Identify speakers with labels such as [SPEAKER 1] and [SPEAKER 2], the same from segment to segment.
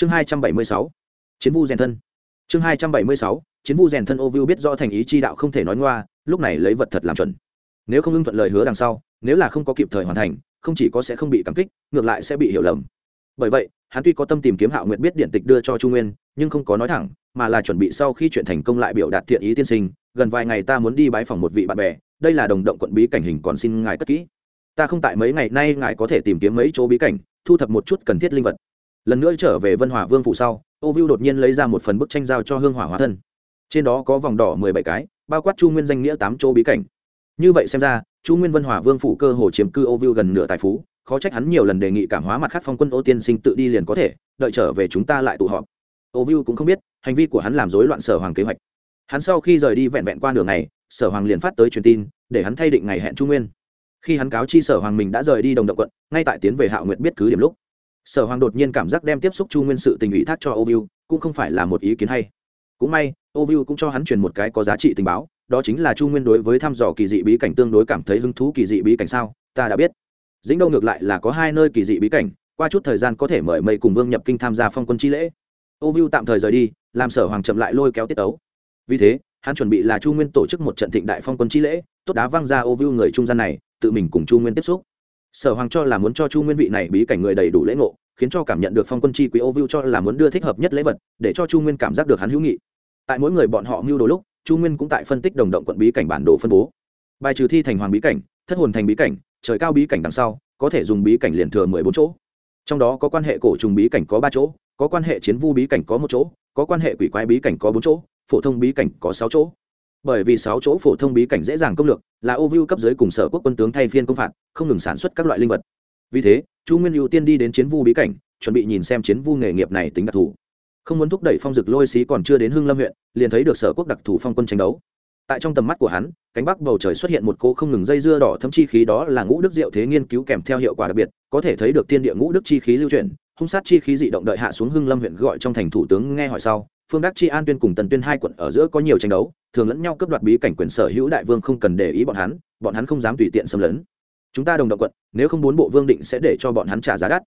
[SPEAKER 1] chương hai trăm bảy mươi sáu, chiến vu rèn thân. Chương hai trăm bảy mươi sáu, chiến vu rèn thân ô viu biết rõ thành ý chi đạo không thể nói ngoa, lúc này lấy vật thật làm chuẩn. Nếu không ưng thuận lời hứa đằng sau, nếu là không có kịp thời hoàn thành, không chỉ có sẽ không bị cảm kích, ngược lại sẽ bị hiểu lầm. Bởi vậy, hắn tuy có tâm tìm kiếm hạo nguyệt biết điện tịch đưa cho trung nguyên, nhưng không có nói thẳng, mà là chuẩn bị sau khi chuyện thành công lại biểu đạt thiện ý tiên sinh, gần vài ngày ta muốn đi bái phòng một vị bạn bè, đây là đồng động quận bí cảnh hình còn xin ngài cất kỹ. Ta không tại mấy ngày nay ngài có thể tìm kiếm mấy chỗ bí cảnh, thu thập một chút cần thiết linh vật lần nữa trở về vân hỏa vương phủ sau, ô viu đột nhiên lấy ra một phần bức tranh giao cho hương hỏa hóa thân. Trên đó có vòng đỏ mười bảy cái, bao quát chu nguyên danh nghĩa tám chỗ bí cảnh. Như vậy xem ra, chu nguyên vân hỏa vương phủ cơ hồ chiếm cư ô viu gần nửa tài phú, khó trách hắn nhiều lần đề nghị cảm hóa mặt khác phong quân ô tiên sinh tự đi liền có thể, đợi trở về chúng ta lại tụ họp. Ô viu cũng không biết, hành vi của hắn làm rối loạn sở hoàng kế hoạch. Hắn sau khi rời đi vẹn vẹn qua nửa ngày, sở hoàng liền phát tới truyền tin, để hắn thay định ngày hẹn chu nguyên. Khi hắn cáo chi sở hoàng mình đã rời đi đồng động quận, ngay tại tiến về hạo nguyệt biết cứ điểm lúc sở hoàng đột nhiên cảm giác đem tiếp xúc chu nguyên sự tình ủy thác cho ô viu, cũng không phải là một ý kiến hay. Cũng may, ô viu cũng cho hắn truyền một cái có giá trị tình báo, đó chính là chu nguyên đối với thăm dò kỳ dị bí cảnh tương đối cảm thấy hứng thú kỳ dị bí cảnh sao, ta đã biết. Dĩnh đâu ngược lại là có hai nơi kỳ dị bí cảnh, qua chút thời gian có thể mời mây cùng vương nhập kinh tham gia phong quân chi lễ. Ô viu tạm thời rời đi, làm sở hoàng chậm lại lôi kéo tiết ấu vì thế, hắn chuẩn bị là chu nguyên tổ chức một trận thịnh đại phong quân chi lễ, tốt đá văng ra ô viu người trung gian này, tự mình cùng chu nguyên tiếp xúc sở hoàng cho là muốn cho chu nguyên vị này bí cảnh người đầy đủ lễ ngộ, khiến cho cảm nhận được phong quân chi quý ô vưu cho là muốn đưa thích hợp nhất lễ vật, để cho chu nguyên cảm giác được hắn hữu nghị. Tại mỗi người bọn họ mưu đồ lúc, chu nguyên cũng tại phân tích đồng động quận bí cảnh bản đồ phân bố. Bài trừ thi thành hoàng bí cảnh, thất hồn thành bí cảnh, trời cao bí cảnh đằng sau, có thể dùng bí cảnh liền thừa mười bốn chỗ. Trong đó có quan hệ cổ trùng bí cảnh có ba chỗ, có quan hệ chiến vu bí cảnh có một chỗ, có quan hệ quỷ quái bí cảnh có bốn chỗ, phổ thông bí cảnh có sáu chỗ bởi vì sáu chỗ phổ thông bí cảnh dễ dàng công lược là ô viu cấp dưới cùng sở quốc quân tướng thay phiên công phạt, không ngừng sản xuất các loại linh vật. Vì thế, chu nguyên ưu tiên đi đến chiến vu bí cảnh, chuẩn bị nhìn xem chiến vu nghề nghiệp này tính đặc thù. Không muốn thúc đẩy phong dực lôi xí còn chưa đến hưng lâm huyện, liền thấy được sở quốc đặc thù phong quân tranh đấu. Tại trong tầm mắt của hắn, cánh bắc bầu trời xuất hiện một cô không ngừng dây dưa đỏ thấm chi khí đó là ngũ đức diệu thế nghiên cứu kèm theo hiệu quả đặc biệt, có thể thấy được tiên địa ngũ đức chi khí lưu chuyển, hung sát chi khí dị động đợi hạ xuống hưng lâm huyện gọi trong thành thủ tướng nghe hỏi sau phương đắc chi, an tuyên cùng tần tuyên hai quận ở giữa có nhiều tranh đấu, thường lẫn nhau cấp đoạt bí cảnh quyền sở hữu đại vương không cần để ý bọn hắn bọn hắn không dám tùy tiện xâm lấn. Chúng ta đồng động quận, nếu không bốn bộ vương định sẽ để cho bọn hắn trả giá đắt.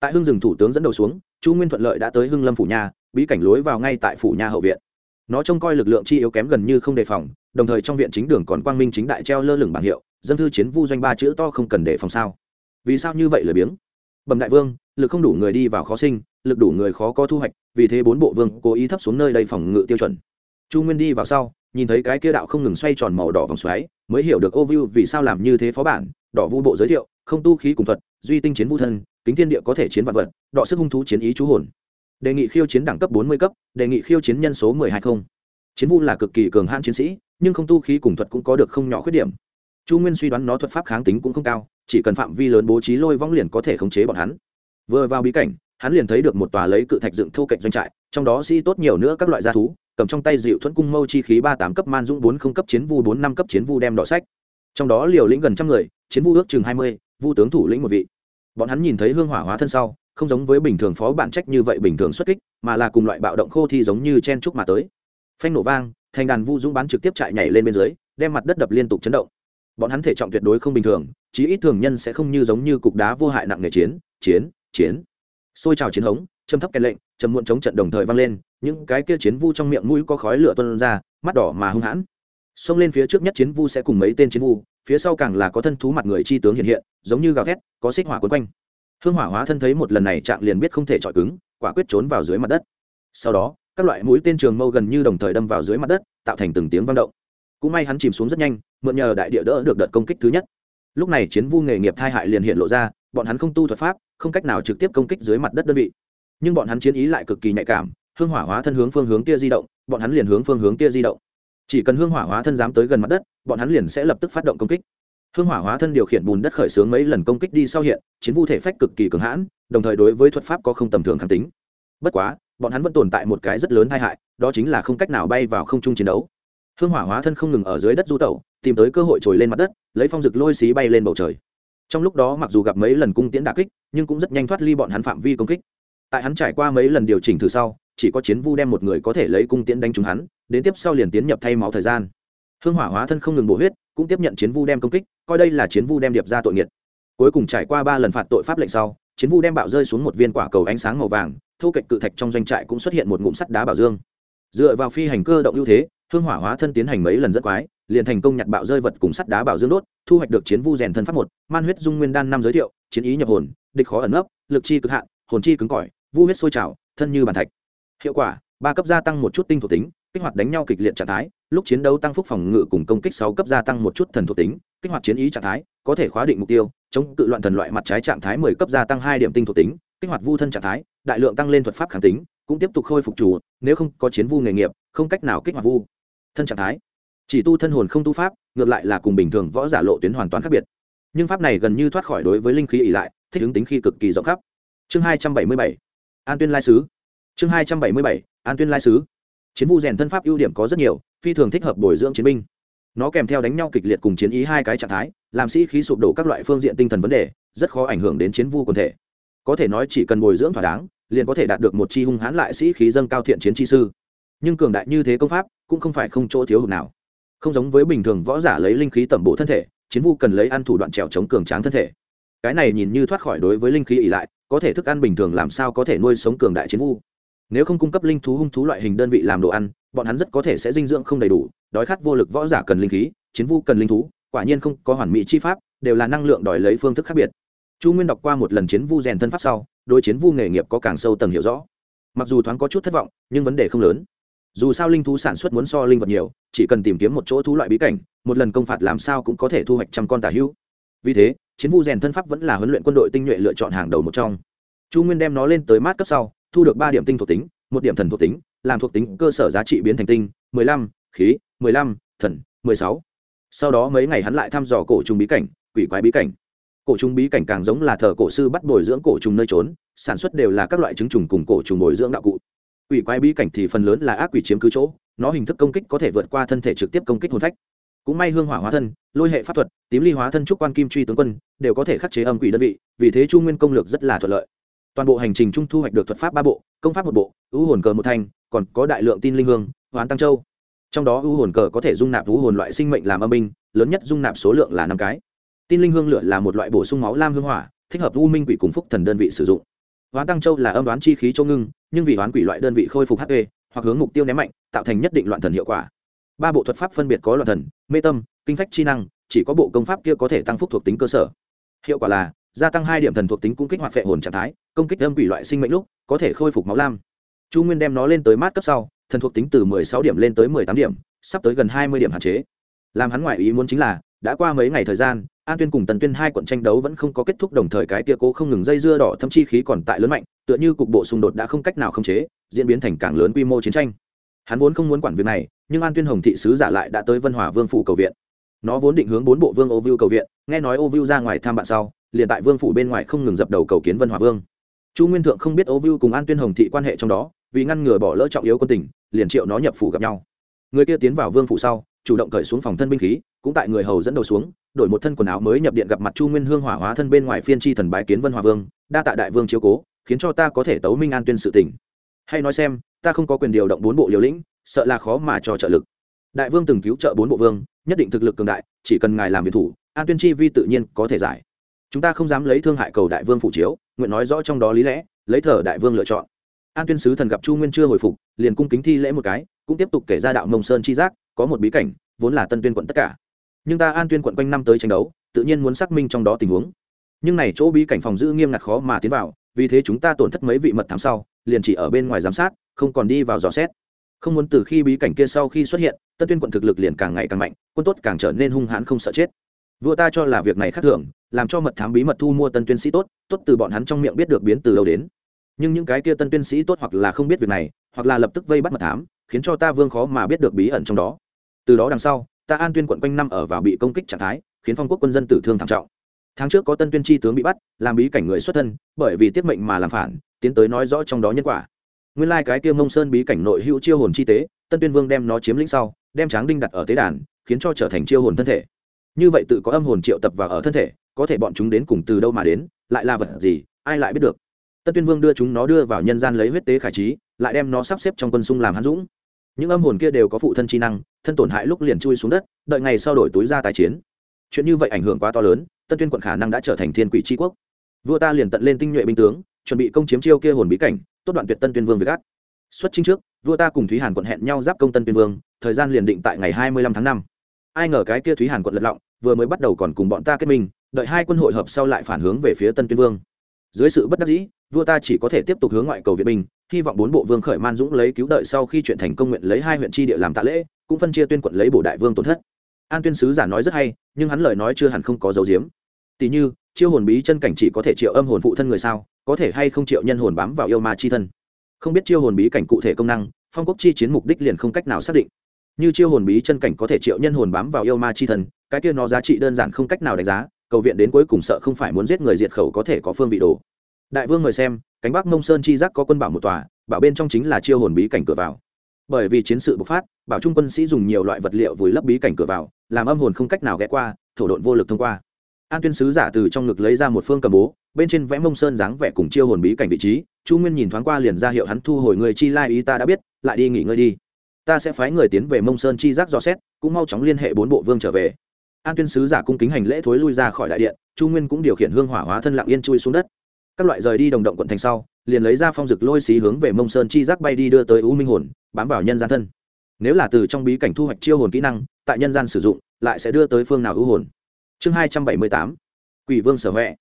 [SPEAKER 1] Tại hưng rừng thủ tướng dẫn đầu xuống, chu nguyên thuận lợi đã tới hưng lâm phủ nha bí cảnh lối vào ngay tại phủ nha hậu viện. Nó trông coi lực lượng chi yếu kém gần như không đề phòng, đồng thời trong viện chính đường còn quang minh chính đại treo lơ lửng bảng hiệu, dân thư chiến vu doanh ba chữ to không cần đề phòng sao. Vì sao như vậy lười biếng? Bẩm đại vương, lực không đủ người đi vào khó sinh, lực đủ người khó có thu hoạch vì thế bốn bộ vương cố ý thấp xuống nơi đây phòng ngự tiêu chuẩn. Chu nguyên đi vào sau, nhìn thấy cái kia đạo không ngừng xoay tròn màu đỏ vòng xoáy, mới hiểu được ô viu vì sao làm như thế phó bản, đỏ vu bộ giới thiệu, không tu khí cùng thuật, duy tinh chiến vu thân, kính thiên địa có thể chiến vạn vật, đọ sức hung thú chiến ý chú hồn. Đề nghị khiêu chiến đẳng cấp bốn mươi cấp, đề nghị khiêu chiến nhân số mười hai không. Chiến vu là cực kỳ cường hãn chiến sĩ, nhưng không tu khí cùng thuật cũng có được không nhỏ khuyết điểm. Chu nguyên suy đoán nó thuật pháp kháng tính cũng không cao, chỉ cần phạm vi lớn bố trí lôi vong liền có thể khống chế bọn hắn. Vừa vào bí cảnh hắn liền thấy được một tòa lấy cự thạch dựng thô cạnh doanh trại, trong đó sĩ tốt nhiều nữa các loại gia thú, cầm trong tay dịu thuẫn cung mâu chi khí ba tám cấp man dũng bốn không cấp chiến vu bốn năm cấp chiến vu đem đỏ sách. Trong đó liều lĩnh gần trăm người, chiến vu ước chừng hai mươi, vu tướng thủ lĩnh một vị. Bọn hắn nhìn thấy hương hỏa hóa thân sau, không giống với bình thường phó bản trách như vậy bình thường xuất kích, mà là cùng loại bạo động khô thi giống như chen trúc mà tới. Phanh nổ vang, thành đàn vu dũng bắn trực tiếp chạy nhảy lên bên dưới, đem mặt đất đập liên tục chấn động. Bọn hắn thể trọng tuyệt đối không bình thường, chí ít thường nhân sẽ không như giống như cục đá vô hại nặng nghề chiến chiến chiến xôi trào chiến hống, châm thấp kèn lệnh chầm muộn chống trận đồng thời vang lên, những cái kia chiến vu trong miệng mũi có khói lửa tuân ra, mắt đỏ mà hung hãn. Xông lên phía trước nhất chiến vu sẽ cùng mấy tên chiến vu, phía sau càng là có thân thú mặt người chi tướng hiện hiện, giống như gào thét, có xích hỏa quấn quanh. Hương hỏa hóa thân thấy một lần này trạng liền biết không thể chọi cứng, quả quyết trốn vào dưới mặt đất. Sau đó, các loại mũi tên trường mâu gần như đồng thời đâm vào dưới mặt đất, tạo thành từng tiếng vang động. Cũng may hắn chìm xuống rất nhanh, mượn nhờ đại địa đỡ được đợt công kích thứ nhất. Lúc này chiến vu nghề nghiệp thai hại liền hiện lộ ra, bọn hắn không tu thuật pháp không cách nào trực tiếp công kích dưới mặt đất đơn vị. Nhưng bọn hắn chiến ý lại cực kỳ nhạy cảm, hương hỏa hóa thân hướng phương hướng kia di động, bọn hắn liền hướng phương hướng kia di động. Chỉ cần hương hỏa hóa thân dám tới gần mặt đất, bọn hắn liền sẽ lập tức phát động công kích. Hương hỏa hóa thân điều khiển bùn đất khởi xướng mấy lần công kích đi sau hiện, chiến vu thể phách cực kỳ cường hãn, đồng thời đối với thuật pháp có không tầm thường kháng tính. Bất quá, bọn hắn vẫn tồn tại một cái rất lớn tai hại, đó chính là không cách nào bay vào không trung chiến đấu. Hương hỏa hóa thân không ngừng ở dưới đất du tẩu, tìm tới cơ hội trồi lên mặt đất, lấy phong rực lôi xí bay lên bầu trời trong lúc đó mặc dù gặp mấy lần cung tiễn đà kích, nhưng cũng rất nhanh thoát ly bọn hắn phạm vi công kích. Tại hắn trải qua mấy lần điều chỉnh thử sau, chỉ có chiến vu đem một người có thể lấy cung tiễn đánh trúng hắn, đến tiếp sau liền tiến nhập thay máu thời gian. Hương hỏa hóa thân không ngừng bổ huyết, cũng tiếp nhận chiến vu đem công kích, coi đây là chiến vu đem điệp ra tội nghiệt. Cuối cùng trải qua ba lần phạt tội pháp lệnh sau, chiến vu đem bạo rơi xuống một viên quả cầu ánh sáng màu vàng, thô kệch cự thạch trong doanh trại cũng xuất hiện một ngụm sắt đá bảo dương. Dựa vào phi hành cơ động ưu thế, hương hỏa hóa thân tiến hành mấy lần rất quái liền thành công nhặt bạo rơi vật cùng sắt đá bảo dương đốt, thu hoạch được chiến vu rèn thân pháp một, man huyết dung nguyên đan năm giới thiệu, chiến ý nhập hồn, địch khó ẩn ấp lực chi cực hạn, hồn chi cứng cỏi, vu huyết sôi trào, thân như bàn thạch. Hiệu quả, ba cấp gia tăng một chút tinh thuộc tính, kích hoạt đánh nhau kịch liệt trạng thái, lúc chiến đấu tăng phúc phòng ngự cùng công kích sáu cấp gia tăng một chút thần thuộc tính, kích hoạt chiến ý trạng thái, có thể khóa định mục tiêu, chống cự loạn thần loại mặt trái trạng thái mười cấp gia tăng hai điểm tinh thuộc tính, kích hoạt vu thân trạng thái, đại lượng tăng lên thuật pháp kháng tính, cũng tiếp tục khôi phục chủ, nếu không có chiến vu nghề nghiệp, không cách nào kích hoạt vu thân trạng thái chỉ tu thân hồn không tu pháp, ngược lại là cùng bình thường võ giả lộ tuyến hoàn toàn khác biệt. Nhưng pháp này gần như thoát khỏi đối với linh khí ỉ lại, thích ứng tính khi cực kỳ rộng khắp. Chương hai trăm bảy mươi bảy, an tuyên lai sứ. Chương hai trăm bảy mươi bảy, an tuyên lai sứ. Chiến vu rèn thân pháp ưu điểm có rất nhiều, phi thường thích hợp bồi dưỡng chiến binh. Nó kèm theo đánh nhau kịch liệt cùng chiến ý hai cái trạng thái, làm sĩ khí sụp đổ các loại phương diện tinh thần vấn đề, rất khó ảnh hưởng đến chiến vu quần thể. Có thể nói chỉ cần bồi dưỡng thỏa đáng, liền có thể đạt được một chi hung hãn lại sĩ khí dâng cao thiện chiến chi sư. Nhưng cường đại như thế công pháp, cũng không phải không chỗ thiếu hụt nào không giống với bình thường võ giả lấy linh khí tẩm bổ thân thể, chiến vu cần lấy ăn thủ đoạn trèo chống cường tráng thân thể. Cái này nhìn như thoát khỏi đối với linh khí ỉ lại, có thể thức ăn bình thường làm sao có thể nuôi sống cường đại chiến vu? Nếu không cung cấp linh thú hung thú loại hình đơn vị làm đồ ăn, bọn hắn rất có thể sẽ dinh dưỡng không đầy đủ, đói khát vô lực võ giả cần linh khí, chiến vu cần linh thú, quả nhiên không có hoàn mỹ chi pháp, đều là năng lượng đòi lấy phương thức khác biệt. Chu nguyên đọc qua một lần chiến vu rèn thân pháp sau, đối chiến vu nghề nghiệp có càng sâu tầng hiểu rõ. Mặc dù thoáng có chút thất vọng, nhưng vấn đề không lớn dù sao linh thú sản xuất muốn so linh vật nhiều, chỉ cần tìm kiếm một chỗ thú loại bí cảnh, một lần công phạt làm sao cũng có thể thu hoạch trăm con tà hữu. Vì thế, chiến vu rèn thân pháp vẫn là huấn luyện quân đội tinh nhuệ lựa chọn hàng đầu một trong. Chu nguyên đem nó lên tới mát cấp sau, thu được ba điểm tinh thuộc tính, một điểm thần thuộc tính, làm thuộc tính cơ sở giá trị biến thành tinh, mười lăm, khí, mười lăm, thần, mười sáu. Sau đó mấy ngày hắn lại thăm dò cổ trùng bí cảnh, quỷ quái bí cảnh. Cổ trùng bí cảnh càng giống là thờ cổ sư bắt bồi dưỡng cổ trùng nơi trốn, sản xuất đều là các loại trứng trùng cùng cổ trùng bồi dưỡng đạo cụ quỷ quái bí cảnh thì phần lớn là ác quỷ chiếm cứ chỗ, nó hình thức công kích có thể vượt qua thân thể trực tiếp công kích hồn phách. Cũng may hương hỏa hóa thân, lôi hệ pháp thuật, tím ly hóa thân trúc quan kim truy tướng quân, đều có thể khắc chế âm quỷ đơn vị, vì thế chu nguyên công lược rất là thuận lợi. Toàn bộ hành trình trung thu hoạch được thuật pháp ba bộ, công pháp một bộ, ưu hồn cờ một thanh, còn có đại lượng tin linh hương, hoán tăng châu. Trong đó ưu hồn cờ có thể dung nạp ưu hồn loại sinh mệnh làm âm binh, lớn nhất dung nạp số lượng là năm cái. Tin linh hương lửa là một loại bổ sung máu lam hương hỏa, thích hợp u minh quỷ cùng phúc thần đơn vị sử dụng hoán tăng châu là âm đoán chi khí châu ngưng, nhưng vì hoán quỷ loại đơn vị khôi phục hp hoặc hướng mục tiêu ném mạnh, tạo thành nhất định loạn thần hiệu quả. Ba bộ thuật pháp phân biệt có loạn thần, mê tâm, kinh phách chi năng, chỉ có bộ công pháp kia có thể tăng phúc thuộc tính cơ sở. Hiệu quả là, gia tăng hai điểm thần thuộc tính cũng kích hoạt phệ hồn trạng thái, công kích âm quỷ loại sinh mệnh lúc, có thể khôi phục máu lam. Chu nguyên đem nó lên tới mát cấp sau, thần thuộc tính từ mười sáu điểm lên tới mười tám điểm, sắp tới gần hai mươi điểm hạn chế. Làm hắn ngoại ý muốn chính là, đã qua mấy ngày thời gian an tuyên cùng tần tuyên hai quận tranh đấu vẫn không có kết thúc, đồng thời cái tia cố không ngừng dây dưa đỏ thâm chi khí còn tại lớn mạnh, tựa như cục bộ xung đột đã không cách nào khống chế, diễn biến thành càng lớn quy mô chiến tranh. Hắn vốn không muốn quản việc này, nhưng an tuyên hồng thị sứ giả lại đã tới vân hòa vương phủ cầu viện. Nó vốn định hướng bốn bộ vương ô viu cầu viện, nghe nói ô viu ra ngoài tham bạn sau, liền tại vương phủ bên ngoài không ngừng dập đầu cầu kiến vân hòa vương. Chu nguyên thượng không biết ô viu cùng an tuyên hồng thị quan hệ trong đó, vì ngăn ngừa bỏ lỡ trọng yếu quân tình, liền triệu nó nhập phủ gặp nhau. Người kia tiến vào vương phủ sau, chủ động cởi xuống phòng thân binh khí, cũng tại người hầu dẫn đầu xuống đổi một thân quần áo mới nhập điện gặp mặt chu nguyên hương hỏa hóa thân bên ngoài phiên tri thần bái kiến vân hòa vương, đa tạ đại vương chiếu cố, khiến cho ta có thể tấu minh an tuyên sự tỉnh hay nói xem, ta không có quyền điều động bốn bộ liều lĩnh, sợ là khó mà cho trợ lực. Đại vương từng cứu trợ bốn bộ vương, nhất định thực lực cường đại, chỉ cần ngài làm việc thủ, an tuyên chi vi tự nhiên có thể giải. Chúng ta không dám lấy thương hại cầu đại vương phụ chiếu, nguyện nói rõ trong đó lý lẽ, lấy thờ đại vương lựa chọn. An tuyên sứ thần gặp chu nguyên chưa hồi phục, liền cung kính thi lễ một cái, cũng tiếp tục kể ra đạo mông sơn chi giác, có một bí cảnh, vốn là tân tuyên quận tất cả nhưng ta an tuyên quận quanh năm tới tranh đấu, tự nhiên muốn xác minh trong đó tình huống. Nhưng này chỗ bí cảnh phòng giữ nghiêm ngặt khó mà tiến vào, vì thế chúng ta tổn thất mấy vị mật thám sau, liền chỉ ở bên ngoài giám sát, không còn đi vào dò xét. Không muốn từ khi bí cảnh kia sau khi xuất hiện, tân tuyên quận thực lực liền càng ngày càng mạnh, quân tốt càng trở nên hung hãn không sợ chết. Vua ta cho là việc này khác thường, làm cho mật thám bí mật thu mua tân tuyên sĩ tốt tốt từ bọn hắn trong miệng biết được biến từ đâu đến. Nhưng những cái kia tân tuyên sĩ tốt hoặc là không biết việc này, hoặc là lập tức vây bắt mật thám, khiến cho ta vương khó mà biết được bí ẩn trong đó. Từ đó đằng sau ta an tuyên quận quanh năm ở vào bị công kích trạng thái, khiến phong quốc quân dân tử thương thảm trọng. Tháng trước có tân tuyên tri tướng bị bắt, làm bí cảnh người xuất thân, bởi vì tiết mệnh mà làm phản, tiến tới nói rõ trong đó nhân quả. Nguyên lai、like、cái kia mông sơn bí cảnh nội hữu chiêu hồn chi tế, tân tuyên vương đem nó chiếm lĩnh sau, đem tráng đinh đặt ở tế đàn, khiến cho trở thành chiêu hồn thân thể. Như vậy tự có âm hồn triệu tập vào ở thân thể, có thể bọn chúng đến cùng từ đâu mà đến, lại là vật gì, ai lại biết được. Tân tuyên vương đưa chúng nó đưa vào nhân gian lấy huyết tế khải trí, lại đem nó sắp xếp trong quân sung làm hán dũng. Những âm hồn kia đều có phụ thân chi năng thân tổn hại lúc liền chui xuống đất, đợi ngày sau đổi túi ra tái chiến. Chuyện như vậy ảnh hưởng quá to lớn, tân tuyên quận khả năng đã trở thành thiên quỷ tri quốc. Vua ta liền tận lên tinh nhuệ binh tướng, chuẩn bị công chiếm chiêu kia hồn bí cảnh, tốt đoạn tuyệt tân tuyên vương với gác xuất chính trước, vua ta cùng thúy hàn quận hẹn nhau giáp công tân tuyên vương, thời gian liền định tại ngày hai mươi lăm tháng năm. Ai ngờ cái kia thúy hàn quận lật lọng, vừa mới bắt đầu còn cùng bọn ta kết minh, đợi hai quân hội hợp sau lại phản hướng về phía tân tuyên vương dưới sự bất đắc dĩ, vua ta chỉ có thể tiếp tục hướng ngoại cầu viện binh, hy vọng bốn bộ vương khởi man dũng lấy cứu đợi sau khi chuyện thành công nguyện lấy hai huyện tri địa làm tạ lễ, cũng phân chia tuyên quận lấy bổ đại vương tổn thất. An tuyên sứ giả nói rất hay, nhưng hắn lời nói chưa hẳn không có dấu diếm. Tỷ như, chiêu hồn bí chân cảnh chỉ có thể triệu âm hồn phụ thân người sao, có thể hay không triệu nhân hồn bám vào yêu ma chi thân? Không biết chiêu hồn bí cảnh cụ thể công năng, phong quốc chi chiến mục đích liền không cách nào xác định. Như chiêu hồn bí chân cảnh có thể triệu nhân hồn bám vào yêu ma chi thân, cái kia nó giá trị đơn giản không cách nào đánh giá cầu viện đến cuối cùng sợ không phải muốn giết người diệt khẩu có thể có phương vị đồ. Đại vương người xem, cánh bắc mông sơn chi giác có quân bảo một tòa, bảo bên trong chính là chiêu hồn bí cảnh cửa vào. Bởi vì chiến sự bộc phát, bảo trung quân sĩ dùng nhiều loại vật liệu vùi lấp bí cảnh cửa vào, làm âm hồn không cách nào ghé qua, thổ độn vô lực thông qua. An tuyên sứ giả từ trong ngực lấy ra một phương cầm bố, bên trên vẽ mông sơn dáng vẻ cùng chiêu hồn bí cảnh vị trí, chu nguyên nhìn thoáng qua liền ra hiệu hắn thu hồi người chi lai ý ta đã biết, lại đi nghỉ ngơi đi. Ta sẽ phái người tiến về mông sơn chi giác dò xét, cũng mau chóng liên hệ bốn bộ vương trở về an tuyên sứ giả cung kính hành lễ thối lui ra khỏi đại điện, chu nguyên cũng điều khiển hương hỏa hóa thân lặng yên chui xuống đất. Các loại rời đi đồng động quận thành sau, liền lấy ra phong dực lôi xí hướng về mông sơn chi giác bay đi đưa tới u minh hồn, bám vào nhân gian thân. Nếu là từ trong bí cảnh thu hoạch chiêu hồn kỹ năng, tại nhân gian sử dụng, lại sẽ đưa tới phương nào ưu hồn? Chương hai trăm bảy mươi tám, quỷ vương sở huệ.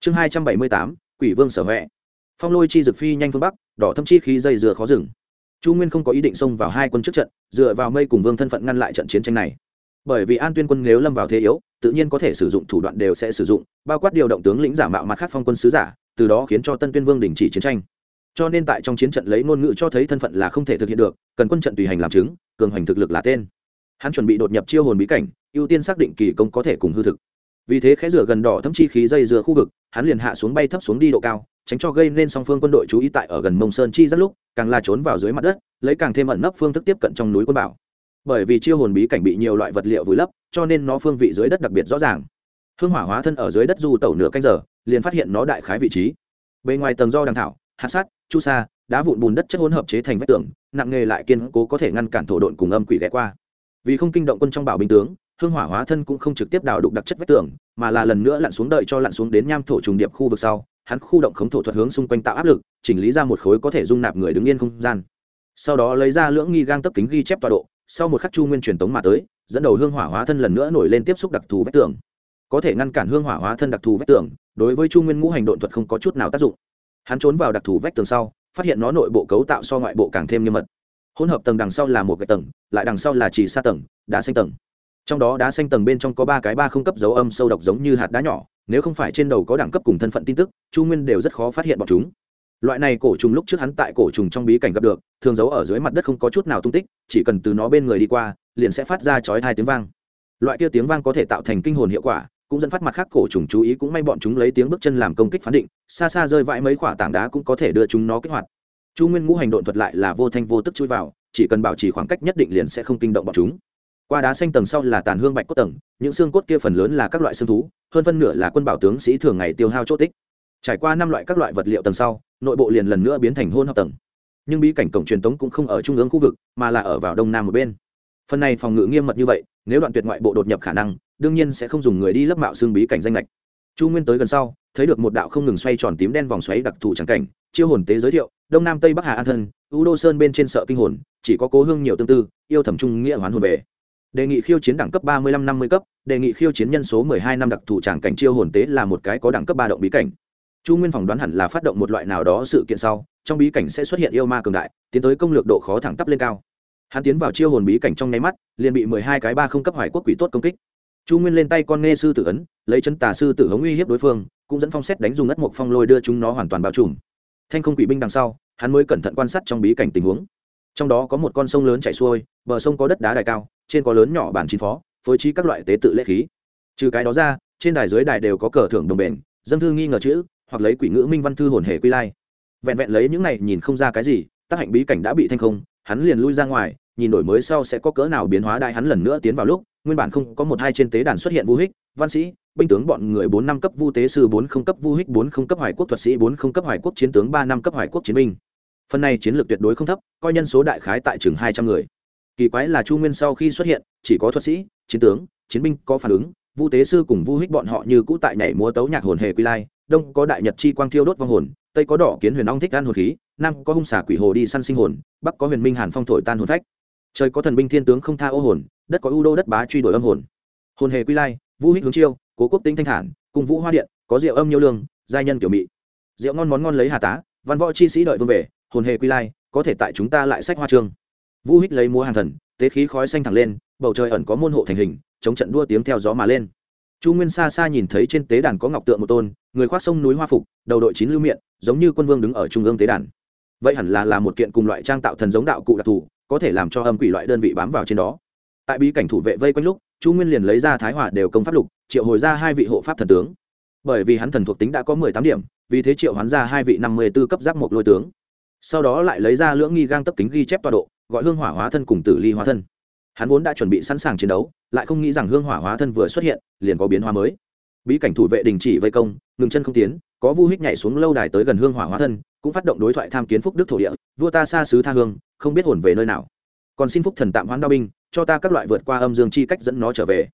[SPEAKER 1] Chương hai trăm bảy mươi tám, quỷ vương sở huệ. Phong lôi chi dực phi nhanh phương bắc, đỏ thâm chi khí dây dừa khó dừng. Chu nguyên không có ý định xông vào hai quân trước trận, dựa vào mây cùng vương thân phận ngăn lại trận chiến tranh này bởi vì an tuyên quân nếu lâm vào thế yếu, tự nhiên có thể sử dụng thủ đoạn đều sẽ sử dụng, bao quát điều động tướng lĩnh giả mạo mặt khác phong quân sứ giả, từ đó khiến cho tân tuyên vương đình chỉ chiến tranh. Cho nên tại trong chiến trận lấy ngôn ngữ cho thấy thân phận là không thể thực hiện được, cần quân trận tùy hành làm chứng, cường hành thực lực là tên. Hắn chuẩn bị đột nhập chiêu hồn bí cảnh, ưu tiên xác định kỳ công có thể cùng hư thực. Vì thế khẽ rửa gần đỏ thâm chi khí dây dừa khu vực, hắn liền hạ xuống bay thấp xuống đi độ cao, tránh cho gây nên song phương quân đội chú ý tại ở gần mông sơn chi rất lúc, càng la trốn vào dưới mặt đất, lấy càng thêm ẩn nấp phương thức tiếp cận trong núi quân bảo bởi vì chiêu hồn bí cảnh bị nhiều loại vật liệu vùi lấp, cho nên nó phương vị dưới đất đặc biệt rõ ràng. Hương hỏa hóa thân ở dưới đất du tẩu nửa canh giờ, liền phát hiện nó đại khái vị trí. Bề ngoài tầng do đằng thảo, hạt sát chu sa, đá vụn bùn đất chất hỗn hợp chế thành vách tường, nặng nghề lại kiên cố có thể ngăn cản thổ độn cùng âm quỷ ghé qua. Vì không kinh động quân trong bảo binh tướng, hương hỏa hóa thân cũng không trực tiếp đào đục đặc chất vách tường, mà là lần nữa lặn xuống đợi cho lặn xuống đến nham thổ trùng điệp khu vực sau, hắn khu động khống thổ thuật hướng xung quanh tạo áp lực, chỉnh lý ra một khối có thể dung nạp người đứng yên không gian. Sau đó lấy ra lưỡng nghi gang tấp kính ghi chép tọa độ sau một khắc chu nguyên truyền tống mà tới, dẫn đầu hương hỏa hóa thân lần nữa nổi lên tiếp xúc đặc thù vách tường. Có thể ngăn cản hương hỏa hóa thân đặc thù vách tường, đối với chu nguyên ngũ hành độn thuật không có chút nào tác dụng. Hắn trốn vào đặc thù vách tường sau, phát hiện nó nội bộ cấu tạo so ngoại bộ càng thêm nghiêm mật. Hỗn hợp tầng đằng sau là một cái tầng, lại đằng sau là chỉ xa tầng, đá xanh tầng. Trong đó đá xanh tầng bên trong có ba cái ba không cấp dấu âm sâu độc giống như hạt đá nhỏ, nếu không phải trên đầu có đẳng cấp cùng thân phận tin tức, chu nguyên đều rất khó phát hiện bọn chúng loại này cổ trùng lúc trước hắn tại cổ trùng trong bí cảnh gặp được, thường giấu ở dưới mặt đất không có chút nào tung tích, chỉ cần từ nó bên người đi qua, liền sẽ phát ra chói hai tiếng vang. Loại kia tiếng vang có thể tạo thành kinh hồn hiệu quả, cũng dẫn phát mặt khác cổ trùng chú ý cũng may bọn chúng lấy tiếng bước chân làm công kích phán định, xa xa rơi vãi mấy quả tảng đá cũng có thể đưa chúng nó kích hoạt. Chu nguyên ngũ hành độn thuật lại là vô thanh vô tức chui vào, chỉ cần bảo trì khoảng cách nhất định liền sẽ không kinh động bọn chúng. Qua đá xanh tầng sau là tàn hương bạch cốt tầng, những xương cốt kia phần lớn là các loại xương thú, hơn phân nửa là quân bảo tướng sĩ thường ngày tiêu hao chỗ tích trải qua năm loại các loại vật liệu tầng sau, nội bộ liền lần nữa biến thành hôn hợp tầng. Nhưng bí cảnh cổng truyền tống cũng không ở trung ương khu vực, mà là ở vào đông nam một bên. Phần này phòng ngự nghiêm mật như vậy, nếu đoạn tuyệt ngoại bộ đột nhập khả năng, đương nhiên sẽ không dùng người đi lấp mạo xương bí cảnh danh lệch chu nguyên tới gần sau, thấy được một đạo không ngừng xoay tròn tím đen vòng xoáy đặc thù trắng cảnh, chiêu hồn tế giới thiệu, đông nam tây bắc hà an thân, u đô sơn bên trên sợ kinh hồn, chỉ có cố hương nhiều tương tư, yêu thẩm trung nghĩa hoán hồn về. Đề nghị khiêu chiến đẳng cấp ba mươi lăm năm mươi cấp, đề nghị khiêu chiến nhân số mười hai năm đặc thù tràng cảnh chiêu hồn tế là một cái có đẳng cấp ba động bí cảnh chu nguyên phỏng đoán hẳn là phát động một loại nào đó sự kiện sau, trong bí cảnh sẽ xuất hiện yêu ma cường đại, tiến tới công lược độ khó thẳng tắp lên cao. Hắn tiến vào chiêu hồn bí cảnh trong nháy mắt, liền bị mười hai cái ba không cấp hoài quốc quỷ tốt công kích. Chu nguyên lên tay con nghe sư tử ấn, lấy chân tà sư tử hống uy hiếp đối phương, cũng dẫn phong xét đánh dùng ất mộc phong lôi đưa chúng nó hoàn toàn bao trùm. Thanh không quỷ binh đằng sau, hắn mới cẩn thận quan sát trong bí cảnh tình huống. Trong đó có một con sông lớn chảy xuôi, bờ sông có đất đá đài cao, trên có lớn nhỏ bản chín phó, phối trí các loại tế tự lễ khí. Trừ cái đó ra, trên đài dưới đài đều có cờ thưởng đồng bền, dân thư nghi ngờ chữ hoặc lấy quỷ ngữ minh văn thư hồn hề quy lai. Vẹn vẹn lấy những này nhìn không ra cái gì tác hạnh bí cảnh đã bị thanh không, hắn liền lui ra ngoài, nhìn đổi mới sau sẽ có cỡ nào biến hóa đại hắn lần nữa tiến vào lúc, nguyên bản không có một hai trên tế đàn xuất hiện vũ hích, văn sĩ, binh tướng bọn người bốn năm cấp vu tế sư, bốn không cấp vu hích, bốn không cấp hoài quốc thuật sĩ, bốn không cấp hoài quốc chiến tướng, ba năm cấp hoài quốc chiến binh. Phần này chiến lược tuyệt đối không thấp, coi nhân số đại khái tại chừng hai trăm người. Kỳ quái là chu nguyên sau khi xuất hiện, chỉ có thuật sĩ, chiến tướng, chiến binh có phản ứng, vu tế sư cùng vu hích bọn họ như cũ tại nhảy múa tấu nhạc hồn hề quy lai đông có đại nhật chi quang thiêu đốt vong hồn, tây có đỏ kiến huyền ong thích ăn hồn khí, nam có hung xà quỷ hồ đi săn sinh hồn, bắc có huyền minh hàn phong thổi tan hồn phách. Trời có thần binh thiên tướng không tha ô hồn, đất có ưu đô đất bá truy đuổi âm hồn. Hồn hề quy lai, vũ hích hướng chiêu, cố quốc tính thanh thản, cùng vũ hoa điện, có rượu âm nhiêu lương, giai nhân kiểu mị. Rượu ngon món ngon lấy hà tá, văn võ chi sĩ đợi vương về, hồn hề quy lai, có thể tại chúng ta lại sách hoa trương. Vũ hích lấy múa hàng thần, tế khí khói xanh thẳng lên, bầu trời ẩn có môn hộ thành hình, chống trận đua tiếng theo gió mà lên chu nguyên xa xa nhìn thấy trên tế đàn có ngọc tượng một tôn, người khoác sông núi hoa phục, đầu đội chín lưu miệng giống như quân vương đứng ở trung ương tế đàn. Vậy hẳn là là một kiện cùng loại trang tạo thần giống đạo cụ đặc thù, có thể làm cho âm quỷ loại đơn vị bám vào trên đó. Tại bí cảnh thủ vệ vây quanh lúc, chu nguyên liền lấy ra thái hỏa đều công pháp lục, triệu hồi ra hai vị hộ pháp thần tướng. Bởi vì hắn thần thuộc tính đã có mười tám điểm, vì thế triệu hoán ra hai vị năm mươi b ố cấp giáp một lôi tướng. Sau đó lại lấy ra lưỡng nghi gang tấp kính ghi chép tọa độ, gọi hương hỏa hóa thân cùng tử ly hóa thân hắn vốn đã chuẩn bị sẵn sàng chiến đấu, lại không nghĩ rằng hương hỏa hóa thân vừa xuất hiện, liền có biến hóa mới. Bí cảnh thủ vệ đình chỉ vây công, ngừng chân không tiến, có vu hích nhảy xuống lâu đài tới gần hương hỏa hóa thân, cũng phát động đối thoại tham kiến phúc đức thổ địa, vua ta xa xứ tha hương, không biết hồn về nơi nào. Còn xin phúc thần tạm hoãn đao binh, cho ta các loại vượt qua âm dương chi cách dẫn nó trở về.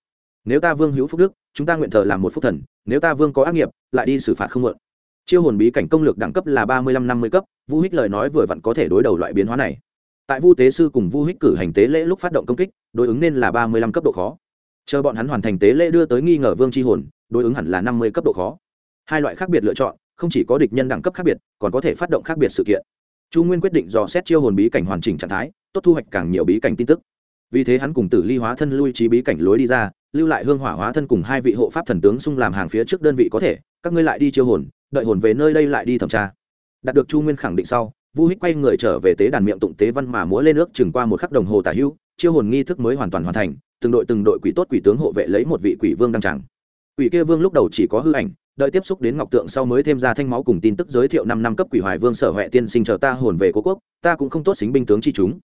[SPEAKER 1] Nếu ta vương hữu phúc đức, chúng ta nguyện thờ làm một phúc thần, nếu ta vương có ác nghiệp, lại đi xử phạt không mượn chiêu hồn bí cảnh công lược đẳng cấp là ba mươi lăm năm mươi cấp, vu hích lời nói vừa vặn có thể đối đầu loại biến hóa này tại vu tế sư cùng vu hích cử hành tế lễ lúc phát động công kích, đối ứng nên là ba mươi lăm cấp độ khó. Chờ bọn hắn hoàn thành tế lễ đưa tới nghi ngờ vương c h i hồn, đối ứng hẳn là năm mươi cấp độ khó. Hai loại khác biệt lựa chọn, không chỉ có địch nhân đẳng cấp khác biệt, còn có thể phát động khác biệt sự kiện. Chu nguyên quyết định dò xét chiêu hồn bí cảnh hoàn chỉnh trạng thái, tốt thu hoạch càng nhiều bí cảnh tin tức. Vì thế hắn cùng tử ly hóa thân lui trí bí cảnh lối đi ra, lưu lại hương hỏa hóa thân cùng hai vị hộ pháp thần tướng xung làm hàng phía trước đơn vị có thể, các ngươi lại đi chiêu hồn, đợi hồn về nơi đây lại đi thẩm tra. Đạt được chu nguyên khẳng định sau vu hích quay người trở về tế đàn miệng tụng tế văn mà múa lên nước chừng qua một khắc đồng hồ tả hữu, chiêu hồn nghi thức mới hoàn toàn hoàn thành, từng đội từng đội quỷ tốt quỷ tướng hộ vệ lấy một vị quỷ vương đăng tràng. Quỷ kia vương lúc đầu chỉ có hư ảnh, đợi tiếp xúc đến ngọc tượng sau mới thêm ra thanh máu cùng tin tức giới thiệu năm năm cấp quỷ hoài vương sở huệ tiên sinh chờ ta hồn về cố quốc, ta cũng không tốt xính binh tướng chi chúng.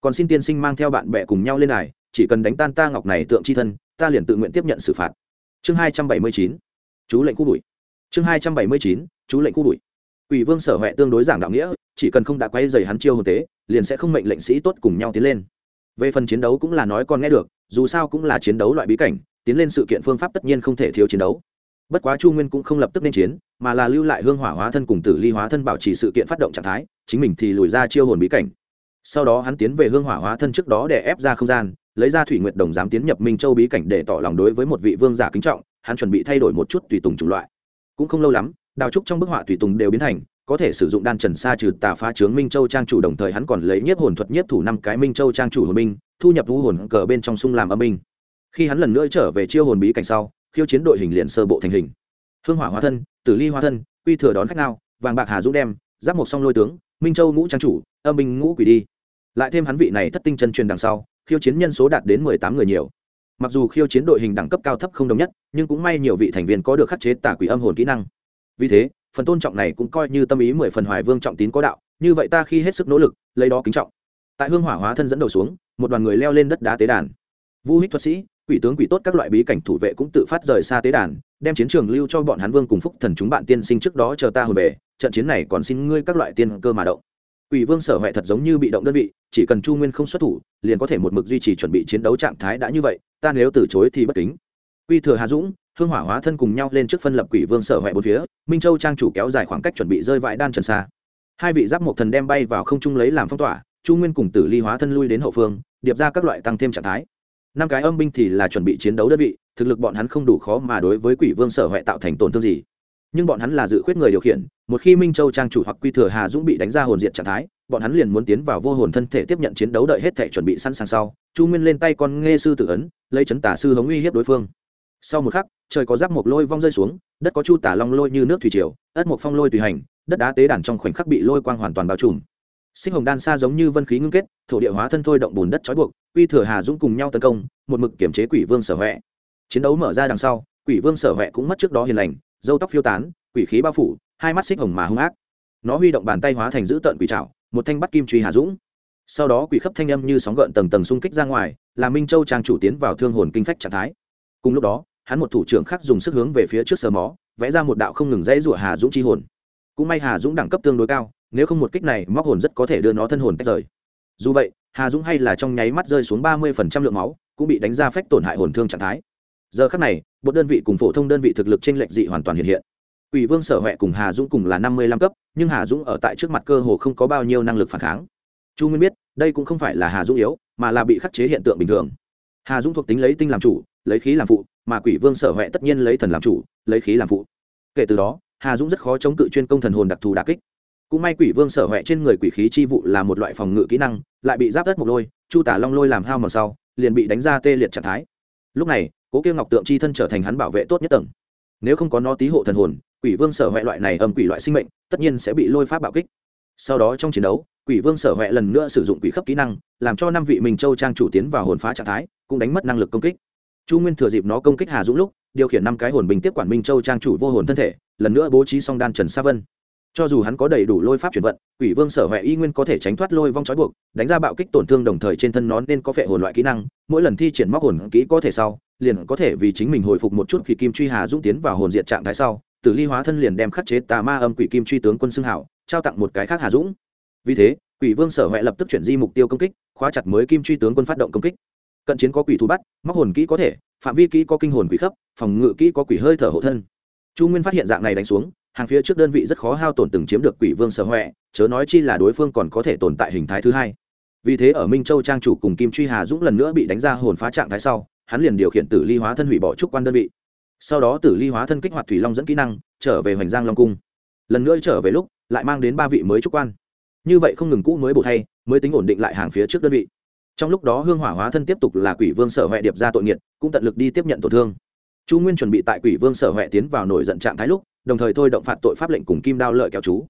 [SPEAKER 1] Còn xin tiên sinh mang theo bạn bè cùng nhau lên này chỉ cần đánh tan ta ngọc này tượng chi thân, ta liền tự nguyện tiếp nhận xử phạt. Chương hai trăm bảy mươi chín, chú lệnh khu đuổi chương hai trăm bảy mươi chín, chú lệnh khu đuổi quỷ vương sở huệ tương đối giảng đạo nghĩa chỉ cần không đã quay dày hắn chiêu hồn tế liền sẽ không mệnh lệnh sĩ tốt cùng nhau tiến lên. Về phần chiến đấu cũng là nói còn nghe được, dù sao cũng là chiến đấu loại bí cảnh, tiến lên sự kiện phương pháp tất nhiên không thể thiếu chiến đấu. Bất quá chu nguyên cũng không lập tức nên chiến, mà là lưu lại hương hỏa hóa thân cùng tử ly hóa thân bảo trì sự kiện phát động trạng thái, chính mình thì lùi ra chiêu hồn bí cảnh. Sau đó hắn tiến về hương hỏa hóa thân trước đó để ép ra không gian, lấy ra thủy nguyệt đồng dám tiến nhập minh châu bí cảnh để tỏ lòng đối với một vị vương giả kính trọng, hắn chuẩn bị thay đổi một chút tùy tùng chủng loại. Cũng không lâu lắm, đào trúc trong bức họa tùy tùng đều biến thành có thể sử dụng đan trần sa trừ tà phá chướng minh châu trang chủ, đồng thời hắn còn lấy nhiếp hồn thuật nhiếp thủ năm cái minh châu trang chủ hồn minh thu nhập vũ hồn cờ bên trong sung làm âm minh khi hắn lần nữa trở về chiêu hồn bí cảnh sau, khiêu chiến đội hình liền sơ bộ thành hình. Hương hỏa hóa thân, tử ly hóa thân, quy thừa đón khách nào, vàng bạc hà dũng đem, giáp một song lôi tướng, minh châu ngũ trang chủ, âm minh ngũ quỷ đi. Lại thêm hắn vị này thất tinh chân truyền đằng sau, khiêu chiến nhân số đạt đến mười tám người nhiều. Mặc dù khiêu chiến đội hình đẳng cấp cao thấp không đồng nhất, nhưng cũng may nhiều vị thành viên có được khắc chế tả quỷ âm hồn kỹ năng. Vì thế phần tôn trọng này cũng coi như tâm ý mười phần hoài vương trọng tín có đạo, như vậy ta khi hết sức nỗ lực, lấy đó kính trọng. Tại hương hỏa hóa thân dẫn đầu xuống, một đoàn người leo lên đất đá tế đàn. Vu hích thuật sĩ, quỷ tướng quỷ tốt các loại bí cảnh thủ vệ cũng tự phát rời xa tế đàn, đem chiến trường lưu cho bọn hán vương cùng phúc thần chúng bạn tiên sinh trước đó chờ ta hồi về, trận chiến này còn xin ngươi các loại tiên cơ mà động. Quỷ vương sở huệ thật giống như bị động đơn vị, chỉ cần chu nguyên không xuất thủ, liền có thể một mực duy trì chuẩn bị chiến đấu trạng thái đã như vậy, ta nếu từ chối thì bất kính. Quy thừa hà dũng hương hỏa hóa thân cùng nhau lên trước phân lập quỷ vương sở huệ bốn phía, minh châu trang chủ kéo dài khoảng cách chuẩn bị rơi vãi đan trần xa. Hai vị giáp một thần đem bay vào không trung lấy làm phong tỏa, chu nguyên cùng tử ly hóa thân lui đến hậu phương, điệp ra các loại tăng thêm trạng thái. Năm cái âm binh thì là chuẩn bị chiến đấu đơn vị, thực lực bọn hắn không đủ khó mà đối với quỷ vương sở huệ tạo thành tổn thương gì. Nhưng bọn hắn là dự khuyết người điều khiển, một khi minh châu trang chủ hoặc quy thừa hà dũng bị đánh ra hồn diện trạng thái, bọn hắn liền muốn tiến vào vô hồn thân thể tiếp nhận chiến đấu đợi hết thể chuẩn bị sẵn sàng sau. Chu nguyên lên tay con nghe sư tử ấn, lấy chấn tả sư hống uy hiếp đối phương sau một khắc, trời có giáp một lôi vong rơi xuống, đất có chu tả long lôi như nước thủy triều, ất một phong lôi tùy hành, đất đá tế đàn trong khoảnh khắc bị lôi quang hoàn toàn bao trùm. Sinh hồng đan xa giống như vân khí ngưng kết, thổ địa hóa thân thôi động bùn đất trói buộc, quy thừa hà dũng cùng nhau tấn công, một mực kiểm chế quỷ vương sở huệ. Chiến đấu mở ra đằng sau, quỷ vương sở huệ cũng mất trước đó hiền lành dâu tóc phiêu tán, quỷ khí bao phủ, hai mắt xích hồng mà hung ác. Nó huy động bàn tay hóa thành dữ tợn quỷ trảo, một thanh bắt kim truy hà dũng. Sau đó quỷ khắp thanh âm như sóng gợn tầng tầng xung kích ra ngoài, là minh châu trang chủ tiến vào thương hồn kinh phách trạng thái. Cùng lúc đó hắn một thủ trưởng khác dùng sức hướng về phía trước sờ mó, vẽ ra một đạo không ngừng dãy rủa hà dũng chi hồn. Cũng may hà dũng đẳng cấp tương đối cao, nếu không một kích này, móc hồn rất có thể đưa nó thân hồn tách rời. Dù vậy, hà dũng hay là trong nháy mắt rơi xuống ba mươi lượng máu, cũng bị đánh ra phách tổn hại hồn thương trạng thái. Giờ khắc này, một đơn vị cùng phổ thông đơn vị thực lực t r ê n lệch dị hoàn toàn hiện hiện. Quỷ vương sở huệ cùng hà dũng cùng là năm mươi lăm cấp, nhưng hà dũng ở tại trước mặt cơ hồ không có bao nhiêu năng lực phản kháng. Chu nguyên biết, đây cũng không phải là hà dũng yếu, mà là bị khắc chế hiện tượng bình thường. Hà dũng thuộc tính lấy tinh làm chủ, lấy khí làm phụ mà quỷ vương sở huệ tất nhiên lấy thần làm chủ, lấy khí làm phụ. Kể từ đó, hà dũng rất khó chống cự chuyên công thần hồn đặc thù đà kích. Cũng may quỷ vương sở huệ trên người quỷ khí chi vụ là một loại phòng ngự kỹ năng, lại bị giáp đất một lôi, chu tả long lôi làm hao mòn sau, liền bị đánh ra tê liệt trạng thái. Lúc này, cố kêu ngọc tượng chi thân trở thành hắn bảo vệ tốt nhất tầng. Nếu không có nó tí hộ thần hồn, quỷ vương sở huệ loại này âm quỷ loại sinh mệnh, tất nhiên sẽ bị lôi pháp bạo kích. Sau đó trong chiến đấu, quỷ vương sở huệ lần nữa sử dụng quỷ khấp kỹ năng, làm cho năm vị minh châu trang chủ tiến vào hồn phá trạng thái, cũng đánh mất năng lực công kích chu nguyên thừa dịp nó công kích hà dũng lúc, điều khiển năm cái hồn bình tiếp quản minh châu trang chủ vô hồn thân thể, lần nữa bố trí song đan trần sa vân. Cho dù hắn có đầy đủ lôi pháp chuyển vận, quỷ vương sở huệ y nguyên có thể tránh thoát lôi vong trói buộc, đánh ra bạo kích tổn thương đồng thời trên thân nó nên có phệ hồn loại kỹ năng, mỗi lần thi triển móc hồn kỹ có thể sau, liền có thể vì chính mình hồi phục một chút khi kim truy hà dũng tiến vào hồn diện trạng thái sau, tử ly hóa thân liền đem khắc chế tà ma âm quỷ kim truy tướng quân xưng hảo, trao tặng một cái khác hà dũng. Vì thế, quỷ vương sở huệ lập tức chuyển di mục tiêu công kích, khóa chặt mới kim truy tướng quân phát động công kích cận chiến có quỷ thú bắt, móc hồn kỹ có thể, phạm vi kỹ có kinh hồn quỷ khấp, phòng ngự kỹ có quỷ hơi thở hộ thân. Chu nguyên phát hiện dạng này đánh xuống, hàng phía trước đơn vị rất khó hao tổn từng chiếm được quỷ vương sở huệ, chớ nói chi là đối phương còn có thể tồn tại hình thái thứ hai. Vì thế ở minh châu trang chủ cùng kim truy hà dũng lần nữa bị đánh ra hồn phá trạng thái sau, hắn liền điều khiển tử ly hóa thân hủy bỏ trúc quan đơn vị. Sau đó tử ly hóa thân kích hoạt thủy long dẫn kỹ năng, trở về hoành giang long cung. Lần nữa trở về lúc, lại mang đến ba vị mới trúc quan. Như vậy không ngừng cũ mới bổ thay, mới tính ổn định lại hàng phía trước đơn vị trong lúc đó hương hỏa hóa thân tiếp tục là quỷ vương sở huệ điệp ra tội nghiệt, cũng tận lực đi tiếp nhận tổn thương. Chu nguyên chuẩn bị tại quỷ vương sở huệ tiến vào nổi giận trạng thái lúc, đồng thời thôi động phạt tội pháp lệnh cùng kim đao lợi kéo chú.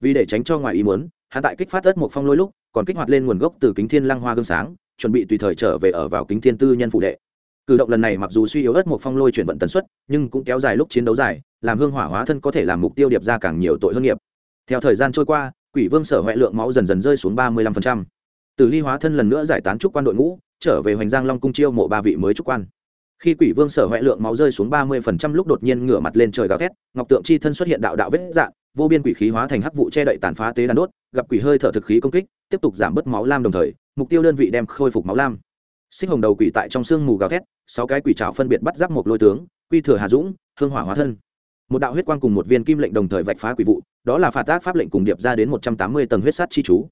[SPEAKER 1] Vì để tránh cho ngoài ý muốn, hắn tại kích phát đất một phong lôi lúc, còn kích hoạt lên nguồn gốc từ kính thiên lăng hoa gương sáng, chuẩn bị tùy thời trở về ở vào kính thiên tư nhân phụ đệ. Cử động lần này mặc dù suy yếu ớt một phong lôi chuyển vận tần suất, nhưng cũng kéo dài lúc chiến đấu dài, làm hương hỏa hóa thân có thể làm mục tiêu điệp ra càng nhiều tội hơn nghiệp. Theo thời gian trôi qua, quỷ vương sở huệ lượng máu dần dần rơi xuống ba mươi lăm phần trăm từ ly hóa thân lần nữa giải tán trúc quan đội ngũ, trở về hoành giang long cung chiêu mộ ba vị mới trúc quan. Khi quỷ vương sở hoại lượng máu rơi xuống ba mươi phần trăm lúc đột nhiên ngửa mặt lên trời gào thét, ngọc tượng chi thân xuất hiện đạo đạo vết dạng vô biên quỷ khí hóa thành hắc vụ che đậy tàn phá tế đàn đốt, gặp quỷ hơi thở thực khí công kích, tiếp tục giảm bớt máu lam đồng thời, mục tiêu đơn vị đem khôi phục máu lam. Xích hồng đầu quỷ tại trong xương mù gào thét, sáu cái quỷ trảo phân biệt bắt giáp một lôi tướng, quy thừa hà dũng, hương hỏa hóa thân. Một đạo huyết quang cùng một viên kim lệnh đồng thời vạch phá quỷ vụ, đó là phạt tác pháp lệnh cùng điệp ra đến một trăm tám mươi tầng huyết sát chi chú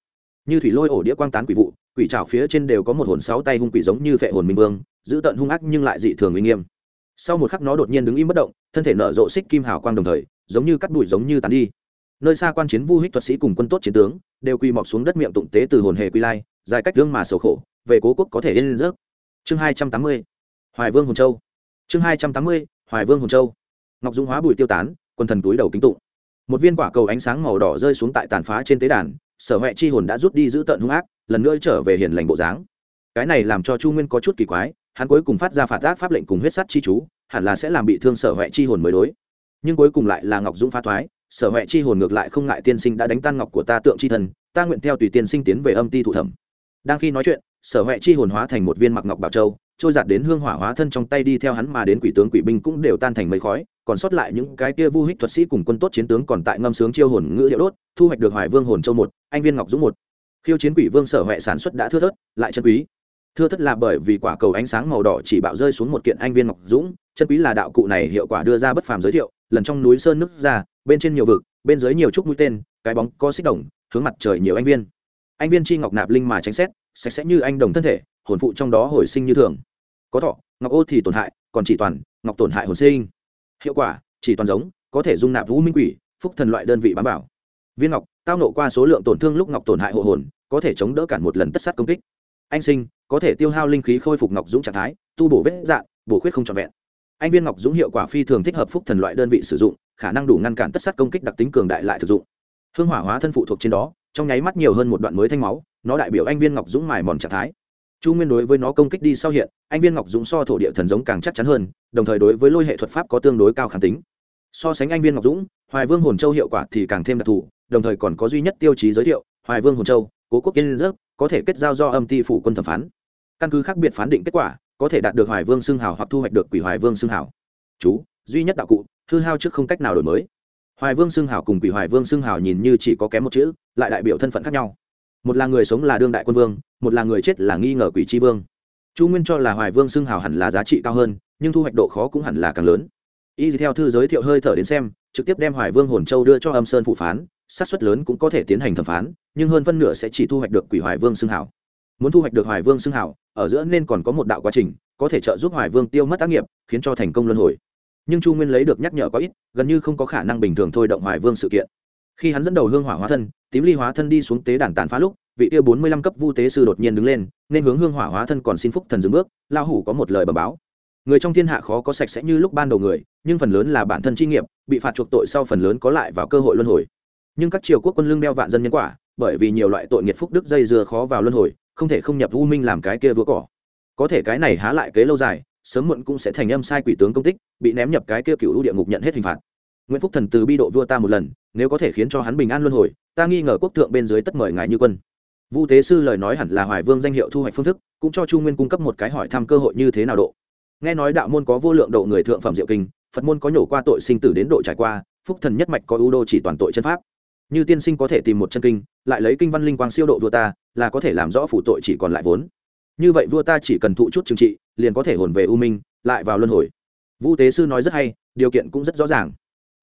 [SPEAKER 1] như thủy lôi ổ đĩa quang tán quỷ vụ, quỷ trào phía trên đều có một hồn sáu tay hung quỷ giống như vệ hồn minh vương, giữ tận hung ác nhưng lại dị thường uy nghiêm. Sau một khắc nó đột nhiên đứng im bất động, thân thể nở rộ xích kim hào quang đồng thời, giống như cắt đùi giống như tàn đi. Nơi xa quan chiến vu hích thuật sĩ cùng quân tốt chiến tướng, đều quy mọc xuống đất miệng tụng tế từ hồn hề quy lai dài cách gương mà sầu khổ, về cố quốc có thể lên rớt chương hai trăm tám mươi, hoài vương hồn châu. Chương hai trăm tám mươi, hoài vương hồn châu. Ngọc dung hóa bùi tiêu tán quân thần túi đầu kính tụng. Một viên quả cầu ánh sáng màu đỏ rơi xuống tại tàn phá trên tế đàn sở huệ chi hồn đã rút đi giữ tận hung ác, lần nữa trở về hiền lành bộ dáng. Cái này làm cho chu nguyên có chút kỳ quái, hắn cuối cùng phát ra phạt tác pháp lệnh cùng huyết sắt chi chú, hẳn là sẽ làm bị thương sở huệ chi hồn mới đối. Nhưng cuối cùng lại là ngọc dũng phá thoái, sở huệ chi hồn ngược lại không ngại tiên sinh đã đánh tan ngọc của ta tượng chi thần ta nguyện theo tùy tiên sinh tiến về âm ti thủ thẩm đang khi nói chuyện, sở huệ chi hồn hóa thành một viên mặc ngọc bảo châu, trôi giạt đến hương hỏa hóa thân trong tay đi theo hắn mà đến quỷ tướng quỷ binh cũng đều tan thành mây khói, còn sót lại những cái kia vu hích thuật sĩ cùng quân tốt chiến tướng còn tại ngâm sướng chiêu hồn ngữ điệu đốt, thu hoạch được hoài vương hồn châu một, anh viên ngọc dũng một. Khiêu chiến quỷ vương sở huệ sản xuất đã thưa thớt, lại chân quý. Thưa thất là bởi vì quả cầu ánh sáng màu đỏ chỉ bạo rơi xuống một kiện anh viên ngọc dũng, chân quý là đạo cụ này hiệu quả đưa ra bất phàm giới thiệu, lần trong núi sơn nứt ra, bên trên nhiều vực, bên dưới nhiều trúc mũi tên, cái bóng có xích đồng, hướng mặt trời nhiều anh viên anh viên chi ngọc nạp linh mà tránh xét, sạch sẽ như anh đồng thân thể, hồn phụ trong đó hồi sinh như thường. Có thọ, ngọc ô thì tổn hại, còn chỉ toàn, ngọc tổn hại hồn sinh. Hiệu quả, chỉ toàn giống, có thể dung nạp vũ minh quỷ, phúc thần loại đơn vị bám bảo. Viên ngọc, tao nộ qua số lượng tổn thương lúc ngọc tổn hại hộ hồn, có thể chống đỡ cản một lần tất sát công kích. Anh sinh, có thể tiêu hao linh khí khôi phục ngọc dũng trạng thái, tu bổ vết dạn bổ khuyết không trọn vẹn. Anh viên ngọc dũng hiệu quả phi thường thích hợp phúc thần loại đơn vị sử dụng, khả năng đủ ngăn cản tất sát công kích đặc tính cường đại lại thực dụng. Hương hỏa hóa thân phụ thuộc trên đó trong nháy mắt nhiều hơn một đoạn mới thanh máu, nó đại biểu anh viên ngọc dũng mài mòn trạng thái. Chu nguyên đối với nó công kích đi sau hiện, anh viên ngọc dũng so thổ địa thần giống càng chắc chắn hơn, đồng thời đối với lôi hệ thuật pháp có tương đối cao kháng tính. So sánh anh viên ngọc dũng, hoài vương hồn châu hiệu quả thì càng thêm đặc thù, đồng thời còn có duy nhất tiêu chí giới thiệu, hoài vương hồn châu, cố quốc yên giấc có thể kết giao do âm ti phủ quân thẩm phán. Căn cứ khác biệt phán định kết quả, có thể đạt được hoài vương xưng hào hoặc thu hoạch được quỷ hoài vương xưng hào. Chú, duy nhất đạo cụ, hư hao trước không cách nào đổi mới hoài vương xưng hào cùng quỷ hoài vương xưng hào nhìn như chỉ có kém một chữ, lại đại biểu thân phận khác nhau. Một là người sống là đương đại quân vương, một là người chết là nghi ngờ quỷ tri vương. Chu nguyên cho là hoài vương xưng hào hẳn là giá trị cao hơn, nhưng thu hoạch độ khó cũng hẳn là càng lớn. Y theo thư giới thiệu hơi thở đến xem, trực tiếp đem hoài vương hồn châu đưa cho âm sơn phụ phán, xác suất lớn cũng có thể tiến hành thẩm phán, nhưng hơn phân nửa sẽ chỉ thu hoạch được quỷ hoài vương xưng hảo muốn thu hoạch được hoài vương xưng hảo ở giữa nên còn có một đạo quá trình, có thể trợ giúp hoài vương tiêu mất tác nghiệp, khiến cho thành công luân hồi nhưng chu nguyên lấy được nhắc nhở có ít, gần như không có khả năng bình thường thôi động hoài vương sự kiện. Khi hắn dẫn đầu hương hỏa hóa thân, tím ly hóa thân đi xuống tế đàn tàn phá lúc, vị tiêu bốn mươi lăm cấp vu tế sư đột nhiên đứng lên, nên hướng hương hỏa hóa thân còn xin phúc thần dừng bước lao hủ có một lời bờ báo. Người trong thiên hạ khó có sạch sẽ như lúc ban đầu người, nhưng phần lớn là bản thân chi nghiệp, bị phạt chuộc tội sau phần lớn có lại vào cơ hội luân hồi. Nhưng các triều quốc quân lương đeo vạn dân nhân quả, bởi vì nhiều loại tội nghiệt phúc đức dây dưa khó vào luân hồi, không thể không nhập u minh làm cái kia vua cỏ. Có thể cái này há lại kế lâu dài sớm muộn cũng sẽ thành âm sai quỷ tướng công tích, bị ném nhập cái kia cựu địa ngục nhận hết hình phạt. Nguyễn phúc thần từ bi độ vua ta một lần, nếu có thể khiến cho hắn bình an luân hồi, ta nghi ngờ quốc thượng bên dưới tất mời ngài như quân. Vu tế sư lời nói hẳn là hoài vương danh hiệu thu hoạch phương thức, cũng cho chu nguyên cung cấp một cái hỏi thăm cơ hội như thế nào độ. Nghe nói đạo môn có vô lượng độ người thượng phẩm diệu kinh, phật môn có nhổ qua tội sinh tử đến độ trải qua, phúc thần nhất mạch có ưu đô chỉ toàn tội chân pháp. Như tiên sinh có thể tìm một chân kinh, lại lấy kinh văn linh quang siêu độ vua ta, là có thể làm rõ phủ tội chỉ còn lại vốn như vậy vua ta chỉ cần thụ chút trừng trị, liền có thể hồn về u minh, lại vào luân hồi. Vu tế sư nói rất hay, điều kiện cũng rất rõ ràng.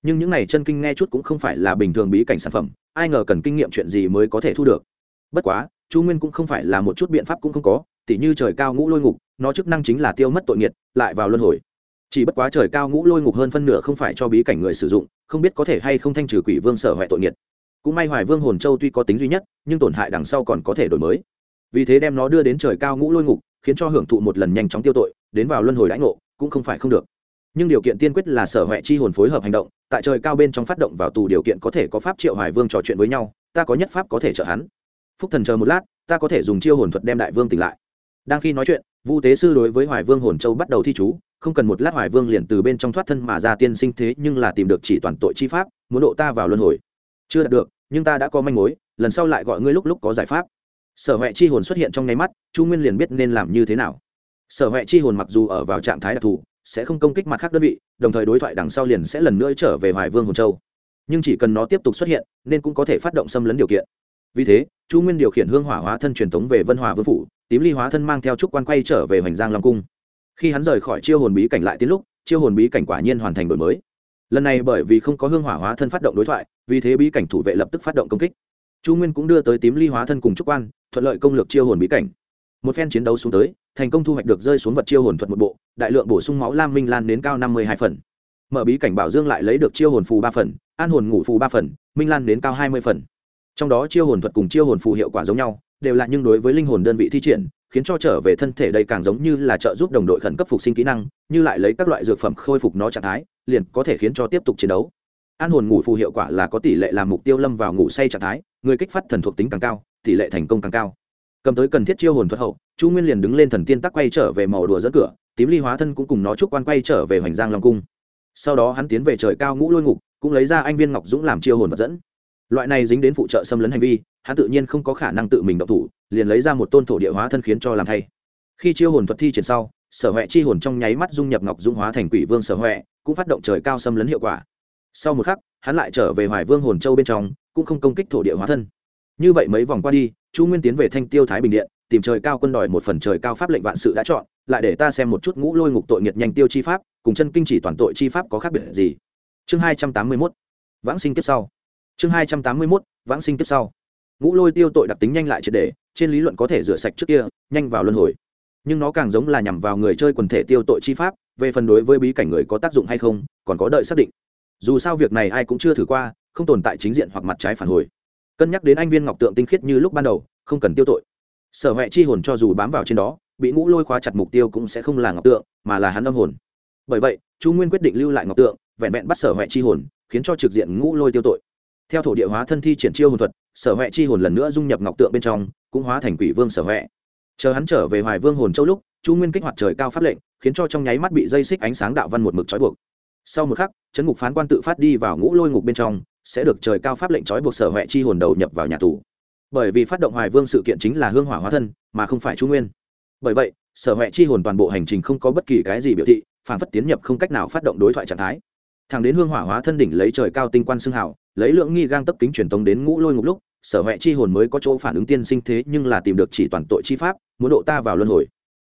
[SPEAKER 1] Nhưng những này chân kinh nghe chút cũng không phải là bình thường bí cảnh sản phẩm, ai ngờ cần kinh nghiệm chuyện gì mới có thể thu được. Bất quá, chu nguyên cũng không phải là một chút biện pháp cũng không có, tỉ như trời cao ngũ lôi ngục, nó chức năng chính là tiêu mất tội nghiệt, lại vào luân hồi. Chỉ bất quá trời cao ngũ lôi ngục hơn phân nửa không phải cho bí cảnh người sử dụng, không biết có thể hay không thanh trừ quỷ vương sở huệ tội nghiệt. Cũng may hoài vương hồn châu tuy có tính duy nhất, nhưng tổn hại đằng sau còn có thể đổi mới vì thế đem nó đưa đến trời cao ngũ lôi ngục, khiến cho hưởng thụ một lần nhanh chóng tiêu tội, đến vào luân hồi đãi ngộ, cũng không phải không được. Nhưng điều kiện tiên quyết là sở huệ chi hồn phối hợp hành động, tại trời cao bên trong phát động vào tù điều kiện có thể có pháp triệu hoài vương trò chuyện với nhau, ta có nhất pháp có thể trợ hắn. Phúc thần chờ một lát, ta có thể dùng chiêu hồn thuật đem đại vương tỉnh lại. Đang khi nói chuyện, vu tế sư đối với hoài vương hồn châu bắt đầu thi chú, không cần một lát hoài vương liền từ bên trong thoát thân mà ra tiên sinh thế, nhưng là tìm được chỉ toàn tội chi pháp, muốn độ ta vào luân hồi. Chưa đạt được, nhưng ta đã có manh mối, lần sau lại gọi ngươi lúc lúc có giải pháp sở huệ chi hồn xuất hiện trong nháy mắt, chu nguyên liền biết nên làm như thế nào. Sở huệ chi hồn mặc dù ở vào trạng thái đặc thù, sẽ không công kích mặt khác đơn vị, đồng thời đối thoại đằng sau liền sẽ lần nữa trở về hoài vương hồn châu. Nhưng chỉ cần nó tiếp tục xuất hiện, nên cũng có thể phát động xâm lấn điều kiện. Vì thế, chu nguyên điều khiển hương hỏa hóa thân truyền thống về vân hòa vương phủ, tím ly hóa thân mang theo trúc quan quay trở về hoành giang long cung. Khi hắn rời khỏi chiêu hồn bí cảnh lại tiến lúc, chiêu hồn bí cảnh quả nhiên hoàn thành đổi mới. Lần này bởi vì không có hương hỏa hóa thân phát động đối thoại, vì thế bí cảnh thủ vệ lập tức phát động công kích. Chu nguyên cũng đưa tới tím ly hóa thân cùng trúc quan thuận lợi công lược chiêu hồn bí cảnh. Một phen chiến đấu xuống tới, thành công thu hoạch được rơi xuống vật chiêu hồn thuật một bộ, đại lượng bổ sung máu lam minh lan đến cao năm mươi hai phần. Mở bí cảnh bảo dương lại lấy được chiêu hồn phù ba phần, an hồn ngủ phù ba phần, minh lan đến cao hai mươi phần. Trong đó chiêu hồn thuật cùng chiêu hồn phù hiệu quả giống nhau, đều là nhưng đối với linh hồn đơn vị thi triển, khiến cho trở về thân thể đây càng giống như là trợ giúp đồng đội khẩn cấp phục sinh kỹ năng, như lại lấy các loại dược phẩm khôi phục nó trạng thái, liền có thể khiến cho tiếp tục chiến đấu. An hồn ngủ phù hiệu quả là có tỷ lệ làm mục tiêu lâm vào ngủ say trạng thái, người kích phát thần thuộc tính càng cao tỷ lệ thành công càng cao. Cầm tới cần thiết chiêu hồn thuật hậu, chu nguyên liền đứng lên thần tiên tắc quay trở về màu đùa dẫn cửa, tím ly hóa thân cũng cùng nó chúc quan quay trở về hoành giang long cung. Sau đó hắn tiến về trời cao ngũ lôi ngục, cũng lấy ra anh viên ngọc dũng làm chiêu hồn vật dẫn. Loại này dính đến phụ trợ xâm lấn hành vi, hắn tự nhiên không có khả năng tự mình động thủ, liền lấy ra một tôn thổ địa hóa thân khiến cho làm thay. Khi chiêu hồn thuật thi triển sau, sở huệ chi hồn trong nháy mắt dung nhập ngọc dũng hóa thành quỷ vương sở huệ, cũng phát động trời cao xâm lấn hiệu quả. Sau một khắc, hắn lại trở về hoài vương hồn châu bên trong, cũng không công kích thổ địa hóa thân như vậy mấy vòng qua đi, chu nguyên tiến về thanh tiêu thái bình điện, tìm trời cao quân đòi một phần trời cao pháp lệnh vạn sự đã chọn, lại để ta xem một chút ngũ lôi ngục tội nghiệt nhanh tiêu chi pháp, cùng chân kinh chỉ toàn tội chi pháp có khác biệt gì. Chương hai trăm tám mươi mốt, vãng sinh kiếp sau. Chương hai trăm tám mươi mốt, vãng sinh kiếp sau. Ngũ lôi tiêu tội đặc tính nhanh lại triệt đề trên lý luận có thể rửa sạch trước kia, nhanh vào luân hồi. Nhưng nó càng giống là nhằm vào người chơi quần thể tiêu tội chi pháp, về phần đối với bí cảnh người có tác dụng hay không, còn có đợi xác định. Dù sao việc này ai cũng chưa thử qua, không tồn tại chính diện hoặc mặt trái phản hồi cân nhắc đến anh viên ngọc tượng tinh khiết như lúc ban đầu, không cần tiêu tội. Sở huệ chi hồn cho dù bám vào trên đó, bị ngũ lôi khóa chặt mục tiêu cũng sẽ không là ngọc tượng, mà là hắn âm hồn. Bởi vậy, chu nguyên quyết định lưu lại ngọc tượng, vẹn vẹn bắt sở huệ chi hồn, khiến cho trực diện ngũ lôi tiêu tội. Theo thổ địa hóa thân thi triển chiêu hồn thuật, sở huệ chi hồn lần nữa dung nhập ngọc tượng bên trong, cũng hóa thành quỷ vương sở huệ. Chờ hắn trở về hoài vương hồn châu lúc, chu nguyên kích hoạt trời cao pháp lệnh, khiến cho trong nháy mắt bị dây xích ánh sáng đạo văn một mực trói buộc. Sau một khắc, chấn ngục phán quan tự phát đi vào ngũ lôi ngục bên trong sẽ được trời cao pháp lệnh trói buộc sở huệ chi hồn đầu nhập vào nhà tù. Bởi vì phát động hoài vương sự kiện chính là hương hỏa hóa thân, mà không phải chu nguyên. Bởi vậy, sở huệ chi hồn toàn bộ hành trình không có bất kỳ cái gì biểu thị, phản phất tiến nhập không cách nào phát động đối thoại trạng thái. Thằng đến hương hỏa hóa thân đỉnh lấy trời cao tinh quan xương hảo lấy lượng nghi gang tấp kính truyền tống đến ngũ lôi ngục lúc, sở huệ chi hồn mới có chỗ phản ứng tiên sinh thế nhưng là tìm được chỉ toàn tội chi pháp, muốn độ ta vào luân hồi.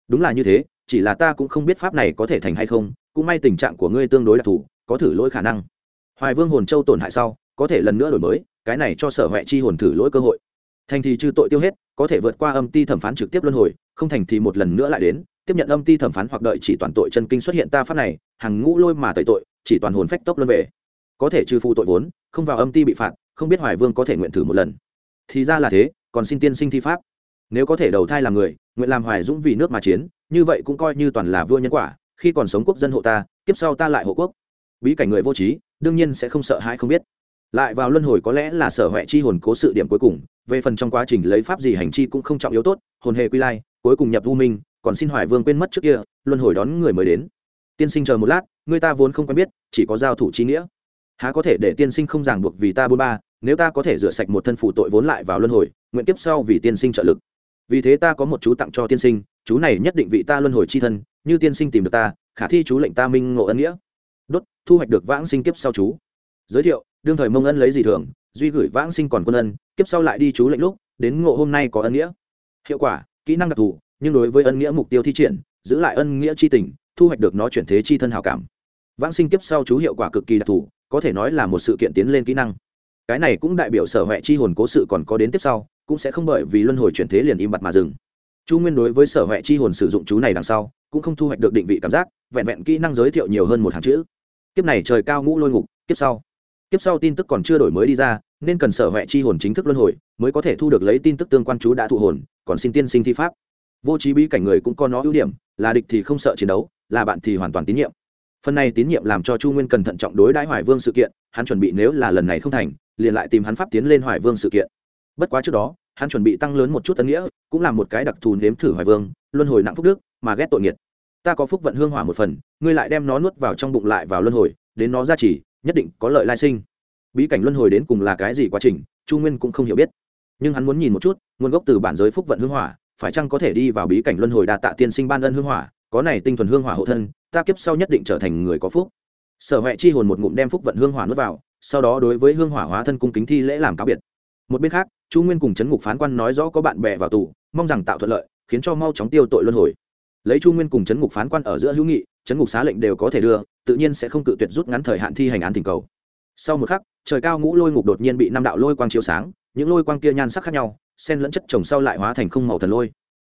[SPEAKER 1] Đúng là như thế, chỉ là ta cũng không biết pháp này có thể thành hay không, cũng may tình trạng của ngươi tương đối đặc thù, có thử lỗi khả năng. Hoài vương hồn châu tổn hại sau có thể lần nữa đổi mới, cái này cho sở huệ chi hồn thử lỗi cơ hội. Thành thì trừ tội tiêu hết, có thể vượt qua âm ti thẩm phán trực tiếp luân hồi, không thành thì một lần nữa lại đến, tiếp nhận âm ti thẩm phán hoặc đợi chỉ toàn tội chân kinh xuất hiện ta pháp này, hàng ngũ lôi mà tẩy tội, chỉ toàn hồn phách tốc luân về. Có thể trừ phụ tội vốn, không vào âm ti bị phạt, không biết hoài vương có thể nguyện thử một lần. Thì ra là thế, còn xin tiên sinh thi pháp. Nếu có thể đầu thai làm người, nguyện làm hoài dũng vì nước mà chiến, như vậy cũng coi như toàn là vua nhân quả, khi còn sống quốc dân hộ ta tiếp sau ta lại hộ quốc. Bí cảnh người vô trí, đương nhiên sẽ không sợ hãi không biết lại vào luân hồi có lẽ là sở huệ chi hồn cố sự điểm cuối cùng, về phần trong quá trình lấy pháp gì hành chi cũng không trọng yếu tốt, hồn hề quy lai, cuối cùng nhập u minh, còn xin hoài vương quên mất trước kia, luân hồi đón người mới đến. Tiên sinh chờ một lát, người ta vốn không quen biết, chỉ có giao thủ chi nghĩa. Há có thể để tiên sinh không ràng buộc vì ta bôn ba, nếu ta có thể rửa sạch một thân phụ tội vốn lại vào luân hồi, nguyện tiếp sau vì tiên sinh trợ lực. Vì thế ta có một chú tặng cho tiên sinh, chú này nhất định vị ta luân hồi chi thân, như tiên sinh tìm được ta, khả thi chú lệnh ta minh ngộ ân nghĩa. Đốt, thu hoạch được vãng sinh kiếp sau chú. Giới thiệu đương thời mông ân lấy gì thường, duy gửi vãng sinh còn quân ân, kiếp sau lại đi chú lệnh lúc, đến ngộ hôm nay có ân nghĩa. Hiệu quả, kỹ năng đặc thù, nhưng đối với ân nghĩa mục tiêu thi triển, giữ lại ân nghĩa chi tình, thu hoạch được nó chuyển thế chi thân hào cảm. Vãng sinh kiếp sau chú hiệu quả cực kỳ đặc thù, có thể nói là một sự kiện tiến lên kỹ năng. Cái này cũng đại biểu sở huệ chi hồn cố sự còn có đến tiếp sau, cũng sẽ không bởi vì luân hồi chuyển thế liền im bặt mà dừng. Chu nguyên đối với sở huệ chi hồn sử dụng chú này đằng sau, cũng không thu hoạch được định vị cảm giác, vẹn vẹn kỹ năng giới thiệu nhiều hơn một hàng chữ. Kiếp này trời cao ngũ lôi ngục, kiếp sau kiếp sau tin tức còn chưa đổi mới đi ra, nên cần sở huệ chi hồn chính thức luân hồi, mới có thể thu được lấy tin tức tương quan chú đã thụ hồn, còn xin tiên sinh thi pháp. Vô trí bí cảnh người cũng có nó ưu điểm, là địch thì không sợ chiến đấu, là bạn thì hoàn toàn tín nhiệm. Phần này tín nhiệm làm cho chu nguyên cần thận trọng đối đãi hoài vương sự kiện, hắn chuẩn bị nếu là lần này không thành, liền lại tìm hắn pháp tiến lên hoài vương sự kiện. Bất quá trước đó, hắn chuẩn bị tăng lớn một chút tân nghĩa, cũng là một cái đặc thù nếm thử hoài vương, luân hồi nặng phúc đức, mà ghét tội nghiệt. Ta có phúc vận hương hỏa một phần, ngươi lại đem nó nuốt vào trong bụng lại vào luân hồi, đến nó ra chỉ nhất định có lợi lai sinh. Bí cảnh luân hồi đến cùng là cái gì quá trình, chu nguyên cũng không hiểu biết. Nhưng hắn muốn nhìn một chút, nguồn gốc từ bản giới phúc vận hương hỏa, phải chăng có thể đi vào bí cảnh luân hồi đa tạ tiên sinh ban ân hương hỏa, có này tinh thuần hương hỏa hộ thân, ta kiếp sau nhất định trở thành người có phúc. Sở huệ chi hồn một ngụm đem phúc vận hương hỏa nuốt vào, sau đó đối với hương hỏa hóa thân cung kính thi lễ làm cáo biệt. Một bên khác, chu nguyên cùng chấn ngục phán quan nói rõ có bạn bè vào tù, mong rằng tạo thuận lợi, khiến cho mau chóng tiêu tội luân hồi. Lấy chu nguyên cùng chấn ngục phán quan ở giữa hữu nghị chấn ngục xá lệnh đều có thể đưa, tự nhiên sẽ không cự tuyệt rút ngắn thời hạn thi hành án tình cầu. Sau một khắc, trời cao ngũ lôi ngục đột nhiên bị năm đạo lôi quang chiếu sáng, những lôi quang kia nhan sắc khác nhau xen lẫn chất trồng sau lại hóa thành không màu thần lôi.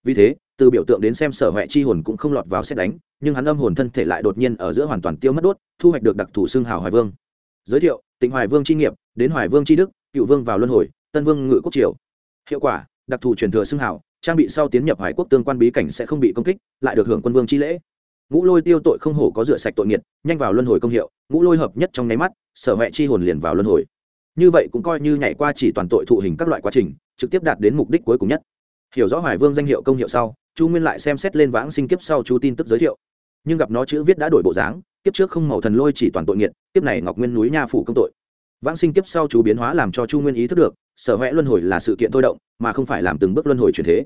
[SPEAKER 1] Vì thế, từ biểu tượng đến xem sở huệ chi hồn cũng không lọt vào xét đánh, nhưng hắn âm hồn thân thể lại đột nhiên ở giữa hoàn toàn tiêu mất đốt, thu hoạch được đặc thù xương hào hoài vương. Giới thiệu, tịnh hoài vương chi nghiệp, đến hoài vương chi đức, cựu vương vào luân hồi, tân vương ngự quốc triều. Hiệu quả, đặc thù truyền thừa xương hào, trang bị sau tiến nhập hải quốc tương quan bí cảnh sẽ không bị công kích, lại được hưởng quân vương chi lễ ngũ lôi tiêu tội không hổ có rửa sạch tội nghiệt, nhanh vào luân hồi công hiệu, ngũ lôi hợp nhất trong nháy mắt, sở huệ chi hồn liền vào luân hồi. Như vậy cũng coi như nhảy qua chỉ toàn tội thụ hình các loại quá trình, trực tiếp đạt đến mục đích cuối cùng nhất. Hiểu rõ hoài vương danh hiệu công hiệu sau, chu nguyên lại xem xét lên vãng sinh kiếp sau chú tin tức giới thiệu. Nhưng gặp nó chữ viết đã đổi bộ dáng, kiếp trước không màu thần lôi chỉ toàn tội nghiệt, kiếp này ngọc nguyên núi nha phủ công tội. Vãng sinh kiếp sau chú biến hóa làm cho chu nguyên ý thức được, sở huệ luân hồi là sự kiện thôi động, mà không phải làm từng bước luân hồi chuyển thế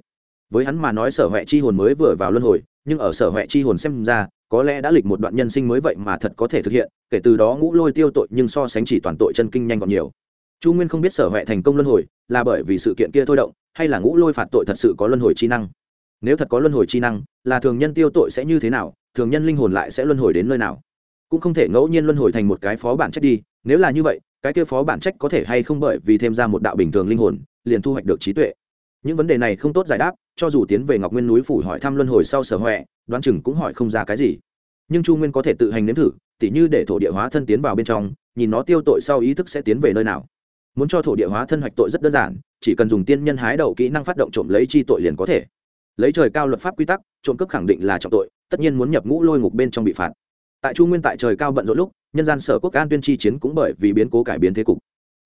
[SPEAKER 1] với hắn mà nói sở huệ chi hồn mới vừa vào luân hồi, nhưng ở sở huệ chi hồn xem ra, có lẽ đã lịch một đoạn nhân sinh mới vậy mà thật có thể thực hiện, kể từ đó ngũ lôi tiêu tội nhưng so sánh chỉ toàn tội chân kinh nhanh còn nhiều. Chu nguyên không biết sở huệ thành công luân hồi là bởi vì sự kiện kia thôi động, hay là ngũ lôi phạt tội thật sự có luân hồi chi năng. Nếu thật có luân hồi chi năng, là thường nhân tiêu tội sẽ như thế nào, thường nhân linh hồn lại sẽ luân hồi đến nơi nào? Cũng không thể ngẫu nhiên luân hồi thành một cái phó bản trách đi, nếu là như vậy, cái kia phó bản trách có thể hay không bởi vì thêm ra một đạo bình thường linh hồn, liền thu hoạch được trí tuệ những vấn đề này không tốt giải đáp, cho dù tiến về ngọc nguyên núi phủ hỏi thăm luân hồi sau sở huệ, đoán chừng cũng hỏi không ra cái gì. Nhưng chu nguyên có thể tự hành nếm thử, tỉ như để thổ địa hóa thân tiến vào bên trong, nhìn nó tiêu tội sau ý thức sẽ tiến về nơi nào. Muốn cho thổ địa hóa thân hoạch tội rất đơn giản, chỉ cần dùng tiên nhân hái đầu kỹ năng phát động trộm lấy chi tội liền có thể. Lấy trời cao luật pháp quy tắc, trộm cướp khẳng định là trọng tội, tất nhiên muốn nhập ngũ lôi ngục bên trong bị phạt. Tại chu nguyên tại trời cao bận rộn lúc, nhân gian sở quốc an tuyên chi chiến cũng bởi vì biến cố cải biến thế cục.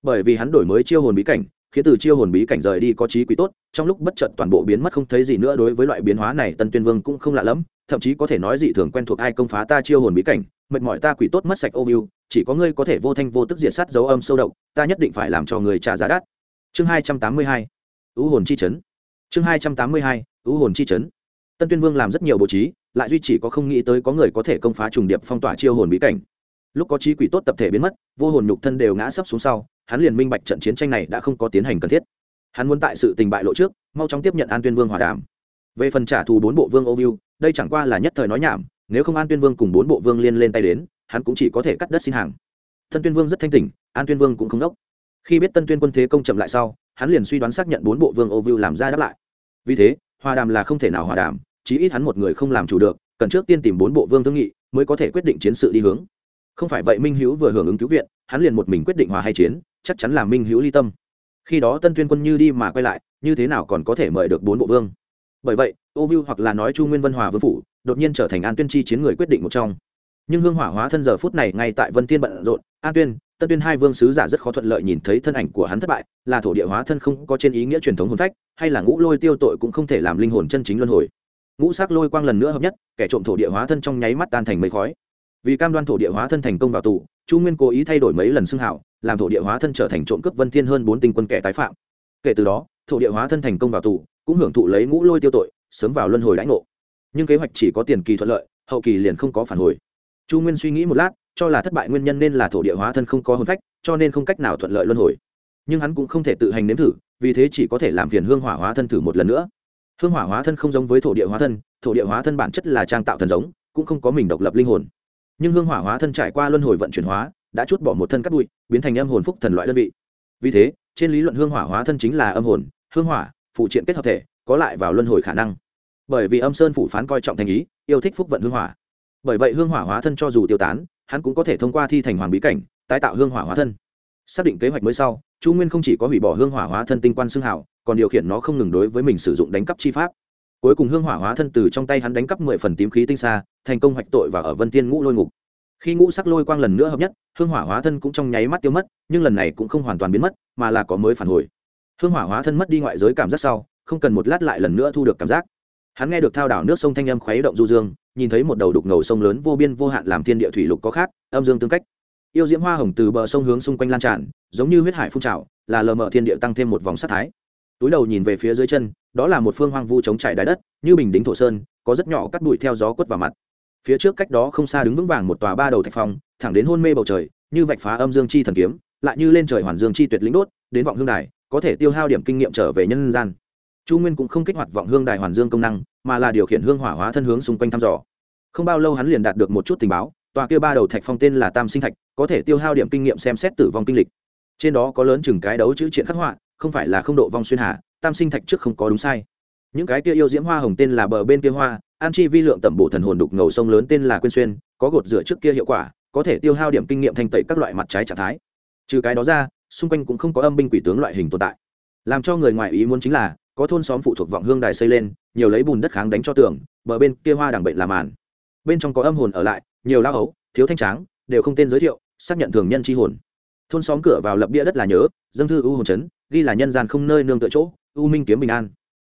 [SPEAKER 1] Bởi vì hắn đổi mới chiêu hồn bí cảnh khiến từ chiêu hồn bí cảnh rời đi có trí quý tốt, trong lúc bất chợt toàn bộ biến mất không thấy gì nữa đối với loại biến hóa này, tân tuyên vương cũng không lạ lẫm, thậm chí có thể nói dị thường quen thuộc ai công phá ta chiêu hồn bí cảnh, mệt mỏi ta quỷ tốt mất sạch ô viu chỉ có ngươi có thể vô thanh vô tức diệt sát dấu âm sâu độc, ta nhất định phải làm cho người trả giá đắt. Chương hai trăm tám mươi hai ưu hồn chi chấn. Chương hai trăm tám mươi hai ưu hồn chi chấn. Tân tuyên vương làm rất nhiều bố trí, lại duy chỉ có không nghĩ tới có người có thể công phá trùng điệp phong tỏa chiêu hồn bí cảnh. Lúc có trí quỷ tốt tập thể biến mất, vô hồn nhục thân đều ngã sấp xuống sau hắn liền minh bạch trận chiến tranh này đã không có tiến hành cần thiết. Hắn muốn tại sự tình bại lộ trước, mau chóng tiếp nhận an tuyên vương hòa đàm. Về phần trả thù bốn bộ vương ô viu, đây chẳng qua là nhất thời nói nhảm, nếu không an tuyên vương cùng bốn bộ vương liên lên tay đến, hắn cũng chỉ có thể cắt đất xin hàng. Tân tuyên vương rất thanh tỉnh, an tuyên vương cũng không đốc. Khi biết tân tuyên quân thế công chậm lại sau, hắn liền suy đoán xác nhận bốn bộ vương ô viu làm ra đáp lại. Vì thế, hòa đàm là không thể nào hòa đàm, chí ít hắn một người không làm chủ được, cần trước tiên tìm bốn bộ vương thương nghị, mới có thể quyết định chiến sự đi hướng. Không phải vậy minh hữu vừa hưởng ứng cứu viện, hắn liền một mình quyết định hòa hay chiến chắc chắn là minh hữu ly tâm. Khi đó tân tuyên quân như đi mà quay lại, như thế nào còn có thể mời được bốn bộ vương? Bởi vậy, ô viu hoặc là nói chu nguyên vân hòa vương phủ, đột nhiên trở thành an tuyên chi chiến người quyết định một trong. Nhưng hương hỏa hóa thân giờ phút này ngay tại vân thiên bận rộn, an tuyên, tân tuyên hai vương sứ giả rất khó thuận lợi nhìn thấy thân ảnh của hắn thất bại, là thổ địa hóa thân không có trên ý nghĩa truyền thống hồn phách, hay là ngũ lôi tiêu tội cũng không thể làm linh hồn chân chính luân hồi. Ngũ sắc lôi quang lần nữa hợp nhất, kẻ trộm thổ địa hóa thân trong nháy mắt tan thành mây khói. Vì cam đoan thổ địa hóa thân thành công vào tù, chu nguyên cố ý thay đổi mấy lần xưng hảo làm thổ địa hóa thân trở thành trộm cướp vân thiên hơn bốn tinh quân kẻ tái phạm. Kể từ đó, thổ địa hóa thân thành công vào tù, cũng hưởng thụ lấy ngũ lôi tiêu tội, sớm vào luân hồi lãnh ngộ. Nhưng kế hoạch chỉ có tiền kỳ thuận lợi, hậu kỳ liền không có phản hồi. Chu nguyên suy nghĩ một lát, cho là thất bại nguyên nhân nên là thổ địa hóa thân không có hồn phách, cho nên không cách nào thuận lợi luân hồi. Nhưng hắn cũng không thể tự hành nếm thử, vì thế chỉ có thể làm phiền hương hỏa hóa thân thử một lần nữa. Hương hỏa hóa thân không giống với thổ địa hóa thân, thổ địa hóa thân bản chất là trang tạo thần giống, cũng không có mình độc lập linh hồn. Nhưng hương hỏa hóa thân trải qua luân hồi vận chuyển hóa đã chút bỏ một thân cắt bụi, biến thành âm hồn phúc thần loại đơn vị. Vì thế, trên lý luận hương hỏa hóa thân chính là âm hồn, hương hỏa, phụ triện kết hợp thể, có lại vào luân hồi khả năng. Bởi vì âm sơn phủ phán coi trọng thành ý, yêu thích phúc vận hương hỏa. Bởi vậy hương hỏa hóa thân cho dù tiêu tán, hắn cũng có thể thông qua thi thành hoàng bí cảnh, tái tạo hương hỏa hóa thân. Xác định kế hoạch mới sau, chu nguyên không chỉ có hủy bỏ hương hỏa hóa thân tinh quan xương hảo, còn điều khiển nó không ngừng đối với mình sử dụng đánh cắp chi pháp. Cuối cùng hương hỏa hóa thân từ trong tay hắn đánh cắp mười phần tím khí tinh xa thành công hoạch tội và ở vân tiên ngũ lôi ngục khi ngũ sắc lôi quang lần nữa hợp nhất, hương hỏa hóa thân cũng trong nháy mắt tiêu mất, nhưng lần này cũng không hoàn toàn biến mất, mà là có mới phản hồi. Hương hỏa hóa thân mất đi ngoại giới cảm giác sau, không cần một lát lại lần nữa thu được cảm giác. Hắn nghe được thao đảo nước sông thanh âm khuấy động du dương, nhìn thấy một đầu đục ngầu sông lớn vô biên vô hạn làm thiên địa thủy lục có khác, âm dương tương cách. Yêu diễm hoa hồng từ bờ sông hướng xung quanh lan tràn, giống như huyết hải phun trào, là lờ mờ thiên địa tăng thêm một vòng sát thái. Túi đầu nhìn về phía dưới chân, đó là một phương hoang vu chống trải đáy đất, như bình đính thổ sơn, có rất nhỏ cắt bụi theo gió quất vào mặt phía trước cách đó không xa đứng vững vàng một tòa ba đầu thạch phong, thẳng đến hôn mê bầu trời, như vạch phá âm dương chi thần kiếm, lại như lên trời hoàn dương chi tuyệt lĩnh đốt, đến vọng hương đài, có thể tiêu hao điểm kinh nghiệm trở về nhân gian. Chu nguyên cũng không kích hoạt vọng hương đài hoàn dương công năng, mà là điều khiển hương hỏa hóa thân hướng xung quanh thăm dò. Không bao lâu hắn liền đạt được một chút tình báo, tòa kia ba đầu thạch phong tên là tam sinh thạch, có thể tiêu hao điểm kinh nghiệm xem xét tử vong kinh lịch. Trên đó có lớn chừng cái đấu chữ triện khắc họa, không phải là không độ vong xuyên hà, tam sinh thạch trước không có đúng sai. Những cái kia yêu diễm hoa hồng tên là bờ bên kia hoa an chi vi lượng tẩm bổ thần hồn đục ngầu sông lớn tên là quyên xuyên, có gột rửa trước kia hiệu quả, có thể tiêu hao điểm kinh nghiệm thanh tẩy các loại mặt trái trạng thái. Trừ cái đó ra, xung quanh cũng không có âm binh quỷ tướng loại hình tồn tại. Làm cho người ngoài ý muốn chính là, có thôn xóm phụ thuộc vọng hương đài xây lên, nhiều lấy bùn đất kháng đánh cho tường, bờ bên kia hoa đằng bệnh làm màn. Bên trong có âm hồn ở lại, nhiều lao ấu, thiếu thanh tráng, đều không tên giới thiệu, xác nhận thường nhân c h i hồn. Thôn xóm cửa vào lập bia đất là nhớ dâng thư u hồn trấn ghi là nhân gian không nơi nương tựa chỗ u minh kiếm bình an.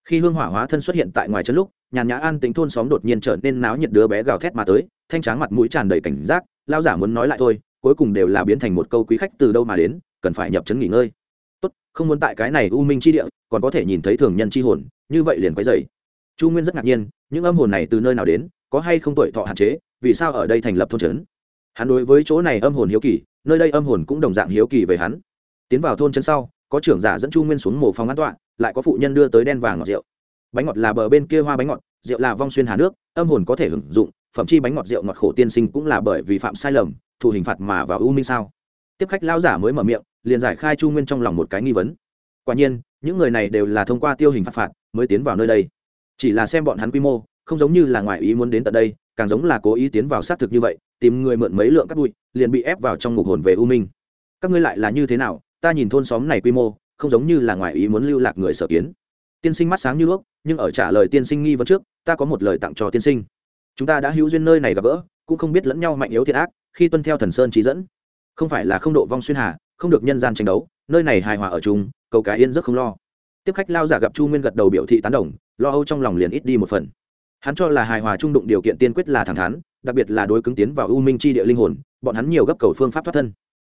[SPEAKER 1] Khi hương hỏa hóa thân xuất hiện tại ngoài trấn lúc nhàn nhã an tính thôn xóm đột nhiên trở nên náo nhiệt đứa bé gào thét mà tới, thanh tráng mặt mũi tràn đầy cảnh giác lao giả muốn nói lại thôi, cuối cùng đều là biến thành một câu quý khách từ đâu mà đến, cần phải nhập trấn nghỉ ngơi. Tốt, không muốn tại cái này u minh chi địa, còn có thể nhìn thấy thường nhân chi hồn, như vậy liền quấy dày chu nguyên rất ngạc nhiên, những âm hồn này từ nơi nào đến, có hay không tuổi thọ hạn chế, vì sao ở đây thành lập thôn trấn hắn đối với chỗ này âm hồn hiếu kỳ, nơi đây âm hồn cũng đồng dạng hiếu kỳ về hắn. Tiến vào thôn trấn sau, có trưởng giả dẫn chu nguyên xuống mồ phòng an toàn lại có phụ nhân đưa tới đen vàng ngọt rượu bánh ngọt là bờ bên kia hoa bánh ngọt, rượu là vong xuyên hà nước, âm hồn có thể hưởng dụng, phẩm chi bánh ngọt rượu ngọt khổ tiên sinh cũng là bởi vì phạm sai lầm, thụ hình phạt mà vào u minh sao? Tiếp khách lao giả mới mở miệng, liền giải khai chu nguyên trong lòng một cái nghi vấn. Quả nhiên, những người này đều là thông qua tiêu hình phạt phạt mới tiến vào nơi đây. Chỉ là xem bọn hắn quy mô, không giống như là ngoại ý muốn đến tận đây, càng giống là cố ý tiến vào xác thực như vậy, tìm người mượn mấy lượng cắt bụi, liền bị ép vào trong ngục hồn về u minh. Các ngươi lại là như thế nào? Ta nhìn thôn xóm này quy mô, không giống như là ngoại ý muốn lưu lạc người sở kiến tiên sinh mắt sáng như đuốc, nhưng ở trả lời tiên sinh nghi vấn trước, ta có một lời tặng cho tiên sinh. Chúng ta đã hữu duyên nơi này gặp gỡ, cũng không biết lẫn nhau mạnh yếu thiệt ác, khi tuân theo thần sơn trí dẫn. Không phải là không độ vong xuyên hà, không được nhân gian tranh đấu, nơi này hài hòa ở chung, cầu cái yên rất không lo. Tiếp khách lao giả gặp chu nguyên gật đầu biểu thị tán đồng, lo âu trong lòng liền ít đi một phần. Hắn cho là hài hòa trung đụng điều kiện tiên quyết là thẳng thắn, đặc biệt là đối cứng tiến vào u minh c h i địa linh hồn, bọn hắn nhiều gấp cầu phương pháp thoát thân.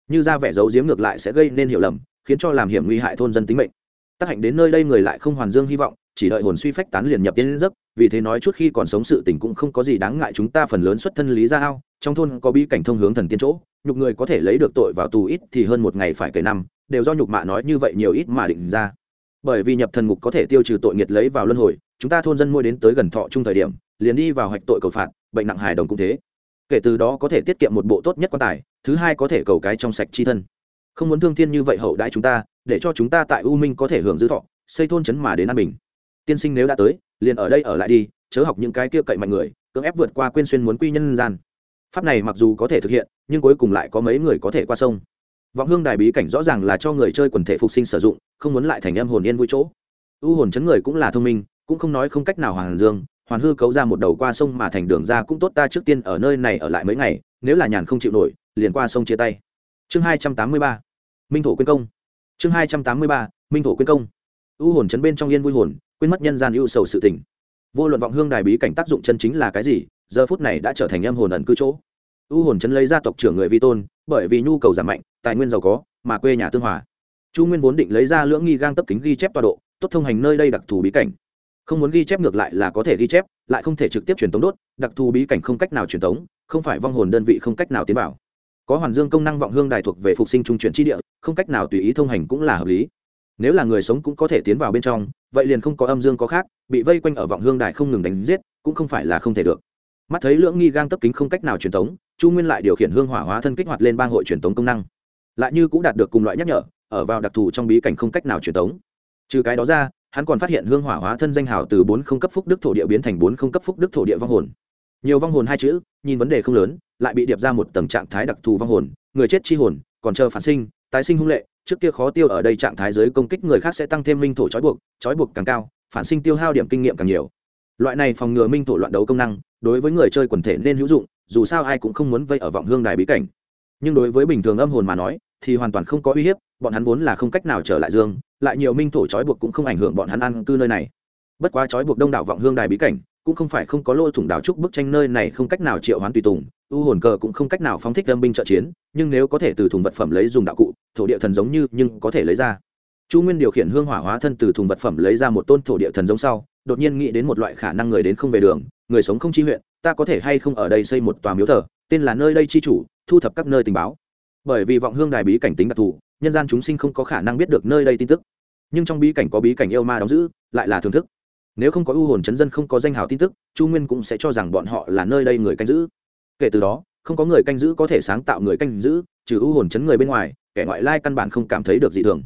[SPEAKER 1] Như ra vẻ giấu giếm ngược lại sẽ gây nên hiểu lầm, khiến cho làm hiểm nguy hại thôn dân tính mệnh tác hạnh đến nơi đây người lại không hoàn dương hy vọng, chỉ đợi hồn suy phách tán liền nhập tiến giấc, vì thế nói chút khi còn sống sự tình cũng không có gì đáng ngại chúng ta phần lớn xuất thân lý ra ao, trong thôn có bi cảnh thông hướng thần tiên chỗ, nhục người có thể lấy được tội vào tù ít thì hơn một ngày phải kể năm, đều do nhục mạ nói như vậy nhiều ít mà định ra. Bởi vì nhập thần ngục có thể tiêu trừ tội nghiệt lấy vào luân hồi, chúng ta thôn dân mua đến tới gần thọ chung thời điểm, liền đi vào hoạch tội cầu phạt, bệnh nặng hài đồng cũng thế. Kể từ đó có thể tiết kiệm một bộ tốt nhất quan tài, thứ hai có thể cầu cái trong sạch chi thân. Không muốn thương thiên như vậy hậu đãi chúng ta để cho chúng ta tại u minh có thể hưởng dư thọ, xây thôn trấn mà đến an bình. Tiên sinh nếu đã tới, liền ở đây ở lại đi, chớ học những cái kia cậy mạnh người, cưỡng ép vượt qua quên xuyên muốn quy nhân gian. Pháp này mặc dù có thể thực hiện, nhưng cuối cùng lại có mấy người có thể qua sông. Vọng hương đài bí cảnh rõ ràng là cho người chơi quần thể phục sinh sử dụng, không muốn lại thành em hồn yên vui chỗ. U hồn chấn người cũng là thông minh, cũng không nói không cách nào hoàng dương, hoàn hư cấu ra một đầu qua sông mà thành đường ra cũng tốt, ta trước tiên ở nơi này ở lại mấy ngày, nếu là nhàn không chịu nổi, liền qua sông chia tay. Chương hai trăm tám mươi ba, minh thổ quyên công chương hai trăm tám mươi ba, minh thổ quyên công. U hồn chấn bên trong yên vui hồn, quên mất nhân gian ưu sầu sự tình. Vô luận vọng hương đài bí cảnh tác dụng chân chính là cái gì, giờ phút này đã trở thành âm hồn ẩn cư chỗ. U hồn chấn lấy gia tộc trưởng người vi tôn, bởi vì nhu cầu giảm mạnh, tài nguyên giàu có, mà quê nhà tương hòa. Chu nguyên vốn định lấy ra lưỡng nghi gang tấp kính ghi chép tọa độ, tốt thông hành nơi đây đặc thù bí cảnh. Không muốn ghi chép ngược lại là có thể ghi chép, lại không thể trực tiếp truyền tống đốt, đặc thù bí cảnh không cách nào truyền tống, không phải vong hồn đơn vị không cách nào tiến vào có hoàn dương công năng vọng hương đài thuộc về phục sinh trung chuyển chi địa, không cách nào tùy ý thông hành cũng là hợp lý. Nếu là người sống cũng có thể tiến vào bên trong, vậy liền không có âm dương có khác, bị vây quanh ở vọng hương đài không ngừng đánh giết, cũng không phải là không thể được. Mắt thấy lưỡng nghi gang tấp kính không cách nào truyền tống, chu nguyên lại điều khiển hương hỏa hóa thân kích hoạt lên bang hội truyền tống công năng. Lại như cũng đạt được cùng loại nhắc nhở, ở vào đặc thù trong bí cảnh không cách nào truyền tống. Trừ cái đó ra, hắn còn phát hiện hương hỏa hóa thân danh hào từ bốn không cấp phúc đức thổ địa biến thành bốn không cấp phúc đức thổ địa vong hồn. Nhiều vong hồn hai chữ, nhìn vấn đề không lớn lại bị điệp ra một tầng trạng thái đặc thù vong hồn, người chết chi hồn, còn chờ phản sinh, tái sinh hung lệ, trước kia khó tiêu ở đây trạng thái giới công kích người khác sẽ tăng thêm minh thổ trói buộc trói buộc càng cao, phản sinh tiêu hao điểm kinh nghiệm càng nhiều. Loại này phòng ngừa minh thổ loạn đấu công năng, đối với người chơi quần thể nên hữu dụng, dù sao ai cũng không muốn vây ở vọng hương đài bí cảnh. Nhưng đối với bình thường âm hồn mà nói, thì hoàn toàn không có uy hiếp, bọn hắn vốn là không cách nào trở lại dương, lại nhiều minh thổ trói buộc cũng không ảnh hưởng bọn hắn ăn cư nơi này. Bất quá trói buộc đông đảo vọng hương đài bí cảnh cũng không phải không có lôi thủng đào trúc bức tranh nơi này không cách nào triệu hoán tùy tùng, u hồn cờ cũng không cách nào phóng thích âm binh trợ chiến, nhưng nếu có thể từ thùng vật phẩm lấy dùng đạo cụ, thổ địa thần giống như, nhưng có thể lấy ra. Chu nguyên điều khiển hương hỏa hóa thân từ thùng vật phẩm lấy ra một tôn thổ địa thần giống sau, đột nhiên nghĩ đến một loại khả năng người đến không về đường, người sống không chi huyện, ta có thể hay không ở đây xây một tòa miếu thờ, tên là nơi đây chi chủ, thu thập các nơi tình báo. Bởi vì vọng hương đài bí cảnh tính đặc thù, nhân gian chúng sinh không có khả năng biết được nơi đây tin tức. Nhưng trong bí cảnh có bí cảnh yêu ma đóng giữ, lại là thưởng thức nếu không có ưu hồn chấn dân không có danh hào tin tức, chu nguyên cũng sẽ cho rằng bọn họ là nơi đây người canh giữ. Kể từ đó, không có người canh giữ có thể sáng tạo người canh giữ, trừ ưu hồn chấn người bên ngoài, kẻ ngoại lai căn bản không cảm thấy được gì thường.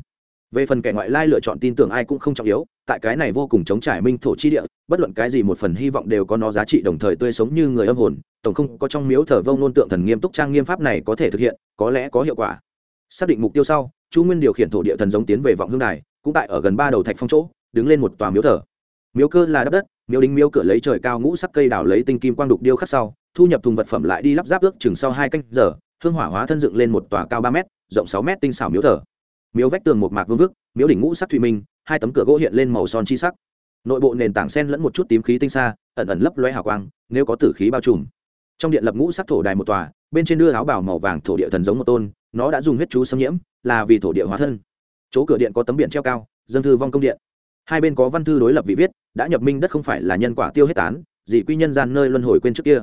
[SPEAKER 1] Về phần kẻ ngoại lai lựa chọn tin tưởng ai cũng không trọng yếu, tại cái này vô cùng chống trải minh thổ chi địa, bất luận cái gì một phần hy vọng đều có nó giá trị đồng thời tươi sống như người âm hồn, tổng không có trong miếu thờ vông nôn tượng thần nghiêm túc trang nghiêm pháp này có thể thực hiện, có lẽ có hiệu quả. Xác định mục tiêu sau, chu nguyên điều khiển thổ địa thần giống tiến về vọng hương đài, cũng tại ở gần ba đầu thạch phong chỗ, đứng lên một tòa miếu thờ miếu cơ là đắp đất, miếu đính miếu cửa lấy trời cao ngũ sắc cây đào lấy tinh kim quang đục điêu khắc sau, thu nhập thùng vật phẩm lại đi lắp ráp ước chừng sau hai canh giờ, hương hỏa hóa thân dựng lên một tòa cao ba m rộng sáu m tinh xảo miếu thờ. Miếu vách tường một mạc vương vức, miếu đỉnh ngũ sắc thủy minh, hai tấm cửa gỗ hiện lên màu son chi sắc. Nội bộ nền tảng sen lẫn một chút tím khí tinh xa, ẩn ẩn lấp loe hào quang, nếu có tử khí bao trùm. Trong điện lập ngũ sắc thổ đài một tòa, bên trên đưa áo bào màu vàng thổ địa thần giống một tôn, nó đã dùng huyết chú xâm nhiễm, là vì thổ địa hóa thân. Chỗ cửa điện có tấm biển treo cao, dân thư vong công điện hai bên có văn thư đối lập vị viết, đã nhập minh đất không phải là nhân quả tiêu hết tán, dị quy nhân gian nơi luân hồi quên trước kia.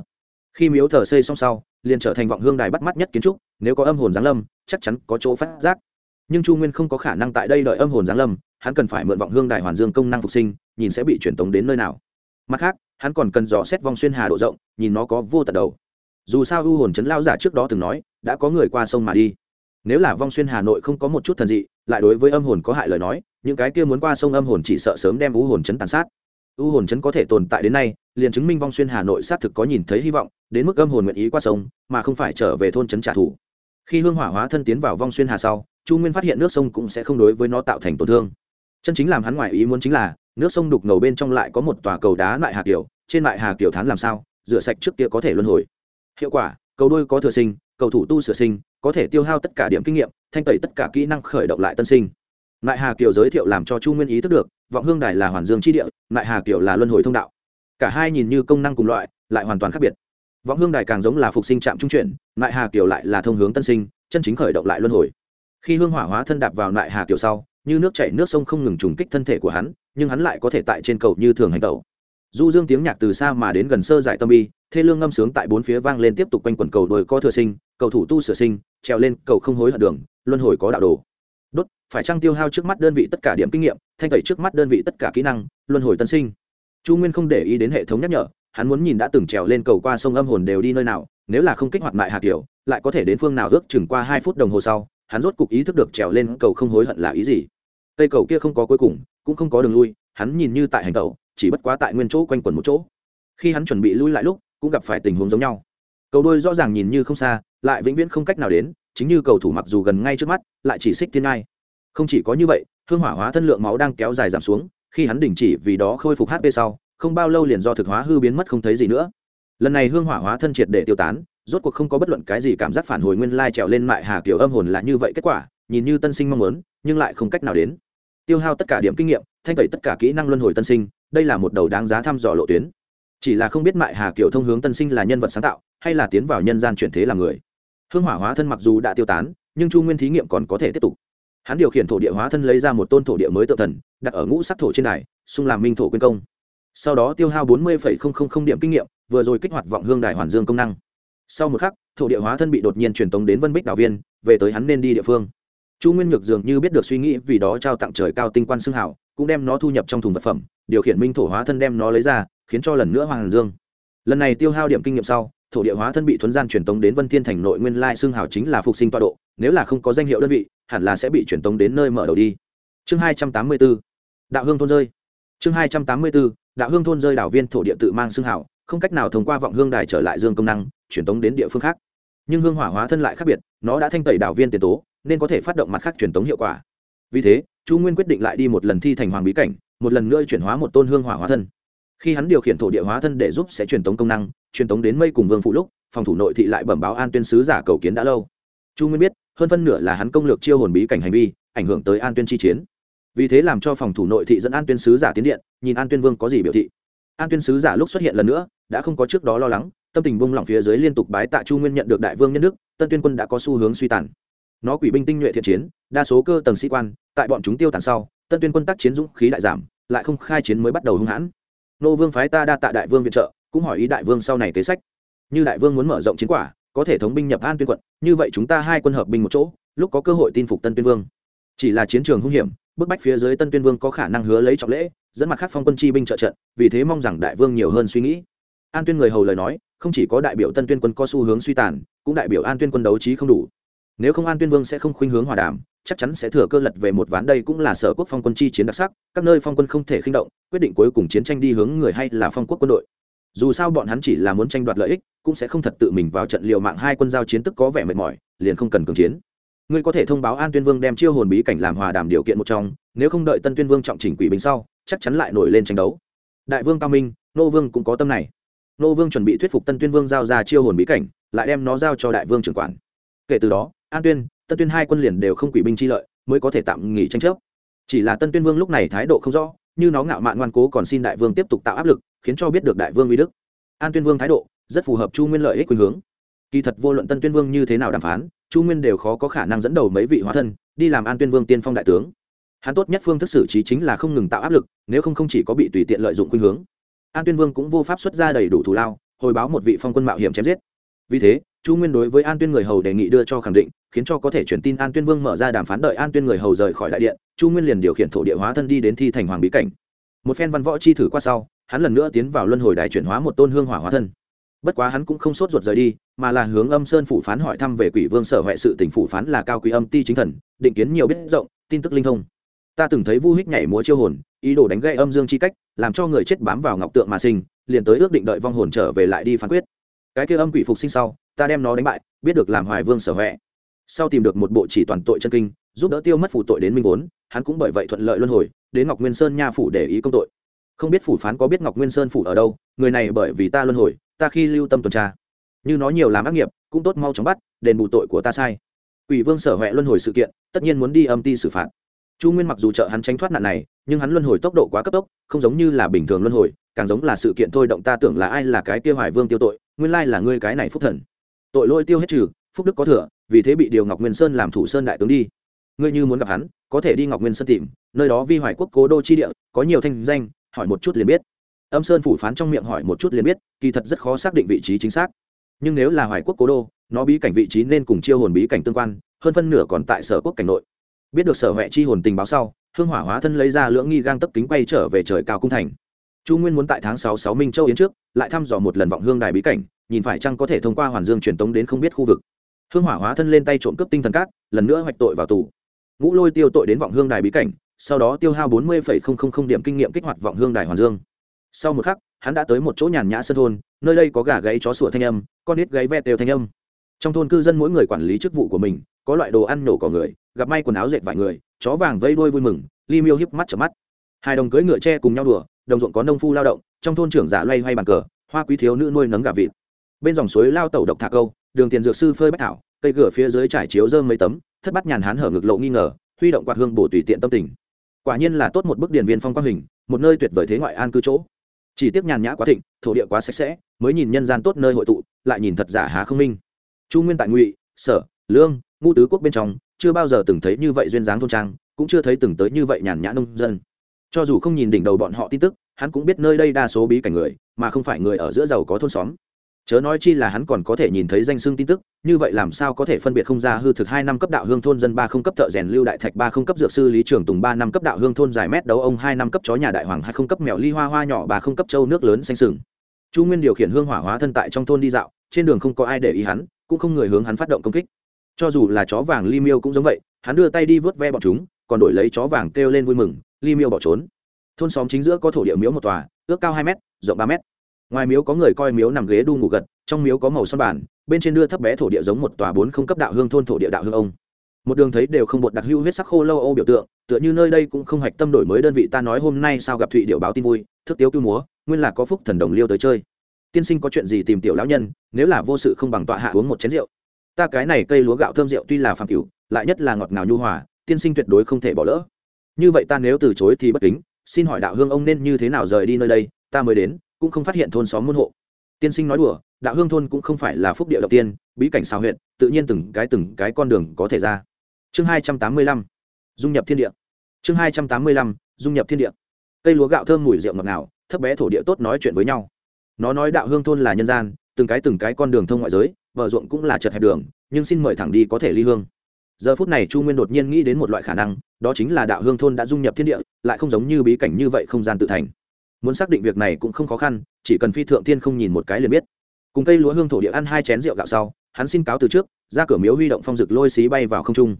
[SPEAKER 1] Khi miếu thờ xây xong sau, liền trở thành vọng hương đài bắt mắt nhất kiến trúc, nếu có âm hồn giáng lâm, chắc chắn có chỗ phát giác. Nhưng chu nguyên không có khả năng tại đây đợi âm hồn giáng lâm, hắn cần phải mượn vọng hương đài hoàn dương công năng phục sinh, nhìn sẽ bị truyền tống đến nơi nào. Mặt khác, hắn còn cần dò xét vong xuyên hà độ rộng, nhìn nó có vô tận đầu. Dù sao u hồn chấn lao giả trước đó từng nói, đã có người qua sông mà đi. Nếu là vong xuyên hà nội không có một chút thần dị, lại đối với âm hồn có hại lời nói những cái kia muốn qua sông âm hồn chỉ sợ sớm đem u hồn chấn tàn sát. U hồn chấn có thể tồn tại đến nay, liền chứng minh vong xuyên hà nội xác thực có nhìn thấy hy vọng, đến mức âm hồn nguyện ý qua sông, mà không phải trở về thôn chấn trả thù. Khi hương hỏa hóa thân tiến vào vong xuyên hà sau, chu nguyên phát hiện nước sông cũng sẽ không đối với nó tạo thành tổn thương. Chân chính làm hắn ngoại ý muốn chính là, nước sông đục ngầu bên trong lại có một tòa cầu đá lại hà kiều, trên lại hà kiều thán làm sao, rửa sạch trước kia có thể luân hồi. Hiệu quả, cầu đôi có thừa sinh, cầu thủ tu sửa sinh, có thể tiêu hao tất cả điểm kinh nghiệm, thanh tẩy tất cả kỹ năng khởi động lại tân sinh. Nại hà kiều giới thiệu làm cho chu nguyên ý thức được, vọng hương đài là hoàn dương chi địa, Nại hà kiều là luân hồi thông đạo. Cả hai nhìn như công năng cùng loại, lại hoàn toàn khác biệt. Vọng hương đài càng giống là phục sinh trạm trung chuyển, Nại hà kiều lại là thông hướng tân sinh, chân chính khởi động lại luân hồi. Khi hương hỏa hóa thân đạp vào Nại hà kiều sau, như nước chảy nước sông không ngừng trùng kích thân thể của hắn, nhưng hắn lại có thể tại trên cầu như thường hành tẩu. Du dương tiếng nhạc từ xa mà đến gần sơ giải tâm y thê lương ngâm sướng tại bốn phía vang lên tiếp tục quanh quẩn cầu đồi co thừa sinh, cầu thủ tu sửa sinh, trèo lên cầu không hối hận đường, luân hồi có đạo đồ đốt, phải trăng tiêu hao trước mắt đơn vị tất cả điểm kinh nghiệm, thanh tẩy trước mắt đơn vị tất cả kỹ năng, luân hồi tân sinh. Chu nguyên không để ý đến hệ thống nhắc nhở, hắn muốn nhìn đã từng trèo lên cầu qua sông âm hồn đều đi nơi nào, nếu là không kích hoạt mại hạt kiểu, lại có thể đến phương nào ước chừng qua hai phút đồng hồ sau, hắn rốt cục ý thức được trèo lên cầu không hối hận là ý gì. Cây cầu kia không có cuối cùng, cũng không có đường lui, hắn nhìn như tại hành tàu chỉ bất quá tại nguyên chỗ quanh quẩn một chỗ. Khi hắn chuẩn bị lui lại lúc, cũng gặp phải tình huống giống nhau. Cầu đôi rõ ràng nhìn như không xa, lại vĩnh viễn không cách nào đến chính như cầu thủ mặc dù gần ngay trước mắt, lại chỉ xích thiên ngai. Không chỉ có như vậy, hương hỏa hóa thân lượng máu đang kéo dài giảm xuống, khi hắn đình chỉ vì đó khôi phục hp sau, không bao lâu liền do thực hóa hư biến mất không thấy gì nữa. Lần này hương hỏa hóa thân triệt để tiêu tán, rốt cuộc không có bất luận cái gì cảm giác phản hồi nguyên lai trèo lên mại hà kiểu âm hồn là như vậy kết quả, nhìn như tân sinh mong muốn, nhưng lại không cách nào đến. Tiêu hao tất cả điểm kinh nghiệm, thanh tẩy tất cả kỹ năng luân hồi tân sinh, đây là một đầu đáng giá thăm dò lộ tuyến. Chỉ là không biết mại hà kiểu thông hướng tân sinh là nhân vật sáng tạo, hay là tiến vào nhân gian chuyển thế làm người hương hỏa hóa thân mặc dù đã tiêu tán, nhưng chu nguyên thí nghiệm còn có thể tiếp tục. Hắn điều khiển thổ địa hóa thân lấy ra một tôn thổ địa mới tự thần, đặt ở ngũ sắc thổ trên đài, xung làm minh thổ quyên công. Sau đó tiêu hao bốn mươi điểm kinh nghiệm, vừa rồi kích hoạt vọng hương đài hoàn dương công năng. Sau một khắc, thổ địa hóa thân bị đột nhiên truyền tống đến vân bích đảo viên, về tới hắn nên đi địa phương. Chu nguyên nhược dường như biết được suy nghĩ vì đó trao tặng trời cao tinh quan xưng hảo cũng đem nó thu nhập trong thùng vật phẩm, điều khiển minh thổ hóa thân đem nó lấy ra, khiến cho lần nữa hoàng dương. Lần này tiêu hao điểm kinh nghiệm sau thổ địa hóa thân bị thuấn gian truyền tống đến vân thiên thành nội nguyên lai xương hảo chính là phục sinh tọa độ, nếu là không có danh hiệu đơn vị, hẳn là sẽ bị truyền tống đến nơi mở đầu đi. Chương hai trăm tám mươi 284 đạo hương thôn rơi. Chương hai trăm tám mươi 284 đạo hương thôn rơi đảo viên thổ địa tự mang xương hảo không cách nào thông qua vọng hương đài trở lại dương công năng, truyền tống đến địa phương khác. Nhưng hương hỏa hóa thân lại khác biệt, nó đã thanh tẩy đảo viên tiền tố, nên có thể phát động mặt khác truyền tống hiệu quả. Vì thế, chu nguyên quyết định lại đi một lần thi thành hoàng bí cảnh, một lần nữa chuyển hóa một tôn hương hỏa hóa thân. Khi hắn điều khiển thổ địa hóa thân để giúp sẽ truyền tống công năng truyền tống đến mây cùng vương phụ lúc, phòng thủ nội thị lại bẩm báo an tuyên sứ giả cầu kiến đã lâu. Chu nguyên biết, hơn phân nửa là hắn công lược chiêu hồn bí cảnh hành vi, ảnh hưởng tới an tuyên chi chiến. Vì thế làm cho phòng thủ nội thị dẫn an tuyên sứ giả tiến điện, nhìn an tuyên vương có gì biểu thị. An tuyên sứ giả lúc xuất hiện lần nữa, đã không có trước đó lo lắng, tâm tình bung lỏng phía dưới liên tục bái tạ chu nguyên nhận được đại vương nhân đức, tân tuyên quân đã có xu hướng suy tàn. Nó quỷ binh tinh nhuệ thiện chiến, đa số cơ tầng sĩ quan, tại bọn chúng tiêu tàn sau, tân tuyên quân tác chiến dũng khí đại giảm, lại không khai chiến mới bắt đầu hung hãn. Nô vương phái ta đa tạ đại vương viện trợ cũng hỏi ý đại vương sau này kế sách. Như đại vương muốn mở rộng chiến quả, có thể thống binh nhập an tuyên quận, như vậy chúng ta hai quân hợp binh một chỗ, lúc có cơ hội tin phục tân tuyên vương. Chỉ là chiến trường hung hiểm, bức bách phía dưới tân tuyên vương có khả năng hứa lấy trọng lễ, dẫn mặt khác phong quân chi binh trợ trận, vì thế mong rằng đại vương nhiều hơn suy nghĩ. An tuyên người hầu lời nói, không chỉ có đại biểu tân tuyên quân có xu hướng suy tàn, cũng đại biểu an tuyên quân đấu trí không đủ. Nếu không an tuyên vương sẽ không khuynh hướng hòa đàm, chắc chắn sẽ thừa cơ lật về một ván đây cũng là sở quốc phong quân chi chiến đặc sắc, các nơi phong quân không thể khinh động, quyết định cuối cùng chiến tranh đi hướng người hay là phong quốc quân đội dù sao bọn hắn chỉ là muốn tranh đoạt lợi ích, cũng sẽ không thật tự mình vào trận liều mạng hai quân giao chiến tức có vẻ mệt mỏi, liền không cần cường chiến. Ngươi có thể thông báo an tuyên vương đem chiêu hồn bí cảnh làm hòa đàm điều kiện một trong, nếu không đợi tân tuyên vương trọng chỉnh quỷ bình sau, chắc chắn lại nổi lên tranh đấu. Đại vương cao minh, nô vương cũng có tâm này. Nô vương chuẩn bị thuyết phục tân tuyên vương giao ra chiêu hồn bí cảnh, lại đem nó giao cho đại vương trưởng quản. Kể từ đó, an tuyên, tân tuyên hai quân liền đều không quỷ binh chi lợi, mới có thể tạm nghỉ tranh chấp. Chỉ là tân tuyên vương lúc này thái độ không rõ như nó ngạo mạn ngoan cố còn xin đại vương tiếp tục tạo áp lực, khiến cho biết được đại vương uy đức. An tuyên vương thái độ, rất phù hợp chu nguyên lợi ích quyền hướng. Kỳ thật vô luận tân tuyên vương như thế nào đàm phán, chu nguyên đều khó có khả năng dẫn đầu mấy vị hóa thân, đi làm an tuyên vương tiên phong đại tướng. Hắn tốt nhất phương thức xử trí chính là không ngừng tạo áp lực, nếu không không chỉ có bị tùy tiện lợi dụng khuynh hướng. An tuyên vương cũng vô pháp xuất ra đầy đủ thù lao, hồi báo một vị phong quân mạo hiểm chém giết. Vì thế chu nguyên đối với an tuyên người hầu đề nghị đưa cho khẳng định, khiến cho có thể chuyển tin an tuyên vương mở ra đàm phán đợi an tuyên người hầu rời khỏi đại điện, chu nguyên liền điều khiển thổ địa hóa thân đi đến thi thành hoàng bí cảnh. Một phen văn võ chi thử qua sau, hắn lần nữa tiến vào luân hồi đài chuyển hóa một tôn hương hỏa hóa thân. Bất quá hắn cũng không sốt ruột rời đi, mà là hướng âm sơn phủ phán hỏi thăm về quỷ vương sở huệ sự tỉnh phủ phán là cao quý âm ti chính thần, định kiến nhiều biết rộng, tin tức linh thông. Ta từng thấy vu hích nhảy múa chiêu hồn, ý đồ đánh gây âm dương chi cách, làm cho người chết bám vào ngọc tượng mà sinh, liền tới ước định đợi vong hồn trở về lại đi phán quyết. Cái kia âm quỷ phục sinh sau ta đem nó đánh bại, biết được làm hoài vương sở huệ. Sau tìm được một bộ chỉ toàn tội chân kinh, giúp đỡ tiêu mất phủ tội đến minh vốn, hắn cũng bởi vậy thuận lợi luân hồi, đến ngọc nguyên sơn nha phủ để ý công tội. Không biết phủ phán có biết ngọc nguyên sơn phủ ở đâu, người này bởi vì ta luân hồi, ta khi lưu tâm tuần tra. Như nói nhiều làm ác nghiệp, cũng tốt mau chóng bắt, đền bù tội của ta sai. Ủy vương sở huệ luân hồi sự kiện, tất nhiên muốn đi âm ti xử phạt. Chu nguyên mặc dù trợ hắn tránh thoát nạn này, nhưng hắn luân hồi tốc độ quá cấp tốc, không giống như là bình thường luân hồi, càng giống là sự kiện thôi động ta tưởng là ai là cái kia hoài vương tiêu tội, nguyên lai là ngươi cái này phúc thần tội lỗi tiêu hết trừ, phúc đức có thừa, vì thế bị điều ngọc nguyên sơn làm thủ sơn đại tướng đi. Ngươi như muốn gặp hắn, có thể đi ngọc nguyên sơn tìm, nơi đó vi hoài quốc cố đô chi địa, có nhiều thanh danh, hỏi một chút liền biết. Âm sơn phủ phán trong miệng hỏi một chút liền biết, kỳ thật rất khó xác định vị trí chính xác. Nhưng nếu là hoài quốc cố đô, nó bí cảnh vị trí nên cùng chiêu hồn bí cảnh tương quan, hơn phân nửa còn tại sở quốc cảnh nội. Biết được sở huệ chi hồn tình báo sau, hương hỏa hóa thân lấy ra lưỡng nghi gang tấp kính quay trở về trời cao cung thành. Chu nguyên muốn tại tháng sáu sáu minh châu yến trước, lại thăm dò một lần vọng hương đài bí cảnh nhìn phải chăng có thể thông qua hoàn dương truyền tống đến không biết khu vực. Hương hỏa hóa thân lên tay trộm cướp tinh thần cát, lần nữa hoạch tội vào tù. Ngũ lôi tiêu tội đến vọng hương đài bí cảnh, sau đó tiêu hao bốn mươi điểm kinh nghiệm kích hoạt vọng hương đài hoàn dương. Sau một khắc, hắn đã tới một chỗ nhàn nhã sân thôn, nơi đây có gà gáy chó sủa thanh âm, con nít gáy ve đều thanh âm. Trong thôn cư dân mỗi người quản lý chức vụ của mình, có loại đồ ăn nổ cỏ người, gặp may quần áo dệt vài người, chó vàng vây đuôi vui mừng li miêu hiếp mắt chợp mắt. Hai đồng cưỡi ngựa tre cùng nhau đùa, đồng ruộng có nông phu lao động, trong thôn trưởng giả loay hoay bàn cờ, hoa quý thiếu nữ nuôi nấng gà vịt bên dòng suối lao tẩu độc thả câu, đường tiền dược sư phơi bách thảo, cây cửa phía dưới trải chiếu dơm mấy tấm, thất bắt nhàn hán hở ngực lộ nghi ngờ, huy động quạt hương bổ tùy tiện tâm tình. Quả nhiên là tốt một bức điển viên phong quang hình, một nơi tuyệt vời thế ngoại an cư chỗ. Chỉ tiếc nhàn nhã quá thịnh, thổ địa quá sạch sẽ, mới nhìn nhân gian tốt nơi hội tụ, lại nhìn thật giả há không minh. Chu nguyên tại ngụy, sở, lương, ngũ tứ quốc bên trong, chưa bao giờ từng thấy như vậy duyên dáng thôn trang, cũng chưa thấy từng tới như vậy nhàn nhã nông dân. Cho dù không nhìn đỉnh đầu bọn họ tin tức, hắn cũng biết nơi đây đa số bí cảnh người, mà không phải người ở giữa giàu có thôn xóm chớ nói chi là hắn còn có thể nhìn thấy danh xương tin tức, như vậy làm sao có thể phân biệt không ra hư thực hai năm cấp đạo hương thôn dân ba không cấp thợ rèn lưu đại thạch ba không cấp dược sư lý trường tùng ba năm cấp đạo hương thôn dài mét đấu ông hai năm cấp chó nhà đại hoàng hai không cấp mèo ly hoa hoa nhỏ ba không cấp châu nước lớn xanh sừng. Chu nguyên điều khiển hương hỏa hóa thân tại trong thôn đi dạo, trên đường không có ai để ý hắn, cũng không người hướng hắn phát động công kích. Cho dù là chó vàng li miêu cũng giống vậy, hắn đưa tay đi vớt ve bọn chúng, còn đổi lấy chó vàng kêu lên vui mừng li miêu bỏ trốn. Thôn xóm chính giữa có thổ địa miếu một tòa, ước cao hai m rộng ba m ngoài miếu có người coi miếu nằm ghế đu ngủ gật, trong miếu có màu son bản bên trên đưa thấp bé thổ địa giống một tòa bốn không cấp đạo hương thôn thổ địa đạo hương ông. Một đường thấy đều không bột đặc hữu huyết sắc khô lâu âu biểu tượng, tựa như nơi đây cũng không hạch tâm đổi mới đơn vị ta nói hôm nay sao gặp thụy điệu báo tin vui, thức tiếu cứu múa, nguyên là có phúc thần đồng liêu tới chơi. Tiên sinh có chuyện gì tìm tiểu lão nhân, nếu là vô sự không bằng tọa hạ uống một chén rượu. Ta cái này cây lúa gạo thơm rượu tuy là phàm cửu lại nhất là ngọt ngào nhu hòa, tiên sinh tuyệt đối không thể bỏ lỡ. Như vậy ta nếu từ chối thì bất kính, xin hỏi đạo hương ông nên như thế nào rời đi nơi đây, ta mới đến cũng không phát hiện thôn xóm môn hộ. Tiên sinh nói đùa, đạo hương thôn cũng không phải là phúc địa đầu tiên, bí cảnh xào huyện tự nhiên từng cái từng cái con đường có thể ra. Chương hai trăm tám mươi lăm, dung nhập thiên địa. Chương hai trăm tám mươi lăm, dung nhập thiên địa. Cây lúa gạo thơm mùi rượu ngọt ngào, thấp bé thổ địa tốt nói chuyện với nhau. Nó nói đạo hương thôn là nhân gian, từng cái từng cái con đường thông ngoại giới vợ ruộng cũng là chật hẹp đường, nhưng xin mời thẳng đi có thể ly hương. Giờ phút này chu nguyên đột nhiên nghĩ đến một loại khả năng, đó chính là đạo hương thôn đã dung nhập thiên địa, lại không giống như bí cảnh như vậy không gian tự thành muốn xác định việc này cũng không khó khăn, chỉ cần phi thượng tiên không nhìn một cái liền biết. Cùng cây lúa hương thổ địa ăn hai chén rượu gạo sau, hắn xin cáo từ trước, ra cửa miếu huy động phong rực lôi xí bay vào không trung.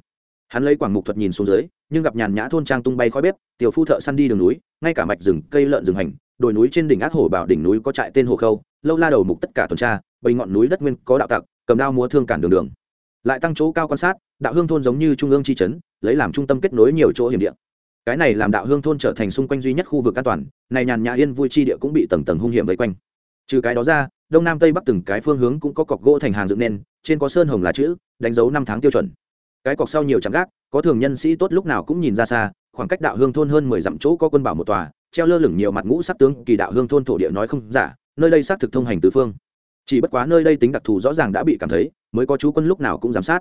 [SPEAKER 1] Hắn lấy quảng mục thuật nhìn xuống dưới, nhưng gặp nhàn nhã thôn trang tung bay khói bếp, tiểu phu thợ săn đi đường núi, ngay cả mạch rừng, cây lợn rừng hành, đồi núi trên đỉnh ác hổ bảo đỉnh núi có trại tên hồ khâu, lâu la đầu mục tất cả tuần tra, bầy ngọn núi đất nguyên có đạo tặc, cầm đao múa thương cản đường đường. Lại tăng chỗ cao quan sát, đạo hương thôn giống như trung ương chi trấn lấy làm trung tâm kết nối nhiều chỗ hiểm địa cái này làm đạo hương thôn trở thành xung quanh duy nhất khu vực an toàn này nhàn nhã yên vui chi địa cũng bị tầng tầng hung hiểm vây quanh. Trừ cái đó ra, đông nam tây bắc từng cái phương hướng cũng có cọc gỗ thành hàng dựng nên, trên có sơn hồng là chữ, đánh dấu năm tháng tiêu chuẩn. Cái cọc sau nhiều chẳng gác, có thường nhân sĩ tốt lúc nào cũng nhìn ra xa, khoảng cách đạo hương thôn hơn mười dặm chỗ có quân bảo một tòa, treo lơ lửng nhiều mặt ngũ sắc tướng, kỳ đạo hương thôn thổ địa nói không giả, nơi đây xác thực thông hành tứ phương. Chỉ bất quá nơi đây tính đặc thù rõ ràng đã bị cảm thấy, mới có chú quân lúc nào cũng giám sát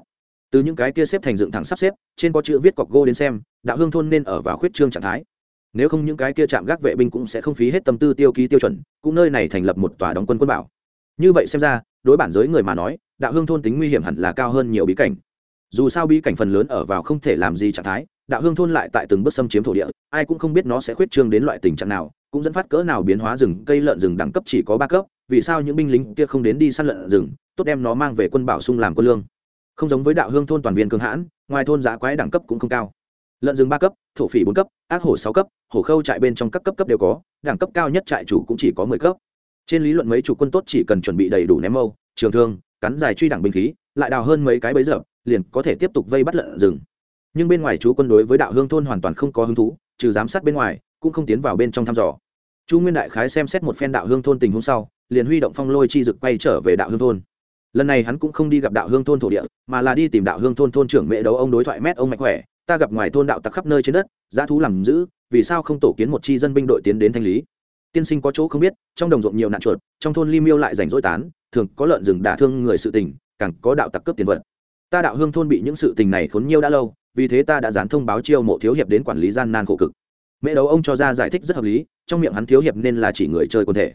[SPEAKER 1] từ những cái kia xếp thành dựng thẳng sắp xếp, trên có chữ viết cọc gô đến xem, đạo hương thôn nên ở vào khuyết trương trạng thái. Nếu không những cái kia chạm gác vệ binh cũng sẽ không phí hết tâm tư tiêu ký tiêu chuẩn, cũng nơi này thành lập một tòa đóng quân quân bảo. Như vậy xem ra, đối bản giới người mà nói, đạo hương thôn tính nguy hiểm hẳn là cao hơn nhiều bí cảnh. Dù sao bí cảnh phần lớn ở vào không thể làm gì trạng thái, đạo hương thôn lại tại từng bước xâm chiếm thổ địa, ai cũng không biết nó sẽ khuyết trương đến loại tình trạng nào, cũng dẫn phát cỡ nào biến hóa rừng, cây lợn rừng đẳng cấp chỉ có ba cấp, vì sao những binh lính kia không đến đi săn lợn rừng, tốt đem nó mang về quân bảo sung làm quân lương không giống với đạo hương thôn toàn viên cường hãn, ngoài thôn giá quái đẳng cấp cũng không cao. Lợn rừng ba cấp, thổ phỉ bốn cấp, ác hổ sáu cấp, hổ khâu trại bên trong các cấp cấp đều có, đẳng cấp cao nhất trại chủ cũng chỉ có mười cấp. Trên lý luận mấy chủ quân tốt chỉ cần chuẩn bị đầy đủ ném mâu, trường thương, cắn dài truy đẳng binh khí, lại đào hơn mấy cái bấy giờ liền có thể tiếp tục vây bắt lợn rừng. Nhưng bên ngoài chú quân đối với đạo hương thôn hoàn toàn không có hứng thú, trừ giám sát bên ngoài, cũng không tiến vào bên trong thăm dò. Chu nguyên đại khái xem xét một phen đạo hương thôn tình hôm sau, liền huy động phong lôi chi dực quay trở về đạo hương thôn lần này hắn cũng không đi gặp đạo hương thôn thổ địa, mà là đi tìm đạo hương thôn thôn trưởng mẹ đấu ông đối thoại mét ông mạnh khỏe. Ta gặp ngoài thôn đạo tặc khắp nơi trên đất, giá thú làm giữ, vì sao không tổ kiến một chi dân binh đội tiến đến thanh lý? Tiên sinh có chỗ không biết, trong đồng ruộng nhiều nạn chuột, trong thôn ly miêu lại rảnh rỗi tán, thường có lợn rừng đả thương người sự tình, càng có đạo tặc cướp tiền vật. Ta đạo hương thôn bị những sự tình này khốn nhiều đã lâu, vì thế ta đã dán thông báo chiêu mộ thiếu hiệp đến quản lý gian nan khổ cực. Mẹ đấu ông cho ra giải thích rất hợp lý, trong miệng hắn thiếu hiệp nên là chỉ người chơi quần thể.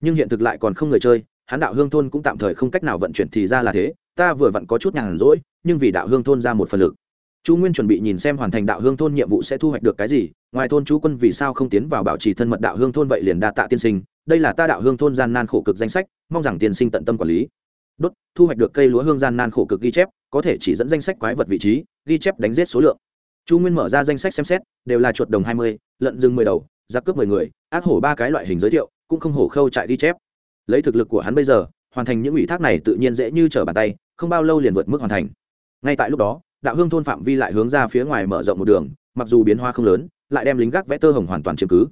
[SPEAKER 1] Nhưng hiện thực lại còn không người chơi hắn đạo hương thôn cũng tạm thời không cách nào vận chuyển thì ra là thế, ta vừa vặn có chút nhàn rỗi, nhưng vì đạo hương thôn ra một phần lực. Chu nguyên chuẩn bị nhìn xem hoàn thành đạo hương thôn nhiệm vụ sẽ thu hoạch được cái gì, ngoài thôn chú quân vì sao không tiến vào bảo trì thân mật đạo hương thôn vậy liền đa tạ tiên sinh, đây là ta đạo hương thôn gian nan khổ cực danh sách, mong rằng tiên sinh tận tâm quản lý. Đốt, thu hoạch được cây lúa hương gian nan khổ cực ghi chép, có thể chỉ dẫn danh sách quái vật vị trí, ghi chép đánh giết số lượng. Chu nguyên mở ra danh sách xem xét, đều là chuột đồng hai mươi, lợn rừng mười đầu, giặc cướp mười người, ác hổ ba cái loại hình giới thiệu, cũng không hổ khâu trại ghi chép lấy thực lực của hắn bây giờ, hoàn thành những ủy thác này tự nhiên dễ như trở bàn tay, không bao lâu liền vượt mức hoàn thành. Ngay tại lúc đó, đạo hương thôn phạm vi lại hướng ra phía ngoài mở rộng một đường, mặc dù biến hoa không lớn, lại đem lính gác vẽ tơ hồng hoàn toàn chiếm cứ.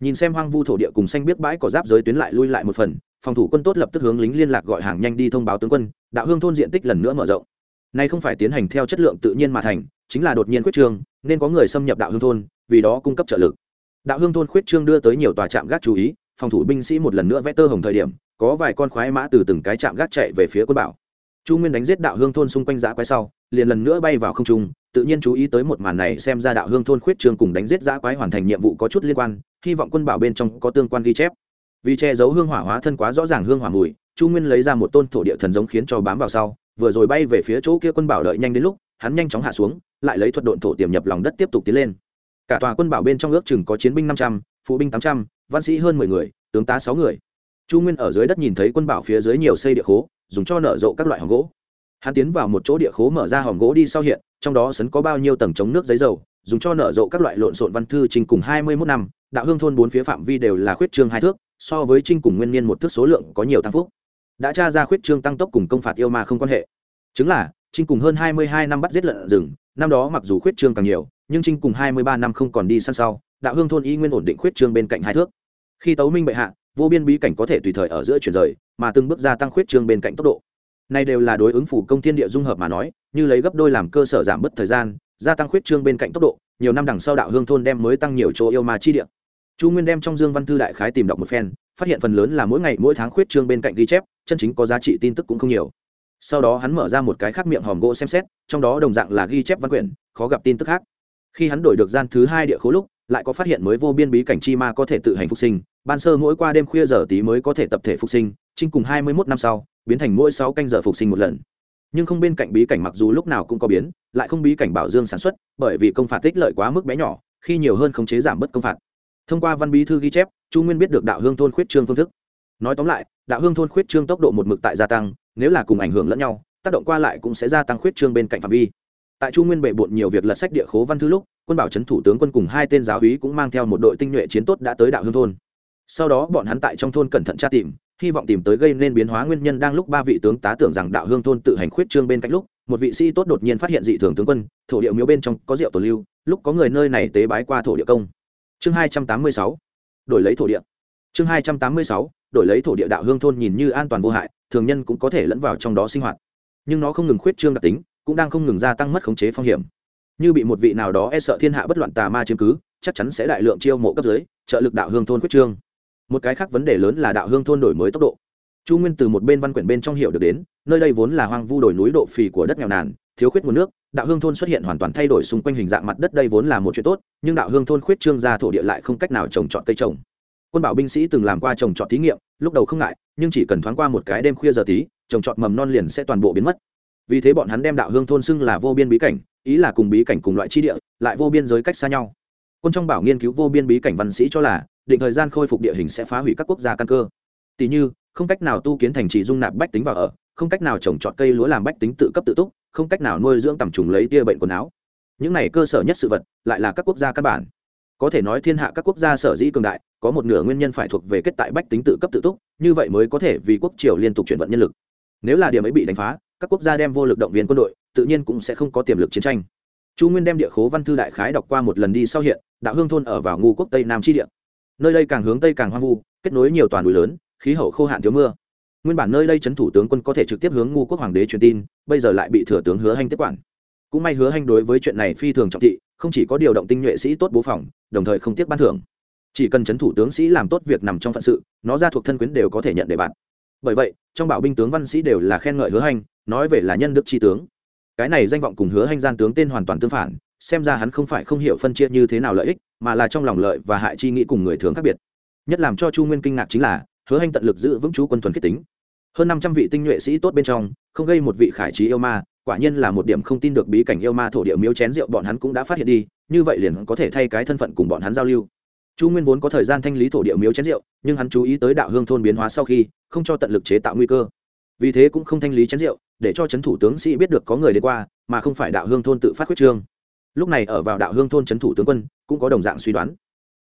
[SPEAKER 1] Nhìn xem hoang vu thổ địa cùng xanh biết bãi có giáp giới tuyến lại lui lại một phần, phòng thủ quân tốt lập tức hướng lính liên lạc gọi hàng nhanh đi thông báo tướng quân, đạo hương thôn diện tích lần nữa mở rộng. Nay không phải tiến hành theo chất lượng tự nhiên mà thành, chính là đột nhiên quyết trương, nên có người xâm nhập đạo hương thôn, vì đó cung cấp trợ lực. Đạo hương thôn khuyết trương đưa tới nhiều tòa trạm gác chú ý phòng thủ binh sĩ một lần nữa vẽ tơ hồng thời điểm, có vài con khoái mã từ từng cái trạm gác chạy về phía quân bảo. Chu nguyên đánh giết đạo hương thôn xung quanh giã quái sau, liền lần nữa bay vào không trung, tự nhiên chú ý tới một màn này xem ra đạo hương thôn khuyết trường cùng đánh giết giã quái hoàn thành nhiệm vụ có chút liên quan, hy vọng quân bảo bên trong có tương quan ghi chép. Vì che giấu hương hỏa hóa thân quá rõ ràng hương hỏa mùi, chu nguyên lấy ra một tôn thổ địa thần giống khiến cho bám vào sau, vừa rồi bay về phía chỗ kia quân bảo đợi nhanh đến lúc, hắn nhanh chóng hạ xuống, lại lấy thuật độn thổ tiềm nhập lòng đất tiếp tục tiến lên. Cả tòa quân bảo bên trong ước chừng có chiến binh năm trăm phụ binh tám trăm, văn sĩ hơn mười người, tướng tá sáu người. Chu nguyên ở dưới đất nhìn thấy quân bảo phía dưới nhiều xây địa khố, dùng cho nở rộ các loại hòm gỗ. Hắn tiến vào một chỗ địa khố mở ra hòm gỗ đi sau hiện, trong đó sấn có bao nhiêu tầng chống nước giấy dầu, dùng cho nở rộ các loại lộn xộn văn thư trình cùng hai mươi mốt năm, đạo hương thôn bốn phía phạm vi đều là khuyết trương hai thước, so với trinh cùng nguyên niên một thước số lượng có nhiều tăng phúc. Đã tra ra khuyết trương tăng tốc cùng công phạt yêu ma không quan hệ. Chứng là, trinh cùng hơn hai mươi hai năm bắt giết lợn rừng, năm đó mặc dù khuyết trương càng nhiều, nhưng trinh cùng hai mươi ba năm không còn đi săn sau đạo hương thôn y nguyên ổn định khuyết trương bên cạnh hai thước. Khi tấu minh bệ hạ, vô biên bí cảnh có thể tùy thời ở giữa chuyển rời, mà từng bước gia tăng khuyết trương bên cạnh tốc độ. Này đều là đối ứng phủ công thiên địa dung hợp mà nói, như lấy gấp đôi làm cơ sở giảm bớt thời gian, gia tăng khuyết trương bên cạnh tốc độ, nhiều năm đằng sau đạo hương thôn đem mới tăng nhiều chỗ yêu ma chi địa. Chu nguyên đem trong dương văn thư đại khái tìm đọc một phen, phát hiện phần lớn là mỗi ngày mỗi tháng khuyết trương bên cạnh ghi chép, chân chính có giá trị tin tức cũng không nhiều. Sau đó hắn mở ra một cái khác miệng hòm gỗ xem xét, trong đó đồng dạng là ghi chép văn quyển, khó gặp tin tức khác. Khi hắn đổi được gian thứ hai địa khố lúc lại có phát hiện mới vô biên bí cảnh chi ma có thể tự hành phục sinh, ban sơ mỗi qua đêm khuya giờ tí mới có thể tập thể phục sinh trinh cùng hai mươi mốt năm sau, biến thành mỗi sáu canh giờ phục sinh một lần. Nhưng không bên cạnh bí cảnh mặc dù lúc nào cũng có biến, lại không bí cảnh bảo dương sản xuất, bởi vì công phạt tích lợi quá mức bé nhỏ, khi nhiều hơn khống chế giảm bớt công phạt. Thông qua văn bí thư ghi chép, chu nguyên biết được đạo hương thôn khuyết trương phương thức. Nói tóm lại, đạo hương thôn khuyết trương tốc độ một mực tại gia tăng, nếu là cùng ảnh hưởng lẫn nhau, tác động qua lại cũng sẽ gia tăng khuyết trương bên cạnh phạm vi tại chu nguyên bệ bộn nhiều việc lật sách địa khố văn thư lúc, quân bảo trấn thủ tướng quân cùng hai tên giáo úy cũng mang theo một đội tinh nhuệ chiến tốt đã tới đạo hương thôn. Sau đó bọn hắn tại trong thôn cẩn thận tra tìm, hy vọng tìm tới gây nên biến hóa nguyên nhân đang lúc ba vị tướng tá tưởng rằng đạo hương thôn tự hành khuyết trương bên cạnh lúc, một vị sĩ tốt đột nhiên phát hiện dị thường tướng quân, thổ địa miếu bên trong có rượu tổ lưu, lúc có người nơi này tế bái qua thổ địa công. Chương hai trăm tám mươi sáu, đổi lấy thổ địa. Chương hai trăm tám mươi sáu, đổi lấy thổ địa đạo hương thôn nhìn như an toàn vô hại, thường nhân cũng có thể lẫn vào trong đó sinh hoạt. Nhưng nó không ngừng khuyết trương đặc tính cũng đang không ngừng gia tăng mất khống chế phong hiểm. Như bị một vị nào đó e sợ thiên hạ bất loạn tà ma chiếm cứ, chắc chắn sẽ đại lượng chiêu mộ cấp dưới, trợ lực đạo hương thôn quyết trương. Một cái khác vấn đề lớn là đạo hương thôn đổi mới tốc độ. Chu nguyên từ một bên văn quyển bên trong hiểu được đến, nơi đây vốn là hoang vu đổi núi độ phì của đất nghèo nàn, thiếu khuyết nguồn nước, đạo hương thôn xuất hiện hoàn toàn thay đổi xung quanh hình dạng mặt đất đây vốn là một chuyện tốt, nhưng đạo hương thôn khuyết trương ra thổ địa lại không cách nào trồng trọt cây trồng. Quân bảo binh sĩ từng làm qua trồng trọt thí nghiệm, lúc đầu không ngại, nhưng chỉ cần thoáng qua một cái đêm khuya giờ tí, trồng trọt mầm non liền sẽ toàn bộ biến mất vì thế bọn hắn đem đạo hương thôn xưng là vô biên bí cảnh, ý là cùng bí cảnh cùng loại chi địa, lại vô biên giới cách xa nhau. Quân trong bảo nghiên cứu vô biên bí cảnh văn sĩ cho là, định thời gian khôi phục địa hình sẽ phá hủy các quốc gia căn cơ. Tỷ như, không cách nào tu kiến thành trì dung nạp bách tính vào ở, không cách nào trồng trọt cây lúa làm bách tính tự cấp tự túc, không cách nào nuôi dưỡng tầm trùng lấy tia bệnh quần áo. Những này cơ sở nhất sự vật, lại là các quốc gia căn bản. Có thể nói thiên hạ các quốc gia sở dĩ cường đại, có một nửa nguyên nhân phải thuộc về kết tại bách tính tự cấp tự túc, như vậy mới có thể vì quốc triều liên tục chuyển vận nhân lực. Nếu là điểm ấy bị đánh phá các quốc gia đem vô lực động viên quân đội, tự nhiên cũng sẽ không có tiềm lực chiến tranh. Chu nguyên đem địa khố văn thư đại khái đọc qua một lần đi sau hiện, đạo hương thôn ở vào ngu quốc tây nam tri địa. Nơi đây càng hướng tây càng hoang vu, kết nối nhiều toàn núi lớn, khí hậu khô hạn thiếu mưa. Nguyên bản nơi đây c thủ tướng quân có thể trực tiếp hướng ngu quốc hoàng đế truyền tin, bây giờ lại bị thừa tướng hứa hanh tiếp quản. Cũng may hứa hanh đối với chuyện này phi thường trọng thị, không chỉ có điều động tinh nhuệ sĩ tốt bố phòng, đồng thời không tiếc ban thưởng. Chỉ cần c thủ tướng sĩ làm tốt việc nằm trong phận sự, nó ra thuộc thân quyến đều có thể nhận đề bạt bởi vậy, trong bảo binh tướng văn sĩ đều là khen ngợi hứa hanh, nói về là nhân đức tri tướng. Cái này danh vọng cùng hứa hanh gian tướng tên hoàn toàn tương phản, xem ra hắn không phải không hiểu phân chia như thế nào lợi ích, mà là trong lòng lợi và hại chi nghĩ cùng người thường khác biệt. Nhất làm cho chu nguyên kinh ngạc chính là, hứa hanh tận lực giữ vững chú quân thuần kết tính. Hơn năm trăm vị tinh nhuệ sĩ tốt bên trong, không gây một vị khải trí yêu ma, quả nhiên là một điểm không tin được bí cảnh yêu ma thổ địa miếu chén rượu bọn hắn cũng đã phát hiện đi, như vậy liền có thể thay cái thân phận cùng bọn hắn giao lưu chu nguyên vốn có thời gian thanh lý thổ địa miếu chén rượu, nhưng hắn chú ý tới đạo hương thôn biến hóa sau khi, không cho tận lực chế tạo nguy cơ. Vì thế cũng không thanh lý chén rượu, để cho chấn thủ tướng sĩ biết được có người đi qua, mà không phải đạo hương thôn tự phát quyết trương. Lúc này ở vào đạo hương thôn chấn thủ tướng quân, cũng có đồng dạng suy đoán.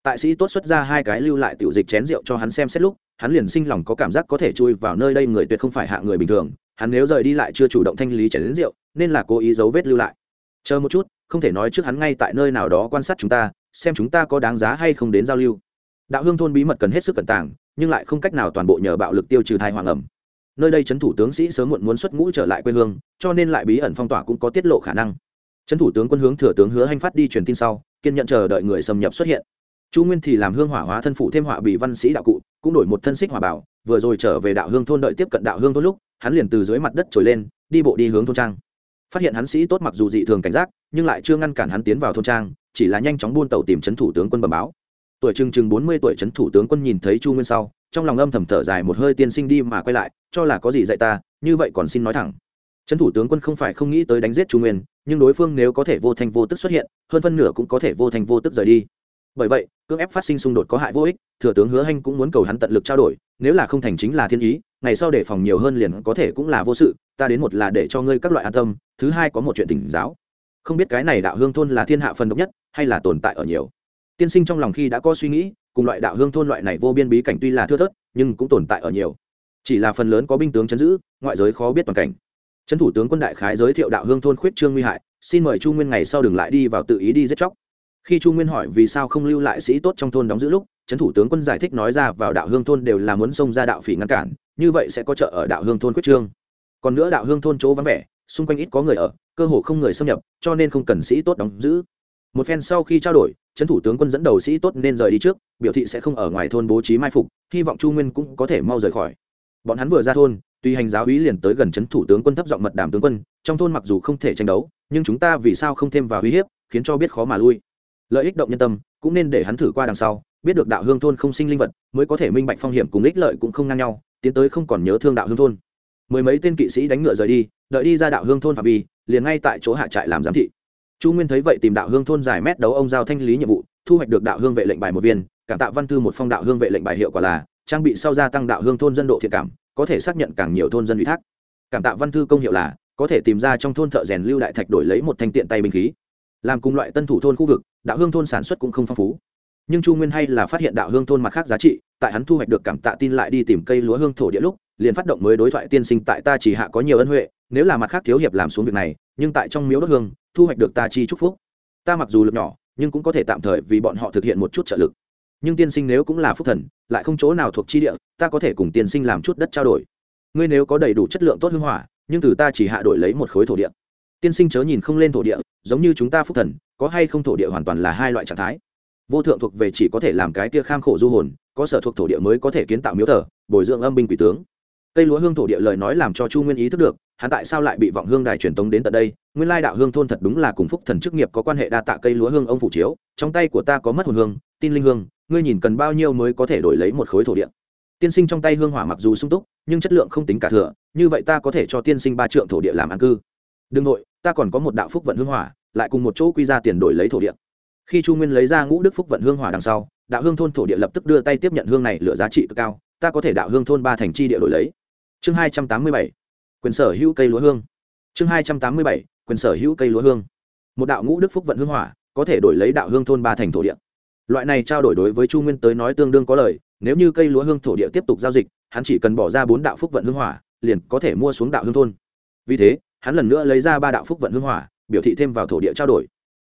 [SPEAKER 1] Tại sĩ tốt xuất ra hai cái lưu lại tiểu dịch chén rượu cho hắn xem xét lúc, hắn liền sinh lòng có cảm giác có thể chui vào nơi đây người tuyệt không phải hạ người bình thường. Hắn nếu rời đi lại chưa chủ động thanh lý chén rượu, nên là cố ý dấu vết lưu lại. Chờ một chút, không thể nói trước hắn ngay tại nơi nào đó quan sát chúng ta xem chúng ta có đáng giá hay không đến giao lưu. Đạo hương thôn bí mật cần hết sức cẩn tàng, nhưng lại không cách nào toàn bộ nhờ bạo lực tiêu trừ thai hoàng ẩm. Nơi đây chấn thủ tướng sĩ sớm muộn muốn xuất ngũ trở lại quê hương, cho nên lại bí ẩn phong tỏa cũng có tiết lộ khả năng. Chấn thủ tướng quân hướng thừa tướng hứa hành phát đi truyền tin sau, kiên nhận chờ đợi người xâm nhập xuất hiện. Chu nguyên thì làm hương hỏa hóa thân phụ thêm họa bị văn sĩ đạo cụ, cũng đổi một thân xích hỏa bảo, vừa rồi trở về đạo hương thôn đợi tiếp cận đạo hương thôn lúc, hắn liền từ dưới mặt đất trồi lên, đi bộ đi hướng thôn trang phát hiện hắn sĩ tốt mặc dù dị thường cảnh giác, nhưng lại chưa ngăn cản hắn tiến vào thôn trang, chỉ là nhanh chóng buôn tàu tìm trấn thủ tướng quân bẩm báo. Tuổi chừng chừng bốn mươi tuổi trấn thủ tướng quân nhìn thấy chu nguyên sau, trong lòng âm thầm thở dài một hơi tiên sinh đi mà quay lại, cho là có gì dạy ta, như vậy còn xin nói thẳng. Trấn thủ tướng quân không phải không nghĩ tới đánh giết chu nguyên, nhưng đối phương nếu có thể vô thành vô tức xuất hiện, hơn phân nửa cũng có thể vô thành vô tức rời đi. Bởi vậy, cưỡng ép phát sinh xung đột có hại vô ích, thừa tướng hứa hanh cũng muốn cầu hắn tận lực trao đổi, nếu là không thành chính là thiên ý, ngày sau để phòng nhiều hơn liền có thể cũng là vô sự ta đến một là để cho ngươi các loại an tâm, thứ hai có một chuyện tỉnh giáo. Không biết cái này đạo hương thôn là thiên hạ phần độc nhất, hay là tồn tại ở nhiều. Tiên sinh trong lòng khi đã có suy nghĩ, cùng loại đạo hương thôn loại này vô biên bí cảnh tuy là thưa thớt, nhưng cũng tồn tại ở nhiều. Chỉ là phần lớn có binh tướng chấn giữ, ngoại giới khó biết toàn cảnh. Trấn thủ tướng quân đại khái giới thiệu đạo hương thôn khuyết trương nguy hại, xin mời chu nguyên ngày sau đừng lại đi vào tự ý đi giết chóc. Khi chu nguyên hỏi vì sao không lưu lại sĩ tốt trong thôn đóng giữ lúc trấn thủ tướng quân giải thích nói ra vào đạo hương thôn đều là muốn xông ra đạo phỉ ngăn cản, như vậy sẽ có chợ ở đạo hương thôn quyết trương còn nữa đạo hương thôn chỗ vắng vẻ, xung quanh ít có người ở, cơ hồ không người xâm nhập, cho nên không cần sĩ tốt đóng giữ. Một phen sau khi trao đổi, trấn thủ tướng quân dẫn đầu sĩ tốt nên rời đi trước, biểu thị sẽ không ở ngoài thôn bố trí mai phục, hy vọng chu nguyên cũng có thể mau rời khỏi. Bọn hắn vừa ra thôn, tuy hành giáo úy liền tới gần trấn thủ tướng quân thấp giọng mật đàm tướng quân, trong thôn mặc dù không thể tranh đấu, nhưng chúng ta vì sao không thêm vào uy hiếp, khiến cho biết khó mà lui. Lợi ích động nhân tâm, cũng nên để hắn thử qua đằng sau, biết được đạo hương thôn không sinh linh vật, mới có thể minh bạch phong hiểm cùng ích lợi cũng không ngang nhau, tiến tới không còn nhớ thương đạo hương thôn mười mấy tên kỵ sĩ đánh ngựa rời đi, đợi đi ra đạo hương thôn phạm vi, liền ngay tại chỗ hạ trại làm giám thị. Chu nguyên thấy vậy tìm đạo hương thôn dài mét đấu ông giao thanh lý nhiệm vụ, thu hoạch được đạo hương vệ lệnh bài một viên, cảm tạo văn thư một phong đạo hương vệ lệnh bài hiệu quả là, trang bị sau gia tăng đạo hương thôn dân độ thiện cảm, có thể xác nhận càng nhiều thôn dân ủy thác. Cảm tạo văn thư công hiệu là, có thể tìm ra trong thôn thợ rèn lưu đại thạch đổi lấy một thanh tiện tay binh khí. Làm cùng loại tân thủ thôn khu vực, đạo hương thôn sản xuất cũng không phong phú. Nhưng chu nguyên hay là phát hiện đạo hương thôn mặt khác giá trị, tại hắn thu hoạch được cảm tạ tin lại đi tìm cây lúa hương thổ địa lúc liền phát động mới đối thoại tiên sinh tại ta chỉ hạ có nhiều ân huệ, nếu là mặt khác thiếu hiệp làm xuống việc này, nhưng tại trong miếu đất hương, thu hoạch được ta chi chúc phúc. Ta mặc dù lực nhỏ, nhưng cũng có thể tạm thời vì bọn họ thực hiện một chút trợ lực. Nhưng tiên sinh nếu cũng là phúc thần, lại không chỗ nào thuộc chi địa, ta có thể cùng tiên sinh làm chút đất trao đổi. Ngươi nếu có đầy đủ chất lượng tốt hưng hỏa, nhưng từ ta chỉ hạ đổi lấy một khối thổ địa. Tiên sinh chớ nhìn không lên thổ địa, giống như chúng ta phúc thần, có hay không thổ địa hoàn toàn là hai loại trạng thái. Vô thượng thuộc về chỉ có thể làm cái tia kham khổ du hồn, có sở thuộc thổ địa mới có thể kiến tạo miếu thờ, bồi dưỡng âm binh quỷ tướng cây lúa hương thổ địa lời nói làm cho chu nguyên ý thức được, hắn tại sao lại bị vọng hương đài truyền tống đến tận đây? Nguyên lai đạo hương thôn thật đúng là cùng phúc thần chức nghiệp có quan hệ đa tạ cây lúa hương ông phủ chiếu, trong tay của ta có mất hồn hương, tin linh hương, ngươi nhìn cần bao nhiêu mới có thể đổi lấy một khối thổ địa. Tiên sinh trong tay hương hỏa mặc dù sung túc, nhưng chất lượng không tính cả thừa, như vậy ta có thể cho tiên sinh ba trượng thổ địa làm ăn cư. Đương nội, ta còn có một đạo phúc vận hương hỏa, lại cùng một chỗ quy ra tiền đổi lấy thổ địa. Khi chu nguyên lấy ra ngũ đức phúc vận hương hỏa đằng sau, đạo hương thôn thổ địa lập tức đưa tay tiếp nhận hương này lựa giá trị cực cao, ta có thể đạo hương thôn ba thành chi địa đổi lấy chương hai trăm tám mươi bảy, quyền sở hữu cây lúa hương. Chương hai trăm tám mươi bảy, quyền sở hữu cây lúa hương. Một đạo ngũ đức phúc vận hương hỏa, có thể đổi lấy đạo hương thôn ba thành thổ địa. Loại này trao đổi đối với chu nguyên tới nói tương đương có lời, nếu như cây lúa hương thổ địa tiếp tục giao dịch, hắn chỉ cần bỏ ra bốn đạo phúc vận hương hỏa, liền có thể mua xuống đạo hương thôn. Vì thế, hắn lần nữa lấy ra ba đạo phúc vận hương hỏa, biểu thị thêm vào thổ địa trao đổi.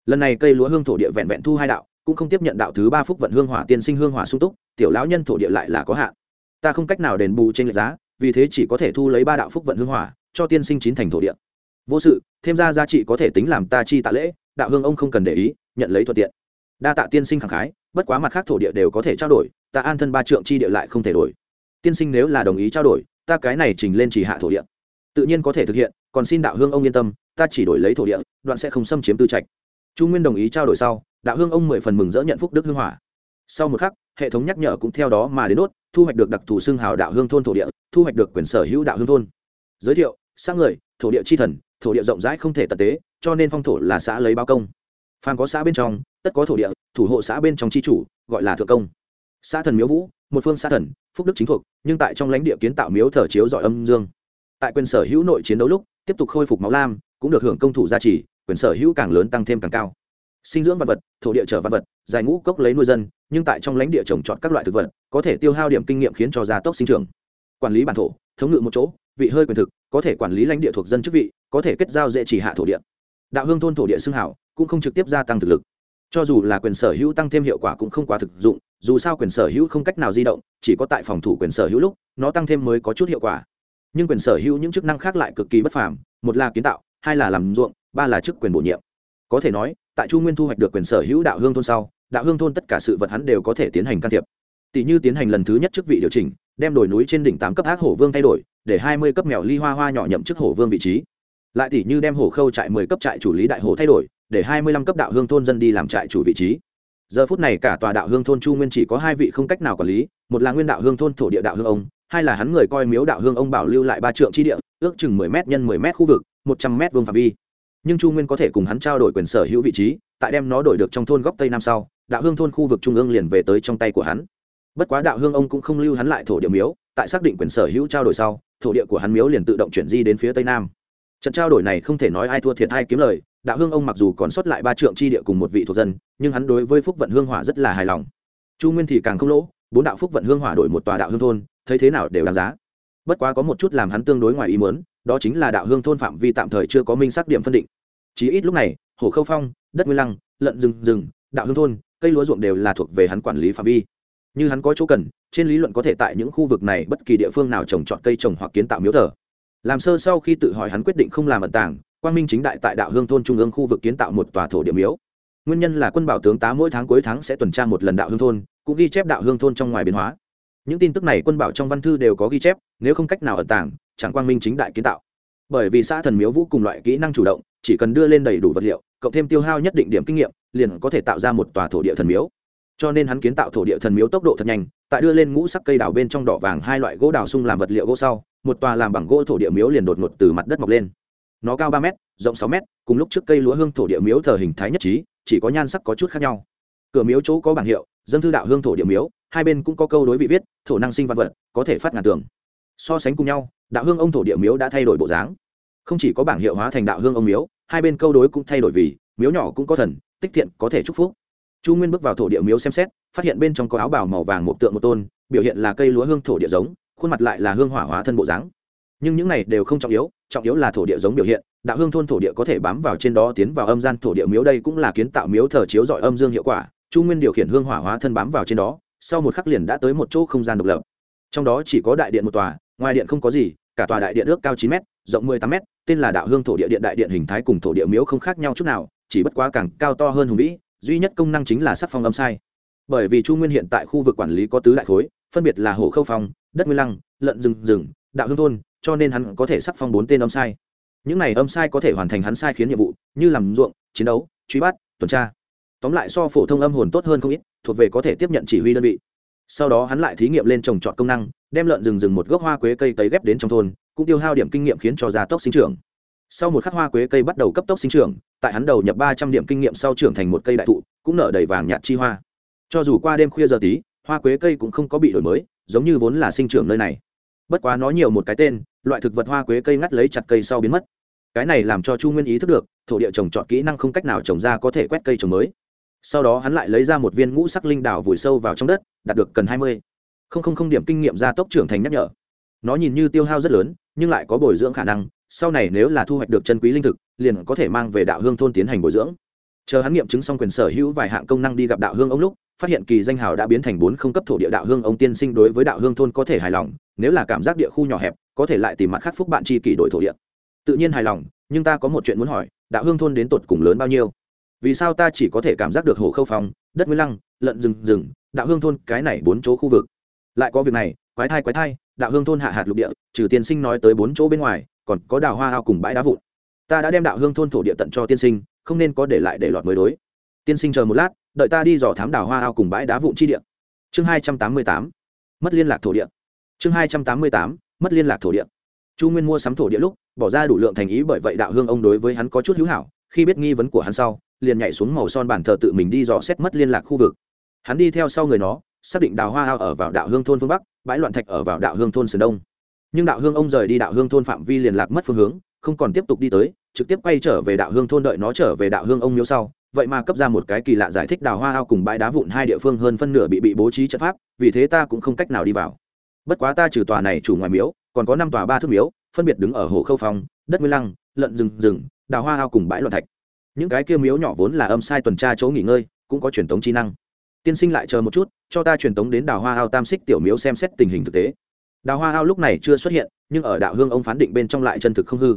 [SPEAKER 1] Lần này cây lúa hương thổ địa vẹn vẹn thu hai đạo, cũng không tiếp nhận đạo thứ ba phúc vận hương hỏa tiên sinh hương hỏa sung túc, tiểu lão nhân thổ địa lại là có hạn. Ta không cách nào đền bù trên lệch giá vì thế chỉ có thể thu lấy ba đạo phúc vận hương hỏa, cho tiên sinh chín thành thổ địa. Vô sự, thêm ra giá trị có thể tính làm ta chi tạ lễ, đạo hương ông không cần để ý, nhận lấy thuận tiện. Đa tạ tiên sinh khẳng khái, bất quá mặt khác thổ địa đều có thể trao đổi, ta an thân ba trượng chi địa lại không thể đổi. Tiên sinh nếu là đồng ý trao đổi, ta cái này trình lên chỉ hạ thổ địa. Tự nhiên có thể thực hiện, còn xin đạo hương ông yên tâm, ta chỉ đổi lấy thổ địa, đoạn sẽ không xâm chiếm tư trạch. Chu nguyên đồng ý trao đổi sau, đạo hương ông mười phần mừng dỡ nhận phúc đức hương hỏa sau một khắc, hệ thống nhắc nhở cũng theo đó mà đến đốt, thu hoạch được đặc thù xưng hào đạo hương thôn thổ địa, thu hoạch được quyền sở hữu đạo hương thôn. Giới thiệu sang người, thổ địa chi thần, thổ địa rộng rãi không thể tật tế, cho nên phong thổ là xã lấy bao công. Phàm có xã bên trong, tất có thổ địa, thủ hộ xã bên trong tri chủ, gọi là thượng công. Xã thần miếu vũ, một phương xã thần, phúc đức chính thuộc, nhưng tại trong lãnh địa kiến tạo miếu thờ chiếu giỏi âm dương. Tại quyền sở hữu nội chiến đấu lúc, tiếp tục khôi phục máu lam, cũng được hưởng công thủ gia trì, quyền sở hữu càng lớn tăng thêm càng cao sinh dưỡng vật vật, thổ địa trở vật vật, dài ngũ cốc lấy nuôi dân, nhưng tại trong lãnh địa trồng trọt các loại thực vật, có thể tiêu hao điểm kinh nghiệm khiến cho gia tốc sinh trưởng. Quản lý bản thổ, thống ngự một chỗ, vị hơi quyền thực, có thể quản lý lãnh địa thuộc dân chức vị, có thể kết giao dễ chỉ hạ thổ địa. Đạo hương thôn thổ địa xưng hảo, cũng không trực tiếp gia tăng thực lực. Cho dù là quyền sở hữu tăng thêm hiệu quả cũng không quá thực dụng, dù sao quyền sở hữu không cách nào di động, chỉ có tại phòng thủ quyền sở hữu lúc, nó tăng thêm mới có chút hiệu quả. Nhưng quyền sở hữu những chức năng khác lại cực kỳ bất phàm, một là kiến tạo, hai là làm ruộng, ba là chức quyền bổ nhiệm. Có thể nói tại chu nguyên thu hoạch được quyền sở hữu đạo hương thôn sau, đạo hương thôn tất cả sự vật hắn đều có thể tiến hành can thiệp. Tỷ như tiến hành lần thứ nhất chức vị điều chỉnh, đem đồi núi trên đỉnh tám cấp ác hổ vương thay đổi, để hai mươi cấp mèo ly hoa hoa nhỏ nhậm chức hổ vương vị trí. Lại tỷ như đem hổ khâu trại mười cấp trại chủ lý đại hổ thay đổi, để hai mươi lăm cấp đạo hương thôn dân đi làm trại chủ vị trí. Giờ phút này cả tòa đạo hương thôn chu nguyên chỉ có hai vị không cách nào quản lý, một là nguyên đạo hương thôn thổ địa đạo hương ông, hai là hắn người coi miếu đạo hương ông bảo lưu lại ba trượng chi địa, ước chừng mười m nhân mười m khu vực, một trăm m vương phạm vi nhưng chu nguyên có thể cùng hắn trao đổi quyền sở hữu vị trí, tại đem nó đổi được trong thôn góc tây nam sau, đạo hương thôn khu vực trung ương liền về tới trong tay của hắn. Bất quá đạo hương ông cũng không lưu hắn lại thổ địa miếu, tại xác định quyền sở hữu trao đổi sau, thổ địa của hắn miếu liền tự động chuyển di đến phía tây nam. Trận trao đổi này không thể nói ai thua thiệt ai kiếm lời, đạo hương ông mặc dù còn sót lại ba trượng chi địa cùng một vị thuộc dân, nhưng hắn đối với phúc vận hương hỏa rất là hài lòng. Chu nguyên thì càng không lỗ, bốn đạo phúc vận hương hỏa đổi một tòa đạo hương thôn, thấy thế nào đều đáng giá bất quá có một chút làm hắn tương đối ngoài ý muốn, đó chính là đạo hương thôn phạm vi tạm thời chưa có minh xác điểm phân định. Chí ít lúc này, hồ khâu phong, đất nguyên lăng lợn rừng rừng đạo hương thôn, cây lúa ruộng đều là thuộc về hắn quản lý phạm vi. Như hắn có chỗ cần, trên lý luận có thể tại những khu vực này bất kỳ địa phương nào trồng trọt cây trồng hoặc kiến tạo miếu thờ. Làm sơ sau khi tự hỏi hắn quyết định không làm ẩn tàng, quang minh chính đại tại đạo hương thôn trung ương khu vực kiến tạo một tòa thổ địa miếu. Nguyên nhân là quân bảo tướng tá mỗi tháng cuối tháng sẽ tuần tra một lần đạo hương thôn, cũng ghi chép đạo hương thôn trong ngoài biến hóa những tin tức này quân bảo trong văn thư đều có ghi chép, nếu không cách nào ẩn tàng, chẳng quang minh chính đại kiến tạo. Bởi vì xã thần miếu vũ cùng loại kỹ năng chủ động, chỉ cần đưa lên đầy đủ vật liệu, cộng thêm tiêu hao nhất định điểm kinh nghiệm, liền có thể tạo ra một tòa thổ địa thần miếu. Cho nên hắn kiến tạo thổ địa thần miếu tốc độ thật nhanh, tại đưa lên ngũ sắc cây đào bên trong đỏ vàng hai loại gỗ đào sung làm vật liệu gỗ sau, một tòa làm bằng gỗ thổ địa miếu liền đột ngột từ mặt đất mọc lên. Nó cao ba m rộng sáu m cùng lúc trước cây lúa hương thổ địa miếu thờ hình thái nhất trí, chỉ có nhan sắc có chút khác nhau. Cửa miếu chỗ có bảng hiệu, dân thư đạo hương thổ địa miếu hai bên cũng có câu đối vị viết, thổ năng sinh văn vật, có thể phát ngàn tường. So sánh cùng nhau, đạo hương ông thổ địa miếu đã thay đổi bộ dáng. Không chỉ có bảng hiệu hóa thành đạo hương ông miếu, hai bên câu đối cũng thay đổi vì, miếu nhỏ cũng có thần, tích thiện có thể chúc phúc. Chu nguyên bước vào thổ địa miếu xem xét, phát hiện bên trong có áo bào màu vàng một tượng một tôn, biểu hiện là cây lúa hương thổ địa giống, khuôn mặt lại là hương hỏa hóa thân bộ dáng. Nhưng những này đều không trọng yếu trọng yếu là thổ địa giống biểu hiện, đạo hương thôn thổ địa có thể bám vào trên đó tiến vào âm gian thổ địa miếu đây cũng là kiến tạo miếu thờ chiếu dọi âm dương hiệu quả. Chu nguyên điều khiển hương hỏa hóa thân bám vào trên đó sau một khắc liền đã tới một chỗ không gian độc lập. Trong đó chỉ có đại điện một tòa, ngoài điện không có gì, cả tòa đại điện ước cao chín m rộng mười tám m tên là đạo hương thổ địa điện đại điện hình thái cùng thổ địa miếu không khác nhau chút nào, chỉ bất quá càng cao to hơn hùng vĩ, duy nhất công năng chính là sắc phong âm sai. Bởi vì chu nguyên hiện tại khu vực quản lý có tứ đại khối, phân biệt là hồ khâu phong, đất nguyên lăng lợn rừng rừng, đạo hương thôn, cho nên hắn có thể sắc phong bốn tên âm sai. Những này âm sai có thể hoàn thành hắn sai khiến nhiệm vụ, như làm ruộng, chiến đấu, truy bắt, tuần tra. Tóm lại so phổ thông âm hồn tốt hơn không ít thuộc về có thể tiếp nhận chỉ huy đơn vị. Sau đó hắn lại thí nghiệm lên trồng trọt công năng, đem lợn rừng rừng một gốc hoa quế cây cấy ghép đến trong thôn, cũng tiêu hao điểm kinh nghiệm khiến cho gia tốc sinh trưởng. Sau một khắc hoa quế cây bắt đầu cấp tốc sinh trưởng, tại hắn đầu nhập ba trăm điểm kinh nghiệm sau trưởng thành một cây đại thụ, cũng nở đầy vàng nhạt chi hoa. Cho dù qua đêm khuya giờ tí, hoa quế cây cũng không có bị đổi mới, giống như vốn là sinh trưởng nơi này. Bất quá nó nhiều một cái tên, loại thực vật hoa quế cây ngắt lấy chặt cây sau biến mất. Cái này làm cho chu nguyên ý thức được, thổ địa trồng trọt kỹ năng không cách nào trồng ra có thể quét cây trồng mới sau đó hắn lại lấy ra một viên ngũ sắc linh đảo vùi sâu vào trong đất, đạt được cần hai mươi. Không không không điểm kinh nghiệm gia tốc trưởng thành nhắc nhở. Nó nhìn như tiêu hao rất lớn, nhưng lại có bồi dưỡng khả năng, sau này nếu là thu hoạch được chân quý linh thực, liền có thể mang về đạo hương thôn tiến hành bồi dưỡng. Chờ hắn nghiệm chứng xong quyền sở hữu vài hạng công năng đi gặp đạo hương ông lúc, phát hiện kỳ danh hào đã biến thành bốn không cấp thổ địa đạo hương ông tiên sinh đối với đạo hương thôn có thể hài lòng, nếu là cảm giác địa khu nhỏ hẹp, có thể lại tìm mặt khắc phúc bạn chi kỷ đổi thổ địa. Tự nhiên hài lòng, nhưng ta có một chuyện muốn hỏi, đạo hương thôn đến tột cùng lớn bao nhiêu? Vì sao ta chỉ có thể cảm giác được hồ khâu phong, đất nguyên lăng lợn rừng rừng, đạo hương thôn, cái này bốn chỗ khu vực. Lại có việc này, quái thai quái thai, đạo hương thôn hạ hạt lục địa, trừ tiên sinh nói tới bốn chỗ bên ngoài, còn có đào hoa ao cùng bãi đá vụn. Ta đã đem đạo hương thôn thổ địa tận cho tiên sinh, không nên có để lại để lọt mới đối. Tiên sinh chờ một lát, đợi ta đi dò thám đào hoa ao cùng bãi đá vụn chi địa. Chương hai trăm tám mươi tám, mất liên lạc thổ địa. Chương hai trăm tám mươi tám, mất liên lạc thổ địa. Chu nguyên mua sắm thổ địa lúc, bỏ ra đủ lượng thành ý bởi vậy đạo hương ông đối với hắn có chút hữu hảo, khi biết nghi vấn của hắn sau liền nhảy xuống màu son bàn thờ tự mình đi dò xét mất liên lạc khu vực. Hắn đi theo sau người nó, xác định đào hoa ao ở vào đạo hương thôn phương bắc, bãi loạn thạch ở vào đạo hương thôn sườn đông. Nhưng đạo hương ông rời đi đạo hương thôn phạm vi liên lạc mất phương hướng, không còn tiếp tục đi tới, trực tiếp quay trở về đạo hương thôn đợi nó trở về đạo hương ông miếu sau. Vậy mà cấp ra một cái kỳ lạ giải thích đào hoa ao cùng bãi đá vụn hai địa phương hơn phân nửa bị bị bố trí trận pháp, vì thế ta cũng không cách nào đi vào. Bất quá ta trừ tòa này chủ ngoài miếu, còn có năm tòa ba thước miếu, phân biệt đứng ở hồ khâu phong, đất nguyên lăng lợn rừng rừng, đào hoa ao cùng bãi loạn thạch những cái kia miếu nhỏ vốn là âm sai tuần tra chỗ nghỉ ngơi, cũng có truyền tống chi năng. Tiên sinh lại chờ một chút, cho ta truyền tống đến đào hoa ao tam xích tiểu miếu xem xét tình hình thực tế. Đào hoa ao lúc này chưa xuất hiện, nhưng ở đạo hương ông phán định bên trong lại chân thực không hư.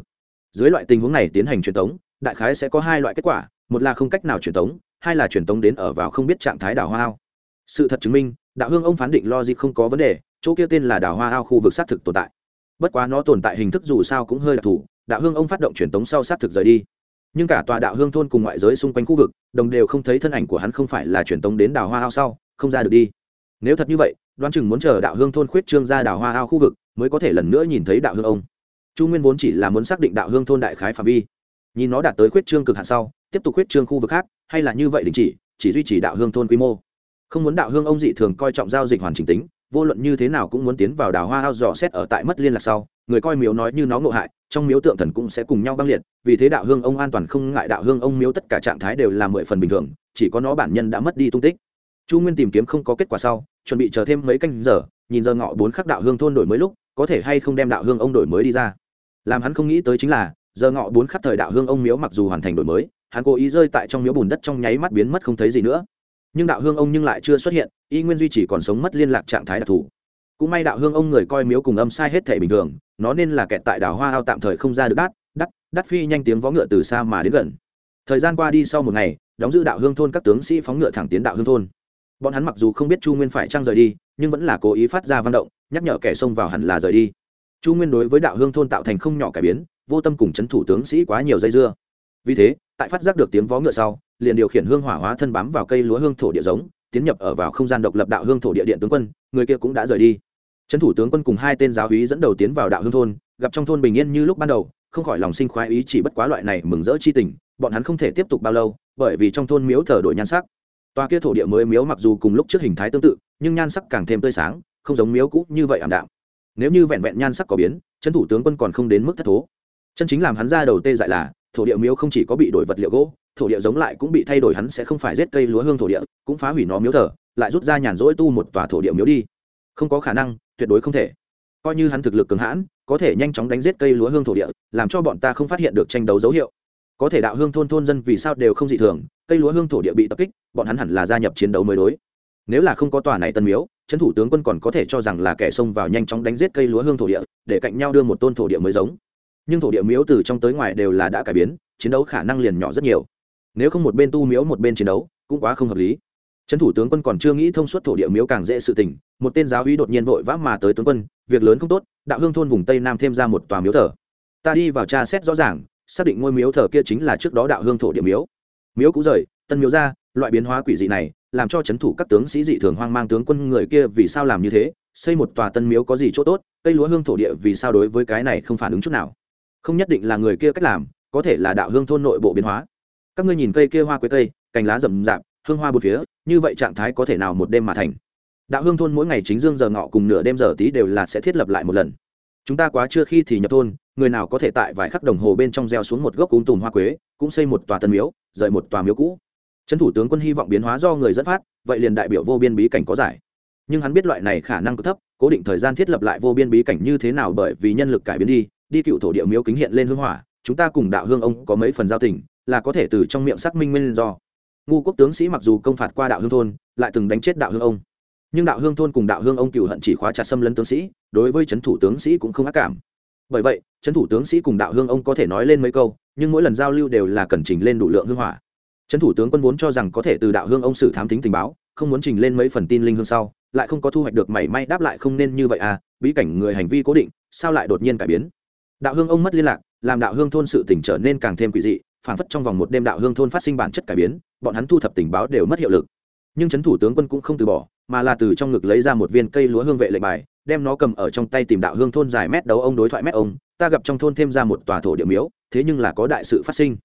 [SPEAKER 1] Dưới loại tình huống này tiến hành truyền tống, đại khái sẽ có hai loại kết quả, một là không cách nào truyền tống, hai là truyền tống đến ở vào không biết trạng thái đào hoa ao. Sự thật chứng minh, đạo hương ông phán định logic không có vấn đề, chỗ kia tên là đào hoa ao khu vực xác thực tồn tại. Bất quá nó tồn tại hình thức dù sao cũng hơi đặc thù, đạo hương ông phát động truyền tống sau xác thực rời đi nhưng cả tòa đạo hương thôn cùng ngoại giới xung quanh khu vực, đồng đều không thấy thân ảnh của hắn không phải là truyền tống đến đào hoa ao sau, không ra được đi. Nếu thật như vậy, đoán chừng muốn chờ đạo hương thôn khuyết trương ra đào hoa ao khu vực, mới có thể lần nữa nhìn thấy đạo hương ông. Chu nguyên vốn chỉ là muốn xác định đạo hương thôn đại khái phạm vi. Nhìn nó đạt tới khuyết trương cực hạn sau, tiếp tục khuyết trương khu vực khác, hay là như vậy đình chỉ chỉ duy trì đạo hương thôn quy mô. Không muốn đạo hương ông dị thường coi trọng giao dịch hoàn chỉnh tính vô luận như thế nào cũng muốn tiến vào đào hoa ao dò xét ở tại mất liên lạc sau, người coi miếu nói như nó ngộ hại, trong miếu tượng thần cũng sẽ cùng nhau băng liệt, vì thế đạo hương ông an toàn không ngại đạo hương ông miếu tất cả trạng thái đều là mười phần bình thường, chỉ có nó bản nhân đã mất đi tung tích. Chu nguyên tìm kiếm không có kết quả sau, chuẩn bị chờ thêm mấy canh giờ, nhìn giờ ngọ bốn khắc đạo hương thôn đổi mới lúc, có thể hay không đem đạo hương ông đổi mới đi ra. Làm hắn không nghĩ tới chính là, giờ ngọ bốn khắc thời đạo hương ông miếu mặc dù hoàn thành đổi mới, hắn cố ý rơi tại trong miếu bùn đất trong nháy mắt biến mất không thấy gì nữa nhưng đạo hương ông nhưng lại chưa xuất hiện, y nguyên duy chỉ còn sống mất liên lạc trạng thái đặc thù. Cũng may đạo hương ông người coi miếu cùng âm sai hết thể bình thường, nó nên là kẹt tại đảo hoa ao tạm thời không ra được đắt đắt đắt phi nhanh tiếng vó ngựa từ xa mà đến gần. Thời gian qua đi sau một ngày, đóng giữ đạo hương thôn các tướng sĩ phóng ngựa thẳng tiến đạo hương thôn. Bọn hắn mặc dù không biết chu nguyên phải trăng rời đi, nhưng vẫn là cố ý phát ra văn động, nhắc nhở kẻ xông vào hẳn là rời đi. Chu nguyên đối với đạo hương thôn tạo thành không nhỏ cải biến, vô tâm cùng c h ấ n thủ tướng sĩ quá nhiều dây dưa. Vì thế, tại phát giác được tiếng vó ngựa sau liền điều khiển hương hỏa hóa thân bám vào cây lúa hương thổ địa giống, tiến nhập ở vào không gian độc lập đạo hương thổ địa điện tướng quân, người kia cũng đã rời đi. Trấn thủ tướng quân cùng hai tên giáo úy dẫn đầu tiến vào đạo hương thôn, gặp trong thôn bình yên như lúc ban đầu, không khỏi lòng sinh khoái ý chỉ bất quá loại này mừng rỡ chi tình, bọn hắn không thể tiếp tục bao lâu, bởi vì trong thôn miếu thờ đổi nhan sắc. Toa kia thổ địa mới miếu mặc dù cùng lúc trước hình thái tương tự, nhưng nhan sắc càng thêm tươi sáng, không giống miếu cũ như vậy ảm đạm. Nếu như vẹn vẹn nhan sắc có biến, trấn thủ tướng quân còn không đến mức thất thố. Chân chính làm hắn ra đầu tê dại là, thổ địa miếu không chỉ có bị đổi vật liệu gỗ thổ địa giống lại cũng bị thay đổi, hắn sẽ không phải giết cây lúa hương thổ địa, cũng phá hủy nó miếu thờ, lại rút ra nhàn rỗi tu một tòa thổ địa miếu đi. Không có khả năng, tuyệt đối không thể. Coi như hắn thực lực cường hãn, có thể nhanh chóng đánh giết cây lúa hương thổ địa, làm cho bọn ta không phát hiện được tranh đấu dấu hiệu. Có thể đạo hương thôn thôn dân vì sao đều không dị thường, cây lúa hương thổ địa bị tập kích, bọn hắn hẳn là gia nhập chiến đấu mới đối. Nếu là không có tòa này tân miếu, trấn thủ tướng quân còn có thể cho rằng là kẻ xông vào nhanh chóng đánh giết cây lúa hương thổ địa, để cạnh nhau đưa một tôn thổ địa mới giống. Nhưng thổ địa miếu từ trong tới ngoài đều là đã cải biến, chiến đấu khả năng liền nhỏ rất nhiều nếu không một bên tu miếu một bên chiến đấu, cũng quá không hợp lý. Trấn thủ tướng quân còn chưa nghĩ thông suốt thổ địa miếu càng dễ sự tình, một tên giáo uy đột nhiên vội vã mà tới tướng quân, việc lớn không tốt, đạo hương thôn vùng tây nam thêm ra một tòa miếu thờ. Ta đi vào tra xét rõ ràng, xác định ngôi miếu thờ kia chính là trước đó đạo hương thổ địa miếu. Miếu cũ rời, tân miếu ra, loại biến hóa quỷ dị này, làm cho trấn thủ các tướng sĩ dị thường hoang mang tướng quân người kia vì sao làm như thế, xây một tòa tân miếu có gì chỗ tốt, cây lúa hương thổ địa vì sao đối với cái này không phản ứng chút nào. Không nhất định là người kia cách làm, có thể là đạo hương thôn nội bộ biến hóa các ngươi nhìn cây kia hoa quế cây, cành lá rậm rạp, hương hoa bột phía, như vậy trạng thái có thể nào một đêm mà thành? Đạo hương thôn mỗi ngày chính dương giờ ngọ cùng nửa đêm giờ tí đều là sẽ thiết lập lại một lần. Chúng ta quá chưa khi thì nhập thôn, người nào có thể tại vài khắc đồng hồ bên trong gieo xuống một gốc cúm tùm hoa quế, cũng xây một tòa tân miếu, rời một tòa miếu cũ. Trấn thủ tướng quân hy vọng biến hóa do người dẫn phát, vậy liền đại biểu vô biên bí cảnh có giải. Nhưng hắn biết loại này khả năng cực thấp, cố định thời gian thiết lập lại vô biên bí cảnh như thế nào bởi vì nhân lực cải biến đi đi cựu thổ địa miếu kính hiện lên hương hỏa, chúng ta cùng đạo hương ông có mấy phần giao tình là có thể từ trong miệng xác minh nguyên do. Ngu quốc tướng sĩ mặc dù công phạt qua đạo hương thôn, lại từng đánh chết đạo hương ông. Nhưng đạo hương thôn cùng đạo hương ông cựu hận chỉ khóa chặt xâm lấn tướng sĩ, đối với c h ấ n thủ tướng sĩ cũng không ác cảm. Bởi vậy c h ấ n thủ tướng sĩ cùng đạo hương ông có thể nói lên mấy câu, nhưng mỗi lần giao lưu đều là cần trình lên đủ lượng hương hỏa. C h ấ n thủ tướng quân vốn cho rằng có thể từ đạo hương ông xử thám tính tình báo, không muốn trình lên mấy phần tin linh hương sau, lại không có thu hoạch được mảy may đáp lại không nên như vậy à bí cảnh người hành vi cố định, sao lại đột nhiên cải biến? Đạo hương ông mất liên lạc, làm đạo hương thôn sự tỉnh trở nên càng thêm quỷ dị phản phất trong vòng một đêm đạo hương thôn phát sinh bản chất cải biến, bọn hắn thu thập tình báo đều mất hiệu lực. Nhưng c h ấ n thủ tướng quân cũng không từ bỏ, mà là từ trong ngực lấy ra một viên cây lúa hương vệ lệnh bài, đem nó cầm ở trong tay tìm đạo hương thôn dài mét đấu ông đối thoại mét ông, ta gặp trong thôn thêm ra một tòa thổ địa miếu, thế nhưng là có đại sự phát sinh.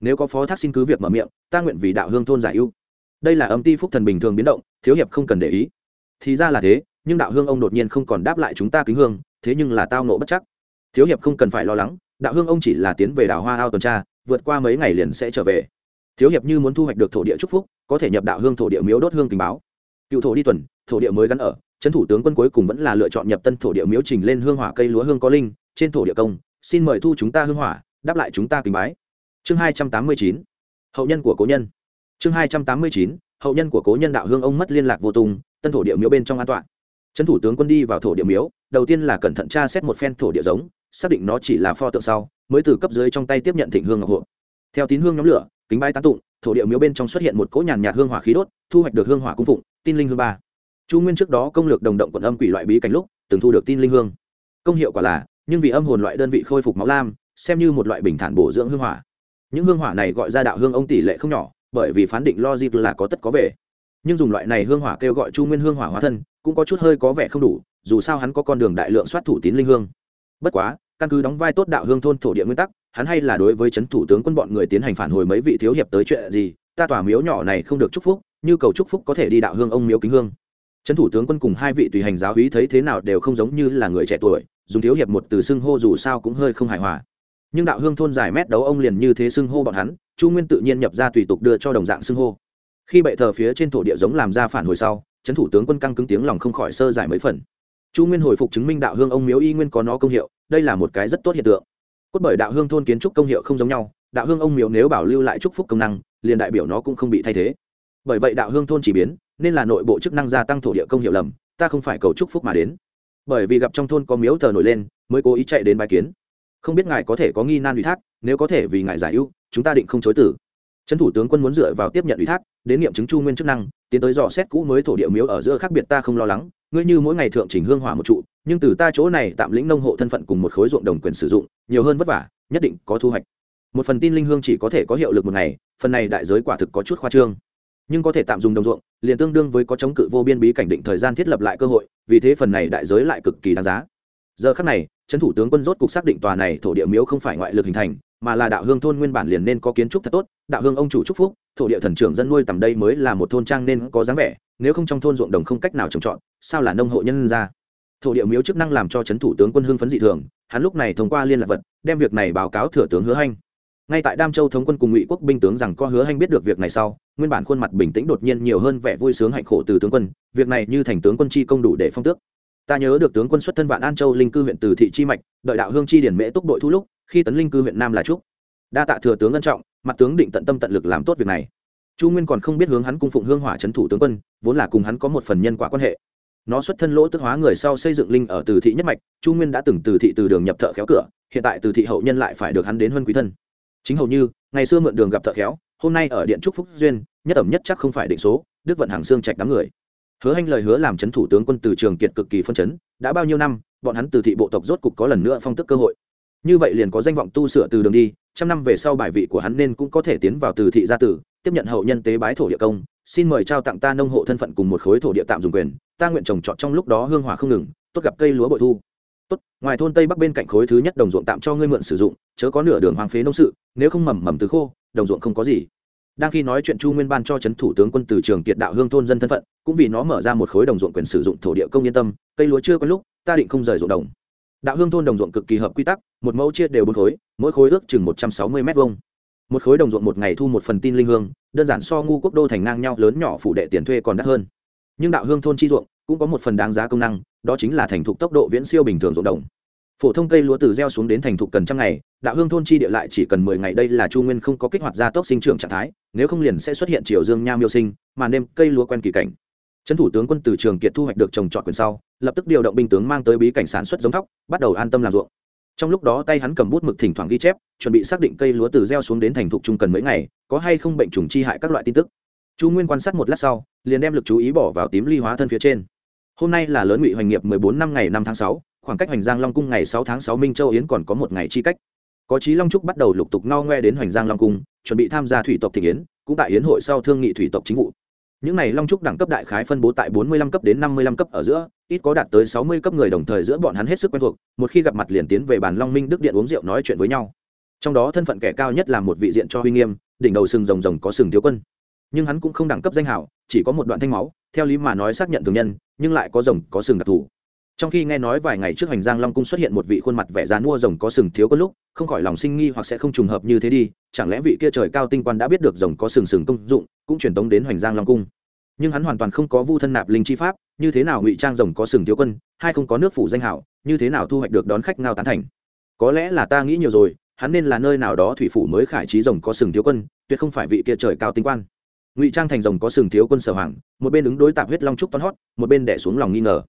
[SPEAKER 1] Nếu có phó thác xin cứ việc mở miệng, ta nguyện vì đạo hương thôn giải ưu. Đây là âm ti phúc thần bình thường biến động, thiếu hiệp không cần để ý. Thì ra là thế, nhưng đạo hương ông đột nhiên không còn đáp lại chúng ta kính hương, thế nhưng là tao nộ bất chắc. Thiếu hiệp không cần phải lo lắng, đạo hương ông chỉ là tiến về đảo hoa ao tuần tra vượt qua mấy ngày liền sẽ trở về. Thiếu hiệp như muốn thu hoạch được thổ địa trúc phúc, có thể nhập đạo hương thổ địa miếu đốt hương tình báo. Cựu thổ đi tuần, thổ địa mới gắn ở trấn thủ tướng quân cuối cùng vẫn là lựa chọn nhập tân thổ địa miếu trình lên hương hỏa cây lúa hương có linh, trên thổ địa công, xin mời thu chúng ta hương hỏa, đáp lại chúng ta kính bái. Chương hai trăm tám mươi chín, hậu nhân của cố nhân. Chương hai trăm tám mươi chín, hậu nhân của cố nhân đạo hương ông mất liên lạc vô tung, tân thổ địa miếu bên trong an toàn. Trấn thủ tướng quân đi vào thổ địa miếu, đầu tiên là cẩn thận tra xét một phen thổ địa giống xác định nó chỉ là pho tượng sau, mới từ cấp dưới trong tay tiếp nhận thịnh hương ngọc hộ. Theo tín hương nhóm lửa, kính bái tán tụng, thổ địa miếu bên trong xuất hiện một cỗ nhàn nhạt hương hỏa khí đốt, thu hoạch được hương hỏa cung phụng, tin linh hương ba. Chu nguyên trước đó công lược đồng động quận âm quỷ loại bí cảnh lúc, từng thu được tin linh hương. Công hiệu quả là, nhưng vì âm hồn loại đơn vị khôi phục máu lam, xem như một loại bình thản bổ dưỡng hương hỏa. Những hương hỏa này gọi ra đạo hương ông tỷ lệ không nhỏ, bởi vì phán định logic là có tất có về. Nhưng dùng loại này hương hỏa kêu gọi chu nguyên hương hỏa hóa thân, cũng có chút hơi có vẻ không đủ, dù sao hắn có con đường đại lượng soát thủ tín linh hương bất quá, căn cứ đóng vai tốt đạo hương thôn thổ địa nguyên tắc, hắn hay là đối với c h ấ n thủ tướng quân bọn người tiến hành phản hồi mấy vị thiếu hiệp tới chuyện gì, ta tỏa miếu nhỏ này không được chúc phúc, như cầu chúc phúc có thể đi đạo hương ông miếu kính hương. C h ấ n thủ tướng quân cùng hai vị tùy hành giáo hí thấy thế nào đều không giống như là người trẻ tuổi, dùng thiếu hiệp một từ xưng hô dù sao cũng hơi không hài hòa. Nhưng đạo hương thôn giải mét đấu ông liền như thế xưng hô bọn hắn, chu nguyên tự nhiên nhập ra tùy tục đưa cho đồng dạng xưng hô. Khi bệ thờ phía trên thổ địa giống làm ra phản hồi sau trấn thủ tướng quân căng cứng tiếng lòng không khỏi sơ giải mấy phần chu nguyên hồi phục chứng minh đạo hương ông miếu y nguyên có nó công hiệu, đây là một cái rất tốt hiện tượng. Cốt bởi đạo hương thôn kiến trúc công hiệu không giống nhau, đạo hương ông miếu nếu bảo lưu lại chúc phúc công năng, liền đại biểu nó cũng không bị thay thế. Bởi vậy đạo hương thôn chỉ biến, nên là nội bộ chức năng gia tăng thổ địa công hiệu lầm, ta không phải cầu chúc phúc mà đến. Bởi vì gặp trong thôn có miếu thờ nổi lên, mới cố ý chạy đến bài kiến. Không biết ngài có thể có nghi nan ủy thác, nếu có thể vì ngài giải ưu, chúng ta định không chối tử trấn thủ tướng quân muốn dựa vào tiếp nhận ủy thác, đến nghiệm chứng chu nguyên chức năng, tiến tới dò xét cũ mới thổ địa miếu ở giữa khác biệt ta không lo lắng ngươi như mỗi ngày thượng chỉnh hương hỏa một trụ, nhưng từ ta chỗ này tạm lĩnh nông hộ thân phận cùng một khối ruộng đồng quyền sử dụng, nhiều hơn vất vả, nhất định có thu hoạch. Một phần tin linh hương chỉ có thể có hiệu lực một ngày, phần này đại giới quả thực có chút khoa trương. Nhưng có thể tạm dùng đồng ruộng, liền tương đương với có chống cự vô biên bí cảnh định thời gian thiết lập lại cơ hội, vì thế phần này đại giới lại cực kỳ đáng giá. Giờ khắc này, trấn thủ tướng quân rốt cục xác định tòa này thổ địa miếu không phải ngoại lực hình thành, mà là đạo hương thôn nguyên bản liền nên có kiến trúc thật tốt, đạo hương ông chủ chúc phúc thổ địa thần trưởng dân nuôi tầm đây mới là một thôn trang nên có dáng vẻ, nếu không trong thôn ruộng đồng không cách nào trồng trọt, sao là nông hộ nhân ra? Thổ địa miếu chức năng làm cho c h ấ n thủ tướng quân hưng phấn dị thường, hắn lúc này thông qua liên lạc vật, đem việc này báo cáo thừa tướng hứa hanh. Ngay tại đam châu thống quân cùng ngụy quốc binh tướng rằng có hứa hanh biết được việc này sau, nguyên bản khuôn mặt bình tĩnh đột nhiên nhiều hơn vẻ vui sướng hạnh khổ từ tướng quân, việc này như thành tướng quân chi công đủ để phong tước. Ta nhớ được tướng quân xuất thân vạn an châu, linh cư huyện từ thị chi mạch, đợi đạo hương chi điển mễ túc đội thu lúc, khi tấn linh cư huyện nam là trúc đa tạ thừa tướng ân trọng, mặt tướng định tận tâm tận lực làm tốt việc này. Chu nguyên còn không biết hướng hắn cung phụng hương hỏa trấn thủ tướng quân, vốn là cùng hắn có một phần nhân quả quan hệ. Nó xuất thân lỗ tức hóa người sau xây dựng linh ở từ thị nhất mạch, chu nguyên đã từng từ thị từ đường nhập thợ khéo cửa, hiện tại từ thị hậu nhân lại phải được hắn đến huân quý thân. Chính hầu như, ngày xưa mượn đường gặp thợ khéo, hôm nay ở điện trúc phúc duyên, nhất ẩm nhất chắc không phải định số, đức vận hàng xương trạch đám người. Hứa hành lời hứa làm trấn thủ tướng quân từ trường kiệt cực kỳ phân chấn, đã bao nhiêu năm, bọn hắn từ thị bộ tộc rốt cục có lần nữa phong tức cơ hội. Như vậy liền có danh vọng tu sửa từ đường đi trăm năm về sau bài vị của hắn nên cũng có thể tiến vào từ thị gia tử, tiếp nhận hậu nhân tế bái thổ địa công, xin mời trao tặng ta nông hộ thân phận cùng một khối thổ địa tạm dùng quyền, ta nguyện trồng trọt trong lúc đó hương hỏa không ngừng, tốt gặp cây lúa bội thu. Tốt, ngoài thôn tây bắc bên cạnh khối thứ nhất đồng ruộng tạm cho ngươi mượn sử dụng, chớ có nửa đường hoang phế nông sự, nếu không mầm mầm từ khô, đồng ruộng không có gì. Đang khi nói chuyện chu nguyên ban cho trấn thủ tướng quân từ trường kiệt đạo hương thôn dân thân phận, cũng vì nó mở ra một khối đồng ruộng quyền sử dụng thổ địa công yên tâm, cây lúa chưa có lúc, ta định không rời ruộng đồng đạo hương thôn đồng ruộng cực kỳ hợp quy tắc, một mẫu chia đều bốn khối, mỗi khối ước chừng một trăm sáu mươi m hai một khối đồng ruộng một ngày thu một phần tin linh hương, đơn giản so ngu quốc đô thành ngang nhau lớn nhỏ phủ đệ tiền thuê còn đắt hơn. Nhưng đạo hương thôn chi ruộng cũng có một phần đáng giá công năng, đó chính là thành thục tốc độ viễn siêu bình thường ruộng đồng. Phổ thông cây lúa từ gieo xuống đến thành thục cần trăm ngày, đạo hương thôn chi địa lại chỉ cần mười ngày, đây là chu nguyên không có kích hoạt gia tốc sinh trưởng trạng thái, nếu không liền sẽ xuất hiện triều dương nha miêu sinh, mà nêm cây lúa quen kỳ cảnh trấn thủ tướng quân từ trường kiệt thu hoạch được trồng trọt quyền sau, lập tức điều động binh tướng mang tới bí cảnh sản xuất giống thóc, bắt đầu an tâm làm ruộng. Trong lúc đó tay hắn cầm bút mực thỉnh thoảng ghi chép, chuẩn bị xác định cây lúa từ gieo xuống đến thành thục trung cần mấy ngày, có hay không bệnh trùng chi hại các loại tin tức. Chu nguyên quan sát một lát sau, liền đem lực chú ý bỏ vào tím ly hóa thân phía trên. Hôm nay là lớn ngụy hoành nghiệp mười bốn năm ngày năm tháng sáu, khoảng cách hoành giang long cung ngày sáu tháng sáu minh châu yến còn có một ngày chi cách. Có chí long trúc bắt đầu lục tục no ngoe đến hoành giang long cung, chuẩn bị tham gia thủy tộc thị yến, cũng tại yến hội sau thương nghị thủy tộc chính vụ những này long trúc đẳng cấp đại khái phân bố tại 45 cấp đến 55 cấp ở giữa, ít có đạt tới 60 cấp người đồng thời giữa bọn hắn hết sức quen thuộc, một khi gặp mặt liền tiến về bàn long minh đức điện uống rượu nói chuyện với nhau. Trong đó thân phận kẻ cao nhất là một vị diện cho huy nghiêm, đỉnh đầu sừng rồng rồng có sừng thiếu quân. Nhưng hắn cũng không đẳng cấp danh hảo, chỉ có một đoạn thanh máu, theo lý mà nói xác nhận thường nhân, nhưng lại có rồng có sừng đặc thù trong khi nghe nói vài ngày trước hành giang long cung xuất hiện một vị khuôn mặt vẻ dán mua rồng có sừng thiếu có lúc, không khỏi lòng sinh nghi hoặc sẽ không trùng hợp như thế đi, chẳng lẽ vị kia trời cao tinh quan đã biết được rồng có sừng sừng công dụng, cũng truyền tống đến hoành giang long cung. Nhưng hắn hoàn toàn không có vu thân nạp linh chi pháp, như thế nào ngụy trang rồng có sừng thiếu quân hai không có nước phủ danh hảo, như thế nào thu hoạch được đón khách ngao tán thành? Có lẽ là ta nghĩ nhiều rồi, hắn nên là nơi nào đó thủy phủ mới khải trí rồng có sừng thiếu quân, tuyệt không phải vị kia trời cao tinh quan ngụy trang thành rồng có sừng thiếu quân sở hoàng một bên ứng đối tạp huyết long trúc toán hót, một bên đẻ xuống lòng nghi ngờ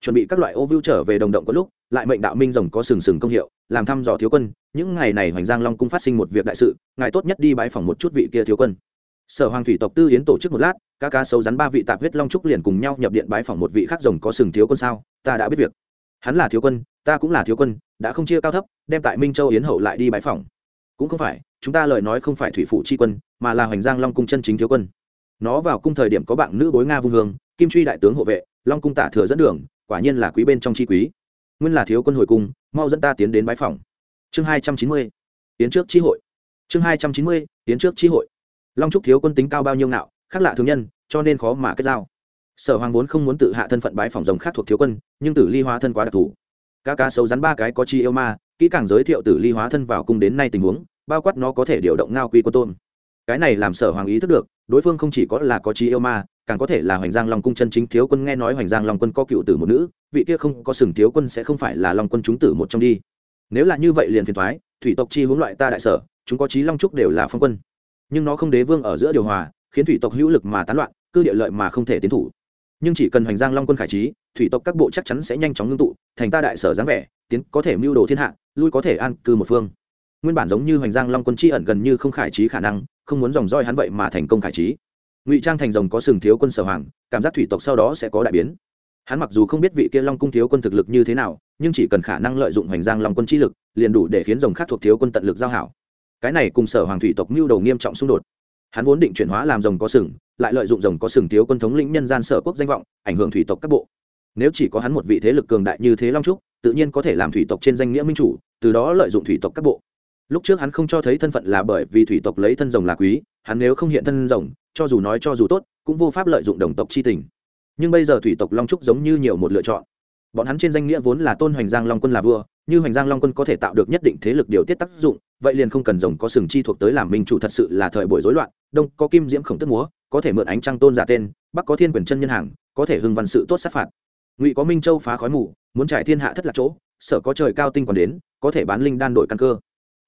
[SPEAKER 1] chuẩn bị các loại ô vưu trở về đồng động có lúc, lại mệnh đạo minh rồng có sừng sừng công hiệu, làm thăm dò thiếu quân. Những ngày này hoành giang long cung phát sinh một việc đại sự, ngài tốt nhất đi bãi phòng một chút vị kia thiếu quân. Sở hoàng thủy tộc tư yến tổ chức một lát các cá sấu rắn ba vị tạp huyết long trúc liền cùng nhau nhập điện bãi phòng một vị khác rồng có sừng thiếu quân sao, ta đã biết việc. Hắn là thiếu quân, ta cũng là thiếu quân, đã không chia cao thấp, đem tại minh châu yến hậu lại đi bãi phòng cũng không phải, chúng ta lời nói không phải thủy phủ c quân, mà là hoành giang long cung chân chính thiếu quân. Nó vào cung thời điểm có bạn nữ bối nga vung hương, kim truy đại tướng hộ vệ, long cung tả thừa dẫn đường quả nhiên là quý bên trong chi quý. Nguyên là thiếu quân hồi cung, mau dẫn ta tiến đến bãi phòng chương hai trăm chín mươi, tiến trước chi hội. Chương hai trăm chín mươi, tiến trước chi hội. Long trúc thiếu quân tính cao bao nhiêu ngạo, khác lạ thường nhân, cho nên khó mà kết giao. Sở hoàng vốn không muốn tự hạ thân phận bái phòng rồng khác thuộc thiếu quân, nhưng tử ly hóa thân quá đặc thù. Các cá sấu rắn ba cái có chi yêu ma, kỹ càng giới thiệu tử ly hóa thân vào cung đến nay tình huống, bao quát nó có thể điều động ngao quy quân tôn. Cái này làm sở hoàng ý thức được, đối phương không chỉ có là có chi yêu ma càng có thể là hoành giang long cung chân chính thiếu quân nghe nói hoành giang long quân có cựu tử một nữ, vị kia không có sừng thiếu quân sẽ không phải là long quân chúng tử một trong đi. Nếu là như vậy liền phiền thoái thủy tộc chi hướng loại ta đại sở, chúng có trí long trúc đều là phong quân. Nhưng nó không đế vương ở giữa điều hòa, khiến thủy tộc hữu lực mà tán loạn, cư địa lợi mà không thể tiến thủ. Nhưng chỉ cần hoành giang long quân khải trí, thủy tộc các bộ chắc chắn sẽ nhanh chóng ngưng tụ, thành ta đại sở dáng vẻ, tiến có thể mưu đồ thiên hạ, lui có thể an cư một phương. Nguyên bản giống như hoành giang long quân chi ẩn gần như không khải trí khả năng, không muốn dòng roi hắn vậy mà thành công khải trí ngụy trang thành rồng có sừng thiếu quân sở hoàng, cảm giác thủy tộc sau đó sẽ có đại biến. Hắn mặc dù không biết vị kia long cung thiếu quân thực lực như thế nào, nhưng chỉ cần khả năng lợi dụng hoành giang long quân chi lực, liền đủ để khiến rồng khác thuộc thiếu quân tận lực giao hảo. Cái này cùng sở hoàng thủy tộc mưu đầu nghiêm trọng xung đột. Hắn vốn định chuyển hóa làm rồng có sừng, lại lợi dụng rồng có sừng thiếu quân thống lĩnh nhân gian sở quốc danh vọng, ảnh hưởng thủy tộc các bộ. Nếu chỉ có hắn một vị thế lực cường đại như thế long trúc, tự nhiên có thể làm thủy tộc trên danh nghĩa minh chủ, từ đó lợi dụng thủy tộc các bộ. Lúc trước hắn không cho thấy thân phận là bởi vì thủy tộc lấy thân rồng là quý, hắn nếu không hiện thân rồng cho dù nói cho dù tốt, cũng vô pháp lợi dụng đồng tộc chi tình. Nhưng bây giờ thủy tộc long trúc giống như nhiều một lựa chọn. Bọn hắn trên danh nghĩa vốn là tôn hoành giang long quân là vua, như hoành giang long quân có thể tạo được nhất định thế lực điều tiết tác dụng, vậy liền không cần rồng có sừng chi thuộc tới làm minh chủ thật sự là thời buổi rối loạn, đông có kim diễm khổng tức múa, có thể mượn ánh trăng tôn giả tên, bắc có thiên quyền chân nhân hàng, có thể hưng văn sự tốt sát phạt. Ngụy có minh châu phá khói mù, muốn trải thiên hạ thất lạc chỗ, sở có trời cao tinh còn đến, có thể bán linh đan đổi căn cơ.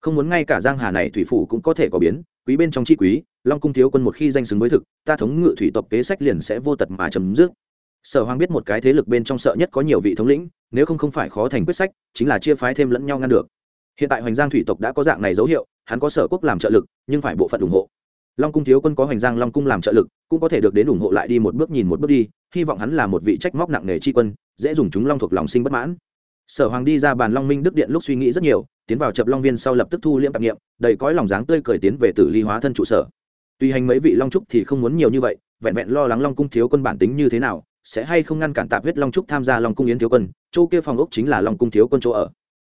[SPEAKER 1] Không muốn ngay cả giang hà này thủy phủ cũng có thể có biến quý bên trong chi quý, long cung thiếu quân một khi danh xứng với thực, ta thống ngự thủy tộc kế sách liền sẽ vô tật mà chấm dứt. Sở hoàng biết một cái thế lực bên trong sợ nhất có nhiều vị thống lĩnh, nếu không không phải khó thành quyết sách, chính là chia phái thêm lẫn nhau ngăn được. Hiện tại hoành giang thủy tộc đã có dạng này dấu hiệu, hắn có sở quốc làm trợ lực, nhưng phải bộ phận ủng hộ. Long cung thiếu quân có hoành giang long cung làm trợ lực, cũng có thể được đến ủng hộ lại đi một bước nhìn một bước đi, hy vọng hắn là một vị trách móc nặng nề tri quân, dễ dùng chúng long thuộc lòng sinh bất mãn. Sở hoàng đi ra bàn long minh đức điện lúc suy nghĩ rất nhiều tiến vào chập long viên sau lập tức thu liễm tạp nghiệm, đầy cõi lòng dáng tươi cười tiến về tử ly hóa thân trụ sở. Tuy hành mấy vị long trúc thì không muốn nhiều như vậy, vẹn vẹn lo lắng long cung thiếu quân bản tính như thế nào, sẽ hay không ngăn cản tạp huyết long trúc tham gia long cung yến thiếu quân, chỗ kia phòng ốc chính là long cung thiếu quân chỗ ở.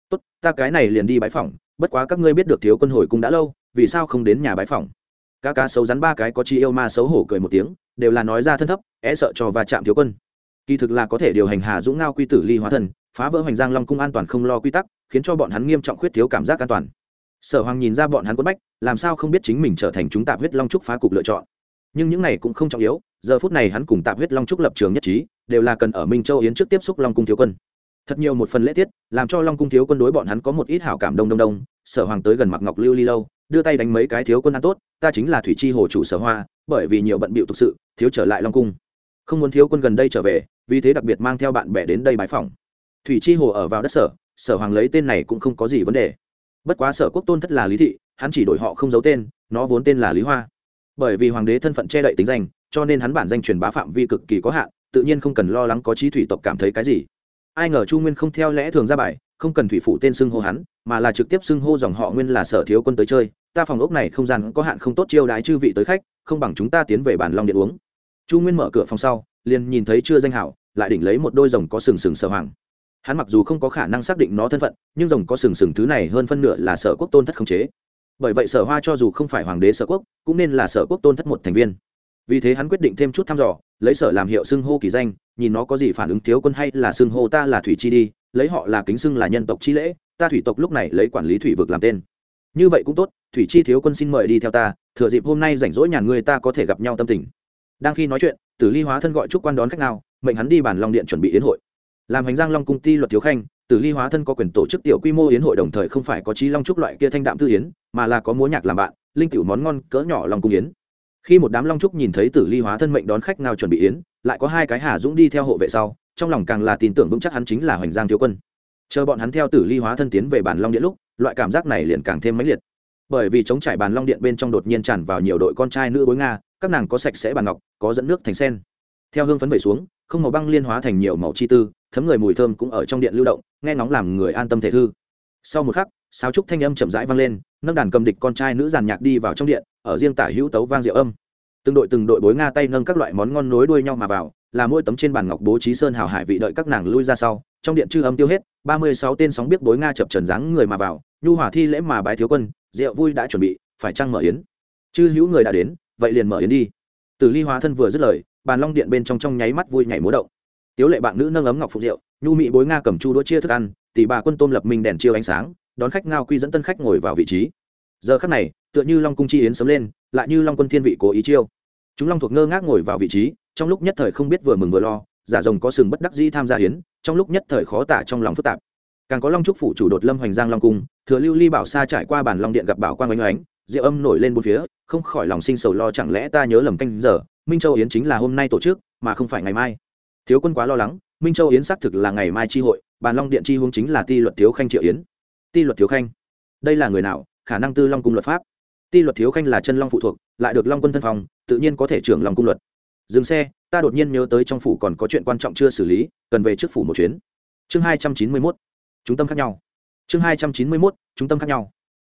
[SPEAKER 1] Tốt, ta cái này liền đi bãi phòng bất quá các ngươi biết được thiếu quân hồi cung đã lâu, vì sao không đến nhà bãi phòng các cá xấu rắn ba cái có chi yêu ma xấu hổ cười một tiếng, đều là nói ra thân thấp é sợ cho va chạm thiếu quân. Kỳ thực là có thể điều hành hà dũng ngao quy tử ly hóa thân phá vỡ hoành giang long cung an toàn không lo quy tắc, khiến cho bọn hắn nghiêm trọng khuyết thiếu cảm giác an toàn. Sở hoàng nhìn ra bọn hắn quất bách, làm sao không biết chính mình trở thành chúng tạp huyết long trúc phá cục lựa chọn. Nhưng những này cũng không trọng yếu, giờ phút này hắn cùng tạp huyết long trúc lập trường nhất trí, đều là cần ở minh châu yến trước tiếp xúc long cung thiếu quân. Thật nhiều một phần lễ tiết, làm cho long cung thiếu quân đối bọn hắn có một ít hảo cảm đông đông đông. Sở hoàng tới gần mặc ngọc lưu ly lâu, đưa tay đánh mấy cái thiếu quân ăn tốt, ta chính là thủy chi hồ chủ sở hoa, bởi vì nhiều bận bịu thực sự, thiếu trở lại long cung. Không muốn thiếu quân gần đây trở về, vì thế đặc biệt mang theo bạn bè đến đây bãi phòng thủy chi hồ ở vào đất sở sở hoàng lấy tên này cũng không có gì vấn đề. Bất quá sở quốc tôn thất là lý thị, hắn chỉ đổi họ không giấu tên, nó vốn tên là lý hoa. Bởi vì hoàng đế thân phận che đậy tính danh, cho nên hắn bản danh truyền bá phạm vi cực kỳ có hạn, tự nhiên không cần lo lắng có trí thủy tộc cảm thấy cái gì. Ai ngờ chu nguyên không theo lẽ thường ra bài, không cần thủy phủ tên xưng hô hắn, mà là trực tiếp xưng hô dòng họ nguyên là sở thiếu quân tới chơi. Ta phòng ốc này không gian có hạn không tốt chiêu đái chư vị tới khách, không bằng chúng ta tiến về bàn long điện uống. Chu nguyên mở cửa phòng sau, liền nhìn thấy chưa danh hảo, lại đỉnh lấy một đôi rồng có sừng sừng sở hoàng hắn mặc dù không có khả năng xác định nó thân phận, nhưng rồng có sừng sừng thứ này hơn phân nửa là sở quốc tôn thất khống chế. Bởi vậy sở hoa cho dù không phải hoàng đế sở quốc, cũng nên là sở quốc tôn thất một thành viên. Vì thế hắn quyết định thêm chút thăm dò, lấy sở làm hiệu xưng hô kỳ danh, nhìn nó có gì phản ứng thiếu quân hay là xưng hô ta là thủy chi đi, lấy họ là kính xưng là nhân tộc chi lễ, ta thủy tộc lúc này lấy quản lý thủy vực làm tên. Như vậy cũng tốt, thủy chi thiếu quân xin mời đi theo ta, thừa dịp hôm nay rảnh rỗi nhàn người ta có thể gặp nhau tâm tình. Đang khi nói chuyện, tử ly hóa thân gọi chúc quan đón khách nào, mệnh hắn đi bàn long điện chuẩn bị đến hội làm hành giang long cung ty luật thiếu khanh, tử ly hóa thân có quyền tổ chức tiểu quy mô yến hội đồng thời không phải có trí long trúc loại kia thanh đạm tư yến, mà là có múa nhạc làm bạn, linh tiểu món ngon cỡ nhỏ long cung yến. Khi một đám long trúc nhìn thấy tử ly hóa thân mệnh đón khách nào chuẩn bị yến, lại có hai cái hà dũng đi theo hộ vệ sau, trong lòng càng là tin tưởng vững chắc hắn chính là hoành giang thiếu quân. Chờ bọn hắn theo tử ly hóa thân tiến về bàn long điện lúc, loại cảm giác này liền càng thêm mãnh liệt. Bởi vì chống trải bàn long điện bên trong đột nhiên tràn vào nhiều đội con trai nữ bối nga, các nàng có sạch sẽ bàn ngọc, có dẫn nước thành sen. Theo hương phấn vẩy xuống, không màu băng liên hóa thành nhiều màu chi tư thấm người mùi thơm cũng ở trong điện lưu động, nghe ngóng làm người an tâm thể thư. Sau một khắc, sáo trúc thanh âm chậm rãi vang lên, nâng đàn cầm địch con trai nữ giàn nhạc đi vào trong điện, ở riêng tả hữu tấu vang diệu âm. Từng đội từng đội bối nga tay nâng các loại món ngon nối đuôi nhau mà vào, là mỗi tấm trên bàn ngọc bố trí sơn hào hải vị đợi các nàng lui ra sau, trong điện chư âm tiêu hết, ba mươi sáu tên sóng biết bối nga chập trần dáng người mà vào, nhu hỏa thi lễ mà bái thiếu quân, rượu vui đã chuẩn bị, phải trăng mở yến? Chư hữu người đã đến, vậy liền mở yến đi. Từ ly hóa thân vừa dứt lời, bàn long điện bên trong trong nháy mắt vui nhảy múa động tiếu lệ bạn nữ nâng ấm ngọc phục rượu, nhu mỹ bối nga cầm chu đũa chia thức ăn tỷ bà quân tôm lập minh đèn chiêu ánh sáng, đón khách ngao quy dẫn tân khách ngồi vào vị trí. Giờ khắc này, tựa như long cung chi yến sớm lên, lại như long quân thiên vị cố ý chiêu. Chúng long thuộc ngơ ngác ngồi vào vị trí, trong lúc nhất thời không biết vừa mừng vừa lo, giả rồng có sừng bất đắc dĩ tham gia hiến, trong lúc nhất thời khó tả trong lòng phức tạp. Càng có long trúc phủ chủ đột lâm hoành giang long cung, thừa lưu ly bảo xa trải qua bản long điện gặp bảo quan oanh oánh diệu âm nổi lên bốn phía, không khỏi lòng sinh sầu lo chẳng lẽ ta nhớ lầm canh giờ, minh châu yến chính là hôm nay tổ chức, mà không phải ngày mai thiếu quân quá lo lắng, minh châu yến xác thực là ngày mai tri hội, bàn long điện tri hướng chính là ti luật thiếu khanh triệu yến. Ti luật thiếu khanh, đây là người nào? Khả năng tư long cung luật pháp. Ti luật thiếu khanh là chân long phụ thuộc, lại được long quân thân phòng tự nhiên có thể trưởng lòng cung luật. Dừng xe, ta đột nhiên nhớ tới trong phủ còn có chuyện quan trọng chưa xử lý, cần về trước phủ một chuyến. Chương hai trăm chín mươi mốt trung tâm khác nhau. Chương hai trăm chín mươi mốt trung tâm khác nhau.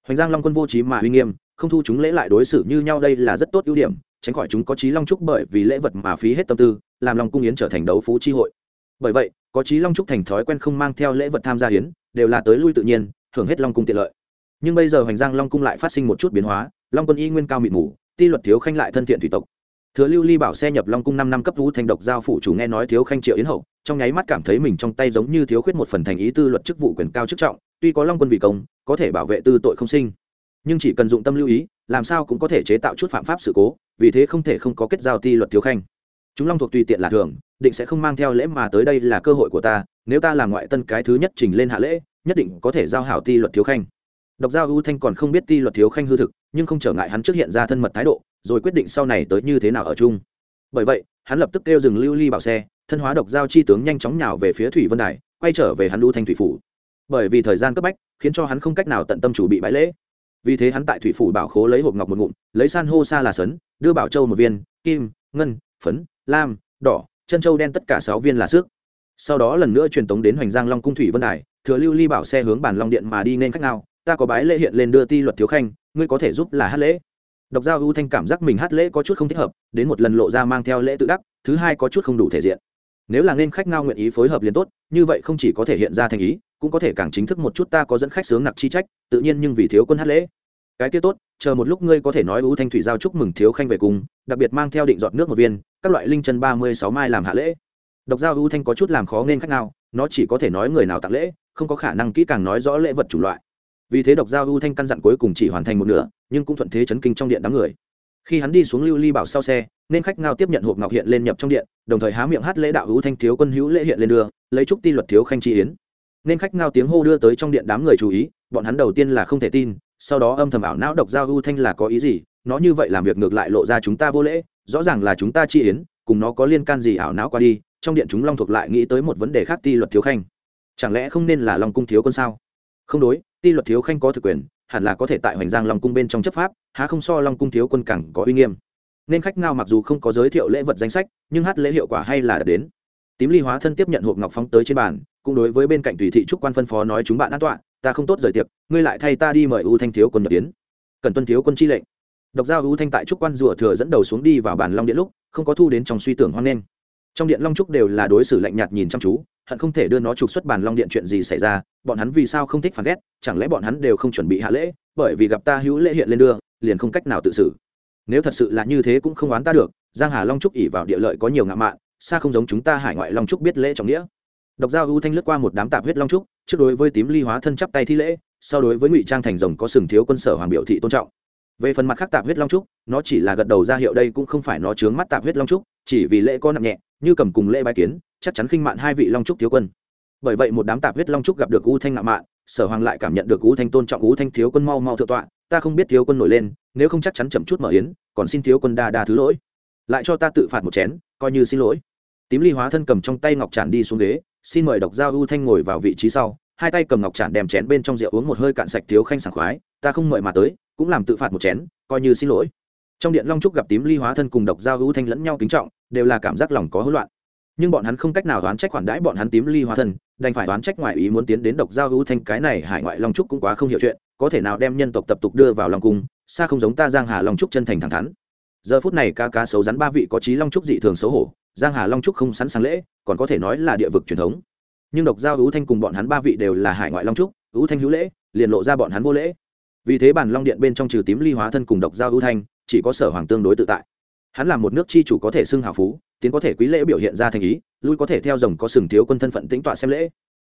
[SPEAKER 1] Hoành giang long quân vô trí mà uy nghiêm, không thu chúng lễ lại đối xử như nhau đây là rất tốt ưu điểm tránh khỏi chúng có trí long trúc bởi vì lễ vật mà phí hết tâm tư, làm lòng cung yến trở thành đấu phú chi hội. Bởi vậy, có trí long trúc thành thói quen không mang theo lễ vật tham gia hiến đều là tới lui tự nhiên hưởng hết long cung tiện lợi. Nhưng bây giờ hoành giang long cung lại phát sinh một chút biến hóa, long quân y nguyên cao mịt mù, ti luật thiếu khanh lại thân thiện thủy tộc. Thừa lưu ly bảo xe nhập long cung năm năm cấp vũ thành độc giao phụ chủ nghe nói thiếu khanh triệu yến hậu, trong nháy mắt cảm thấy mình trong tay giống như thiếu khuyết một phần thành ý tư luật chức vụ quyền cao chức trọng, tuy có long quân vì công, có thể bảo vệ tư tội không sinh. Nhưng chỉ cần dụng tâm lưu ý làm sao cũng có thể chế tạo chút phạm pháp sự cố, vì thế không thể không có kết giao ti luật thiếu khanh. Chúng long thuộc tùy tiện là thường, định sẽ không mang theo lễ mà tới đây là cơ hội của ta, nếu ta làm ngoại tân cái thứ nhất trình lên hạ lễ, nhất định có thể giao hảo ti luật thiếu khanh. Độc giao ưu thanh còn không biết ti luật thiếu khanh hư thực, nhưng không trở ngại hắn trước hiện ra thân mật thái độ, rồi quyết định sau này tới như thế nào ở chung. Bởi vậy, hắn lập tức kêu dừng lưu ly bảo xe, thân hóa độc giao chi tướng nhanh chóng nhào về phía thủy vân đài, quay trở về hắn ưu thanh thủy phủ. Bởi vì thời gian cấp bách, khiến cho hắn không cách nào tận tâm chủ bị bãi lễ vì thế hắn tại thủy phủ bảo khố lấy hộp ngọc một ngụm, lấy san hô sa là sấn, đưa bảo châu một viên, kim, ngân, phấn, lam, đỏ, chân châu đen tất cả sáu viên là xước sau đó lần nữa truyền tống đến hoành giang long cung thủy vân đài, thừa lưu ly bảo xe hướng bản long điện mà đi nên khách nào, ta có bái lễ hiện lên đưa ti luật thiếu khanh, ngươi có thể giúp là hát lễ. Độc giao ưu thanh cảm giác mình hát lễ có chút không thích hợp, đến một lần lộ ra mang theo lễ tự đắc, thứ hai có chút không đủ thể diện. Nếu là nên khách ngao nguyện ý phối hợp liền tốt, như vậy không chỉ có thể hiện ra thành ý cũng có thể càng chính thức một chút ta có dẫn khách sướng nặc chi trách, tự nhiên nhưng vì thiếu quân hát lễ. Cái kia tốt, chờ một lúc ngươi có thể nói ưu thanh thủy giao chúc mừng thiếu khanh về cùng, đặc biệt mang theo định dọn nước một viên, các loại linh chân ba mươi sáu mai làm hạ lễ. Độc giao ưu thanh có chút làm khó nên khách nào, nó chỉ có thể nói người nào tặng lễ, không có khả năng kỹ càng nói rõ lễ vật chủ loại. Vì thế độc giao ưu thanh căn dặn cuối cùng chỉ hoàn thành một nửa, nhưng cũng thuận thế chấn kinh trong điện đám người. Khi hắn đi xuống lưu ly bảo sau xe, nên khách ngao tiếp nhận hộp ngọc hiện lên nhập trong điện, đồng thời há miệng hát lễ đạo hữu thanh thiếu quân hữu lễ hiện lên đưa, lấy trúc ti luật thiếu khanh chi yến nên khách ngao tiếng hô đưa tới trong điện đám người chú ý, bọn hắn đầu tiên là không thể tin, sau đó âm thầm ảo não độc giao ưu thanh là có ý gì, nó như vậy làm việc ngược lại lộ ra chúng ta vô lễ, rõ ràng là chúng ta chi yến, cùng nó có liên can gì ảo não qua đi, trong điện chúng long thuộc lại nghĩ tới một vấn đề khác ti luật thiếu khanh. Chẳng lẽ không nên là long cung thiếu quân sao? Không đối, ti luật thiếu khanh có thực quyền, hẳn là có thể tại hoành giang long cung bên trong chấp pháp, há không so long cung thiếu quân cẳng có uy nghiêm. Nên khách ngao mặc dù không có giới thiệu lễ vật danh sách, nhưng hát lễ hiệu quả hay là đã đến. Tím ly hóa thân tiếp nhận hộp ngọc phóng tới trên bàn cũng đối với bên cạnh tùy thị trúc quan phân phó nói chúng bạn an toàn ta không tốt rời tiệc, ngươi lại thay ta đi mời u thanh thiếu quân nhập tiến cần tuân thiếu quân chi lệnh. Độc giao u thanh tại trúc quan rùa thừa dẫn đầu xuống đi vào bàn long điện lúc, không có thu đến trong suy tưởng hoang nên. Trong điện long trúc đều là đối xử lạnh nhạt nhìn chăm chú, hận không thể đưa nó trục xuất bàn long điện chuyện gì xảy ra, bọn hắn vì sao không thích phản ghét, chẳng lẽ bọn hắn đều không chuẩn bị hạ lễ, bởi vì gặp ta hữu lễ hiện lên đưa, liền không cách nào tự xử. Nếu thật sự là như thế cũng không oán ta được, giang hà long trúc ỉ vào địa lợi có nhiều ngạo mạn, xa không giống chúng ta hải ngoại long trúc biết lễ trọng nghĩa độc giao ưu thanh lướt qua một đám tạp huyết long trúc, trước đối với tím ly hóa thân chắp tay thi lễ, sau đối với ngụy trang thành rồng có sừng thiếu quân sở hoàng biểu thị tôn trọng. Về phần mặt khác tạp huyết long trúc, nó chỉ là gật đầu ra hiệu đây cũng không phải nó chướng mắt tạp huyết long trúc, chỉ vì lễ có nặng nhẹ, như cầm cùng lễ bái kiến, chắc chắn khinh mạn hai vị long trúc thiếu quân. Bởi vậy một đám tạp huyết long trúc gặp được u thanh ngạo mạn, sở hoàng lại cảm nhận được u thanh tôn trọng u thanh thiếu quân mau mau thượng tọa, ta không biết thiếu quân nổi lên, nếu không chắc chắn chậm chút mở yến, còn xin thiếu quân đa đa thứ lỗi. Lại cho ta tự phạt một chén, coi như xin lỗi. Tím ly hóa thân cầm trong tay ngọc tràn đi xuống ghế xin mời độc giao u thanh ngồi vào vị trí sau, hai tay cầm ngọc tràn đem chén bên trong rượu uống một hơi cạn sạch thiếu khanh sảng khoái, ta không mời mà tới, cũng làm tự phạt một chén, coi như xin lỗi. Trong điện long trúc gặp tím ly hóa thân cùng độc giao u thanh lẫn nhau kính trọng, đều là cảm giác lòng có hỗn loạn. Nhưng bọn hắn không cách nào đoán trách khoản đãi bọn hắn tím ly hóa thân, đành phải đoán trách ngoại ý muốn tiến đến độc giao hữu thanh, cái này hải ngoại long trúc cũng quá không hiểu chuyện, có thể nào đem nhân tộc tập tục đưa vào lòng cung, xa không giống ta giang hà long trúc chân thành thẳng thắn giờ phút này ca cá xấu rắn ba vị có trí long trúc dị thường xấu hổ, giang hà long trúc không sẵn sàng lễ, còn có thể nói là địa vực truyền thống. Nhưng độc giao hữu thanh cùng bọn hắn ba vị đều là hải ngoại long trúc hữu thanh hữu lễ, liền lộ ra bọn hắn vô lễ. Vì thế bản long điện bên trong trừ tím ly hóa thân cùng độc giao hữu thanh, chỉ có sở hoàng tương đối tự tại. Hắn là một nước chi chủ có thể xưng hào phú, tiến có thể quý lễ biểu hiện ra thành ý, lui có thể theo dòng có sừng thiếu quân thân phận tĩnh tọa xem lễ.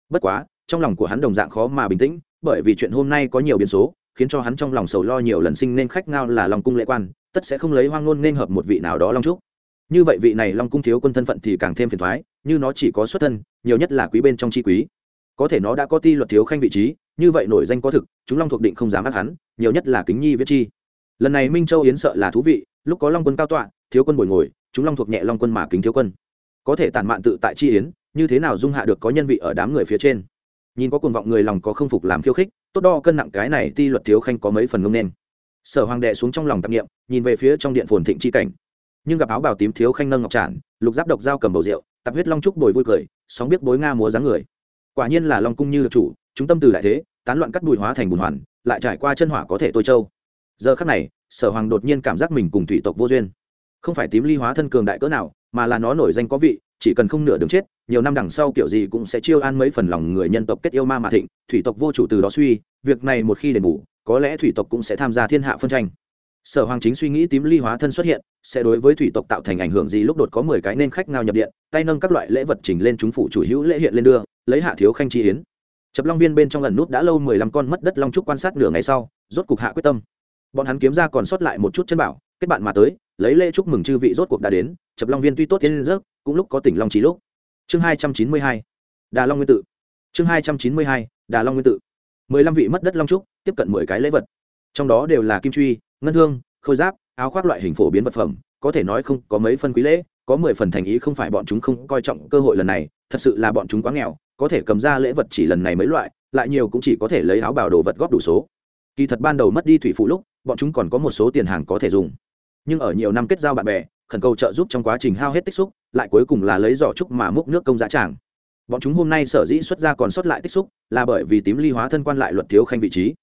[SPEAKER 1] Bất quá, trong lòng của hắn đồng dạng khó mà bình tĩnh, bởi vì chuyện hôm nay có nhiều biến số, khiến cho hắn trong lòng sầu lo nhiều lần sinh nên khách ngao là lòng cung lễ quan tất sẽ không lấy hoang ngôn nên hợp một vị nào đó long trúc. Như vậy vị này long cung thiếu quân thân phận thì càng thêm phiền thoái, như nó chỉ có xuất thân, nhiều nhất là quý bên trong chi quý. Có thể nó đã có ti luật thiếu khanh vị trí, như vậy nổi danh có thực, chúng long thuộc định không dám ác hắn, nhiều nhất là kính nhi viết chi. Lần này minh châu yến sợ là thú vị, lúc có long quân cao tọa, thiếu quân bồi ngồi, chúng long thuộc nhẹ long quân mà kính thiếu quân. Có thể tản mạn tự tại chi yến, như thế nào dung hạ được có nhân vị ở đám người phía trên? Nhìn có cuồng vọng người lòng có không phục làm khiêu khích, tốt đo cân nặng cái này ti luật thiếu khanh có mấy phần ngông nên sở hoàng đệ xuống trong lòng tạp nghiệm nhìn về phía trong điện phồn thịnh chi cảnh. Nhưng gặp áo bào tím thiếu khanh nâng ngọc trản lục giáp độc dao cầm bầu rượu tập huyết long trúc bồi vui cười, sóng biết bối nga múa dáng người. Quả nhiên là long cung như được chủ, chúng tâm từ đại thế, tán loạn cắt bùi hóa thành bùn hoàn, lại trải qua chân hỏa có thể tôi châu. Giờ khắc này, sở hoàng đột nhiên cảm giác mình cùng thủy tộc vô duyên. Không phải tím ly hóa thân cường đại cỡ nào, mà là nó nổi danh có vị, chỉ cần không nửa đường chết, nhiều năm đằng sau kiểu gì cũng sẽ chiêu an mấy phần lòng người nhân tộc kết yêu ma mà thịnh, thủy tộc vô chủ từ đó suy, việc này một khi đền bù có lẽ thủy tộc cũng sẽ tham gia thiên hạ phân tranh. Sở hoàng chính suy nghĩ tím ly hóa thân xuất hiện, sẽ đối với thủy tộc tạo thành ảnh hưởng gì lúc đột có mười cái nên khách ngao nhập điện, tay nâng các loại lễ vật trình lên chúng phủ chủ hữu lễ hiện lên đưa, lấy hạ thiếu khanh chi yến. Chập long viên bên trong lần nút đã lâu mười lăm con mất đất long trúc quan sát nửa ngày sau, rốt cục hạ quyết tâm. Bọn hắn kiếm ra còn sót lại một chút chân bảo, kết bạn mà tới, lấy lễ chúc mừng chư vị rốt cuộc đã đến, chập long viên tuy tốt tiến lên rớt, cũng lúc có tỉnh long trí lúc. Chương hai trăm chín mươi hai, đà long nguyên tự. Chương hai trăm chín mươi hai, đà long nguyên tự mười lăm vị mất đất long trúc, tiếp cận mười cái lễ vật. Trong đó đều là kim truy, ngân hương, khôi giáp, áo khoác loại hình phổ biến vật phẩm. Có thể nói không có mấy phân quý lễ, có mười phần thành ý không phải bọn chúng không coi trọng cơ hội lần này. Thật sự là bọn chúng quá nghèo, có thể cầm ra lễ vật chỉ lần này mấy loại, lại nhiều cũng chỉ có thể lấy áo bảo đồ vật góp đủ số. Kỳ thật ban đầu mất đi thủy phụ lúc, bọn chúng còn có một số tiền hàng có thể dùng. Nhưng ở nhiều năm kết giao bạn bè, khẩn cầu trợ giúp trong quá trình hao hết tích xúc, lại cuối cùng là lấy giỏ trúc mà múc nước công giá tràng bọn chúng hôm nay sở dĩ xuất ra còn sót lại tích xúc là bởi vì tím ly hóa thân quan lại luật thiếu khanh vị trí.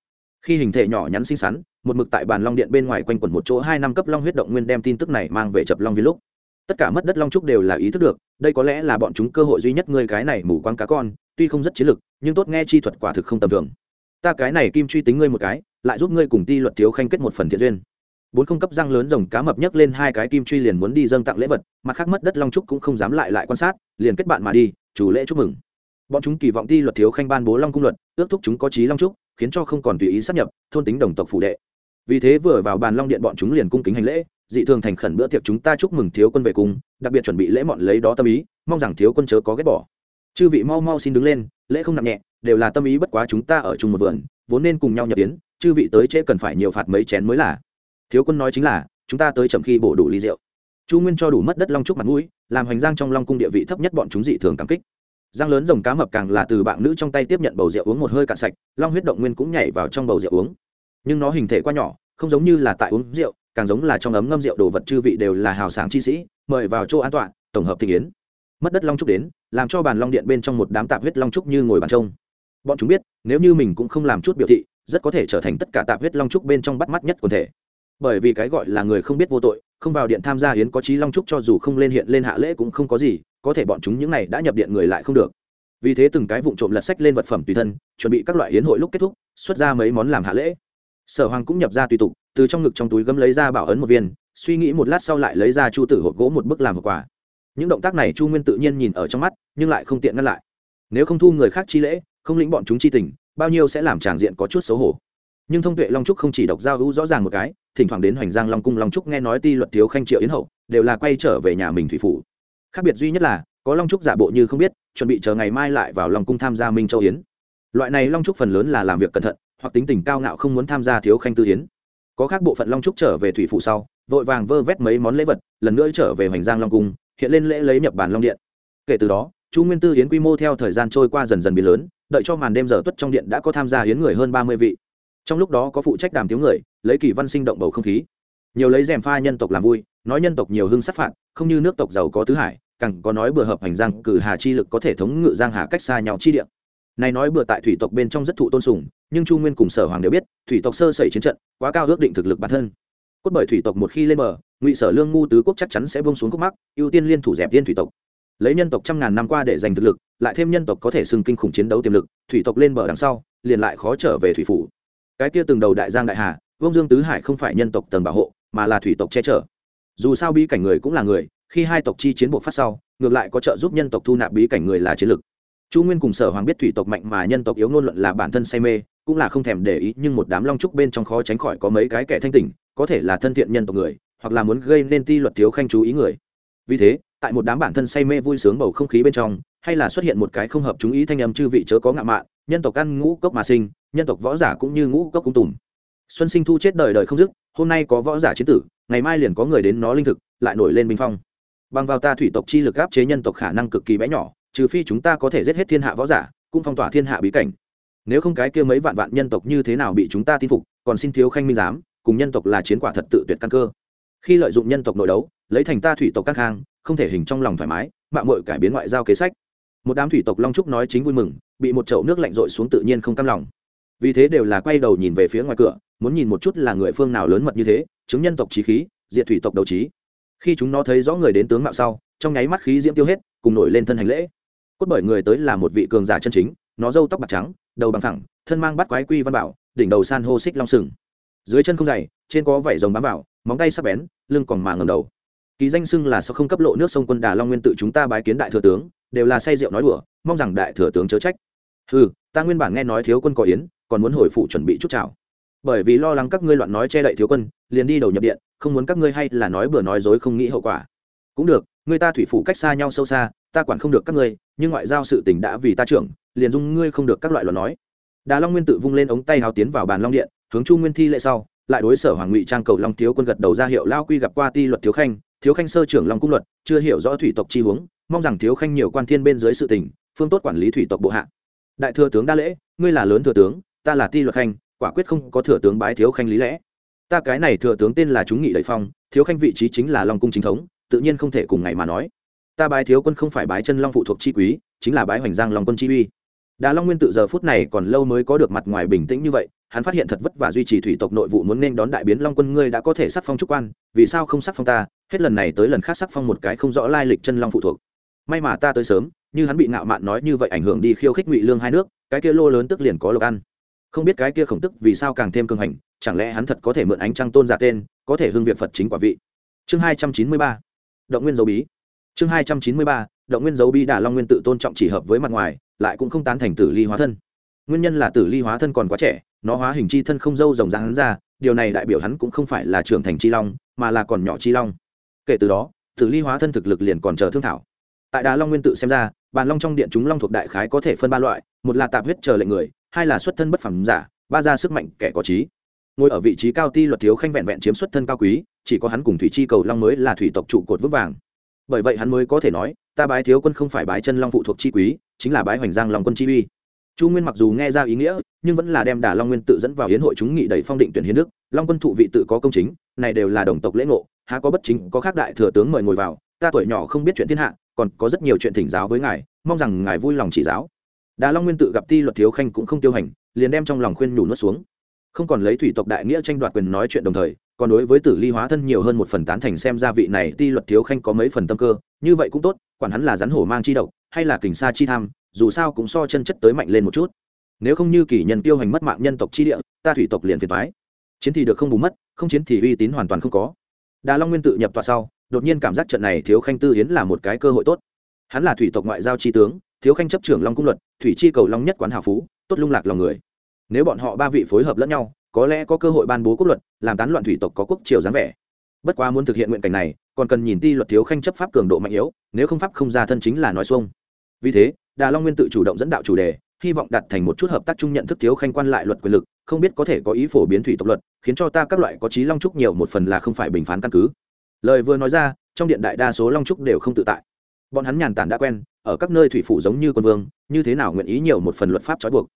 [SPEAKER 1] Khi hình thể nhỏ nhắn xinh xắn, một mực tại bàn long điện bên ngoài quanh quẩn một chỗ hai năm cấp long huyết động nguyên đem tin tức này mang về chập long viên lúc. Tất cả mất đất long trúc đều là ý thức được, đây có lẽ là bọn chúng cơ hội duy nhất ngươi cái này mù quáng cá con, tuy không rất chiến lực, nhưng tốt nghe chi thuật quả thực không tầm thường. Ta cái này kim truy tính ngươi một cái, lại giúp ngươi cùng ti luật thiếu khanh kết một phần thiện duyên. Bốn không cấp răng lớn rồng cá mập nhấc lên hai cái kim truy liền muốn đi dâng tặng lễ vật, mặt khác mất đất long trúc cũng không dám lại lại quan sát, liền kết bạn mà đi chủ lễ chúc mừng. Bọn chúng kỳ vọng ti luật thiếu khanh ban bố long cung luật, ước thúc chúng có trí long trúc, khiến cho không còn tùy ý sát nhập, thôn tính đồng tộc phủ đệ. Vì thế vừa vào bàn long điện bọn chúng liền cung kính hành lễ, dị thường thành khẩn bữa tiệc chúng ta chúc mừng thiếu quân về cung đặc biệt chuẩn bị lễ mọn lấy đó tâm ý, mong rằng thiếu quân chớ có ghét bỏ. Chư vị mau mau xin đứng lên, lễ không nặng nhẹ, đều là tâm ý bất quá chúng ta ở chung một vườn, vốn nên cùng nhau nhập tiến chư vị tới trễ cần phải nhiều phạt mấy chén mới là. Thiếu quân nói chính là, chúng ta tới chậm khi bổ đủ ly rượu chu nguyên cho đủ mất đất long trúc mặt mũi, làm hoành giang trong long cung địa vị thấp nhất bọn chúng dị thường cảm kích. Giang lớn rồng cá mập càng là từ bạn nữ trong tay tiếp nhận bầu rượu uống một hơi cạn sạch, long huyết động nguyên cũng nhảy vào trong bầu rượu uống. Nhưng nó hình thể quá nhỏ, không giống như là tại uống rượu, càng giống là trong ấm ngâm rượu đồ vật chư vị đều là hào sáng chi sĩ, mời vào chỗ an toàn tổng hợp thịnh yến. Mất đất long trúc đến, làm cho bàn long điện bên trong một đám tạp huyết long trúc như ngồi bàn trông. Bọn chúng biết, nếu như mình cũng không làm chút biểu thị, rất có thể trở thành tất cả tạp huyết long trúc bên trong bắt mắt nhất quần thể. Bởi vì cái gọi là người không biết vô tội không vào điện tham gia hiến có trí long trúc cho dù không lên hiện lên hạ lễ cũng không có gì, có thể bọn chúng những này đã nhập điện người lại không được. Vì thế từng cái vụ trộm lật sách lên vật phẩm tùy thân, chuẩn bị các loại hiến hội lúc kết thúc, xuất ra mấy món làm hạ lễ. Sở hoàng cũng nhập ra tùy tục, từ trong ngực trong túi gấm lấy ra bảo ấn một viên, suy nghĩ một lát sau lại lấy ra chu tử hộp gỗ một bức làm hộp quà. Những động tác này chu nguyên tự nhiên nhìn ở trong mắt, nhưng lại không tiện ngăn lại. Nếu không thu người khác chi lễ, không lĩnh bọn chúng chi tình, bao nhiêu sẽ làm tràng diện có chút xấu hổ nhưng thông tuệ long trúc không chỉ độc giao hữu rõ ràng một cái, thỉnh thoảng đến hoành giang long cung long trúc nghe nói ti luật thiếu khanh triệu yến hậu, đều là quay trở về nhà mình thủy phủ. Khác biệt duy nhất là, có long trúc giả bộ như không biết, chuẩn bị chờ ngày mai lại vào long cung tham gia minh châu yến. Loại này long trúc phần lớn là làm việc cẩn thận, hoặc tính tình cao ngạo không muốn tham gia thiếu khanh tư yến. Có khác bộ phận long trúc trở về thủy phủ sau, vội vàng vơ vét mấy món lễ vật, lần nữa trở về hoành giang long cung, hiện lên lễ lấy nhập bản long điện. Kể từ đó, chu nguyên tư yến quy mô theo thời gian trôi qua dần dần biến lớn, đợi cho màn đêm giờ tuất trong điện đã có tham gia hiến người hơn ba mươi vị trong lúc đó có phụ trách đàm tiếng người, lấy kỳ văn sinh động bầu không khí. Nhiều lấy rèm pha nhân tộc làm vui, nói nhân tộc nhiều hưng sát phạt, không như nước tộc giàu có tứ hải, càng có nói bừa hợp hành giang, cử hà chi lực có thể thống ngự giang hà cách xa nhau chi địa. Này nói bừa tại thủy tộc bên trong rất thụ tôn sùng, nhưng chu nguyên cùng sở hoàng đều biết, thủy tộc sơ sẩy chiến trận, quá cao ước định thực lực bản thân. Cốt bởi thủy tộc một khi lên bờ, ngụy sở lương ngu tứ quốc chắc chắn sẽ bông xuống khúc mắc, ưu tiên liên thủ dẹp tiên thủy tộc. Lấy nhân tộc trăm ngàn năm qua để giành thực lực, lại thêm nhân tộc có thể xưng kinh khủng chiến đấu tiềm lực, thủy tộc lên bờ đằng sau, liền lại khó trở về thủy phủ cái kia từng đầu đại giang đại hà vông dương tứ hải không phải nhân tộc tầng bảo hộ, mà là thủy tộc che chở. Dù sao bí cảnh người cũng là người, khi hai tộc chi chiến buộc phát sau, ngược lại có trợ giúp nhân tộc thu nạp bí cảnh người là chiến lực. Chu nguyên cùng sở hoàng biết thủy tộc mạnh mà nhân tộc yếu ngôn luận là bản thân say mê, cũng là không thèm để ý, nhưng một đám long trúc bên trong khó tránh khỏi có mấy cái kẻ thanh tỉnh, có thể là thân thiện nhân tộc người, hoặc là muốn gây nên ti luật thiếu khanh chú ý người. Vì thế, tại một đám bản thân say mê vui sướng bầu không khí bên trong, hay là xuất hiện một cái không hợp chúng ý thanh âm chư vị chớ có ngạo mạn, nhân tộc ăn ngũ cốc mà sinh nhân tộc võ giả cũng như ngũ cốc cung tùng. Xuân sinh thu chết đời đời không dứt, hôm nay có võ giả chiến tử, ngày mai liền có người đến nó linh thực, lại nổi lên bình phong. Bằng vào ta thủy tộc chi lực áp chế nhân tộc khả năng cực kỳ bé nhỏ, trừ phi chúng ta có thể giết hết thiên hạ võ giả, cũng phong tỏa thiên hạ bí cảnh. Nếu không cái kia mấy vạn vạn nhân tộc như thế nào bị chúng ta tin phục, còn xin thiếu khanh minh giám, cùng nhân tộc là chiến quả thật tự tuyệt căn cơ. Khi lợi dụng nhân tộc nội đấu, lấy thành ta thủy tộc các hang, không thể hình trong lòng thoải mái, mạng mội cải biến ngoại giao kế sách. Một đám thủy tộc long trúc nói chính vui mừng, bị một chậu nước lạnh rội xuống tự nhiên không cam lòng vì thế đều là quay đầu nhìn về phía ngoài cửa, muốn nhìn một chút là người phương nào lớn mật như thế, chứng nhân tộc trí khí, diệt thủy tộc đầu trí khi chúng nó thấy rõ người đến tướng mạo sau, trong nháy mắt khí diễm tiêu hết, cùng nổi lên thân hành lễ. Cốt bởi người tới là một vị cường giả chân chính, nó râu tóc bạc trắng, đầu bằng thẳng thân mang bắt quái quy văn bảo, đỉnh đầu san hô xích long sừng. Dưới chân không dày, trên có vảy rồng bám vào, móng tay sắp bén, lưng còn mà ngầm đầu. Ký danh xưng là sao không cấp lộ nước sông quân đà long nguyên tự chúng ta bái kiến đại thừa tướng, đều là say rượu nói đùa, mong rằng đại thừa tướng chớ trách. Ừ ta nguyên bản nghe nói thiếu quân có yến còn muốn hồi phụ chuẩn bị chút chào. Bởi vì lo lắng các ngươi loạn nói che đậy thiếu quân, liền đi đầu nhập điện, không muốn các ngươi hay là nói bừa nói dối không nghĩ hậu quả. Cũng được, người ta thủy phủ cách xa nhau sâu xa, ta quản không được các ngươi, nhưng ngoại giao sự tình đã vì ta trưởng, liền dung ngươi không được các loại loạn nói. Đà long nguyên tự vung lên ống tay hào tiến vào bàn long điện, hướng chu nguyên thi lệ sau, lại đối sở hoàng ngụy trang cầu long thiếu quân gật đầu ra hiệu lao quy gặp qua ti luật thiếu khanh thiếu khanh sơ trưởng long cung luật, chưa hiểu rõ thủy tộc chi huống mong rằng thiếu khanh nhiều quan thiên bên dưới sự tình, phương tốt quản lý thủy tộc bộ hạ. Đại thừa tướng đa lễ, ngươi là lớn thừa tướng ta là ti luật khanh, quả quyết không có thừa tướng bái thiếu khanh lý lẽ. Ta cái này thừa tướng tên là chúng nghị đầy phong, thiếu khanh vị trí chính là long cung chính thống, tự nhiên không thể cùng ngày mà nói. Ta bái thiếu quân không phải bái chân long phụ thuộc chi quý, chính là bái hoành giang long quân chi uy. Đà long nguyên tự giờ phút này còn lâu mới có được mặt ngoài bình tĩnh như vậy, hắn phát hiện thật vất vả duy trì thủy tộc nội vụ muốn nên đón đại biến long quân, ngươi đã có thể sắc phong trúc quan, vì sao không sắc phong ta? Hết lần này tới lần khác sắc phong một cái không rõ lai lịch chân long phụ thuộc. May mà ta tới sớm, như hắn bị ngạo mạn nói như vậy ảnh hưởng đi khiêu khích ngụy lương hai nước, cái kia lô lớn tức liền có lộc ăn không biết cái kia khổng tức vì sao càng thêm cường hành, chẳng lẽ hắn thật có thể mượn ánh trăng tôn giả tên, có thể hương việc phật chính quả vị? Chương hai trăm chín mươi ba. Động nguyên dấu bí. Chương hai trăm chín mươi ba, động nguyên dấu bí đà long nguyên tự tôn trọng chỉ hợp với mặt ngoài, lại cũng không tán thành tử ly hóa thân. Nguyên nhân là tử ly hóa thân còn quá trẻ, nó hóa hình chi thân không dâu rồng ràng hắn ra, điều này đại biểu hắn cũng không phải là trưởng thành chi long, mà là còn nhỏ chi long. Kể từ đó, tử ly hóa thân thực lực liền còn chờ thương thảo. Tại đà long nguyên tự xem ra bàn long trong điện chúng long thuộc đại khái có thể phân ba loại, một là tạp huyết chờ lệnh người hai là xuất thân bất phẩm giả, ba ra sức mạnh kẻ có trí. Ngồi ở vị trí cao ti luật thiếu khanh vẹn vẹn chiếm xuất thân cao quý, chỉ có hắn cùng thủy chi cầu long mới là thủy tộc trụ cột vững vàng. Bởi vậy hắn mới có thể nói, ta bái thiếu quân không phải bái chân long phụ thuộc chi quý, chính là bái hoành giang long quân chi uy. Chu nguyên mặc dù nghe ra ý nghĩa, nhưng vẫn là đem đà long nguyên tự dẫn vào hiến hội chúng nghị đẩy phong định tuyển hiến đức. Long quân thụ vị tự có công chính, này đều là đồng tộc lễ ngộ, há có bất chính, có khác đại thừa tướng mời ngồi vào, ta tuổi nhỏ không biết chuyện thiên hạ, còn có rất nhiều chuyện thỉnh giáo với ngài, mong rằng ngài vui lòng chỉ giáo đà long nguyên tự gặp ti luật thiếu khanh cũng không tiêu hành, liền đem trong lòng khuyên nhủ nuốt xuống. Không còn lấy thủy tộc đại nghĩa tranh đoạt quyền nói chuyện đồng thời, còn đối với tử ly hóa thân nhiều hơn một phần tán thành xem ra vị này ti luật thiếu khanh có mấy phần tâm cơ, như vậy cũng tốt, quản hắn là rắn hổ mang chi độc, hay là kình sa chi tham, dù sao cũng so chân chất tới mạnh lên một chút. Nếu không như kỷ nhân tiêu hành mất mạng nhân tộc chi địa, ta thủy tộc liền phiền thoái chiến thì được không bù mất, không chiến thì uy tín hoàn toàn không có. Đà long nguyên tự nhập tọa sau, đột nhiên cảm giác trận này thiếu khanh tư yến là một cái cơ hội tốt. Hắn là thủy tộc ngoại giao tri tướng thiếu khanh chấp trưởng long cung luật, thủy chi cầu long nhất quán hào phú, tốt lung lạc lòng người. Nếu bọn họ ba vị phối hợp lẫn nhau, có lẽ có cơ hội ban bố quốc luật, làm tán loạn thủy tộc có quốc triều dáng vẻ. Bất quá muốn thực hiện nguyện cảnh này, còn cần nhìn ti luật thiếu khanh chấp pháp cường độ mạnh yếu, nếu không pháp không ra thân chính là nói xuông. Vì thế, đà long nguyên tự chủ động dẫn đạo chủ đề, hy vọng đặt thành một chút hợp tác chung nhận thức thiếu khanh quan lại luật quyền lực, không biết có thể có ý phổ biến thủy tộc luật, khiến cho ta các loại có trí long trúc nhiều một phần là không phải bình phán căn cứ. Lời vừa nói ra, trong điện đại đa số long trúc đều không tự tại bọn hắn nhàn tản đã quen, ở các nơi thủy phủ giống như quân vương, như thế nào nguyện ý nhiều một phần luật pháp trói buộc?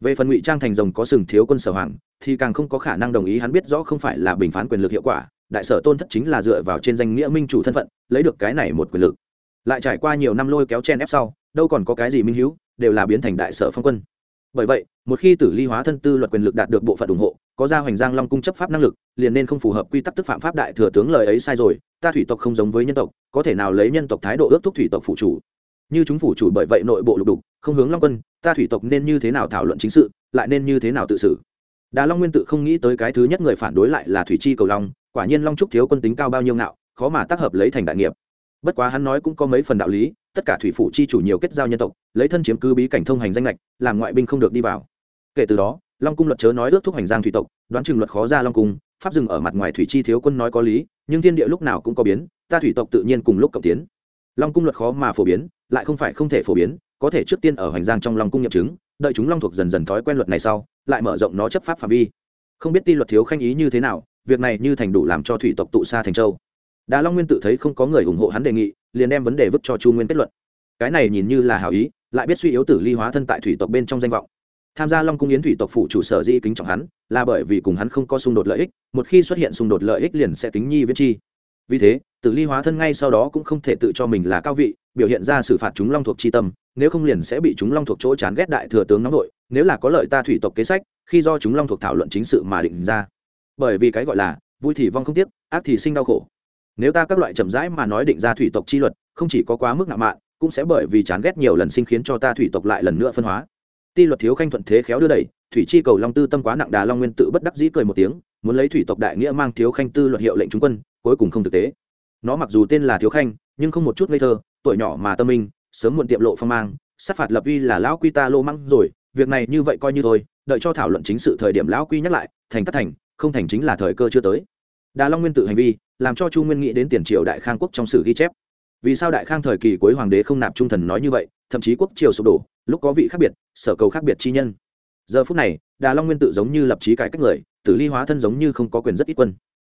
[SPEAKER 1] Về phần ngụy trang thành rồng có sừng thiếu quân sở hoàng, thì càng không có khả năng đồng ý hắn biết rõ không phải là bình phán quyền lực hiệu quả, đại sở tôn thất chính là dựa vào trên danh nghĩa minh chủ thân phận, lấy được cái này một quyền lực. Lại trải qua nhiều năm lôi kéo chen ép sau, đâu còn có cái gì minh hữu, đều là biến thành đại sở phong quân bởi vậy, một khi tử ly hóa thân tư luật quyền lực đạt được bộ phận ủng hộ, có ra hoành giang long cung chấp pháp năng lực, liền nên không phù hợp quy tắc tức phạm pháp đại thừa tướng lời ấy sai rồi, ta thủy tộc không giống với nhân tộc, có thể nào lấy nhân tộc thái độ ước thúc thủy tộc phụ chủ? Như chúng phủ chủ bởi vậy nội bộ lục đục, không hướng long quân, ta thủy tộc nên như thế nào thảo luận chính sự, lại nên như thế nào tự xử? Đà long nguyên tự không nghĩ tới cái thứ nhất người phản đối lại là thủy chi cầu long, quả nhiên long trúc thiếu quân tính cao bao nhiêu ngạo, khó mà tác hợp lấy thành đại nghiệp. Bất quá hắn nói cũng có mấy phần đạo lý tất cả thủy phủ chi chủ nhiều kết giao nhân tộc, lấy thân chiếm cứ bí cảnh thông hành danh lệch, làm ngoại binh không được đi vào. Kể từ đó, long cung luật chớ nói ước thúc hành giang thủy tộc, đoán chừng luật khó ra long cung, pháp dừng ở mặt ngoài thủy chi thiếu quân nói có lý, nhưng thiên địa lúc nào cũng có biến, ta thủy tộc tự nhiên cùng lúc cộng tiến. Long cung luật khó mà phổ biến, lại không phải không thể phổ biến, có thể trước tiên ở hành giang trong long cung nghiệm chứng, đợi chúng long thuộc dần dần thói quen luật này sau, lại mở rộng nó chấp pháp phạm vi. Không biết ti luật thiếu khanh ý như thế nào, việc này như thành đủ làm cho thủy tộc tụ xa thành châu. Đà long nguyên tự thấy không có người ủng hộ hắn đề nghị liền đem vấn đề vứt cho chu nguyên kết luận. Cái này nhìn như là hảo ý, lại biết suy yếu tử ly hóa thân tại thủy tộc bên trong danh vọng. Tham gia long cung yến thủy tộc phủ chủ sở di kính trọng hắn, là bởi vì cùng hắn không có xung đột lợi ích, một khi xuất hiện xung đột lợi ích liền sẽ kính nhi viết chi. Vì thế, tử ly hóa thân ngay sau đó cũng không thể tự cho mình là cao vị, biểu hiện ra xử phạt chúng long thuộc c h i tâm, nếu không liền sẽ bị chúng long thuộc chỗ chán ghét đại thừa tướng nóng nội nếu là có lợi ta thủy tộc kế sách, khi do chúng long thuộc thảo luận chính sự mà định ra. Bởi vì cái gọi là, vui thì vong không tiếc, ác thì sinh đau khổ nếu ta các loại chậm rãi mà nói định ra thủy tộc chi luật, không chỉ có quá mức ngạo mạn, cũng sẽ bởi vì chán ghét nhiều lần sinh khiến cho ta thủy tộc lại lần nữa phân hóa. Ti luật thiếu khanh thuận thế khéo đưa đẩy, thủy chi cầu long tư tâm quá nặng đà long nguyên tự bất đắc dĩ cười một tiếng, muốn lấy thủy tộc đại nghĩa mang thiếu khanh tư luật hiệu lệnh trung quân, cuối cùng không thực tế. Nó mặc dù tên là thiếu khanh, nhưng không một chút ngây thơ, tuổi nhỏ mà tâm minh, sớm muộn tiệm lộ phong mang, sát phạt lập uy là lão quy ta lô măng rồi, việc này như vậy coi như thôi, đợi cho thảo luận chính sự thời điểm lão quy nhắc lại, thành tất thành, không thành chính là thời cơ chưa tới. Đà long nguyên tự hành vi làm cho chu nguyên nghĩ đến tiền triều đại khang quốc trong sử ghi chép. Vì sao đại khang thời kỳ cuối hoàng đế không nạp trung thần nói như vậy, thậm chí quốc triều sụp đổ, lúc có vị khác biệt, sở cầu khác biệt chi nhân. Giờ phút này, đà long nguyên tự giống như lập trí cải cách người, tử ly hóa thân giống như không có quyền rất ít quân.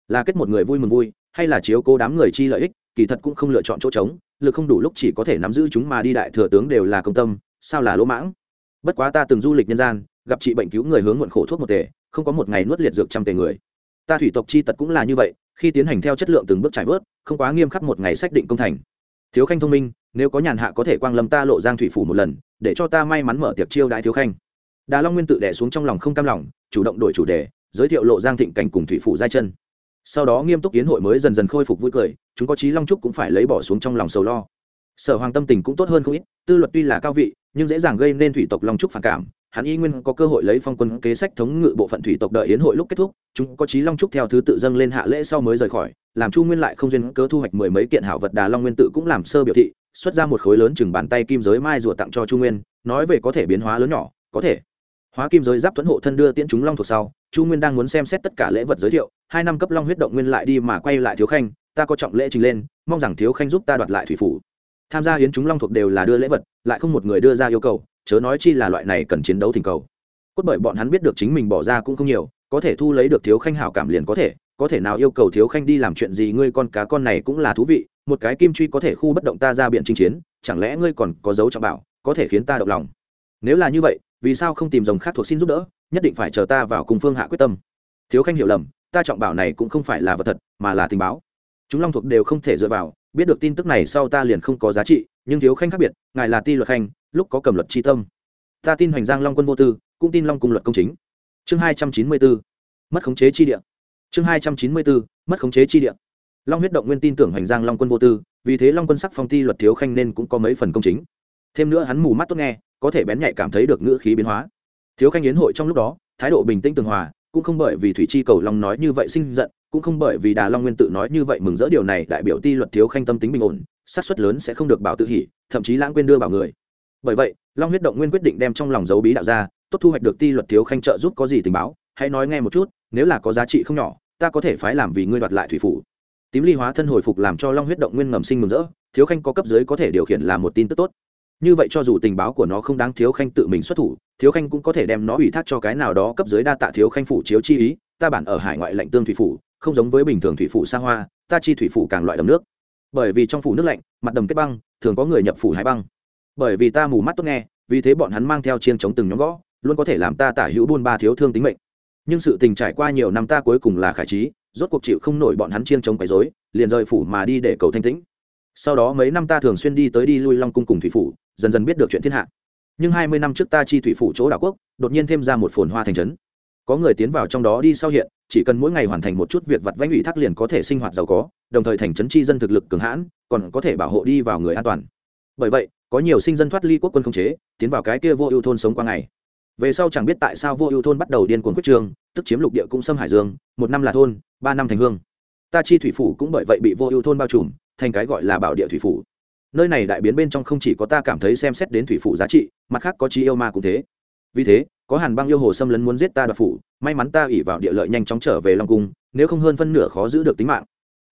[SPEAKER 1] Là kết một người vui mừng vui, hay là chiếu cố đám người chi lợi ích, kỳ thật cũng không lựa chọn chỗ trống, lực không đủ lúc chỉ có thể nắm giữ chúng mà đi đại thừa tướng đều là công tâm, sao là lỗ mãng? Bất quá ta từng du lịch nhân gian, gặp trị bệnh cứu người hướng muộn khổ thuốc một tề, không có một ngày nuốt liệt dược trăm tề người ta thủy tộc chi tật cũng là như vậy, khi tiến hành theo chất lượng từng bước trải vớt, không quá nghiêm khắc một ngày xác định công thành. Thiếu khanh thông minh, nếu có nhàn hạ có thể quang lâm ta lộ giang thủy phủ một lần, để cho ta may mắn mở tiệc chiêu đại thiếu khanh. Đà long nguyên tự đẻ xuống trong lòng không cam lòng, chủ động đổi chủ đề, giới thiệu lộ giang thịnh cảnh cùng thủy phủ giai chân. Sau đó nghiêm túc kiến hội mới dần dần khôi phục vui cười, chúng có trí long trúc cũng phải lấy bỏ xuống trong lòng sầu lo. Sở hoàng tâm tình cũng tốt hơn không ít, tư luật tuy là cao vị, nhưng dễ dàng gây nên thủy tộc long trúc phản cảm hắn y nguyên có cơ hội lấy phong quân kế sách thống ngự bộ phận thủy tộc đợi yến hội lúc kết thúc, chúng có trí long trúc theo thứ tự dâng lên hạ lễ sau mới rời khỏi, làm chu nguyên lại không duyên cớ thu hoạch mười mấy kiện hảo vật đà long nguyên tự cũng làm sơ biểu thị, xuất ra một khối lớn chừng bàn tay kim giới mai rùa tặng cho chu nguyên, nói về có thể biến hóa lớn nhỏ, có thể. Hóa kim giới giáp tuấn hộ thân đưa tiễn chúng long thuộc sau, chu nguyên đang muốn xem xét tất cả lễ vật giới thiệu, hai năm cấp long huyết động nguyên lại đi mà quay lại thiếu khanh, ta có trọng lễ trình lên, mong rằng thiếu khanh giúp ta đoạt lại thủy phủ. Tham gia hiến chúng long thuộc đều là đưa lễ vật, lại không một người đưa ra yêu cầu chớ nói chi là loại này cần chiến đấu thỉnh cầu. Cốt bởi bọn hắn biết được chính mình bỏ ra cũng không nhiều, có thể thu lấy được thiếu khanh hảo cảm liền có thể có thể nào yêu cầu thiếu khanh đi làm chuyện gì ngươi con cá con này cũng là thú vị, một cái kim truy có thể khu bất động ta ra biện chinh chiến, chẳng lẽ ngươi còn có dấu trọng bảo, có thể khiến ta động lòng? Nếu là như vậy, vì sao không tìm dòng khác thuộc xin giúp đỡ, nhất định phải chờ ta vào cùng phương hạ quyết tâm. Thiếu khanh hiểu lầm, ta trọng bảo này cũng không phải là vật thật, mà là tình báo. Chúng long thuộc đều không thể dựa vào, biết được tin tức này sau ta liền không có giá trị nhưng thiếu khanh khác biệt, ngài là ti luật khanh, lúc có cầm luật tri tâm. Ta tin hoành giang long quân vô tư, cũng tin long cung luật công chính. Chương hai trăm chín mươi bốn, mất khống chế chi địa. Chương hai trăm chín mươi bốn, mất khống chế chi địa. Long huyết động nguyên tin tưởng hoành giang long quân vô tư, vì thế long quân sắc phong ti luật thiếu khanh nên cũng có mấy phần công chính. Thêm nữa hắn mù mắt tốt nghe, có thể bén nhạy cảm thấy được ngữ khí biến hóa. Thiếu khanh yến hội trong lúc đó, thái độ bình tĩnh tường hòa, cũng không bởi vì thủy chi cầu long nói như vậy sinh giận, cũng không bởi vì đà long nguyên tự nói như vậy mừng rỡ điều này đại biểu ti luật thiếu khanh tâm tính bình ổn sát suất lớn sẽ không được bảo tự hỉ, thậm chí lãng quên đưa bảo người. Bởi vậy, long huyết động nguyên quyết định đem trong lòng dấu bí đạo ra, tốt thu hoạch được ti luật thiếu khanh trợ giúp có gì tình báo, hãy nói nghe một chút, nếu là có giá trị không nhỏ, ta có thể phái làm vì ngươi đoạt lại thủy phủ. Tím ly hóa thân hồi phục làm cho long huyết động nguyên ngầm sinh mừng rỡ, thiếu khanh có cấp dưới có thể điều khiển làm một tin tức tốt. Như vậy cho dù tình báo của nó không đáng thiếu khanh tự mình xuất thủ, thiếu khanh cũng có thể đem nó ủy thác cho cái nào đó cấp dưới đa tạ thiếu khanh phủ chiếu chi ý, ta bản ở hải ngoại lạnh tương thủy phủ, không giống với bình thường thủy phủ xa hoa, ta chi thủy phủ càng loại đầm nước bởi vì trong phủ nước lạnh mặt đầm kết băng thường có người nhập phủ hái băng. Bởi vì ta mù mắt tốt nghe vì thế bọn hắn mang theo chiên chống từng nhóm gõ luôn có thể làm ta tả hữu buôn ba thiếu thương tính mệnh. Nhưng sự tình trải qua nhiều năm ta cuối cùng là khải trí rốt cuộc chịu không nổi bọn hắn chiên chống quấy dối, liền rời phủ mà đi để cầu thanh tĩnh. Sau đó mấy năm ta thường xuyên đi tới đi lui long cung cùng thủy phủ dần dần biết được chuyện thiên hạ. Nhưng hai mươi năm trước ta chi thủy phủ chỗ đảo quốc đột nhiên thêm ra một phồn hoa thành trấn. Có người tiến vào trong đó đi sau hiện chỉ cần mỗi ngày hoàn thành một chút việc vặt vãnh ủy thác liền có thể sinh hoạt giàu có, đồng thời thành trấn chi dân thực lực cường hãn, còn có thể bảo hộ đi vào người an toàn. Bởi vậy, có nhiều sinh dân thoát ly quốc quân không chế, tiến vào cái kia vô ưu thôn sống qua ngày. Về sau chẳng biết tại sao vô ưu thôn bắt đầu điên cuồng quyết trường, tức chiếm lục địa cũng xâm hải dương, một năm là thôn, ba năm thành hương. Ta chi thủy phủ cũng bởi vậy bị vô ưu thôn bao trùm, thành cái gọi là bảo địa thủy phủ. Nơi này đại biến bên trong không chỉ có ta cảm thấy xem xét đến thủy phủ giá trị, mặt khác có chi yêu ma cũng thế. Vì thế có hàn băng yêu hồ xâm lấn muốn giết ta đoạt phủ, may mắn ta ỉ vào địa lợi nhanh chóng trở về long cung, nếu không hơn phân nửa khó giữ được tính mạng.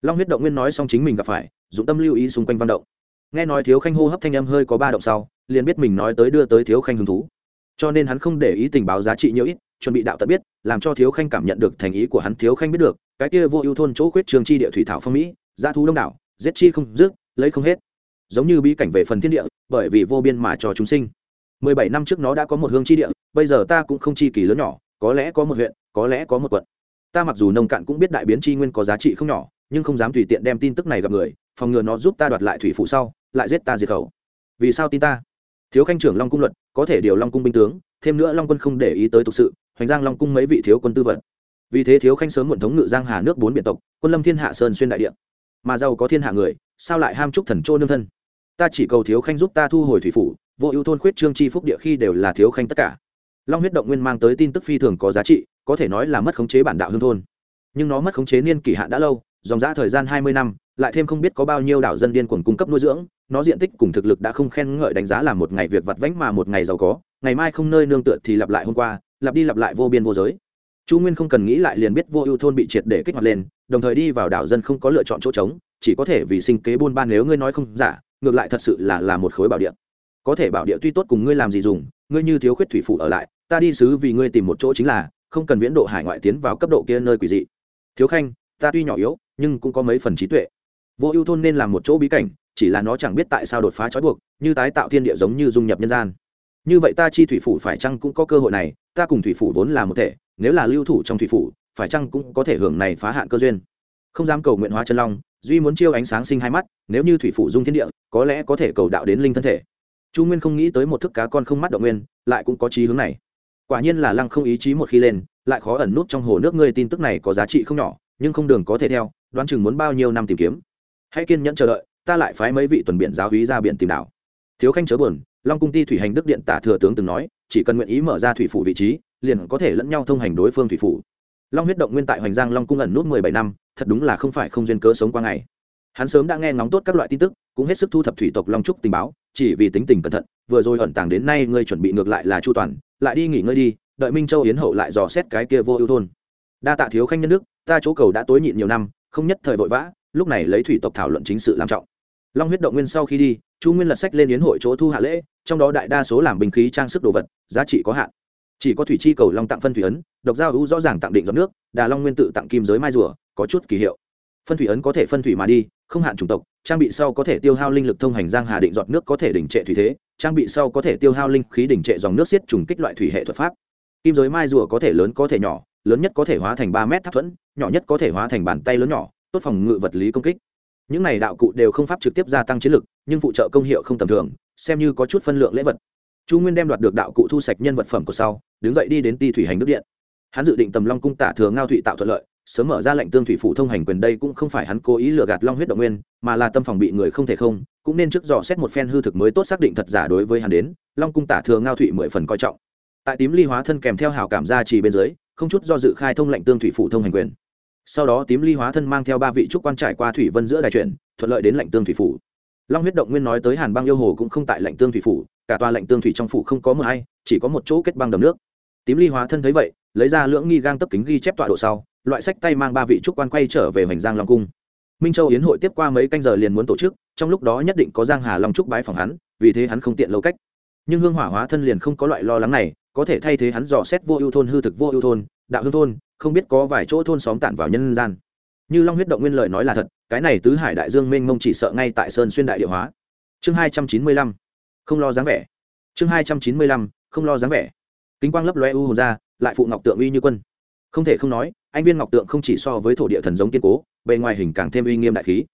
[SPEAKER 1] Long huyết động nguyên nói xong chính mình gặp phải, dụng tâm lưu ý xung quanh văn động. Nghe nói thiếu khanh hô hấp thanh âm hơi có ba động sau, liền biết mình nói tới đưa tới thiếu khanh hứng thú. Cho nên hắn không để ý tình báo giá trị nhiều ít, chuẩn bị đạo tận biết, làm cho thiếu khanh cảm nhận được thành ý của hắn, thiếu khanh biết được, cái kia vô ưu thôn chỗ khuyết trường chi địa thủy thảo phong mỹ giá thú đông đảo, giết chi không dứt, lấy không hết. Giống như bí cảnh về phần thiên địa, bởi vì vô biên mà cho chúng sinh mười bảy năm trước nó đã có một hương chi địa, bây giờ ta cũng không chi kỳ lớn nhỏ, có lẽ có một huyện, có lẽ có một quận. Ta mặc dù nông cạn cũng biết đại biến chi nguyên có giá trị không nhỏ, nhưng không dám tùy tiện đem tin tức này gặp người, phòng ngừa nó giúp ta đoạt lại thủy phủ sau, lại giết ta diệt khẩu. Vì sao tin ta? Thiếu khanh trưởng long cung luật, có thể điều long cung binh tướng, thêm nữa long quân không để ý tới thực sự, hoành giang long cung mấy vị thiếu quân tư vận. Vì thế thiếu khanh sớm muộn thống ngự giang hà nước bốn biển tộc, quân lâm thiên hạ sơn xuyên đại địa. Mà giàu có thiên hạ người, sao lại ham chúc thần trô nương thân? Ta chỉ cầu thiếu khanh giúp ta thu hồi thủy phủ vô ưu thôn khuyết trương chi phúc địa khi đều là thiếu khanh tất cả. Long huyết động nguyên mang tới tin tức phi thường có giá trị, có thể nói là mất khống chế bản đạo hương thôn. Nhưng nó mất khống chế niên kỷ hạn đã lâu, dòng giã thời gian hai mươi năm, lại thêm không biết có bao nhiêu đảo dân điên cuồng cung cấp nuôi dưỡng, nó diện tích cùng thực lực đã không khen ngợi đánh giá là một ngày việc vặt vãnh mà một ngày giàu có, ngày mai không nơi nương tựa thì lặp lại hôm qua, lặp đi lặp lại vô biên vô giới. Chu nguyên không cần nghĩ lại liền biết vô ưu thôn bị triệt để kích hoạt lên, đồng thời đi vào đảo dân không có lựa chọn chỗ trống, chỉ có thể vì sinh kế buôn ban nếu ngươi nói không giả, ngược lại thật sự là là một khối bảo địa có thể bảo địa tuy tốt cùng ngươi làm gì dùng, ngươi như thiếu khuyết thủy phủ ở lại, ta đi xứ vì ngươi tìm một chỗ chính là, không cần viễn độ hải ngoại tiến vào cấp độ kia nơi quỷ dị. Thiếu khanh, ta tuy nhỏ yếu, nhưng cũng có mấy phần trí tuệ. Vô ưu thôn nên làm một chỗ bí cảnh, chỉ là nó chẳng biết tại sao đột phá trói buộc, như tái tạo thiên địa giống như dung nhập nhân gian. Như vậy ta chi thủy phủ phải chăng cũng có cơ hội này, ta cùng thủy phủ vốn là một thể, nếu là lưu thủ trong thủy phủ, phải chăng cũng có thể hưởng này phá hạn cơ duyên. Không dám cầu nguyện hóa chân long, duy muốn chiêu ánh sáng sinh hai mắt, nếu như thủy phủ dung thiên địa, có lẽ có thể cầu đạo đến linh thân thể chu nguyên không nghĩ tới một thức cá con không mắt động nguyên, lại cũng có trí hướng này. Quả nhiên là lăng không ý chí một khi lên, lại khó ẩn nút trong hồ nước ngươi tin tức này có giá trị không nhỏ, nhưng không đường có thể theo, đoán chừng muốn bao nhiêu năm tìm kiếm. Hãy kiên nhẫn chờ đợi, ta lại phái mấy vị tuần biển giáo hí ra biển tìm đảo. Thiếu khanh chớ buồn, long cung ty thủy hành đức điện tả thừa tướng từng nói, chỉ cần nguyện ý mở ra thủy phủ vị trí, liền có thể lẫn nhau thông hành đối phương thủy phủ. Long huyết động nguyên tại hoành giang long cung ẩn nút mười bảy năm, thật đúng là không phải không duyên cớ sống qua ngày. Hắn sớm đã nghe ngóng tốt các loại tin tức, cũng hết sức thu thập thủy tộc long trúc tình báo chỉ vì tính tình cẩn thận, vừa rồi ẩn tàng đến nay ngươi chuẩn bị ngược lại là chu toàn, lại đi nghỉ ngơi đi, đợi minh châu yến hậu lại dò xét cái kia vô ưu thôn. Đa tạ thiếu khanh nhân đức, ta chỗ cầu đã tối nhịn nhiều năm, không nhất thời vội vã, lúc này lấy thủy tộc thảo luận chính sự làm trọng. Long huyết động nguyên sau khi đi, chu nguyên lật sách lên yến hội chỗ thu hạ lễ, trong đó đại đa số làm bình khí, trang sức đồ vật, giá trị có hạn. Chỉ có thủy chi cầu long tặng phân thủy ấn, độc giao hữu rõ ràng tặng định giọt nước, đà long nguyên tự tặng kim giới mai rùa, có chút kỳ hiệu. Phân thủy ấn có thể phân thủy mà đi không hạn chủng tộc, trang bị sau có thể tiêu hao linh lực thông hành giang hà định giọt nước có thể đỉnh trệ thủy thế, trang bị sau có thể tiêu hao linh khí đỉnh trệ dòng nước xiết trùng kích loại thủy hệ thuật pháp. Kim giới mai rùa có thể lớn có thể nhỏ, lớn nhất có thể hóa thành ba mét tháp thuẫn, nhỏ nhất có thể hóa thành bàn tay lớn nhỏ, tốt phòng ngự vật lý công kích. Những này đạo cụ đều không pháp trực tiếp gia tăng chiến lực, nhưng phụ trợ công hiệu không tầm thường, xem như có chút phân lượng lễ vật. Chu nguyên đem đoạt được đạo cụ thu sạch nhân vật phẩm của sau, đứng dậy đi đến ti thủy hành nước điện. Hắn dự định tầm long cung tả thừa ngao thụy tạo thuận lợi sớm mở ra lệnh tương thủy phủ thông hành quyền đây cũng không phải hắn cố ý lừa gạt long huyết động nguyên, mà là tâm phòng bị người không thể không, cũng nên trước dò xét một phen hư thực mới tốt xác định thật giả đối với hắn đến, long cung tả thừa ngao thụy mười phần coi trọng. Tại tím ly hóa thân kèm theo hào cảm gia trì bên dưới, không chút do dự khai thông lệnh tương thủy phủ thông hành quyền. Sau đó tím ly hóa thân mang theo ba vị trúc quan trải qua thủy vân giữa đài chuyển, thuận lợi đến lệnh tương thủy phủ. Long huyết động nguyên nói tới hàn băng yêu hồ cũng không tại lệnh tương thủy phủ, cả tòa lệnh tương thủy trong phủ không có mưa hay chỉ có một chỗ kết băng đầm nước. Tím ly hóa thân thấy vậy lấy ra lưỡng nghi gang tấp kính ghi chép tọa độ sau, loại sách tay mang ba vị trúc quan quay trở về hoành giang long cung. Minh châu yến hội tiếp qua mấy canh giờ liền muốn tổ chức, trong lúc đó nhất định có giang hà long trúc bái phòng hắn, vì thế hắn không tiện lâu cách. Nhưng hương hỏa hóa thân liền không có loại lo lắng này, có thể thay thế hắn dò xét vô ưu thôn, hư thực vô ưu thôn, đạo hương thôn, không biết có vài chỗ thôn xóm tản vào nhân gian. Như long huyết động nguyên lời nói là thật, cái này tứ hải đại dương mênh mông chỉ sợ ngay tại sơn xuyên đại địa hóa. Chương hai trăm chín mươi lăm, không lo dáng vẻ. Chương hai trăm chín mươi lăm, không lo dáng vẻ. Kính quang lấp loe u hồn ra lại phụ ngọc tượng uy như quân. Không thể không nói anh viên ngọc tượng không chỉ so với thổ địa thần giống kiên cố bề ngoài hình càng thêm uy nghiêm đại khí.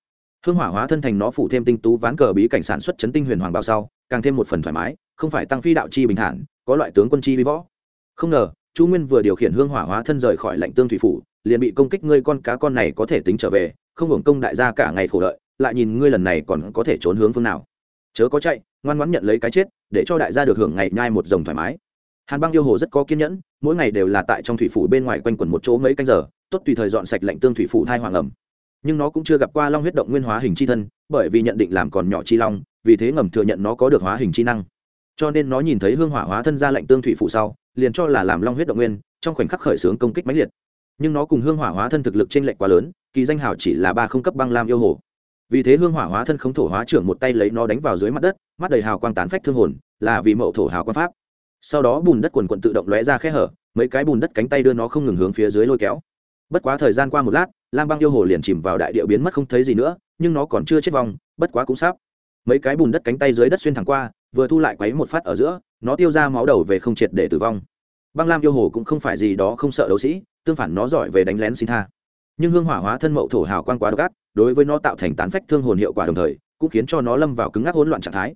[SPEAKER 1] Hương hỏa hóa thân thành nó phủ thêm tinh tú ván cờ bí cảnh sản xuất chấn tinh huyền hoàng bao sau càng thêm một phần thoải mái không phải tăng phi đạo chi bình thản có loại tướng quân chi vi võ. Không ngờ chu nguyên vừa điều khiển hương hỏa hóa thân rời khỏi lạnh tương thủy phủ liền bị công kích ngươi con cá con này có thể tính trở về không hưởng công đại gia cả ngày khổ đợi, lại nhìn ngươi lần này còn có thể trốn hướng phương nào. Chớ có chạy ngoan ngoãn nhận lấy cái chết để cho đại gia được hưởng ngày nhai một dòng thoải mái hàn băng yêu hồ rất có kiên nhẫn, mỗi ngày đều là tại trong thủy phủ bên ngoài quanh quẩn một chỗ mấy canh giờ, tốt tùy thời dọn sạch lạnh tương thủy phủ thai hoàng ẩm. Nhưng nó cũng chưa gặp qua long huyết động nguyên hóa hình c h i thân, bởi vì nhận định làm còn nhỏ chi long, vì thế ngầm thừa nhận nó có được hóa hình chi năng. Cho nên nó nhìn thấy hương hỏa hóa thân ra lệnh tương thủy phủ sau, liền cho là làm long huyết động nguyên, trong khoảnh khắc khởi xướng công kích mãnh liệt. Nhưng nó cùng hương hỏa hóa thân thực lực t r ê n lệch quá lớn, kỳ danh hào chỉ là ba không cấp băng lam yêu hồ. Vì thế hương hỏa hóa thân không thổ hóa trưởng một tay lấy nó đánh vào dưới mặt đất, mắt đầy hào quang tán phách thương hồn, là vì mậu thổ hào quang pháp sau đó bùn đất quần quận tự động lóe ra khe hở, mấy cái bùn đất cánh tay đưa nó không ngừng hướng phía dưới lôi kéo. Bất quá thời gian qua một lát, lam băng yêu hồ liền chìm vào đại địa biến mất không thấy gì nữa, nhưng nó còn chưa chết vong, bất quá cũng sắp. Mấy cái bùn đất cánh tay dưới đất xuyên thẳng qua, vừa thu lại quấy một phát ở giữa, nó tiêu ra máu đầu về không triệt để tử vong. Băng lam yêu hồ cũng không phải gì đó không sợ đấu sĩ, tương phản nó giỏi về đánh lén xin tha. Nhưng hương hỏa hóa thân mậu thổ hào quan quá độc ác, đối với nó tạo thành tán phách thương hồn hiệu quả đồng thời, cũng khiến cho nó lâm vào cứng ngắc hỗn loạn trạng thái.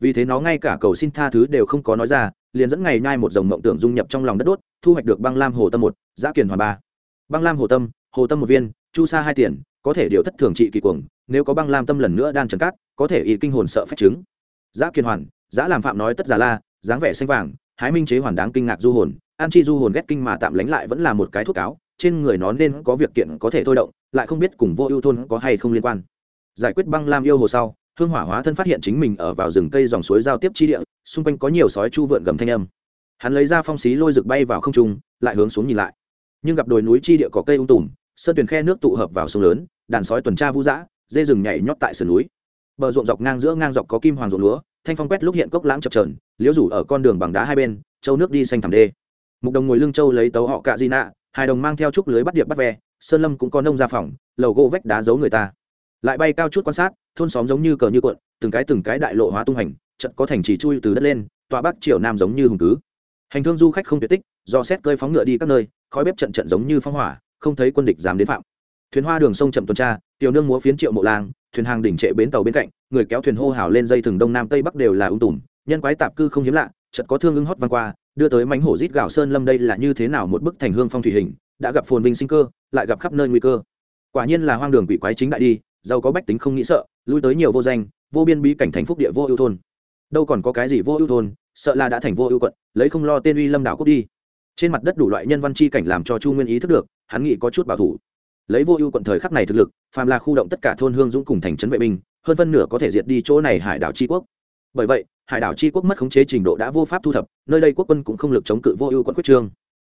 [SPEAKER 1] Vì thế nó ngay cả cầu xin tha thứ đều không có nói ra liền dẫn ngày nhai một dòng mộng tưởng dung nhập trong lòng đất đốt, thu hoạch được băng lam hồ tâm một, giã kiền hoàn ba. Băng lam hồ tâm hồ tâm một viên, chu sa hai tiền, có thể điều thất thường trị kỳ cuồng, nếu có băng lam tâm lần nữa đan trần cát, có thể y kinh hồn sợ phép chứng. Giã kiền hoàn, giã làm phạm nói tất giả la, dáng vẻ xanh vàng, hái minh chế hoàn đáng kinh ngạc du hồn, an chi du hồn ghét kinh mà tạm lánh lại vẫn là một cái thuốc cáo, trên người nó nên có việc kiện có thể thôi động, lại không biết cùng vô ưu thôn có hay không liên quan. Giải quyết băng lam yêu hồ sau, hương hỏa hóa thân phát hiện chính mình ở vào rừng cây dòng suối giao tiếp chi địa xung quanh có nhiều sói chu vượn gầm thanh âm. Hắn lấy ra phong xí lôi rực bay vào không trung, lại hướng xuống nhìn lại. Nhưng gặp đồi núi chi địa có cây ung tùm, sơn tuyền khe nước tụ hợp vào sông lớn, đàn sói tuần tra vũ dã, dê rừng nhảy nhót tại sườn núi. Bờ ruộng dọc ngang giữa ngang dọc có kim hoàng ruộng lúa, thanh phong quét lúc hiện cốc lãng chập trờn liễu rủ ở con đường bằng đá hai bên, châu nước đi xanh thẳm đê. Mục đồng ngồi lưng châu lấy tấu họ cạ di nạ hai đồng mang theo trúc lưới bắt điệp bắt ve, sơn lâm cũng có nông ra phòng, lầu gỗ vách đá giấu người ta. Lại bay cao chút quan sát, thôn xóm giống như cờ như cuộn, từng cái từng cái đại lộ hóa tung hành trận có thành trì chui từ đất lên, tòa bắc triều nam giống như hùng cứ. Hành thương du khách không tuyệt tích, do xét cơi phóng ngựa đi các nơi, khói bếp trận trận giống như phong hỏa, không thấy quân địch dám đến phạm. Thuyền hoa đường sông chậm tuần tra, tiểu nương múa phiến triệu mộ lang, thuyền hàng đỉnh trệ bến tàu bên cạnh, người kéo thuyền hô hào lên dây thừng đông nam tây bắc đều là ung tùm, nhân quái tạp cư không hiếm lạ, chợt có thương ưng hót vang qua, đưa tới mánh hổ rít gạo sơn lâm đây là như thế nào một bức thành hương phong thủy hình, đã gặp phồn vinh sinh cơ, lại gặp khắp nơi nguy cơ. Quả nhiên là hoang đường quỷ quái chính đại đi, giàu có bách tính không nghĩ sợ, lui tới nhiều vô danh, vô biên bí cảnh thành phúc địa vô ưu thôn đâu còn có cái gì vô ưu thôn, sợ là đã thành vô ưu quận, lấy không lo tên uy lâm đảo cúc đi. Trên mặt đất đủ loại nhân văn chi cảnh làm cho chu nguyên ý thức được, hắn nghĩ có chút bảo thủ. Lấy vô ưu quận thời khắc này thực lực, phàm là khu động tất cả thôn hương dũng cùng thành trấn vệ binh, hơn phân nửa có thể diệt đi chỗ này hải đảo tri quốc. Bởi vậy, hải đảo tri quốc mất khống chế trình độ đã vô pháp thu thập, nơi đây quốc quân cũng không lực chống cự vô ưu quận quyết trương.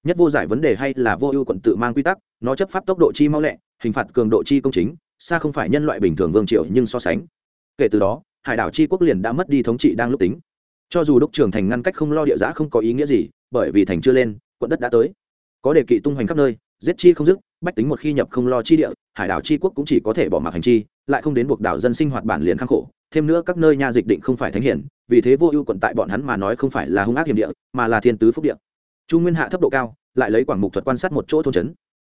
[SPEAKER 1] Nhất vô giải vấn đề hay là vô ưu quận tự mang quy tắc, nó chấp pháp tốc độ chi mau lẹ, hình phạt cường độ chi công chính, xa không phải nhân loại bình thường vương triệu nhưng so sánh. Kể từ đó hải đảo tri quốc liền đã mất đi thống trị đang lúc tính. Cho dù đốc trưởng thành ngăn cách không lo địa giã không có ý nghĩa gì, bởi vì thành chưa lên, quận đất đã tới. Có đề kỵ tung hoành khắp nơi, giết chi không dứt, bách tính một khi nhập không lo chi địa, hải đảo chi quốc cũng chỉ có thể bỏ mặc hành chi, lại không đến buộc đảo dân sinh hoạt bản liền khắc khổ. Thêm nữa các nơi nha dịch định không phải thánh hiển, vì thế vô ưu quận tại bọn hắn mà nói không phải là hung ác hiểm địa, mà là thiên tứ phúc địa. Chu nguyên hạ thấp độ cao, lại lấy quảng mục thuật quan sát một chỗ thôn trấn.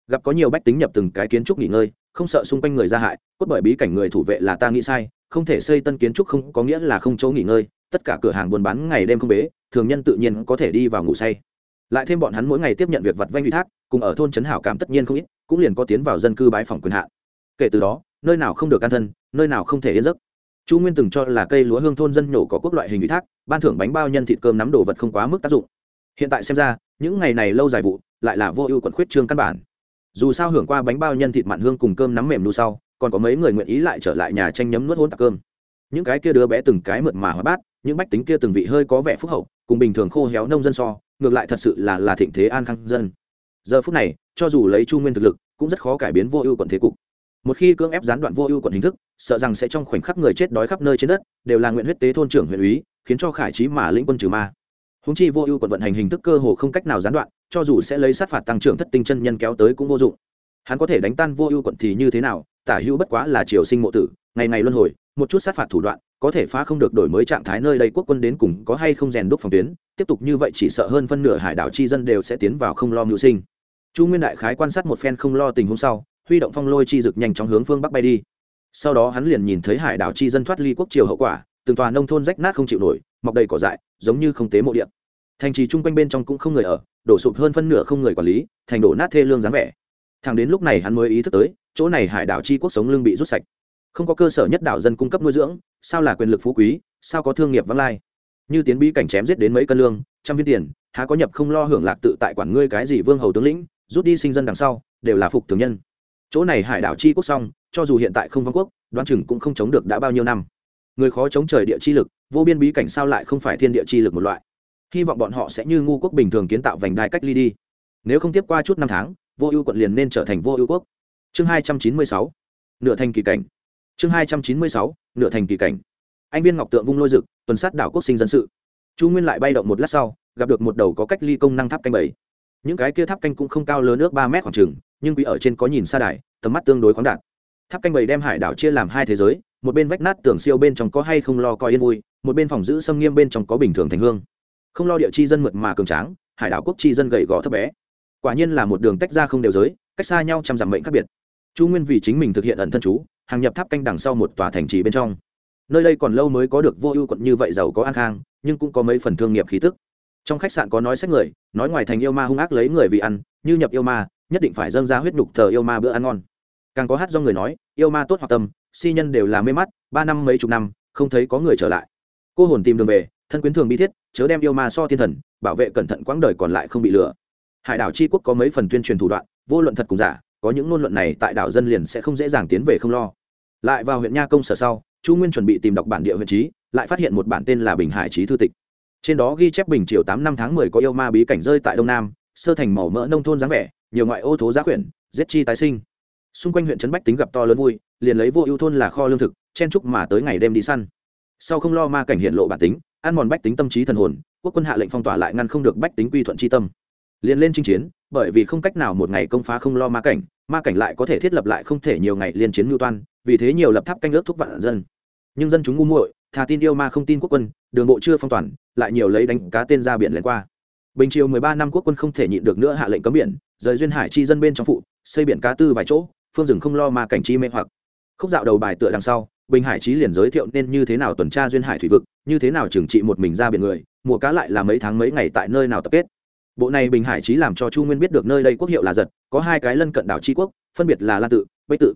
[SPEAKER 1] Gặp có nhiều bách tính nhập từng cái kiến trúc nghỉ ngơi, không sợ xung quanh người ra hại, cốt bởi bí cảnh người thủ vệ là ta nghĩ sai không thể xây tân kiến trúc không có nghĩa là không chỗ nghỉ ngơi, tất cả cửa hàng buôn bán ngày đêm không bế, thường nhân tự nhiên có thể đi vào ngủ say. Lại thêm bọn hắn mỗi ngày tiếp nhận việc vặt vanh ủy thác, cùng ở thôn trấn hảo cảm tất nhiên không ít, cũng liền có tiến vào dân cư bái phòng quyền hạn. Kể từ đó, nơi nào không được an thân, nơi nào không thể yên giấc. Chu nguyên từng cho là cây lúa hương thôn dân nhổ có quốc loại hình ủy thác, ban thưởng bánh bao nhân thịt cơm nắm đồ vật không quá mức tác dụng. Hiện tại xem ra, những ngày này lâu dài vụ, lại là vô ưu quận khuyết trương căn bản. Dù sao hưởng qua bánh bao nhân thịt mặn hương cùng cơm nắm mềm nu sau còn có mấy người nguyện ý lại trở lại nhà tranh nhấm nuốt hôn tạc cơm. Những cái kia đứa bé từng cái mượt mà hóa bát, những bách tính kia từng vị hơi có vẻ phúc hậu, cùng bình thường khô héo nông dân so, ngược lại thật sự là là thịnh thế an khang dân. Giờ phút này, cho dù lấy chu nguyên thực lực, cũng rất khó cải biến vô ưu quận thế cục. Một khi cưỡng ép gián đoạn vô ưu quận hình thức, sợ rằng sẽ trong khoảnh khắc người chết đói khắp nơi trên đất, đều là nguyện huyết tế thôn trưởng huyện úy, khiến cho khải trí mà lĩnh quân trừ ma. Húng chi vô ưu quận vận hành hình thức cơ hồ không cách nào gián đoạn, cho dù sẽ lấy sát phạt tăng trưởng thất tinh chân nhân kéo tới cũng vô dụng. Hắn có thể đánh tan vô ưu quận thì như thế nào tả hữu bất quá là triều sinh mộ tử, ngày ngày luân hồi, một chút sát phạt thủ đoạn, có thể phá không được đổi mới trạng thái nơi đây quốc quân đến cùng có hay không rèn đúc phòng tuyến, tiếp tục như vậy chỉ sợ hơn phân nửa hải đảo chi dân đều sẽ tiến vào không lo mưu sinh. Chu nguyên đại khái quan sát một phen không lo tình huống sau, huy động phong lôi chi dực nhanh chóng hướng phương bắc bay đi. Sau đó hắn liền nhìn thấy hải đảo chi dân thoát ly quốc triều hậu quả, từng tòa nông thôn rách nát không chịu nổi, mọc đầy cỏ dại, giống như không tế mộ điện. Thành trì chung quanh bên trong cũng không người ở, đổ sụp hơn phân nửa không người quản lý, thành đổ nát thê lương dáng vẻ thằng đến lúc này hắn mới ý thức tới, chỗ này hải đảo chi quốc sống lương bị rút sạch. Không có cơ sở nhất đảo dân cung cấp nuôi dưỡng, sao là quyền lực phú quý, sao có thương nghiệp vắng lai? Như tiến bí cảnh chém giết đến mấy cân lương, trăm viên tiền, há có nhập không lo hưởng lạc tự tại quản ngươi cái gì vương hầu tướng lĩnh, rút đi sinh dân đằng sau, đều là phục thường nhân. Chỗ này hải đảo chi quốc xong, cho dù hiện tại không vong quốc đoan chừng cũng không chống được đã bao nhiêu năm. Người khó chống trời địa chi lực, vô biên bí cảnh sao lại không phải thiên địa chi lực một loại? Hy vọng bọn họ sẽ như ngu quốc bình thường kiến tạo vành đai cách ly đi. Nếu không tiếp qua chút năm tháng vô ưu quận liền nên trở thành vô ưu quốc. Chương hai trăm chín mươi sáu, nửa thành kỳ cảnh. Chương hai trăm chín mươi sáu, nửa thành kỳ cảnh. Anh viên ngọc tượng vung lôi rực, tuần sát đảo quốc sinh dân sự. Chu nguyên lại bay động một lát sau, gặp được một đầu có cách ly công năng tháp canh bảy. Những cái kia tháp canh cũng không cao lớn nước ba mét khoảng trừng nhưng quý ở trên có nhìn xa đài, tầm mắt tương đối khoáng đạt. Tháp canh bảy đem hải đảo chia làm hai thế giới, một bên vách nát tường siêu bên trong có hay không lo coi yên vui, một bên phòng giữ xâm nghiêm bên trong có bình thường thành hương. Không lo địa chi dân mượt mà cường tráng, hải đảo quốc chi dân gầy gò thấp bé quả nhiên là một đường tách ra không đều giới, cách xa nhau trăm dặm mệnh khác biệt. Chu nguyên vì chính mình thực hiện ẩn thân chú, hàng nhập tháp canh đằng sau một tòa thành trì bên trong. Nơi đây còn lâu mới có được vô ưu quận như vậy giàu có an khang, nhưng cũng có mấy phần thương nghiệp khí tức. Trong khách sạn có nói sách người, nói ngoài thành yêu ma hung ác lấy người vì ăn, như nhập yêu ma, nhất định phải dâng ra huyết nhục thờ yêu ma bữa ăn ngon. Càng có hát do người nói, yêu ma tốt hoặc tâm, si nhân đều là mê mắt, ba năm mấy chục năm, không thấy có người trở lại. Cô hồn tìm đường về, thân quyến thường bi thiết, chớ đem yêu ma so thiên thần, bảo vệ cẩn thận quãng đời còn lại không bị lừa hải đảo tri quốc có mấy phần tuyên truyền thủ đoạn, vô luận thật cùng giả, có những ngôn luận này tại đảo dân liền sẽ không dễ dàng tiến về không lo. Lại vào huyện nha công sở sau, chu nguyên chuẩn bị tìm đọc bản địa huyện trí, lại phát hiện một bản tên là bình hải trí thư tịch. Trên đó ghi chép bình triều tám năm tháng mười có yêu ma bí cảnh rơi tại đông nam, sơ thành màu mỡ nông thôn dáng vẻ, nhiều ngoại ô thố giá quyển, giết chi tái sinh. Xung quanh huyện trấn bách tính gặp to lớn vui, liền lấy vô ưu thôn là kho lương thực, chen trúc mà tới ngày đêm đi săn. Sau không lo ma cảnh hiện lộ bản tính, ăn mòn bách tính tâm trí thần hồn, quốc quân hạ lệnh phong tỏa lại ngăn không được bách tính quy thuận chi tâm liền lên chinh chiến, bởi vì không cách nào một ngày công phá không lo ma cảnh ma cảnh lại có thể thiết lập lại không thể nhiều ngày liên chiến mưu toan, vì thế nhiều lập tháp canh ước thúc vạn dân. Nhưng dân chúng ngu muội, thà tin yêu ma không tin quốc quân, đường bộ chưa phong toàn, lại nhiều lấy đánh cá tên ra biển lên qua. Bình triều mười ba năm quốc quân không thể nhịn được nữa hạ lệnh cấm biển, rời duyên hải chi dân bên trong phụ, xây biển cá tư vài chỗ, phương rừng không lo ma cảnh chi mê hoặc. Khúc dạo đầu bài tựa đằng sau, bình hải chí liền giới thiệu nên như thế nào tuần tra duyên hải thủy vực, như thế nào trừng trị một mình ra biển người, mùa cá lại là mấy tháng mấy ngày tại nơi nào tập kết bộ này bình hải trí làm cho chu nguyên biết được nơi đây quốc hiệu là giật, có hai cái lân cận đảo tri quốc, phân biệt là lan tự bách tự.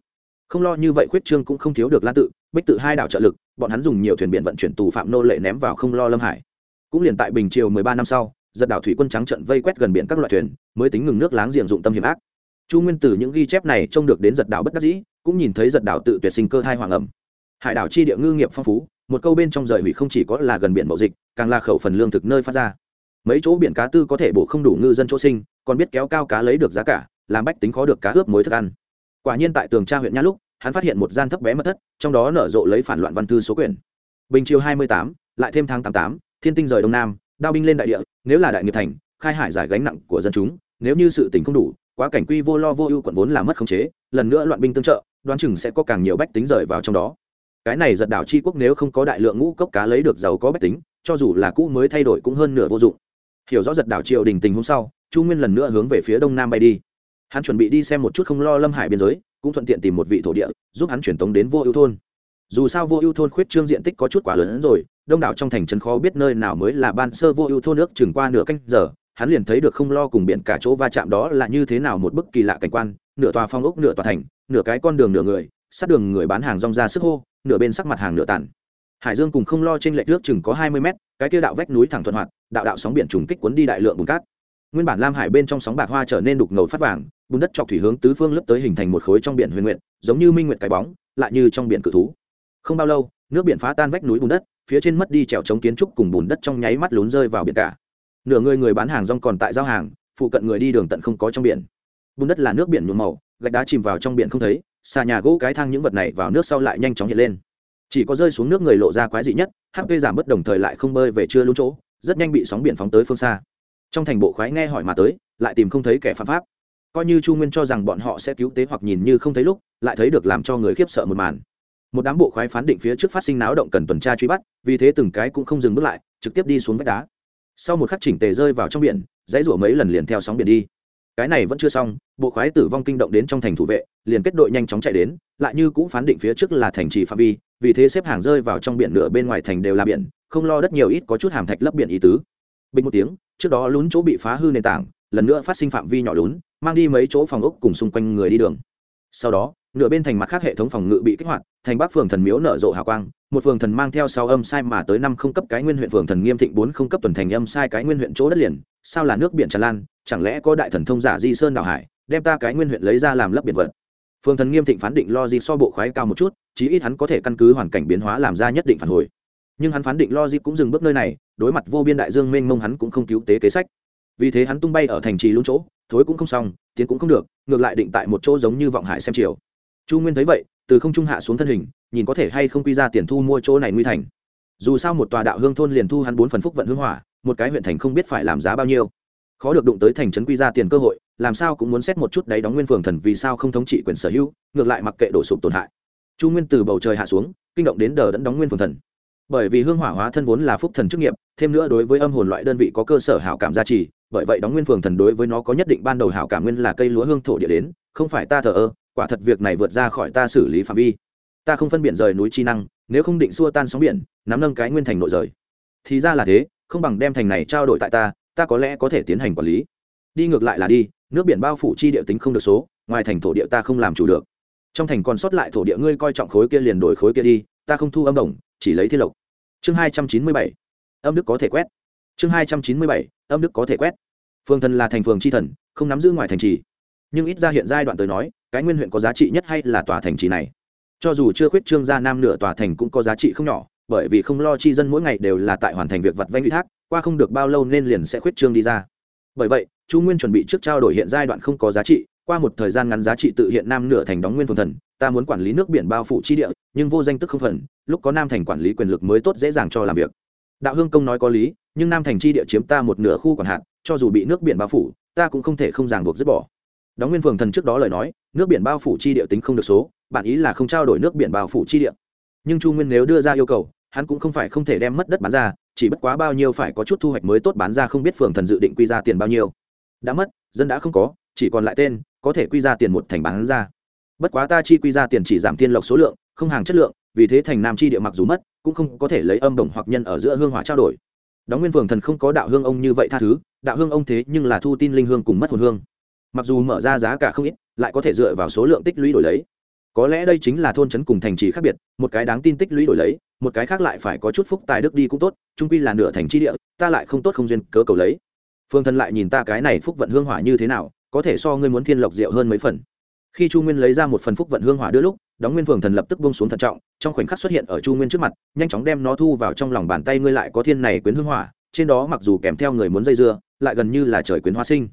[SPEAKER 1] Không lo như vậy khuyết trương cũng không thiếu được lan tự bách tự hai đảo trợ lực, bọn hắn dùng nhiều thuyền biển vận chuyển tù phạm nô lệ ném vào không lo lâm hải. Cũng liền tại bình triều mười ba năm sau, giật đảo thủy quân trắng trận vây quét gần biển các loại thuyền, mới tính ngừng nước láng giềng dụng tâm hiểm ác. Chu nguyên từ những ghi chép này trông được đến giật đảo bất đắc dĩ, cũng nhìn thấy giật đảo tự tuyệt sinh cơ hai hoàng ẩm. Hải đảo chi địa ngư nghiệp phong phú, một câu bên trong rời hủy không chỉ có là gần biển mậu dịch, càng là khẩu phần lương thực nơi phát ra mấy chỗ biển cá tư có thể bổ không đủ ngư dân chỗ sinh, còn biết kéo cao cá lấy được giá cả, làm bách tính khó được cá ướp mối thức ăn. Quả nhiên tại tường tra huyện nha lúc, hắn phát hiện một gian thấp bé mất thất, trong đó nở rộ lấy phản loạn văn thư số quyển. Bình chiều hai mươi tám, lại thêm tháng tám tám, thiên tinh rời đông nam, đao binh lên đại địa, nếu là đại nghiệp thành, khai hải giải gánh nặng của dân chúng, nếu như sự tình không đủ, quá cảnh quy vô lo vô ưu quận vốn là mất khống chế, lần nữa loạn binh tương trợ, đoán chừng sẽ có càng nhiều bách tính rời vào trong đó. Cái này giật đảo chi quốc nếu không có đại lượng ngũ cốc cá lấy được giàu có bách tính, cho dù là cũ mới thay đổi cũng hơn nửa vô dụng hiểu rõ giật đảo triều đình tình hôm sau, chu nguyên lần nữa hướng về phía đông nam bay đi. Hắn chuẩn bị đi xem một chút không lo lâm hải biên giới, cũng thuận tiện tìm một vị thổ địa, giúp hắn truyền tống đến vô ưu thôn. Dù sao vô ưu thôn khuyết trương diện tích có chút quá lớn hơn rồi, đông đảo trong thành trấn khó biết nơi nào mới là ban sơ vô ưu thôn nước chừng qua nửa canh giờ, hắn liền thấy được không lo cùng biển cả chỗ va chạm đó là như thế nào một bức kỳ lạ cảnh quan, nửa tòa phong ốc, nửa tòa thành, nửa cái con đường nửa người, sát đường người bán hàng rong ra sức hô, nửa bên sắc mặt hàng nửa tàn hải dương cùng không lo trên lệch nước chừng có hai mươi mét, cái kia đạo vách núi thẳng thuận hoạt, đạo đạo sóng biển trùng kích cuốn đi đại lượng bùn cát. Nguyên bản lam hải bên trong sóng bạc hoa trở nên đục ngầu phát vàng, bùn đất chọc thủy hướng tứ phương lấp tới hình thành một khối trong biển huyền nguyện giống như minh nguyện cái bóng, lại như trong biển cự thú. Không bao lâu, nước biển phá tan vách núi bùn đất, phía trên mất đi trèo chống kiến trúc cùng bùn đất trong nháy mắt lún rơi vào biển cả. Nửa người người bán hàng rong còn tại giao hàng, phụ cận người đi đường tận không có trong biển. Bùn đất là nước biển nhuộm màu, gạch đá chìm vào trong biển không thấy, xà nhà gỗ cái thang những vật này vào nước sau lại nhanh chóng hiện lên chỉ có rơi xuống nước người lộ ra quái dị nhất hp giảm bất đồng thời lại không bơi về chưa lún chỗ, rất nhanh bị sóng biển phóng tới phương xa. Trong thành bộ khoái nghe hỏi mà tới, lại tìm không thấy kẻ phạm pháp. Coi như chu nguyên cho rằng bọn họ sẽ cứu tế hoặc nhìn như không thấy lúc, lại thấy được làm cho người khiếp sợ một màn. Một đám bộ khoái phán định phía trước phát sinh náo động cần tuần tra truy bắt, vì thế từng cái cũng không dừng bước lại, trực tiếp đi xuống vách đá. Sau một khắc chỉnh tề rơi vào trong biển, dãy rủa mấy lần liền theo sóng biển đi cái này vẫn chưa xong, bộ khoái tử vong kinh động đến trong thành thủ vệ, liền kết đội nhanh chóng chạy đến, lại như cũng phán định phía trước là thành trì phạm vi, vì thế xếp hàng rơi vào trong biển nửa bên ngoài thành đều là biển, không lo đất nhiều ít có chút hàm thạch lấp biển ý tứ. Bình một tiếng, trước đó lún chỗ bị phá hư nền tảng, lần nữa phát sinh phạm vi nhỏ lún, mang đi mấy chỗ phòng ốc cùng xung quanh người đi đường. Sau đó nửa bên thành mặt khác hệ thống phòng ngự bị kích hoạt, thành bắc phường thần miếu nở rộ hào quang, một phường thần mang theo sau âm sai mà tới năm không cấp cái nguyên huyện phường thần nghiêm thịnh bốn không cấp tuần thành âm sai cái nguyên huyện chỗ đất liền, sao là nước biển tràn lan, chẳng lẽ có đại thần thông giả di sơn đảo hải, đem ta cái nguyên huyện lấy ra làm lấp biển vật. Phường thần nghiêm thịnh phán định lo di so bộ khoái cao một chút, chí ít hắn có thể căn cứ hoàn cảnh biến hóa làm ra nhất định phản hồi. Nhưng hắn phán định lo di cũng dừng bước nơi này, đối mặt vô biên đại dương mênh mông hắn cũng không cứu tế kế sách. Vì thế hắn tung bay ở thành trì luôn chỗ, thối cũng không xong, tiến cũng không được, ngược lại định tại một chỗ giống như vọng hải xem chiều chu nguyên thấy vậy, từ không trung hạ xuống thân hình, nhìn có thể hay không quy ra tiền thu mua chỗ này nguy thành. Dù sao một tòa đạo hương thôn liền thu hắn bốn phần phúc vận hương hỏa, một cái huyện thành không biết phải làm giá bao nhiêu. Khó được đụng tới thành trấn quy ra tiền cơ hội, làm sao cũng muốn xét một chút đấy đóng nguyên phường thần vì sao không thống trị quyền sở hữu, ngược lại mặc kệ đổ sụp tổn hại. Chu nguyên từ bầu trời hạ xuống, kinh động đến đờ đẫn đóng nguyên phường thần. Bởi vì hương hỏa hóa thân vốn là phúc thần chức nghiệp, thêm nữa đối với âm hồn loại đơn vị có cơ sở hảo cảm gia trì, bởi vậy đóng nguyên phường thần đối với nó có nhất định ban đầu hảo cảm nguyên là cây lúa hương thổ địa đến, không phải ta thờ ơ quả thật việc này vượt ra khỏi ta xử lý phạm vi. Ta không phân biển rời núi chi năng, nếu không định xua tan sóng biển, nắm nâng cái nguyên thành nội rời. Thì ra là thế, không bằng đem thành này trao đổi tại ta ta có lẽ có thể tiến hành quản lý. Đi ngược lại là đi, nước biển bao phủ chi địa tính không được số, ngoài thành thổ địa ta không làm chủ được. Trong thành còn sót lại thổ địa ngươi coi trọng khối kia liền đổi khối kia đi, ta không thu âm đồng, chỉ lấy thiên lộc. Chương hai trăm chín mươi bảy. Âm đức có thể quét. Chương hai trăm chín mươi bảy. Âm đức có thể quét. Phương thần là thành phường c h i thần, không nắm giữ ngoài thành trì. Nhưng ít ra hiện giai đoạn tới nói cái nguyên huyện có giá trị nhất hay là tòa thành trì này? Cho dù chưa khuyết trương ra nam nửa tòa thành cũng có giá trị không nhỏ, bởi vì không lo chi dân mỗi ngày đều là tại hoàn thành việc vặt vanh ủy thác, qua không được bao lâu nên liền sẽ khuyết trương đi ra. Bởi vậy, chu nguyên chuẩn bị trước trao đổi hiện giai đoạn không có giá trị, qua một thời gian ngắn giá trị tự hiện nam nửa thành đóng nguyên phường thần, ta muốn quản lý nước biển bao phủ chi địa, nhưng vô danh tức không phần, lúc có nam thành quản lý quyền lực mới tốt dễ dàng cho làm việc. Đạo hương công nói có lý, nhưng nam thành chi địa chiếm ta một nửa khu còn hạn cho dù bị nước biển bao phủ, ta cũng không thể không ràng buộc dứt bỏ đóng nguyên phường thần trước đó lời nói, nước biển bao phủ chi địa tính không được số bản ý là không trao đổi nước biển bao phủ chi địa. Nhưng chu nguyên nếu đưa ra yêu cầu, hắn cũng không phải không thể đem mất đất bán ra, chỉ bất quá bao nhiêu phải có chút thu hoạch mới tốt bán ra không biết phường thần dự định quy ra tiền bao nhiêu. Đã mất, dân đã không có, chỉ còn lại tên, có thể quy ra tiền một thành bán ra. Bất quá ta chi quy ra tiền chỉ giảm tiên lộc số lượng, không hàng chất lượng, vì thế thành nam chi địa mặc dù mất, cũng không có thể lấy âm đồng hoặc nhân ở giữa hương hỏa trao đổi. Đóng nguyên phường thần không có đạo hương ông như vậy tha thứ, đạo hương ông thế nhưng là thu tin linh hương cùng mất hồn hương mặc dù mở ra giá cả không ít, lại có thể dựa vào số lượng tích lũy đổi lấy. Có lẽ đây chính là thôn trấn cùng thành trì khác biệt, một cái đáng tin tích lũy đổi lấy, một cái khác lại phải có chút phúc tài đức đi cũng tốt trung quy là nửa thành tri địa, ta lại không tốt không duyên cớ cầu lấy. Phương thân lại nhìn ta cái này phúc vận hương hỏa như thế nào, có thể so ngươi muốn thiên lộc rượu hơn mấy phần. Khi chu nguyên lấy ra một phần phúc vận hương hỏa đưa lúc, đóng nguyên phường thần lập tức bông xuống thận trọng, trong khoảnh khắc xuất hiện ở chu nguyên trước mặt, nhanh chóng đem nó thu vào trong lòng bàn tay ngươi lại có thiên này quyến hương hỏa, trên đó mặc dù kèm theo người muốn dây dưa, lại gần như là trời quyến hoa sinh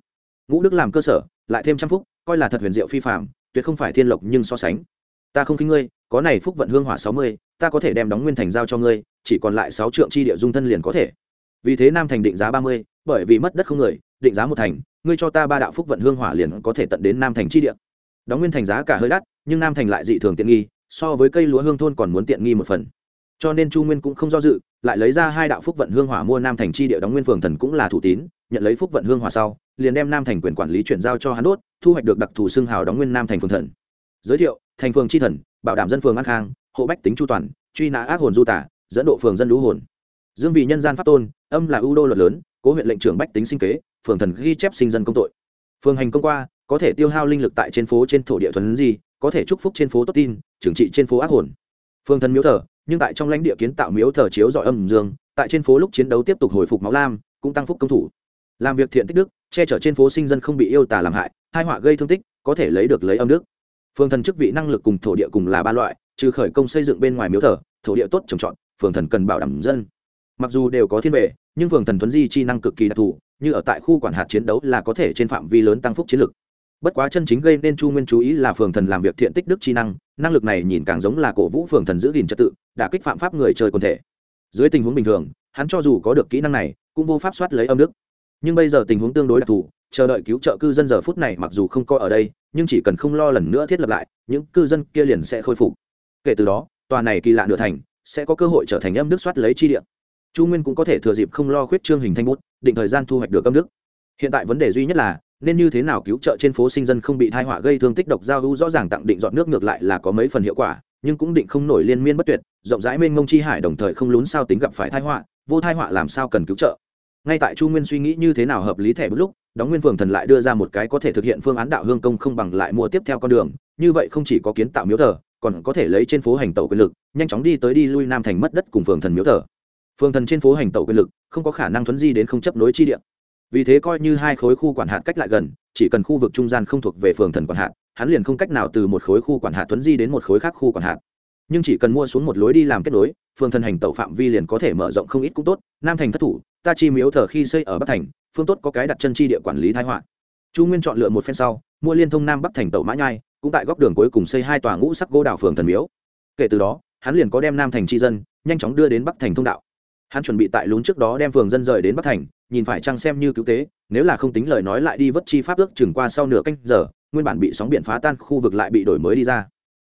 [SPEAKER 1] ngũ đức làm cơ sở, lại thêm trăm phúc, coi là thật huyền diệu phi phạm tuyệt không phải thiên lộc nhưng so sánh. Ta không kính ngươi, có này phúc vận hương hỏa sáu mươi, ta có thể đem đóng nguyên thành giao cho ngươi, chỉ còn lại sáu trượng chi địa dung thân liền có thể. Vì thế nam thành định giá ba mươi, bởi vì mất đất không người, định giá một thành, ngươi cho ta ba đạo phúc vận hương hỏa liền có thể tận đến nam thành chi địa. Đóng nguyên thành giá cả hơi đắt, nhưng nam thành lại dị thường tiện nghi, so với cây lúa hương thôn còn muốn tiện nghi một phần. Cho nên chu nguyên cũng không do dự, lại lấy ra hai đạo phúc vận hương hỏa mua nam thành chi địa đóng nguyên phường thần cũng là thủ tín, nhận lấy phúc vận hương hỏa sau liền đem nam thành quyền quản lý chuyển giao cho hắn đốt thu hoạch được đặc thù xương hào đóng nguyên nam thành phường thần. Giới thiệu thành phường chi thần bảo đảm dân phường an khang hộ bách tính chu toàn truy nã ác hồn du tả dẫn độ phường dân lũ hồn. Dương vị nhân gian pháp tôn âm là ưu đô luật lớn cố huyện lệnh trưởng bách tính sinh kế phường thần ghi chép sinh dân công tội. Phường hành công qua có thể tiêu hao linh lực tại trên phố trên thổ địa thuần di, có thể chúc phúc trên phố tốt tin trừng trị trên phố ác hồn. Phương thần miếu thờ nhưng tại trong lãnh địa kiến tạo miếu thờ chiếu giỏi âm dương tại trên phố lúc chiến đấu tiếp tục hồi phục máu lam cũng tăng phúc công thủ làm việc thiện tích đức, che chở trên phố sinh dân không bị yêu tà làm hại, hai họa gây thương tích, có thể lấy được lấy âm đức. Phương thần chức vị năng lực cùng thổ địa cùng là ba loại, trừ khởi công xây dựng bên ngoài miếu thờ, thổ địa tốt trồng trọt phường thần cần bảo đảm dân. Mặc dù đều có thiên vệ, nhưng phường thần thuấn di chi năng cực kỳ đặc thù, như ở tại khu quản hạt chiến đấu là có thể trên phạm vi lớn tăng phúc chiến lực. Bất quá chân chính gây nên chu nguyên chú ý là phường thần làm việc thiện tích đức chi năng năng lực này nhìn càng giống là cổ vũ phường thần giữ gìn trật tự, đả kích phạm pháp người chơi quần thể. Dưới tình huống bình thường, hắn cho dù có được kỹ năng này, cũng vô pháp soát lấy âm đức nhưng bây giờ tình huống tương đối đặc thù, chờ đợi cứu trợ cư dân giờ phút này mặc dù không có ở đây, nhưng chỉ cần không lo lần nữa thiết lập lại, những cư dân kia liền sẽ khôi phục. Kể từ đó, tòa này kỳ lạ nửa thành sẽ có cơ hội trở thành âm đức soát lấy chi điện chu nguyên cũng có thể thừa dịp không lo khuyết trương hình thanh bút, định thời gian thu hoạch được âm đức. Hiện tại vấn đề duy nhất là, nên như thế nào cứu trợ trên phố sinh dân không bị thai họa gây thương tích độc giao hữu rõ ràng tặng định dọn nước ngược lại là có mấy phần hiệu quả, nhưng cũng định không nổi liên miên bất tuyệt, rộng rãi mênh mông chi hải đồng thời không lún sao tính gặp phải thai họa, vô thai họa làm sao cần cứu trợ? Ngay tại chu nguyên suy nghĩ như thế nào hợp lý thẻ bút lúc, đóng nguyên phường thần lại đưa ra một cái có thể thực hiện phương án đạo hương công không bằng lại mua tiếp theo con đường, như vậy không chỉ có kiến tạo miếu thờ, còn có thể lấy trên phố hành tẩu quyền lực, nhanh chóng đi tới đi lui nam thành mất đất cùng phường thần miếu thờ. Phường thần trên phố hành tẩu quyền lực, không có khả năng thuấn di đến không chấp nối chi địa. Vì thế coi như hai khối khu quản hạt cách lại gần, chỉ cần khu vực trung gian không thuộc về phường thần quản hạt, hắn liền không cách nào từ một khối khu quản hạt thuấn di đến một khối khác khu quản hạt. Nhưng chỉ cần mua xuống một lối đi làm kết nối, phường thần hành tẩu phạm vi liền có thể mở rộng không ít cũng tốt, nam thành thất thủ ta chi miếu thờ khi xây ở bắc thành, phương tốt có cái đặt chân chi địa quản lý thái họa. Chu nguyên chọn lựa một phen sau, mua liên thông nam bắc thành tẩu mã nhai, cũng tại góc đường cuối cùng xây hai tòa ngũ sắc gỗ đào phường thần miếu. Kể từ đó, hắn liền có đem nam thành tri dân, nhanh chóng đưa đến bắc thành thông đạo. Hắn chuẩn bị tại lún trước đó đem phường dân rời đến bắc thành, nhìn phải chăng xem như cứu tế, nếu là không tính lời nói lại đi vất chi pháp ước chừng qua sau nửa canh giờ, nguyên bản bị sóng biển phá tan khu vực lại bị đổi mới đi ra.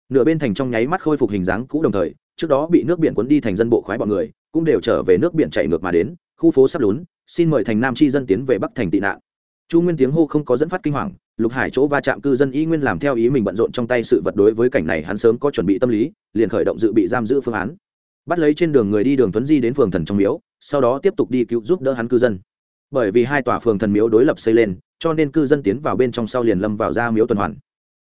[SPEAKER 1] Nửa bên thành trong nháy mắt khôi phục hình dáng cũ đồng thời, trước đó bị nước biển cuốn đi thành dân bộ khoái bọn người, cũng đều trở về nước biển chạy ngược mà đến khu phố sắp lún, xin mời thành nam chi dân tiến về bắc thành tị nạn. Chu nguyên tiếng hô không có dẫn phát kinh hoàng, lục hải chỗ va chạm cư dân y nguyên làm theo ý mình bận rộn trong tay sự vật đối với cảnh này hắn sớm có chuẩn bị tâm lý, liền khởi động dự bị giam giữ phương án. Bắt lấy trên đường người đi đường tuấn di đến phường thần trong miếu, sau đó tiếp tục đi cứu giúp đỡ hắn cư dân. Bởi vì hai tòa phường thần miếu đối lập xây lên, cho nên cư dân tiến vào bên trong sau liền lâm vào ra miếu tuần hoàn.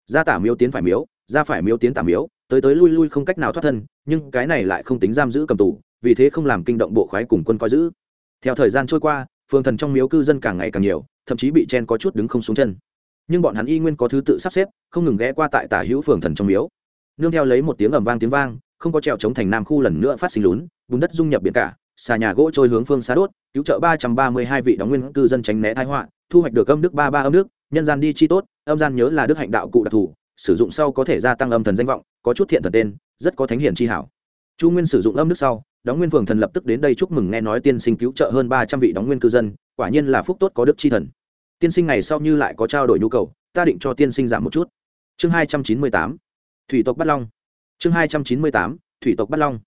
[SPEAKER 1] Ra tả miếu tiến phải miếu, ra phải miếu tiến tả miếu, tới tới lui lui không cách nào thoát thân, nhưng cái này lại không tính giam giữ cầm tù, vì thế không làm kinh động bộ khoái cùng quân coi giữ theo thời gian trôi qua phường thần trong miếu cư dân càng ngày càng nhiều, thậm chí bị chen có chút đứng không xuống chân. Nhưng bọn hắn y nguyên có thứ tự sắp xếp, không ngừng ghé qua tại tả hữu phường thần trong miếu. Nương theo lấy một tiếng ầm vang tiếng vang, không có trèo chống thành nam khu lần nữa phát sinh lún, bùn đất dung nhập biển cả, xà nhà gỗ trôi hướng phương xa đốt, cứu trợ ba trăm ba mươi hai vị đóng nguyên cư dân tránh né thái họa, thu hoạch được âm đức ba ba âm đức, nhân gian đi chi tốt, âm gian nhớ là đức hạnh đạo cụ đặc thù, sử dụng sau có thể gia tăng âm thần danh vọng, có chút thiện thần tên, rất có thánh hiển chi hảo. Chu nguyên sử dụng âm đức sau đóng nguyên phường thần lập tức đến đây chúc mừng nghe nói tiên sinh cứu trợ hơn ba trăm vị đóng nguyên cư dân, quả nhiên là phúc tốt có đức chi thần. Tiên sinh ngày sau như lại có trao đổi nhu cầu, ta định cho tiên sinh giảm một chút. Chương hai trăm chín mươi tám, thủy tộc bắt long. Chương hai trăm chín mươi tám, thủy tộc bắt long.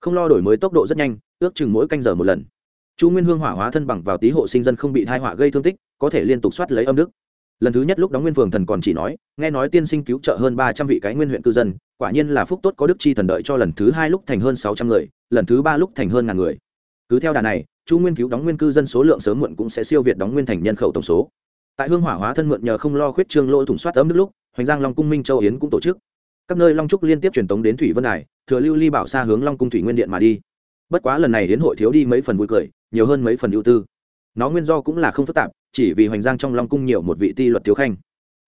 [SPEAKER 1] Không lo đổi mới tốc độ rất nhanh, ước chừng mỗi canh giờ một lần. Chu nguyên hương hỏa hóa thân bằng vào tí hộ sinh dân không bị thai họa gây thương tích, có thể liên tục soát lấy âm đức. Lần thứ nhất lúc đóng nguyên phường thần còn chỉ nói, nghe nói tiên sinh cứu trợ hơn ba trăm vị cái nguyên huyện cư dân quả nhiên là phúc tốt có đức chi thần đợi cho lần thứ hai lúc thành hơn sáu trăm người, lần thứ ba lúc thành hơn ngàn người. Cứ theo đà này, chu nguyên cứu đóng nguyên cư dân số lượng sớm muộn cũng sẽ siêu việt đóng nguyên thành nhân khẩu tổng số. Tại hương hỏa hóa thân mượn nhờ không lo khuyết trương lỗ thủng soát ấm nước lúc, hoành giang long cung minh châu yến cũng tổ chức. Các nơi long trúc liên tiếp truyền tống đến thủy vân đài, thừa lưu ly bảo xa hướng long cung thủy nguyên điện mà đi. Bất quá lần này đến hội thiếu đi mấy phần vui cười, nhiều hơn mấy phần ưu tư. Nó nguyên do cũng là không phức tạp, chỉ vì hoành giang trong long cung nhiều một vị ti luật thiếu khanh.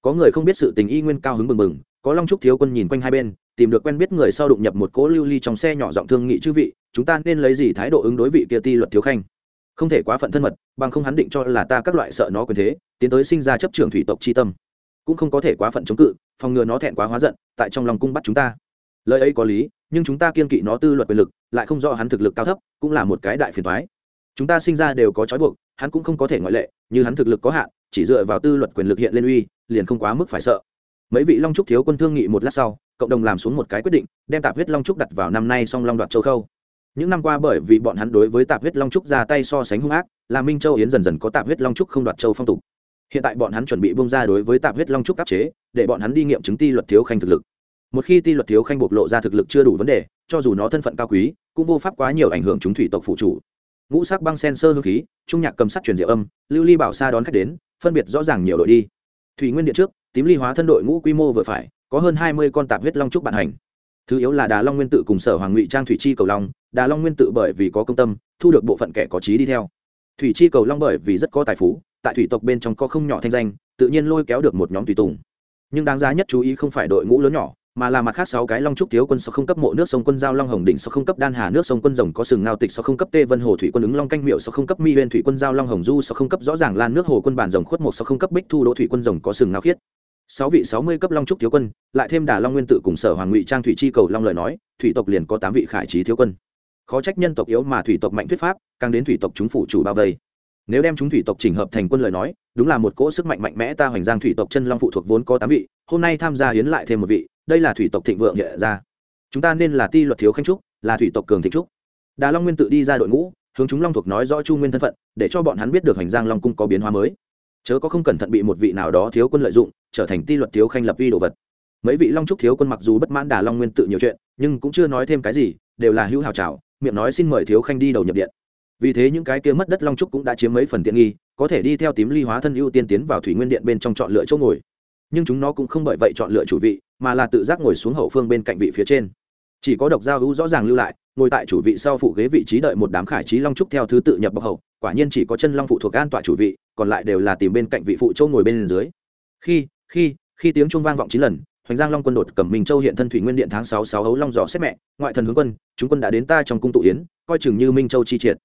[SPEAKER 1] Có người không biết sự tình y nguyên cao hứng bừng bừng có long trúc thiếu quân nhìn quanh hai bên, tìm được quen biết người sau đụng nhập một cỗ lưu ly trong xe nhỏ giọng thương nghị chư vị, chúng ta nên lấy gì thái độ ứng đối vị kia ti luật thiếu khanh? Không thể quá phận thân mật, bằng không hắn định cho là ta các loại sợ nó quyền thế, tiến tới sinh ra chấp trưởng thủy tộc c h i tâm. Cũng không có thể quá phận chống cự, phòng ngừa nó thẹn quá hóa giận, tại trong lòng cung bắt chúng ta. Lời ấy có lý, nhưng chúng ta kiên kỵ nó tư luật quyền lực, lại không rõ hắn thực lực cao thấp, cũng là một cái đại phiền thoái chúng ta sinh ra đều có trói buộc, hắn cũng không có thể ngoại lệ, như hắn thực lực có hạn, chỉ dựa vào tư luật quyền lực hiện lên uy, liền không quá mức phải sợ mấy vị long trúc thiếu quân thương nghị một lát sau, cộng đồng làm xuống một cái quyết định, đem tạp huyết long trúc đặt vào năm nay song long đoạt châu khâu. Những năm qua bởi vì bọn hắn đối với tạp huyết long trúc ra tay so sánh hung ác là minh châu yến dần dần có tạp huyết long trúc không đoạt châu phong tục. Hiện tại bọn hắn chuẩn bị bông ra đối với tạp huyết long trúc áp chế, để bọn hắn đi nghiệm chứng ti luật thiếu khanh thực lực. Một khi ti luật thiếu khanh bộc lộ ra thực lực chưa đủ vấn đề, cho dù nó thân phận cao quý, cũng vô pháp quá nhiều ảnh hưởng chúng thủy tộc phụ chủ. Ngũ sắc băng sen sơ hương khí, trung nhạc cầm sắt truyền diệu âm, lưu ly bảo xa đón khách đến, phân biệt rõ ràng nhiều đội đi. Thủy nguyên điện trước tím ly hóa thân đội ngũ quy mô vừa phải, có hơn hai mươi con tạp huyết long trúc bạn hành. Thứ yếu là đà long nguyên tự cùng sở hoàng ngụy trang thủy chi cầu long, đà long nguyên tự bởi vì có công tâm, thu được bộ phận kẻ có trí đi theo. Thủy chi cầu long bởi vì rất có tài phú, tại thủy tộc bên trong có không nhỏ thanh danh, tự nhiên lôi kéo được một nhóm tùy tùng. Nhưng đáng giá nhất chú ý không phải đội ngũ lớn nhỏ, mà là mặt khác sáu cái long trúc thiếu quân sau không cấp mộ nước sông quân giao long hồng đỉnh sau không cấp đan hà nước sông quân rồng có sừng ngao tịch sau không cấp tê vân hồ thủy quân ứng long canh miệu sau không cấp mi huyền thủy quân giao long hồng du sau không cấp rõ ràng lan nước hồ quân bản rồng khuất một sau không cấp bích thu đỗ thủy quân rồng có sừng ngao khiết sáu vị sáu mươi cấp long trúc thiếu quân, lại thêm đà long nguyên tự cùng sở hoàng ngụy trang thủy chi cầu long lời nói, thủy tộc liền có tám vị khải trí thiếu quân. Khó trách nhân tộc yếu mà thủy tộc mạnh thuyết pháp, càng đến thủy tộc chúng phủ chủ bao vây. Nếu đem chúng thủy tộc chỉnh hợp thành quân lời nói, đúng là một cỗ sức mạnh mạnh mẽ ta hoành giang thủy tộc chân long phụ thuộc vốn có tám vị, hôm nay tham gia hiến lại thêm một vị, đây là thủy tộc thịnh vượng hiện ra. Chúng ta nên là ti luật thiếu khanh trúc, là thủy tộc cường thịnh trúc. Đà long nguyên tự đi ra đội ngũ, hướng chúng long thuộc nói rõ chu nguyên thân phận, để cho bọn hắn biết được hoành giang long cung có biến hóa mới chớ có không cẩn thận bị một vị nào đó thiếu quân lợi dụng, trở thành ti luật thiếu khanh lập uy đồ vật. Mấy vị long trúc thiếu quân mặc dù bất mãn đà long nguyên tự nhiều chuyện, nhưng cũng chưa nói thêm cái gì, đều là hữu hào trào, miệng nói xin mời thiếu khanh đi đầu nhập điện. Vì thế những cái kia mất đất long trúc cũng đã chiếm mấy phần tiện nghi, có thể đi theo tím ly hóa thân ưu tiên tiến vào thủy nguyên điện bên trong chọn lựa chỗ ngồi. Nhưng chúng nó cũng không bởi vậy chọn lựa chủ vị, mà là tự giác ngồi xuống hậu phương bên cạnh vị phía trên. Chỉ có độc giao hữu rõ ràng lưu lại ngồi tại chủ vị sau phụ ghế vị trí đợi một đám khải trí long trúc theo thứ tự nhập bậc hậu, quả nhiên chỉ có chân long phụ thuộc an tọa chủ vị, còn lại đều là tìm bên cạnh vị phụ châu ngồi bên dưới. Khi khi khi tiếng trung vang vọng chín lần, hoành giang long quân đột cầm minh châu hiện thân thủy nguyên điện tháng sáu sáu hấu long dò xét mẹ, ngoại thần hướng quân, chúng quân đã đến ta trong cung tụ yến, coi chừng như minh châu chi triệt.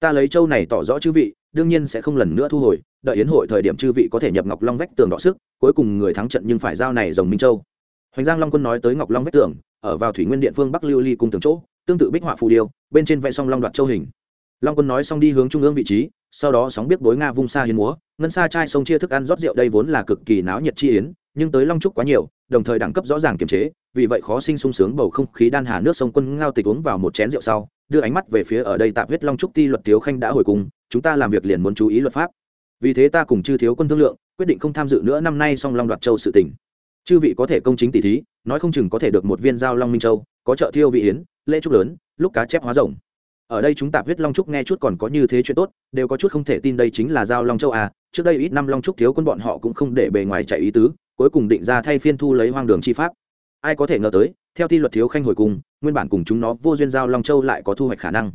[SPEAKER 1] Ta lấy châu này tỏ rõ chư vị, đương nhiên sẽ không lần nữa thu hồi, đợi yến hội thời điểm chư vị có thể nhập ngọc long vách tường đọ sức, cuối cùng người thắng trận nhưng phải giao này dòng minh châu. Hoành giang long quân nói tới ngọc long vách tường, ở vào thủy nguyên điện phương bắc lưu ly cùng tường chỗ tương tự bích họa phù điêu, bên trên vẽ song long đoạt châu hình. Long quân nói xong đi hướng trung ương vị trí, sau đó sóng biết bối nga vung xa hiến múa, ngân xa chai sông chia thức ăn rót rượu đây vốn là cực kỳ náo nhiệt chi yến, nhưng tới long trúc quá nhiều, đồng thời đẳng cấp rõ ràng kiềm chế, vì vậy khó sinh sung sướng bầu không khí đan hà nước sông quân ngao tịch uống vào một chén rượu sau, đưa ánh mắt về phía ở đây tạm huyết long trúc ti luật thiếu khanh đã hồi cùng, chúng ta làm việc liền muốn chú ý luật pháp. Vì thế ta cùng chư thiếu quân thương lượng, quyết định không tham dự nữa năm nay song long đoạt châu sự tỉnh chư vị có thể công chính tỷ thí, nói không chừng có thể được một viên giao long minh châu, có trợ thiêu vị yến, lễ trúc lớn, lúc cá chép hóa rồng. Ở đây chúng tạp huyết long trúc nghe chút còn có như thế chuyện tốt, đều có chút không thể tin đây chính là giao long châu à trước đây ít năm long trúc thiếu quân bọn họ cũng không để bề ngoài chạy ý tứ, cuối cùng định ra thay phiên thu lấy hoang đường chi pháp. Ai có thể ngờ tới, theo thi luật thiếu khanh hồi cùng, nguyên bản cùng chúng nó vô duyên giao long châu lại có thu hoạch khả năng.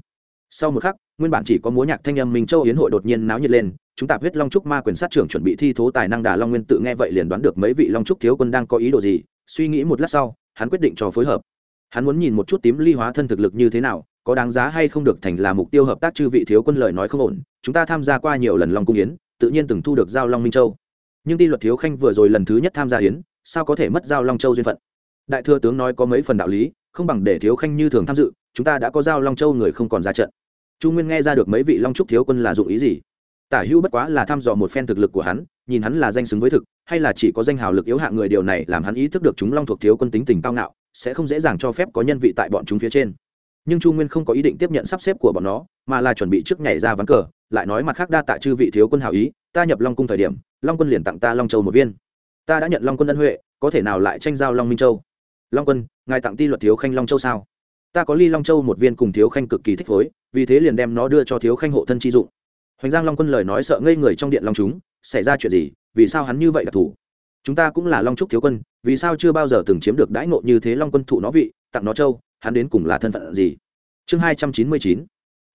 [SPEAKER 1] Sau một khắc nguyên bản chỉ có múa nhạc thanh âm minh châu yến hội đột nhiên náo nhiệt lên chúng tạp huyết long trúc ma quyền sát trưởng chuẩn bị thi thố tài năng đà long nguyên tự nghe vậy liền đoán được mấy vị long trúc thiếu quân đang có ý đồ gì suy nghĩ một lát sau hắn quyết định cho phối hợp hắn muốn nhìn một chút tím ly hóa thân thực lực như thế nào có đáng giá hay không được thành là mục tiêu hợp tác chư vị thiếu quân lời nói không ổn chúng ta tham gia qua nhiều lần long cung yến tự nhiên từng thu được giao long minh châu nhưng ti luật thiếu khanh vừa rồi lần thứ nhất tham gia yến sao có thể mất giao long châu duyên phận đại thừa tướng nói có mấy phần đạo lý không bằng để thiếu khanh như thường tham dự chúng ta đã có giao long châu người không còn ra trận chu nguyên nghe ra được mấy vị long trúc thiếu quân là dụng ý gì. Tả hữu bất quá là thăm dò một phen thực lực của hắn, nhìn hắn là danh xứng với thực, hay là chỉ có danh hào lực yếu hạng người điều này làm hắn ý thức được chúng long thuộc thiếu quân tính tình cao ngạo, sẽ không dễ dàng cho phép có nhân vị tại bọn chúng phía trên. Nhưng chu nguyên không có ý định tiếp nhận sắp xếp của bọn nó, mà là chuẩn bị trước nhảy ra ván cờ, lại nói mặt khác đa tạ chư vị thiếu quân hảo ý, ta nhập long cung thời điểm, long quân liền tặng ta long châu một viên. Ta đã nhận long quân ân huệ, có thể nào lại tranh giao long minh châu? Long quân, ngài tặng ti luật thiếu khanh long châu sao? Ta có ly long châu một viên cùng thiếu khanh cực kỳ thích phối, vì thế liền đem nó đưa cho thiếu khanh hộ thân chi dụng. Hoành giang long quân lời nói sợ ngây người trong điện long chúng, xảy ra chuyện gì, vì sao hắn như vậy đặc thù? Chúng ta cũng là long trúc thiếu quân, vì sao chưa bao giờ từng chiếm được đãi ngộ như thế long quân thụ nó vị, tặng nó châu, hắn đến cùng là thân phận gì? Chương hai trăm chín mươi chín,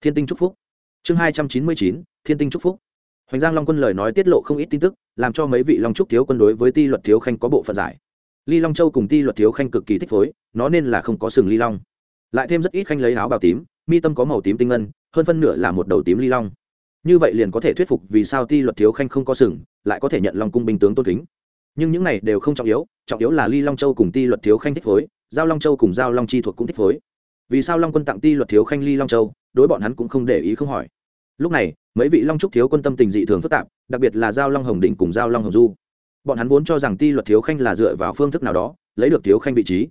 [SPEAKER 1] thiên tinh trúc phúc. Chương hai trăm chín mươi chín, thiên tinh trúc phúc. Hoành giang long quân lời nói tiết lộ không ít tin tức, làm cho mấy vị long trúc thiếu quân đối với ti luật thiếu khanh có bộ phận giải. Ly long châu cùng ti luật thiếu khanh cực kỳ thích phối, nó nên là không có sừng ly long lại thêm rất ít khanh lấy áo bào tím, mi tâm có màu tím tinh ngân, hơn phân nửa là một đầu tím ly long. Như vậy liền có thể thuyết phục vì sao ti luật thiếu khanh không có sừng, lại có thể nhận lòng cung binh tướng tôn kính. Nhưng những này đều không trọng yếu trọng yếu là ly long châu cùng ti luật thiếu khanh thích phối, giao long châu cùng giao long chi thuộc cũng thích phối. Vì sao long quân tặng ti luật thiếu khanh ly long châu, đối bọn hắn cũng không để ý không hỏi. Lúc này, mấy vị long trúc thiếu quân tâm tình dị thường phức tạp, đặc biệt là giao long hồng định cùng giao long hồng du. Bọn hắn vốn cho rằng ti luật thiếu khanh là dựa vào phương thức nào đó, lấy được thiếu khanh vị trí.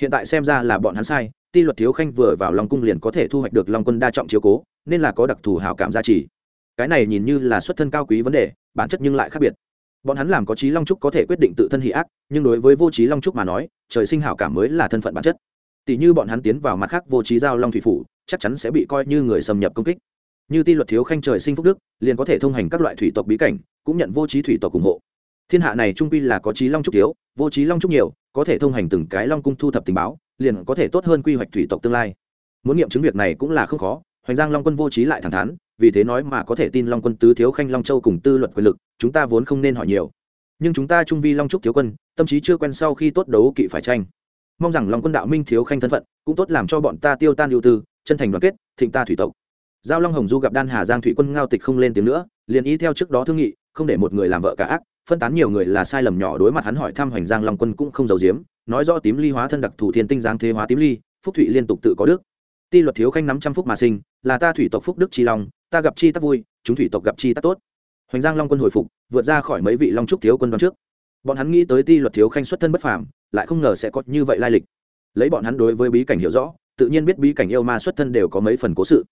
[SPEAKER 1] Hiện tại xem ra là bọn hắn sai ti luật thiếu khanh vừa vào long cung liền có thể thu hoạch được long quân đa trọng chiếu cố, nên là có đặc thù hảo cảm gia trì. Cái này nhìn như là xuất thân cao quý vấn đề, bản chất nhưng lại khác biệt. Bọn hắn làm có trí long trúc có thể quyết định tự thân hỷ ác, nhưng đối với vô trí long trúc mà nói, trời sinh hảo cảm mới là thân phận bản chất. Tỷ như bọn hắn tiến vào mặt khác vô trí giao long thủy phủ, chắc chắn sẽ bị coi như người xâm nhập công kích. Như ti luật thiếu khanh trời sinh phúc đức, liền có thể thông hành các loại thủy tộc bí cảnh, cũng nhận vô trí thủy tộc ủng hộ. Thiên hạ này trung pi là có trí long trúc thiếu, vô trí long trúc nhiều, có thể thông hành từng cái long cung thu thập tình báo liền có thể tốt hơn quy hoạch thủy tộc tương lai. Muốn nghiệm chứng việc này cũng là không khó, hoành giang long quân vô trí lại thẳng thắn, vì thế nói mà có thể tin long quân tứ thiếu khanh long châu cùng tư luật quyền lực, chúng ta vốn không nên hỏi nhiều. Nhưng chúng ta trung vi long trúc thiếu quân, tâm trí chưa quen sau khi tốt đấu kỵ phải tranh. Mong rằng long quân đạo minh thiếu khanh thân phận, cũng tốt làm cho bọn ta tiêu tan ưu tư, chân thành đoàn kết, thịnh ta thủy tộc. Giao long hồng du gặp đan hà giang thủy quân ngao tịch không lên tiếng nữa, liền ý theo trước đó thương nghị, không để một người làm vợ cả ác, phân tán nhiều người là sai lầm nhỏ đối mặt hắn hỏi thăm hoành giang long quân cũng không giấu giếm nói rõ tím ly hóa thân đặc thù thiên tinh giáng thế hóa tím ly, phúc thụy liên tục tự có đức. Ti luật thiếu khanh nắm trăm phúc mà sinh, là ta thủy tộc phúc đức chi long, ta gặp chi tắc vui, chúng thủy tộc gặp chi tắc tốt. Hoành giang long quân hồi phục, vượt ra khỏi mấy vị long trúc thiếu quân đoán trước. Bọn hắn nghĩ tới ti luật thiếu khanh xuất thân bất phàm, lại không ngờ sẽ có như vậy lai lịch. Lấy bọn hắn đối với bí cảnh hiểu rõ, tự nhiên biết bí cảnh yêu ma xuất thân đều có mấy phần cố sự.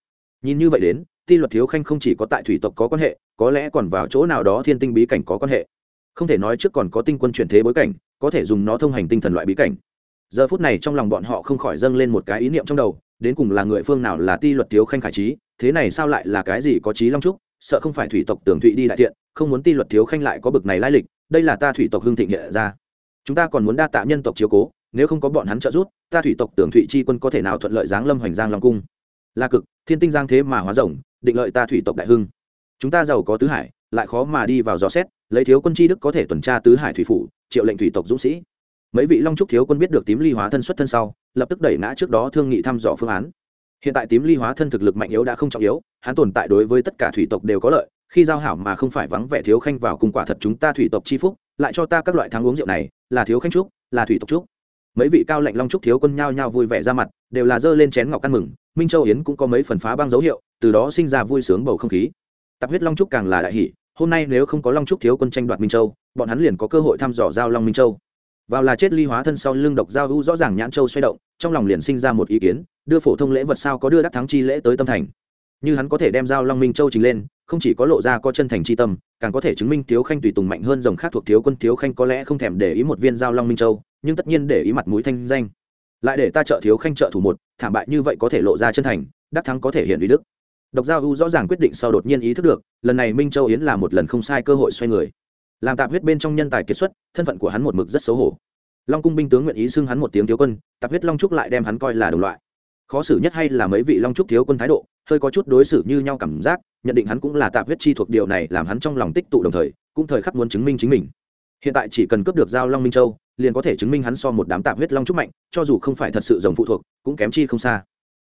[SPEAKER 1] Nhìn như vậy đến, ti luật thiếu khanh không chỉ có tại thủy tộc có quan hệ, có lẽ còn vào chỗ nào đó thiên tinh bí cảnh có quan hệ không thể nói trước còn có tinh quân chuyển thế bối cảnh, có thể dùng nó thông hành tinh thần loại bí cảnh. Giờ phút này trong lòng bọn họ không khỏi dâng lên một cái ý niệm trong đầu, đến cùng là người phương nào là ti luật thiếu khanh khải trí, thế này sao lại là cái gì có trí long trúc, sợ không phải thủy tộc tưởng thụy đi đại thiện, không muốn ti luật thiếu khanh lại có bực này lai lịch, đây là ta thủy tộc hưng thịnh hiện ra. Chúng ta còn muốn đa tạ nhân tộc chiếu cố, nếu không có bọn hắn trợ giúp, ta thủy tộc tưởng thụy chi quân có thể nào thuận lợi giáng lâm hoành giang long cung. Là cực, thiên tinh giang thế mà hóa rồng định lợi ta thủy tộc đại hưng. Chúng ta giàu có tứ hải, lại khó mà đi vào dò xét lấy thiếu quân chi đức có thể tuần tra tứ hải thủy phủ, triệu lệnh thủy tộc dũng sĩ. Mấy vị long trúc thiếu quân biết được tím ly hóa thân xuất thân sau, lập tức đẩy ngã trước đó thương nghị thăm dò phương án. Hiện tại tím ly hóa thân thực lực mạnh yếu đã không trọng yếu, hắn tồn tại đối với tất cả thủy tộc đều có lợi, khi giao hảo mà không phải vắng vẻ thiếu khanh vào cùng quả thật chúng ta thủy tộc chi phúc, lại cho ta các loại thắng uống rượu này, là thiếu khanh trúc, là thủy tộc trúc. Mấy vị cao lệnh long trúc thiếu quân nhao nhao vui vẻ ra mặt, đều là dơ lên chén ngọc ăn mừng, minh châu yến cũng có mấy phần phá băng dấu hiệu, từ đó sinh ra vui sướng bầu không khí. Tập huyết long trúc càng là đại hỷ hôm nay nếu không có long trúc thiếu quân tranh đoạt minh châu, bọn hắn liền có cơ hội thăm dò giao long minh châu. Vào là chết ly hóa thân sau lưng độc giao hữu rõ ràng nhãn châu xoay động, trong lòng liền sinh ra một ý kiến, đưa phổ thông lễ vật sao có đưa đắc thắng chi lễ tới tâm thành. Như hắn có thể đem giao long minh châu trình lên, không chỉ có lộ ra có chân thành chi tâm, càng có thể chứng minh thiếu khanh tùy tùng mạnh hơn dòng khác thuộc thiếu quân. Thiếu khanh có lẽ không thèm để ý một viên giao long minh châu, nhưng tất nhiên để ý mặt mũi thanh danh. Lại để ta trợ thiếu khanh trợ thủ một, thảm bại như vậy có thể lộ ra chân thành, đắc thắng có thể hiện uy đức độc giao u rõ ràng quyết định sau đột nhiên ý thức được, lần này minh châu yến là một lần không sai cơ hội xoay người. Làm tạp huyết bên trong nhân tài kiệt xuất, thân phận của hắn một mực rất xấu hổ. Long cung binh tướng nguyện ý xưng hắn một tiếng thiếu quân, tạp huyết long trúc lại đem hắn coi là đồng loại. Khó xử nhất hay là mấy vị long trúc thiếu quân thái độ, hơi có chút đối xử như nhau cảm giác, nhận định hắn cũng là tạp huyết chi thuộc điều này làm hắn trong lòng tích tụ đồng thời, cũng thời khắc muốn chứng minh chính mình. Hiện tại chỉ cần cướp được giao long minh châu, liền có thể chứng minh hắn so một đám tạp huyết long trúc mạnh, cho dù không phải thật sự rồng phụ thuộc, cũng kém chi không xa.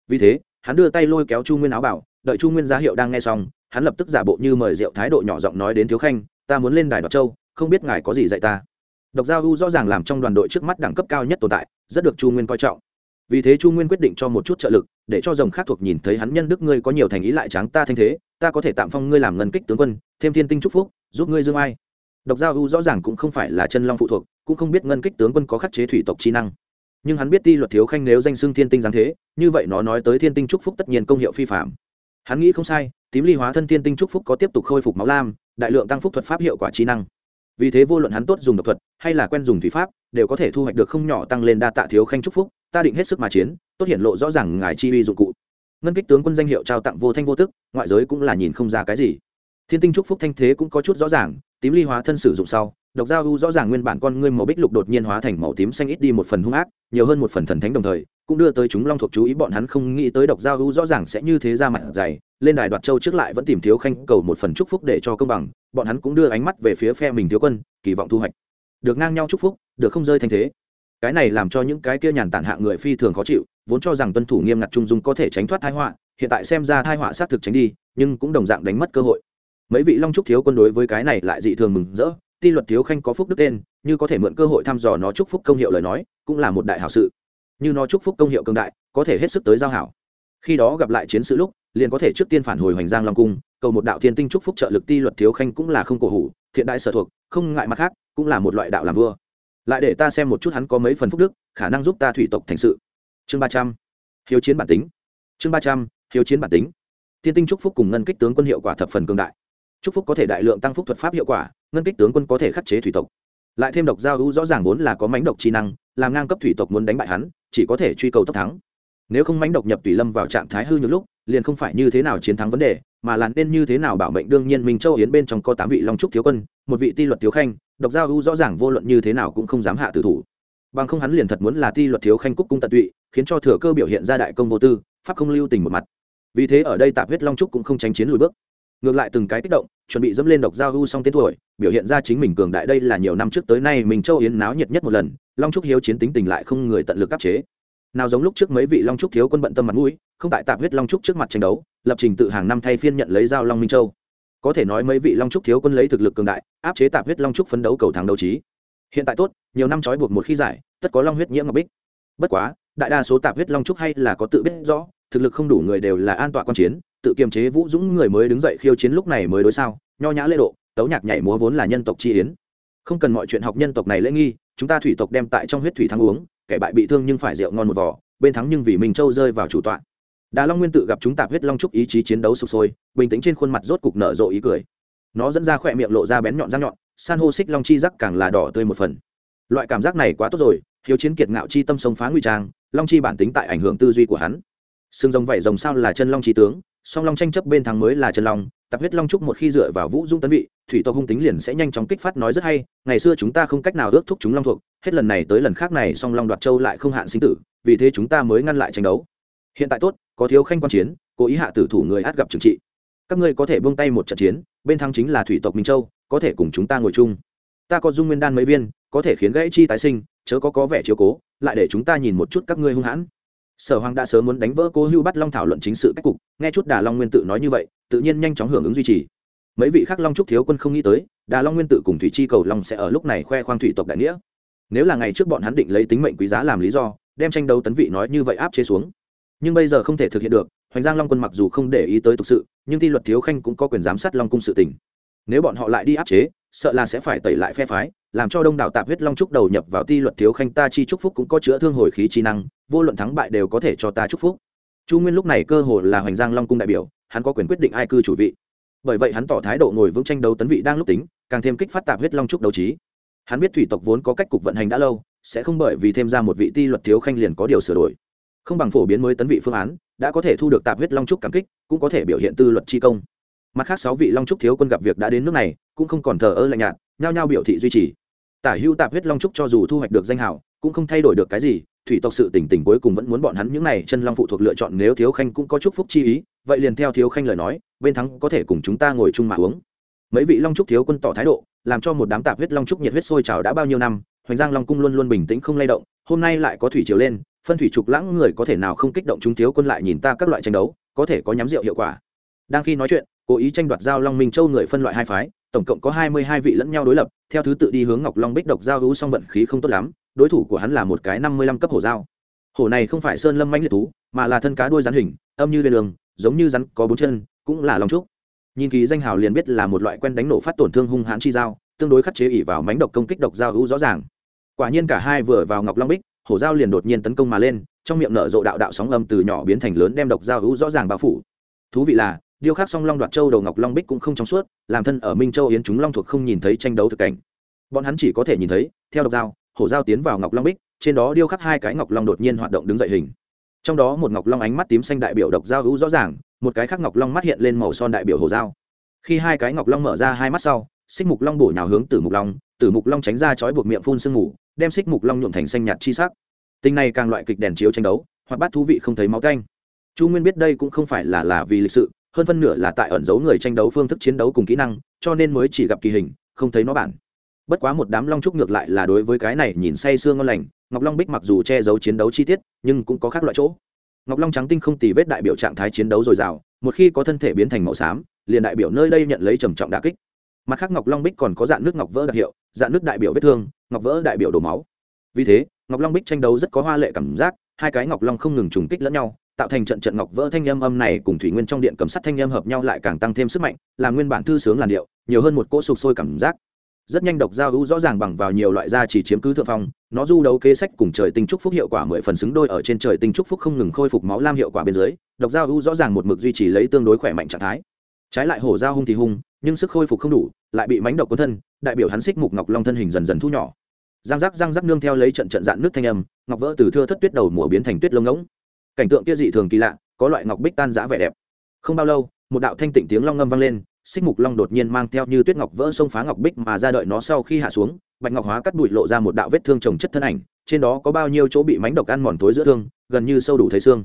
[SPEAKER 1] Vì thế, hắn đưa tay lôi kéo chu nguyên áo bảo đợi chu nguyên giá hiệu đang nghe xong, hắn lập tức giả bộ như mời rượu thái độ nhỏ giọng nói đến thiếu khanh, ta muốn lên đài đoạt châu, không biết ngài có gì dạy ta. Độc giao u rõ ràng làm trong đoàn đội trước mắt đẳng cấp cao nhất tồn tại, rất được chu nguyên coi trọng. Vì thế chu nguyên quyết định cho một chút trợ lực, để cho dòng khác thuộc nhìn thấy hắn nhân đức ngươi có nhiều thành ý lại tráng ta thanh thế, ta có thể tạm phong ngươi làm ngân kích tướng quân, thêm thiên tinh trúc phúc, giúp ngươi dương ai. Độc giao u rõ ràng cũng không phải là chân long phụ thuộc, cũng không biết ngân kích tướng quân có khắc chế thủy tộc chi năng. Nhưng hắn biết ti luật thiếu khanh nếu danh xưng thiên tinh giáng thế, như vậy nó nói tới thiên tinh trúc phúc tất nhiên công hiệu phi phạm hắn nghĩ không sai, tím ly hóa thân tiên tinh trúc phúc có tiếp tục khôi phục máu lam, đại lượng tăng phúc thuật pháp hiệu quả trí năng. Vì thế vô luận hắn tốt dùng độc thuật, hay là quen dùng thủy pháp, đều có thể thu hoạch được không nhỏ tăng lên đa tạ thiếu khanh trúc phúc, ta định hết sức mà chiến, tốt hiện lộ rõ ràng ngài chi uy dụng cụ. Ngân kích tướng quân danh hiệu trao tặng vô thanh vô tức, ngoại giới cũng là nhìn không ra cái gì. Thiên tinh trúc phúc thanh thế cũng có chút rõ ràng, tím ly hóa thân sử dụng sau, độc giao u rõ ràng nguyên bản con ngươi màu bích lục đột nhiên hóa thành màu tím xanh ít đi một phần hung ác, nhiều hơn một phần thần thánh đồng thời cũng đưa tới chúng long thuộc chú ý, bọn hắn không nghĩ tới độc giao hữu rõ ràng sẽ như thế ra mặt dày, lên đài đoạt châu trước lại vẫn tìm thiếu khanh cầu một phần chúc phúc để cho công bằng, bọn hắn cũng đưa ánh mắt về phía phe mình thiếu quân, kỳ vọng thu hoạch. Được ngang nhau chúc phúc, được không rơi thành thế. Cái này làm cho những cái kia nhàn tản hạ người phi thường khó chịu, vốn cho rằng tuân thủ nghiêm ngặt trung dung có thể tránh thoát thái họa, hiện tại xem ra thái họa xác thực tránh đi, nhưng cũng đồng dạng đánh mất cơ hội. Mấy vị long trúc thiếu quân đối với cái này lại dị thường mừng rỡ, ti luật thiếu khanh có phúc đức tên, như có thể mượn cơ hội thăm dò nó chúc phúc công hiệu lời nói, cũng là một đại hảo sự như nó chúc phúc công hiệu cường đại, có thể hết sức tới giao hảo. Khi đó gặp lại chiến sự lúc, liền có thể trước tiên phản hồi hoành giang long cung, cầu một đạo thiên tinh chúc phúc trợ lực ti luật thiếu khanh cũng là không cổ hủ, thiện đại sở thuộc, không ngại mặt khác, cũng là một loại đạo làm vua. Lại để ta xem một chút hắn có mấy phần phúc đức, khả năng giúp ta thủy tộc thành sự. Chương ba trăm. Hiếu chiến bản tính. Chương ba trăm, hiếu chiến bản tính. Thiên tinh chúc phúc cùng ngân kích tướng quân hiệu quả thập phần cường đại. Chúc phúc có thể đại lượng tăng phúc thuật pháp hiệu quả, ngân kích tướng quân có thể khắc chế thủy tộc. Lại thêm độc giao hữu rõ ràng vốn là có mánh độc trí năng, làm ngang cấp thủy tộc muốn đánh bại hắn chỉ có thể truy cầu tốc thắng. Nếu không mánh độc nhập tùy lâm vào trạng thái hư nhược lúc, liền không phải như thế nào chiến thắng vấn đề, mà là nên như thế nào bảo mệnh đương nhiên minh châu yến bên trong có tám vị long trúc thiếu quân, một vị ti luật thiếu khanh, độc giao ưu rõ ràng vô luận như thế nào cũng không dám hạ tử thủ. Bằng không hắn liền thật muốn là ti luật thiếu khanh cúc cung tận tụy, khiến cho thừa cơ biểu hiện ra đại công vô tư, pháp không lưu tình một mặt. Vì thế ở đây tạp huyết long trúc cũng không tránh chiến lùi bước ngược lại từng cái kích động, chuẩn bị dẫm lên độc giao hưu xong tên tuổi, biểu hiện ra chính mình cường đại đây là nhiều năm trước tới nay mình châu yến náo nhiệt nhất một lần, long trúc hiếu chiến tính tình lại không người tận lực áp chế. Nào giống lúc trước mấy vị long trúc thiếu quân bận tâm mặt mũi, không tại tạp huyết long trúc trước mặt tranh đấu, lập trình tự hàng năm thay phiên nhận lấy giao long minh châu. Có thể nói mấy vị long trúc thiếu quân lấy thực lực cường đại, áp chế tạp huyết long trúc phấn đấu cầu thắng đấu trí. Hiện tại tốt, nhiều năm trói buộc một khi giải, tất có long huyết nhiễm ngọc bích. Bất quá, đại đa số tạp huyết long trúc hay là có tự biết rõ, thực lực không đủ người đều là an toàn quan chiến tự kiềm chế vũ dũng người mới đứng dậy khiêu chiến lúc này mới đối sao? Nho nhã lễ độ, tấu nhạc nhảy múa vốn là nhân tộc chi yến. Không cần mọi chuyện học nhân tộc này lễ nghi, chúng ta thủy tộc đem tại trong huyết thủy thắng uống, kẻ bại bị thương nhưng phải rượu ngon một vỏ bên thắng nhưng vì minh châu rơi vào chủ tọa. Đà long nguyên tự gặp chúng tạp huyết long trúc ý chí chiến đấu sục sôi, bình tĩnh trên khuôn mặt rốt cục nở rộ ý cười. Nó dẫn ra khỏe miệng lộ ra bén nhọn răng nhọn, san hô xích long chi rắc càng là đỏ tươi một phần. Loại cảm giác này quá tốt rồi, hiếu chiến kiệt ngạo chi tâm sông phá nguy trang, long chi bản tính tại ảnh hưởng tư duy của hắn. Xương rồng vảy rồng sao là chân long chi tướng song long tranh chấp bên thắng mới là chân long, tập huyết long trúc một khi dựa vào vũ dung tấn vị, thủy tộc hung tính liền sẽ nhanh chóng kích phát nói rất hay, ngày xưa chúng ta không cách nào ước thúc chúng long thuộc, hết lần này tới lần khác này song long đoạt châu lại không hạn sinh tử, vì thế chúng ta mới ngăn lại tranh đấu. Hiện tại tốt, có thiếu khanh quan chiến, cố ý hạ tử thủ người át gặp trừng trị. Các ngươi có thể buông tay một trận chiến, bên thắng chính là thủy tộc minh châu, có thể cùng chúng ta ngồi chung. Ta có dung nguyên đan mấy viên, có thể khiến gãy chi tái sinh, chớ có có vẻ chiếu cố, lại để chúng ta nhìn một chút các ngươi hung hãn sở hoàng đã sớm muốn đánh vỡ cô hưu bắt long thảo luận chính sự cách cục, nghe chút đà long nguyên tự nói như vậy, tự nhiên nhanh chóng hưởng ứng duy trì. Mấy vị khác long trúc thiếu quân không nghĩ tới, đà long nguyên tự cùng thủy chi cầu long sẽ ở lúc này khoe khoang thủy tộc đại nghĩa. Nếu là ngày trước bọn hắn định lấy tính mệnh quý giá làm lý do, đem tranh đấu tấn vị nói như vậy áp chế xuống. Nhưng bây giờ không thể thực hiện được, hoành giang long quân mặc dù không để ý tới thực sự, nhưng thi luật thiếu khanh cũng có quyền giám sát long cung sự tình. Nếu bọn họ lại đi áp chế, sợ là sẽ phải tẩy lại phe phái làm cho đông đảo tạp huyết long trúc đầu nhập vào ti luật thiếu khanh ta chi Trúc phúc cũng có chữa thương hồi khí chi năng, vô luận thắng bại đều có thể cho ta Trúc phúc. Chu nguyên lúc này cơ hồ là hoành giang long cung đại biểu, hắn có quyền quyết định ai cư chủ vị. Bởi vậy hắn tỏ thái độ ngồi vững tranh đấu tấn vị đang lúc tính, càng thêm kích phát tạp huyết long trúc đấu trí. Hắn biết thủy tộc vốn có cách cục vận hành đã lâu, sẽ không bởi vì thêm ra một vị ti luật thiếu khanh liền có điều sửa đổi. Không bằng phổ biến mới tấn vị phương án, đã có thể thu được tạp huyết long trúc cảm kích, cũng có thể biểu hiện tư luật chi công. Mặt khác sáu vị long trúc thiếu quân gặp việc đã đến nước này, cũng không còn thờ ơ lạnh nhạt, nhao nhao biểu thị duy trì tả hưu tạp huyết long trúc cho dù thu hoạch được danh hào, cũng không thay đổi được cái gì, thủy tộc sự tỉnh tỉnh cuối cùng vẫn muốn bọn hắn những này chân long phụ thuộc lựa chọn nếu thiếu khanh cũng có chúc phúc chi ý, vậy liền theo thiếu khanh lời nói, bên thắng có thể cùng chúng ta ngồi chung mà uống. Mấy vị long trúc thiếu quân tỏ thái độ, làm cho một đám tạp huyết long trúc nhiệt huyết sôi trào đã bao nhiêu năm, hoành giang long cung luôn luôn bình tĩnh không lay động, hôm nay lại có thủy chiều lên, phân thủy trục lãng người có thể nào không kích động chúng thiếu quân lại nhìn ta các loại tranh đấu, có thể có nhắm rượu hiệu quả. Đang khi nói chuyện, cố ý tranh đoạt giao long minh châu người phân loại hai phái, tổng cộng có hai mươi hai vị lẫn nhau đối lập theo thứ tự đi hướng ngọc long bích độc giao hữu song vận khí không tốt lắm, đối thủ của hắn là một cái năm mươi lăm cấp hổ dao hổ này không phải sơn lâm manh liệt thú, mà là thân cá đuôi rắn hình, âm như viên đường, giống như rắn có bốn chân, cũng là long trúc. Nhìn ký danh hào liền biết là một loại quen đánh nổ phát tổn thương hung hãn chi dao tương đối khắc chế ỉ vào mánh độc công kích độc giao hữu rõ ràng. Quả nhiên cả hai vừa vào ngọc long bích, hổ dao liền đột nhiên tấn công mà lên, trong miệng nở rộ đạo đạo sóng âm từ nhỏ biến thành lớn đem độc giao hữu rõ ràng bao phủ. Thú vị là điêu khắc song long đoạt châu đầu ngọc long bích cũng không trong suốt, làm thân ở minh châu yến chúng long thuộc không nhìn thấy tranh đấu thực cảnh. Bọn hắn chỉ có thể nhìn thấy, theo độc dao, hổ dao tiến vào ngọc long bích, trên đó điêu khắc hai cái ngọc long đột nhiên hoạt động đứng dậy hình. Trong đó một ngọc long ánh mắt tím xanh đại biểu độc dao hữu rõ ràng, một cái khác ngọc long mắt hiện lên màu son đại biểu hổ dao. Khi hai cái ngọc long mở ra hai mắt sau, xích mục long bổ nhào hướng tử mục long, tử mục long tránh ra chói buộc miệng phun sương mù, đem xích mục long nhuộm thành xanh nhạt chi sắc. Tình này càng loại kịch đèn chiếu tranh đấu hoặc bắt thú vị không thấy máu canh chu nguyên biết đây cũng không phải là là vì lịch sự hơn phân nửa là tại ẩn giấu người tranh đấu phương thức chiến đấu cùng kỹ năng, cho nên mới chỉ gặp kỳ hình, không thấy nó bản. Bất quá một đám long trúc ngược lại là đối với cái này nhìn say sương ngon lành, ngọc long bích mặc dù che giấu chiến đấu chi tiết, nhưng cũng có khác loại chỗ. Ngọc long trắng tinh không tì vết đại biểu trạng thái chiến đấu dồi dào, một khi có thân thể biến thành màu xám, liền đại biểu nơi đây nhận lấy trầm trọng đà kích. Mặt khác ngọc long bích còn có dạng nước ngọc vỡ đặc hiệu, dạng nước đại biểu vết thương, ngọc vỡ đại biểu đổ máu. Vì thế, ngọc long bích tranh đấu rất có hoa lệ cảm giác, hai cái ngọc long không ngừng trùng kích lẫn nhau tạo thành trận trận ngọc vỡ thanh âm âm này cùng thủy nguyên trong điện cầm sắt thanh âm hợp nhau lại càng tăng thêm sức mạnh làm nguyên bản thư sướng làn điệu, nhiều hơn một cỗ sục sôi cảm giác. Rất nhanh độc giao hữu rõ ràng bằng vào nhiều loại da chỉ chiếm cứ thượng phong, nó du đấu kế sách cùng trời tinh trúc phúc hiệu quả mười phần xứng đôi ở trên trời tinh trúc phúc không ngừng khôi phục máu lam hiệu quả bên dưới, độc giao hữu rõ ràng một mực duy trì lấy tương đối khỏe mạnh trạng thái. Trái lại hổ giao hung thì hung, nhưng sức khôi phục không đủ, lại bị mánh độc quân thân, đại biểu hắn xích mục ngọc long thân hình dần dần thu nhỏ. Giang giác giang giác nương theo lấy trận trận dạn nước thanh âm, ngọc vỡ từ thưa thất tuyết đầu mùa biến thành tuyết lông ngỗng cảnh tượng kia dị thường kỳ lạ, có loại ngọc bích tan giã vẻ đẹp. Không bao lâu, một đạo thanh tịnh tiếng long ngâm vang lên, xích mục long đột nhiên mang theo như tuyết ngọc vỡ sông phá ngọc bích mà ra đợi nó sau khi hạ xuống, bạch ngọc hóa cắt bụi lộ ra một đạo vết thương trồng chất thân ảnh, trên đó có bao nhiêu chỗ bị mánh độc ăn mòn tối giữa thương, gần như sâu đủ thấy xương.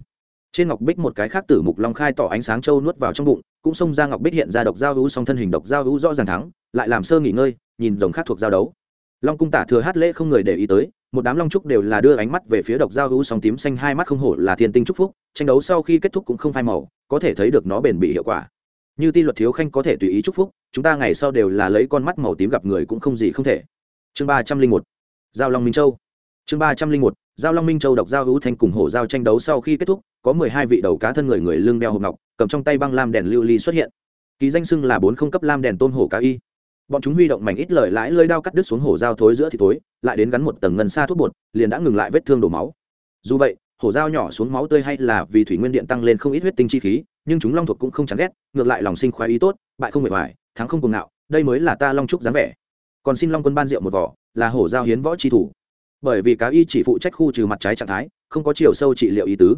[SPEAKER 1] Trên ngọc bích một cái khác tử mục long khai tỏ ánh sáng trâu nuốt vào trong bụng, cũng xông ra ngọc bích hiện ra độc giao hữu song thân hình độc giao hữu rõ ràng thắng, lại làm sơ nghỉ ngơi, nhìn rồng khác thuộc giao đấu. Long cung tả thừa hát lễ không người để ý tới một đám long trúc đều là đưa ánh mắt về phía độc giao hữu song tím xanh, hai mắt không hổ là thiên tinh trúc phúc, tranh đấu sau khi kết thúc cũng không phai màu, có thể thấy được nó bền bỉ hiệu quả. Như ti luật thiếu khanh có thể tùy ý trúc phúc, chúng ta ngày sau đều là lấy con mắt màu tím gặp người cũng không gì không thể. Chương ba trăm linh một, giao long minh châu. Chương ba trăm linh một, giao long minh châu độc giao hữu thanh cùng hổ giao tranh đấu sau khi kết thúc, có mười hai vị đầu cá thân người người lưng đeo hộp ngọc, cầm trong tay băng lam đèn lưu ly xuất hiện. Ký danh xưng là bốn không cấp lam đèn tôn hổ cá y bọn chúng huy động mảnh ít lời lãi lơi đao cắt đứt xuống hổ dao thối giữa thì thối, lại đến gắn một tầng ngân xa thuốc bột, liền đã ngừng lại vết thương đổ máu. Dù vậy, hổ dao nhỏ xuống máu tươi hay là vì thủy nguyên điện tăng lên không ít huyết tinh chi khí, nhưng chúng long thuộc cũng không chán ghét, ngược lại lòng sinh khoái ý tốt, bại không mệt mỏi thắng không cuồng ngạo, đây mới là ta long trúc dáng vẻ. Còn xin long quân ban rượu một vỏ, là hổ dao hiến võ chi thủ. Bởi vì cá y chỉ phụ trách khu trừ mặt trái trạng thái, không có chiều sâu trị liệu ý tứ.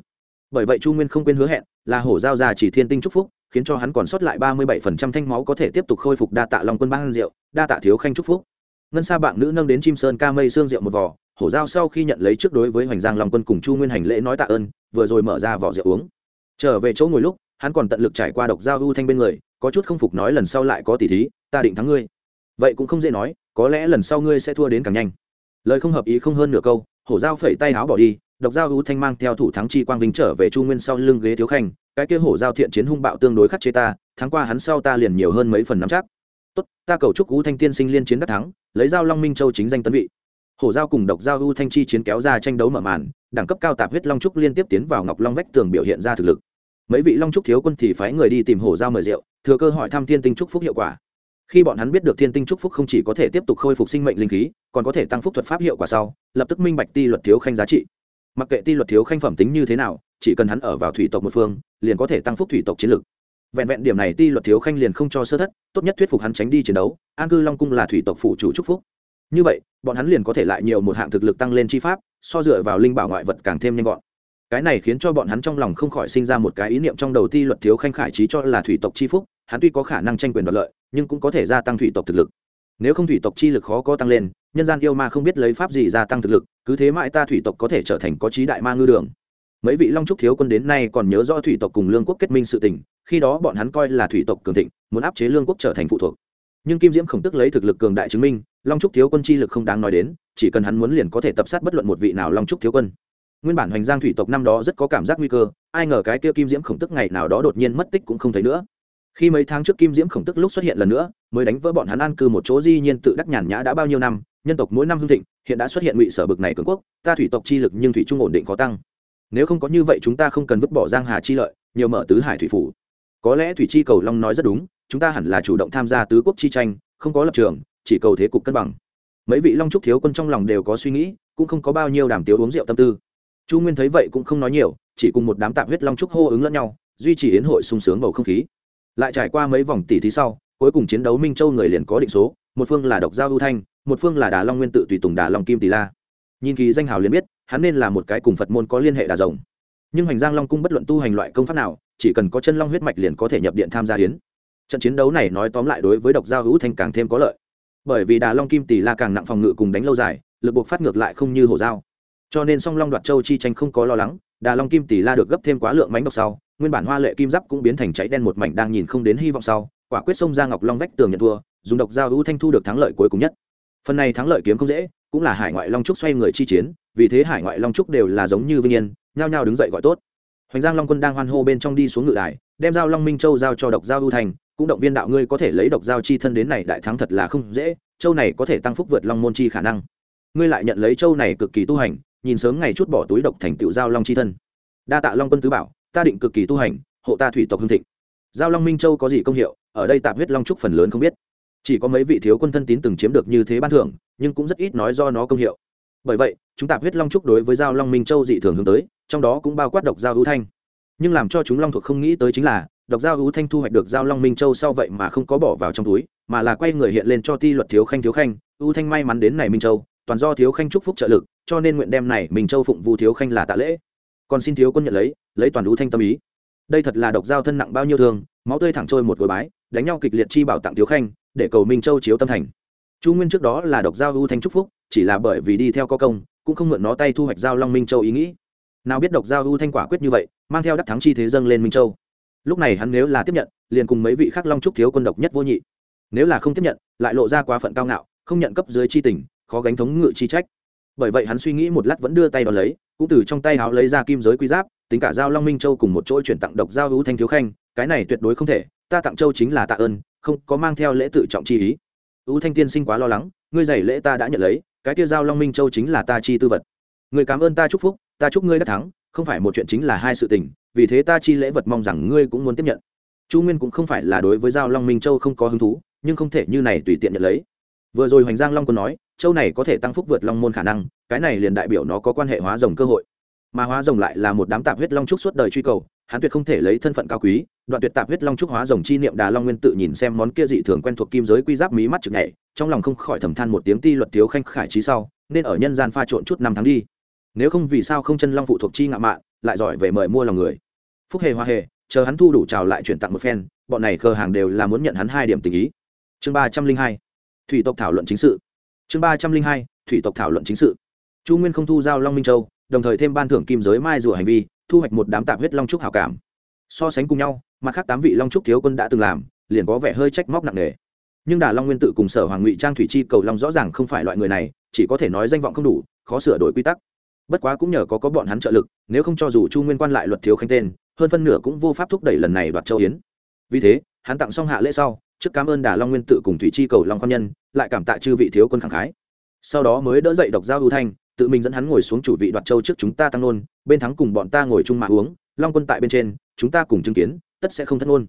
[SPEAKER 1] Bởi vậy chu nguyên không quên hứa hẹn, là hổ giao già chỉ thiên tinh trúc phúc khiến cho hắn còn sót lại ba mươi bảy phần trăm thanh máu có thể tiếp tục khôi phục đa tạ long quân ban rượu, đa tạ thiếu khanh trúc phúc. Ngân sa bạn nữ nâng đến chim sơn ca mây xương rượu một vỏ hổ giao sau khi nhận lấy trước đối với hoành giang long quân cùng chu nguyên hành lễ nói tạ ơn, vừa rồi mở ra vỏ rượu uống. Trở về chỗ ngồi lúc, hắn còn tận lực trải qua độc giao ưu thanh bên người, có chút không phục nói lần sau lại có tỷ thí, ta định thắng ngươi. Vậy cũng không dễ nói, có lẽ lần sau ngươi sẽ thua đến càng nhanh. Lời không hợp ý không hơn nửa câu, hổ giao phẩy tay áo bỏ đi, độc giao ưu thanh mang theo thủ thắng chi quang vinh trở về chu nguyên sau lưng ghế thiếu khanh cái kia hổ giao thiện chiến hung bạo tương đối khắc chế ta, thắng qua hắn sau ta liền nhiều hơn mấy phần nắm chắc. Tốt, ta cầu chúc Cú thanh tiên sinh liên chiến đắc thắng, lấy giao long minh châu chính danh tấn vị. Hổ giao cùng độc giao U thanh chi chiến kéo ra tranh đấu mở màn, đẳng cấp cao tạp huyết long trúc liên tiếp tiến vào ngọc long vách tường biểu hiện ra thực lực. Mấy vị long trúc thiếu quân thì phái người đi tìm hổ giao mời rượu, thừa cơ hỏi thăm thiên tinh trúc phúc hiệu quả. Khi bọn hắn biết được thiên tinh trúc phúc không chỉ có thể tiếp tục khôi phục sinh mệnh linh khí, còn có thể tăng phúc thuật pháp hiệu quả sau, lập tức minh bạch ti luật thiếu khanh giá trị. Mặc kệ ti luật thiếu khanh phẩm tính như thế nào chỉ cần hắn ở vào thủy tộc một phương, liền có thể tăng phúc thủy tộc chiến lược vẹn vẹn điểm này, ti luật thiếu khanh liền không cho sơ thất, tốt nhất thuyết phục hắn tránh đi chiến đấu, an cư long cung là thủy tộc phụ chủ trúc phúc. Như vậy, bọn hắn liền có thể lại nhiều một hạng thực lực tăng lên chi pháp, so dựa vào linh bảo ngoại vật càng thêm nhanh gọn. Cái này khiến cho bọn hắn trong lòng không khỏi sinh ra một cái ý niệm trong đầu ti luật thiếu khanh khải trí cho là thủy tộc chi phúc, hắn tuy có khả năng tranh quyền đoạt lợi, nhưng cũng có thể gia tăng thủy tộc thực lực. Nếu không thủy tộc chi lực khó có tăng lên, nhân gian yêu ma không biết lấy pháp gì gia tăng thực lực, cứ thế mãi ta thủy tộc có thể trở thành có trí đại ma ngư đường mấy vị long trúc thiếu quân đến nay còn nhớ rõ thủy tộc cùng lương quốc kết minh sự tình, khi đó bọn hắn coi là thủy tộc cường thịnh, muốn áp chế lương quốc trở thành phụ thuộc. Nhưng kim diễm khổng tức lấy thực lực cường đại chứng minh, long trúc thiếu quân chi lực không đáng nói đến, chỉ cần hắn muốn liền có thể tập sát bất luận một vị nào long trúc thiếu quân. Nguyên bản hoành giang thủy tộc năm đó rất có cảm giác nguy cơ, ai ngờ cái kia kim diễm khổng tức ngày nào đó đột nhiên mất tích cũng không thấy nữa. Khi mấy tháng trước kim diễm khổng tức lúc xuất hiện lần nữa, mới đánh vỡ bọn hắn an cư một chỗ di nhiên tự đắc nhàn nhã đã bao nhiêu năm, nhân tộc mỗi năm hưng thịnh, hiện đã xuất hiện ngụy sở bực này cường quốc, ta thủy tộc chi lực nhưng thủy trung ổn định khó tăng nếu không có như vậy chúng ta không cần vứt bỏ giang hà chi lợi, nhiều mở tứ hải thủy phủ. Có lẽ thủy chi cầu long nói rất đúng, chúng ta hẳn là chủ động tham gia tứ quốc chi tranh, không có lập trường, chỉ cầu thế cục cân bằng. Mấy vị long trúc thiếu quân trong lòng đều có suy nghĩ, cũng không có bao nhiêu đàm tiếu uống rượu tâm tư. Chu nguyên thấy vậy cũng không nói nhiều, chỉ cùng một đám tạm huyết long trúc hô ứng lẫn nhau, duy trì yến hội sung sướng bầu không khí. Lại trải qua mấy vòng tỷ thí sau, cuối cùng chiến đấu minh châu người liền có định số, một phương là độc giao ưu thanh, một phương là đà long nguyên tự tùy tùng đà long kim tỷ la. Nhìn kỳ danh hào liền biết hắn nên là một cái cùng phật môn có liên hệ đà rồng. Nhưng hoành giang long cung bất luận tu hành loại công pháp nào, chỉ cần có chân long huyết mạch liền có thể nhập điện tham gia hiến. Trận chiến đấu này nói tóm lại đối với độc giao hữu thanh càng thêm có lợi. Bởi vì đà long kim tỷ la càng nặng phòng ngự cùng đánh lâu dài, lực buộc phát ngược lại không như hổ dao. Cho nên song long đoạt châu chi tranh không có lo lắng, đà long kim tỷ la được gấp thêm quá lượng mánh độc sau, nguyên bản hoa lệ kim giáp cũng biến thành cháy đen một mảnh đang nhìn không đến hy vọng sau, quả quyết xông ra ngọc long vách tường nhận thua, dùng độc giao hữu thanh thu được thắng lợi cuối cùng nhất. Phần này thắng lợi kiếm không dễ, cũng là hải ngoại long trúc xoay người chi chiến vì thế hải ngoại long trúc đều là giống như vinh yên, nhao nhao đứng dậy gọi tốt. Hoành giang long quân đang hoan hô bên trong đi xuống ngự đài, đem giao long minh châu giao cho độc giao ưu thành, cũng động viên đạo ngươi có thể lấy độc giao chi thân đến này đại thắng thật là không dễ, châu này có thể tăng phúc vượt long môn chi khả năng. Ngươi lại nhận lấy châu này cực kỳ tu hành, nhìn sớm ngày chút bỏ túi độc thành tựu giao long chi thân. Đa tạ long quân tứ bảo, ta định cực kỳ tu hành, hộ ta thủy tộc hương thịnh. Giao long minh châu có gì công hiệu, ở đây tạm huyết long trúc phần lớn không biết. Chỉ có mấy vị thiếu quân thân tín từng chiếm được như thế ban thưởng, nhưng cũng rất ít nói do nó công hiệu bởi vậy, chúng tạp huyết long trúc đối với giao long minh châu dị thường hướng tới, trong đó cũng bao quát độc giao hữu thanh. Nhưng làm cho chúng long thuộc không nghĩ tới chính là, độc giao hữu thanh thu hoạch được giao long minh châu sau vậy mà không có bỏ vào trong túi, mà là quay người hiện lên cho ti luật thiếu khanh thiếu khanh, ưu thanh may mắn đến này minh châu, toàn do thiếu khanh chúc phúc trợ lực, cho nên nguyện đem này minh châu phụng vu thiếu khanh là tạ lễ. Còn xin thiếu quân nhận lấy lấy toàn ưu thanh tâm ý. Đây thật là độc giao thân nặng bao nhiêu thương, máu tươi thẳng trôi một gối bái, đánh nhau kịch liệt chi bảo tặng thiếu khanh, để cầu minh châu chiếu tâm thành chu nguyên trước đó là độc giao ưu thanh trúc phúc, chỉ là bởi vì đi theo có công, cũng không mượn nó tay thu hoạch giao long minh châu ý nghĩ. Nào biết độc giao ưu thanh quả quyết như vậy, mang theo đắc thắng chi thế dâng lên minh châu. Lúc này hắn nếu là tiếp nhận, liền cùng mấy vị khác long trúc thiếu quân độc nhất vô nhị. Nếu là không tiếp nhận, lại lộ ra quá phận cao ngạo, không nhận cấp dưới chi tình, khó gánh thống ngự chi trách. Bởi vậy hắn suy nghĩ một lát vẫn đưa tay đón lấy, cũng từ trong tay háo lấy ra kim giới quy giáp, tính cả giao long minh châu cùng một chỗ chuyển tặng độc giao hữu thanh thiếu khanh, cái này tuyệt đối không thể, ta tặng châu chính là tạ ơn, không có mang theo lễ tự trọng chi ý ưu thanh tiên sinh quá lo lắng, ngươi giày lễ ta đã nhận lấy, cái kia giao long minh châu chính là ta chi tư vật. Người cảm ơn ta chúc phúc, ta chúc ngươi đã thắng, không phải một chuyện chính là hai sự tình, vì thế ta chi lễ vật mong rằng ngươi cũng muốn tiếp nhận. Chu nguyên cũng không phải là đối với giao long minh châu không có hứng thú, nhưng không thể như này tùy tiện nhận lấy. Vừa rồi hoành giang long còn nói, châu này có thể tăng phúc vượt long môn khả năng, cái này liền đại biểu nó có quan hệ hóa rồng cơ hội. Mà hóa rồng lại là một đám tạp huyết long trúc suốt đời truy cầu, hắn tuyệt không thể lấy thân phận cao quý đoạn tuyệt tạp huyết long trúc hóa rồng chi niệm đà long nguyên tự nhìn xem món kia dị thường quen thuộc kim giới quy giáp mí mắt chực nhảy, trong lòng không khỏi thầm than một tiếng ti luật thiếu khanh khải trí sau, nên ở nhân gian pha trộn chút năm tháng đi. Nếu không vì sao không chân long phụ thuộc chi ngạo mạn, lại giỏi về mời mua lòng người. Phúc hề hoa hề, chờ hắn thu đủ trào lại chuyển tặng một phen, bọn này cơ hàng đều là muốn nhận hắn hai điểm tình ý. Chương ba trăm linh hai, thủy tộc thảo luận chính sự. Chương ba trăm linh hai, thủy tộc thảo luận chính sự. Chu nguyên không thu giao long minh châu, đồng thời thêm ban thưởng kim giới mai rùa hành vi, thu hoạch một đám tạp huyết long trúc hảo cảm. So sánh cùng nhau mặt khác tám vị long trúc thiếu quân đã từng làm, liền có vẻ hơi trách móc nặng nề. Nhưng đà long nguyên tự cùng sở hoàng ngụy trang thủy chi cầu long rõ ràng không phải loại người này, chỉ có thể nói danh vọng không đủ, khó sửa đổi quy tắc. Bất quá cũng nhờ có có bọn hắn trợ lực, nếu không cho dù chu nguyên quan lại luật thiếu khanh tên, hơn phân nửa cũng vô pháp thúc đẩy lần này đoạt châu yến. Vì thế, hắn tặng xong hạ lễ sau, trước cảm ơn đà long nguyên tự cùng thủy chi cầu long quan nhân, lại cảm tạ chư vị thiếu quân khẳng khái. Sau đó mới đỡ dậy độc giao ưu thanh, tự mình dẫn hắn ngồi xuống chủ vị đoạt châu trước chúng ta tăng nôn, bên thắng cùng bọn ta ngồi chung mà uống, long quân tại bên trên, chúng ta cùng chứng kiến tất sẽ không thất ngôn.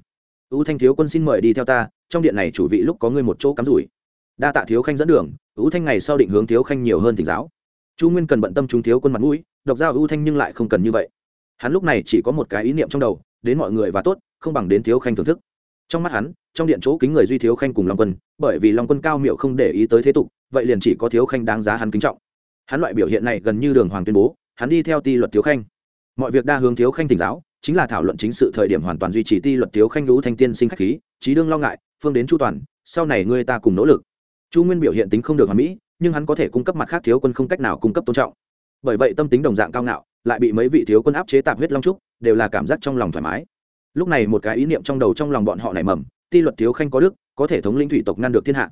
[SPEAKER 1] Ưu thanh thiếu quân xin mời đi theo ta, trong điện này chủ vị lúc có ngươi một chỗ cắm rủi. Đa tạ thiếu khanh dẫn đường ưu thanh ngày sau định hướng thiếu khanh nhiều hơn thỉnh giáo. Chu nguyên cần bận tâm chúng thiếu quân mặt mũi, độc giao ưu thanh nhưng lại không cần như vậy. Hắn lúc này chỉ có một cái ý niệm trong đầu, đến mọi người và tốt, không bằng đến thiếu khanh thưởng thức. Trong mắt hắn, trong điện chỗ kính người duy thiếu khanh cùng long quân, bởi vì long quân cao miệu không để ý tới thế tục, vậy liền chỉ có thiếu khanh đáng giá hắn kính trọng. Hắn loại biểu hiện này gần như đường hoàng tuyên bố, hắn đi theo ti luật thiếu khanh. Mọi việc đa hướng thiếu khanh tỉnh giáo chính là thảo luận chính sự thời điểm hoàn toàn duy trì ti luật thiếu khanh lũ thanh tiên sinh khách khí trí đương lo ngại, phương đến chu toàn, sau này ngươi ta cùng nỗ lực. Chu nguyên biểu hiện tính không được hoàn mỹ, nhưng hắn có thể cung cấp mặt khác thiếu quân không cách nào cung cấp tôn trọng. Bởi vậy tâm tính đồng dạng cao ngạo, lại bị mấy vị thiếu quân áp chế tạp huyết long trúc, đều là cảm giác trong lòng thoải mái. Lúc này một cái ý niệm trong đầu trong lòng bọn họ nảy mầm, ti luật thiếu khanh có đức, có thể thống lĩnh thủy tộc ngăn được thiên hạ.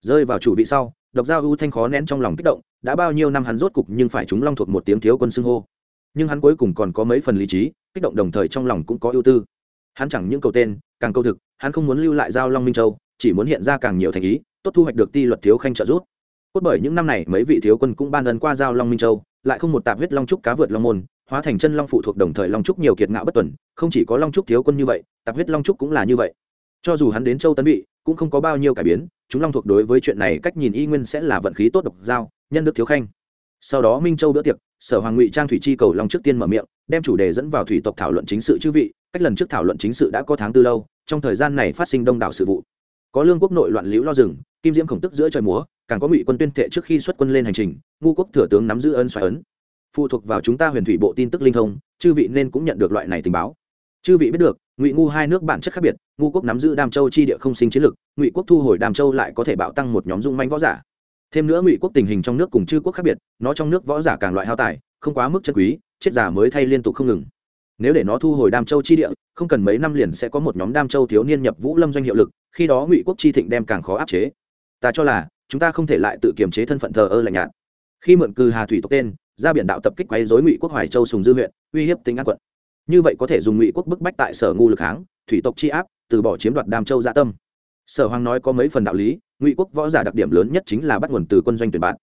[SPEAKER 1] Rơi vào chủ vị sau, độc giao ưu thanh khó nén trong lòng kích động, đã bao nhiêu năm hắn rốt cục nhưng phải chúng long thuộc một tiếng thiếu quân xưng hô nhưng hắn cuối cùng còn có mấy phần lý trí, kích động đồng thời trong lòng cũng có ưu tư. Hắn chẳng những cầu tên, càng câu thực, hắn không muốn lưu lại giao long minh châu, chỉ muốn hiện ra càng nhiều thành ý, tốt thu hoạch được ti luật thiếu khanh trợ giúp. Cốt bởi những năm này, mấy vị thiếu quân cũng ban ân qua giao long minh châu, lại không một tạp huyết long trúc cá vượt long môn, hóa thành chân long phụ thuộc đồng thời long trúc nhiều kiệt ngạo bất tuần, không chỉ có long trúc thiếu quân như vậy, tạp huyết long trúc cũng là như vậy. Cho dù hắn đến châu tấn vị, cũng không có bao nhiêu cải biến, chúng long thuộc đối với chuyện này cách nhìn y nguyên sẽ là vận khí tốt độc giao, nhân đức thiếu khanh sau đó minh châu bữa tiệc, sở hoàng ngụy trang thủy chi cầu long trước tiên mở miệng, đem chủ đề dẫn vào thủy tộc thảo luận chính sự chư vị, cách lần trước thảo luận chính sự đã có tháng tư lâu, trong thời gian này phát sinh đông đảo sự vụ. Có lương quốc nội loạn liễu lo rừng, kim diễm khổng tức giữa trời múa, càng có ngụy quân tuyên thệ trước khi xuất quân lên hành trình, ngu quốc thừa tướng nắm giữ ân xoài ấn. Phụ thuộc vào chúng ta huyền thủy bộ tin tức linh thông, chư vị nên cũng nhận được loại này tình báo. Chư vị biết được, ngụy ngu hai nước bản chất khác biệt, ngu quốc nắm giữ đam châu chi địa không sinh chiến lực ngụy quốc thu hồi đam châu lại có thể bạo tăng một nhóm dung manh võ giả thêm nữa ngụy quốc tình hình trong nước cùng chư quốc khác biệt, nó trong nước võ giả càng loại hao tài, không quá mức chân quý, chết giả mới thay liên tục không ngừng. Nếu để nó thu hồi đam châu chi địa, không cần mấy năm liền sẽ có một nhóm đam châu thiếu niên nhập vũ lâm doanh hiệu lực, khi đó ngụy quốc chi thịnh đem càng khó áp chế. Ta cho là, chúng ta không thể lại tự kiềm chế thân phận thờ ơ lạnh nhạt. Khi mượn cư hà thủy tộc tên, ra biển đạo tập kích quấy dối ngụy quốc hoài châu sùng dư huyện, uy hiếp tính an quận. Như vậy có thể dùng ngụy quốc bức bách tại sở ngu lực kháng thủy tộc chi áp, từ bỏ chiếm đoạt đam châu gia tâm sở hoàng nói có mấy phần đạo lý, ngụy quốc võ giả đặc điểm lớn nhất chính là bắt nguồn từ quân doanh tuyển bạn.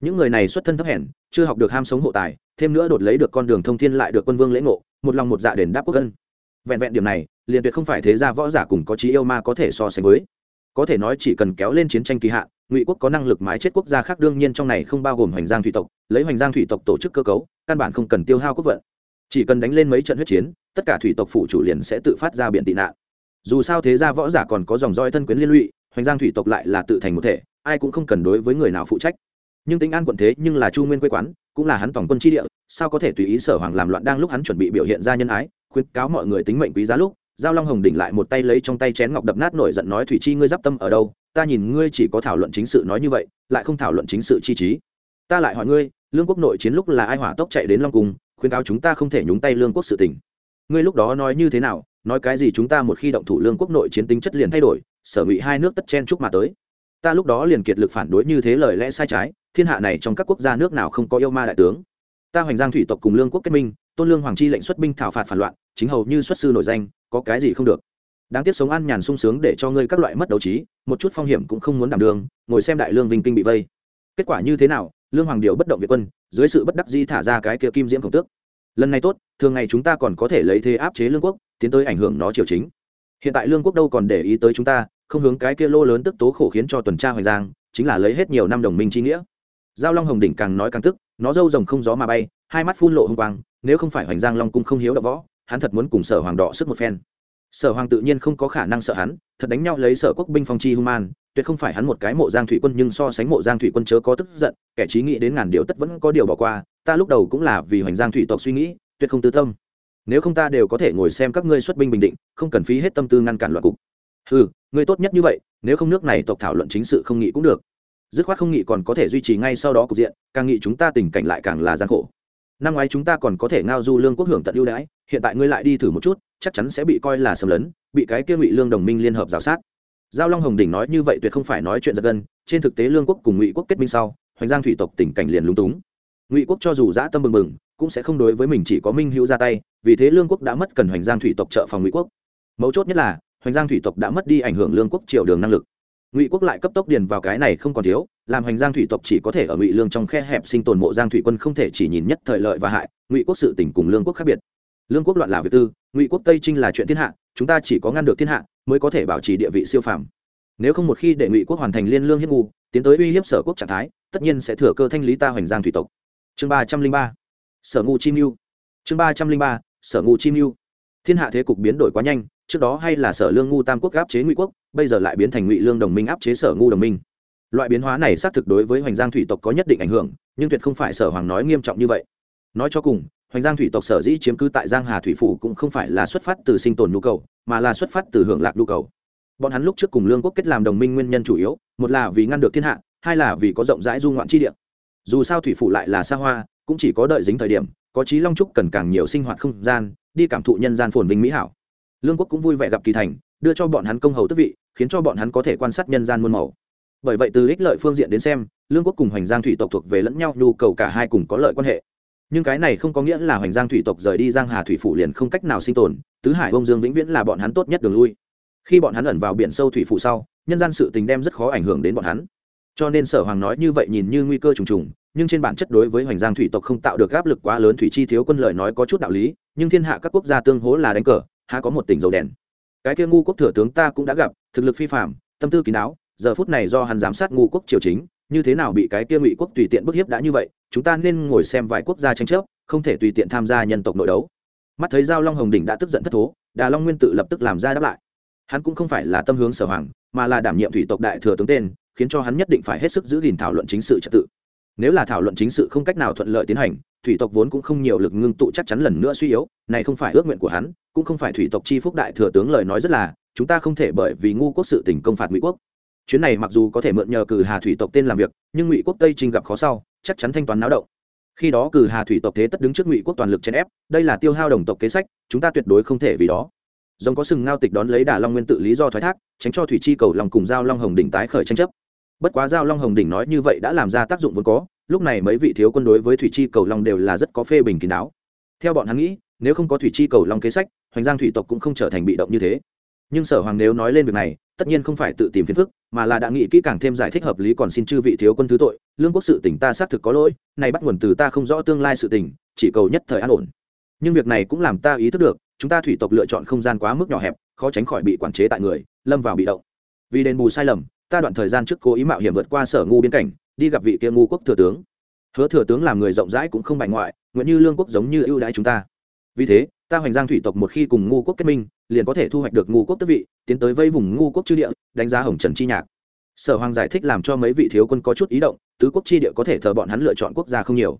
[SPEAKER 1] Những người này xuất thân thấp hèn, chưa học được ham sống hộ tài, thêm nữa đột lấy được con đường thông thiên lại được quân vương lễ ngộ, một lòng một dạ đền đáp quốc dân. Vẹn vẹn điểm này, liền tuyệt không phải thế gia võ giả cùng có trí yêu ma có thể so sánh với. Có thể nói chỉ cần kéo lên chiến tranh kỳ hạn, ngụy quốc có năng lực mái chết quốc gia khác đương nhiên trong này không bao gồm hoành giang thủy tộc, lấy hoành giang thủy tộc tổ chức cơ cấu, căn bản không cần tiêu hao quốc vận. Chỉ cần đánh lên mấy trận huyết chiến, tất cả thủy tộc phụ chủ liền sẽ tự phát ra biện tị nạn dù sao thế gia võ giả còn có dòng roi thân quyến liên lụy, hoành giang thủy tộc lại là tự thành một thể, ai cũng không cần đối với người nào phụ trách. Nhưng tính an quận thế nhưng là chu nguyên quê quán, cũng là hắn tổng quân tri địa, sao có thể tùy ý sở hoàng làm loạn đang lúc hắn chuẩn bị biểu hiện ra nhân ái, khuyến cáo mọi người tính mệnh quý giá lúc, giao long hồng đỉnh lại một tay lấy trong tay chén ngọc đập nát nổi giận nói, thủy chi ngươi d i p tâm ở đâu? Ta nhìn ngươi chỉ có thảo luận chính sự nói như vậy, lại không thảo luận chính sự chi trí. Ta lại hỏi ngươi, lương quốc nội chiến lúc là ai hỏa tốc chạy đến long cung khuyên cáo chúng ta không thể nhúng tay lương quốc sự tỉnh ngươi lúc đó nói như thế nào nói cái gì chúng ta một khi động thủ lương quốc nội chiến tính chất liền thay đổi, sở ngụy hai nước tất chen chúc mà tới. Ta lúc đó liền kiệt lực phản đối như thế lời lẽ sai trái, thiên hạ này trong các quốc gia nước nào không có yêu ma đại tướng. Ta hoành giang thủy tộc cùng lương quốc kết minh, tôn lương hoàng chi lệnh xuất binh thảo phạt phản loạn, chính hầu như xuất sư nổi danh, có cái gì không được. Đáng tiếc sống ăn nhàn sung sướng để cho ngươi các loại mất đấu trí, một chút phong hiểm cũng không muốn đảm đường ngồi xem đại lương vinh kinh bị vây. Kết quả như thế nào, lương hoàng điều bất động việt quân, dưới sự bất đắc di thả ra cái kia kim diễm khổng tước. Lần này tốt, thường ngày chúng ta còn có thể lấy thế áp chế lương quốc tiến tới ảnh hưởng nó triều chính. Hiện tại lương quốc đâu còn để ý tới chúng ta, không hướng cái kia lô lớn tức tố khổ khiến cho tuần tra hoành giang, chính là lấy hết nhiều năm đồng minh chi nghĩa. Giao long hồng đỉnh càng nói càng tức, nó râu rồng không gió mà bay, hai mắt phun lộ hồng quang, nếu không phải hoành giang long cung không hiếu đạo võ, hắn thật muốn cùng sở hoàng đỏ sức một phen. Sở hoàng tự nhiên không có khả năng sợ hắn, thật đánh nhau lấy sở quốc binh phong chi human tuyệt không phải hắn một cái mộ giang thủy quân nhưng so sánh mộ giang thủy quân chớ có tức giận, kẻ trí nghĩ đến ngàn điều tất vẫn có điều bỏ qua, ta lúc đầu cũng là vì hoành giang thủy tộc suy nghĩ, tuyệt không tư tâm nếu không ta đều có thể ngồi xem các ngươi xuất binh bình định, không cần phí hết tâm tư ngăn cản loạn cục. Ừ ngươi tốt nhất như vậy, nếu không nước này tộc thảo luận chính sự không nghị cũng được. Dứt khoát không nghị còn có thể duy trì ngay sau đó cục diện, càng nghị chúng ta tình cảnh lại càng là gian khổ. Năm ngoái chúng ta còn có thể ngao du lương quốc hưởng tận ưu đãi, hiện tại ngươi lại đi thử một chút, chắc chắn sẽ bị coi là xâm lấn, bị cái kia ngụy lương đồng minh liên hợp g i o sát. Giao long hồng đỉnh nói như vậy tuyệt không phải nói chuyện giật gân, trên thực tế lương quốc cùng ngụy quốc kết minh sau, hoành giang thủy tộc tình cảnh liền lúng túng. Ngụy quốc cho dù giã tâm mừng mừng cũng sẽ không đối với mình chỉ có minh hữu ra tay, vì thế lương quốc đã mất cần hoành giang thủy tộc trợ phòng ngụy quốc. Mấu chốt nhất là, hoành giang thủy tộc đã mất đi ảnh hưởng lương quốc triều đường năng lực. Ngụy quốc lại cấp tốc điền vào cái này không còn thiếu, làm hoành giang thủy tộc chỉ có thể ở ngụy lương trong khe hẹp sinh tồn mộ giang thủy quân không thể chỉ nhìn nhất thời lợi và hại, ngụy quốc sự tỉnh cùng lương quốc khác biệt. Lương quốc loạn là việc tư, ngụy quốc tây trinh là chuyện thiên hạ, chúng ta chỉ có ngăn được thiên hạ mới có thể bảo trì địa vị siêu phàm. Nếu không một khi để ngụy quốc hoàn thành liên lương hiếp ngu, tiến tới uy hiếp sở quốc trạng thái, tất nhiên sẽ thừa cơ thanh lý ta hoành giang thủy tộc. Chương ba trăm linh ba sở ngu chi mưu chương ba trăm linh ba, sở ngu chi mưu thiên hạ thế cục biến đổi quá nhanh, trước đó hay là sở lương ngu tam quốc áp chế ngụy quốc, bây giờ lại biến thành ngụy lương đồng minh áp chế sở ngu đồng minh. Loại biến hóa này xác thực đối với hoành giang thủy tộc có nhất định ảnh hưởng, nhưng tuyệt không phải sở hoàng nói nghiêm trọng như vậy. Nói cho cùng, hoành giang thủy tộc sở dĩ chiếm cứ tại giang hà thủy phủ cũng không phải là xuất phát từ sinh tồn nhu cầu, mà là xuất phát từ hưởng lạc nhu cầu. Bọn hắn lúc trước cùng lương quốc kết làm đồng minh nguyên nhân chủ yếu, một là vì ngăn được thiên hạ, hai là vì có rộng rãi du ngoạn chi địa. Dù sao thủy phủ lại là xa hoa cũng chỉ có đợi dính thời điểm, có trí long trúc cần càng nhiều sinh hoạt không gian, đi cảm thụ nhân gian phồn vinh mỹ hảo. Lương quốc cũng vui vẻ gặp kỳ thành, đưa cho bọn hắn công hầu tức vị, khiến cho bọn hắn có thể quan sát nhân gian muôn màu. Bởi vậy từ ích lợi phương diện đến xem, lương quốc cùng hoành giang thủy tộc thuộc về lẫn nhau, nhu cầu cả hai cùng có lợi quan hệ. Nhưng cái này không có nghĩa là hoành giang thủy tộc rời đi giang hà thủy phủ liền không cách nào sinh tồn, tứ hải bông dương vĩnh viễn là bọn hắn tốt nhất đường lui. Khi bọn hắn ẩn vào biển sâu thủy phủ sau, nhân gian sự tình đem rất khó ảnh hưởng đến bọn hắn. Cho nên sở hoàng nói như vậy nhìn như nguy cơ trùng trùng nhưng trên bản chất đối với hoành giang thủy tộc không tạo được áp lực quá lớn, thủy chi thiếu quân lợi nói có chút đạo lý, nhưng thiên hạ các quốc gia tương hố là đánh cờ, há có một tỉnh dầu đèn. Cái kia ngu quốc thừa tướng ta cũng đã gặp, thực lực phi phạm tâm tư kín đáo, giờ phút này do hắn giám sát ngu quốc triều chính, như thế nào bị cái kia ngụy quốc tùy tiện bức hiếp đã như vậy, chúng ta nên ngồi xem vài quốc gia tranh chấp, không thể tùy tiện tham gia nhân tộc nội đấu. Mắt thấy giao long hồng đỉnh đã tức giận thất thố, đà long nguyên tự lập tức làm ra đáp lại. Hắn cũng không phải là tâm hướng sở hoàng, mà là đảm nhiệm thủy tộc đại thừa tướng tên, khiến cho hắn nhất định phải hết sức giữ gìn thảo luận chính sự trật tự nếu là thảo luận chính sự không cách nào thuận lợi tiến hành, thủy tộc vốn cũng không nhiều lực ngưng tụ chắc chắn lần nữa suy yếu, này không phải ước nguyện của hắn, cũng không phải thủy tộc chi phúc đại thừa tướng lời nói rất là, chúng ta không thể bởi vì ngu quốc sự tình công phạt ngụy quốc. Chuyến này mặc dù có thể mượn nhờ cử hà thủy tộc tên làm việc, nhưng ngụy quốc tây trinh gặp khó sau, chắc chắn thanh toán náo động. Khi đó cử hà thủy tộc thế tất đứng trước ngụy quốc toàn lực chèn ép, đây là tiêu hao đồng tộc kế sách, chúng ta tuyệt đối không thể vì đó. Giống có sừng ngao tịch đón lấy đà long nguyên tự lý do thoái thác, tránh cho thủy chi cầu lòng cùng giao long hồng đỉnh tái khởi tranh chấp bất quá giao long hồng đỉnh nói như vậy đã làm ra tác dụng vốn có, lúc này mấy vị thiếu quân đối với thủy chi cầu long đều là rất có phê bình kín đáo. Theo bọn hắn nghĩ, nếu không có thủy chi cầu long kế sách, hoành giang thủy tộc cũng không trở thành bị động như thế. Nhưng sở hoàng nếu nói lên việc này, tất nhiên không phải tự tìm phiền phức, mà là đã nghĩ kỹ càng thêm giải thích hợp lý còn xin chư vị thiếu quân thứ tội, lương quốc sự tỉnh ta xác thực có lỗi, này bắt nguồn từ ta không rõ tương lai sự tình, chỉ cầu nhất thời an ổn. Nhưng việc này cũng làm ta ý thức được, chúng ta thủy tộc lựa chọn không gian quá mức nhỏ hẹp, khó tránh khỏi bị quản chế tại người, lâm vào bị động. Vì đền bù sai lầm ta đoạn thời gian trước cố ý mạo hiểm vượt qua sở ngu biên cảnh, đi gặp vị kia ngu quốc thừa tướng. Hứa thừa tướng làm người rộng rãi cũng không bại ngoại, nguyện như lương quốc giống như ưu đãi chúng ta. Vì thế, ta hoành giang thủy tộc một khi cùng ngu quốc kết minh, liền có thể thu hoạch được ngu quốc tức vị, tiến tới vây vùng ngu quốc chư địa, đánh giá hồng trần chi nhạc. Sở hoàng giải thích làm cho mấy vị thiếu quân có chút ý động, tứ quốc chi địa có thể thờ bọn hắn lựa chọn quốc gia không nhiều.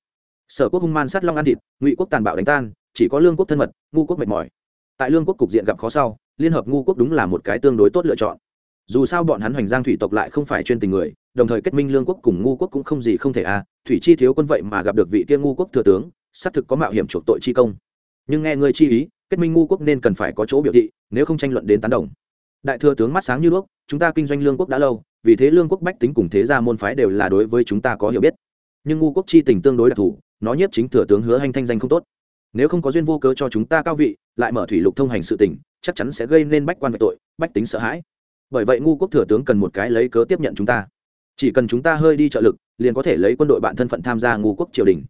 [SPEAKER 1] Sở quốc hung man sát long ăn thịt, ngụy quốc tàn bạo đánh tan, chỉ có lương quốc thân mật, ngu quốc mệt mỏi. Tại lương quốc cục diện gặp khó sau, liên hợp ngu quốc đúng là một cái tương đối tốt lựa chọn dù sao bọn hắn hoành giang thủy tộc lại không phải chuyên tình người, đồng thời kết minh lương quốc cùng ngu quốc cũng không gì không thể à thủy chi thiếu quân vậy mà gặp được vị kia ngu quốc thừa tướng, xác thực có mạo hiểm chuộc tội chi công. Nhưng nghe ngươi chi ý, kết minh ngu quốc nên cần phải có chỗ biểu thị, nếu không tranh luận đến tán đồng. Đại thừa tướng mắt sáng như đuốc, chúng ta kinh doanh lương quốc đã lâu, vì thế lương quốc bách tính cùng thế gia môn phái đều là đối với chúng ta có hiểu biết. Nhưng ngu quốc chi tình tương đối đặc thù, nó nhiếp chính thừa tướng hứa hành thanh danh không tốt. Nếu không có duyên vô cớ cho chúng ta cao vị, lại mở thủy lục thông hành sự tình, chắc chắn sẽ gây nên bách quan về tội, bách tính sợ hãi bởi vậy ngu quốc thừa tướng cần một cái lấy cớ tiếp nhận chúng ta. Chỉ cần chúng ta hơi đi trợ lực, liền có thể lấy quân đội bạn thân phận tham gia ngu quốc triều đình.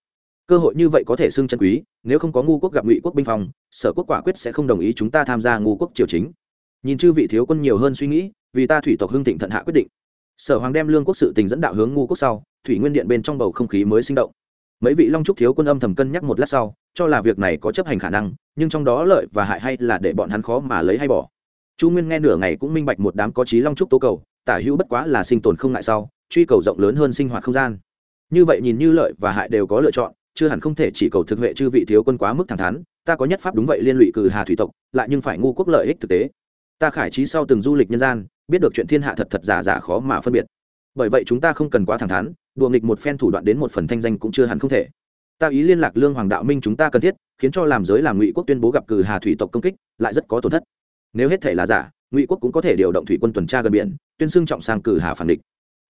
[SPEAKER 1] Cơ hội như vậy có thể xưng chân quý, nếu không có ngu quốc gặp ngụy quốc binh phòng sở quốc quả quyết sẽ không đồng ý chúng ta tham gia ngu quốc triều chính. Nhìn chư vị thiếu quân nhiều hơn suy nghĩ, vì ta thủy tộc hưng thịnh thận hạ quyết định. Sở hoàng đem lương quốc sự tình dẫn đạo hướng ngu quốc sau, thủy nguyên điện bên trong bầu không khí mới sinh động. Mấy vị long trúc thiếu quân âm thầm cân nhắc một lát sau, cho là việc này có chấp hành khả năng, nhưng trong đó lợi và hại hay là để bọn hắn khó mà lấy hay bỏ chu nguyên nghe nửa ngày cũng minh bạch một đám có trí long trúc tố cầu, tả hữu bất quá là sinh tồn không ngại sau, truy cầu rộng lớn hơn sinh hoạt không gian. Như vậy nhìn như lợi và hại đều có lựa chọn, chưa hẳn không thể chỉ cầu thực huệ chư vị thiếu quân quá mức thẳng thắn, ta có nhất pháp đúng vậy liên lụy cử hà thủy tộc, lại nhưng phải ngu quốc lợi ích thực tế. Ta khải trí sau từng du lịch nhân gian, biết được chuyện thiên hạ thật thật giả giả khó mà phân biệt. Bởi vậy chúng ta không cần quá thẳng thắn, đùa nghịch một phen thủ đoạn đến một phần thanh danh cũng chưa hẳn không thể. Ta ý liên lạc lương hoàng đạo minh chúng ta cần thiết, khiến cho làm giới làm ngụy quốc tuyên bố gặp cử hà thủy tộc công kích, lại rất có tổn thất nếu hết thể là giả, ngụy quốc cũng có thể điều động thủy quân tuần tra gần biển, tuyên xưng trọng sang cử hà phản địch.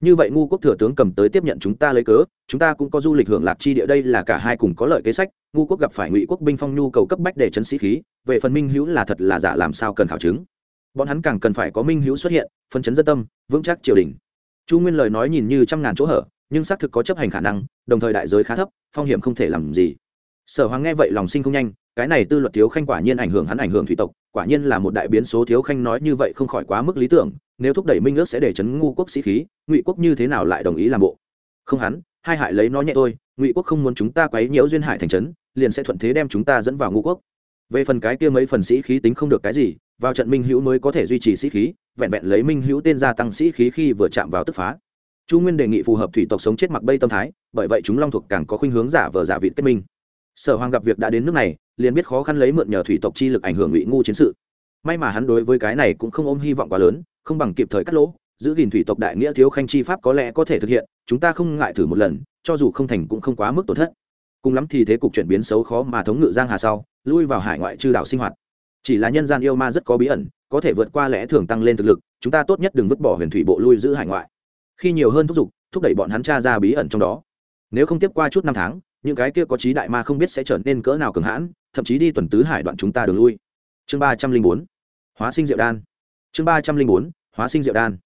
[SPEAKER 1] Như vậy ngu quốc thừa tướng cầm tới tiếp nhận chúng ta lấy cớ, chúng ta cũng có du lịch hưởng lạc chi địa đây là cả hai cùng có lợi kế sách, ngu quốc gặp phải ngụy quốc binh phong nhu cầu cấp bách để chấn sĩ khí, về phần minh hữu là thật là giả làm sao cần khảo chứng. Bọn hắn càng cần phải có minh hữu xuất hiện, phân chấn dân tâm, vững chắc triều đình. Chu nguyên lời nói nhìn như trăm ngàn chỗ hở, nhưng xác thực có chấp hành khả năng, đồng thời đại giới khá thấp, phong hiểm không thể làm gì. Sở hoàng nghe vậy lòng sinh không nhanh cái này tư luật thiếu khanh quả nhiên ảnh hưởng hắn ảnh hưởng thủy tộc, quả nhiên là một đại biến số thiếu khanh nói như vậy không khỏi quá mức lý tưởng, nếu thúc đẩy minh ước sẽ để chấn ngu quốc sĩ khí, ngụy quốc như thế nào lại đồng ý làm bộ? Không hắn, hai hại lấy nó nhẹ thôi, ngụy quốc không muốn chúng ta quấy nhiễu duyên hải thành trấn, liền sẽ thuận thế đem chúng ta dẫn vào ngu quốc. Về phần cái kia mấy phần sĩ khí tính không được cái gì, vào trận minh hữu mới có thể duy trì sĩ khí, vẹn vẹn lấy minh hữu tên gia tăng sĩ khí khi vừa chạm vào tức phá. Chu nguyên đề nghị phù hợp thủy tộc sống chết mặc bây tâm thái, bởi vậy chúng long thuộc càng có khuynh hướng giả vờ giả vị kết minh. Sở hoàng gặp việc đã đến nước này liền biết khó khăn lấy mượn nhờ thủy tộc chi lực ảnh hưởng ngụy ngu chiến sự. May mà hắn đối với cái này cũng không ôm hy vọng quá lớn, không bằng kịp thời cắt lỗ, giữ gìn thủy tộc đại nghĩa thiếu khanh chi pháp có lẽ có thể thực hiện, chúng ta không ngại thử một lần, cho dù không thành cũng không quá mức tổn thất. Cùng lắm thì thế cục chuyển biến xấu khó mà thống ngự giang hà sau, lui vào hải ngoại trừ đảo sinh hoạt. Chỉ là nhân gian yêu ma rất có bí ẩn, có thể vượt qua lẽ thường tăng lên thực lực, chúng ta tốt nhất đừng vứt bỏ huyền thủy bộ lui giữ hải ngoại. Khi nhiều hơn thúc giục, thúc đẩy bọn hắn tra ra bí ẩn trong đó. Nếu không tiếp qua chút năm tháng, những cái kia có trí đại ma không biết sẽ trở nên cỡ nào cường hãn thậm chí đi tuần tứ hải đoạn chúng ta đường lui. Chương ba trăm linh bốn, hóa sinh diệu đan. Chương ba trăm linh bốn, hóa sinh diệu đan.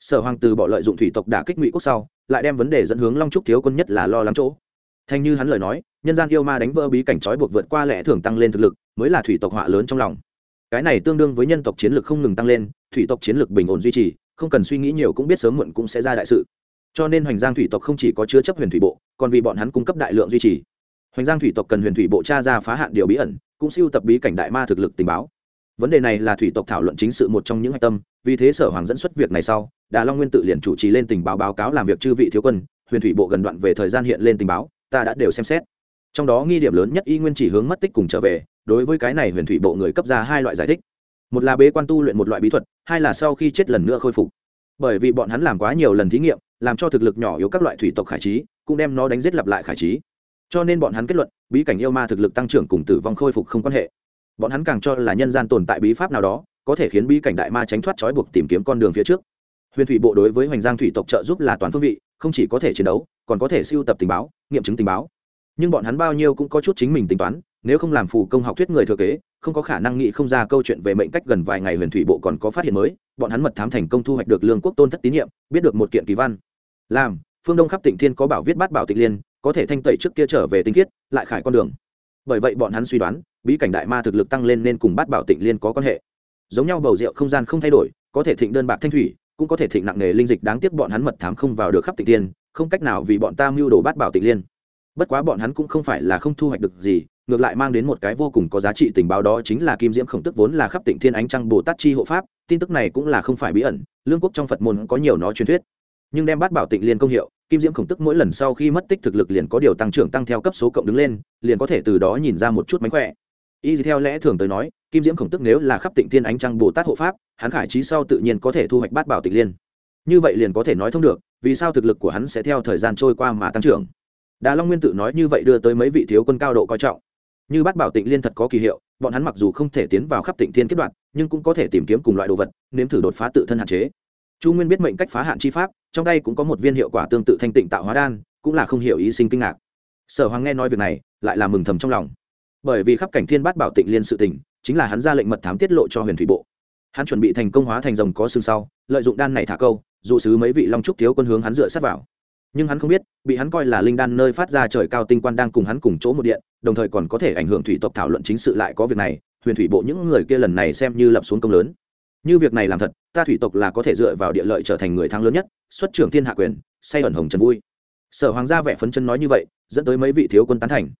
[SPEAKER 1] Sở hoàng từ bỏ lợi dụng thủy tộc đả kích ngụy quốc sau, lại đem vấn đề dẫn hướng long trúc thiếu quân nhất là lo lắng chỗ. Thanh như hắn lời nói, nhân gian yêu ma đánh vỡ bí cảnh trói buộc vượt qua lẽ thường tăng lên thực lực, mới là thủy tộc họa lớn trong lòng. Cái này tương đương với nhân tộc chiến lược không ngừng tăng lên, thủy tộc chiến lược bình ổn duy trì, không cần suy nghĩ nhiều cũng biết sớm muộn cũng sẽ ra đại sự. Cho nên hoành giang thủy tộc không chỉ có chứa chấp huyền thủy bộ, còn vì bọn hắn cung cấp đại lượng duy trì hoành giang thủy tộc cần huyền thủy bộ tra ra phá hạn điều bí ẩn, cũng siêu tập bí cảnh đại ma thực lực tình báo. Vấn đề này là thủy tộc thảo luận chính sự một trong những hạch tâm, vì thế sở hoàng dẫn xuất việc này sau, đà long nguyên tự liền chủ trì lên tình báo báo cáo làm việc chư vị thiếu quân, huyền thủy bộ gần đoạn về thời gian hiện lên tình báo, ta đã đều xem xét. Trong đó nghi điểm lớn nhất y nguyên chỉ hướng mất tích cùng trở về, đối với cái này huyền thủy bộ người cấp ra hai loại giải thích. Một là bế quan tu luyện một loại bí thuật, hai là sau khi chết lần nữa khôi phục. Bởi vì bọn hắn làm quá nhiều lần thí nghiệm, làm cho thực lực nhỏ yếu các loại thủy tộc khải trí, cũng đem nó đánh giết lặp lại khải trí cho nên bọn hắn kết luận, bí cảnh yêu ma thực lực tăng trưởng cùng tử vong khôi phục không quan hệ. Bọn hắn càng cho là nhân gian tồn tại bí pháp nào đó, có thể khiến bí cảnh đại ma tránh thoát trói buộc tìm kiếm con đường phía trước. Huyền thủy bộ đối với hoành giang thủy tộc trợ giúp là toàn phương vị, không chỉ có thể chiến đấu, còn có thể siêu tập tình báo, nghiệm chứng tình báo. Nhưng bọn hắn bao nhiêu cũng có chút chính mình tính toán, nếu không làm phù công học thuyết người thừa kế, không có khả năng nghĩ không ra câu chuyện về mệnh cách gần vài ngày huyền thủy bộ còn có phát hiện mới, bọn hắn mật thám thành công thu hoạch được lương quốc tôn thất tín nhiệm, biết được một kiện kỳ văn. Làm, phương đông khắp tỉnh thiên có bảo viết bát bảo tịch liên có thể thanh tẩy trước kia trở về tinh khiết, lại khải con đường. Bởi vậy bọn hắn suy đoán, bí cảnh đại ma thực lực tăng lên nên cùng bát bảo tịnh liên có quan hệ. Giống nhau bầu rượu không gian không thay đổi, có thể thịnh đơn bạc thanh thủy, cũng có thể thịnh nặng nghề linh dịch đáng tiếc bọn hắn mật thám không vào được khắp tịnh thiên không cách nào vì bọn ta mưu đồ bát bảo tịnh liên. Bất quá bọn hắn cũng không phải là không thu hoạch được gì, ngược lại mang đến một cái vô cùng có giá trị tình báo đó chính là kim diễm khổng tức vốn là khắp tịnh thiên ánh trăng bồ tát chi hộ pháp, tin tức này cũng là không phải bí ẩn, lương quốc trong phật môn có nhiều nó truyền thuyết. Nhưng đem bát bảo tịnh liên công hiệu kim diễm khổng tức mỗi lần sau khi mất tích thực lực liền có điều tăng trưởng tăng theo cấp số cộng đứng lên, liền có thể từ đó nhìn ra một chút mánh khỏe. Y theo lẽ thường tới nói, kim diễm khổng tức nếu là khắp tịnh thiên ánh trăng bồ tát hộ pháp, hắn khải trí sau tự nhiên có thể thu hoạch bát bảo tịnh liên. Như vậy liền có thể nói thông được, vì sao thực lực của hắn sẽ theo thời gian trôi qua mà tăng trưởng. Đà long nguyên tự nói như vậy đưa tới mấy vị thiếu quân cao độ coi trọng. Như bát bảo tịnh liên thật có kỳ hiệu, bọn hắn mặc dù không thể tiến vào khắp tịnh thiên kết đoạn, nhưng cũng có thể tìm kiếm cùng loại đồ vật, nếm thử đột phá tự thân hạn chế chu nguyên biết mệnh cách phá hạn chi pháp, trong tay cũng có một viên hiệu quả tương tự thanh tịnh tạo hóa đan, cũng là không hiểu ý sinh kinh ngạc. Sở hoàng nghe nói việc này, lại là mừng thầm trong lòng. Bởi vì khắp cảnh thiên bát bảo tịnh liên sự tình, chính là hắn ra lệnh mật thám tiết lộ cho huyền thủy bộ. Hắn chuẩn bị thành công hóa thành rồng có xương sau, lợi dụng đan này thả câu, dụ sứ mấy vị long trúc thiếu quân hướng hắn dựa sát vào. Nhưng hắn không biết, bị hắn coi là linh đan nơi phát ra trời cao tinh quan đang cùng hắn cùng chỗ một điện, đồng thời còn có thể ảnh hưởng thủy tộc thảo luận chính sự lại có việc này, huyền thủy bộ những người kia lần này xem như lập xuống công lớn như việc này làm thật, ta thủy tộc là có thể dựa vào địa lợi trở thành người thắng lớn nhất, xuất trưởng thiên hạ quyền, say ẩn hồng trần vui. Sở hoàng gia vẻ phấn chân nói như vậy, dẫn tới mấy vị thiếu quân tán thành.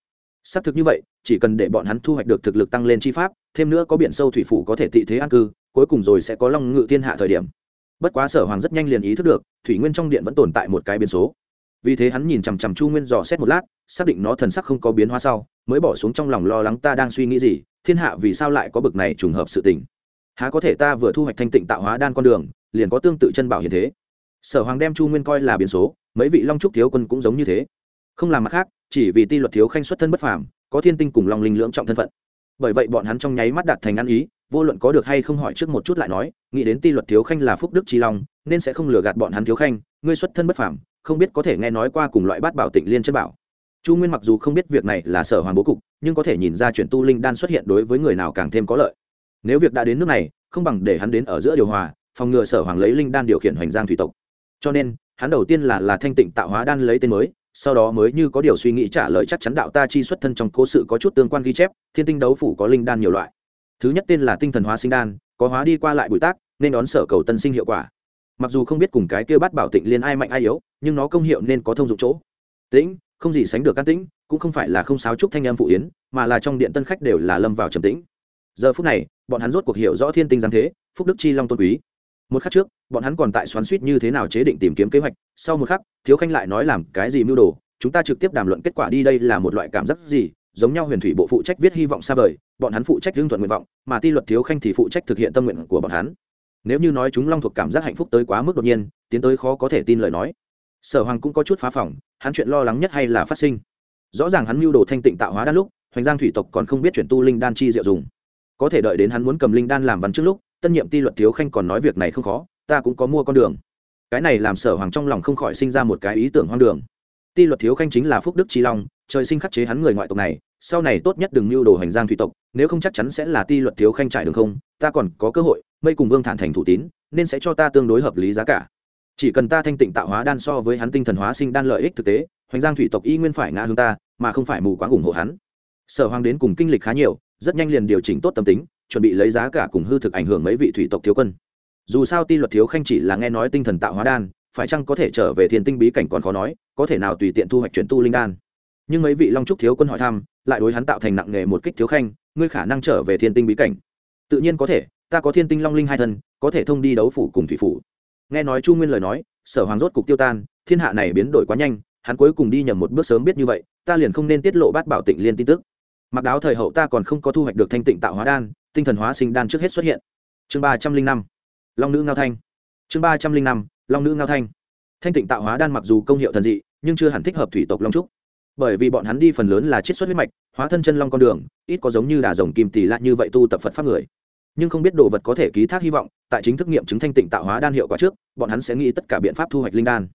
[SPEAKER 1] Xác thực như vậy, chỉ cần để bọn hắn thu hoạch được thực lực tăng lên chi pháp, thêm nữa có biển sâu thủy phủ có thể tị thế an cư, cuối cùng rồi sẽ có long ngự thiên hạ thời điểm. Bất quá sở hoàng rất nhanh liền ý thức được, thủy nguyên trong điện vẫn tồn tại một cái biến số. Vì thế hắn nhìn chằm chằm chu nguyên dò xét một lát, xác định nó thần sắc không có biến hóa sau, mới bỏ xuống trong lòng lo lắng ta đang suy nghĩ gì, thiên hạ vì sao lại có bực này trùng hợp sự tình há có thể ta vừa thu hoạch thanh tịnh tạo hóa đan con đường, liền có tương tự chân bảo hiện thế. Sở hoàng đem chu nguyên coi là biến số, mấy vị long trúc thiếu quân cũng giống như thế. Không làm mặt khác, chỉ vì ti luật thiếu khanh xuất thân bất phàm, có thiên tinh cùng long linh lưỡng trọng thân phận. Bởi vậy bọn hắn trong nháy mắt đạt thành ăn ý, vô luận có được hay không hỏi trước một chút lại nói, nghĩ đến ti luật thiếu khanh là phúc đức trí long, nên sẽ không lừa gạt bọn hắn thiếu khanh, ngươi xuất thân bất phàm, không biết có thể nghe nói qua cùng loại bát bảo tịnh liên chân bảo. Chu nguyên mặc dù không biết việc này là sở hoàng bố cục, nhưng có thể nhìn ra chuyện tu linh đan xuất hiện đối với người nào càng thêm có lợi nếu việc đã đến nước này, không bằng để hắn đến ở giữa điều hòa, phòng ngừa sở hoàng lấy linh đan điều khiển hoành giang thủy tộc. Cho nên, hắn đầu tiên là là thanh tịnh tạo hóa đan lấy tên mới, sau đó mới như có điều suy nghĩ trả lời chắc chắn đạo ta chi xuất thân trong cố sự có chút tương quan ghi chép, thiên tinh đấu phủ có linh đan nhiều loại. Thứ nhất tên là tinh thần hóa sinh đan, có hóa đi qua lại bụi tác, nên đón sở cầu tân sinh hiệu quả. Mặc dù không biết cùng cái kia bắt bảo tịnh liên ai mạnh ai yếu, nhưng nó công hiệu nên có thông dụng chỗ. Tĩnh, không gì sánh được can tĩnh, cũng không phải là không sáo trúc thanh em phụ yến, mà là trong điện tân khách đều là lâm vào trầm tĩnh. Giờ phút này bọn hắn rốt cuộc hiểu rõ thiên tinh giáng thế, phúc đức chi long tôn quý. Một khắc trước, bọn hắn còn tại xoắn suýt như thế nào chế định tìm kiếm kế hoạch, sau một khắc, thiếu khanh lại nói làm cái gì mưu đồ, chúng ta trực tiếp đàm luận kết quả đi, đây là một loại cảm giác gì, giống nhau huyền thủy bộ phụ trách viết hy vọng xa vời, bọn hắn phụ trách lương thuận nguyện vọng, mà ti luật thiếu khanh thì phụ trách thực hiện tâm nguyện của bọn hắn. Nếu như nói chúng long thuộc cảm giác hạnh phúc tới quá mức đột nhiên, tiến tới khó có thể tin lời nói. Sở hoàng cũng có chút phá phỏng hắn chuyện lo lắng nhất hay là phát sinh. Rõ ràng hắn mưu đồ thanh tịnh tạo hóa đan lúc, hoành giang thủy tộc còn không biết chuyển tu linh đan chi diệu dùng có thể đợi đến hắn muốn cầm linh đan làm văn trước lúc, tân nhiệm ti luật thiếu khanh còn nói việc này không khó, ta cũng có mua con đường. Cái này làm sở hoàng trong lòng không khỏi sinh ra một cái ý tưởng hoang đường. Ti luật thiếu khanh chính là phúc đức trí long, trời sinh khắc chế hắn người ngoại tộc này, sau này tốt nhất đừng mưu đồ hành giang thủy tộc, nếu không chắc chắn sẽ là ti luật thiếu khanh trải đường không, ta còn có cơ hội, mây cùng vương thản thành thủ tín, nên sẽ cho ta tương đối hợp lý giá cả. Chỉ cần ta thanh tịnh tạo hóa đan so với hắn tinh thần hóa sinh đan lợi ích thực tế hoành giang thủy tộc y nguyên phải ngã hướng ta, mà không phải mù quáng ủng hộ hắn. Sở hoàng đến cùng kinh lịch khá nhiều rất nhanh liền điều chỉnh tốt tâm tính, chuẩn bị lấy giá cả cùng hư thực ảnh hưởng mấy vị thủy tộc thiếu quân. Dù sao ti luật thiếu khanh chỉ là nghe nói tinh thần tạo hóa đan, phải chăng có thể trở về thiên tinh bí cảnh còn khó nói, có thể nào tùy tiện thu hoạch chuyển tu linh đan. Nhưng mấy vị long trúc thiếu quân hỏi thăm, lại đối hắn tạo thành nặng nghề một kích thiếu khanh, ngươi khả năng trở về thiên tinh bí cảnh. Tự nhiên có thể, ta có thiên tinh long linh hai thân, có thể thông đi đấu phủ cùng thủy phủ. Nghe nói chu nguyên lời nói, sở hoàng rốt cục tiêu tan, thiên hạ này biến đổi quá nhanh, hắn cuối cùng đi nhầm một bước sớm biết như vậy, ta liền không nên tiết lộ bát bảo tịnh liên tin tức mặc đáo thời hậu ta còn không có thu hoạch được thanh tịnh tạo hóa đan, tinh thần hóa sinh đan trước hết xuất hiện. Chương ba trăm linh năm, long nữ ngao thanh. Chương ba trăm linh năm, long nữ ngao thanh. Thanh tịnh tạo hóa đan mặc dù công hiệu thần dị, nhưng chưa hẳn thích hợp thủy tộc long trúc. Bởi vì bọn hắn đi phần lớn là chiết xuất huyết mạch, hóa thân chân long con đường, ít có giống như đà rồng kim tỷ lạ như vậy tu tập phật pháp người. Nhưng không biết đồ vật có thể ký thác hy vọng, tại chính thức nghiệm chứng thanh tịnh tạo hóa đan hiệu quả trước, bọn hắn sẽ nghĩ tất cả biện pháp thu hoạch linh đan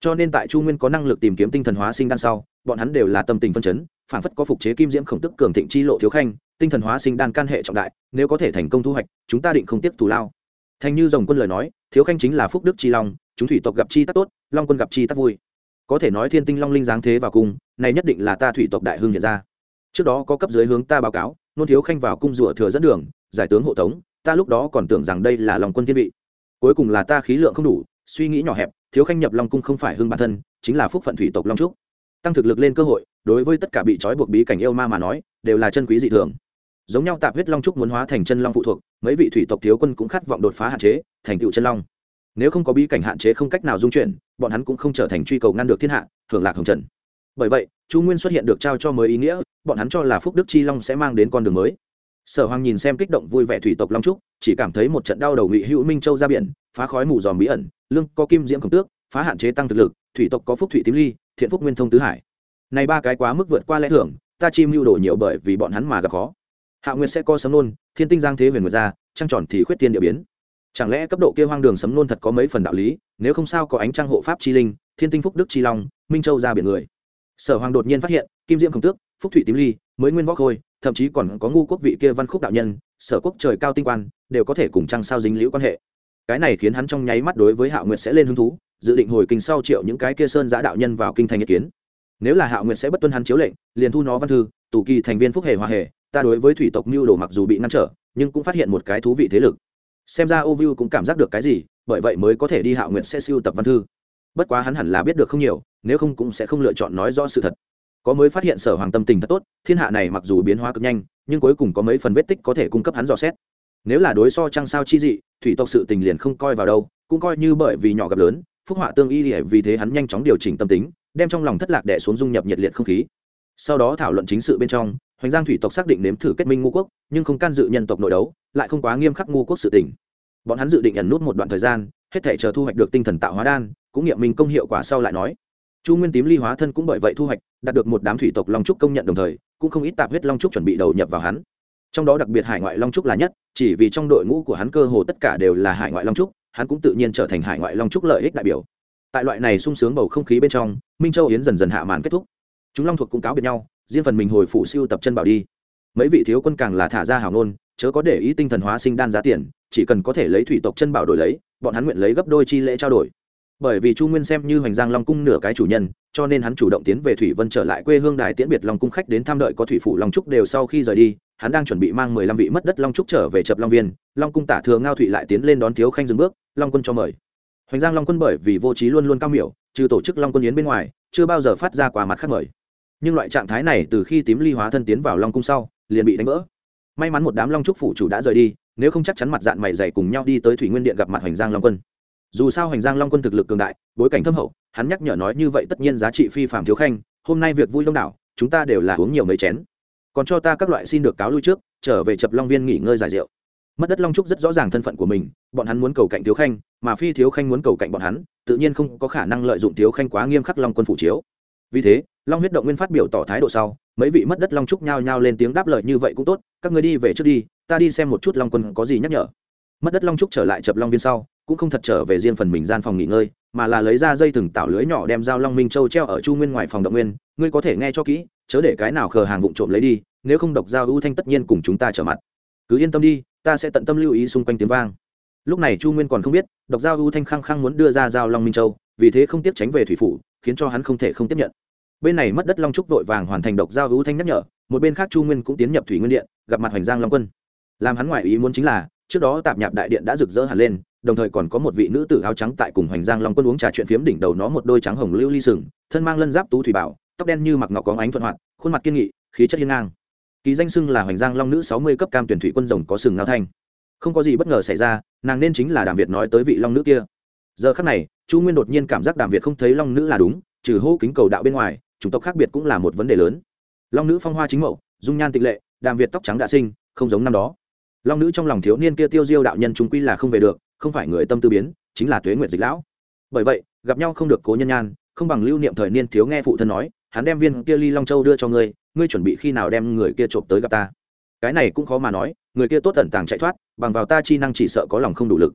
[SPEAKER 1] cho nên tại chu nguyên có năng lực tìm kiếm tinh thần hóa sinh đan sau, bọn hắn đều là tâm tình phân chấn, phản phất có phục chế kim diễm khổng tức cường thịnh chi lộ thiếu khanh, tinh thần hóa sinh đan can hệ trọng đại, nếu có thể thành công thu hoạch, chúng ta định không tiếp thù lao. Thành như dòng quân lời nói, thiếu khanh chính là phúc đức chi long, chúng thủy tộc gặp chi tắc tốt, long quân gặp chi tắc vui. Có thể nói thiên tinh long linh giáng thế vào cung, này nhất định là ta thủy tộc đại hưng hiện ra. Trước đó có cấp dưới hướng ta báo cáo, nôn thiếu khanh vào cung rủa thừa dẫn đường, giải tướng hộ tống, ta lúc đó còn tưởng rằng đây là lòng quân thiên vị. Cuối cùng là ta khí lượng không đủ suy nghĩ nhỏ hẹp, thiếu khanh nhập long cung không phải hưng bản thân, chính là phúc phận thủy tộc long trúc. Tăng thực lực lên cơ hội, đối với tất cả bị trói buộc bí cảnh yêu ma mà nói, đều là chân quý dị thường. Giống nhau tạp huyết long trúc muốn hóa thành chân long phụ thuộc, mấy vị thủy tộc thiếu quân cũng khát vọng đột phá hạn chế, thành tựu chân long. Nếu không có bí cảnh hạn chế không cách nào dung chuyển, bọn hắn cũng không trở thành truy cầu ngăn được thiên hạ, hưởng lạc hồng trần. Bởi vậy, chu nguyên xuất hiện được trao cho mới ý nghĩa, bọn hắn cho là phúc đức chi long sẽ mang đến con đường mới. Sở hoàng nhìn xem kích động vui vẻ thủy tộc long trúc, chỉ cảm thấy một trận đau đầu ngụy hữu minh châu ra biển, phá khói mù dòm bí ẩn Lương có kim diễm khổng tước, phá hạn chế tăng thực lực, thủy tộc có phúc thủy tím ly, thiện phúc nguyên thông tứ hải. Này ba cái quá mức vượt qua lẽ thưởng ta chim mưu đồ nhiều bởi vì bọn hắn mà gặp khó. Hạ nguyệt sẽ co sấm nôn, thiên tinh giang thế huyền nguyệt ra, trăng tròn thì khuyết tiên địa biến. Chẳng lẽ cấp độ kia hoang đường sấm nôn thật có mấy phần đạo lý, nếu không sao có ánh trăng hộ pháp chi linh, thiên tinh phúc đức chi long, minh châu ra biển người. Sở hoàng đột nhiên phát hiện, kim diễm khổng tước, phúc thủy tím ly, mới nguyên võ khôi, thậm chí còn có ngu quốc vị kia văn khúc đạo nhân, sở quốc trời cao tinh quan, đều có thể cùng trăng sao dính liễu quan hệ cái này khiến hắn trong nháy mắt đối với hạo nguyệt sẽ lên hứng thú, dự định hồi kinh sau triệu những cái kia sơn giã đạo nhân vào kinh thành ý kiến. Nếu là hạo nguyệt sẽ bất tuân hắn chiếu lệnh, liền thu nó văn thư, tù kỳ thành viên phúc hề hòa hề, ta đối với thủy tộc mưu đồ mặc dù bị ngăn trở, nhưng cũng phát hiện một cái thú vị thế lực. Xem ra ô cũng cảm giác được cái gì, bởi vậy mới có thể đi hạo nguyệt sẽ siêu tập văn thư. Bất quá hắn hẳn là biết được không nhiều, nếu không cũng sẽ không lựa chọn nói rõ sự thật. Có mới phát hiện sở hoàng tâm tình thật tốt, thiên hạ này mặc dù biến hóa cực nhanh, nhưng cuối cùng có mấy phần vết tích có thể cung cấp hắn dò xét. Nếu là đối so trăng sao chi dị thủy tộc sự tình liền không coi vào đâu, cũng coi như bởi vì nhỏ gặp lớn, phúc họa tương y vì thế hắn nhanh chóng điều chỉnh tâm tính, đem trong lòng thất lạc đẻ xuống dung nhập nhiệt liệt không khí. Sau đó thảo luận chính sự bên trong, hoành giang thủy tộc xác định nếm thử kết minh ngũ quốc, nhưng không can dự nhân tộc nội đấu, lại không quá nghiêm khắc ngũ quốc sự tình. bọn hắn dự định ẩn nút một đoạn thời gian, hết thể chờ thu hoạch được tinh thần tạo hóa đan, cũng nghiệm mình công hiệu quả sau lại nói. Chu nguyên tím ly hóa thân cũng bởi vậy thu hoạch, đạt được một đám thủy tộc long trúc công nhận đồng thời, cũng không ít tạp huyết long trúc chuẩn bị đầu nhập vào hắn trong đó đặc biệt hải ngoại long trúc là nhất, chỉ vì trong đội ngũ của hắn cơ hồ tất cả đều là hải ngoại long trúc, hắn cũng tự nhiên trở thành hải ngoại long trúc lợi ích đại biểu. Tại loại này sung sướng bầu không khí bên trong, minh châu yến dần dần hạ màn kết thúc. Chúng long thuộc cũng cáo biệt nhau, riêng phần mình hồi phụ siêu tập chân bảo đi. Mấy vị thiếu quân càng là thả ra hào nôn, chớ có để ý tinh thần hóa sinh đan giá tiền, chỉ cần có thể lấy thủy tộc chân bảo đổi lấy, bọn hắn nguyện lấy gấp đôi chi lễ trao đổi. Bởi vì chu nguyên xem như hoành giang long cung nửa cái chủ nhân, cho nên hắn chủ động tiến về thủy vân trở lại quê hương đài tiễn biệt long cung khách đến tham đợi có thủy phủ long trúc đều sau khi rời đi hắn đang chuẩn bị mang mười lăm vị mất đất long trúc trở về chập long viên, long cung tả thừa ngao thụy lại tiến lên đón thiếu khanh dừng bước, long quân cho mời. Hoành giang long quân bởi vì vô trí luôn luôn cao miểu, trừ tổ chức long quân yến bên ngoài, chưa bao giờ phát ra quà mặt khác mời. Nhưng loại trạng thái này từ khi tím ly hóa thân tiến vào long cung sau, liền bị đánh vỡ. May mắn một đám long trúc phủ chủ đã rời đi, nếu không chắc chắn mặt dạng mày dày cùng nhau đi tới thủy nguyên điện gặp mặt hoành giang long quân. Dù sao hoành giang long quân thực lực cường đại, bối cảnh thâm hậu, hắn nhắc nhở nói như vậy tất nhiên giá trị phi phạm thiếu khanh, hôm nay việc vui đông đảo, chúng ta đều là uống nhiều mấy chén còn cho ta các loại xin được cáo lui trước, trở về chập long viên nghỉ ngơi giải rượu. Mất đất long trúc rất rõ ràng thân phận của mình, bọn hắn muốn cầu cạnh thiếu khanh, mà phi thiếu khanh muốn cầu cạnh bọn hắn, tự nhiên không có khả năng lợi dụng thiếu khanh quá nghiêm khắc long quân phủ chiếu. Vì thế, long huyết động nguyên phát biểu tỏ thái độ sau, mấy vị mất đất long trúc nhao nhao lên tiếng đáp lời như vậy cũng tốt, các người đi về trước đi, ta đi xem một chút long quân có gì nhắc nhở. Mất đất long trúc trở lại chập long viên sau, cũng không thật trở về riêng phần mình gian phòng nghỉ ngơi, mà là lấy ra dây từng tạo lưới nhỏ đem dao long minh châu treo ở chu nguyên ngoài phòng động nguyên, ngươi có thể nghe cho kỹ chớ để cái nào khờ hàng vụng trộm lấy đi, nếu không độc giao ưu thanh tất nhiên cùng chúng ta trở mặt. Cứ yên tâm đi, ta sẽ tận tâm lưu ý xung quanh tiếng vang. Lúc này chu nguyên còn không biết, độc giao ưu thanh khăng khăng muốn đưa ra giao long minh châu, vì thế không tiếp tránh về thủy phủ, khiến cho hắn không thể không tiếp nhận. Bên này mất đất long trúc vội vàng hoàn thành độc giao ưu thanh nhắc nhở, một bên khác chu nguyên cũng tiến nhập thủy nguyên điện, gặp mặt hoành giang long quân. Làm hắn ngoại ý muốn chính là, trước đó tạp nhạp đại điện đã rực rỡ hẳn lên, đồng thời còn có một vị nữ tử áo trắng tại cùng hoành giang long quân uống trà chuyện phiếm đỉnh đầu nó một đôi trắng hồng lưu ly sừng, thân mang lân giáp tú thủy bảo tóc đen như mặc ngọc có ánh thuận hoạt, khuôn mặt kiên nghị, khí chất hiên ngang. Ký danh xưng là hoành giang long nữ sáu mươi cấp cam tuyển thủy quân rồng có sừng ngao thanh. Không có gì bất ngờ xảy ra, nàng nên chính là đàm việt nói tới vị long nữ kia. Giờ khắc này, chu nguyên đột nhiên cảm giác đàm việt không thấy long nữ là đúng, trừ hô kính cầu đạo bên ngoài, chủng tộc khác biệt cũng là một vấn đề lớn. Long nữ phong hoa chính mậu, dung nhan tịch lệ, đàm việt tóc trắng đã sinh, không giống năm đó. Long nữ trong lòng thiếu niên kia tiêu diêu đạo nhân chúng quy là không về được, không phải người tâm tư biến, chính là tuế nguyện dịch lão. Bởi vậy, gặp nhau không được cố nhân nhan, không bằng lưu niệm thời niên thiếu nghe phụ thân nói hắn đem viên kia ly long châu đưa cho ngươi ngươi chuẩn bị khi nào đem người kia trộm tới gặp ta? Cái này cũng khó mà nói, người kia tốt tẩn tàng chạy thoát, bằng vào ta chi năng chỉ sợ có lòng không đủ lực.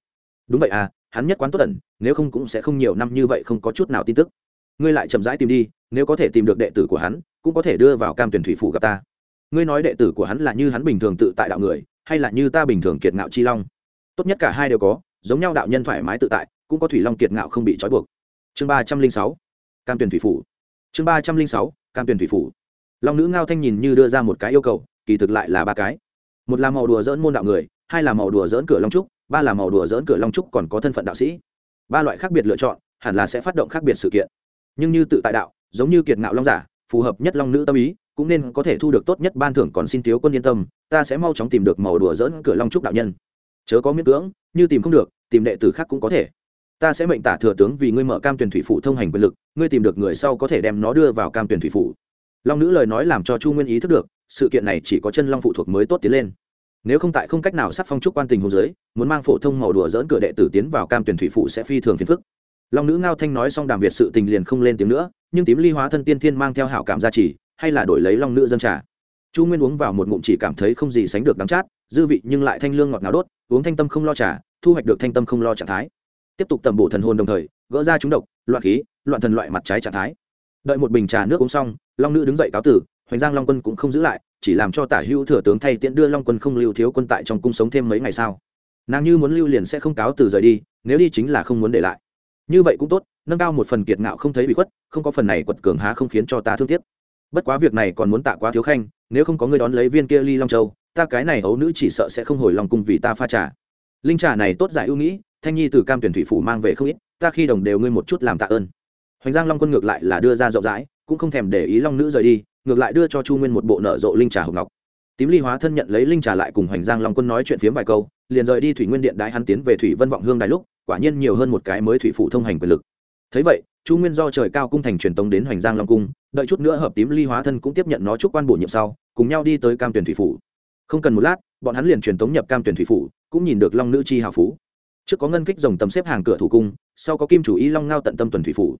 [SPEAKER 1] Đúng vậy à hắn nhất quán tốt tẩn nếu không cũng sẽ không nhiều năm như vậy không có chút nào tin tức. Ngươi lại chậm rãi tìm đi, nếu có thể tìm được đệ tử của hắn, cũng có thể đưa vào cam tuyển thủy phủ gặp ta. Ngươi nói đệ tử của hắn là như hắn bình thường tự tại đạo người, hay là như ta bình thường kiệt ngạo chi long? Tốt nhất cả hai đều có, giống nhau đạo nhân thoải mái tự tại, cũng có thủy long kiệt ngạo không bị trói buộc. Chương ba trăm linh sáu, cam tuyển thủy phủ chương ba trăm linh sáu, cam tuyển thủy phủ. Long nữ ngao thanh nhìn như đưa ra một cái yêu cầu, kỳ thực lại là ba cái. Một là màu đùa dỡn môn đạo người, hai là màu đùa dỡn cửa long trúc, ba là màu đùa dỡn cửa long trúc còn có thân phận đạo sĩ. Ba loại khác biệt lựa chọn, hẳn là sẽ phát động khác biệt sự kiện. Nhưng như tự tại đạo, giống như kiệt ngạo long giả, phù hợp nhất long nữ tâm ý, cũng nên có thể thu được tốt nhất ban thưởng còn xin thiếu quân yên tâm, ta sẽ mau chóng tìm được màu đùa dỡn cửa long trúc đạo nhân. Chớ có miễn cưỡng, như tìm không được, tìm đệ tử khác cũng có thể ta sẽ mệnh tả thừa tướng vì ngươi mở cam tuyển thủy phủ thông hành quyền lực, ngươi tìm được người sau có thể đem nó đưa vào cam tuyển thủy phủ. Long nữ lời nói làm cho chu nguyên ý thức được, sự kiện này chỉ có chân long phụ thuộc mới tốt tiến lên. Nếu không tại không cách nào sắc phong trúc quan tình hồ dưới muốn mang phổ thông màu đùa dỡn cửa đệ tử tiến vào cam tuyển thủy phủ sẽ phi thường phiền phức. Long nữ ngao thanh nói xong đàm việt sự tình liền không lên tiếng nữa, nhưng tím ly hóa thân tiên thiên mang theo hảo cảm gia trì, hay là đổi lấy long nữ dân trà. Chu nguyên uống vào một ngụm chỉ cảm thấy không gì sánh được đắng chát, dư vị nhưng lại thanh lương ngọt ngào đốt, uống thanh tâm không lo trà, thu hoạch được thanh tâm không lo trạng thái tiếp tục tầm bổ thần hồn đồng thời, gỡ ra chúng độc, loạn khí, loạn thần loại mặt trái trạng thái. Đợi một bình trà nước uống xong, long nữ đứng dậy cáo tử, hoành giang long quân cũng không giữ lại, chỉ làm cho tả hữu thừa tướng thay tiễn đưa long quân không lưu thiếu quân tại trong cung sống thêm mấy ngày sau. Nàng như muốn lưu liền sẽ không cáo từ rời đi, nếu đi chính là không muốn để lại. Như vậy cũng tốt, nâng cao một phần kiệt ngạo không thấy bị khuất, không có phần này quật cường há không khiến cho ta thương tiếc. Bất quá việc này còn muốn tạ quá thiếu khanh, nếu không có người đón lấy viên kia ly long châu, ta cái này ấu nữ chỉ sợ sẽ không hồi lòng cung vì ta pha trà. Linh trà này tốt giải ưu nghĩ thanh nhi từ cam tuyển thủy phủ mang về không ít, ta khi đồng đều ngươi một chút làm tạ ơn. Hoành giang long quân ngược lại là đưa ra rộng rãi, cũng không thèm để ý long nữ rời đi, ngược lại đưa cho chu nguyên một bộ nở rộ linh trà hồng ngọc. Tím ly hóa thân nhận lấy linh trà lại cùng hoành giang long quân nói chuyện phiếm vài câu, liền rời đi thủy nguyên điện đái hắn tiến về thủy vân vọng hương đài lúc, quả nhiên nhiều hơn một cái mới thủy phủ thông hành quyền lực. Thấy vậy, chu nguyên do trời cao cung thành truyền tống đến hoành giang long cung, đợi chút nữa hợp tím ly hóa thân cũng tiếp nhận nó chúc quan bổ nhiệm sau, cùng nhau đi tới cam tuyển thủy phủ. Không cần một lát, bọn hắn liền truyền tống nhập cam tuyển thủy phủ, cũng nhìn được long nữ chi hào phú trước có ngân kích rồng tầm xếp hàng cửa thủ cung, sau có kim chủ y long ngao tận tâm tuần thủy phủ.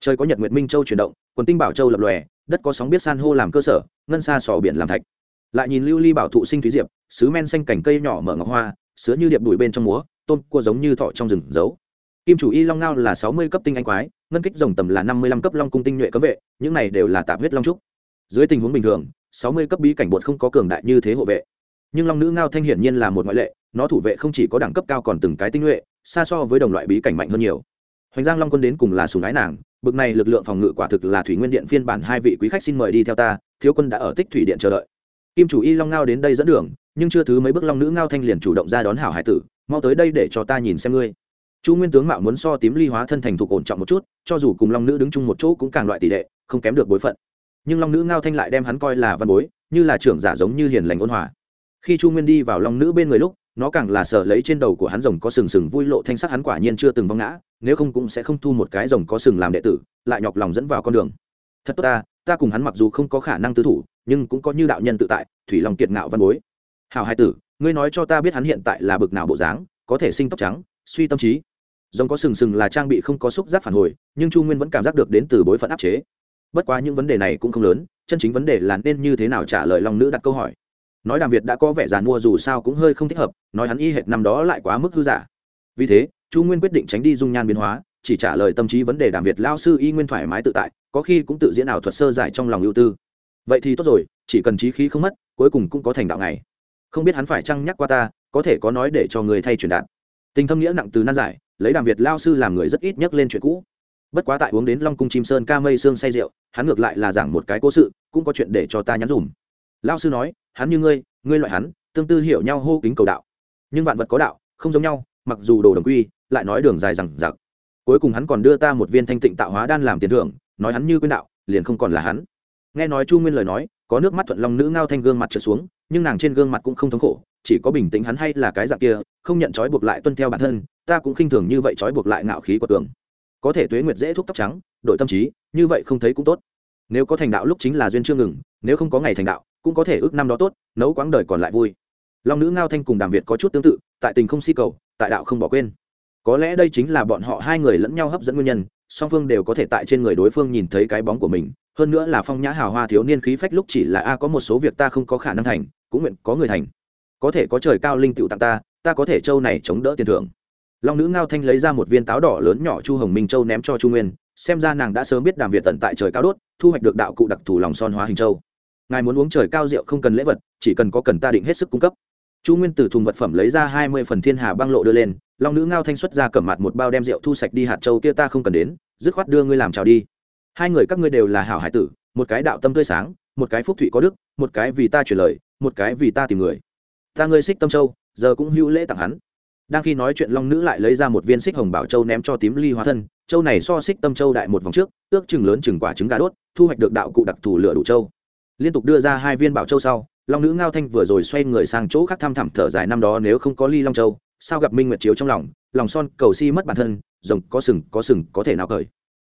[SPEAKER 1] Trời có nhật nguyệt minh châu chuyển động, quần tinh bảo châu lập lòe, đất có sóng biết san hô làm cơ sở, ngân xa sò biển làm thạch. Lại nhìn lưu ly bảo thụ sinh thúy diệp, sứ men xanh cành cây nhỏ mở ngọc hoa, sứa như điệp đùi bên trong múa tôn cua giống như thọ trong rừng giấu. Kim chủ y long ngao là sáu mươi cấp tinh anh quái, ngân kích rồng tầm là năm mươi lăm cấp long cung tinh nhuệ cấm vệ, những này đều là tạp huyết long trúc. Dưới tình huống bình thường, sáu mươi cấp bí cảnh bột không có cường đại như thế hộ vệ. Nhưng long nữ ngao thanh hiển nhiên là một ngoại lệ nó thủ vệ không chỉ có đẳng cấp cao còn từng cái tinh nhuệ, xa so với đồng loại bí cảnh mạnh hơn nhiều. Hoành giang long quân đến cùng là sùng ái nàng, bực này lực lượng phòng ngự quả thực là thủy nguyên điện phiên bản hai vị quý khách xin mời đi theo ta, thiếu quân đã ở tích thủy điện chờ đợi. Kim chủ y long ngao đến đây dẫn đường, nhưng chưa thứ mấy bước long nữ ngao thanh liền chủ động ra đón hảo hải tử, mau tới đây để cho ta nhìn xem ngươi. Chu nguyên tướng mạo muốn so tím ly hóa thân thành thục ổn trọng một chút, cho dù cùng long nữ đứng chung một chỗ cũng càng loại tỷ lệ, không kém được bối phận. Nhưng long nữ ngao thanh lại đem hắn coi là văn bối, như là trưởng giả giống như hiền lành ôn hòa. Khi chu nguyên đi vào long nữ bên người lúc nó càng là sợ lấy trên đầu của hắn rồng có sừng sừng vui lộ thanh sắc hắn quả nhiên chưa từng vong ngã, nếu không cũng sẽ không thu một cái rồng có sừng làm đệ tử, lại nhọc lòng dẫn vào con đường. Thật tốt ta ta cùng hắn mặc dù không có khả năng tư thủ, nhưng cũng có như đạo nhân tự tại, thủy lòng kiệt ngạo văn bối. Hào hai tử, ngươi nói cho ta biết hắn hiện tại là bực nào bộ dáng, có thể sinh tóc trắng, suy tâm trí. Rồng có sừng sừng là trang bị không có xúc giác phản hồi, nhưng chu nguyên vẫn cảm giác được đến từ bối phận áp chế. Bất quá những vấn đề này cũng không lớn, chân chính vấn đề là nên như thế nào trả lời long nữ đặt câu hỏi nói đàm việt đã có vẻ giàn mua dù sao cũng hơi không thích hợp, nói hắn y hệt năm đó lại quá mức hư giả. Vì thế, chu nguyên quyết định tránh đi dung nhan biến hóa, chỉ trả lời tâm trí vấn đề đàm việt lao sư y nguyên thoải mái tự tại, có khi cũng tự diễn ảo thuật sơ giải trong lòng ưu tư. Vậy thì tốt rồi, chỉ cần trí khí không mất, cuối cùng cũng có thành đạo này không biết hắn phải chăng nhắc qua ta, có thể có nói để cho người thay truyền đạt. Tình thâm nghĩa nặng từ nan giải, lấy đàm việt lao sư làm người rất ít nhắc lên chuyện cũ. Bất quá tại uống đến long cung chim sơn ca mây sương say rượu, hắn ngược lại là giảng một cái cố sự, cũng có chuyện để cho ta nhắn dùm lao sư nói, hắn như ngươi ngươi loại hắn, tương tư hiểu nhau hô kính cầu đạo. Nhưng vạn vật có đạo, không giống nhau, mặc dù đồ đồng quy, lại nói đường dài rằng giặc cuối cùng hắn còn đưa ta một viên thanh tịnh tạo hóa đan làm tiền thưởng, nói hắn như quyên đạo, liền không còn là hắn. Nghe nói chu nguyên lời nói, có nước mắt thuận long nữ ngao thanh gương mặt trượt xuống, nhưng nàng trên gương mặt cũng không thống khổ, chỉ có bình tĩnh hắn hay là cái dạng kia, không nhận trói buộc lại tuân theo bản thân, ta cũng khinh thường như vậy trói buộc lại ngạo khí của tường có thể tuế nguyệt dễ thúc tóc trắng, đội tâm trí, như vậy không thấy cũng tốt. Nếu có thành đạo lúc chính là duyên chưa ngừng, nếu không có ngày thành đạo cũng có thể ước năm đó tốt, nấu quãng đời còn lại vui. Long nữ ngao thanh cùng đàm việt có chút tương tự, tại tình không si cầu, tại đạo không bỏ quên. Có lẽ đây chính là bọn họ hai người lẫn nhau hấp dẫn nguyên nhân, song phương đều có thể tại trên người đối phương nhìn thấy cái bóng của mình, hơn nữa là phong nhã hào hoa thiếu niên khí phách lúc chỉ là a, có một số việc ta không có khả năng thành, cũng nguyện có người thành. Có thể có trời cao linh tựu tặng ta ta có thể châu này chống đỡ tiền thưởng. Long nữ ngao thanh lấy ra một viên táo đỏ lớn nhỏ chu hồng minh châu ném cho chu nguyên, xem ra nàng đã sớm biết đàm việt tận tại trời cao đốt, thu hoạch được đạo cụ đặc thù lòng son hóa hình châu ngài muốn uống trời cao rượu không cần lễ vật, chỉ cần có cần ta định hết sức cung cấp. Chu nguyên từ thùng vật phẩm lấy ra hai mươi phần thiên hà băng lộ đưa lên, long nữ ngao thanh xuất ra cầm mặt một bao đem rượu thu sạch đi hạt châu kia ta không cần đến, dứt khoát đưa ngươi làm chào đi. Hai người các ngươi đều là hảo hải tử, một cái đạo tâm tươi sáng, một cái phúc thụy có đức, một cái vì ta chuyển lời, một cái vì ta tìm người. Ta ngươi xích tâm châu, giờ cũng hữu lễ tặng hắn. Đang khi nói chuyện long nữ lại lấy ra một viên xích hồng bảo châu ném cho tím ly hóa thân, châu này so xích tâm châu đại một vòng trước, ước chừng lớn chừng quả trứng gà đốt, thu hoạch được đạo cụ đặc thù lửa đủ châu liên tục đưa ra hai viên bảo châu sau, long nữ ngao thanh vừa rồi xoay người sang chỗ khác thăm thẳm thở dài năm đó nếu không có ly long châu, sao gặp minh nguyệt chiếu trong lòng lòng son cầu si mất bản thân, rồng có sừng có sừng, có thể nào cởi.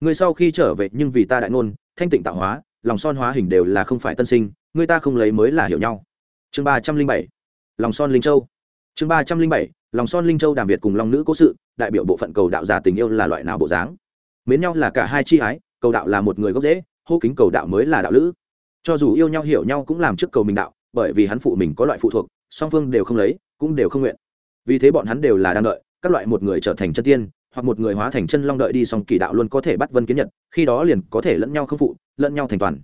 [SPEAKER 1] Người sau khi trở về nhưng vì ta đại ngôn, thanh tịnh tạo hóa, lòng son hóa hình đều là không phải tân sinh, người ta không lấy mới là hiểu nhau. Chương ba trăm linh bảy, lòng son linh châu. Chương ba trăm linh bảy, lòng son linh châu đàm việt cùng long nữ cố sự, đại biểu bộ phận cầu đạo già tình yêu là loại nào bộ dáng? Mến nhau là cả hai chi ái, cầu đạo là một người gốc dễ hô kính cầu đạo mới là đạo lữ cho dù yêu nhau hiểu nhau cũng làm trước cầu mình đạo, bởi vì hắn phụ mình có loại phụ thuộc, song phương đều không lấy, cũng đều không nguyện. Vì thế bọn hắn đều là đang đợi, các loại một người trở thành chân tiên, hoặc một người hóa thành chân long đợi đi xong kỳ đạo luôn có thể bắt vân kiến nhật, khi đó liền có thể lẫn nhau không phụ, lẫn nhau thành toàn.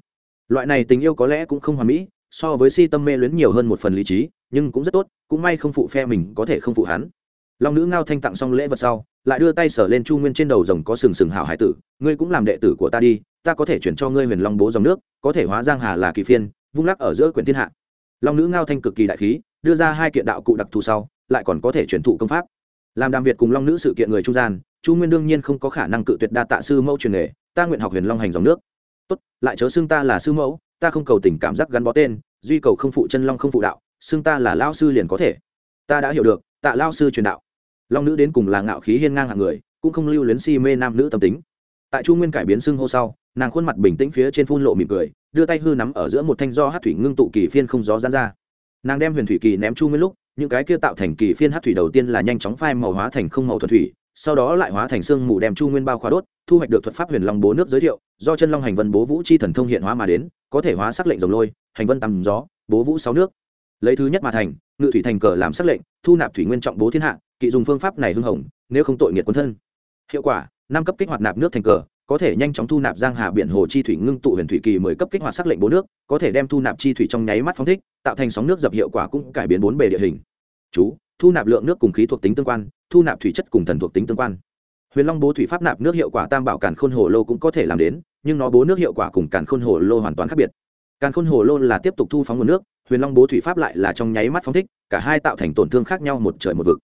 [SPEAKER 1] Loại này tình yêu có lẽ cũng không hoàn mỹ, so với si tâm mê luyến nhiều hơn một phần lý trí, nhưng cũng rất tốt, cũng may không phụ phe mình có thể không phụ hắn. Long nữ ngao thanh tặng xong lễ vật sau, lại đưa tay sở lên chu nguyên trên đầu rồng có sừng sừng hảo hải tử, ngươi cũng làm đệ tử của ta đi ta có thể chuyển cho ngươi huyền long bố dòng nước, có thể hóa giang hà là kỳ phiên, vung lắc ở giữa quyển thiên hạ. Long nữ ngao thanh cực kỳ đại khí, đưa ra hai kiện đạo cụ đặc thù sau, lại còn có thể chuyển thụ công pháp. Làm đàm việt cùng long nữ sự kiện người trung gian, chu nguyên đương nhiên không có khả năng cự tuyệt đa tạ sư mẫu truyền nghề, ta nguyện học huyền long hành dòng nước. Tốt, lại chớ xưng ta là sư mẫu, ta không cầu tình cảm giác gắn bó tên, duy cầu không phụ chân long không phụ đạo, xưng ta là lao sư liền có thể. Ta đã hiểu được, tạ lao sư truyền đạo. Long nữ đến cùng là ngạo khí hiên ngang hạng người, cũng không lưu luyến si mê nam nữ tâm tính. Tại chu nguyên cải biến xưng hô sau nàng khuôn mặt bình tĩnh phía trên phun lộ mỉm cười, đưa tay hư nắm ở giữa một thanh do hát thủy ngưng tụ kỳ phiên không gió gian ra. Nàng đem huyền thủy kỳ ném chu nguyên lúc, những cái kia tạo thành kỳ phiên hát thủy đầu tiên là nhanh chóng phai màu hóa thành không màu thuần thủy, sau đó lại hóa thành xương mù đem chu nguyên bao khóa đốt, thu hoạch được thuật pháp huyền long bố nước giới thiệu, do chân long hành vân bố vũ chi thần thông hiện hóa mà đến, có thể hóa sắc lệnh dòng lôi, hành vân tầm gió, bố vũ sáu nước. Lấy thứ nhất mà thành, ngự thủy thành cờ làm sắc lệnh, thu nạp thủy nguyên trọng bố thiên hạ, kỵ dùng phương pháp này hưng hồng, nếu không tội nghiệt quân thân. Hiệu quả, năm cấp kích hoạt nạp nước thành cờ có thể nhanh chóng thu nạp giang hà biển hồ chi thủy ngưng tụ huyền thủy kỳ mười cấp kích hoạt sắc lệnh bốn nước, có thể đem thu nạp chi thủy trong nháy mắt phóng thích, tạo thành sóng nước dập hiệu quả cũng cải biến bốn bề địa hình. Chú, thu nạp lượng nước cùng khí thuộc tính tương quan, thu nạp thủy chất cùng thần thuộc tính tương quan. Huyền long bố thủy pháp nạp nước hiệu quả tam bảo càn khôn hồ lô cũng có thể làm đến, nhưng nó bố nước hiệu quả cùng càn khôn hồ lô hoàn toàn khác biệt. Càn khôn hồ lô là tiếp tục thu phóng nguồn nước, huyền long bố thủy pháp lại là trong nháy mắt phóng thích, cả hai tạo thành tổn thương khác nhau một trời một vực.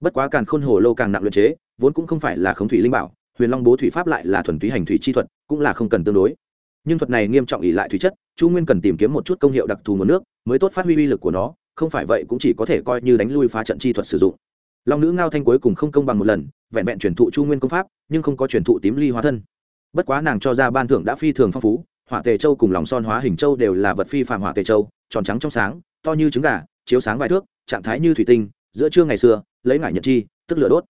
[SPEAKER 1] Bất quá càn khôn hồ lô càng nặng luyện chế, vốn cũng không phải là khống thủy linh bảo huyền long bố thủy pháp lại là thuần túy hành thủy chi thuật, cũng là không cần tương đối. Nhưng thuật này nghiêm trọng ỉ lại thủy chất, chu nguyên cần tìm kiếm một chút công hiệu đặc thù nguồn nước, mới tốt phát huy uy lực của nó, không phải vậy cũng chỉ có thể coi như đánh lui phá trận chi thuật sử dụng. Long nữ ngao thanh cuối cùng không công bằng một lần, vẹn vẹn truyền thụ chu nguyên công pháp, nhưng không có truyền thụ tím ly hóa thân. Bất quá nàng cho ra ban thưởng đã phi thường phong phú, hỏa tề châu cùng lòng son hóa hình châu đều là vật phi phạm hỏa tề châu, tròn trắng trong sáng, to như trứng gà, chiếu sáng vài thước, trạng thái như thủy tinh, giữa trưa ngày xưa, lấy ngải nhật chi, tức lửa đốt.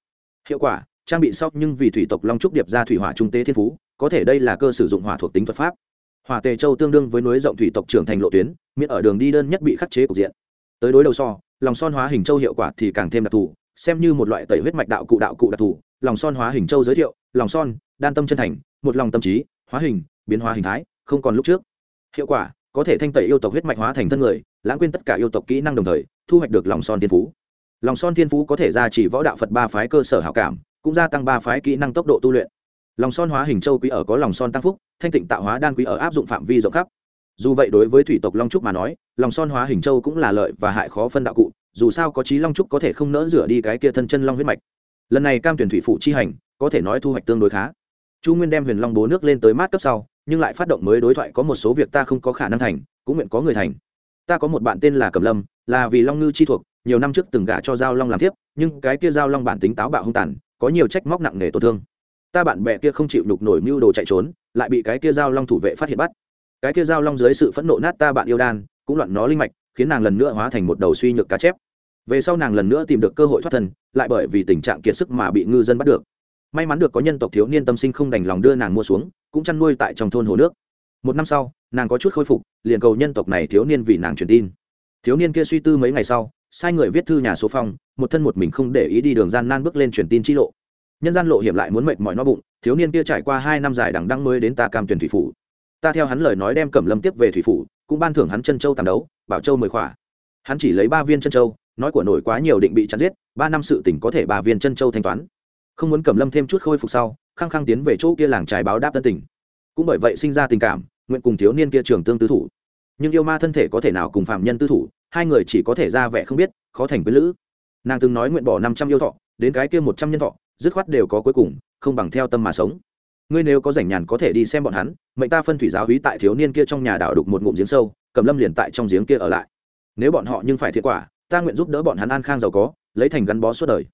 [SPEAKER 1] Hiệu quả trang bị sóc nhưng vì thủy tộc long trúc điệp ra thủy hỏa trung tế thiên phú, có thể đây là cơ sử dụng hỏa thuộc tính thuật pháp. Hỏa tề châu tương đương với núi rộng thủy tộc trưởng thành lộ tuyến, miễn ở đường đi đơn nhất bị khắc chế cục diện. Tới đối đầu so, lòng son hóa hình châu hiệu quả thì càng thêm đặc thù, xem như một loại tẩy huyết mạch đạo cụ đạo cụ đặc thù, lòng son hóa hình châu giới thiệu, lòng son, đan tâm chân thành, một lòng tâm trí, hóa hình, biến hóa hình thái, không còn lúc trước. Hiệu quả, có thể thanh tẩy yêu tộc huyết mạch hóa thành thân người, lãng quên tất cả yêu tộc kỹ năng đồng thời, thu hoạch được lòng son thiên phú. Lòng son thiên phú có thể ra chỉ võ đạo phật ba phái cơ sở hảo cảm cũng gia tăng ba phái kỹ năng tốc độ tu luyện. Lòng son hóa hình châu quý ở có lòng son tăng phúc, thanh tịnh tạo hóa đan quý ở áp dụng phạm vi rộng khắp. Dù vậy đối với thủy tộc long trúc mà nói, lòng son hóa hình châu cũng là lợi và hại khó phân đạo cụ, dù sao có trí long trúc có thể không nỡ rửa đi cái kia thân chân long huyết mạch. Lần này cam tuyển thủy phụ chi hành, có thể nói thu hoạch tương đối khá. Chu nguyên đem huyền long bố nước lên tới mát cấp sau, nhưng lại phát động mới đối thoại có một số việc ta không có khả năng thành, cũng nguyện có người thành. Ta có một bạn tên là cẩm lâm, là vì long ngư chi thuộc, nhiều năm trước từng gả cho giao long làm tiếp nhưng cái kia giao long bản tính táo bạo hung tàn có nhiều trách móc nặng nề tổn thương. Ta bạn bè kia không chịu nhục nổi mưu đồ chạy trốn, lại bị cái kia giao long thủ vệ phát hiện bắt. Cái kia giao long dưới sự phẫn nộ nát ta bạn yêu đan, cũng loạn nó linh mạch, khiến nàng lần nữa hóa thành một đầu suy nhược cá chép. Về sau nàng lần nữa tìm được cơ hội thoát thân, lại bởi vì tình trạng kiệt sức mà bị ngư dân bắt được. May mắn được có nhân tộc thiếu niên tâm sinh không đành lòng đưa nàng mua xuống, cũng chăn nuôi tại trong thôn hồ nước. Một năm sau, nàng có chút khôi phục, liền cầu nhân tộc này thiếu niên vì nàng truyền tin. Thiếu niên kia suy tư mấy ngày sau sai người viết thư nhà số phong, một thân một mình không để ý đi đường gian nan bước lên truyền tin chi lộ. Nhân gian lộ hiểm lại muốn mệt mỏi no bụng, thiếu niên kia trải qua hai năm dài đằng đăng mới đến ta cam tuyển thủy phủ. Ta theo hắn lời nói đem cẩm lâm tiếp về thủy phủ, cũng ban thưởng hắn chân châu tàn đấu, bảo châu mười khỏa. Hắn chỉ lấy ba viên chân châu, nói của nổi quá nhiều định bị chặt giết, ba năm sự tỉnh có thể ba viên chân châu thanh toán. Không muốn cẩm lâm thêm chút khôi phục sau, khăng khăng tiến về chỗ kia làng trái báo đáp tân tình. Cũng bởi vậy sinh ra tình cảm, nguyện cùng thiếu niên kia trường tương tư thủ. Nhưng yêu ma thân thể có thể nào cùng phạm nhân tư thủ hai người chỉ có thể ra vẻ không biết, khó thành quyến lữ. Nàng từng nói nguyện bỏ năm trăm yêu thọ, đến cái kia một trăm nhân thọ, dứt khoát đều có cuối cùng, không bằng theo tâm mà sống. Ngươi nếu có rảnh nhàn có thể đi xem bọn hắn, mệnh ta phân thủy giáo hí tại thiếu niên kia trong nhà đảo đục một ngụm giếng sâu, cầm lâm liền tại trong giếng kia ở lại. Nếu bọn họ nhưng phải thiệt quả, ta nguyện giúp đỡ bọn hắn an khang giàu có, lấy thành gắn bó suốt đời.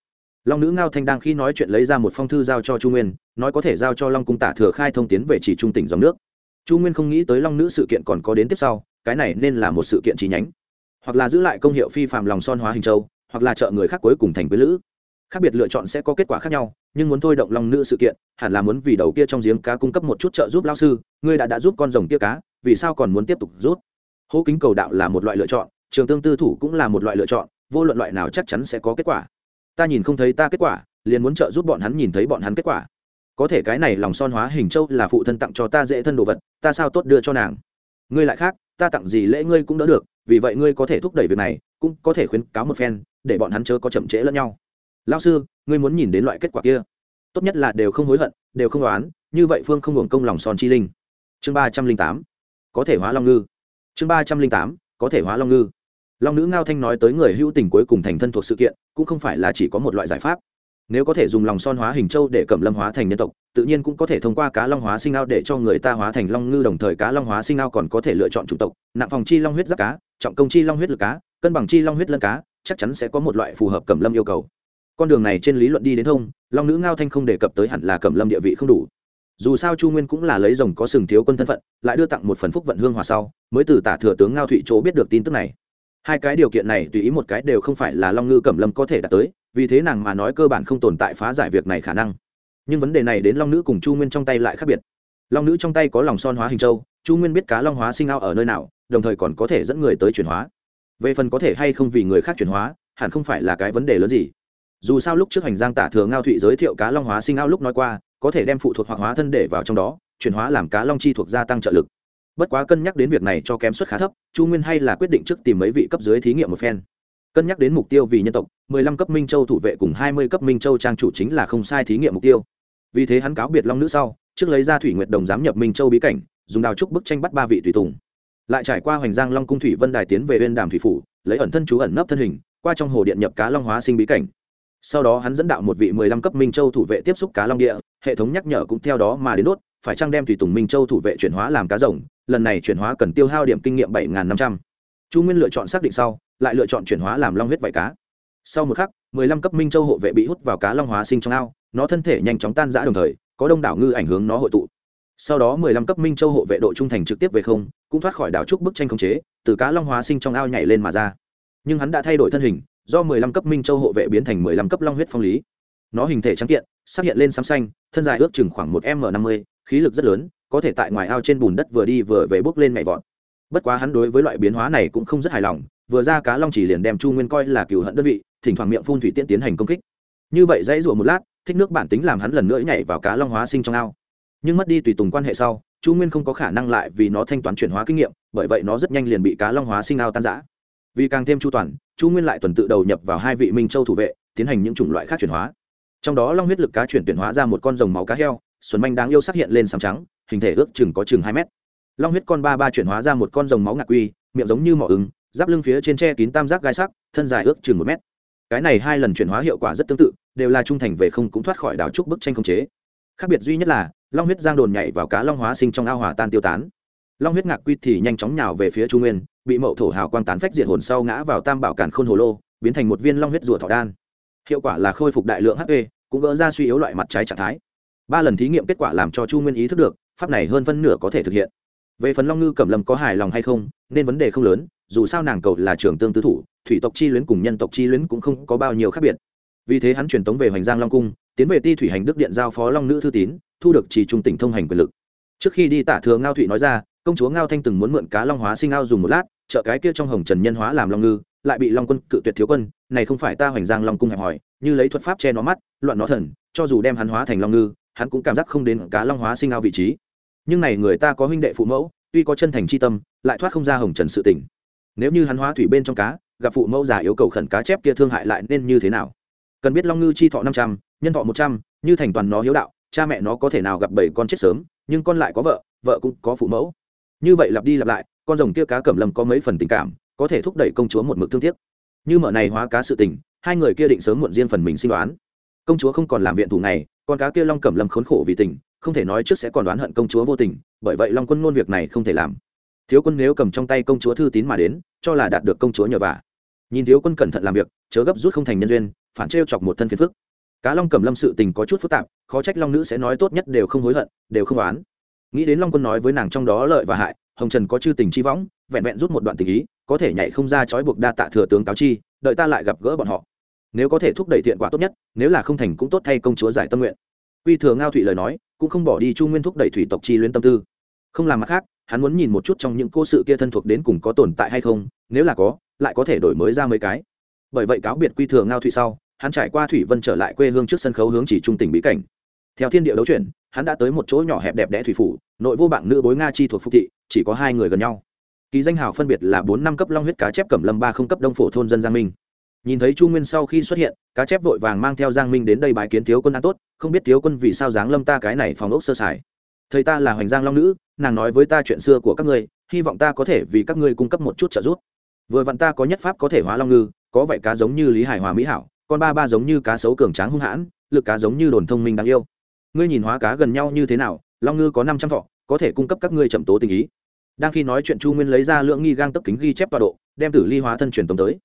[SPEAKER 1] Long nữ ngao thanh đang khi nói chuyện lấy ra một phong thư giao cho chu nguyên, nói có thể giao cho long cung tả thừa khai thông tiến về chỉ trung tỉnh dòng nước. Chu nguyên không nghĩ tới long nữ sự kiện còn có đến tiếp sau, cái này nên là một sự kiện trí nhánh hoặc là giữ lại công hiệu phi phạm lòng son hóa hình châu, hoặc là trợ người khác cuối cùng thành quý lữ. Khác biệt lựa chọn sẽ có kết quả khác nhau, nhưng muốn thôi động lòng nữ sự kiện, hẳn là muốn vì đầu kia trong giếng cá cung cấp một chút trợ giúp lao sư, ngươi đã đã giúp con rồng kia cá, vì sao còn muốn tiếp tục rút hô kính cầu đạo là một loại lựa chọn, trường tương tư thủ cũng là một loại lựa chọn, vô luận loại nào chắc chắn sẽ có kết quả. Ta nhìn không thấy ta kết quả, liền muốn trợ giúp bọn hắn nhìn thấy bọn hắn kết quả. Có thể cái này lòng son hóa hình châu là phụ thân tặng cho ta dễ thân đồ vật, ta sao tốt đưa cho nàng? Ngươi lại khác ta tặng gì lễ ngươi cũng đỡ được, vì vậy ngươi có thể thúc đẩy việc này, cũng có thể khuyến cáo một phen, để bọn hắn chớ có chậm trễ lẫn nhau. Lao sư, ngươi muốn nhìn đến loại kết quả kia. Tốt nhất là đều không hối hận, đều không đoán như vậy phương không hưởng công lòng son chi linh. Chương ba trăm linh tám, có thể hóa long ngư. Chương ba trăm linh tám, có thể hóa long ngư. Long nữ ngao thanh nói tới người hữu tình cuối cùng thành thân thuộc sự kiện, cũng không phải là chỉ có một loại giải pháp nếu có thể dùng lòng son hóa hình châu để cẩm lâm hóa thành nhân tộc, tự nhiên cũng có thể thông qua cá long hóa sinh ao để cho người ta hóa thành long ngư, đồng thời cá long hóa sinh ao còn có thể lựa chọn chủng tộc, nặng phòng chi long huyết giáp cá, trọng công chi long huyết lực cá, cân bằng chi long huyết lân cá, chắc chắn sẽ có một loại phù hợp cẩm lâm yêu cầu. Con đường này trên lý luận đi đến thông, long nữ ngao thanh không đề cập tới hẳn là cẩm lâm địa vị không đủ. Dù sao chu nguyên cũng là lấy rồng có sừng thiếu quân thân phận, lại đưa tặng một phần phúc vận hương hòa sau, mới từ tả thừa tướng ngao thụy chỗ biết được tin tức này hai cái điều kiện này tùy ý một cái đều không phải là long ngư cẩm lâm có thể đạt tới, vì thế nàng mà nói cơ bản không tồn tại phá giải việc này khả năng. Nhưng vấn đề này đến long nữ cùng chu nguyên trong tay lại khác biệt. Long nữ trong tay có lòng son hóa hình châu, chu nguyên biết cá long hóa sinh ao ở nơi nào, đồng thời còn có thể dẫn người tới chuyển hóa. Về phần có thể hay không vì người khác chuyển hóa, hẳn không phải là cái vấn đề lớn gì. Dù sao lúc trước hành giang tả thừa ngao thụy giới thiệu cá long hóa sinh ao lúc nói qua, có thể đem phụ thuộc hoặc hóa thân để vào trong đó, chuyển hóa làm cá long chi thuộc gia tăng trợ lực bất quá cân nhắc đến việc này cho kém suất khá thấp, chu nguyên hay là quyết định trước tìm mấy vị cấp dưới thí nghiệm một phen. Cân nhắc đến mục tiêu vì nhân tộc 15 cấp minh châu thủ vệ cùng 20 cấp minh châu trang chủ chính là không sai thí nghiệm mục tiêu. Vì thế hắn cáo biệt long nữ sau, trước lấy ra thủy nguyệt đồng giám nhập minh châu bí cảnh, dùng đào trúc bức tranh bắt ba vị tùy tùng. Lại trải qua hoành giang long cung thủy vân đài tiến về bên đàm thủy phủ, lấy ẩn thân chú ẩn nấp thân hình, qua trong hồ điện nhập cá long hóa sinh bí cảnh. Sau đó hắn dẫn đạo một vị 15 cấp minh châu thủ vệ tiếp xúc cá long địa, hệ thống nhắc nhở cũng theo đó mà đến đốt phải chăng đem thủy tùng minh châu thủ vệ chuyển hóa làm cá rồng? Lần này chuyển hóa cần tiêu hao điểm kinh nghiệm bảy năm trăm. Chu nguyên lựa chọn xác định sau, lại lựa chọn chuyển hóa làm long huyết vảy cá. Sau một khắc, mười lăm cấp minh châu hộ vệ bị hút vào cá long hóa sinh trong ao, nó thân thể nhanh chóng tan rã đồng thời, có đông đảo ngư ảnh hướng nó hội tụ. Sau đó mười lăm cấp minh châu hộ vệ độ trung thành trực tiếp về không, cũng thoát khỏi đảo trúc bức tranh khống chế, từ cá long hóa sinh trong ao nhảy lên mà ra. Nhưng hắn đã thay đổi thân hình, do mười lăm cấp minh châu hộ vệ biến thành mười lăm cấp long huyết phong lý. Nó hình thể trắng kiện xác hiện lên xám xanh, thân dài ước chừng khoảng một m năm mươi khí lực rất lớn, có thể tại ngoài ao trên bùn đất vừa đi vừa về bước lên mẹ vọt. Bất quá hắn đối với loại biến hóa này cũng không rất hài lòng, vừa ra cá long chỉ liền đem chu nguyên coi là cựu hận đơn vị, thỉnh thoảng miệng phun thủy tiễn tiến hành công kích. Như vậy dãy rủa một lát, thích nước bản tính làm hắn lần nữa nhảy vào cá long hóa sinh trong ao. Nhưng mất đi tùy tùng quan hệ sau, chu nguyên không có khả năng lại vì nó thanh toán chuyển hóa kinh nghiệm, bởi vậy nó rất nhanh liền bị cá long hóa sinh ao tan giã vì càng thêm chu toàn, chu nguyên lại tuần tự đầu nhập vào hai vị minh châu thủ vệ, tiến hành những chủng loại khác chuyển hóa. Trong đó long huyết lực cá chuyển tuyển hóa ra một con rồng máu cá heo xuân manh đáng yêu sắc hiện lên sàm trắng, hình thể ước chừng có chừng hai mét. Long huyết con ba ba chuyển hóa ra một con rồng máu ngạc quy miệng giống như mỏ ứng, giáp lưng phía trên tre kín tam giác gai sắc, thân dài ước chừng một mét. Cái này hai lần chuyển hóa hiệu quả rất tương tự, đều là trung thành về không cũng thoát khỏi đảo trúc bức tranh không chế. Khác biệt duy nhất là, long huyết giang đồn nhảy vào cá long hóa sinh trong ao hòa tan tiêu tán. Long huyết ngạc quy thì nhanh chóng nhào về phía trung nguyên, bị mậu thổ hào quang tán phách diệt hồn sau ngã vào tam bảo cản khôn hồ lô, biến thành một viên long huyết rùa thọ đan. Hiệu quả là khôi phục đại lượng hp cũng gỡ ra suy yếu loại mặt trái trạng thái ba lần thí nghiệm kết quả làm cho chu nguyên ý thức được, pháp này hơn phân nửa có thể thực hiện. Về phần long ngư cẩm lâm có hài lòng hay không, nên vấn đề không lớn, dù sao nàng cầu là trưởng tương tứ thủ, thủy tộc chi luyến cùng nhân tộc chi luyến cũng không có bao nhiêu khác biệt. Vì thế hắn truyền tống về hoành giang long cung, tiến về ti thủy hành đức điện giao phó long nữ thư tín, thu được chỉ trung tỉnh thông hành quyền lực. Trước khi đi tả thừa ngao thụy nói ra, công chúa ngao thanh từng muốn mượn cá long hóa sinh ao dùng một lát chợ cái kia trong hồng trần nhân hóa làm long ngư, lại bị long quân cự tuyệt thiếu quân, này không phải ta hoành giang long cung hẹp hỏi như lấy thuật pháp che nó mắt, loạn nó thần, cho dù đem hắn hóa thành long ngư hắn cũng cảm giác không đến cá long hóa sinh ao vị trí. Nhưng này người ta có huynh đệ phụ mẫu, tuy có chân thành c h i tâm, lại thoát không ra hồng trần sự tỉnh nếu như hắn hóa thủy bên trong cá, gặp phụ mẫu già yêu cầu khẩn cá chép kia thương hại lại nên như thế nào? Cần biết long ngư chi thọ năm trăm, nhân thọ một trăm, như thành toàn nó hiếu đạo, cha mẹ nó có thể nào gặp bảy con chết sớm, nhưng con lại có vợ vợ cũng có phụ mẫu. Như vậy lặp đi lặp lại, con rồng kia cá cẩm lâm có mấy phần tình cảm, có thể thúc đẩy công chúa một mực thương tiếc. Như mở này hóa cá sự tình, hai người kia định sớm muộn riêng phần mình sinh đoán. Công chúa không còn làm viện thủ này con cá kia long cẩm lâm khốn khổ vì tình, không thể nói trước sẽ còn đoán hận công chúa vô tình, bởi vậy long quân ngôn việc này không thể làm. Thiếu quân nếu cầm trong tay công chúa thư tín mà đến, cho là đạt được công chúa nhờ vả. Nhìn thiếu quân cẩn thận làm việc, chớ gấp rút không thành nhân duyên, phản trêu chọc một thân phiền phức. Cá long cầm lâm sự tình có chút phức tạp, khó trách long nữ sẽ nói tốt nhất đều không hối hận, đều không oán. Nghĩ đến long quân nói với nàng trong đó lợi và hại, hồng trần có chư tình chi võng, vẹn vẹn rút một đoạn tình ý, có thể nhảy không ra trói buộc đa tạ thừa tướng cáo chi, đợi ta lại gặp gỡ bọn họ nếu có thể thúc đẩy thiện quả tốt nhất, nếu là không thành cũng tốt thay công chúa giải tâm nguyện. Quy thừa ngao thụy lời nói, cũng không bỏ đi chu nguyên thúc đẩy thủy tộc chi luyến tâm tư. Không làm mặt khác, hắn muốn nhìn một chút trong những cô sự kia thân thuộc đến cùng có tồn tại hay không, nếu là có, lại có thể đổi mới ra mấy cái. Bởi vậy cáo biệt quy thừa ngao thụy sau, hắn trải qua thủy vân trở lại quê hương trước sân khấu hướng chỉ trung tỉnh bí cảnh. Theo thiên địa đấu chuyển, hắn đã tới một chỗ nhỏ hẹp đẹp đẽ thủy phủ, nội vô bảng nữ bối nga chi thuộc phúc thị, chỉ có hai người gần nhau. Ký danh hào phân biệt là bốn năm cấp long huyết cá chép cẩm lâm ba không cấp đông phổ thôn dân giang minh nhìn thấy chu nguyên sau khi xuất hiện, cá chép vội vàng mang theo giang minh đến đây bái kiến thiếu quân ăn tốt, không biết thiếu quân vì sao giáng lâm ta cái này phòng ốc sơ sài. Thầy ta là hoành giang long nữ, nàng nói với ta chuyện xưa của các ngươi, hy vọng ta có thể vì các ngươi cung cấp một chút trợ giúp. Vừa vặn ta có nhất pháp có thể hóa long ngư, có vậy cá giống như lý hải hòa mỹ hảo, con ba ba giống như cá sấu cường tráng hung hãn, lực cá giống như đồn thông minh đáng yêu. Ngươi nhìn hóa cá gần nhau như thế nào, long ngư có năm trăm thọ, có thể cung cấp các ngươi chậm tố tình ý. Đang khi nói chuyện chu nguyên lấy ra lượng nghi gang tấp kính ghi chép tọa độ, đem tử ly hóa thân truyền tống tới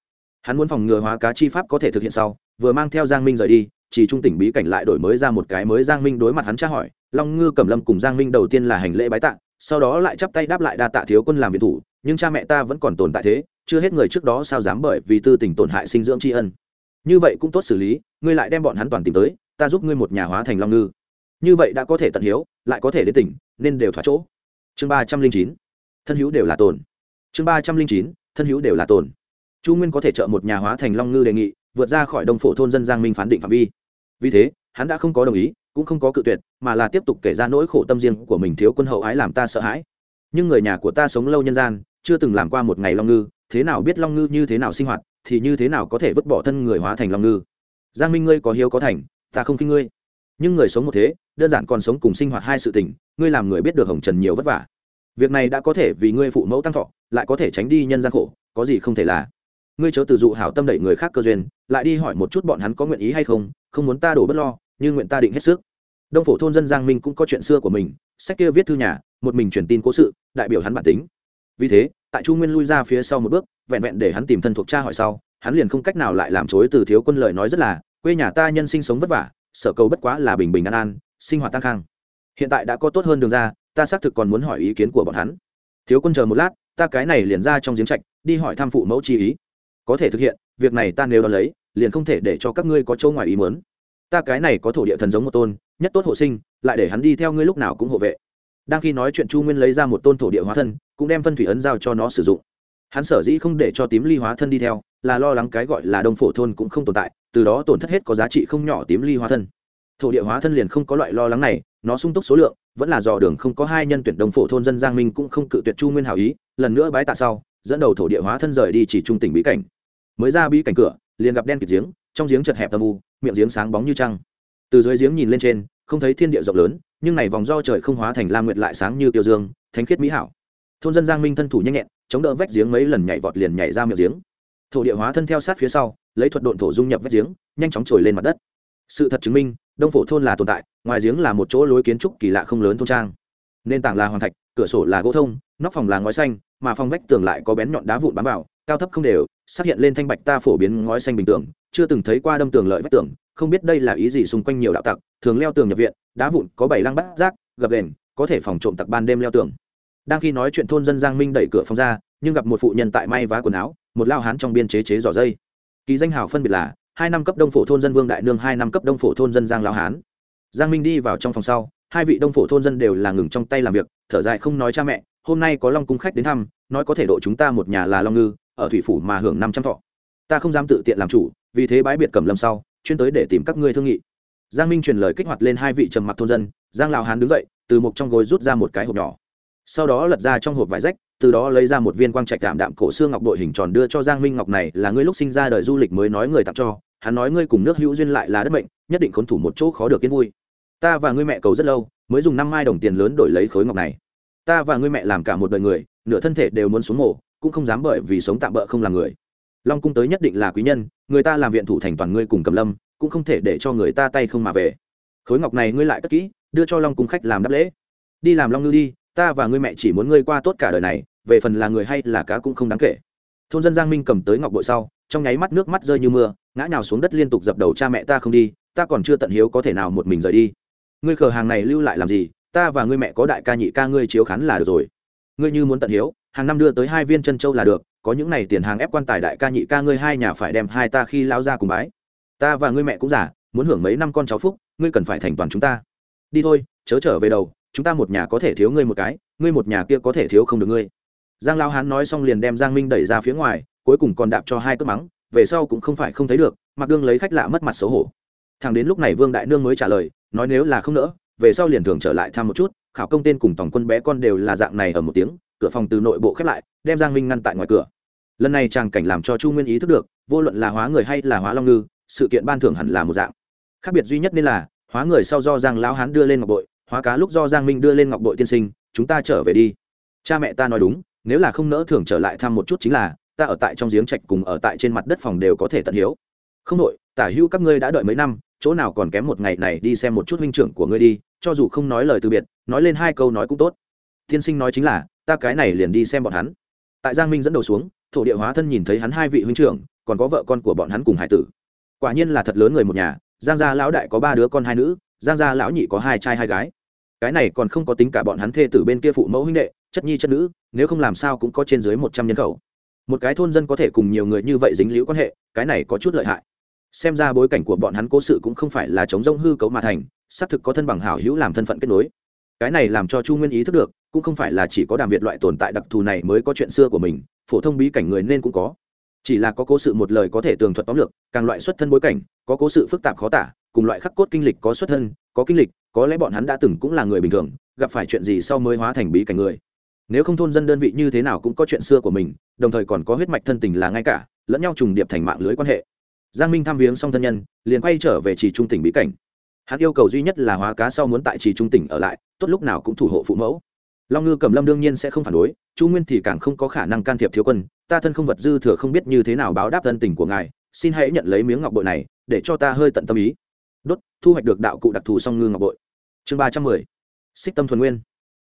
[SPEAKER 1] hắn muốn phòng ngừa hóa cá chi pháp có thể thực hiện sau, vừa mang theo giang minh rời đi, chỉ trung tỉnh bí cảnh lại đổi mới ra một cái mới giang minh đối mặt hắn tra hỏi, long ngư cẩm lâm cùng giang minh đầu tiên là hành lễ bái tạ, sau đó lại chắp tay đáp lại đa tạ thiếu quân làm việc thủ, nhưng cha mẹ ta vẫn còn tồn tại thế, chưa hết người trước đó sao dám bởi vì tư tình tổn hại sinh dưỡng tri ân. Như vậy cũng tốt xử lý, ngươi lại đem bọn hắn toàn tìm tới, ta giúp ngươi một nhà hóa thành long ngư. Như vậy đã có thể tận hiếu, lại có thể đến tỉnh, nên đều thỏa chỗ. Chương ba trăm linh chín, thân hữu đều là tồn. Chương ba trăm linh chín, thân hữu đều là tồn chu nguyên có thể trợ một nhà hóa thành long ngư đề nghị, vượt ra khỏi đông phổ thôn dân giang minh phán định phạm vi. Vì thế, hắn đã không có đồng ý, cũng không có cự tuyệt, mà là tiếp tục kể ra nỗi khổ tâm riêng của mình thiếu quân hậu ái làm ta sợ hãi. Nhưng người nhà của ta sống lâu nhân gian, chưa từng làm qua một ngày long ngư, thế nào biết long ngư như thế nào sinh hoạt, thì như thế nào có thể vứt bỏ thân người hóa thành long ngư? Giang minh ngươi có hiếu có thành, ta không khinh ngươi. Nhưng người sống một thế, đơn giản còn sống cùng sinh hoạt hai sự tình, ngươi làm người biết được hồng trần nhiều vất vả. Việc này đã có thể vì ngươi phụ mẫu tăng thọ, lại có thể tránh đi nhân gian khổ, có gì không thể là ngươi chớ từ dụ hảo tâm đẩy người khác cơ duyên, lại đi hỏi một chút bọn hắn có nguyện ý hay không không muốn ta đổ bất lo nhưng nguyện ta định hết sức. Đông phổ thôn dân giang minh cũng có chuyện xưa của mình, sách kia viết thư nhà, một mình truyền tin cố sự, đại biểu hắn bản tính. Vì thế, tại chu nguyên lui ra phía sau một bước, vẹn vẹn để hắn tìm thân thuộc cha hỏi sau, hắn liền không cách nào lại làm chối từ thiếu quân lời nói rất là, quê nhà ta nhân sinh sống vất vả, sở cầu bất quá là bình bình an an, sinh hoạt tăng khang. Hiện tại đã có tốt hơn đường ra, ta xác thực còn muốn hỏi ý kiến của bọn hắn. Thiếu quân chờ một lát, ta cái này liền ra trong giếng trạch, đi hỏi thăm phụ mẫu chi ý có thể thực hiện, việc này ta nếu đón lấy, liền không thể để cho các ngươi có chỗ ngoài ý muốn. Ta cái này có thổ địa thần giống một tôn, nhất tốt hộ sinh, lại để hắn đi theo ngươi lúc nào cũng hộ vệ. Đang khi nói chuyện chu nguyên lấy ra một tôn thổ địa hóa thân, cũng đem phân thủy ấn giao cho nó sử dụng. Hắn sở dĩ không để cho tím ly hóa thân đi theo, là lo lắng cái gọi là đông phổ thôn cũng không tồn tại, từ đó tổn thất hết có giá trị không nhỏ tím ly hóa thân. Thổ địa hóa thân liền không có loại lo lắng này, nó sung túc số lượng, vẫn là dò đường không có hai nhân tuyển đông phổ thôn dân giang minh cũng không cự tuyệt chu nguyên hảo ý, lần nữa bái tạ sau, dẫn đầu thổ địa hóa thân rời đi chỉ trung tỉnh bí cảnh mới ra bí cảnh cửa, liền gặp đen kịt giếng, trong giếng chật hẹp tầm u, miệng giếng sáng bóng như trăng. Từ dưới giếng nhìn lên trên, không thấy thiên địa rộng lớn, nhưng này vòng do trời không hóa thành lam nguyệt lại sáng như tiêu dương, thánh khiết mỹ hảo. Thôn dân giang minh thân thủ nhanh nhẹn, chống đỡ vách giếng mấy lần nhảy vọt liền nhảy ra miệng giếng. Thổ địa hóa thân theo sát phía sau, lấy thuật độn thổ dung nhập vách giếng, nhanh chóng trồi lên mặt đất. Sự thật chứng minh, đông phổ thôn là tồn tại, ngoài giếng là một chỗ lối kiến trúc kỳ lạ không lớn thôn trang. Nền tảng là hoàng thạch, cửa sổ là gỗ thông, nóc phòng là ngói xanh, mà phòng vách tường lại có bén nhọn đá vụn bám vào cao thấp không đều, xác hiện lên thanh bạch ta phổ biến ngói xanh bình tường, chưa từng thấy qua đâm tường lợi vách tường, không biết đây là ý gì xung quanh nhiều đạo tặc, thường leo tường nhập viện, đá vụn, có bảy lăng bát rác gập đền có thể phòng trộm tặc ban đêm leo tường. Đang khi nói chuyện thôn dân giang minh đẩy cửa phòng ra, nhưng gặp một phụ nhân tại may vá quần áo, một lao hán trong biên chế chế giỏ dây. Ký danh hào phân biệt là, hai năm cấp đông phổ thôn dân vương đại nương, hai năm cấp đông phổ thôn dân giang lao hán. Giang minh đi vào trong phòng sau, hai vị đông phổ thôn dân đều là ngừng trong tay làm việc, thở dài không nói cha mẹ, hôm nay có long cung khách đến thăm, nói có thể độ chúng ta một nhà là long ngư ở thủy phủ mà hưởng năm trăm thọ. Ta không dám tự tiện làm chủ, vì thế bái biệt cầm lâm sau, chuyên tới để tìm các ngươi thương nghị. Giang minh truyền lời kích hoạt lên hai vị trầm mặc thôn dân, giang lào hán đứng dậy, từ một trong gối rút ra một cái hộp nhỏ. Sau đó lật ra trong hộp vải rách, từ đó lấy ra một viên quang trạch đạm đạm cổ xương ngọc đội hình tròn đưa cho giang minh ngọc này là ngươi lúc sinh ra đời du lịch mới nói người tặng cho, hắn nói ngươi cùng nước hữu duyên lại là đất mệnh, nhất định khốn thủ một chỗ khó được yên vui. Ta và ngươi mẹ cầu rất lâu, mới dùng năm mai đồng tiền lớn đổi lấy khối ngọc này. Ta và ngươi mẹ làm cả một đời người, nửa thân thể đều muốn xuống mổ cũng không dám bởi vì sống tạm bỡ không làm người. Long cung tới nhất định là quý nhân, người ta làm viện thủ thành toàn ngươi cùng cầm lâm, cũng không thể để cho người ta tay không mà về. Khối ngọc này ngươi lại cất kỹ, đưa cho long cung khách làm đáp lễ. Đi làm long ngư đi, ta và ngươi mẹ chỉ muốn ngươi qua tốt cả đời này, về phần là người hay là cá cũng không đáng kể. Thôn dân giang minh cầm tới ngọc bội sau, trong nháy mắt nước mắt rơi như mưa, ngã nhào xuống đất liên tục dập đầu cha mẹ ta không đi, ta còn chưa tận hiếu có thể nào một mình rời đi. Ngươi khờ hàng này lưu lại làm gì, ta và ngươi mẹ có đại ca nhị ca ngươi chiếu khán là được rồi. Ngươi như muốn tận hiếu hàng năm đưa tới hai viên chân châu là được, có những này tiền hàng ép quan tài đại ca nhị ca ngươi hai nhà phải đem hai ta khi lao ra cùng bái. Ta và ngươi mẹ cũng giả muốn hưởng mấy năm con cháu phúc, ngươi cần phải thành toàn chúng ta. Đi thôi, chớ trở về đầu, chúng ta một nhà có thể thiếu ngươi một cái, ngươi một nhà kia có thể thiếu không được ngươi. Giang lao hán nói xong liền đem giang minh đẩy ra phía ngoài, cuối cùng còn đạp cho hai cất mắng, về sau cũng không phải không thấy được, mặc đương lấy khách lạ mất mặt xấu hổ. Thằng đến lúc này vương đại nương mới trả lời, nói nếu là không nỡ, về sau liền thường trở lại thăm một chút, khảo công tên cùng tổng quân bé con đều là dạng này ở một tiếng cửa phòng từ nội bộ khép lại, đem giang minh ngăn tại ngoài cửa. Lần này tràng cảnh làm cho chu nguyên ý thức được, vô luận là hóa người hay là hóa long ngư, sự kiện ban thưởng hẳn là một dạng. Khác biệt duy nhất nên là, hóa người sau do giang lão hán đưa lên ngọc bội, hóa cá lúc do giang minh đưa lên ngọc bội tiên sinh, chúng ta trở về đi. Cha mẹ ta nói đúng, nếu là không nỡ thường trở lại thăm một chút chính là, ta ở tại trong giếng trạch cùng ở tại trên mặt đất phòng đều có thể tận hiếu. Không đội, tả hữu các ngươi đã đợi mấy năm, chỗ nào còn kém một ngày này đi xem một chút huynh trưởng của ngươi đi, cho dù không nói lời từ biệt, nói lên hai câu nói cũng tốt. Tiên sinh nói chính là ta cái này liền đi xem bọn hắn. Tại giang minh dẫn đầu xuống, thổ địa hóa thân nhìn thấy hắn hai vị huynh trưởng, còn có vợ con của bọn hắn cùng hải tử. Quả nhiên là thật lớn người một nhà, giang gia lão đại có ba đứa con hai nữ, giang gia lão nhị có hai trai hai gái. Cái này còn không có tính cả bọn hắn thê tử bên kia phụ mẫu huynh đệ, chất nhi chất nữ, nếu không làm sao cũng có trên dưới một trăm nhân khẩu. Một cái thôn dân có thể cùng nhiều người như vậy dính liễu quan hệ, cái này có chút lợi hại. Xem ra bối cảnh của bọn hắn cố sự cũng không phải là chống rông hư cấu mà thành, xác thực có thân bằng hảo hữu làm thân phận kết nối. Cái này làm cho chu nguyên ý thức được cũng không phải là chỉ có đàm việt loại tồn tại đặc thù này mới có chuyện xưa của mình, phổ thông bí cảnh người nên cũng có. Chỉ là có cố sự một lời có thể tường thuật tóm lược, càng loại xuất thân bối cảnh, có cố sự phức tạp khó tả, cùng loại khắc cốt kinh lịch có xuất thân, có kinh lịch, có lẽ bọn hắn đã từng cũng là người bình thường, gặp phải chuyện gì sau mới hóa thành bí cảnh người. Nếu không thôn dân đơn vị như thế nào cũng có chuyện xưa của mình, đồng thời còn có huyết mạch thân tình là ngay cả, lẫn nhau trùng điệp thành mạng lưới quan hệ. Giang minh thăm viếng xong thân nhân, liền quay trở về trì trung tỉnh bí cảnh. Hắn yêu cầu duy nhất là hóa cá sau muốn tại trì trung tỉnh ở lại, tốt lúc nào cũng thủ hộ phụ mẫu long ngư cầm lâm đương nhiên sẽ không phản đối, chu nguyên thì càng không có khả năng can thiệp thiếu quân, ta thân không vật dư thừa không biết như thế nào báo đáp thân tình của ngài, xin hãy nhận lấy miếng ngọc bội này, để cho ta hơi tận tâm ý. Đốt, thu hoạch được đạo cụ đặc thù song ngư ngọc bội. Chương ba trăm mười. Xích tâm thuần nguyên.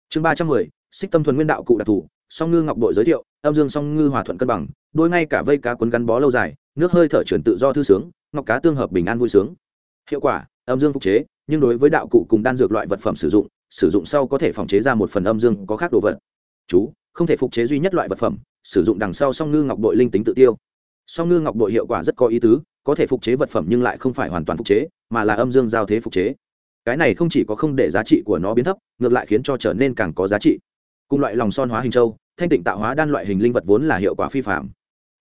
[SPEAKER 1] Chương ba trăm mười. Xích tâm thuần nguyên đạo cụ đặc thù, song ngư ngọc bội giới thiệu, âm dương song ngư hòa thuận cân bằng, đôi ngay cả vây cá cuốn gắn bó lâu dài, nước hơi thở chuyển tự do thư sướng, ngọc cá tương hợp bình an vui sướng. Hiệu quả, âm dương phục chế, nhưng đối với đạo cụ cùng đan dược loại vật phẩm sử dụng sử dụng sau có thể phòng chế ra một phần âm dương có khác đồ vật. Chú, không thể phục chế duy nhất loại vật phẩm, sử dụng đằng sau song ngư ngọc bội linh tính tự tiêu. Song ngư ngọc bội hiệu quả rất có ý tứ, có thể phục chế vật phẩm nhưng lại không phải hoàn toàn phục chế, mà là âm dương giao thế phục chế. Cái này không chỉ có không để giá trị của nó biến thấp, ngược lại khiến cho trở nên càng có giá trị. Cùng loại lòng son hóa hình châu, thanh tịnh tạo hóa đan loại hình linh vật vốn là hiệu quả phi phạm.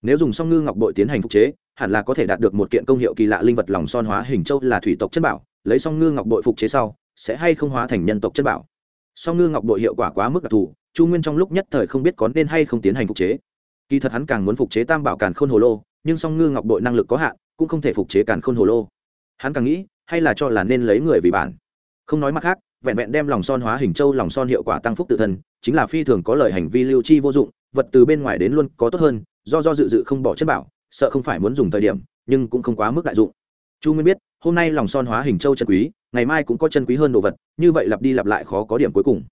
[SPEAKER 1] Nếu dùng song ngư ngọc bội tiến hành phục chế, hẳn là có thể đạt được một kiện công hiệu kỳ lạ linh vật lòng son hóa hình châu là thủy tộc chất bảo, lấy song ngư ngọc bội phục chế sau sẽ hay không hóa thành nhân tộc chất bảo. Song ngư ngọc bội hiệu quả quá mức đặc thù, chu nguyên trong lúc nhất thời không biết có nên hay không tiến hành phục chế. Kỳ thật hắn càng muốn phục chế tam bảo càn khôn hồ lô, nhưng song ngư ngọc bội năng lực có hạn, cũng không thể phục chế càn khôn hồ lô. Hắn càng nghĩ, hay là cho là nên lấy người vì bản. Không nói mặt khác, vẹn vẹn đem lòng son hóa hình châu lòng son hiệu quả tăng phúc tự thân, chính là phi thường có lời hành vi lưu chi vô dụng, vật từ bên ngoài đến luôn có tốt hơn, do do dự dự không bỏ chất bảo, sợ không phải muốn dùng thời điểm, nhưng cũng không quá mức đại dụng. Chu nguyên biết hôm nay lòng son hóa hình châu chân quý, ngày mai cũng có chân quý hơn đồ vật, như vậy lặp đi lặp lại khó có điểm cuối cùng.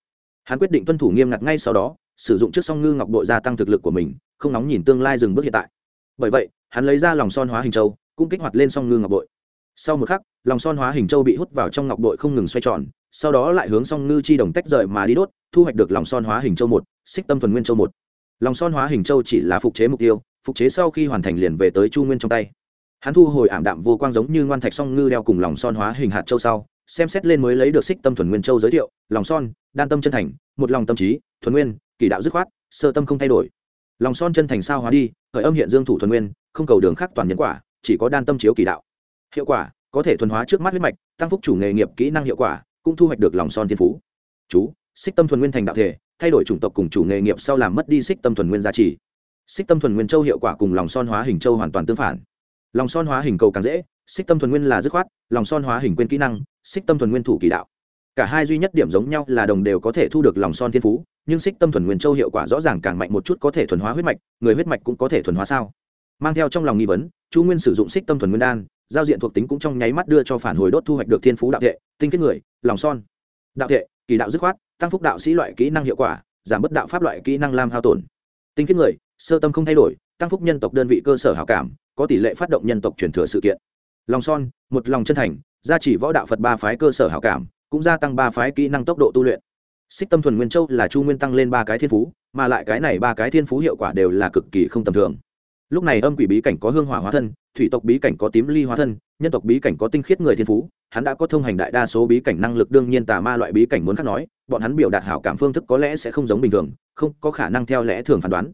[SPEAKER 1] Hắn quyết định tuân thủ nghiêm ngặt ngay sau đó, sử dụng trước song ngư ngọc bội gia tăng thực lực của mình, không nóng nhìn tương lai dừng bước hiện tại. Bởi vậy, hắn lấy ra lòng son hóa hình châu, cũng kích hoạt lên song ngư ngọc bội sau một khắc, lòng son hóa hình châu bị hút vào trong ngọc bội không ngừng xoay tròn, sau đó lại hướng song ngư chi đồng tách rời mà đi đốt, thu hoạch được lòng son hóa hình châu một, xích tâm thuần nguyên châu một. Lòng son hóa hình châu chỉ là phục chế mục tiêu, phục chế sau khi hoàn thành liền về tới chu nguyên trong tay hắn thu hồi ảm đạm vô quang giống như ngoan thạch song ngư đeo cùng lòng son hóa hình hạt châu sau, xem xét lên mới lấy được xích tâm thuần nguyên châu giới thiệu, lòng son, đan tâm chân thành, một lòng tâm trí, thuần nguyên, kỳ đạo dứt khoát, sơ tâm không thay đổi. Lòng son chân thành sao hóa đi, khởi âm hiện dương thủ thuần nguyên, không cầu đường khác toàn nhân quả, chỉ có đan tâm chiếu kỳ đạo. Hiệu quả, có thể thuần hóa trước mắt huyết mạch, tăng phúc chủ nghề nghiệp kỹ năng hiệu quả, cũng thu hoạch được lòng son thiên phú. Chú, xích tâm thuần nguyên thành đạo thể, thay đổi chủng tộc cùng chủ nghề nghiệp sau làm mất đi xích tâm thuần nguyên giá trị. Xích tâm thuần nguyên châu hiệu quả cùng lòng son hóa hình châu hoàn toàn tương phản lòng son hóa hình cầu càng dễ, xích tâm thuần nguyên là dứt khoát, lòng son hóa hình quên kỹ năng, xích tâm thuần nguyên thủ kỳ đạo. Cả hai duy nhất điểm giống nhau là đồng đều có thể thu được lòng son thiên phú, nhưng xích tâm thuần nguyên châu hiệu quả rõ ràng càng mạnh một chút có thể thuần hóa huyết mạch, người huyết mạch cũng có thể thuần hóa sao? Mang theo trong lòng nghi vấn, chu nguyên sử dụng xích tâm thuần nguyên đan, giao diện thuộc tính cũng trong nháy mắt đưa cho phản hồi đốt thu hoạch được thiên phú đạo thệ tinh kết người, lòng son. Đạo thệ kỳ đạo dứt khoát, tăng phúc đạo sĩ loại kỹ năng hiệu quả, giảm bất đạo pháp loại kỹ năng làm hao tổn. Tinh kết người, sơ tâm không thay đổi tăng phúc nhân tộc đơn vị cơ sở hảo cảm, có tỷ lệ phát động nhân tộc truyền thừa sự kiện. Lòng son, một lòng chân thành, gia chỉ võ đạo phật ba phái cơ sở hảo cảm, cũng gia tăng ba phái kỹ năng tốc độ tu luyện. Xích tâm thuần nguyên châu là chu nguyên tăng lên ba cái thiên phú, mà lại cái này ba cái thiên phú hiệu quả đều là cực kỳ không tầm thường. Lúc này âm quỷ bí cảnh có hương hỏa hóa thân, thủy tộc bí cảnh có tím ly hóa thân, nhân tộc bí cảnh có tinh khiết người thiên phú, hắn đã có thông hành đại đa số bí cảnh năng lực đương nhiên tà ma loại bí cảnh muốn khác nói, bọn hắn biểu đạt hảo cảm phương thức có lẽ sẽ không giống bình thường, không có khả năng theo lẽ thường phán đoán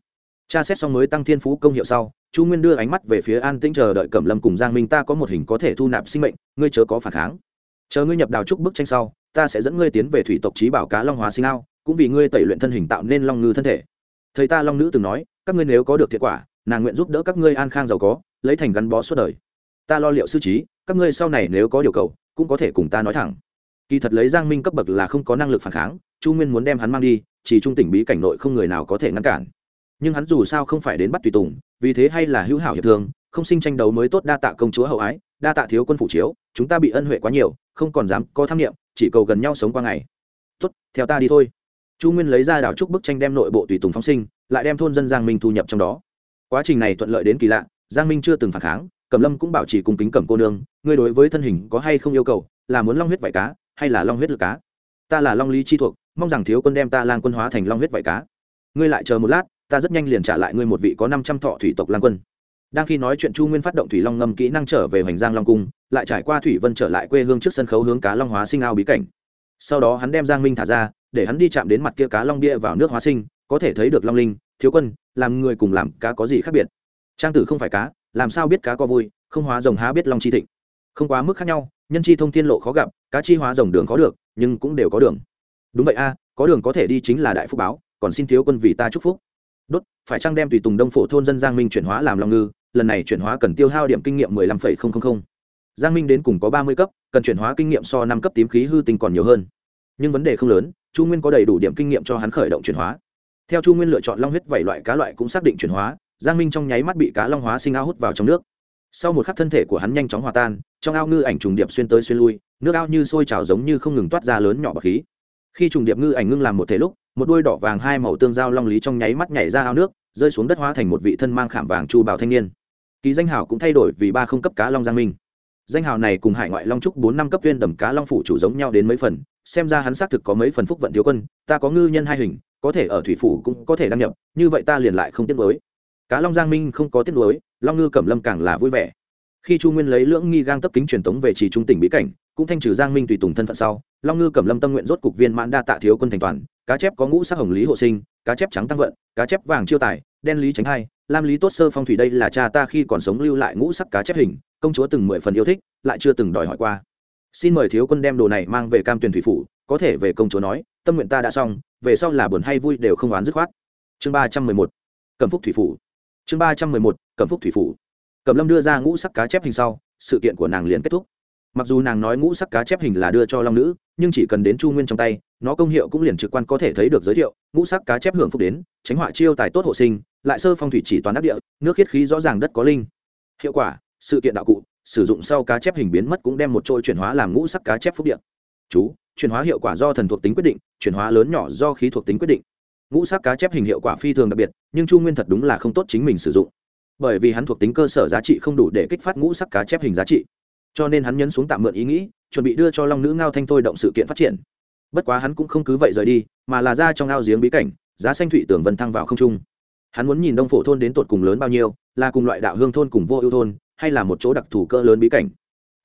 [SPEAKER 1] tra xét xong mới tăng thiên phú công hiệu sau, chu nguyên đưa ánh mắt về phía an tĩnh chờ đợi cẩm lâm cùng giang minh, ta có một hình có thể thu nạp sinh mệnh, ngươi chớ có phản kháng. Chờ ngươi nhập đào trúc bức tranh sau, ta sẽ dẫn ngươi tiến về thủy tộc trí bảo cá long hóa sinh ao, cũng vì ngươi tẩy luyện thân hình tạo nên long ngư thân thể. Thầy ta long nữ từng nói, các ngươi nếu có được thiệt quả, nàng nguyện giúp đỡ các ngươi an khang giàu có, lấy thành gắn bó suốt đời. Ta lo liệu sư trí, các ngươi sau này nếu có điều cầu, cũng có thể cùng ta nói thẳng. Kỳ thật lấy giang minh cấp bậc là không có năng lực phản kháng, chu nguyên muốn đem hắn mang đi, chỉ trung tỉnh bí cảnh nội không người nào có thể ngăn cản nhưng hắn dù sao không phải đến bắt tùy tùng, vì thế hay là hữu hảo hiệp thương, không sinh tranh đấu mới tốt đa tạ công chúa hậu ái, đa tạ thiếu quân phủ chiếu, chúng ta bị ân huệ quá nhiều, không còn dám có tham nghiệm chỉ cầu gần nhau sống qua ngày. Tốt, theo ta đi thôi. Chu nguyên lấy ra đảo trúc bức tranh đem nội bộ tùy tùng phóng sinh, lại đem thôn dân giang minh thu nhập trong đó. Quá trình này thuận lợi đến kỳ lạ, giang minh chưa từng phản kháng, cẩm lâm cũng bảo trì cung kính cẩm cô nương, ngươi đối với thân hình có hay không yêu cầu, là muốn long huyết vải cá, hay là long huyết lực cá? Ta là long lý chi thuộc, mong rằng thiếu quân đem ta lang quân hóa thành long huyết vải cá. Ngươi lại chờ một lát ta rất nhanh liền trả lại ngươi một vị có năm trăm thọ thủy tộc lang quân. Đang khi nói chuyện chu nguyên phát động thủy long ngâm kỹ năng trở về hoành giang long cung, lại trải qua thủy vân trở lại quê hương trước sân khấu hướng cá long hóa sinh ao bí cảnh. Sau đó hắn đem giang minh thả ra, để hắn đi chạm đến mặt kia cá long bia vào nước hóa sinh, có thể thấy được long linh, thiếu quân, làm người cùng làm cá có gì khác biệt? Trang tử không phải cá, làm sao biết cá có vui, không hóa rồng há biết long chi thịnh? Không quá mức khác nhau, nhân chi thông thiên lộ khó gặp, cá chi hóa rồng đường khó được, nhưng cũng đều có đường. Đúng vậy a, có đường có thể đi chính là đại phúc báo, còn xin thiếu quân vì ta chúc phúc đốt, phải chăng đem tùy tùng đông phổ thôn dân giang minh chuyển hóa làm long ngư? Lần này chuyển hóa cần tiêu hao điểm kinh nghiệm mười lăm phẩy không không không. Giang minh đến cùng có ba mươi cấp, cần chuyển hóa kinh nghiệm so năm cấp tím khí hư tinh còn nhiều hơn. Nhưng vấn đề không lớn, chu nguyên có đầy đủ điểm kinh nghiệm cho hắn khởi động chuyển hóa. Theo chu nguyên lựa chọn long huyết vảy loại cá loại cũng xác định chuyển hóa, giang minh trong nháy mắt bị cá long hóa sinh ao hút vào trong nước. Sau một khắc thân thể của hắn nhanh chóng hòa tan, trong ao ngư ảnh trùng điệp xuyên tới xuyên lui, nước ao như sôi trào giống như không ngừng toát ra lớn nhỏ bọc khí. Khi trùng điệp ngư ảnh ngưng làm một thể lúc một đôi đỏ vàng hai màu tương giao long lý trong nháy mắt nhảy ra ao nước, rơi xuống đất hóa thành một vị thân mang khảm vàng chu bào thanh niên. Kỳ danh hào cũng thay đổi vì ba không cấp cá long giang minh. Danh hào này cùng hải ngoại long trúc bốn năm cấp viên đầm cá long phủ chủ giống nhau đến mấy phần, xem ra hắn xác thực có mấy phần phúc vận thiếu quân, ta có ngư nhân hai hình, có thể ở thủy phủ cũng có thể đăng nhập, như vậy ta liền lại không tiếc nuối. Cá long giang minh không có tiếc nuối, long ngư cẩm lâm càng là vui vẻ. Khi chu nguyên lấy lưỡng nghi gang tấp kính truyền tống về trì trung tỉnh bí cảnh cũng thanh trừ giang minh tùy tùng thân phận sau, long ngư cẩm lâm tâm nguyện rốt cục viên mãn đa tạ thiếu quân thành toàn, cá chép có ngũ sắc hồng lý hộ sinh, cá chép trắng tăng vận, cá chép vàng chiêu tài, đen lý tránh hai, lam lý tốt sơ phong thủy đây là cha ta khi còn sống lưu lại ngũ sắc cá chép hình, công chúa từng mười phần yêu thích, lại chưa từng đòi hỏi qua. Xin mời thiếu quân đem đồ này mang về cam tuyển thủy phủ, có thể về công chúa nói, tâm nguyện ta đã xong, về sau là buồn hay vui đều không oán dứt khoát. Chương ba trăm mười một, cẩm phúc thủy phủ. Chương ba trăm mười một, cẩm phúc thủy phủ. Cẩm lâm đưa ra ngũ sắc cá chép hình sau, sự kiện của nàng liền kết thúc mặc dù nàng nói ngũ sắc cá chép hình là đưa cho long nữ, nhưng chỉ cần đến chu nguyên trong tay, nó công hiệu cũng liền trực quan có thể thấy được giới thiệu. Ngũ sắc cá chép hưởng phúc đến, tránh họa chiêu tài tốt hộ sinh, lại sơ phong thủy chỉ toàn đắc địa, nước khiết khí rõ ràng đất có linh. Hiệu quả, sự kiện đạo cụ, sử dụng sau cá chép hình biến mất cũng đem một trôi chuyển hóa làm ngũ sắc cá chép phúc điện chú, chuyển hóa hiệu quả do thần thuộc tính quyết định, chuyển hóa lớn nhỏ do khí thuộc tính quyết định. Ngũ sắc cá chép hình hiệu quả phi thường đặc biệt, nhưng chu nguyên thật đúng là không tốt chính mình sử dụng. Bởi vì hắn thuộc tính cơ sở giá trị không đủ để kích phát ngũ sắc cá chép hình giá trị cho nên hắn nhấn xuống tạm mượn ý nghĩ, chuẩn bị đưa cho long nữ ngao thanh thôi động sự kiện phát triển. Bất quá hắn cũng không cứ vậy rời đi, mà là ra trong ao giếng bí cảnh, giá xanh thụy tưởng vân thăng vào không trung. Hắn muốn nhìn đông phổ thôn đến tột cùng lớn bao nhiêu, là cùng loại đạo hương thôn cùng vô ưu thôn, hay là một chỗ đặc thù cỡ lớn bí cảnh.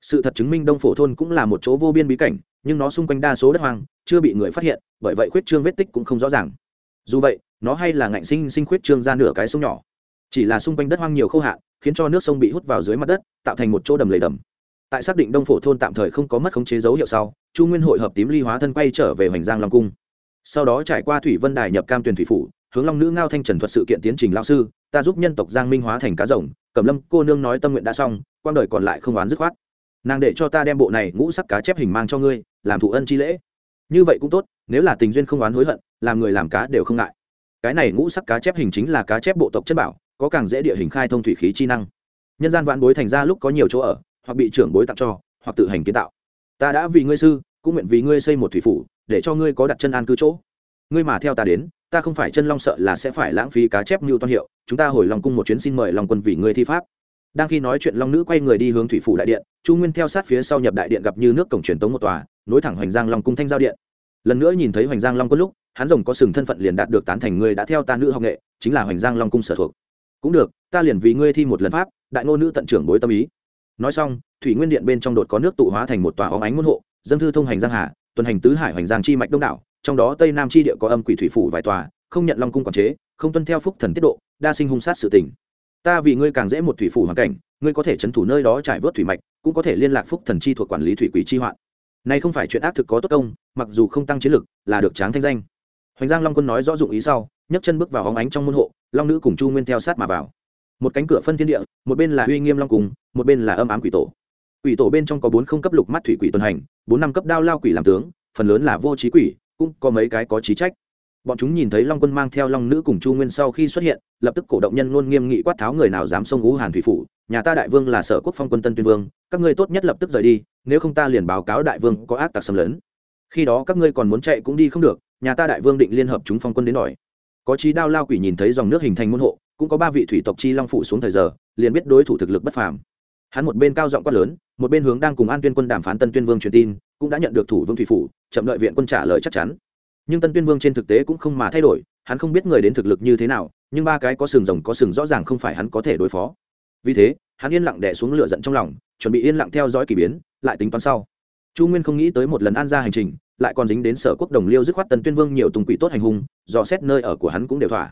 [SPEAKER 1] Sự thật chứng minh đông phổ thôn cũng là một chỗ vô biên bí cảnh, nhưng nó xung quanh đa số đất hoang, chưa bị người phát hiện, bởi vậy khuyết trương vết tích cũng không rõ ràng. Dù vậy, nó hay là ngạnh sinh sinh khuyết trương ra nửa cái sông nhỏ. Chỉ là xung quanh đất hoang nhiều khô hạn, khiến cho nước sông bị hút vào dưới mặt đất, tạo thành một chỗ đầm lầy đầm tại xác định đông phổ thôn tạm thời không có mất khống chế dấu hiệu sau, chu nguyên hội hợp tím ly hóa thân quay trở về hoành giang long cung. Sau đó trải qua thủy vân đài nhập cam tuyền thủy phủ, hướng long nữ ngao thanh trần thuật sự kiện tiến trình lao sư, ta giúp nhân tộc giang minh hóa thành cá rồng, cẩm lâm cô nương nói tâm nguyện đã xong, quang đời còn lại không oán dứt khoát. Nàng để cho ta đem bộ này ngũ sắc cá chép hình mang cho ngươi, làm thụ ân chi lễ. Như vậy cũng tốt, nếu là tình duyên không oán hối hận, làm người làm cá đều không ngại. Cái này ngũ sắc cá chép hình chính là cá chép bộ tộc chất bảo, có càng dễ địa hình khai thông thủy khí chi năng. Nhân gian vạn bối thành ra lúc có nhiều chỗ ở hoặc bị trưởng bối tặng cho, hoặc tự hành kiến tạo. Ta đã vì ngươi sư, cũng nguyện vì ngươi xây một thủy phủ, để cho ngươi có đặt chân an cư chỗ. Ngươi mà theo ta đến, ta không phải chân long sợ là sẽ phải lãng phí cá chép mưu toan hiệu, chúng ta hồi lòng cung một chuyến xin mời lòng quân vì ngươi thi pháp. Đang khi nói chuyện, long nữ quay người đi hướng thủy phủ đại điện, chu nguyên theo sát phía sau nhập đại điện gặp như nước cổng truyền tống một tòa, nối thẳng hoành giang long cung thanh giao điện. Lần nữa nhìn thấy hoành giang long quân lúc, hắn rồng có sừng thân phận liền đạt được tán thành ngươi đã theo ta nữ học nghệ, chính là hoành giang long cung sở thuộc. Cũng được, ta liền vì ngươi thi một lần pháp, đại ngô nữ tận trưởng bối tâm ý nói xong, thủy nguyên điện bên trong đột có nước tụ hóa thành một tòa óng ánh môn hộ, dân thư thông hành giang hà, tuần hành tứ hải hoành giang chi mạch đông đảo, trong đó tây nam chi địa có âm quỷ thủy phủ vài tòa, không nhận long cung quản chế, không tuân theo phúc thần tiết độ, đa sinh hung sát sự tình. Ta vì ngươi càng dễ một thủy phủ hoàn cảnh, ngươi có thể trấn thủ nơi đó trải vớt thủy mạch, cũng có thể liên lạc phúc thần chi thuộc quản lý thủy quỷ chi hoạn. Này không phải chuyện ác thực có tốt công, mặc dù không tăng chiến lực, là được tráng thanh danh. Hoành giang long quân nói rõ dụng ý sau, nhấc chân bước vào hóng ánh trong môn hộ, long nữ cùng chu nguyên theo sát mà vào một cánh cửa phân thiên địa, một bên là uy nghiêm long cùng một bên là âm ám quỷ tổ. Quỷ tổ bên trong có bốn không cấp lục mắt thủy quỷ tuần hành, bốn năm cấp đao lao quỷ làm tướng, phần lớn là vô trí quỷ, cũng có mấy cái có trí trách. Bọn chúng nhìn thấy long quân mang theo long nữ cùng chu nguyên sau khi xuất hiện, lập tức cổ động nhân luôn nghiêm nghị quát tháo người nào dám xông ngũ hàn thủy phủ, nhà ta đại vương là sở quốc phong quân tân tuyên vương, các ngươi tốt nhất lập tức rời đi, nếu không ta liền báo cáo đại vương có ác tặc xâm lấn. Khi đó các ngươi còn muốn chạy cũng đi không được, nhà ta đại vương định liên hợp chúng phong quân đến đòi. Có trí đao lao quỷ nhìn thấy dòng nước hình thành môn hộ cũng có ba vị thủy tộc chi long phủ xuống thời giờ, liền biết đối thủ thực lực bất phàm. Hắn một bên cao giọng quát lớn, một bên hướng đang cùng an tuyên quân đàm phán tân tuyên vương truyền tin, cũng đã nhận được thủ vương thủy phủ, chậm đợi viện quân trả lời chắc chắn. Nhưng tân tuyên vương trên thực tế cũng không mà thay đổi, hắn không biết người đến thực lực như thế nào, nhưng ba cái có sừng rồng có sừng rõ ràng không phải hắn có thể đối phó. Vì thế, hắn yên lặng đẻ xuống lửa giận trong lòng, chuẩn bị yên lặng theo dõi k ỳ biến, lại tính toán sau. Chu nguyên không nghĩ tới một lần an ra hành trình, lại còn dính đến sở quốc đồng liêu dứt khoát tần tuyên vương nhiều tùng quỷ tốt hành hung, dò xét nơi ở của hắn cũng đều thỏa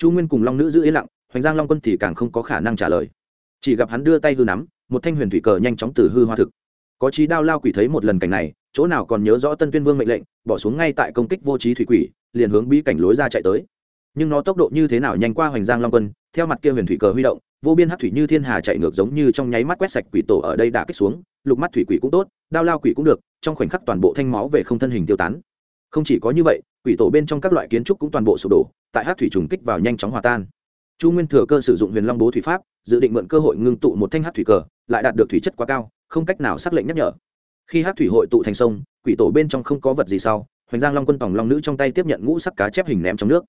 [SPEAKER 1] chu nguyên cùng long nữ giữ yên lặng, hoành giang long quân thì càng không có khả năng trả lời. Chỉ gặp hắn đưa tay hư nắm, một thanh huyền thủy cờ nhanh chóng từ hư hoa thực. Có trí đao lao quỷ thấy một lần cảnh này, chỗ nào còn nhớ rõ tân tuyên vương mệnh lệnh, bỏ xuống ngay tại công kích vô trí thủy quỷ, liền hướng bí cảnh lối ra chạy tới. Nhưng nó tốc độ như thế nào nhanh qua hoành giang long quân, theo mặt kia huyền thủy cờ huy động, vô biên hát thủy như thiên hà chạy ngược giống như trong nháy mắt quét sạch quỷ tổ ở đây đã kích xuống, lục mắt thủy quỷ cũng tốt, đao lao quỷ cũng được, trong khoảnh khắc toàn bộ thanh máu về không thân hình tiêu tán. Không chỉ có như vậy, quỷ tổ bên trong các loại kiến trúc cũng toàn bộ sụp đổ tại hát thủy trùng kích vào nhanh chóng hòa tan. Chu nguyên thừa cơ sử dụng huyền long bố thủy pháp, dự định mượn cơ hội ngưng tụ một thanh hát thủy cờ, lại đạt được thủy chất quá cao, không cách nào xác lệnh nhắc nhở. Khi hát thủy hội tụ thành sông, quỷ tổ bên trong không có vật gì sau, hoành giang long quân tòng long nữ trong tay tiếp nhận ngũ sắc cá chép hình ném trong nước.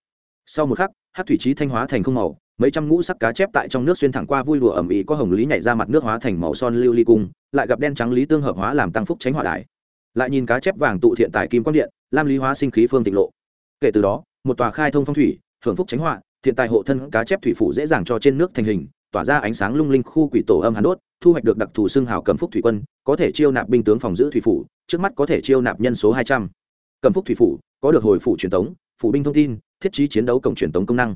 [SPEAKER 1] Sau một khắc, hát thủy trí thanh hóa thành không màu, mấy trăm ngũ sắc cá chép tại trong nước xuyên thẳng qua vui đùa ẩm ý có hồng lý nhảy ra mặt nước hóa thành màu son lưu ly cung, lại gặp đen trắng lý tương hợp hóa làm tăng phúc tránh hỏa đại lại nhìn cá chép vàng tụ thiện tại kim quang điện, lam lý hóa sinh khí phương tịnh lộ. Kể từ đó một tòa khai thông phong thủy hưởng phúc tránh họa, thiện tài hộ thân cá chép thủy phủ dễ dàng cho trên nước thành hình tỏa ra ánh sáng lung linh khu quỷ tổ âm hàn đốt thu hoạch được đặc thù xương hào cầm phúc thủy quân có thể chiêu nạp binh tướng phòng giữ thủy phủ trước mắt có thể chiêu nạp nhân số hai trăm. Cầm phúc thủy phủ có được hồi phủ truyền thống, phủ binh thông tin thiết trí chiến đấu cổng truyền thống công năng.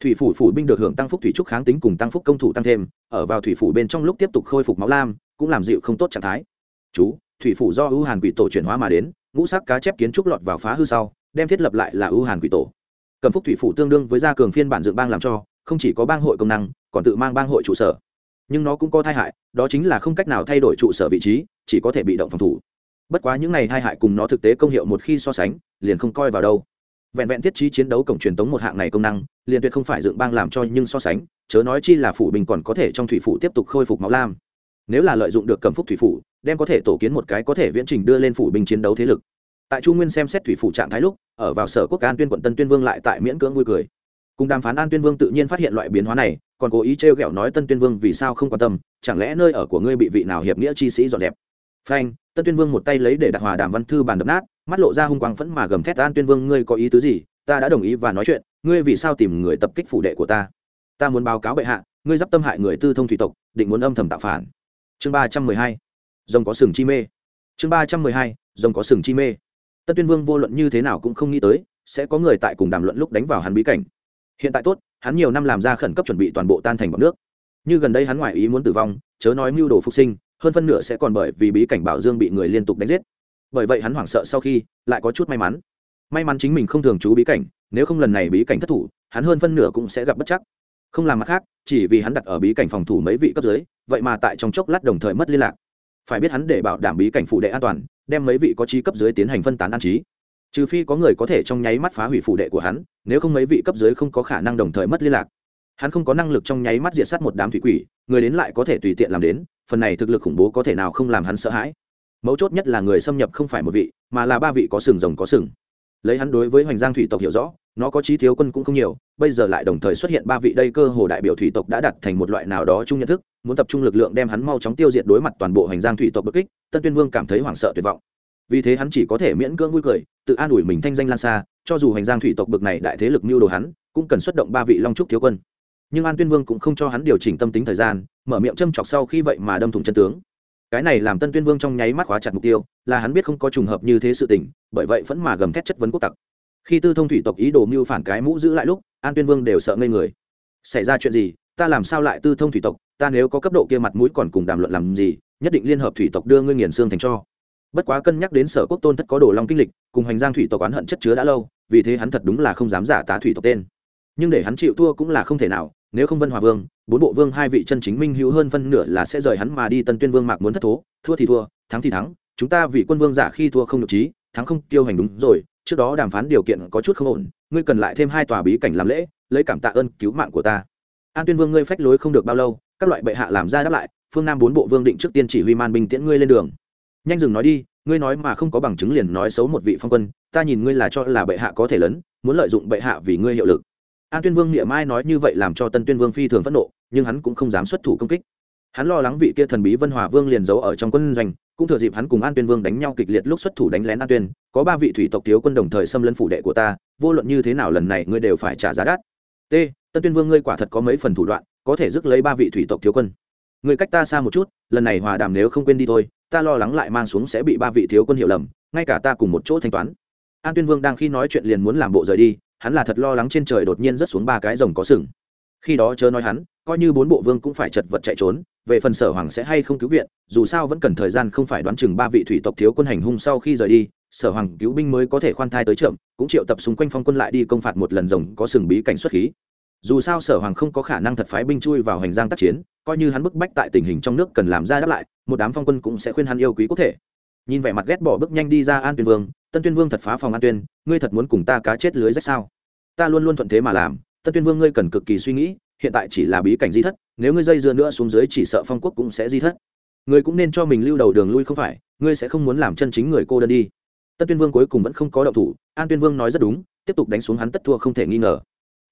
[SPEAKER 1] Thủy phủ phủ binh được hưởng tăng phúc thủy trúc kháng tính cùng tăng phúc công thủ tăng thêm ở vào thủy phủ bên trong lúc tiếp tục khôi phục máu lam cũng làm dịu không tốt trạng thái. Chú thủy phủ do ưu hàn quỷ tổ chuyển hóa mà đến ngũ sắc cá chép kiến trúc lọt vào phá hư sau đem thiết lập lại là ưu hàn quỷ tổ. Cầm phúc thủy phủ tương đương với gia cường phiên bản dựng bang làm cho, không chỉ có bang hội công năng, còn tự mang bang hội trụ sở. Nhưng nó cũng có tai hại, đó chính là không cách nào thay đổi trụ sở vị trí, chỉ có thể bị động phòng thủ. Bất quá những này tai hại cùng nó thực tế công hiệu một khi so sánh, liền không coi vào đâu. Vẹn vẹn thiết trí chiến đấu cổng truyền tống một hạng này công năng, liền tuyệt không phải dựng bang làm cho nhưng so sánh, chớ nói chi là phủ bình còn có thể trong thủy phủ tiếp tục khôi phục máu lam. Nếu là lợi dụng được cầm phúc thủy phủ, đem có thể tổ kiến một cái có thể viễn trình đưa lên phủ binh chiến đấu thế lực tại chu nguyên xem xét thủy phủ trạng thái lúc, ở vào sở quốc an tuyên quận tân tuyên vương lại tại miễn cưỡng vui cười. Cùng đàm phán an tuyên vương tự nhiên phát hiện loại biến hóa này, còn cố ý t r ghẹo nói tân tuyên vương vì sao không quan tâm, chẳng lẽ nơi ở của ngươi bị vị nào hiệp nghĩa chi sĩ dọn dẹp? Phanh, tân tuyên vương một tay lấy để đặt hòa đàm văn thư bàn đập nát, mắt lộ ra hung quang phẫn mà gầm thét an tuyên vương, ngươi có ý tứ gì? Ta đã đồng ý và nói chuyện, ngươi vì sao tìm người tập kích phủ đệ của ta? Ta muốn báo cáo bệ hạ, ngươi d i p tâm hại người tư thông thủy tộc, định muốn âm thầm tạo phản. Chương ba trăm mười hai, rồng có sừng chi mê. Chương ba trăm mười hai, rồng có sừng chi mê tân tuyên vương vô luận như thế nào cũng không nghĩ tới, sẽ có người tại cùng đàm luận lúc đánh vào hắn bí cảnh. Hiện tại tốt, hắn nhiều năm làm ra khẩn cấp chuẩn bị toàn bộ tan thành bọc nước. Như gần đây hắn ngoại ý muốn tử vong, chớ nói mưu đồ phục sinh, hơn phân nửa sẽ còn bởi vì bí cảnh bảo dương bị người liên tục đánh giết. Bởi vậy hắn hoảng sợ sau khi, lại có chút may mắn. May mắn chính mình không thường trú bí cảnh, nếu không lần này bí cảnh thất thủ, hắn hơn phân nửa cũng sẽ gặp bất chắc. Không làm mặt khác, chỉ vì hắn đặt ở bí cảnh phòng thủ mấy vị cấp dưới, vậy mà tại trong chốc lát đồng thời mất liên lạc. Phải biết hắn để bảo đảm bí cảnh phụ đệ an toàn đem mấy vị có trí cấp dưới tiến hành phân tán an trí. Trừ phi có người có thể trong nháy mắt phá hủy phụ đệ của hắn, nếu không mấy vị cấp dưới không có khả năng đồng thời mất liên lạc. Hắn không có năng lực trong nháy mắt diệt sát một đám thủy quỷ, người đến lại có thể tùy tiện làm đến, phần này thực lực khủng bố có thể nào không làm hắn sợ hãi. Mấu chốt nhất là người xâm nhập không phải một vị, mà là ba vị có sừng rồng có sừng. Lấy hắn đối với hoành giang thủy tộc hiểu rõ nó có trí thiếu quân cũng không nhiều, bây giờ lại đồng thời xuất hiện ba vị đây cơ hồ đại biểu thủy tộc đã đặt thành một loại nào đó chung nhận thức, muốn tập trung lực lượng đem hắn mau chóng tiêu diệt đối mặt toàn bộ hành giang thủy tộc bất kích, tân tuyên vương cảm thấy hoảng sợ tuyệt vọng. Vì thế hắn chỉ có thể miễn cưỡng vui cười, tự an ủi mình thanh danh lan xa, cho dù hành giang thủy tộc bực này đại thế lực mưu đồ hắn, cũng cần xuất động ba vị long trúc thiếu quân. Nhưng an tuyên vương cũng không cho hắn điều chỉnh tâm tính thời gian, mở miệng châm chọc sau khi vậy mà đâm thủng chân tướng. Cái này làm tân tuyên vương trong nháy mắt khóa chặt mục tiêu, là hắn biết không có trùng hợp như thế sự tình, bởi vậy vẫn mà gầm thét chất vấn quốc tặc khi tư thông thủy tộc ý đồ mưu phản cái mũ giữ lại lúc, an tuyên vương đều sợ ngây người. Xảy ra chuyện gì? Ta làm sao lại tư thông thủy tộc? Ta nếu có cấp độ kia mặt mũi còn cùng đàm luận làm gì? Nhất định liên hợp thủy tộc đưa ngươi nghiền xương thành cho. Bất quá cân nhắc đến sở quốc tôn thất có đồ long kinh lịch, cùng hành giang thủy tộc oán hận chất chứa đã lâu, vì thế hắn thật đúng là không dám giả tá thủy tộc tên. Nhưng để hắn chịu thua cũng là không thể nào, nếu không vân hòa vương, bốn bộ vương hai vị chân chính minh hữu hơn phân nửa là sẽ rời hắn mà đi tân tuyên vương mạc muốn thất thố, thua thì thua, thắng thì thắng, chúng ta vì quân vương giả khi thua không được trí thắng không tiêu hành đúng rồi trước đó đàm phán điều kiện có chút không ổn, ngươi cần lại thêm hai tòa bí cảnh làm lễ, lấy cảm tạ ơn cứu mạng của ta. An tuyên vương, ngươi phách lối không được bao lâu, các loại bệ hạ làm ra đáp lại, phương nam bốn bộ vương định trước tiên chỉ huy man binh tiễn ngươi lên đường. Nhanh dừng nói đi, ngươi nói mà không có bằng chứng liền nói xấu một vị phong quân, ta nhìn ngươi là cho là bệ hạ có thể lớn, muốn lợi dụng bệ hạ vì ngươi hiệu lực. An tuyên vương niệm ai nói như vậy làm cho tân tuyên vương phi thường phẫn nộ, nhưng hắn cũng không dám xuất thủ công kích hắn lo lắng vị kia thần bí vân hòa vương liền giấu ở trong quân doanh, cũng thừa dịp hắn cùng an tuyên vương đánh nhau kịch liệt lúc xuất thủ đánh lén an tuyên, có ba vị thủy tộc thiếu quân đồng thời xâm lấn phủ đệ của ta, vô luận như thế nào lần này ngươi đều phải trả giá đắt. T, tân tuyên vương ngươi quả thật có mấy phần thủ đoạn, có thể rước lấy ba vị thủy tộc thiếu quân. Người cách ta xa một chút, lần này hòa đàm nếu không quên đi thôi, ta lo lắng lại mang xuống sẽ bị ba vị thiếu quân hiểu lầm, ngay cả ta cùng một chỗ thanh toán. An tuyên vương đang khi nói chuyện liền muốn làm bộ rời đi, hắn là thật lo lắng trên trời đột nhiên rớt xuống ba cái rồng có sừng. Khi đó chớ nói hắn, coi như bốn bộ vương cũng phải chật vật chạy trốn về phần sở hoàng sẽ hay không cứu viện, dù sao vẫn cần thời gian không phải đoán chừng ba vị thủy tộc thiếu quân hành hung sau khi rời đi, sở hoàng cứu binh mới có thể khoan thai tới trượm cũng triệu tập xung quanh phong quân lại đi công phạt một lần rồng có sừng bí cảnh xuất khí. Dù sao sở hoàng không có khả năng thật phái binh chui vào hành giang tác chiến, coi như hắn bức bách tại tình hình trong nước cần làm ra đáp lại, một đám phong quân cũng sẽ khuyên hắn yêu quý quốc thể. Nhìn vẻ mặt ghét bỏ bước nhanh đi ra an tuyên vương, tân tuyên vương thật phá phòng an tuyên, ngươi thật muốn cùng ta cá chết lưới rách sao? Ta luôn luôn thuận thế mà làm, tân tuyên vương ngươi cần cực kỳ suy nghĩ, hiện tại chỉ là bí cảnh di thất nếu ngươi dây dưa nữa xuống dưới chỉ sợ phong quốc cũng sẽ di thất. Ngươi cũng nên cho mình lưu đầu đường lui không phải, ngươi sẽ không muốn làm chân chính người cô đơn đi. Tân tuyên vương cuối cùng vẫn không có động thủ, an tuyên vương nói rất đúng, tiếp tục đánh xuống hắn tất thua không thể nghi ngờ.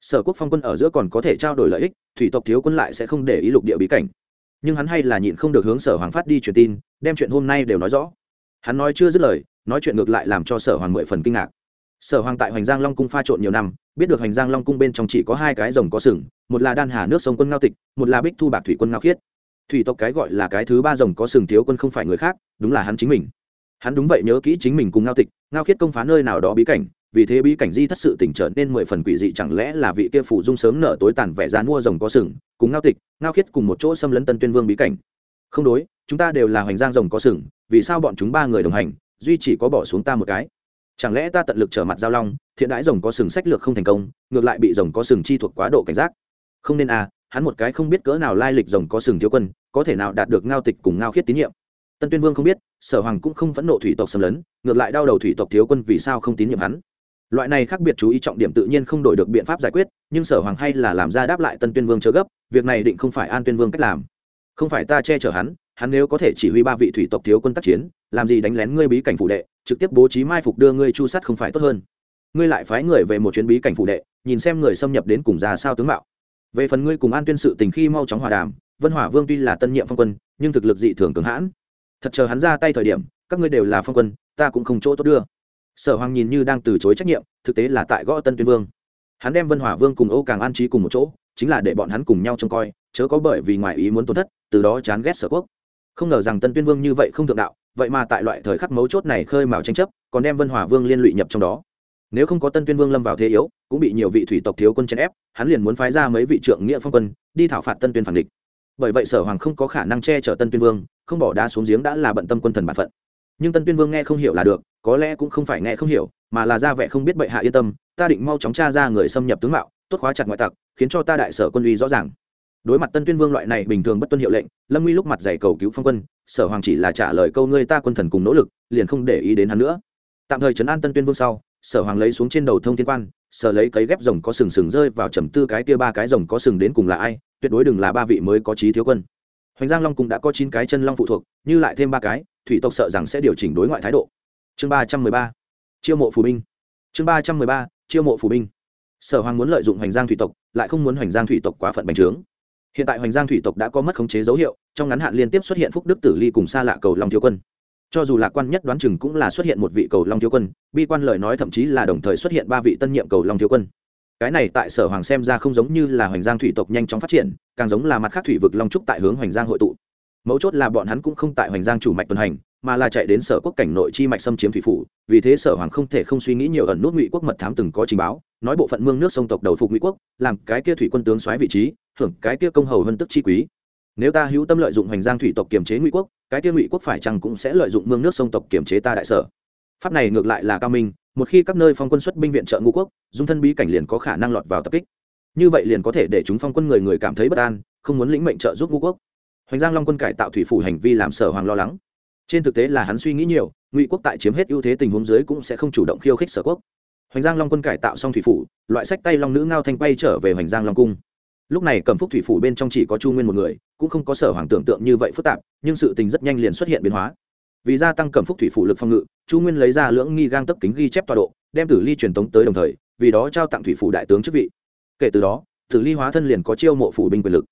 [SPEAKER 1] Sở quốc phong quân ở giữa còn có thể trao đổi lợi ích, thủy tộc thiếu quân lại sẽ không để ý lục địa bí cảnh. Nhưng hắn hay là nhịn không được hướng sở hoàng phát đi truyền tin, đem chuyện hôm nay đều nói rõ. Hắn nói chưa dứt lời, nói chuyện ngược lại làm cho sở hoàng mười phần kinh ngạc sở hoàng tại hoành giang long cung pha trộn nhiều năm, biết được hoành giang long cung bên trong chỉ có hai cái rồng có sừng, một là đan hà nước sông quân ngao tịch, một là bích thu bạc thủy quân ngao khiết. Thủy tộc cái gọi là cái thứ ba rồng có sừng thiếu quân không phải người khác, đúng là hắn chính mình. Hắn đúng vậy nhớ kỹ chính mình cùng ngao tịch, ngao khiết công phá nơi nào đó bí cảnh, vì thế bí cảnh di thất sự tỉnh trở nên mười phần quỷ dị chẳng lẽ là vị kia phủ dung sớm nở tối tàn vẻ dán mua rồng có sừng, cùng ngao tịch, ngao khiết cùng một chỗ xâm lấn tân tuyên vương bí cảnh. Không đối, chúng ta đều là hoành giang rồng có sừng, vì sao bọn chúng ba người đồng hành, duy chỉ có bỏ xuống ta một cái? Chẳng lẽ ta tận lực trở mặt giao long, thiện đãi rồng có sừng sách lược không thành công, ngược lại bị rồng có sừng chi thuộc quá độ cảnh giác? Không nên à hắn một cái không biết cỡ nào lai lịch rồng có sừng thiếu quân, có thể nào đạt được ngao tịch cùng ngao khiết tín nhiệm? Tân tuyên vương không biết, sở hoàng cũng không phẫn nộ thủy tộc xâm lấn, ngược lại đau đầu thủy tộc thiếu quân vì sao không tín nhiệm hắn? Loại này khác biệt chú ý trọng điểm tự nhiên không đổi được biện pháp giải quyết, nhưng sở hoàng hay là làm ra đáp lại tân tuyên vương chớ gấp, việc này định không phải an tuyên vương cách làm. Không phải ta che chở hắn hắn nếu có thể chỉ huy ba vị thủy tộc thiếu quân tác chiến, làm gì đánh lén ngươi bí cảnh phụ đệ? Trực tiếp bố trí mai phục đưa ngươi chu sát không phải tốt hơn. Ngươi lại phái người về một chuyến bí cảnh phụ đệ, nhìn xem người xâm nhập đến cùng ra sao tướng mạo. Về phần ngươi cùng an tuyên sự tình khi mau chóng hòa đàm, vân hỏa vương tuy là tân nhiệm phong quân, nhưng thực lực dị thường cường hãn. Thật chờ hắn ra tay thời điểm, các ngươi đều là phong quân, ta cũng không chỗ tốt đưa. Sở hoàng nhìn như đang từ chối trách nhiệm, thực tế là tại gõ tân tuyên vương. Hắn đem vân hỏa vương cùng ô càng an trí cùng một chỗ, chính là để bọn hắn cùng nhau trông coi, chớ có bởi vì ngoài ý muốn tổn thất, từ đó chán ghét sở quốc. Không ngờ rằng tân tuyên vương như vậy không thượng đạo vậy mà tại loại thời khắc mấu chốt này khơi mào tranh chấp, còn đem vân hòa vương liên lụy nhập trong đó. Nếu không có tân tuyên vương lâm vào thế yếu, cũng bị nhiều vị thủy tộc thiếu quân chèn ép, hắn liền muốn phái ra mấy vị trưởng nghĩa phong quân, đi thảo phạt tân tuyên phản địch. Bởi vậy sở hoàng không có khả năng che chở tân tuyên vương, không bỏ đá xuống giếng đã là bận tâm quân thần bản phận. Nhưng tân tuyên vương nghe không hiểu là được, có lẽ cũng không phải nghe không hiểu, mà là ra vẻ không biết bệ hạ yên tâm, ta định mau chóng tra ra người xâm nhập tướng mạo, tốt khóa chặt ngoại tặc, khiến cho ta đại sở quân uy rõ ràng. Đối mặt tân tuyên vương loại này bình thường bất tuân hiệu lệnh, lâm nguy lúc mặt giày cầu cứu phong quân sở hoàng chỉ là trả lời câu ngươi ta quân thần cùng nỗ lực, liền không để ý đến hắn nữa. Tạm thời trấn an tân tuyên vương sau, sở hoàng lấy xuống trên đầu thông thiên quan, sở lấy cấy ghép rồng có sừng sừng rơi vào trầm tư cái kia ba cái rồng có sừng đến cùng là ai, tuyệt đối đừng là ba vị mới có trí thiếu quân. Hoành giang long cũng đã có chín cái chân long phụ thuộc, như lại thêm ba cái, thủy tộc sợ rằng sẽ điều chỉnh đối ngoại thái độ. Chương ba trăm mười ba, chiêu mộ phù binh. Chương ba trăm mười ba, chiêu mộ phù binh. Sở hoàng muốn lợi dụng hoành giang thủy tộc, lại không muốn hoành giang thủy tộc quá phận bành trướng hiện tại hoành giang thủy tộc đã có mất khống chế dấu hiệu, trong ngắn hạn liên tiếp xuất hiện phúc đức tử ly cùng xa lạ cầu long thiếu quân. Cho dù lạc quan nhất đoán chừng cũng là xuất hiện một vị cầu long thiếu quân, bi quan lời nói thậm chí là đồng thời xuất hiện ba vị tân nhiệm cầu long thiếu quân. Cái này tại sở hoàng xem ra không giống như là hoành giang thủy tộc nhanh chóng phát triển, càng giống là mặt khác thủy vực long trúc tại hướng hoành giang hội tụ mấu chốt là bọn hắn cũng không tại hoành giang chủ mạch tuần hành, mà là chạy đến sở quốc cảnh nội chi mạch xâm chiếm thủy phủ, vì thế sở hoàng không thể không suy nghĩ nhiều ẩn nút ngụy quốc mật thám từng có trình báo, nói bộ phận mương nước sông tộc đầu phục ngụy quốc, làm cái kia thủy quân tướng xoáy vị trí, hưởng cái kia công hầu vân tức chi quý. Nếu ta hữu tâm lợi dụng hoành giang thủy tộc kiềm chế ngụy quốc, cái kia ngụy quốc phải chăng cũng sẽ lợi dụng mương nước sông tộc kiềm chế ta đại sở? Pháp này ngược lại là cao minh, một khi các nơi phong quân xuất binh viện trợ ngũ quốc, dung thân bí cảnh liền có khả năng lọt vào tập kích. Như vậy liền có thể để chúng phong quân người người cảm thấy bất an, không muốn lĩnh mệnh trợ giúp ngũ quốc hoành giang long quân cải tạo thủy phủ hành vi làm sở hoàng lo lắng. Trên thực tế là hắn suy nghĩ nhiều, ngụy quốc tại chiếm hết ưu thế tình huống dưới cũng sẽ không chủ động khiêu khích sở quốc. Hoành giang long quân cải tạo xong thủy phủ, loại sách tay long nữ ngao thanh bay trở về hoành giang long cung. Lúc này cầm phúc thủy phủ bên trong chỉ có chu nguyên một người, cũng không có sở hoàng tưởng tượng như vậy phức tạp, nhưng sự tình rất nhanh liền xuất hiện biến hóa. Vì gia tăng cầm phúc thủy phủ lực phong ngự, chu nguyên lấy ra lưỡng nghi gang tấp kính ghi chép tọa độ, đem tử ly truyền tống tới đồng thời, vì đó trao tặng thủy phủ đại tướng chức vị. Kể từ đó, tử ly hóa thân liền có chiêu mộ phủ binh quyền lực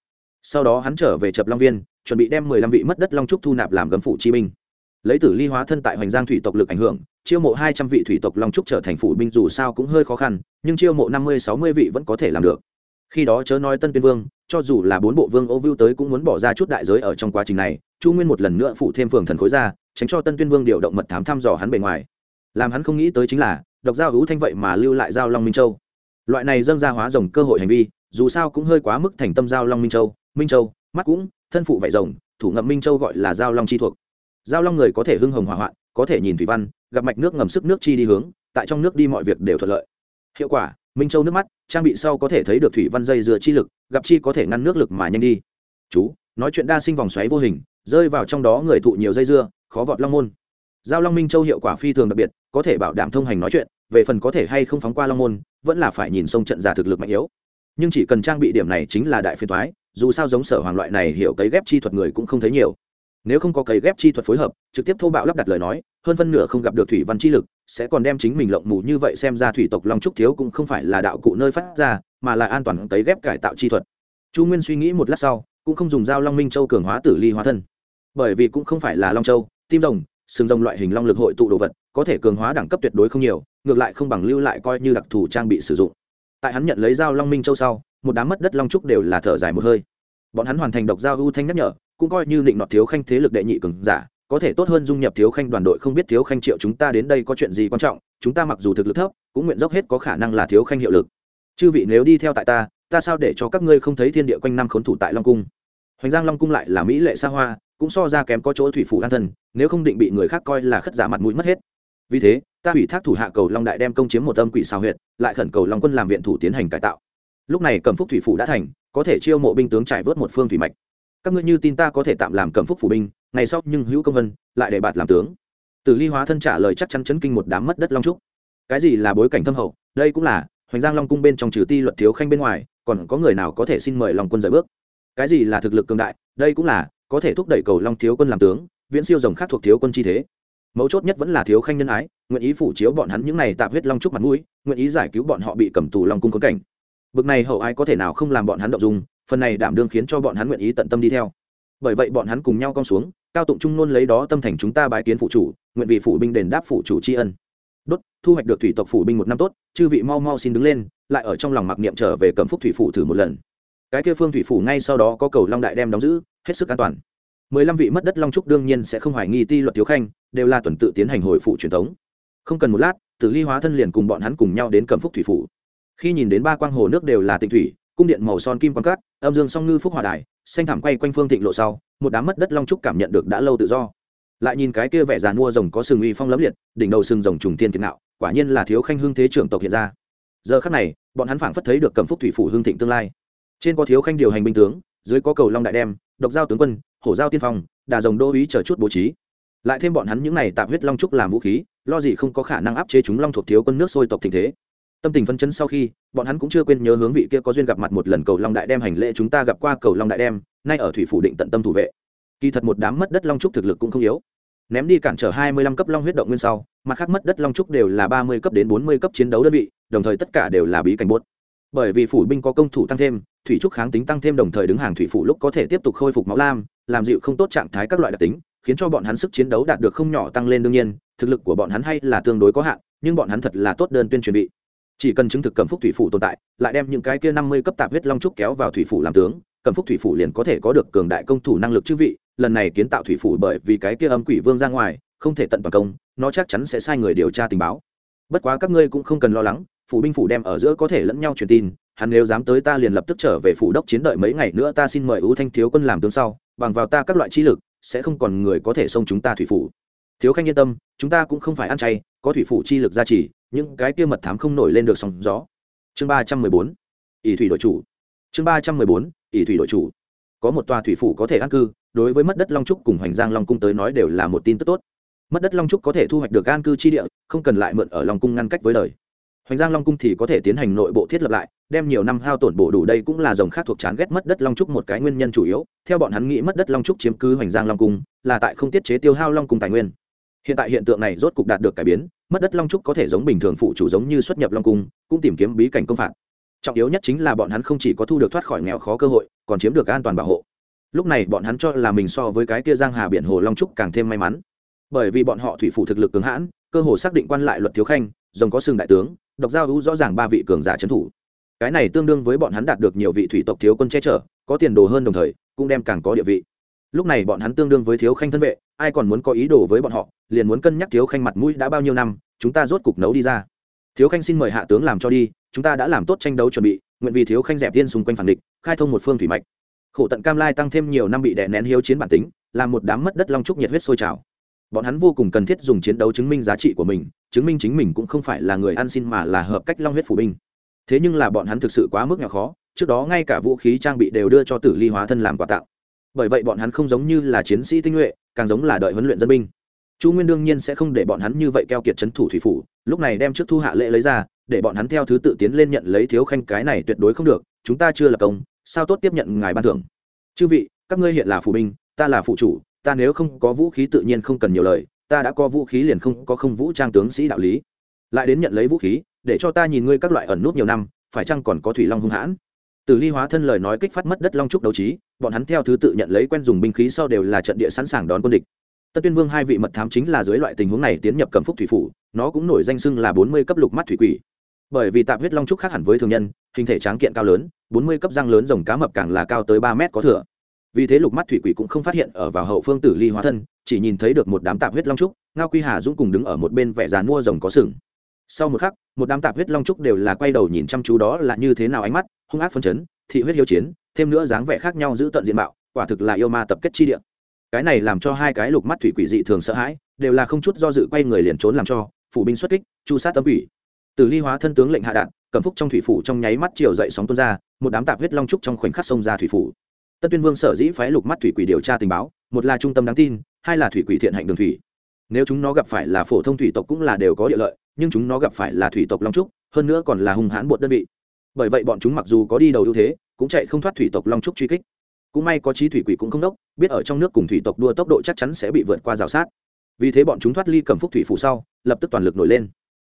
[SPEAKER 1] sau đó hắn trở về chập long viên, chuẩn bị đem mười lăm vị mất đất long trúc thu nạp làm gấm phủ chi binh. Lấy tử ly hóa thân tại hoành giang thủy tộc lực ảnh hưởng, chiêu mộ hai trăm vị thủy tộc long trúc trở thành phủ binh dù sao cũng hơi khó khăn, nhưng chiêu mộ năm mươi, sáu mươi vị vẫn có thể làm được. Khi đó chớ nói tân tuyên vương, cho dù là bốn bộ vương ô vưu tới cũng muốn bỏ ra chút đại giới ở trong quá trình này, chu nguyên một lần nữa phụ thêm phường thần khối ra, tránh cho tân tuyên vương điều động mật thám thăm dò hắn bề ngoài. Làm hắn không nghĩ tới chính là, độc giao hữu thanh vậy mà lưu lại giao long minh châu. Loại này dâng ra hóa rồng cơ hội hành vi, dù sao cũng hơi quá mức thành tâm giao long minh châu minh châu, mắt cũng, thân phụ vải rồng, thủ ngậm minh châu gọi là giao long chi thuộc. Giao long người có thể hưng hồng hỏa hoạn, có thể nhìn thủy văn, gặp mạch nước ngầm sức nước chi đi hướng, tại trong nước đi mọi việc đều thuận lợi. Hiệu quả, minh châu nước mắt, trang bị sau có thể thấy được thủy văn dây dựa chi lực, gặp chi có thể ngăn nước lực mà nhanh đi. Chú, nói chuyện đa sinh vòng xoáy vô hình, rơi vào trong đó người thụ nhiều dây dưa, khó vọt long môn. Giao long minh châu hiệu quả phi thường đặc biệt, có thể bảo đảm thông hành nói chuyện, về phần có thể hay không phóng qua long môn, vẫn là phải nhìn sông trận giả thực lực mạnh yếu. Nhưng chỉ cần trang bị điểm này chính là đại phiên thoái dù sao giống sở hoàng loại này hiểu cấy ghép chi thuật người cũng không thấy nhiều. Nếu không có cấy ghép chi thuật phối hợp, trực tiếp thô bạo lắp đặt lời nói, hơn phân nửa không gặp được thủy văn chi lực, sẽ còn đem chính mình lộng mù như vậy xem ra thủy tộc long trúc thiếu cũng không phải là đạo cụ nơi phát ra, mà là an toàn cấy ghép cải tạo chi thuật. Chu nguyên suy nghĩ một lát sau, cũng không dùng dao long minh châu cường hóa tử ly hóa thân. Bởi vì cũng không phải là long châu, tim rồng sừng rồng loại hình long lực hội tụ đồ vật, có thể cường hóa đẳng cấp tuyệt đối không nhiều, ngược lại không bằng lưu lại coi như đặc thù trang bị sử dụng. Tại hắn nhận lấy dao long minh châu sau một đám mất đất long trúc đều là thở dài một hơi. Bọn hắn hoàn thành độc giao ưu thanh nhắc nhở, cũng coi như định nọt thiếu khanh thế lực đệ nhị cường giả, có thể tốt hơn dung nhập thiếu khanh đoàn đội không biết thiếu khanh triệu chúng ta đến đây có chuyện gì quan trọng, chúng ta mặc dù thực lực thấp, cũng nguyện dốc hết có khả năng là thiếu khanh hiệu lực. Chư vị nếu đi theo tại ta ta sao để cho các ngươi không thấy thiên địa quanh năm khốn thủ tại long cung? Hoành giang long cung lại là mỹ lệ xa hoa, cũng so ra kém có chỗ thủy phủ an thân, nếu không định bị người khác coi là khất giả mặt mũi mất hết. Vì thế, ta ủy thác thủ hạ cầu long đại đem công chiếm một âm quỷ xào huyệt, lại khẩn cầu long quân làm viện thủ tiến hành cải tạo lúc này cẩm phúc thủy phủ đã thành, có thể chiêu mộ binh tướng trải vớt một phương thủy mạch. Các ngươi như tin ta có thể tạm làm cẩm phúc phủ binh, ngày sau nhưng hữu công vân lại để bạt làm tướng. Từ ly hóa thân trả lời chắc chắn chấn kinh một đám mất đất long trúc. Cái gì là bối cảnh thâm hậu? Đây cũng là hoành giang long cung bên trong trừ ti luật thiếu khanh bên ngoài, còn có người nào có thể xin mời long quân rời bước? Cái gì là thực lực cường đại? Đây cũng là có thể thúc đẩy cầu long thiếu quân làm tướng, viễn siêu rồng khác thuộc thiếu quân chi thế. Mấu chốt nhất vẫn là thiếu khanh nhân ái, nguyện ý phủ chiếu bọn hắn những này tạp huyết long trúc mặt mũi, nguyện ý giải cứu bọn họ bị cầm tù long cung khốn cảnh bực này hậu ai có thể nào không làm bọn hắn động dung, phần này đảm đương khiến cho bọn hắn nguyện ý tận tâm đi theo. Bởi vậy bọn hắn cùng nhau cong xuống, cao tụng trung nôn lấy đó tâm thành chúng ta bái kiến phụ chủ, nguyện vị phủ binh đền đáp phụ chủ tri ân. Đốt, thu hoạch được thủy tộc phủ binh một năm tốt, chư vị mau mau xin đứng lên, lại ở trong lòng mặc niệm trở về cẩm phúc thủy phủ thử một lần. Cái kia phương thủy phủ ngay sau đó có cầu long đại đem đóng giữ, hết sức an toàn. Mười lăm vị mất đất long trúc đương nhiên sẽ không hoài nghi ti luật thiếu khanh, đều là tuần tự tiến hành hồi phụ truyền thống. Không cần một lát, tử ly hóa thân liền cùng bọn hắn cùng nhau đến cẩm phúc thủy phủ khi nhìn đến ba quang hồ nước đều là tịnh thủy, cung điện màu son kim quan cát, âm dương song ngư phúc hòa đài, xanh thảm quay quanh phương thịnh lộ sau, một đám mất đất long trúc cảm nhận được đã lâu tự do. Lại nhìn cái kia vẻ giàn mua rồng có sừng uy phong lấm liệt, đỉnh đầu sừng rồng trùng thiên kiệt nạo, quả nhiên là thiếu khanh hương thế trưởng tộc hiện ra. Giờ khắc này, bọn hắn phảng phất thấy được cầm phúc thủy phủ hương thịnh tương lai. Trên có thiếu khanh điều hành binh tướng, dưới có cầu long đại đem, độc giao tướng quân, hổ giao tiên phong, đà rồng đô ý chờ chút bố trí. Lại thêm bọn hắn những này tạp huyết long trúc làm vũ khí, lo gì không có khả năng áp chế chúng long thuộc thiếu quân nước sôi tộc tình thế tâm tình phân chấn sau khi, bọn hắn cũng chưa quên nhớ hướng vị kia có duyên gặp mặt một lần cầu long đại đem hành lễ chúng ta gặp qua cầu long đại đem, nay ở thủy phủ định tận tâm thủ vệ. Kỳ thật một đám mất đất long trúc thực lực cũng không yếu. Ném đi cản trở hai mươi lăm cấp long huyết động nguyên sau, mặt khác mất đất long trúc đều là ba mươi cấp đến bốn mươi cấp chiến đấu đơn vị, đồng thời tất cả đều là bí cảnh bốt bởi vì phủ binh có công thủ tăng thêm, thủy trúc kháng tính tăng thêm đồng thời đứng hàng thủy phủ lúc có thể tiếp tục khôi phục máu lam, làm dịu không tốt trạng thái các loại đặc tính, khiến cho bọn hắn sức chiến đấu đạt được không nhỏ tăng lên đương nhiên, thực lực của bọn hắn hay là tương đối có hạn, nhưng bọn hắn thật là tốt đơn tuyên truyền bị chỉ cần chứng thực cẩm phúc thủy phủ tồn tại, lại đem những cái kia năm mươi cấp tạp huyết long trúc kéo vào thủy phủ làm tướng, cẩm phúc thủy phủ liền có thể có được cường đại công thủ năng lực chư vị, lần này kiến tạo thủy phủ bởi vì cái kia âm quỷ vương ra ngoài, không thể tận toàn công, nó chắc chắn sẽ sai người điều tra tình báo. Bất quá các ngươi cũng không cần lo lắng, phủ binh phủ đem ở giữa có thể lẫn nhau truyền tin, hắn nếu dám tới ta liền lập tức trở về phủ đốc chiến đợi mấy ngày nữa ta xin mời ưu thanh thiếu quân làm tướng sau, bằng vào ta các loại trí lực, sẽ không còn người có thể xông chúng ta thủy phủ. Thiếu khanh yên tâm, chúng ta cũng không phải ăn chay, có thủy phủ chi lực gia trì những cái kia mật thám không nổi lên được sóng gió. Chương ba trăm mười bốn, ỷ thủy đội chủ. Chương ba trăm mười bốn, ỷ thủy đội chủ. Có một tòa thủy phủ có thể an cư, đối với mất đất long trúc cùng hoành giang long cung tới nói đều là một tin tức tốt. Mất đất long trúc có thể thu hoạch được an cư chi địa, không cần lại mượn ở long cung ngăn cách với đời. Hoành giang long cung thì có thể tiến hành nội bộ thiết lập lại, đem nhiều năm hao tổn bổ đủ đây cũng là dòng khác thuộc chán ghét mất đất long trúc một cái nguyên nhân chủ yếu. Theo bọn hắn nghĩ mất đất long trúc chiếm cứ hoành giang long cung, là tại không tiết chế tiêu hao long cung tài nguyên hiện tại hiện tượng này rốt cục đạt được cải biến, mất đất long trúc có thể giống bình thường phụ chủ giống như xuất nhập long cung, cũng tìm kiếm bí cảnh công phạt. Trọng yếu nhất chính là bọn hắn không chỉ có thu được thoát khỏi nghèo khó cơ hội, còn chiếm được an toàn bảo hộ. Lúc này bọn hắn cho là mình so với cái kia giang hà biển hồ long trúc càng thêm may mắn. Bởi vì bọn họ thủy phủ thực lực cường hãn, cơ hồ xác định quan lại luật thiếu khanh, rồng có sừng đại tướng, độc giao hữu rõ ràng ba vị cường giả trấn thủ. Cái này tương đương với bọn hắn đạt được nhiều vị thủy tộc thiếu quân che chở, có tiền đồ hơn đồng thời, cũng đem càng có địa vị lúc này bọn hắn tương đương với thiếu khanh thân vệ, ai còn muốn có ý đồ với bọn họ, liền muốn cân nhắc thiếu khanh mặt mũi đã bao nhiêu năm, chúng ta rốt cục nấu đi ra. Thiếu khanh xin mời hạ tướng làm cho đi, chúng ta đã làm tốt tranh đấu chuẩn bị, nguyện vì thiếu khanh dẹp tiên xung quanh phản địch, khai thông một phương thủy mạch. Khổ tận cam lai tăng thêm nhiều năm bị đè nén hiếu chiến bản tính, làm một đám mất đất long trúc nhiệt huyết sôi trào. Bọn hắn vô cùng cần thiết dùng chiến đấu chứng minh giá trị của mình, chứng minh chính mình cũng không phải là người ăn xin mà là hợp cách long huyết phủ binh. Thế nhưng là bọn hắn thực sự quá mức nhỏ khó, trước đó ngay cả vũ khí trang bị đều đưa cho tử ly hóa thân làm quà tặng bởi vậy bọn hắn không giống như là chiến sĩ tinh nhuệ, càng giống là đợi huấn luyện dân binh. Chu nguyên đương nhiên sẽ không để bọn hắn như vậy keo kiệt c h ấ n thủ thủy phủ, lúc này đem trước thu hạ lễ lấy ra, để bọn hắn theo thứ tự tiến lên nhận lấy thiếu khanh, cái này tuyệt đối không được, chúng ta chưa lập công, sao tốt tiếp nhận ngài ban thưởng. Chư vị, các ngươi hiện là phụ binh, ta là phụ chủ, ta nếu không có vũ khí tự nhiên không cần nhiều lời, ta đã có vũ khí liền không có không vũ trang tướng sĩ đạo lý. Lại đến nhận lấy vũ khí, để cho ta nhìn ngươi các loại ẩn nút nhiều năm, phải chăng còn có thủy long hung hãn? Từ ly hóa thân lời nói kích phát mất đất long trúc đấu trí bọn hắn theo thứ tự nhận lấy quen dùng binh khí sau đều là trận địa sẵn sàng đón quân địch. Tân tuyên vương hai vị mật thám chính là dưới loại tình huống này tiến nhập cầm phúc thủy phủ, nó cũng nổi danh xưng là bốn mươi cấp lục mắt thủy quỷ. Bởi vì tạp huyết long trúc khác hẳn với thường nhân, hình thể tráng kiện cao lớn, bốn mươi cấp răng lớn rồng cá mập càng là cao tới ba mét có thừa. Vì thế lục mắt thủy quỷ cũng không phát hiện ở vào hậu phương tử ly hóa thân, chỉ nhìn thấy được một đám tạp huyết long trúc, ngao quy hà dũng cùng đứng ở một bên vẻ dàn mua rồng có sừng. Sau một khắc, một đám tạp huyết long trúc đều là quay đầu nhìn chăm chú đó là như thế nào ánh mắt, hung ác phấn chấn thị huyết hiếu chiến, thêm nữa dáng vẻ khác nhau giữ tận diện mạo, quả thực là yêu ma tập kết chi địa. Cái này làm cho hai cái lục mắt thủy quỷ dị thường sợ hãi, đều là không chút do dự quay người liền trốn làm cho, phủ binh xuất kích, chu sát tấm quỷ. Từ ly hóa thân tướng lệnh hạ đạn, cầm phúc trong thủy phủ trong nháy mắt chiều dậy sóng tuôn ra, một đám tạp huyết long trúc trong khoảnh khắc sông ra thủy phủ. Tân tuyên vương sở dĩ phái lục mắt thủy quỷ điều tra tình báo, một là trung tâm đáng tin, hai là thủy quỷ thiện hạnh đường thủy. Nếu chúng nó gặp phải là phổ thông thủy tộc cũng là đều có địa lợi, nhưng chúng nó gặp phải là thủy tộc long trúc, hơn nữa còn là hung hãn bột đơn vị bởi vậy bọn chúng mặc dù có đi đầu ưu thế, cũng chạy không thoát thủy tộc long trúc truy kích. Cũng may có trí thủy quỷ cũng không đốc, biết ở trong nước cùng thủy tộc đua tốc độ chắc chắn sẽ bị vượt qua rào sát. Vì thế bọn chúng thoát ly cầm phúc thủy phủ sau, lập tức toàn lực nổi lên.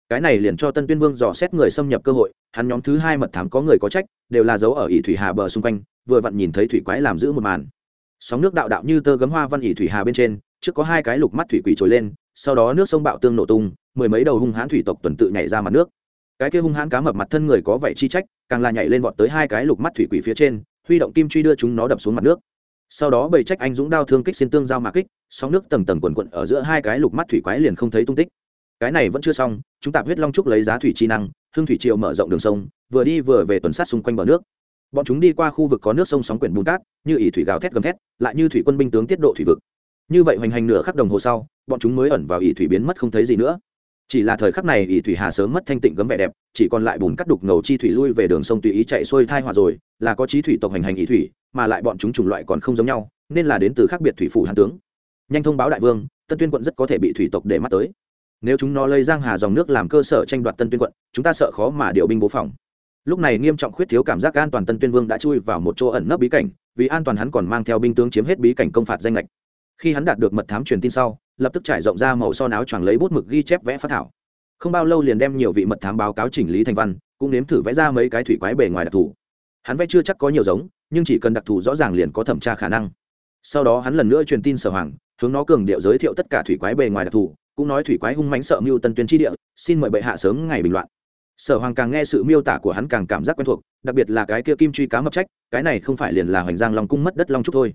[SPEAKER 1] Cái này liền cho tân tuyên vương dò xét người xâm nhập cơ hội, hắn nhóm thứ hai mật thám có người có trách, đều là dấu ở ỷ thủy hà bờ xung quanh, vừa vặn nhìn thấy thủy quái làm giữ một màn. Sóng nước đạo đạo như tơ gấm hoa văn ỷ thủy hà bên trên, trước có hai cái lục mắt thủy quỷ trồi lên, sau đó nước sông bạo tương nổ tung, mười mấy đầu hung hãn thủy tộc tuần tự nhảy ra mặt nước cái kia hung hãn cá mập mặt thân người có vẻ chi trách, càng là nhảy lên vọt tới hai cái lục mắt thủy quỷ phía trên, huy động kim truy đưa chúng nó đập xuống mặt nước. Sau đó bầy trách anh dũng đao thương kích xin tương giao mà kích, sóng nước tầng tầng quần quận ở giữa hai cái lục mắt thủy quái liền không thấy tung tích. Cái này vẫn chưa xong, chúng tạp huyết long trúc lấy giá thủy chi năng, hương thủy triều mở rộng đường sông, vừa đi vừa về tuần sát xung quanh bờ nước. Bọn chúng đi qua khu vực có nước sông sóng quyển bùn cát, như ỉ thủy gào thét gầm thét, lại như thủy quân binh tướng tiết độ thủy vực. Như vậy hoành hành nửa khắc đồng hồ sau, bọn chúng mới ẩn vào ỉ thủy biến mất không thấy gì nữa chỉ là thời khắc này ỷ thủy hà sớm mất thanh tịnh gấm vẻ đẹp, chỉ còn lại bùn cắt đục ngầu chi thủy lui về đường sông tùy ý chạy xuôi thai hòa rồi, là có trí thủy tộc hành hành ỷ thủy, mà lại bọn chúng chủng loại còn không giống nhau, nên là đến từ khác biệt thủy phủ hàn tướng. Nhanh thông báo đại vương, tân tuyên quận rất có thể bị thủy tộc để mắt tới. Nếu chúng nó lấy giang hà dòng nước làm cơ sở tranh đoạt tân tuyên quận, chúng ta sợ khó mà điều binh bố phòng. Lúc này nghiêm trọng khuyết thiếu cảm giác an toàn tân tuyên vương đã chui vào một chỗ ẩn nấp bí cảnh, vì an toàn hắn còn mang theo binh tướng chiếm hết bí cảnh công phạt danh lệch khi hắn đạt được mật thám truyền tin sau lập tức trải rộng ra màu son áo choàng lấy bút mực ghi chép vẽ phát thảo. Không bao lâu liền đem nhiều vị mật thám báo cáo chỉnh lý thành văn, cũng nếm thử vẽ ra mấy cái thủy quái bề ngoài đặc thù. Hắn vẽ chưa chắc có nhiều giống, nhưng chỉ cần đặc thù rõ ràng liền có thẩm tra khả năng. Sau đó hắn lần nữa truyền tin sở hoàng, hướng nó cường điệu giới thiệu tất cả thủy quái bề ngoài đặc thù, cũng nói thủy quái hung mánh sợ mưu tân tuyến tri địa, xin mời bệ hạ sớm ngày bình loạn sở hoàng càng nghe sự miêu tả của hắn càng cảm giác quen thuộc, đặc biệt là cái kia kim truy cá mập trách, cái này không phải liền là hoành giang long cung mất đất long trúc thôi.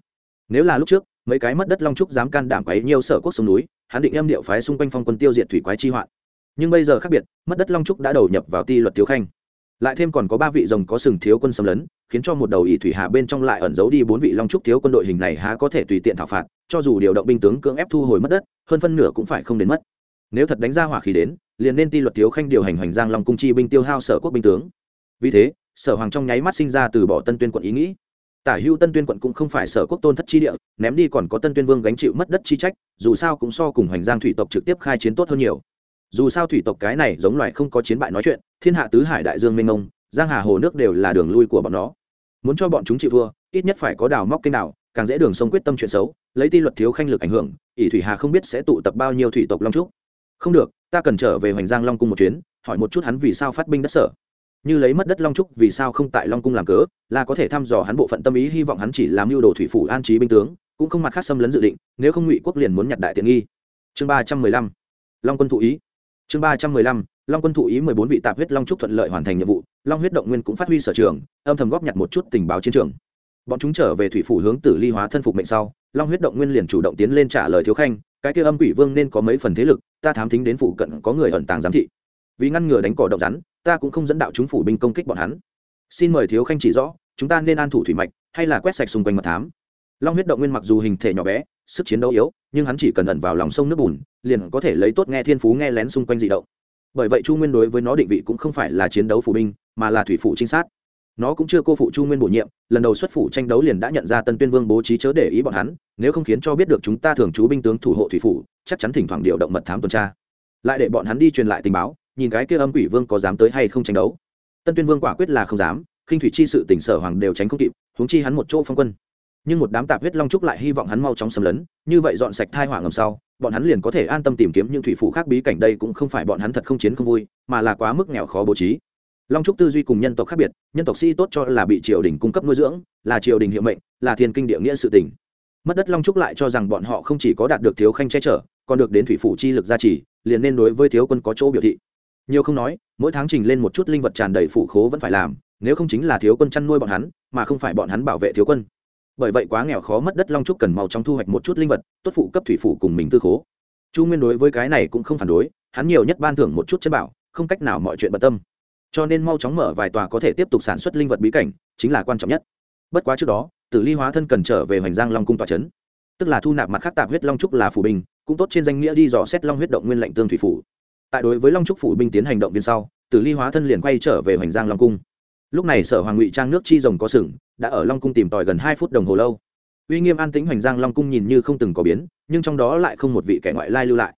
[SPEAKER 1] Nếu là lúc trước mấy cái mất đất long trúc dám can đảm quấy nhiều sở quốc sông núi, hắn định em điệu phái xung quanh phong quân tiêu diệt thủy quái chi hoạn. Nhưng bây giờ khác biệt, mất đất long trúc đã đầu nhập vào ti luật thiếu khanh. Lại thêm còn có ba vị rồng có sừng thiếu quân xâm lấn, khiến cho một đầu ỷ thủy hạ bên trong lại ẩn giấu đi bốn vị long trúc thiếu quân đội hình này há có thể tùy tiện thảo phạt, cho dù điều động binh tướng cưỡng ép thu hồi mất đất, hơn phân nửa cũng phải không đến mất. Nếu thật đánh ra hỏa khí đến, liền nên ti luật thiếu khanh điều hành hoành giang long cung chi binh tiêu hao sở quốc binh tướng. Vì thế, sở hoàng trong nháy mắt sinh ra từ bỏ tân tuyên quận ý nghĩ tả hưu tân tuyên quận cũng không phải sở quốc tôn thất chi địa, ném đi còn có tân tuyên vương gánh chịu mất đất chi trách, dù sao cũng so cùng hoành giang thủy tộc trực tiếp khai chiến tốt hơn nhiều. Dù sao thủy tộc cái này giống loài không có chiến bại nói chuyện, thiên hạ tứ hải đại dương mênh mông, giang hà hồ nước đều là đường lui của bọn nó. Muốn cho bọn chúng chịu thua, ít nhất phải có đào móc kênh nào càng dễ đường sông quyết tâm chuyện xấu, lấy ti luật thiếu khanh lực ảnh hưởng, ỷ thủy hà không biết sẽ tụ tập bao nhiêu thủy tộc long trúc. Không được, ta cần trở về hoành giang long cung một chuyến, hỏi một chút hắn vì sao phát binh đất sở như lấy mất đất long trúc vì sao không tại long cung làm cớ, là có thể thăm dò hắn bộ phận tâm ý, hy vọng hắn chỉ làm mưu đồ thủy phủ an trí binh tướng, cũng không mặt khác xâm lấn dự định, nếu không ngụy quốc liền muốn nhặt đại tiện nghi. Chương ba trăm mười lăm, long quân thụ ý. Chương ba trăm mười lăm, long quân thụ ý mười bốn vị tạp huyết long trúc thuận lợi hoàn thành nhiệm vụ, long huyết động nguyên cũng phát huy sở trường, âm thầm góp nhặt một chút tình báo chiến trường. Bọn chúng trở về thủy phủ hướng tử ly hóa thân phục mệnh sau, long huyết động nguyên liền chủ động tiến lên trả lời thiếu khanh, cái kia âm quỷ vương nên có mấy phần thế lực, ta thám thính đến phụ cận có người ẩn tàng giám thị. Vì ngăn ngừa đánh cỏ động rắn ta cũng không dẫn đạo chúng phủ binh công kích bọn hắn. Xin mời thiếu khanh chỉ rõ, chúng ta nên an thủ thủy mạch, hay là quét sạch xung quanh mật thám. Long huyết động nguyên mặc dù hình thể nhỏ bé, sức chiến đấu yếu, nhưng hắn chỉ cần ẩn vào lòng sông nước bùn, liền có thể lấy tốt nghe thiên phú nghe lén xung quanh dị động. Bởi vậy chu nguyên đối với nó định vị cũng không phải là chiến đấu phủ binh, mà là thủy phủ trinh sát. Nó cũng chưa cô phụ chu nguyên bổ nhiệm, lần đầu xuất phủ tranh đấu liền đã nhận ra tân tuyên vương bố trí chớ để ý bọn hắn, nếu không khiến cho biết được chúng ta thường trú binh tướng thủ hộ thủy phủ, chắc chắn thỉnh thoảng điều động mật thám tuần tra. Lại để bọn hắn đi truyền lại tình báo nhìn cái kia âm quỷ vương có dám tới hay không tranh đấu. Tân tuyên vương quả quyết là không dám, khinh thủy chi sự tỉnh sở hoàng đều tránh không kịp, huống chi hắn một chỗ phong quân. Nhưng một đám tạp huyết long trúc lại hy vọng hắn mau chóng xâm lấn, như vậy dọn sạch thai hỏa ngầm sau, bọn hắn liền có thể an tâm tìm kiếm những thủy phủ khác bí cảnh đây cũng không phải bọn hắn thật không chiến không vui, mà là quá mức nghèo khó bố trí. Long trúc tư duy cùng nhân tộc khác biệt, nhân tộc sĩ tốt cho là bị triều đình cung cấp nuôi dưỡng, là triều đình hiệu mệnh, là thiên kinh địa nghĩa sự tỉnh. Mất đất long trúc lại cho rằng bọn họ không chỉ có đạt được thiếu khanh che chở, còn được đến thủy phủ chi lực gia trì, liền nên đối với thiếu quân có chỗ biểu thị nhiều không nói, mỗi tháng trình lên một chút linh vật tràn đầy phụ khố vẫn phải làm, nếu không chính là thiếu quân chăn nuôi bọn hắn, mà không phải bọn hắn bảo vệ thiếu quân. Bởi vậy quá nghèo khó mất đất long trúc cần mau chóng thu hoạch một chút linh vật, tốt phụ cấp thủy phủ cùng mình tư khố. Chu nguyên đối với cái này cũng không phản đối, hắn nhiều nhất ban thưởng một chút chân bảo, không cách nào mọi chuyện bận tâm. Cho nên mau chóng mở vài tòa có thể tiếp tục sản xuất linh vật bí cảnh, chính là quan trọng nhất. Bất quá trước đó, tử ly hóa thân cần trở về hoành giang long cung tòa trấn tức là thu nạp mặt khác tạp huyết long trúc là phủ bình, cũng tốt trên danh nghĩa đi dò xét long huyết động nguyên lệnh tương thủy phủ tại đối với long trúc phủ binh tiến hành động viên sau, tử ly hóa thân liền quay trở về hoành giang long cung. Lúc này sở hoàng ngụy trang nước chi rồng có sừng, đã ở long cung tìm tòi gần hai phút đồng hồ lâu. Uy nghiêm an tĩnh hoành giang long cung nhìn như không từng có biến, nhưng trong đó lại không một vị kẻ ngoại lai lưu lại.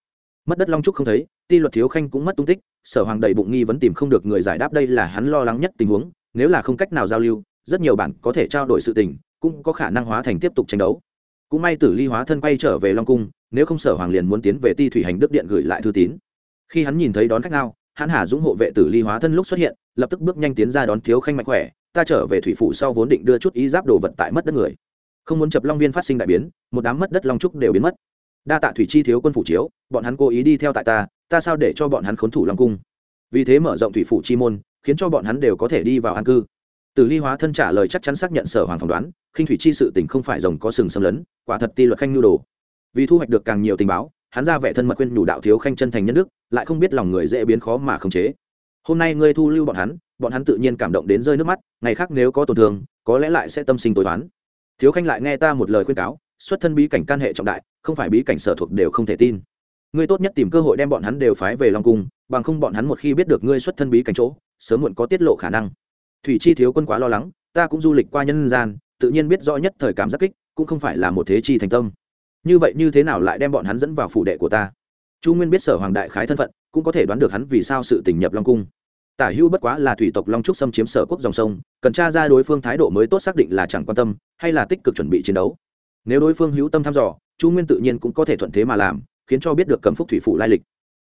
[SPEAKER 1] Mất đất long trúc không thấy, ti luật thiếu khanh cũng mất tung tích, sở hoàng đầy bụng nghi vẫn tìm không được người giải đáp đây là hắn lo lắng nhất tình huống, nếu là không cách nào giao lưu, rất nhiều bản có thể trao đổi sự tình, cũng có khả năng hóa thành tiếp tục tranh đấu. Cũng may tử ly hóa thân quay trở về long cung, nếu không sở hoàng liền muốn tiến về ti thủy hành đức điện gửi lại thư tín khi hắn nhìn thấy đón khách nào, hắn hà dũng hộ vệ tử ly hóa thân lúc xuất hiện, lập tức bước nhanh tiến ra đón thiếu khanh mạnh khỏe, ta trở về thủy phủ sau vốn định đưa chút ý giáp đồ vật tại mất đất người. Không muốn chập long viên phát sinh đại biến, một đám mất đất long trúc đều biến mất. Đa tạ thủy chi thiếu quân phủ chiếu, bọn hắn cố ý đi theo tại ta ta sao để cho bọn hắn khốn thủ long cung? Vì thế mở rộng thủy phủ chi môn, khiến cho bọn hắn đều có thể đi vào an cư. Từ ly hóa thân trả lời chắc chắn xác nhận sở hoàng phỏng đoán, khinh thủy chi sự tình không phải rồng có sừng xâm lấn, quả thật ti luật khanh nhu đồ. Vì thu hoạch được càng nhiều tình báo hắn ra vẻ thân mật quên nhủ đạo thiếu khanh chân thành nhân đức, lại không biết lòng người dễ biến khó mà khống chế. Hôm nay ngươi thu lưu bọn hắn bọn hắn tự nhiên cảm động đến rơi nước mắt, ngày khác nếu có tổn thương, có lẽ lại sẽ tâm sinh tối toán. Thiếu khanh lại nghe ta một lời khuyên cáo, xuất thân bí cảnh can hệ trọng đại, không phải bí cảnh sở thuộc đều không thể tin. Ngươi tốt nhất tìm cơ hội đem bọn hắn đều phái về long cung, bằng không bọn hắn một khi biết được ngươi xuất thân bí cảnh chỗ, sớm muộn có tiết lộ khả năng. Thủy chi thiếu quân quá lo lắng, ta cũng du lịch qua nhân gian, tự nhiên biết rõ nhất thời cảm giác kích, cũng không phải là một thế chi thành tâm như vậy như thế nào lại đem bọn hắn dẫn vào phủ đệ của ta? Chu nguyên biết sở hoàng đại khái thân phận, cũng có thể đoán được hắn vì sao sự tình nhập long cung. Tả hữu bất quá là thủy tộc long trúc xâm chiếm sở quốc dòng sông, cần tra ra đối phương thái độ mới tốt xác định là chẳng quan tâm, hay là tích cực chuẩn bị chiến đấu. Nếu đối phương hữu tâm thăm dò, chu nguyên tự nhiên cũng có thể thuận thế mà làm, khiến cho biết được cầm phúc thủy phủ lai lịch.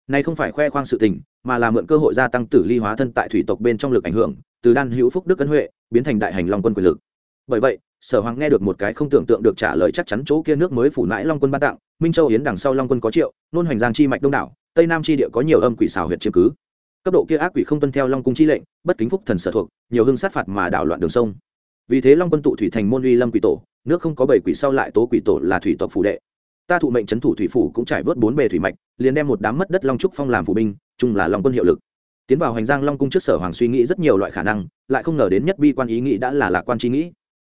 [SPEAKER 1] Này không phải khoe khoang sự tình, mà là mượn cơ hội gia tăng tử ly hóa thân tại thủy tộc bên trong lực ảnh hưởng, từ đan hữu phúc đức ấn huệ, biến thành đại hành long quân quyền lực. Bởi vậy sở hoàng nghe được một cái không tưởng tượng được trả lời chắc chắn chỗ kia nước mới phủ nãi long quân ban tặng, minh châu yến đằng sau long quân có triệu, nôn hoành giang chi mạch đông đảo, tây nam chi địa có nhiều âm quỷ xào huyệt chiếm cứ. Cấp độ kia ác quỷ không tuân theo long cung chi lệnh, bất kính phúc thần sở thuộc, nhiều hưng sát phạt mà đảo loạn đường sông. Vì thế long quân tụ thủy thành môn uy lâm quỷ tổ, nước không có bảy quỷ sau lại tố quỷ tổ là thủy tộc phủ đệ. Ta thụ mệnh trấn thủ thủy phủ cũng trải vớt bốn bề thủy mạch, liền đem một đám mất đất long trúc phong làm phủ binh, chung là long quân hiệu lực. Tiến vào hành giang long cung trước sở hoàng suy nghĩ rất nhiều loại khả năng, lại không ngờ đến nhất bi quan ý nghĩ đã là lạc quan trí nghĩ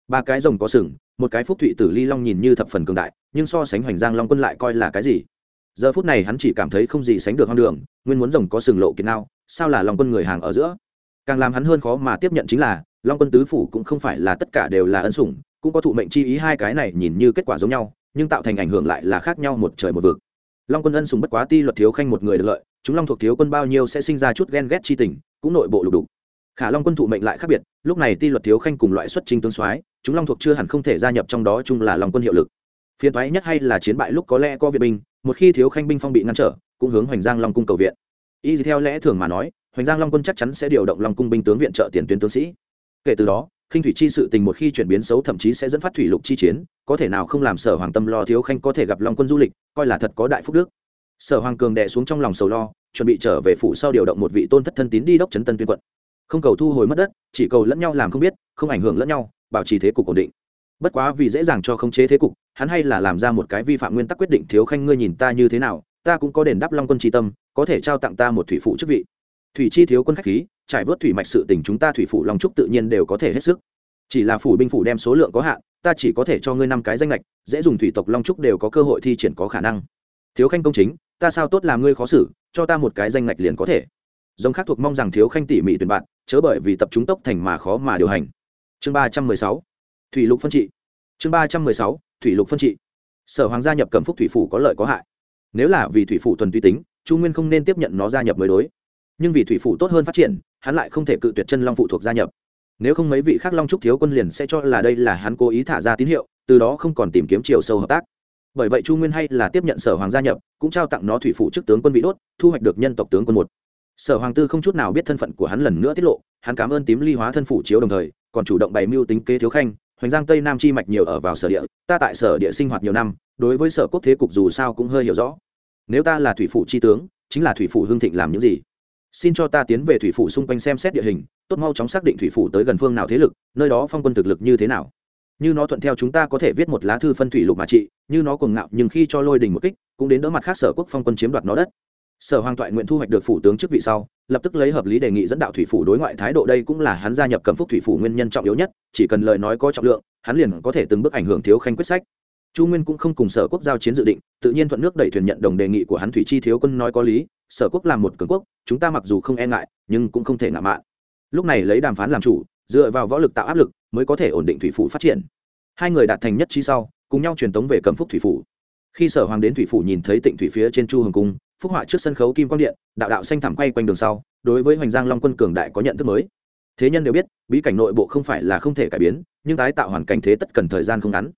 [SPEAKER 1] ba cái rồng có sừng, một cái phúc thụy tử ly long nhìn như thập phần cường đại, nhưng so sánh hoành giang long quân lại coi là cái gì? Giờ phút này hắn chỉ cảm thấy không gì sánh được hoang đường, nguyên muốn rồng có sừng lộ kiệt nào sao là long quân người hàng ở giữa? Càng làm hắn hơn khó mà tiếp nhận chính là, long quân tứ phủ cũng không phải là tất cả đều là ân sủng, cũng có thụ mệnh chi ý hai cái này nhìn như kết quả giống nhau, nhưng tạo thành ảnh hưởng lại là khác nhau một trời một vực. Long quân ân sủng bất quá ti luật thiếu khanh một người được lợi, chúng long thuộc thiếu quân bao nhiêu sẽ sinh ra chút ghen ghét chi tình, cũng nội bộ lục đục khả long quân thụ mệnh lại khác biệt, lúc này ti luật thiếu khanh cùng loại xuất trình tướng soái, chúng long thuộc chưa hẳn không thể gia nhập trong đó chung là long quân hiệu lực. Phiền thoái nhất hay là chiến bại lúc có lẽ có viện binh, một khi thiếu khanh binh phong bị ngăn trở, cũng hướng hoành giang long cung cầu viện. Y theo lẽ thường mà nói, hoành giang long quân chắc chắn sẽ điều động long cung binh tướng viện trợ tiền tuyến tướng sĩ. Kể từ đó, khinh thủy chi sự tình một khi chuyển biến xấu thậm chí sẽ dẫn phát thủy lục chi chiến, có thể nào không làm sở hoàng tâm lo thiếu khanh có thể gặp long quân du lịch, coi là thật có đại phúc đức. Sở hoàng cường đè xuống trong lòng sầu lo, chuẩn bị trở về phủ sau điều động một vị tôn thất thân tín đi đốc trấn tân tuyên quận không cầu thu hồi mất đất, chỉ cầu lẫn nhau làm không biết, không ảnh hưởng lẫn nhau, bảo trì thế cục ổn định. Bất quá vì dễ dàng cho khống chế thế cục, hắn hay là làm ra một cái vi phạm nguyên tắc quyết định thiếu khanh ngươi nhìn ta như thế nào, ta cũng có đền đáp long quân tri tâm, có thể trao tặng ta một thủy phụ chức vị. Thủy chi thiếu quân khách khí, trải vớt thủy mạch sự tình chúng ta thủy phụ long trúc tự nhiên đều có thể hết sức. Chỉ là phủ binh phủ đem số lượng có hạn, ta chỉ có thể cho ngươi năm cái danh lệch dễ dùng thủy tộc long trúc đều có cơ hội thi triển có khả năng. Thiếu khanh công chính, ta sao tốt làm ngươi khó xử, cho ta một cái danh ngạch liền có thể giống khác thuộc mong rằng thiếu khanh tỉ mỉ tuyển bạn, chớ bởi vì tập trung tốc thành mà khó mà điều hành. Chương ba trăm mười sáu. Thủy lục phân trị. Chương ba trăm mười sáu. Thủy lục phân trị. Sở hoàng gia nhập cẩm phúc thủy phủ có lợi có hại. Nếu là vì thủy phủ thuần tuy tính, chu nguyên không nên tiếp nhận nó gia nhập mới đối. Nhưng vì thủy phủ tốt hơn phát triển, hắn lại không thể cự tuyệt chân long phụ thuộc gia nhập. Nếu không mấy vị khác long trúc thiếu quân liền sẽ cho là đây là hắn cố ý thả ra tín hiệu, từ đó không còn tìm kiếm chiều sâu hợp tác. Bởi vậy chu nguyên hay là tiếp nhận sở hoàng gia nhập, cũng trao tặng nó thủy phủ chức tướng quân vị đốt, thu hoạch được nhân tộc tướng quân một sở hoàng tư không chút nào biết thân phận của hắn lần nữa tiết lộ, hắn cảm ơn tím ly hóa thân phủ chiếu đồng thời, còn chủ động bày mưu tính kế thiếu khanh, hoành giang tây nam chi mạch nhiều ở vào sở địa, ta tại sở địa sinh hoạt nhiều năm, đối với sở quốc thế cục dù sao cũng hơi hiểu rõ. Nếu ta là thủy phủ chi tướng, chính là thủy phủ hương thịnh làm những gì? Xin cho ta tiến về thủy phủ xung quanh xem xét địa hình, tốt mau chóng xác định thủy phủ tới gần phương nào thế lực, nơi đó phong quân thực lực như thế nào. Như nó thuận theo chúng ta có thể viết một lá thư phân thủy lục mà trị, như nó cuồng ngạo nhưng khi cho lôi đình một kích, cũng đến đỡ mặt khác sở quốc phong quân chiếm đoạt nó đất sở hoàng toại nguyện thu hoạch được phủ tướng chức vị sau, lập tức lấy hợp lý đề nghị dẫn đạo thủy phủ đối ngoại thái độ đây cũng là hắn gia nhập cẩm phúc thủy phủ nguyên nhân trọng yếu nhất, chỉ cần lời nói có trọng lượng, hắn liền có thể từng bước ảnh hưởng thiếu khanh quyết sách. Chu nguyên cũng không cùng sở quốc giao chiến dự định, tự nhiên thuận nước đẩy thuyền nhận đồng đề nghị của hắn thủy chi thiếu quân nói có lý, sở quốc là một cường quốc, chúng ta mặc dù không e ngại, nhưng cũng không thể ngạo mạn. Lúc này lấy đàm phán làm chủ, dựa vào võ lực tạo áp lực, mới có thể ổn định thủy phủ phát triển. Hai người đạt thành nhất trí sau, cùng nhau truyền tống về cẩm phúc thủy phủ. Khi sở hoàng đến thủy phủ nhìn thấy tịnh thủy phía trên chu hồng cung phúc họa trước sân khấu kim quang điện, đạo đạo xanh thảm quay quanh đường sau, đối với hoành giang long quân cường đại có nhận thức mới. Thế nhân đều biết, bí cảnh nội bộ không phải là không thể cải biến, nhưng tái tạo hoàn cảnh thế tất cần thời gian không ngắn.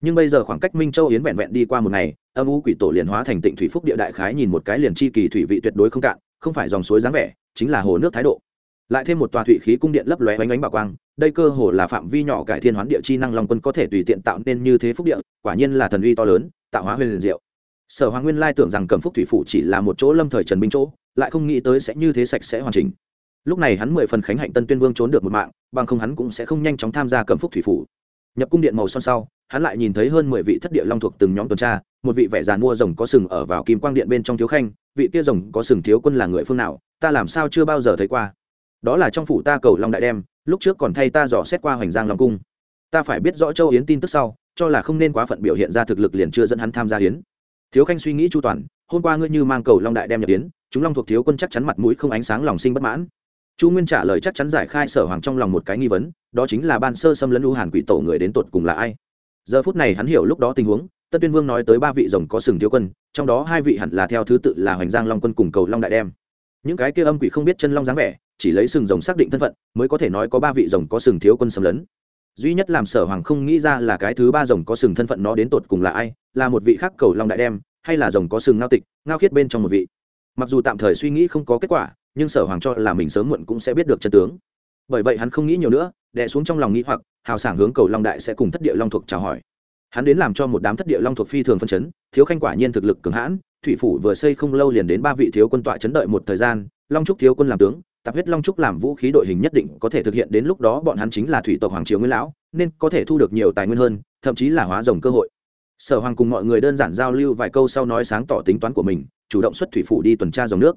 [SPEAKER 1] Nhưng bây giờ khoảng cách minh châu yến vẹn vẹn đi qua một ngày, âm u quỷ tổ liền hóa thành tịnh thủy phúc địa đại khái nhìn một cái liền chi kỳ thủy vị tuyệt đối không cạn, không phải dòng suối dáng vẻ, chính là hồ nước thái độ. Lại thêm một tòa thủy khí cung điện lấp lóe oanh oánh bảo quang, đây cơ hồ là phạm vi nhỏ cải thiên hoán địa chi năng long quân có thể tùy tiện tạo nên như thế phúc địa, quả nhiên là thần uy to lớn, tạo hóa huyền liền diệu sở hoàng nguyên lai tưởng rằng cẩm phúc thủy phủ chỉ là một chỗ lâm thời trần binh chỗ, lại không nghĩ tới sẽ như thế sạch sẽ hoàn chỉnh. Lúc này hắn mười phần khánh hạnh tân tuyên vương trốn được một mạng, bằng không hắn cũng sẽ không nhanh chóng tham gia cẩm phúc thủy phủ. Nhập cung điện màu son sau, hắn lại nhìn thấy hơn mười vị thất địa long thuộc từng nhóm tuần tra, một vị vẻ giàn mua rồng có sừng ở vào kim quang điện bên trong thiếu khanh, vị kia rồng có sừng thiếu quân là người phương nào, ta làm sao chưa bao giờ thấy qua. Đó là trong phủ ta cầu long đại đem, lúc trước còn thay ta dò xét qua hoành giang long cung. Ta phải biết rõ châu yến tin tức sau, cho là không nên quá phận biểu hiện ra thực lực liền chưa dẫn hắn tham gia hiến thiếu khanh suy nghĩ chu toàn, hôm qua ngươi như mang cầu long đại đem nhập yến chúng long thuộc thiếu quân chắc chắn mặt mũi không ánh sáng lòng sinh bất mãn. Chu nguyên trả lời chắc chắn giải khai sở hoàng trong lòng một cái nghi vấn, đó chính là ban sơ xâm lấn u hàn quỷ tổ người đến tột cùng là ai. Giờ phút này hắn hiểu lúc đó tình huống, tân tuyên vương nói tới ba vị rồng có sừng thiếu quân, trong đó hai vị hẳn là theo thứ tự là hoành giang long quân cùng cầu long đại đem. Những cái kia âm quỷ không biết chân long dáng vẻ, chỉ lấy sừng rồng xác định thân phận, mới có thể nói có ba vị rồng có sừng thiếu quân xâm lấn. Duy nhất làm sở hoàng không nghĩ ra là cái thứ ba rồng có sừng thân phận nó đến tột cùng là ai là một vị khác cầu long đại đem, hay là rồng có sừng ngao tịch, ngao khiết bên trong một vị. Mặc dù tạm thời suy nghĩ không có kết quả, nhưng sở hoàng cho là mình sớm muộn cũng sẽ biết được chân tướng. Bởi vậy hắn không nghĩ nhiều nữa, đè xuống trong lòng nghĩ hoặc, hào sảng hướng cầu long đại sẽ cùng thất địa long thuộc chào hỏi. Hắn đến làm cho một đám thất địa long thuộc phi thường phân chấn, thiếu khanh quả nhiên thực lực cường hãn, thủy phủ vừa xây không lâu liền đến ba vị thiếu quân tọa chấn đợi một thời gian, long trúc thiếu quân làm tướng, tạp huyết long trúc làm vũ khí đội hình nhất định có thể thực hiện, đến lúc đó bọn hắn chính là thủy tộc hoàng triều nguyên lão, nên có thể thu được nhiều tài nguyên hơn, thậm chí là hóa rồng cơ hội sở hoàng cùng mọi người đơn giản giao lưu vài câu sau nói sáng tỏ tính toán của mình, chủ động xuất thủy phủ đi tuần tra dòng nước.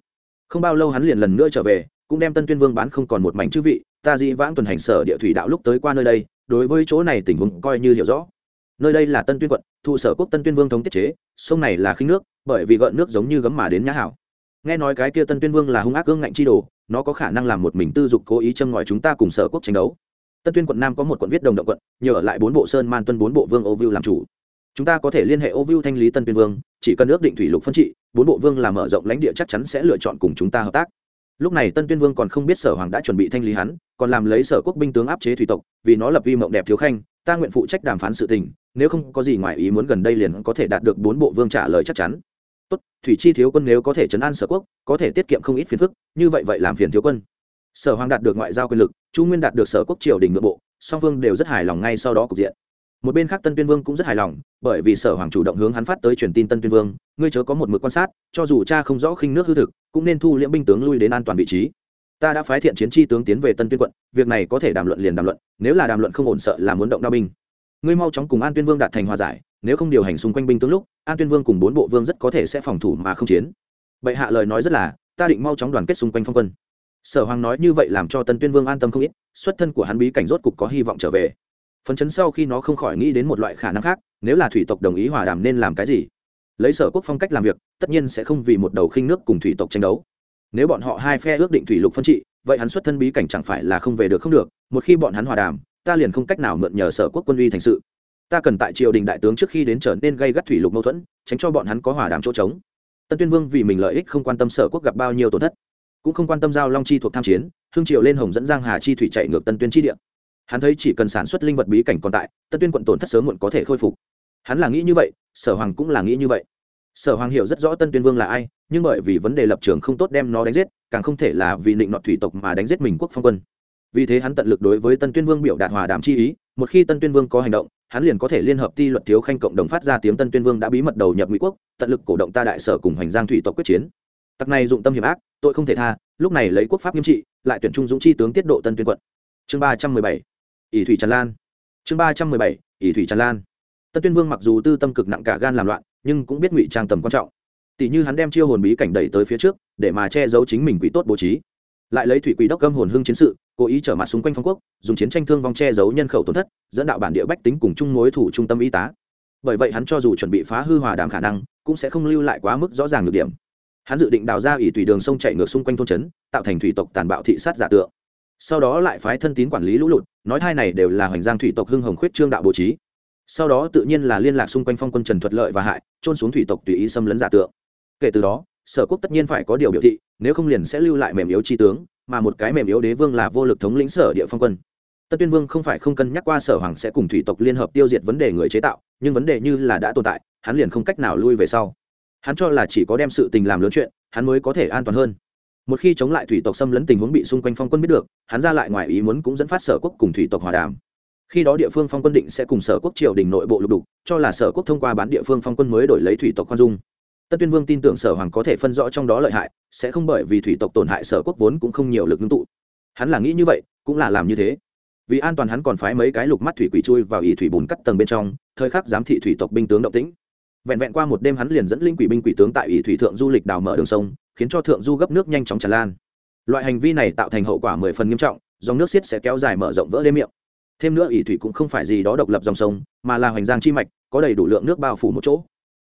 [SPEAKER 1] Không bao lâu hắn liền lần nữa trở về, cũng đem tân tuyên vương bán không còn một mảnh chữ vị, ta dĩ vãng tuần hành sở địa thủy đạo lúc tới qua nơi đây, đối với chỗ này tình huống coi như hiểu rõ. Nơi đây là tân tuyên quận thụ sở quốc tân tuyên vương thống tiết chế, sông này là khinh nước, bởi vì gợn nước giống như gấm mà đến nhã hảo. Nghe nói cái kia tân tuyên vương là hung ác ương ngạnh chi đồ, nó có khả năng làm một mình tư dục cố ý châm ngòi chúng ta cùng sở quốc tranh đấu. Tân tuyên quận nam có một quận viết đồng động quận, nhờ ở lại bốn bộ sơn man tuân bốn bộ vương ô vưu làm chủ chúng ta có thể liên hệ ô viu thanh lý tân tuyên vương, chỉ cần ước định thủy lục phân trị, bốn bộ vương làm mở rộng lãnh địa chắc chắn sẽ lựa chọn cùng chúng ta hợp tác. Lúc này tân tuyên vương còn không biết sở hoàng đã chuẩn bị thanh lý hắn, còn làm lấy sở quốc binh tướng áp chế thủy tộc, vì nó lập vi mộng đẹp thiếu khanh, ta nguyện phụ trách đàm phán sự tình, nếu không có gì ngoài ý muốn gần đây liền có thể đạt được bốn bộ vương trả lời chắc chắn. Tốt, thủy chi thiếu quân nếu có thể chấn an sở quốc, có thể tiết kiệm không ít phiền phức, như vậy vậy làm phiền thiếu quân. Sở hoàng đạt được ngoại giao quyền lực, chu nguyên đạt được sở quốc triều đình nội bộ, song phương đều rất hài lòng ngay sau đó cục diện một bên khác tân tuyên vương cũng rất hài lòng, bởi vì sở hoàng chủ động hướng hắn phát tới truyền tin tân tuyên vương, ngươi chớ có một mực quan sát, cho dù cha không rõ khinh nước hư thực, cũng nên thu liễm binh tướng lui đến an toàn vị trí. Ta đã phái thiện chiến chi tướng tiến về tân tuyên quận, việc này có thể đàm luận liền đàm luận, nếu là đàm luận không ổn sợ là muốn động đao binh. Ngươi mau chóng cùng an tuyên vương đạt thành hòa giải, nếu không điều hành xung quanh binh tướng lúc, an tuyên vương cùng bốn bộ vương rất có thể sẽ phòng thủ mà không chiến. Bệ hạ lời nói rất là, ta định mau chóng đoàn kết xung quanh phong quân. Sở hoàng nói như vậy làm cho tân tuyên vương an tâm không ít, xuất thân của hắn bí cảnh rốt cục có hy vọng trở về phấn chấn sau khi nó không khỏi nghĩ đến một loại khả năng khác, nếu là thủy tộc đồng ý hòa đàm nên làm cái gì? Lấy sở quốc phong cách làm việc, tất nhiên sẽ không vì một đầu khinh nước cùng thủy tộc tranh đấu. Nếu bọn họ hai phe ước định thủy lục phân trị, vậy hắn xuất thân bí cảnh chẳng phải là không về được không được, một khi bọn hắn hòa đàm, ta liền không cách nào mượn nhờ sở quốc quân uy thành sự. Ta cần tại triều đình đại tướng trước khi đến trở nên gây gắt thủy lục mâu thuẫn, tránh cho bọn hắn có hòa đàm chỗ trống. Tân tuyên vương vì mình lợi ích không quan tâm sở quốc gặp bao nhiêu tổn thất, cũng không quan tâm giao long chi thuộc tham chiến hương triều lên hồng dẫn giang hà chi thủy chạy ngược tân tuyên chi địa hắn thấy chỉ cần sản xuất linh vật bí cảnh còn tại, tân tuyên quận tổn thất sớm muộn có thể khôi phục. Hắn là nghĩ như vậy, sở hoàng cũng là nghĩ như vậy. Sở hoàng hiểu rất rõ tân tuyên vương là ai, nhưng bởi vì vấn đề lập trường không tốt đem nó đánh giết, càng không thể là vì định nọ thủy tộc mà đánh giết mình quốc phong quân. Vì thế hắn tận lực đối với tân tuyên vương biểu đạt hòa đàm chi ý, một khi tân tuyên vương có hành động, hắn liền có thể liên hợp ti luật thiếu khanh cộng đồng phát ra tiếng tân tuyên vương đã bí mật đầu nhập ngụy quốc, tận lực cổ động ta đại sở cùng hành giang thủy tộc quyết chiến. Tặc này dụng tâm hiểm ác, tội không thể tha, lúc này lấy quốc pháp nghiêm trị, lại tuyển trung dũng chi tướng tiết độ tân tuyên quận. Chương ba trăm mười bảy ỷ thủy tràn lan. Chương ba trăm mười bảy, ỷ thủy tràn lan. Tân tuyên vương mặc dù tư tâm cực nặng cả gan làm loạn, nhưng cũng biết ngụy trang tầm quan trọng. Tỷ như hắn đem chiêu hồn bí cảnh đẩy tới phía trước, để mà che giấu chính mình quỷ tốt bố trí. Lại lấy thủy quỷ đốc gâm hồn hưng chiến sự, cố ý trở mặt xung quanh phong quốc, dùng chiến tranh thương vong che giấu nhân khẩu tổn thất, dẫn đạo bản địa bách tính cùng chung mối thủ trung tâm y tá. Bởi vậy hắn cho dù chuẩn bị phá hư hòa đàm khả năng, cũng sẽ không lưu lại quá mức rõ ràng được điểm. Hắn dự định đào ra ỷ thủy đường sông chạy ngược xung quanh thôn trấn, tạo thành thủy tộc tàn bạo thị sát giả tượng sau đó lại phái thân tín quản lý lũ lụt, nói hai này đều là hoành giang thủy tộc hưng hồng khuyết trương đạo bố trí. Sau đó tự nhiên là liên lạc xung quanh phong quân trần thuật lợi và hại trôn xuống thủy tộc tùy ý xâm lấn giả tượng. Kể từ đó, sở quốc tất nhiên phải có điều biểu thị, nếu không liền sẽ lưu lại mềm yếu chi tướng, mà một cái mềm yếu đế vương là vô lực thống lĩnh sở địa phong quân. Tân tuyên vương không phải không cân nhắc qua sở hoàng sẽ cùng thủy tộc liên hợp tiêu diệt vấn đề người chế tạo, nhưng vấn đề như là đã tồn tại, hắn liền không cách nào lui về sau. Hắn cho là chỉ có đem sự tình làm lớn chuyện, hắn mới có thể an toàn hơn một khi chống lại thủy tộc xâm lấn tình huống bị xung quanh phong quân biết được, hắn ra lại ngoài ý muốn cũng dẫn phát sở quốc cùng thủy tộc hòa đàm. Khi đó địa phương phong quân định sẽ cùng sở quốc triều đình nội bộ lục đục, cho là sở quốc thông qua bán địa phương phong quân mới đổi lấy thủy tộc khoan dung. Tân tuyên vương tin tưởng sở hoàng có thể phân rõ trong đó lợi hại, sẽ không bởi vì thủy tộc tổn hại sở quốc vốn cũng không nhiều lực ngưng tụ. Hắn là nghĩ như vậy, cũng là làm như thế. Vì an toàn hắn còn phái mấy cái lục mắt thủy quỷ chui vào ỷ thủy bùn cắt tầng bên trong, thời khắc giám thị thủy tộc binh tướng động tĩnh. Vẹn vẹn qua một đêm hắn liền dẫn linh quỷ binh quỷ tướng tại ỷ thủy thượng du lịch đào mở đường sông khiến cho thượng du gấp nước nhanh chóng tràn lan. Loại hành vi này tạo thành hậu quả mười phần nghiêm trọng, dòng nước xiết sẽ kéo dài mở rộng vỡ đê miệng. Thêm nữa, ỷ thủy cũng không phải gì đó độc lập dòng sông, mà là hoành giang chi mạch, có đầy đủ lượng nước bao phủ một chỗ.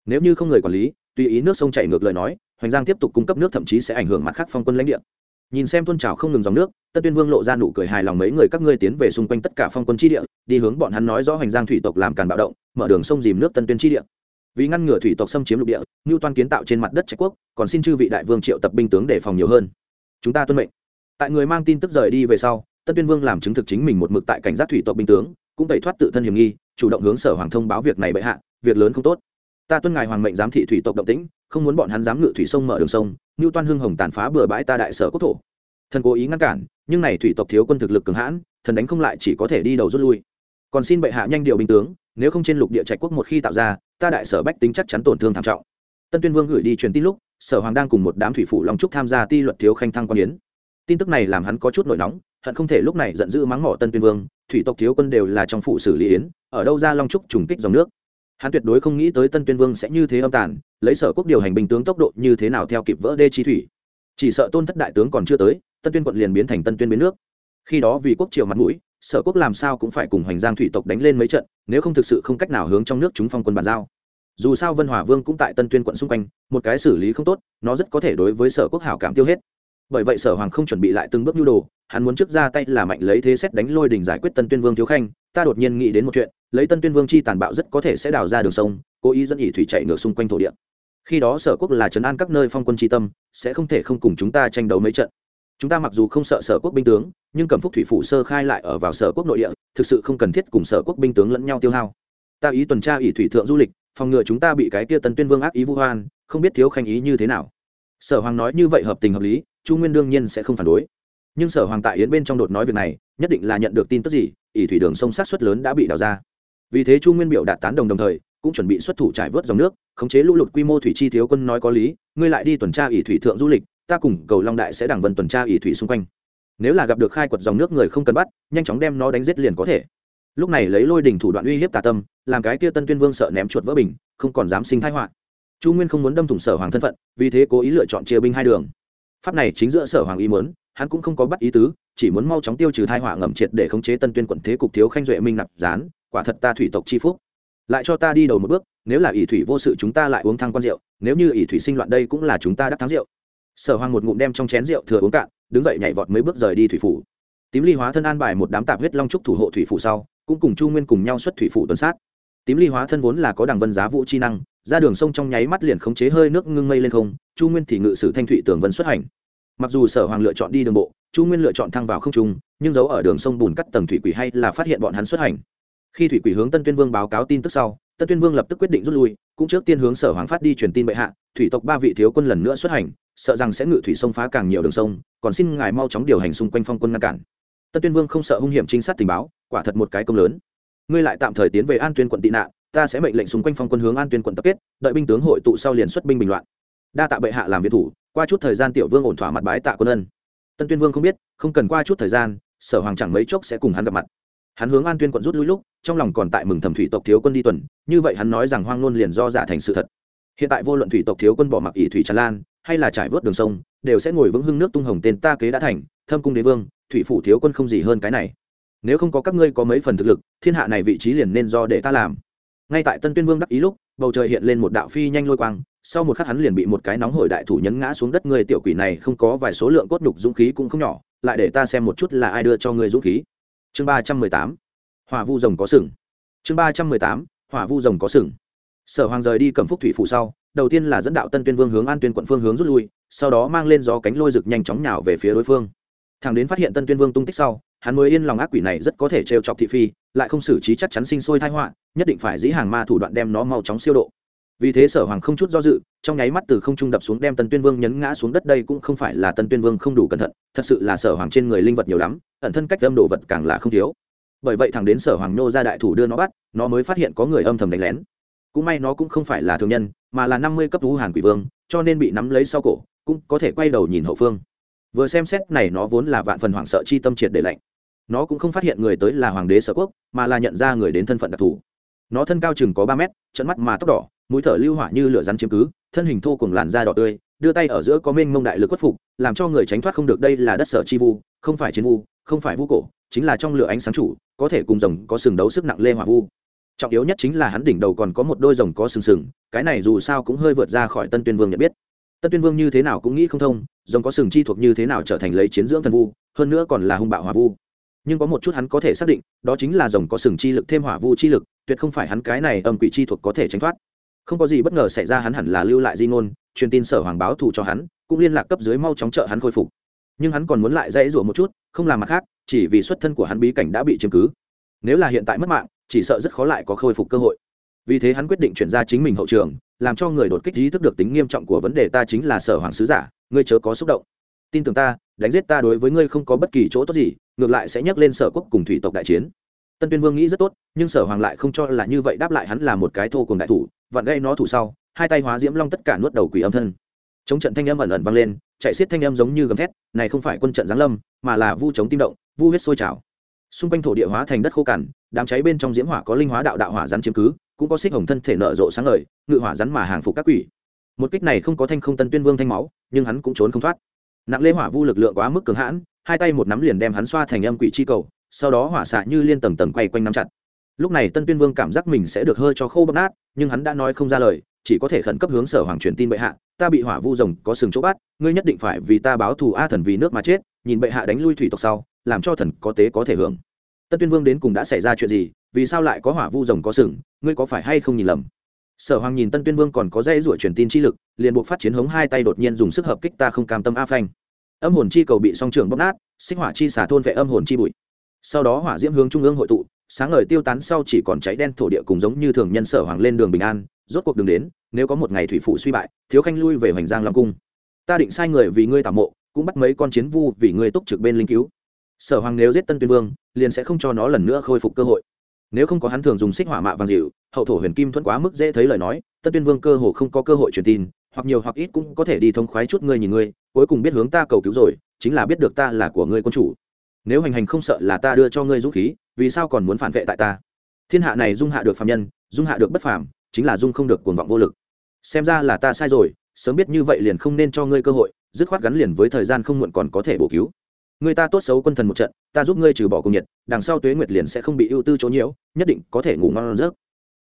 [SPEAKER 1] Nếu như không người quản lý, tùy ý nước sông chảy ngược lời nói, hoành giang tiếp tục cung cấp nước thậm chí sẽ ảnh hưởng mặt khác phong quân lãnh địa. Nhìn xem tôn trào không ngừng dòng nước, tân tuyên vương lộ ra nụ cười hài lòng mấy người các ngươi tiến về xung quanh tất cả phong quân tri địa, đi hướng bọn hắn nói rõ hoành giang thủy tộc làm càn bạo động, mở đường sông dìm nước tân tuyên tri địa vì ngăn ngừa thủy tộc xâm chiếm lục địa ngưu toan kiến tạo trên mặt đất trạch quốc, còn xin chư vị đại vương triệu tập binh tướng để phòng nhiều hơn. Chúng ta tuân mệnh. Tại người mang tin tức rời đi về sau, tân tuyên vương làm chứng thực chính mình một mực tại cảnh giác thủy tộc binh tướng, cũng tẩy thoát tự thân hiểm nghi, chủ động hướng sở hoàng thông báo việc này bệ hạ, việc lớn không tốt. Ta tuân ngài hoàng mệnh giám thị thủy tộc động tĩnh, không muốn bọn hắn dám ngự thủy sông mở đường sông ngưu toan hưng hồng tàn phá bừa bãi ta đại sở quốc thổ. Thần cố ý ngăn cản, nhưng này thủy tộc thiếu quân thực lực cường hãn, thần đánh không lại chỉ có thể đi đầu rút lui. Còn xin bệ hạ nhanh điều binh tướng nếu không trên lục địa trạch quốc một khi tạo ra, ta đại sở bách tính chắc chắn tổn thương thảm trọng. Tân tuyên vương gửi đi truyền tin lúc, sở hoàng đang cùng một đám thủy phủ long trúc tham gia ti luật thiếu khanh thăng quan yến. Tin tức này làm hắn có chút nổi nóng, hận không thể lúc này giận dữ mắng mỏ tân tuyên vương, thủy tộc thiếu quân đều là trong phụ xử lý yến, ở đâu ra long trúc trùng kích dòng nước. Hắn tuyệt đối không nghĩ tới tân tuyên vương sẽ như thế âm tàn, lấy sở quốc điều hành bình tướng tốc độ như thế nào theo kịp vỡ đê chi thủy. Chỉ sợ tôn thất đại tướng còn chưa tới, tân tuyên quận liền biến thành tân tuyên biến nước. Khi đó vì quốc triều mặt mũi sở quốc làm sao cũng phải cùng hoành giang thủy tộc đánh lên mấy trận, nếu không thực sự không cách nào hướng trong nước chúng phong quân bàn giao. Dù sao vân hòa vương cũng tại tân tuyên quận xung quanh, một cái xử lý không tốt, nó rất có thể đối với sở quốc hảo cảm tiêu hết. Bởi vậy sở hoàng không chuẩn bị lại từng bước nhu đồ, hắn muốn trước ra tay là mạnh lấy thế xét đánh lôi đình giải quyết tân tuyên vương thiếu khanh, ta đột nhiên nghĩ đến một chuyện, lấy tân tuyên vương chi tàn bạo rất có thể sẽ đào ra đường sông, cố ý dẫn ỉ thủy chạy ngược xung quanh thổ địa. Khi đó sở quốc là trấn an các nơi phong quân tri tâm, sẽ không thể không cùng chúng ta tranh đấu mấy trận chúng ta mặc dù không sợ sở quốc binh tướng, nhưng cầm phúc thủy phủ sơ khai lại ở vào sở quốc nội địa, thực sự không cần thiết cùng sở quốc binh tướng lẫn nhau tiêu hao. Ta ý tuần tra ỷ thủy thượng du lịch, phòng ngừa chúng ta bị cái kia tần tuyên vương ác ý vu hoan không biết thiếu khanh ý như thế nào. Sở hoàng nói như vậy hợp tình hợp lý, chu nguyên đương nhiên sẽ không phản đối. Nhưng sở hoàng tại yến bên trong đột nói việc này, nhất định là nhận được tin tức gì, ỷ thủy đường sông sát xuất lớn đã bị đào ra. Vì thế chu nguyên biểu đạt tán đồng đồng thời, cũng chuẩn bị xuất thủ trải vớt dòng nước, khống chế lũ lụt quy mô thủy chi thiếu quân nói có lý, ngươi lại đi tuần tra ỷ thủy thượng du lịch ta cùng cầu long đại sẽ đảng vân tuần tra ỷ thủy xung quanh. Nếu là gặp được khai quật dòng nước người không cần bắt, nhanh chóng đem nó đánh giết liền có thể. Lúc này lấy lôi đình thủ đoạn uy hiếp tà tâm, làm cái kia tân tuyên vương sợ ném chuột vỡ bình, không còn dám sinh thái họa. Chu nguyên không muốn đâm thủng sở hoàng thân phận, vì thế cố ý lựa chọn chia binh hai đường. Pháp này chính giữa sở hoàng ý muốn, hắn cũng không có bắt ý tứ, chỉ muốn mau chóng tiêu trừ thai họa ngầm triệt để khống chế tân tuyên quận thế cục thiếu khanh duệ minh nạp gián, quả thật ta thủy tộc chi phúc. Lại cho ta đi đầu một bước, nếu là ỷ thủy vô sự chúng ta lại uống thăng con rượu, nếu như ỷ thủy sinh loạn đây cũng là chúng ta đắc thắng rượu sở hoàng một ngụm đem trong chén rượu thừa uống cạn, đứng dậy nhảy vọt mấy bước rời đi thủy phủ. Tím ly hóa thân an bài một đám tạp huyết long trúc thủ hộ thủy phủ sau, cũng cùng chu nguyên cùng nhau xuất thủy phủ tuần sát. Tím ly hóa thân vốn là có đằng vân giá vũ chi năng, ra đường sông trong nháy mắt liền khống chế hơi nước ngưng mây lên không, chu nguyên thì ngự sử thanh thủy tường vân xuất hành. Mặc dù sở hoàng lựa chọn đi đường bộ, chu nguyên lựa chọn thăng vào không trung, nhưng giấu ở đường sông bùn cắt tầng thủy quỷ hay là phát hiện bọn hắn xuất hành. Khi thủy quỷ hướng tân tuyên vương báo cáo tin tức sau, tân tuyên vương lập tức quyết định rút lui cũng trước tiên hướng sở hoàng phát đi truyền tin bệ hạ, thủy tộc ba vị thiếu quân lần nữa xuất hành, sợ rằng sẽ ngự thủy sông phá càng nhiều đường sông, còn xin ngài mau chóng điều hành xung quanh phong quân ngăn cản. Tân tuyên vương không sợ hung hiểm trinh sát tình báo, quả thật một cái công lớn. Ngươi lại tạm thời tiến về an tuyên quận tị nạn, ta sẽ mệnh lệnh xung quanh phong quân hướng an tuyên quận tập kết, đợi binh tướng hội tụ sau liền xuất binh bình loạn. Đa tạ bệ hạ làm việc thủ, qua chút thời gian tiểu vương ổn thỏa mặt bái tạ quân ân. Tân tuyên vương không biết, không cần qua chút thời gian, sở hoàng chẳng mấy chốc sẽ cùng hắn gặp mặt hắn hướng an tuyên quận rút lui lúc, trong lòng còn tại mừng thẩm thủy tộc thiếu quân đi tuần, như vậy hắn nói rằng hoang nôn liền do giả thành sự thật. Hiện tại vô luận thủy tộc thiếu quân bỏ mặc ỷ thủy tràn lan, hay là trải vớt đường sông, đều sẽ ngồi vững hưng nước tung hồng tên ta kế đã thành, thâm cung đế vương, thủy phủ thiếu quân không gì hơn cái này. Nếu không có các ngươi có mấy phần thực lực, thiên hạ này vị trí liền nên do để ta làm. Ngay tại tân tuyên vương đắc ý lúc, bầu trời hiện lên một đạo phi nhanh lôi quang, sau một khắc hắn liền bị một cái nóng hổi đại thủ nhấn ngã xuống đất người tiểu quỷ này không có vài số lượng cốt nhục dũng khí cũng không nhỏ, lại để ta xem một chút là ai đưa cho ngươi dũng khí chương ba trăm mười tám, hỏa vu rồng có sừng. Chương ba trăm mười tám, hỏa vu rồng có sừng. Sở hoàng rời đi cầm phúc thủy phủ sau, đầu tiên là dẫn đạo tân tuyên vương hướng an tuyên quận phương hướng rút lui, sau đó mang lên gió cánh lôi rực nhanh chóng nhào về phía đối phương. Thằng đến phát hiện tân tuyên vương tung tích sau, hắn mới yên lòng ác quỷ này rất có thể trêu chọc thị phi, lại không xử trí chắc chắn sinh sôi thai họa, nhất định phải dĩ hàng ma thủ đoạn đem nó mau chóng siêu độ vì thế sở hoàng không chút do dự, trong nháy mắt từ không trung đập xuống đem tân tuyên vương nhấn ngã xuống đất, đây cũng không phải là tân tuyên vương không đủ cẩn thận, thật sự là sở hoàng trên người linh vật nhiều lắm, ẩn thân cách âm đồ vật càng là không thiếu. Bởi vậy thằng đến sở hoàng nô ra đại thủ đưa nó bắt, nó mới phát hiện có người âm thầm đánh lén. Cũng may nó cũng không phải là thường nhân, mà là năm mươi cấp thú hàn quỷ vương, cho nên bị nắm lấy sau cổ, cũng có thể quay đầu nhìn hậu phương. Vừa xem xét này nó vốn là vạn phần hoảng sợ chi tâm triệt để lạnh. Nó cũng không phát hiện người tới là hoàng đế sở quốc, mà là nhận ra người đến thân phận đặc thù nó thân cao chừng có ba mét trận mắt mà tóc đỏ, mũi thở lưu hỏa như lửa rắn chiếm cứ, thân hình thô cùng làn da đỏ tươi, đưa tay ở giữa có mênh mông đại lực khuất phục, làm cho người tránh thoát không được đây là đất sở chi vu, không phải chiến vu, không phải vu cổ, chính là trong lửa ánh sáng chủ, có thể cùng rồng có sừng đấu sức nặng lê hỏa vu. Trọng yếu nhất chính là hắn đỉnh đầu còn có một đôi rồng có sừng sừng, cái này dù sao cũng hơi vượt ra khỏi tân tuyên vương nhận biết. Tân tuyên vương như thế nào cũng nghĩ không thông, rồng có sừng chi thuộc như thế nào trở thành lấy chiến dưỡng thần vu, hơn nữa còn là hung bạo hỏa vu nhưng có một chút hắn có thể xác định, đó chính là rồng có sừng chi lực thêm hỏa vu chi lực, tuyệt không phải hắn cái này âm quỷ chi thuộc có thể tránh thoát. Không có gì bất ngờ xảy ra hắn hẳn là lưu lại di ngôn, truyền tin sở hoàng báo thù cho hắn, cũng liên lạc cấp dưới mau chóng trợ hắn khôi phục. Nhưng hắn còn muốn lại dãy rủa một chút, không làm mặt khác, chỉ vì xuất thân của hắn bí cảnh đã bị chứng cứ. Nếu là hiện tại mất mạng, chỉ sợ rất khó lại có khôi phục cơ hội. Vì thế hắn quyết định chuyển ra chính mình hậu trường, làm cho người đột kích ý thức được tính nghiêm trọng của vấn đề ta chính là sở hoàng sứ giả, ngươi chớ có xúc động. Tin tưởng ta đánh giết ta đối với ngươi không có bất kỳ chỗ tốt gì, ngược lại sẽ nhắc lên sở quốc cùng thủy tộc đại chiến. Tân tuyên vương nghĩ rất tốt, nhưng sở hoàng lại không cho là như vậy đáp lại hắn là một cái thô cùng đại thủ, vặn gây nó thủ sau, hai tay hóa diễm long tất cả nuốt đầu quỷ âm thân. Chống trận thanh âm ẩn ẩn vang lên, chạy xiết thanh âm giống như gầm thét, này không phải quân trận giáng lâm, mà là vu chống tim động, vu huyết sôi trào. Xung quanh thổ địa hóa thành đất khô cằn, đám cháy bên trong diễm hỏa có linh hóa đạo đạo hỏa rắn chiếm cứ, cũng có xích hồng thân thể nở rộ sáng ngời, ngự hỏa rắn mà hàng phục các quỷ. Một kích này không có thanh không tân tuyên vương thanh máu, nhưng hắn cũng trốn không thoát nặng lê hỏa vu lực lượng quá mức cường hãn, hai tay một nắm liền đem hắn xoa thành âm quỷ chi cầu, sau đó hỏa xạ như liên tầng tầng quay quanh nắm chặt. Lúc này tân tuyên vương cảm giác mình sẽ được hơi cho khô bóc nát, nhưng hắn đã nói không ra lời, chỉ có thể khẩn cấp hướng sở hoàng truyền tin bệ hạ, ta bị hỏa vu rồng có sừng chỗ bắt, ngươi nhất định phải vì ta báo thù a thần vì nước mà chết, nhìn bệ hạ đánh lui thủy tộc sau, làm cho thần có tế có thể hưởng. Tân tuyên vương đến cùng đã xảy ra chuyện gì, vì sao lại có hỏa vu rồng có sừng, ngươi có phải hay không nhìn lầm? Sở hoàng nhìn tân tuyên vương còn có dây ruổi truyền tin chi lực liền buộc phát chiến hống hai tay đột nhiên dùng sức hợp kích ta không cam tâm a phanh. Âm hồn chi cầu bị song trường bóp nát, xích hỏa chi xả thôn vệ âm hồn chi bụi. Sau đó hỏa diễm hướng trung ương hội tụ, sáng ngời tiêu tán sau chỉ còn cháy đen thổ địa cùng giống như thường nhân sở hoàng lên đường bình an, rốt cuộc đường đến, nếu có một ngày thủy phụ suy bại, thiếu khanh lui về hoành giang long cung. Ta định sai người vì ngươi tảo mộ, cũng bắt mấy con chiến vu vì ngươi túc trực bên linh cứu. Sở hoàng nếu giết tân tuyên vương, liền sẽ không cho nó lần nữa khôi phục cơ hội. Nếu không có hắn thường dùng xích hỏa mạ vàng dịu, hậu thổ huyền kim thuẫn quá mức dễ thấy lời nói, tân tuyên vương cơ hồ không có cơ hội truyền tin hoặc nhiều hoặc ít cũng có thể đi thông khoái chút ngươi nhìn ngươi, cuối cùng biết hướng ta cầu cứu rồi, chính là biết được ta là của ngươi quân chủ. Nếu hành hành không sợ là ta đưa cho ngươi dũng khí, vì sao còn muốn phản vệ tại ta? Thiên hạ này dung hạ được phạm nhân, dung hạ được bất phàm, chính là dung không được cuồng vọng vô lực. Xem ra là ta sai rồi, sớm biết như vậy liền không nên cho ngươi cơ hội, dứt khoát gắn liền với thời gian không muộn còn có thể bổ cứu. Người ta tốt xấu quân thần một trận, ta giúp ngươi trừ bỏ cung nhiệt, đằng sau tuế nguyệt liền sẽ không bị ưu tư chỗ nhiễu, nhất định có thể ngủ ngon rớt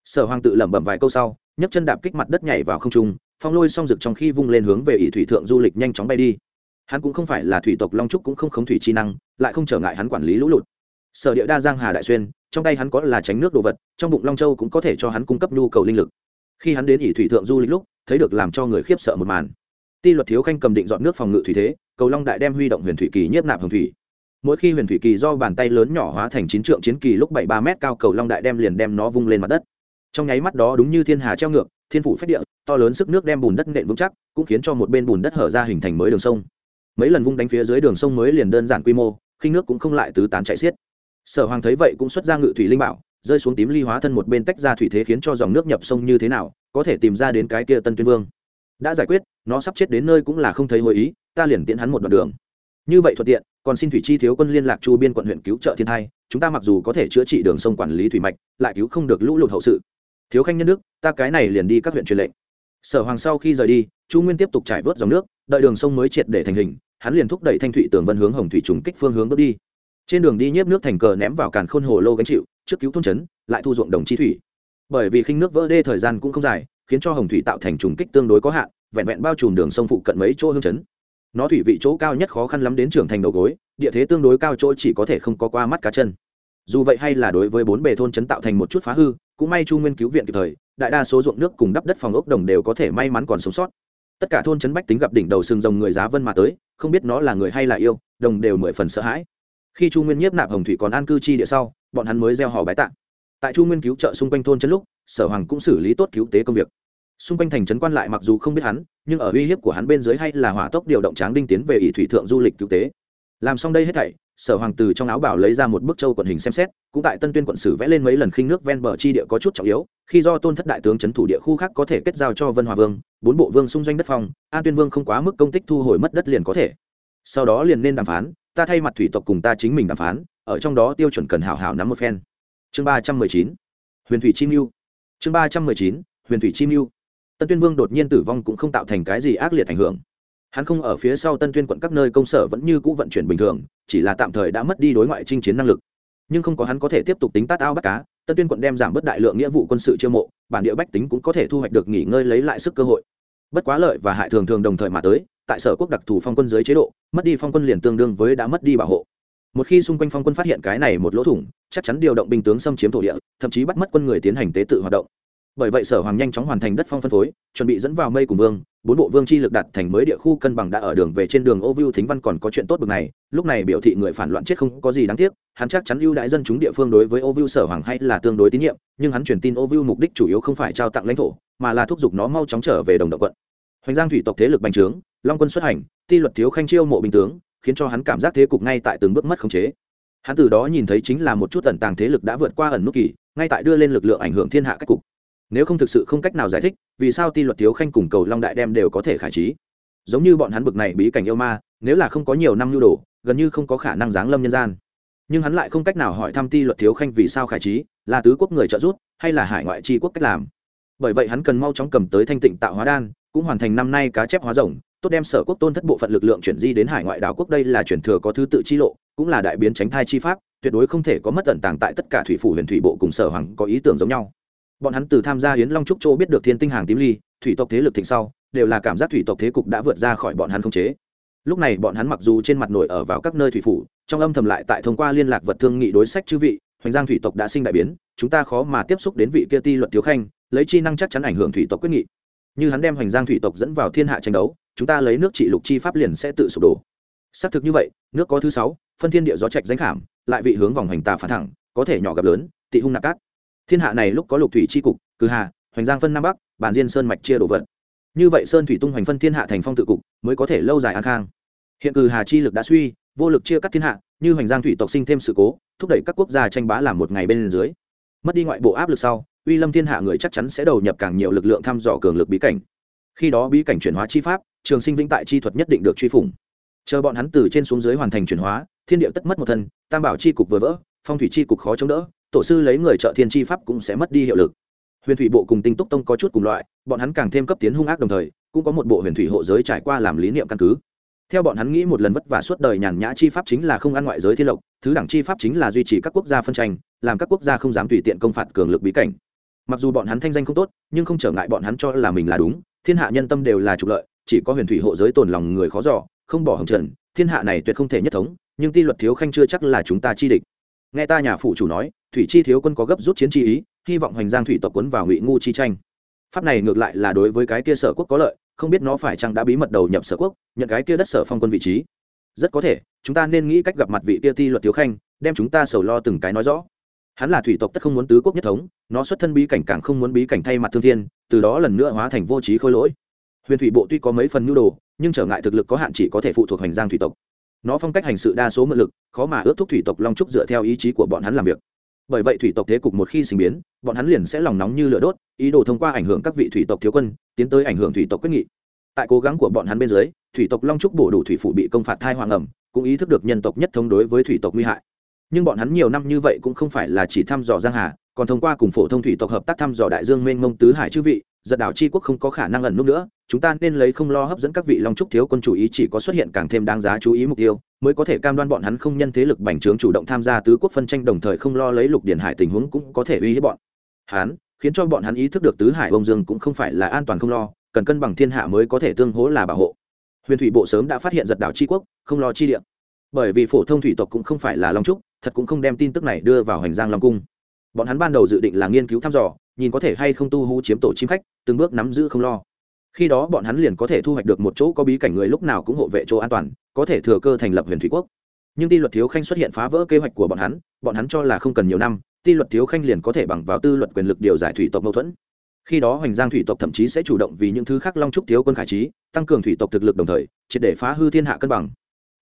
[SPEAKER 1] sở hoàng tự lẩm bẩm vài câu sau, nhấc chân đạp kích mặt đất nhảy vào không trung phong lôi song rực trong khi vung lên hướng về ỷ thủy thượng du lịch nhanh chóng bay đi. Hắn cũng không phải là thủy tộc long trúc cũng không khống thủy chi năng, lại không trở ngại hắn quản lý lũ lụt. Sở địa đa giang hà đại xuyên, trong tay hắn có là tránh nước đồ vật, trong bụng long châu cũng có thể cho hắn cung cấp nhu cầu linh lực. Khi hắn đến ỷ thủy thượng du lịch lúc, thấy được làm cho người khiếp sợ một màn. Ti luật thiếu khanh cầm định dọn nước phòng ngự thủy thế, cầu long đại đem huy động huyền thủy kỳ nhiếp nạp hồng thủy. Mỗi khi huyền thủy kỳ do bàn tay lớn nhỏ hóa thành chín trượng chiến kỳ lúc bảy ba mét cao cầu long đại đem liền đem nó vung lên mặt đất trong nháy mắt đó đúng như thiên hà treo ngược, thiên phủ phách địa, to lớn sức nước đem bùn đất nện vững chắc, cũng khiến cho một bên bùn đất hở ra hình thành mới đường sông. Mấy lần vung đánh phía dưới đường sông mới liền đơn giản quy mô khi nước cũng không lại tứ tán chạy xiết. Sở hoàng thấy vậy cũng xuất ra ngự thủy linh bảo, rơi xuống tím ly hóa thân một bên tách ra thủy thế khiến cho dòng nước nhập sông như thế nào, có thể tìm ra đến cái kia tân tuyên vương. Đã giải quyết, nó sắp chết đến nơi cũng là không thấy hồi ý, ta liền tiễn hắn một đoạn đường. Như vậy thuận tiện, còn xin thủy chi thiếu quân liên lạc chu biên quận huyện cứu trợ thiên thai, chúng ta mặc dù có thể chữa trị đường sông quản lý thủy mạch, lại cứu không được lũ lụt hậu sự thiếu khanh nhân đức, ta cái này liền đi các huyện truyền lệnh. Sở hoàng sau khi rời đi, chu nguyên tiếp tục trải vớt dòng nước, đợi đường sông mới triệt để thành hình, hắn liền thúc đẩy thanh thủy tường vân hướng hồng thủy trùng kích phương hướng bước đi. Trên đường đi nhiếp nước thành cờ ném vào càn khôn hồ lô gánh chịu, trước cứu thôn trấn, lại thu ruộng đồng chi thủy. Bởi vì khinh nước vỡ đê thời gian cũng không dài, khiến cho hồng thủy tạo thành trùng kích tương đối có hạn, vẹn vẹn bao trùm đường sông phụ cận mấy chỗ hương chấn. Nó thủy vị chỗ cao nhất khó khăn lắm đến trưởng thành đầu gối, địa thế tương đối cao chỗ chỉ có thể không có qua mắt cá chân. Dù vậy hay là đối với bốn bề thôn chấn tạo thành một chút phá hư cũng may chu nguyên cứu viện kịp thời, đại đa số ruộng nước cùng đắp đất phòng ốc đồng đều có thể may mắn còn sống sót. Tất cả thôn chấn bách tính gặp đỉnh đầu sừng rồng người giá vân mà tới, không biết nó là người hay là yêu, đồng đều mười phần sợ hãi. Khi chu nguyên nhiếp nạp hồng thủy còn an cư chi địa sau, bọn hắn mới gieo hò bái tạng tại chu nguyên cứu trợ xung quanh thôn chấn lúc, sở hoàng cũng xử lý tốt cứu tế công việc. Xung quanh thành trấn quan lại mặc dù không biết hắn, nhưng ở uy hiếp của hắn bên dưới hay là hỏa tốc điều động tráng đinh tiến về ỷ thủy thượng du lịch cứu tế. Làm xong đây hết thảy sở hoàng từ trong áo bảo lấy ra một bức châu quận hình xem xét, cũng tại tân tuyên quận sử vẽ lên mấy lần khinh nước ven bờ chi địa có chút trọng yếu, khi do tôn thất đại tướng trấn thủ địa khu khác có thể kết giao cho vân hòa vương, bốn bộ vương xung doanh đất phong, an tuyên vương không quá mức công tích thu hồi mất đất liền có thể. Sau đó liền nên đàm phán, ta thay mặt thủy tộc cùng ta chính mình đàm phán, ở trong đó tiêu chuẩn cần hảo hảo nắm một phen. Chương ba trăm mười chín, huyền thủy Chi mưu chương ba trăm mười chín, huyền thủy Chi mưu tân tuyên vương đột nhiên tử vong cũng không tạo thành cái gì ác liệt ảnh hưởng hắn không ở phía sau tân tuyên quận các nơi công sở vẫn như cũ vận chuyển bình thường, chỉ là tạm thời đã mất đi đối ngoại chinh chiến năng lực. Nhưng không có hắn có thể tiếp tục tính tát ao bắt cá, tân tuyên quận đem giảm bớt đại lượng nghĩa vụ quân sự chiêu mộ, bản địa bách tính cũng có thể thu hoạch được nghỉ ngơi lấy lại sức cơ hội. Bất quá lợi và hại thường thường đồng thời mà tới, tại sở quốc đặc thù phong quân dưới chế độ, mất đi phong quân liền tương đương với đã mất đi bảo hộ. Một khi xung quanh phong quân phát hiện cái này một lỗ thủng, chắc chắn điều động binh tướng xâm chiếm thổ địa, thậm chí bắt mất quân người tiến hành tế tự hoạt động. Bởi vậy sở hoàng nhanh chóng hoàn thành đất phong phân phối, chuẩn bị dẫn vào mây cùng vương bốn bộ vương chi lực đặt thành mới địa khu cân bằng đã ở đường về trên đường ô vưu thính văn còn có chuyện tốt bực này, lúc này biểu thị người phản loạn chết không có gì đáng tiếc, hắn chắc chắn ưu đãi dân chúng địa phương đối với ô vưu sở hoàng hay là tương đối tín nhiệm, nhưng hắn truyền tin ô vưu mục đích chủ yếu không phải trao tặng lãnh thổ, mà là thúc giục nó mau chóng trở về đồng động quận. Hoành giang thủy tộc thế lực bành trướng, long quân xuất hành, ti luật thiếu khanh chiêu mộ binh tướng, khiến cho hắn cảm giác thế cục ngay tại từng bước mất khống chế. Hắn từ đó nhìn thấy chính là một chút ẩn tàng thế lực đã vượt qua ẩn nút kỳ, ngay tại đưa lên lực lượng ảnh hưởng thiên hạ các cục nếu không thực sự không cách nào giải thích, vì sao ti luật thiếu khanh cùng cầu long đại đem đều có thể khải trí? Giống như bọn hắn bực này bí cảnh yêu ma, nếu là không có nhiều năm nhu đồ, gần như không có khả năng giáng lâm nhân gian. Nhưng hắn lại không cách nào hỏi thăm ti luật thiếu khanh vì sao khải trí, là tứ quốc người trợ giúp, hay là hải ngoại tri quốc cách làm. Bởi vậy hắn cần mau chóng cầm tới thanh tịnh tạo hóa đan, cũng hoàn thành năm nay cá chép hóa rồng, tốt đem sở quốc tôn thất bộ phận lực lượng chuyển di đến hải ngoại đảo quốc đây là chuyển thừa có thứ tự chi lộ, cũng là đại biến tránh thai chi pháp, tuyệt đối không thể có mất tận tàng tại tất cả thủy phủ huyền thủy bộ cùng sở hoàng có ý tưởng giống nhau bọn hắn từ tham gia hiến long trúc châu biết được thiên tinh hàng tím ly, thủy tộc thế lực thịnh sau, đều là cảm giác thủy tộc thế cục đã vượt ra khỏi bọn hắn không chế. Lúc này bọn hắn mặc dù trên mặt nổi ở vào các nơi thủy phủ, trong âm thầm lại tại thông qua liên lạc vật thương nghị đối sách chư vị, hoành giang thủy tộc đã sinh đại biến, chúng ta khó mà tiếp xúc đến vị kia ti luật thiếu khanh, lấy chi năng chắc chắn ảnh hưởng thủy tộc quyết nghị. Như hắn đem hoành giang thủy tộc dẫn vào thiên hạ tranh đấu, chúng ta lấy nước trị lục chi pháp liền sẽ tự sụp đổ. Xác thực như vậy, nước có thứ sáu, phân thiên địa gió trạch danh khảm, lại vị hướng vòng hoành tà phản thẳng, có thể nhỏ gặp lớn, tị hung nạp cát thiên hạ này lúc có lục thủy chi cục cử hà, hoành giang phân nam bắc, bản diên sơn mạch chia đồ vật như vậy sơn thủy tung hoành phân thiên hạ thành phong tự cục, mới có thể lâu dài an khang. Hiện cử hà chi lực đã suy, vô lực chia cắt thiên hạ, như hoành giang thủy tộc sinh thêm sự cố, thúc đẩy các quốc gia tranh bá làm một ngày bên dưới. Mất đi ngoại bộ áp lực sau, uy lâm thiên hạ người chắc chắn sẽ đầu nhập càng nhiều lực lượng thăm dò cường lực bí cảnh. Khi đó bí cảnh chuyển hóa chi pháp, trường sinh vĩnh tại chi thuật nhất định được truy phủng. Chờ bọn hắn từ trên xuống dưới hoàn thành chuyển hóa, thiên địa tất mất một thân, tam bảo chi cục vừa vỡ, phong thủy chi cục khó chống đỡ tổ sư lấy người trợ thiên chi pháp cũng sẽ mất đi hiệu lực. Huyền thủy bộ cùng tinh túc tông có chút cùng loại, bọn hắn càng thêm cấp tiến hung ác đồng thời, cũng có một bộ huyền thủy hộ giới trải qua làm lý niệm căn cứ. Theo bọn hắn nghĩ một lần vất vả suốt đời nhàn nhã chi pháp chính là không ăn ngoại giới thiên lộc, thứ đẳng chi pháp chính là duy trì các quốc gia phân tranh, làm các quốc gia không dám tùy tiện công phạt cường lực bí cảnh. Mặc dù bọn hắn thanh danh không tốt, nhưng không trở ngại bọn hắn cho là mình là đúng, thiên hạ nhân tâm đều là trục lợi, chỉ có huyền thủy hộ giới tồn lòng người khó giỏ không bỏ hồng trần, thiên hạ này tuyệt không thể nhất thống, nhưng ti luật thiếu khanh chưa chắc là chúng ta chi địch nghe ta nhà phụ chủ nói, thủy chi thiếu quân có gấp rút chiến chi ý, hy vọng hoành giang thủy tộc quấn vào ngụy ngu chi tranh. Pháp này ngược lại là đối với cái kia sở quốc có lợi, không biết nó phải chăng đã bí mật đầu nhập sở quốc, nhận cái kia đất sở phong quân vị trí. Rất có thể, chúng ta nên nghĩ cách gặp mặt vị kia ti luật thiếu khanh, đem chúng ta sầu lo từng cái nói rõ. Hắn là thủy tộc tất không muốn tứ quốc nhất thống, nó xuất thân bí cảnh càng không muốn bí cảnh thay mặt thương thiên, từ đó lần nữa hóa thành vô trí khôi lỗi. Huyền thủy bộ tuy có mấy phần nhu đồ, nhưng trở ngại thực lực có hạn chỉ có thể phụ thuộc hành giang thủy tộc nó phong cách hành sự đa số mượn lực, khó mà ước thúc thủy tộc long trúc dựa theo ý chí của bọn hắn làm việc. Bởi vậy thủy tộc thế cục một khi sinh biến, bọn hắn liền sẽ lòng nóng như lửa đốt, ý đồ thông qua ảnh hưởng các vị thủy tộc thiếu quân, tiến tới ảnh hưởng thủy tộc quyết nghị. Tại cố gắng của bọn hắn bên dưới, thủy tộc long trúc bổ đủ thủy phủ bị công phạt thai hoàng ẩm, cũng ý thức được nhân tộc nhất thống đối với thủy tộc nguy hại. Nhưng bọn hắn nhiều năm như vậy cũng không phải là chỉ thăm dò giang hà, còn thông qua cùng phổ thông thủy tộc hợp tác thăm dò đại dương mênh mông tứ hải chư vị giật đảo chi quốc không có khả năng ẩn nút nữa, chúng ta nên lấy không lo hấp dẫn các vị long trúc thiếu quân chủ ý chỉ có xuất hiện càng thêm đáng giá chú ý mục tiêu, mới có thể cam đoan bọn hắn không nhân thế lực bành trướng chủ động tham gia tứ quốc phân tranh đồng thời không lo lấy lục điền hải tình huống cũng có thể uy hiếp bọn hắn, khiến cho bọn hắn ý thức được tứ hải bông dương cũng không phải là an toàn không lo, cần cân bằng thiên hạ mới có thể tương hỗ là bảo hộ. Huyền thủy bộ sớm đã phát hiện giật đảo chi quốc, không lo chi địa. Bởi vì phổ thông thủy tộc cũng không phải là long trúc, thật cũng không đem tin tức này đưa vào hành giang long cung. Bọn hắn ban đầu dự định là nghiên cứu thăm dò nhìn có thể hay không tu hú chiếm tổ chim khách, từng bước nắm giữ không lo. Khi đó bọn hắn liền có thể thu hoạch được một chỗ có bí cảnh người lúc nào cũng hộ vệ chỗ an toàn, có thể thừa cơ thành lập huyền thủy quốc. Nhưng ti luật thiếu khanh xuất hiện phá vỡ kế hoạch của bọn hắn bọn hắn cho là không cần nhiều năm, ti luật thiếu khanh liền có thể bằng vào tư luật quyền lực điều giải thủy tộc mâu thuẫn. Khi đó hoành giang thủy tộc thậm chí sẽ chủ động vì những thứ khác long trúc thiếu quân khải trí, tăng cường thủy tộc thực lực đồng thời, triệt để phá hư thiên hạ cân bằng.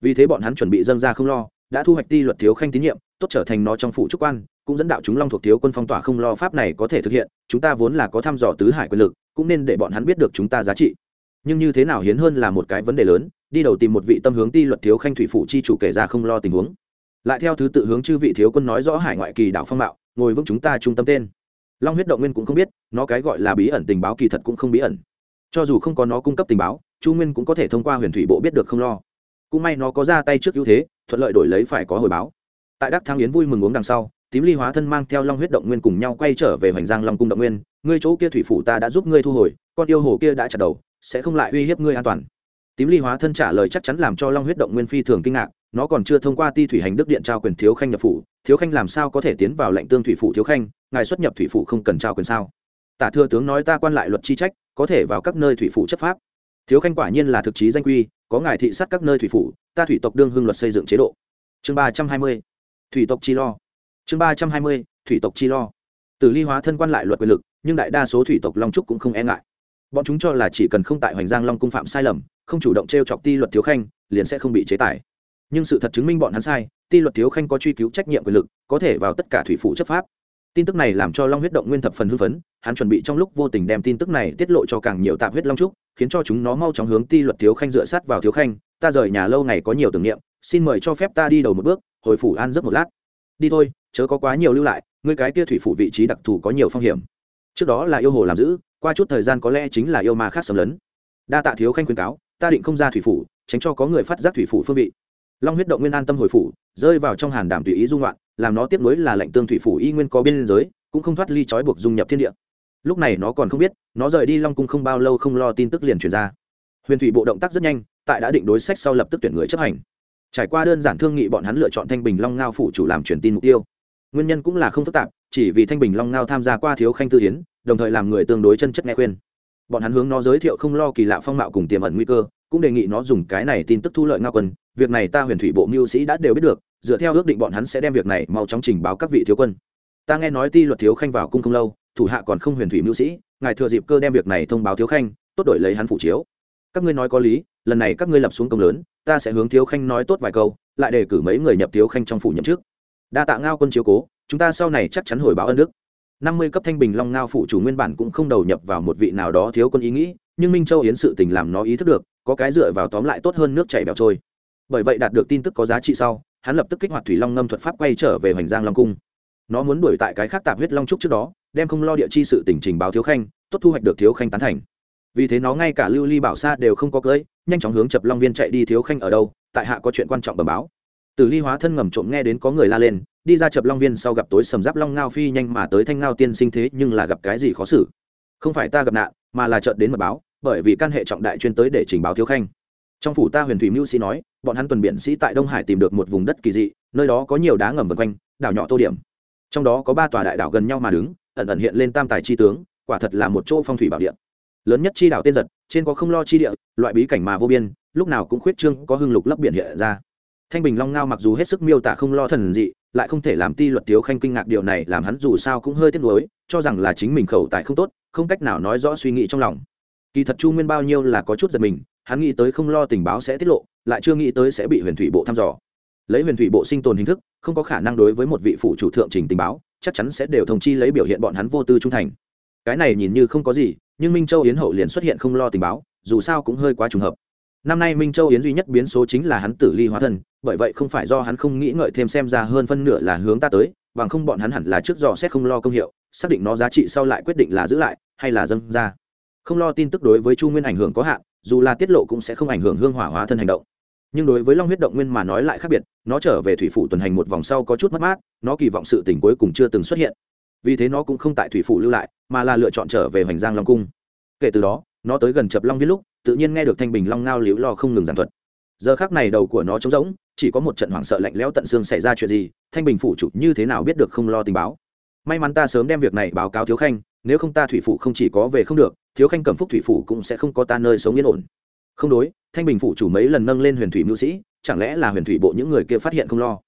[SPEAKER 1] Vì thế bọn hắn chuẩn bị dâng ra không lo đã thu hoạch ti luật thiếu khanh tín nhiệm, tốt trở thành nó trong phủ trúc quan, cũng dẫn đạo chúng long thuộc thiếu quân phong tỏa không lo pháp này có thể thực hiện, chúng ta vốn là có thăm dò tứ hải quyền lực, cũng nên để bọn hắn biết được chúng ta giá trị. Nhưng như thế nào hiến hơn là một cái vấn đề lớn, đi đầu tìm một vị tâm hướng ti luật thiếu khanh thủy phủ chi chủ kể ra không lo tình huống. Lại theo thứ tự hướng chư vị thiếu quân nói rõ hải ngoại kỳ đảo phong mạo, ngồi vững chúng ta trung tâm tên. Long huyết động nguyên cũng không biết, nó cái gọi là bí ẩn tình báo kỳ thật cũng không bí ẩn. Cho dù không có nó cung cấp tình báo, chu nguyên cũng có thể thông qua huyền thủy bộ biết được không lo. Cũng may nó có ra tay trước ưu thế thuận lợi đổi lấy phải có hồi báo. Tại đắc thang yến vui mừng uống đằng sau, tím ly hóa thân mang theo long huyết động nguyên cùng nhau quay trở về hoành giang long cung động nguyên, ngươi chỗ kia thủy phủ ta đã giúp ngươi thu hồi, con yêu hồ kia đã chặt đầu, sẽ không lại uy hiếp ngươi an toàn. Tím ly hóa thân trả lời chắc chắn làm cho long huyết động nguyên phi thường kinh ngạc, nó còn chưa thông qua ti thủy hành đức điện trao quyền thiếu khanh nhập phủ, thiếu khanh làm sao có thể tiến vào lệnh tương thủy phủ thiếu khanh, ngài xuất nhập thủy phủ không cần trao quyền sao? Tả thừa tướng nói ta quan lại luật chi trách, có thể vào các nơi thủy phủ chấp pháp thiếu khanh quả nhiên là thực chí danh quy, có ngài thị sát các nơi thủy phủ, ta thủy tộc đương hưng luật xây dựng chế độ. Chương ba trăm hai mươi, thủy tộc chi lo. Chương ba trăm hai mươi, thủy tộc chi lo. Từ ly hóa thân quan lại luật quyền lực, nhưng đại đa số thủy tộc long trúc cũng không e ngại. Bọn chúng cho là chỉ cần không tại hoành giang long cung phạm sai lầm, không chủ động t r e o chọc ti luật thiếu khanh, liền sẽ không bị chế tài nhưng sự thật chứng minh bọn hắn sai, ti luật thiếu khanh có truy cứu trách nhiệm quyền lực, có thể vào tất cả thủy phủ chấp pháp tin tức này làm cho long huyết động nguyên thập phần hưng phấn, hắn chuẩn bị trong lúc vô tình đem tin tức này tiết lộ cho càng nhiều tạp huyết long trúc, khiến cho chúng nó mau chóng hướng ti luật thiếu khanh dựa sát vào thiếu khanh, ta rời nhà lâu ngày có nhiều tưởng niệm, xin mời cho phép ta đi đầu một bước, hồi phủ an giấc một lát. Đi thôi, chớ có quá nhiều lưu lại người cái kia thủy phủ vị trí đặc thù có nhiều phong hiểm. Trước đó là yêu hồ làm giữ, qua chút thời gian có lẽ chính là yêu ma khác xâm lấn. Đa tạ thiếu khanh khuyên cáo, ta định không ra thủy phủ, tránh cho có người phát giác thủy phủ phương vị long huyết động nguyên an tâm hồi phủ, rơi vào trong hàn đảm tùy ý dung loạn, làm nó tiếp nối là lệnh tương thủy phủ y nguyên có biên giới, cũng không thoát ly trói buộc dung nhập thiên địa. Lúc này nó còn không biết, nó rời đi long cung không bao lâu không lo tin tức liền truyền ra. Huyền thủy bộ động tác rất nhanh, tại đã định đối sách sau lập tức tuyển người chấp hành. Trải qua đơn giản thương nghị bọn hắn lựa chọn thanh bình long ngao phủ chủ làm truyền tin mục tiêu. Nguyên nhân cũng là không phức tạp, chỉ vì thanh bình long ngao tham gia qua thiếu khanh tư hiến đồng thời làm người tương đối chân chất nghe khuyên. Bọn hắn hướng nó giới thiệu không lo kỳ lạ phong mạo cùng tiềm ẩn nguy cơ, cũng đề nghị nó dùng cái này tin tức thu lợi ngao quân việc này ta huyền thủy bộ mưu sĩ đã đều biết được, dựa theo ước định bọn hắn sẽ đem việc này mau chóng trình báo các vị thiếu quân. Ta nghe nói ti luật thiếu khanh vào cung không lâu, thủ hạ còn không huyền thủy mưu sĩ, ngài thừa dịp cơ đem việc này thông báo thiếu khanh, tốt đổi lấy hắn phủ chiếu. Các ngươi nói có lý, lần này các ngươi lập xuống công lớn, ta sẽ hướng thiếu khanh nói tốt vài câu, lại đề cử mấy người nhập thiếu khanh trong phủ nhậm trước đa tạ ngao quân chiếu cố, chúng ta sau này chắc chắn hồi báo ân đức. Năm mươi cấp thanh bình long ngao phủ chủ nguyên bản cũng không đầu nhập vào một vị nào đó thiếu quân ý nghĩ, nhưng minh châu yến sự tình làm nó ý thức được, có cái dựa vào tóm lại tốt hơn nước chảy bèo trôi bởi vậy đạt được tin tức có giá trị sau, hắn lập tức kích hoạt thủy long ngâm thuật pháp quay trở về hoành giang long cung. Nó muốn đuổi tại cái khác tạp huyết long trúc trước đó, đem không lo địa chi sự tình trình báo thiếu khanh, tốt thu hoạch được thiếu khanh tán thành. Vì thế nó ngay cả lưu ly bảo sa đều không có cưỡi nhanh chóng hướng chập long viên chạy đi thiếu khanh ở đâu, tại hạ có chuyện quan trọng bẩm báo. Từ ly hóa thân ngầm trộm nghe đến có người la lên, đi ra chập long viên sau gặp tối sầm giáp long ngao phi nhanh mà tới thanh ngao tiên sinh thế nhưng là gặp cái gì khó xử. Không phải ta gặp nạn, mà là chợt đến mật báo, bởi vì căn hệ trọng đại chuyên tới để trình báo thiếu khanh trong phủ ta huyền thủy mưu sĩ nói, bọn hắn tuần biển sĩ tại đông hải tìm được một vùng đất kỳ dị, nơi đó có nhiều đá ngầm vân quanh, đảo nhỏ tô điểm. Trong đó có ba tòa đại đảo gần nhau mà đứng, ẩn ẩn hiện lên tam tài chi tướng, quả thật là một chỗ phong thủy bảo địa. Lớn nhất chi đảo tên giật, trên có không lo chi địa, loại bí cảnh mà vô biên, lúc nào cũng khuyết trương, có hưng lục lấp biển hiện ra. Thanh bình long ngao mặc dù hết sức miêu tả không lo thần dị, lại không thể làm ti luật tiếu khanh kinh ngạc điều này làm hắn dù sao cũng hơi tiếc nuối, cho rằng là chính mình khẩu tài không tốt, không cách nào nói rõ suy nghĩ trong lòng. Kỳ thật chu nguyên bao nhiêu là có chút giật mình hắn nghĩ tới không lo tình báo sẽ tiết lộ, lại chưa nghĩ tới sẽ bị huyền thủy bộ thăm dò. Lấy huyền thủy bộ sinh tồn hình thức, không có khả năng đối với một vị phụ chủ thượng trình tình báo, chắc chắn sẽ đều thông chi lấy biểu hiện bọn hắn vô tư trung thành. Cái này nhìn như không có gì, nhưng minh châu yến hậu liền xuất hiện không lo tình báo, dù sao cũng hơi quá trùng hợp. Năm nay minh châu yến duy nhất biến số chính là hắn tử ly hóa thân, bởi vậy không phải do hắn không nghĩ ngợi thêm xem ra hơn phân nửa là hướng ta tới, bằng không bọn hắn hẳn là trước dò xét không lo công hiệu, xác định nó giá trị sau lại quyết định là giữ lại, hay là dâng ra. Không lo tin tức đối với chu nguyên ảnh hưởng có hạn dù là tiết lộ cũng sẽ không ảnh hưởng hương hỏa hóa thân hành động. Nhưng đối với long huyết động nguyên mà nói lại khác biệt, nó trở về thủy phủ tuần hành một vòng sau có chút mất mát, nó kỳ vọng sự tình cuối cùng chưa từng xuất hiện. Vì thế nó cũng không tại thủy phủ lưu lại, mà là lựa chọn trở về hoành giang long cung. Kể từ đó, nó tới gần chập long viết lúc, tự nhiên nghe được thanh bình long ngao liễu lo không ngừng giảng thuật. Giờ khác này đầu của nó trống rỗng, chỉ có một trận hoảng sợ lạnh lẽo tận xương xảy ra chuyện gì, thanh bình phủ chủ như thế nào biết được không lo tình báo. May mắn ta sớm đem việc này báo cáo thiếu khanh, nếu không ta thủy phủ không chỉ có về không được thiếu khanh cầm phúc thủy phủ cũng sẽ không có ta nơi sống yên ổn. Không đối, thanh bình phủ chủ mấy lần nâng lên huyền thủy mưu sĩ, chẳng lẽ là huyền thủy bộ những người kia phát hiện không lo?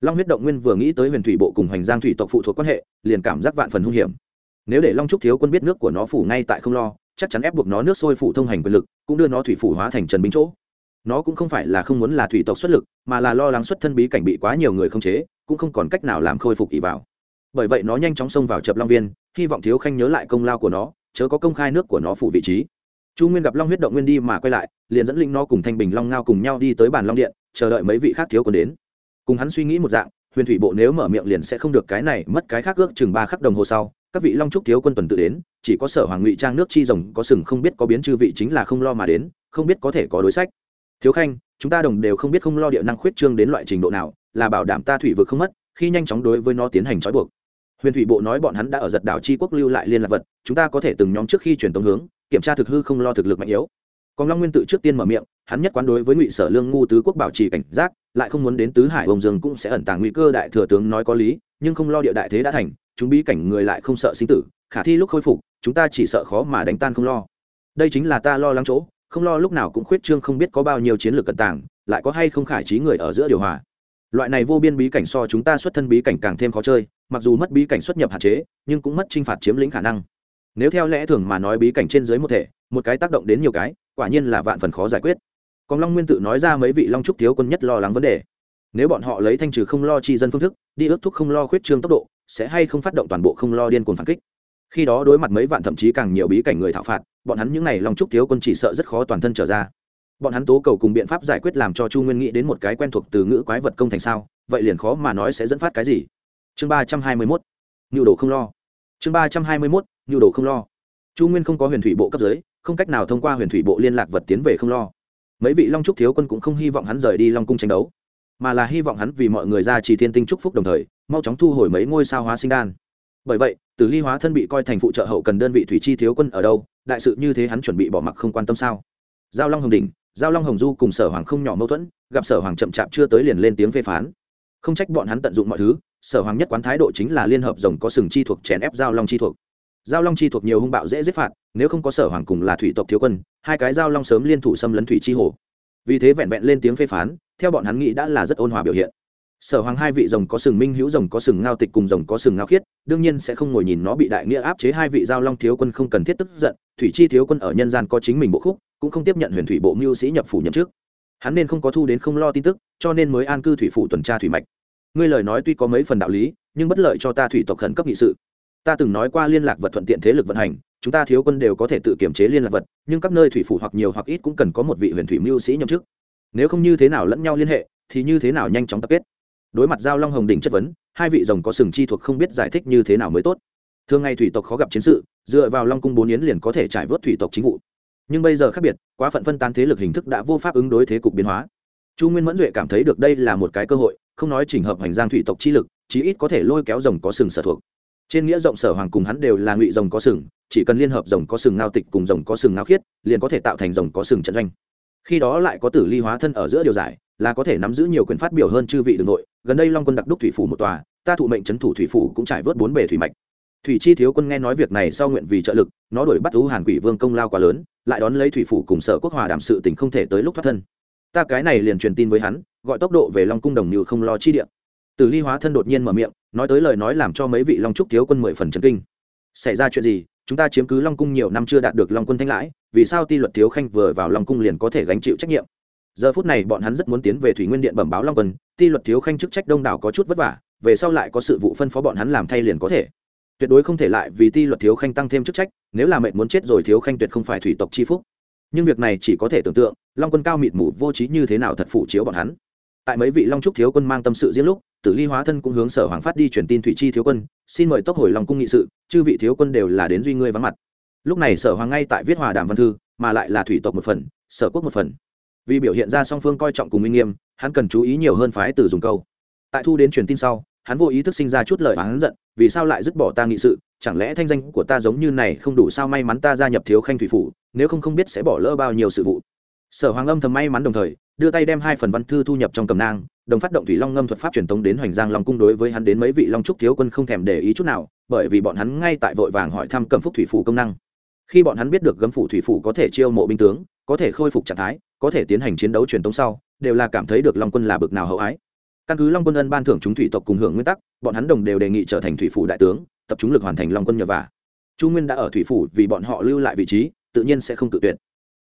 [SPEAKER 1] Long huyết động nguyên vừa nghĩ tới huyền thủy bộ cùng hoành giang thủy tộc phụ thuộc quan hệ, liền cảm giác vạn phần hung hiểm. Nếu để long trúc thiếu quân biết nước của nó phủ ngay tại không lo, chắc chắn ép buộc nó nước sôi phủ thông hành quyền lực, cũng đưa nó thủy phủ hóa thành trần binh chỗ. Nó cũng không phải là không muốn là thủy tộc xuất lực, mà là lo lắng xuất thân bí cảnh bị quá nhiều người không chế, cũng không còn cách nào làm khôi phục ỷ vào. Bởi vậy nó nhanh chóng xông vào chập long viên, hy vọng thiếu khanh nhớ lại công lao của nó chớ có công khai nước của nó phủ vị trí. Chu nguyên gặp long huyết động nguyên đi mà quay lại, liền dẫn linh nó cùng thanh bình long ngao cùng nhau đi tới bàn long điện, chờ đợi mấy vị khác thiếu còn đến. Cùng hắn suy nghĩ một dạng, huyền thủy bộ nếu mở miệng liền sẽ không được cái này mất cái khác ước chừng ba khắc đồng hồ sau, các vị long trúc thiếu quân tuần tự đến, chỉ có sở hoàng ngụy trang nước chi rồng có sừng không biết có biến chư vị chính là không lo mà đến, không biết có thể có đối sách. Thiếu khanh, chúng ta đồng đều không biết không lo địa năng khuyết trương đến loại trình độ nào, là bảo đảm ta thủy vực không mất, khi nhanh chóng đối với nó tiến hành trói buộc huyền thủy bộ nói bọn hắn đã ở giật đảo chi quốc lưu lại liên lạc vật, chúng ta có thể từng nhóm trước khi chuyển tống hướng, kiểm tra thực hư không lo thực lực mạnh yếu. Còn long nguyên tự trước tiên mở miệng, hắn nhất quán đối với ngụy sở lương ngu tứ quốc bảo trì cảnh giác, lại không muốn đến tứ hải ông dương cũng sẽ ẩn tàng nguy cơ, đại thừa tướng nói có lý, nhưng không lo địa đại thế đã thành, chúng bí cảnh người lại không sợ sinh tử, khả thi lúc khôi phục, chúng ta chỉ sợ khó mà đánh tan không lo. Đây chính là ta lo lắng chỗ, không lo lúc nào cũng khuyết trương không biết có bao nhiêu chiến lược cận tàng, lại có hay không khải trí người ở giữa điều hòa loại này vô biên bí cảnh so chúng ta xuất thân bí cảnh càng thêm khó chơi, mặc dù mất bí cảnh xuất nhập hạn chế, nhưng cũng mất t r i n h phạt chiếm lĩnh khả năng. Nếu theo lẽ thường mà nói bí cảnh trên dưới một thể, một cái tác động đến nhiều cái, quả nhiên là vạn phần khó giải quyết. Còn long nguyên tự nói ra mấy vị long trúc thiếu quân nhất lo lắng vấn đề. Nếu bọn họ lấy thanh trừ không lo chi dân phương thức, đi ước thúc không lo khuyết trương tốc độ, sẽ hay không phát động toàn bộ không lo điên cuồng phản kích? Khi đó đối mặt mấy vạn thậm chí càng nhiều bí cảnh người thảo phạt, bọn hắn những n à y long trúc thiếu quân chỉ sợ rất khó toàn thân trở ra bọn hắn tố cầu cùng biện pháp giải quyết làm cho chu nguyên nghĩ đến một cái quen thuộc từ ngữ quái vật công thành sao, vậy liền khó mà nói sẽ dẫn phát cái gì. Chương ba trăm hai mươi mốt nhu đồ không lo. Chương ba trăm hai mươi mốt nhu đồ không lo. Chu nguyên không có huyền thủy bộ cấp dưới, không cách nào thông qua huyền thủy bộ liên lạc vật tiến về không lo. Mấy vị long trúc thiếu quân cũng không hy vọng hắn rời đi long cung tranh đấu, mà là hy vọng hắn vì mọi người ra trì thiên tinh trúc phúc đồng thời, mau chóng thu hồi mấy ngôi sao hóa sinh đan. Bởi vậy từ ly hóa thân bị coi thành phụ trợ hậu cần đơn vị thủy chi thiếu quân ở đâu, đại sự như thế hắn chuẩn bị bỏ mặc không quan tâm sao? Giao long hồng đình giao long hồng du cùng sở hoàng không nhỏ mâu thuẫn, gặp sở hoàng chậm chạp chưa tới liền lên tiếng phê phán. Không trách bọn hắn tận dụng mọi thứ, sở hoàng nhất quán thái độ chính là liên hợp rồng có sừng chi thuộc chèn ép giao long chi thuộc. Giao long chi thuộc nhiều hung bạo dễ giết phạt, nếu không có sở hoàng cùng là thủy tộc thiếu quân, hai cái giao long sớm liên thủ xâm lấn thủy chi hồ. Vì thế vẹn vẹn lên tiếng phê phán, theo bọn hắn nghĩ đã là rất ôn hòa biểu hiện. Sở hoàng hai vị rồng có sừng minh hữu, rồng có sừng ngao tịch cùng rồng có sừng ngao khiết, đương nhiên sẽ không ngồi nhìn nó bị đại nghĩa áp chế hai vị giao long thiếu quân không cần thiết tức giận, thủy chi thiếu quân ở nhân gian có chính mình bộ khúc cũng không tiếp nhận huyền thủy bộ mưu sĩ nhập phủ nhậm trước hắn nên không có thu đến không lo tin tức, cho nên mới an cư thủy phủ tuần tra thủy mạch. Ngươi lời nói tuy có mấy phần đạo lý, nhưng bất lợi cho ta thủy tộc khẩn cấp nghị sự. Ta từng nói qua liên lạc vật thuận tiện thế lực vận hành, chúng ta thiếu quân đều có thể tự kiểm chế liên lạc vật, nhưng các nơi thủy phủ hoặc nhiều hoặc ít cũng cần có một vị huyền thủy mưu sĩ nhậm chức. Nếu không như thế nào lẫn nhau liên hệ, thì như thế nào nhanh chóng tập kết. Đối mặt giao long hồng đỉnh chất vấn, hai vị rồng có sừng chi thuộc không biết giải thích như thế nào mới tốt. Thường ngày thủy tộc khó gặp chiến sự, dựa vào long cung bốn yến liền có thể trải vớt thủy tộc chính vụ nhưng bây giờ khác biệt, quá phận phân tán thế lực hình thức đã vô pháp ứng đối thế cục biến hóa. Chu nguyên mẫn duệ cảm thấy được đây là một cái cơ hội, không nói chỉnh hợp hành giang thủy tộc chi lực, chí ít có thể lôi kéo rồng có sừng sở thuộc. Trên nghĩa rộng sở hoàng cùng hắn đều là ngụy rồng có sừng, chỉ cần liên hợp rồng có sừng ngao tịch cùng rồng có sừng ngao khiết, liền có thể tạo thành rồng có sừng trận doanh. Khi đó lại có tử ly hóa thân ở giữa điều giải, là có thể nắm giữ nhiều quyền phát biểu hơn chư vị đường nội, gần đây long quân đặc đúc thủy phủ một tòa, ta thụ mệnh trấn thủ thủy phủ cũng trải vớt bốn bể thủy mạch thủy chi thiếu quân nghe nói việc này sau nguyện vì trợ lực, nó đuổi bắt thú hàn quỷ vương công lao quá lớn, lại đón lấy thủy phủ cùng sở quốc hòa đảm sự tình không thể tới lúc thoát thân. Ta cái này liền truyền tin với hắn, gọi tốc độ về long cung đồng như không lo chi điện từ ly hóa thân đột nhiên mở miệng, nói tới lời nói làm cho mấy vị long trúc thiếu quân mười phần trần kinh. Xảy ra chuyện gì? Chúng ta chiếm cứ long cung nhiều năm chưa đạt được long quân thanh lãi, vì sao ti luật thiếu khanh vừa vào long cung liền có thể gánh chịu trách nhiệm? Giờ phút này bọn hắn rất muốn tiến về thủy nguyên điện bẩm báo long quân, ti luật thiếu khanh chức trách đông đảo có chút vất vả, về sau lại có sự vụ phân phó bọn hắn làm thay liền có thể tuyệt đối không thể lại vì ti luật thiếu khanh tăng thêm chức trách, nếu là mệnh muốn chết rồi thiếu khanh tuyệt không phải thủy tộc chi phúc. Nhưng việc này chỉ có thể tưởng tượng, long quân cao mịt mù vô trí như thế nào thật phụ chiếu bọn hắn. Tại mấy vị long trúc thiếu quân mang tâm sự diễn lúc, tử ly hóa thân cũng hướng sở hoàng phát đi truyền tin thủy chi thiếu quân, xin mời tốc hồi long cung nghị sự, chư vị thiếu quân đều là đến duy ngươi vắng mặt. Lúc này sở hoàng ngay tại viết hòa đàm văn thư, mà lại là thủy tộc một phần, sở quốc một phần. Vì biểu hiện ra song phương coi trọng cùng minh nghiêm, hắn cần chú ý nhiều hơn phái từ dùng câu. Tại thu đến truyền tin sau hắn vô ý thức sinh ra chút lời hắn giận, vì sao lại dứt bỏ ta nghị sự? Chẳng lẽ thanh danh của ta giống như này không đủ sao? May mắn ta gia nhập thiếu khanh thủy phủ, nếu không không biết sẽ bỏ lỡ bao nhiêu sự vụ. Sở hoàng âm thầm may mắn đồng thời, đưa tay đem hai phần văn thư thu nhập trong cầm nang, đồng phát động thủy long ngâm thuật pháp truyền tống đến hoành giang long cung đối với hắn đến mấy vị long trúc thiếu quân không thèm để ý chút nào, bởi vì bọn hắn ngay tại vội vàng hỏi thăm cầm phúc thủy phủ công năng. Khi bọn hắn biết được gấm phủ thủy phủ có thể chiêu mộ binh tướng, có thể khôi phục trạng thái, có thể tiến hành chiến đấu truyền tống sau, đều là cảm thấy được long quân là bực nào hậu ái căn cứ long quân ân ban thưởng chúng thủy tộc cùng hưởng nguyên tắc, bọn hắn đồng đều đề nghị trở thành thủy phủ đại tướng, tập trung lực hoàn thành long quân nhờ vả. Chu nguyên đã ở thủy phủ vì bọn họ lưu lại vị trí, tự nhiên sẽ không tự tuyệt.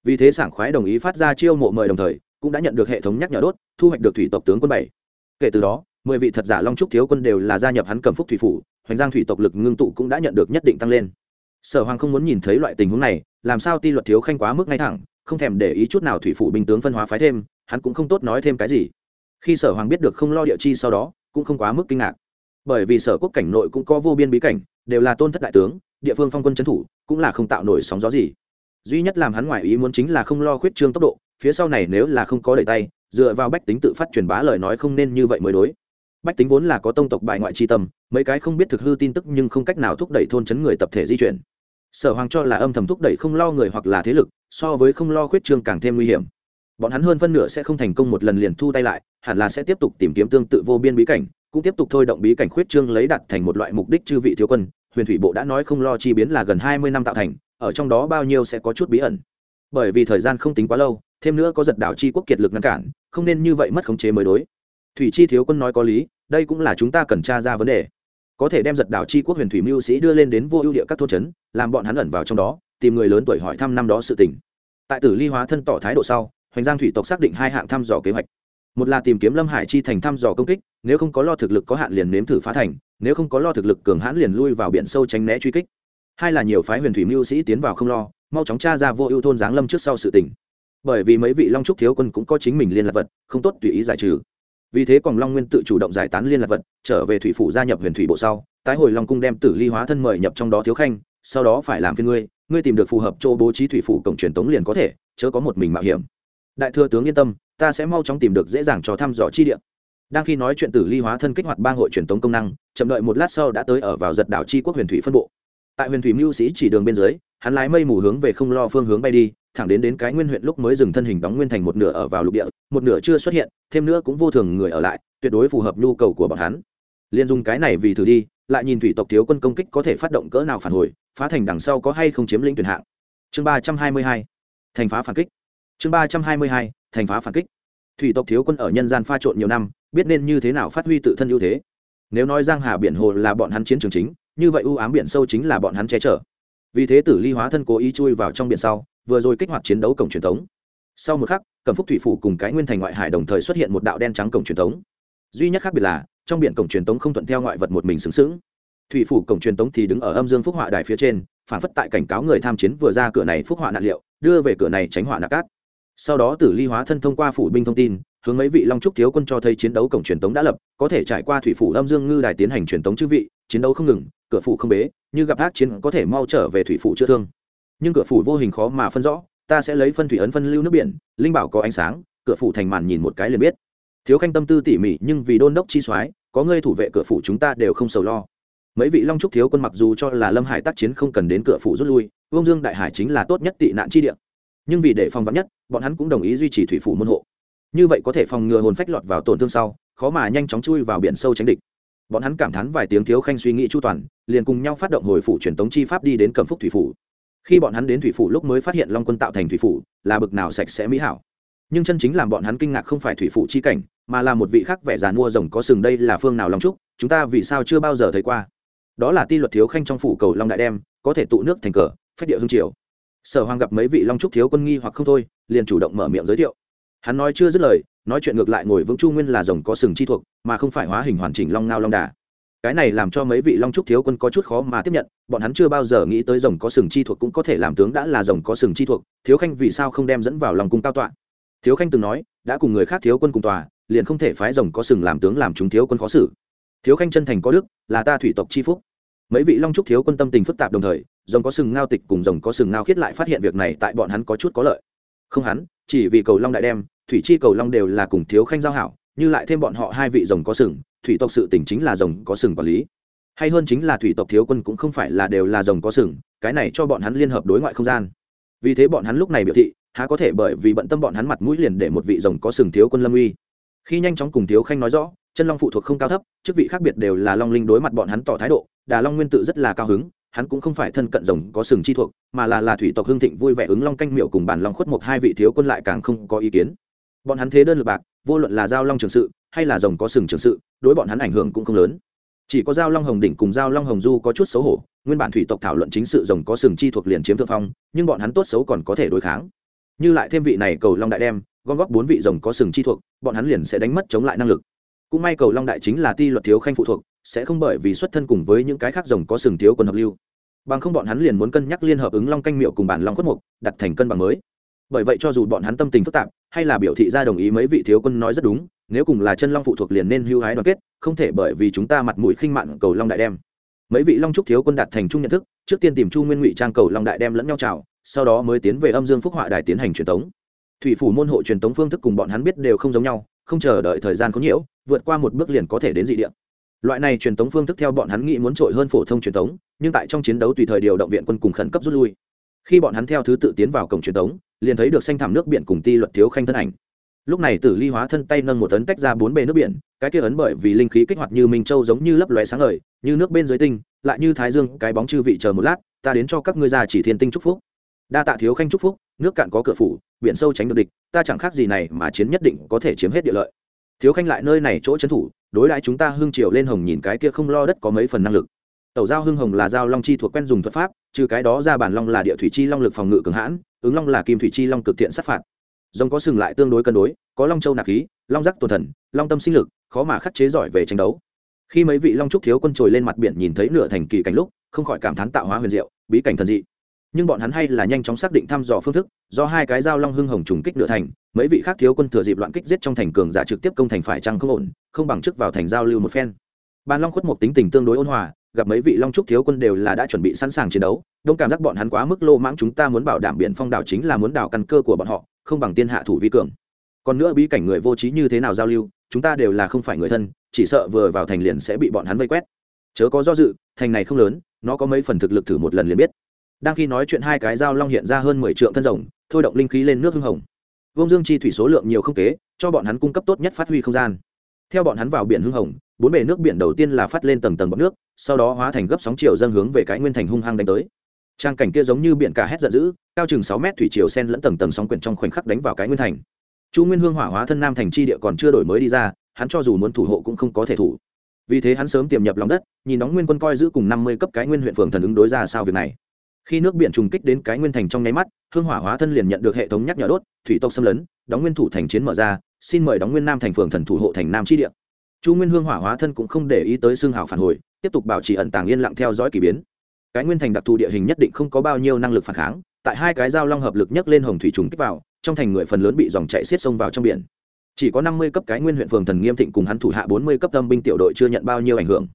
[SPEAKER 1] Vì thế sảng khoái đồng ý phát ra chiêu mộ mời đồng thời, cũng đã nhận được hệ thống nhắc nhở đốt, thu hoạch được thủy tộc tướng quân bảy. Kể từ đó, mười vị thật giả long trúc thiếu quân đều là gia nhập hắn cầm phúc thủy phủ, hoành giang thủy tộc lực ngưng tụ cũng đã nhận được nhất định tăng lên. Sở hoàng không muốn nhìn thấy loại tình huống này, làm sao ti luật thiếu khanh quá mức ngay thẳng, không thèm để ý chút nào thủy phủ binh tướng phân hóa phái thêm, hắn cũng không tốt nói thêm cái gì khi sở hoàng biết được không lo địa chi sau đó, cũng không quá mức kinh ngạc. Bởi vì sở quốc cảnh nội cũng có vô biên bí cảnh, đều là tôn thất đại tướng, địa phương phong quân trấn thủ, cũng là không tạo nổi sóng gió gì. Duy nhất làm hắn ngoài ý muốn chính là không lo khuyết trương tốc độ, phía sau này nếu là không có đẩy tay, dựa vào bách tính tự phát truyền bá lời nói không nên như vậy mới đối. Bách tính vốn là có tông tộc bại ngoại tri tâm, mấy cái không biết thực hư tin tức nhưng không cách nào thúc đẩy thôn chấn người tập thể di chuyển. Sở hoàng cho là âm thầm thúc đẩy không lo người hoặc là thế lực, so với không lo khuyết trương càng thêm nguy hiểm bọn hắn hơn phân nửa sẽ không thành công một lần liền thu tay lại, hẳn là sẽ tiếp tục tìm kiếm tương tự vô biên bí cảnh, cũng tiếp tục thôi động bí cảnh khuyết trương lấy đặt thành một loại mục đích chư vị thiếu quân, huyền thủy bộ đã nói không lo chi biến là gần hai mươi năm tạo thành, ở trong đó bao nhiêu sẽ có chút bí ẩn. Bởi vì thời gian không tính quá lâu, thêm nữa có giật đảo chi quốc kiệt lực ngăn cản, không nên như vậy mất khống chế mới đối. Thủy chi thiếu quân nói có lý, đây cũng là chúng ta cần tra ra vấn đề. Có thể đem giật đảo chi quốc huyền thủy mưu sĩ đưa lên đến vô ưu địa các thôn trấn, làm bọn hắn ẩn vào trong đó, tìm người lớn tuổi hỏi thăm năm đó sự tình. Tại tử ly hóa thân tỏ thái độ sau hoành giang thủy tộc xác định hai hạng thăm dò kế hoạch. Một là tìm kiếm lâm hải chi thành thăm dò công kích, nếu không có lo thực lực có hạn liền nếm thử phá thành, nếu không có lo thực lực cường hãn liền lui vào biển sâu tránh né truy kích. Hai là nhiều phái huyền thủy mưu sĩ tiến vào không lo, mau chóng tra ra vô ưu thôn giáng lâm trước sau sự tỉnh bởi vì mấy vị long trúc thiếu quân cũng có chính mình liên lạc vật, không tốt tùy ý giải trừ. Vì thế còn long nguyên tự chủ động giải tán liên lạc vật, trở về thủy phủ gia nhập huyền thủy bộ sau, tái hồi long cung đem tử ly hóa thân mời nhập trong đó thiếu khanh, sau đó phải làm phiên ngươi ngươi tìm được phù hợp chỗ bố trí thủy phủ cổng truyền tống liền có thể, chớ có một mình mạo hiểm đại thừa tướng yên tâm, ta sẽ mau chóng tìm được dễ dàng cho thăm dò chi địa. Đang khi nói chuyện tử ly hóa thân kích hoạt bang hội truyền tống công năng, chậm đợi một lát sau đã tới ở vào giật đảo chi quốc huyền thủy phân bộ. Tại huyền thủy mưu sĩ chỉ đường bên dưới, hắn lái mây mù hướng về không lo phương hướng bay đi, thẳng đến đến cái nguyên huyện lúc mới dừng thân hình đóng nguyên thành một nửa ở vào lục địa, một nửa chưa xuất hiện, thêm nữa cũng vô thường người ở lại, tuyệt đối phù hợp nhu cầu của bọn hắn. Liền dùng cái này vì thử đi, lại nhìn thủy tộc thiếu quân công kích có thể phát động cỡ nào phản hồi, phá thành đằng sau có hay không chiếm lĩnh tuyển hạng. Chương ba trăm hai mươi hai, thành phá phản kích chương ba trăm hai mươi hai, thành phá phản kích. Thủy tộc thiếu quân ở nhân gian pha trộn nhiều năm, biết nên như thế nào phát huy tự thân ưu thế. Nếu nói giang hà biển hồ là bọn hắn chiến trường chính, như vậy ưu ám biển sâu chính là bọn hắn che chở. Vì thế tử ly hóa thân cố ý chui vào trong biển sau, vừa rồi kích hoạt chiến đấu cổng truyền thống. Sau một khắc, cẩm phúc thủy phủ cùng cái nguyên thành ngoại hải đồng thời xuất hiện một đạo đen trắng cổng truyền thống. Duy nhất khác biệt là, trong biển cổng truyền thống không thuận theo ngoại vật một mình xứng xứng. Thủy phủ cổng truyền thống thì đứng ở âm dương phúc họa đài phía trên, phản phất tại cảnh cáo người tham chiến vừa ra cửa này phúc họa nạn liệu, đưa về cửa này tránh họa nạc cát sau đó tử ly hóa thân thông qua phủ binh thông tin, hướng mấy vị long trúc thiếu quân cho thấy chiến đấu cổng truyền tống đã lập, có thể trải qua thủy phủ âm dương ngư đài tiến hành truyền tống chư vị, chiến đấu không ngừng, cửa phủ không bế, như gặp ác chiến có thể mau trở về thủy phủ chữa thương. Nhưng cửa phủ vô hình khó mà phân rõ, ta sẽ lấy phân thủy ấn phân lưu nước biển, linh bảo có ánh sáng, cửa phủ thành màn nhìn một cái liền biết. Thiếu khanh tâm tư tỉ mỉ, nhưng vì đôn đốc chi soái, có ngươi thủ vệ cửa phủ chúng ta đều không sầu lo. Mấy vị long trúc thiếu quân mặc dù cho là lâm hải tác chiến không cần đến cửa phủ rút lui, vương dương đại hải chính là tốt nhất tị nạn chi địa. Nhưng vì để phòng vắn nhất bọn hắn cũng đồng ý duy trì thủy phủ môn hộ. Như vậy có thể phòng ngừa hồn phách lọt vào tổn thương sau, khó mà nhanh chóng chui vào biển sâu tránh địch. Bọn hắn cảm thán vài tiếng thiếu khanh suy nghĩ chu toàn, liền cùng nhau phát động hồi phủ truyền tống chi pháp đi đến cẩm phúc thủy phủ. Khi bọn hắn đến thủy phủ lúc mới phát hiện long quân tạo thành thủy phủ, là bực nào sạch sẽ mỹ hảo. Nhưng chân chính làm bọn hắn kinh ngạc không phải thủy phủ chi cảnh, mà là một vị khác vẻ già mua rồng có sừng đây là phương nào long trúc, chúng ta vì sao chưa bao giờ thấy qua. Đó là ti luật thiếu khanh trong phủ cầu long đại đem, có thể tụ nước thành cờ, phách địa hương triều. Sở hoàng gặp mấy vị long trúc thiếu quân nghi hoặc không thôi liền chủ động mở miệng giới thiệu. Hắn nói chưa dứt lời, nói chuyện ngược lại ngồi vững chu nguyên là rồng có sừng chi thuộc, mà không phải hóa hình hoàn chỉnh long ngao long đà. Cái này làm cho mấy vị long trúc thiếu quân có chút khó mà tiếp nhận, bọn hắn chưa bao giờ nghĩ tới rồng có sừng chi thuộc cũng có thể làm tướng đã là rồng có sừng chi thuộc, thiếu khanh vì sao không đem dẫn vào lòng cung cao tọa? Thiếu khanh từng nói, đã cùng người khác thiếu quân cùng tòa, liền không thể phái rồng có sừng làm tướng làm chúng thiếu quân khó xử. Thiếu khanh chân thành có đức, là ta thủy tộc chi phúc. Mấy vị long trúc thiếu quân tâm tình phức tạp đồng thời, rồng có sừng ngao tịch cùng rồng có sừng ngao khiết lại phát hiện việc này tại bọn hắn có chút có lợi không hắn, chỉ vì cầu long đại đem, thủy chi cầu long đều là cùng thiếu khanh giao hảo, như lại thêm bọn họ hai vị rồng có sừng, thủy tộc sự tỉnh chính là rồng có sừng quản lý. Hay hơn chính là thủy tộc thiếu quân cũng không phải là đều là rồng có sừng, cái này cho bọn hắn liên hợp đối ngoại không gian. Vì thế bọn hắn lúc này biểu thị, há có thể bởi vì bận tâm bọn hắn mặt mũi liền để một vị rồng có sừng thiếu quân lâm uy. Khi nhanh chóng cùng thiếu khanh nói rõ, chân long phụ thuộc không cao thấp, chức vị khác biệt đều là long linh đối mặt bọn hắn tỏ thái độ, đà long nguyên tự rất là cao hứng hắn cũng không phải thân cận rồng có sừng chi thuộc, mà là là thủy tộc hương thịnh vui vẻ ứng long canh miệu cùng bản long khuất một hai vị thiếu quân lại càng không có ý kiến. Bọn hắn thế đơn lực bạc, vô luận là giao long trường sự, hay là rồng có sừng trường sự, đối bọn hắn ảnh hưởng cũng không lớn. Chỉ có giao long hồng đỉnh cùng giao long hồng du có chút xấu hổ, nguyên bản thủy tộc thảo luận chính sự rồng có sừng chi thuộc liền chiếm thượng phong, nhưng bọn hắn tốt xấu còn có thể đối kháng. Như lại thêm vị này cầu long đại đem, gom góp bốn vị rồng có sừng chi thuộc, bọn hắn liền sẽ đánh mất chống lại năng lực. Cũng may cầu long đại chính là ti luật thiếu khanh phụ thuộc sẽ không bởi vì xuất thân cùng với những cái khác rồng có sừng thiếu quân hợp lưu. Bằng không bọn hắn liền muốn cân nhắc liên hợp ứng long canh miệu cùng bản long khuất mục, đặt thành cân bằng mới. Bởi vậy cho dù bọn hắn tâm tình phức tạp, hay là biểu thị ra đồng ý mấy vị thiếu quân nói rất đúng, nếu cùng là chân long phụ thuộc liền nên hưu hái đoàn kết, không thể bởi vì chúng ta mặt mũi khinh mạn cầu long đại đem. Mấy vị long trúc thiếu quân đạt thành chung nhận thức, trước tiên tìm chu nguyên ngụy trang cầu long đại đem lẫn nhau chào, sau đó mới tiến về âm dương phúc họa đài tiến hành truyền tống. Thủy phủ môn hộ truyền tống phương thức cùng bọn hắn biết đều không giống nhau, không chờ đợi thời gian có nhiễu, vượt qua một bước liền có thể đến dị địa loại này truyền tống phương thức theo bọn hắn nghĩ muốn trội hơn phổ thông truyền tống, nhưng tại trong chiến đấu tùy thời điều động viện quân cùng khẩn cấp rút lui. Khi bọn hắn theo thứ tự tiến vào cổng truyền tống, liền thấy được xanh thảm nước biển cùng ti luật thiếu khanh thân ảnh. Lúc này tử ly hóa thân tay nâng một tấn tách ra bốn bề nước biển, cái kia ấn bởi vì linh khí kích hoạt như minh châu giống như lấp lóe sáng ngời, như nước bên dưới tinh, lại như thái dương, cái bóng chư vị chờ một lát, ta đến cho các ngươi già chỉ thiên tinh chúc phúc. Đa tạ thiếu khanh chúc phúc, nước cạn có cửa phủ, biển sâu tránh được địch, ta chẳng khác gì này mà chiến nhất định có thể chiếm hết địa lợi. Thiếu khanh lại nơi này chỗ trấn thủ đối đãi chúng ta hưng triều lên hồng nhìn cái kia không lo đất có mấy phần năng lực. Tàu giao hưng hồng là giao long chi thuộc quen dùng thuật pháp, trừ cái đó ra bản long là địa thủy chi long lực phòng ngự cường hãn, ứng long là kim thủy chi long cực thiện sát phạt. Rồng có sừng lại tương đối cân đối, có long châu nạp khí, long giác tổn thần, long tâm sinh lực, khó mà khắc chế giỏi về tranh đấu. Khi mấy vị long trúc thiếu quân trồi lên mặt biển nhìn thấy nửa thành kỳ cảnh lúc, không khỏi cảm thán tạo hóa huyền diệu, bí cảnh thần dị nhưng bọn hắn hay là nhanh chóng xác định thăm dò phương thức, do hai cái dao long hưng hồng trùng kích nửa thành, mấy vị khác thiếu quân thừa dịp loạn kích giết trong thành cường giả trực tiếp công thành phải chăng không ổn, không bằng chức vào thành giao lưu một phen. Bàn long khuất một tính tình tương đối ôn hòa, gặp mấy vị long trúc thiếu quân đều là đã chuẩn bị sẵn sàng chiến đấu, đông cảm giác bọn hắn quá mức lô mãng chúng ta muốn bảo đảm biển phong đảo chính là muốn đảo căn cơ của bọn họ, không bằng tiên hạ thủ vi cường. Còn nữa bí cảnh người vô trí như thế nào giao lưu, chúng ta đều là không phải người thân, chỉ sợ vừa vào thành liền sẽ bị bọn hắn vây quét. Chớ có do dự, thành này không lớn, nó có mấy phần thực lực thử một lần liền biết đang khi nói chuyện hai cái dao long hiện ra hơn mười triệu thân rồng, thôi động linh khí lên nước hưng hồng. Vông dương chi thủy số lượng nhiều không kế, cho bọn hắn cung cấp tốt nhất phát huy không gian. Theo bọn hắn vào biển hưng hồng, bốn bể nước biển đầu tiên là phát lên tầng tầng bọc nước, sau đó hóa thành gấp sóng chiều dâng hướng về cái nguyên thành hung hăng đánh tới. Trang cảnh kia giống như biển cả hét giận dữ, cao chừng sáu mét thủy chiều sen lẫn tầng tầng sóng quyển trong khoảnh khắc đánh vào cái nguyên thành. Chu nguyên hương hỏa hóa thân nam thành chi địa còn chưa đổi mới đi ra, hắn cho dù muốn thủ hộ cũng không có thể thủ. Vì thế hắn sớm tiềm nhập lòng đất, nhìn đóng nguyên quân coi giữ cùng năm mươi cấp cái nguyên huyện phường thần ứng đối ra sao việc này khi nước biển trùng kích đến cái nguyên thành trong nháy mắt, hương hỏa hóa thân liền nhận được hệ thống nhắc nhở đốt, thủy tộc xâm lấn, đóng nguyên thủ thành chiến mở ra, xin mời đóng nguyên nam thành phường thần thủ hộ thành nam chi địa. Chu nguyên hương hỏa hóa thân cũng không để ý tới xương hào phản hồi, tiếp tục bảo trì ẩn tàng yên lặng theo dõi k ỳ biến. Cái nguyên thành đặc thù địa hình nhất định không có bao nhiêu năng lực phản kháng, tại hai cái dao long hợp lực nhấc lên hồng thủy trùng kích vào, trong thành người phần lớn bị dòng chạy xiết sông vào trong biển. Chỉ có năm mươi cấp cái nguyên huyện phường thần nghiêm thịnh cùng hắn thủ hạ bốn mươi cấp tâm binh tiểu đội chưa nhận bao nhiêu ảnh hưởng.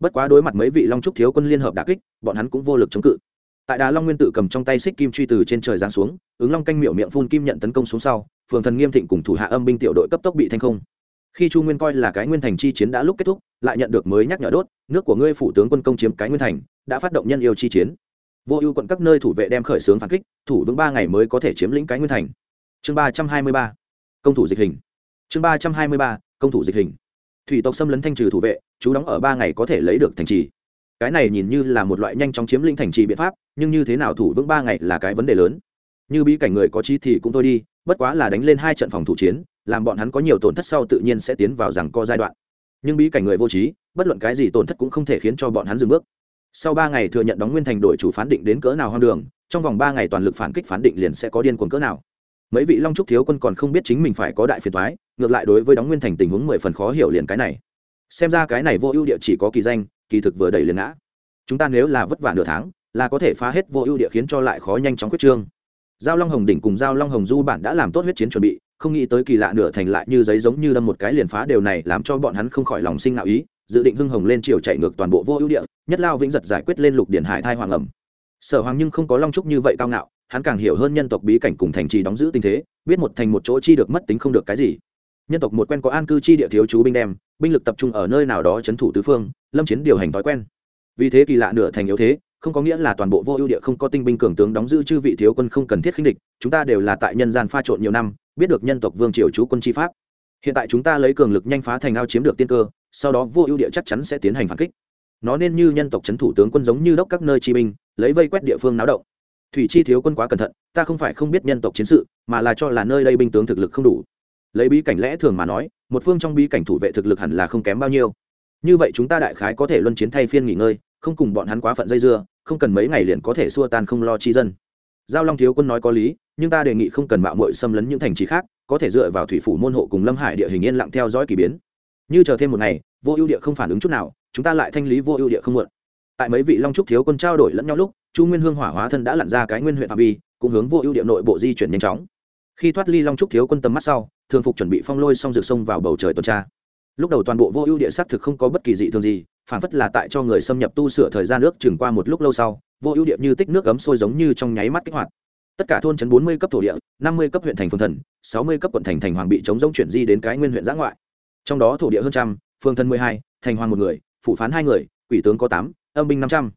[SPEAKER 1] Bất quá đối mặt mấy vị long trúc thiếu quân liên hợp đà kích, bọn hắn cũng vô lực chống cự tại đà long nguyên tự cầm trong tay xích kim truy từ trên trời giáng xuống, ứng long canh miệng miệng phun kim nhận tấn công xuống sau, phường thần nghiêm thịnh cùng thủ hạ âm binh tiểu đội cấp tốc bị thanh không. Khi chu nguyên coi là cái nguyên thành chi chiến đã lúc kết thúc, lại nhận được mới nhắc nhở đốt, nước của ngươi phủ tướng quân công chiếm cái nguyên thành, đã phát động nhân yêu chi chiến. Vô ưu quận các nơi thủ vệ đem khởi xướng phản kích, thủ vững ba ngày mới có thể chiếm lĩnh cái nguyên thành. Chương ba trăm hai mươi ba. Công thủ dịch hình. Chương ba trăm hai mươi ba. Công thủ dịch hình. Thủy tộc xâm lấn thanh trừ thủ vệ, chú đóng ở ba ngày có thể lấy được thành trì cái này nhìn như là một loại nhanh chóng chiếm lĩnh thành trì biện pháp, nhưng như thế nào thủ vững ba ngày là cái vấn đề lớn. Như bí cảnh người có trí thì cũng thôi đi, bất quá là đánh lên hai trận phòng thủ chiến, làm bọn hắn có nhiều tổn thất sau tự nhiên sẽ tiến vào rằng co giai đoạn. Nhưng bí cảnh người vô trí, bất luận cái gì tổn thất cũng không thể khiến cho bọn hắn dừng bước. Sau ba ngày thừa nhận đóng nguyên thành đội chủ phán định đến cỡ nào hoang đường, trong vòng ba ngày toàn lực phản kích phán định liền sẽ có điên cuồng cỡ nào. Mấy vị long trúc thiếu quân còn không biết chính mình phải có đại phiền thoái ngược lại đối với đóng nguyên thành tình huống mười phần khó hiểu liền cái này xem ra cái này vô ưu địa chỉ có kỳ danh, kỳ thực vừa đầy liền ngã. Chúng ta nếu là vất vả nửa tháng, là có thể phá hết vô ưu địa khiến cho lại khó nhanh chóng quyết trương. Giao long hồng đỉnh cùng giao long hồng du bản đã làm tốt huyết chiến chuẩn bị, không nghĩ tới kỳ lạ nửa thành lại như giấy giống như đâm một cái liền phá điều này làm cho bọn hắn không khỏi lòng sinh nạo ý, dự định hưng hồng lên chiều chạy ngược toàn bộ vô ưu địa, nhất lao vĩnh giật giải quyết lên lục điển hải thai hoàng ẩm. Sở hoàng nhưng không có long trúc như vậy cao ngạo, hắn càng hiểu hơn nhân tộc bí cảnh cùng thành trì đóng giữ tình thế, biết một thành một chỗ chi được mất tính không được cái gì nhân tộc một quen có an cư chi địa thiếu chú binh đem, binh lực tập trung ở nơi nào đó c thủ tứ phương, lâm chiến điều hành thói quen. Vì thế kỳ lạ nửa thành yếu thế, không có nghĩa là toàn bộ vô ưu địa không có tinh binh cường tướng đóng giữ chư vị thiếu quân không cần thiết khinh địch, chúng ta đều là tại nhân gian pha trộn nhiều năm, biết được nhân tộc vương triều chú quân chi pháp. Hiện tại chúng ta lấy cường lực nhanh phá thành ao chiếm được tiên cơ, sau đó vô ưu địa chắc chắn sẽ tiến hành phản kích. Nó nên như nhân tộc c thủ tướng quân giống như đốc các nơi chi binh, lấy vây quét địa phương náo động. Thủy chi thiếu quân quá cẩn thận, ta không phải không biết nhân tộc chiến sự, mà là cho là nơi đây binh tướng thực lực không đủ lấy bí cảnh lẽ thường mà nói, một phương trong bí cảnh thủ vệ thực lực hẳn là không kém bao nhiêu. Như vậy chúng ta đại khái có thể luân chiến thay phiên nghỉ ngơi, không cùng bọn hắn quá phận dây dưa, không cần mấy ngày liền có thể xua tan không lo chi dân. Giao long thiếu quân nói có lý, nhưng ta đề nghị không cần mạo mội xâm lấn những thành trì khác, có thể dựa vào thủy phủ môn hộ cùng lâm hải địa hình yên lặng theo dõi k ỳ biến. Như chờ thêm một ngày, vô ưu địa không phản ứng chút nào, chúng ta lại thanh lý vô ưu địa không mượn tại mấy vị long trúc thiếu quân trao đổi lẫn nhau lúc, chu nguyên hương hỏa hóa thân đã lặn ra cái nguyên huyện phạm vi, cũng hướng vô ưu địa nội bộ di chuyển nhanh chóng. Khi thoát ly long trúc thiếu quân tầm mắt sau thường phục chuẩn bị phong lôi xong rực sông vào bầu trời tuần tra. Lúc đầu toàn bộ vô ưu địa xác thực không có bất kỳ dị thường gì, phản phất là tại cho người xâm nhập tu sửa thời gian nước chừng qua một lúc lâu sau, vô ưu địa như tích nước cấm sôi giống như trong nháy mắt kích hoạt. Tất cả thôn trấn bốn mươi cấp thổ địa, năm mươi cấp huyện thành phường thần, sáu mươi cấp quận thành thành hoàng bị chống rông chuyển di đến cái nguyên huyện giã ngoại. Trong đó thổ địa hơn trăm phương thần mười hai, thành hoàng một người phụ phán hai người, quỷ tướng có tám, âm binh năm trăm.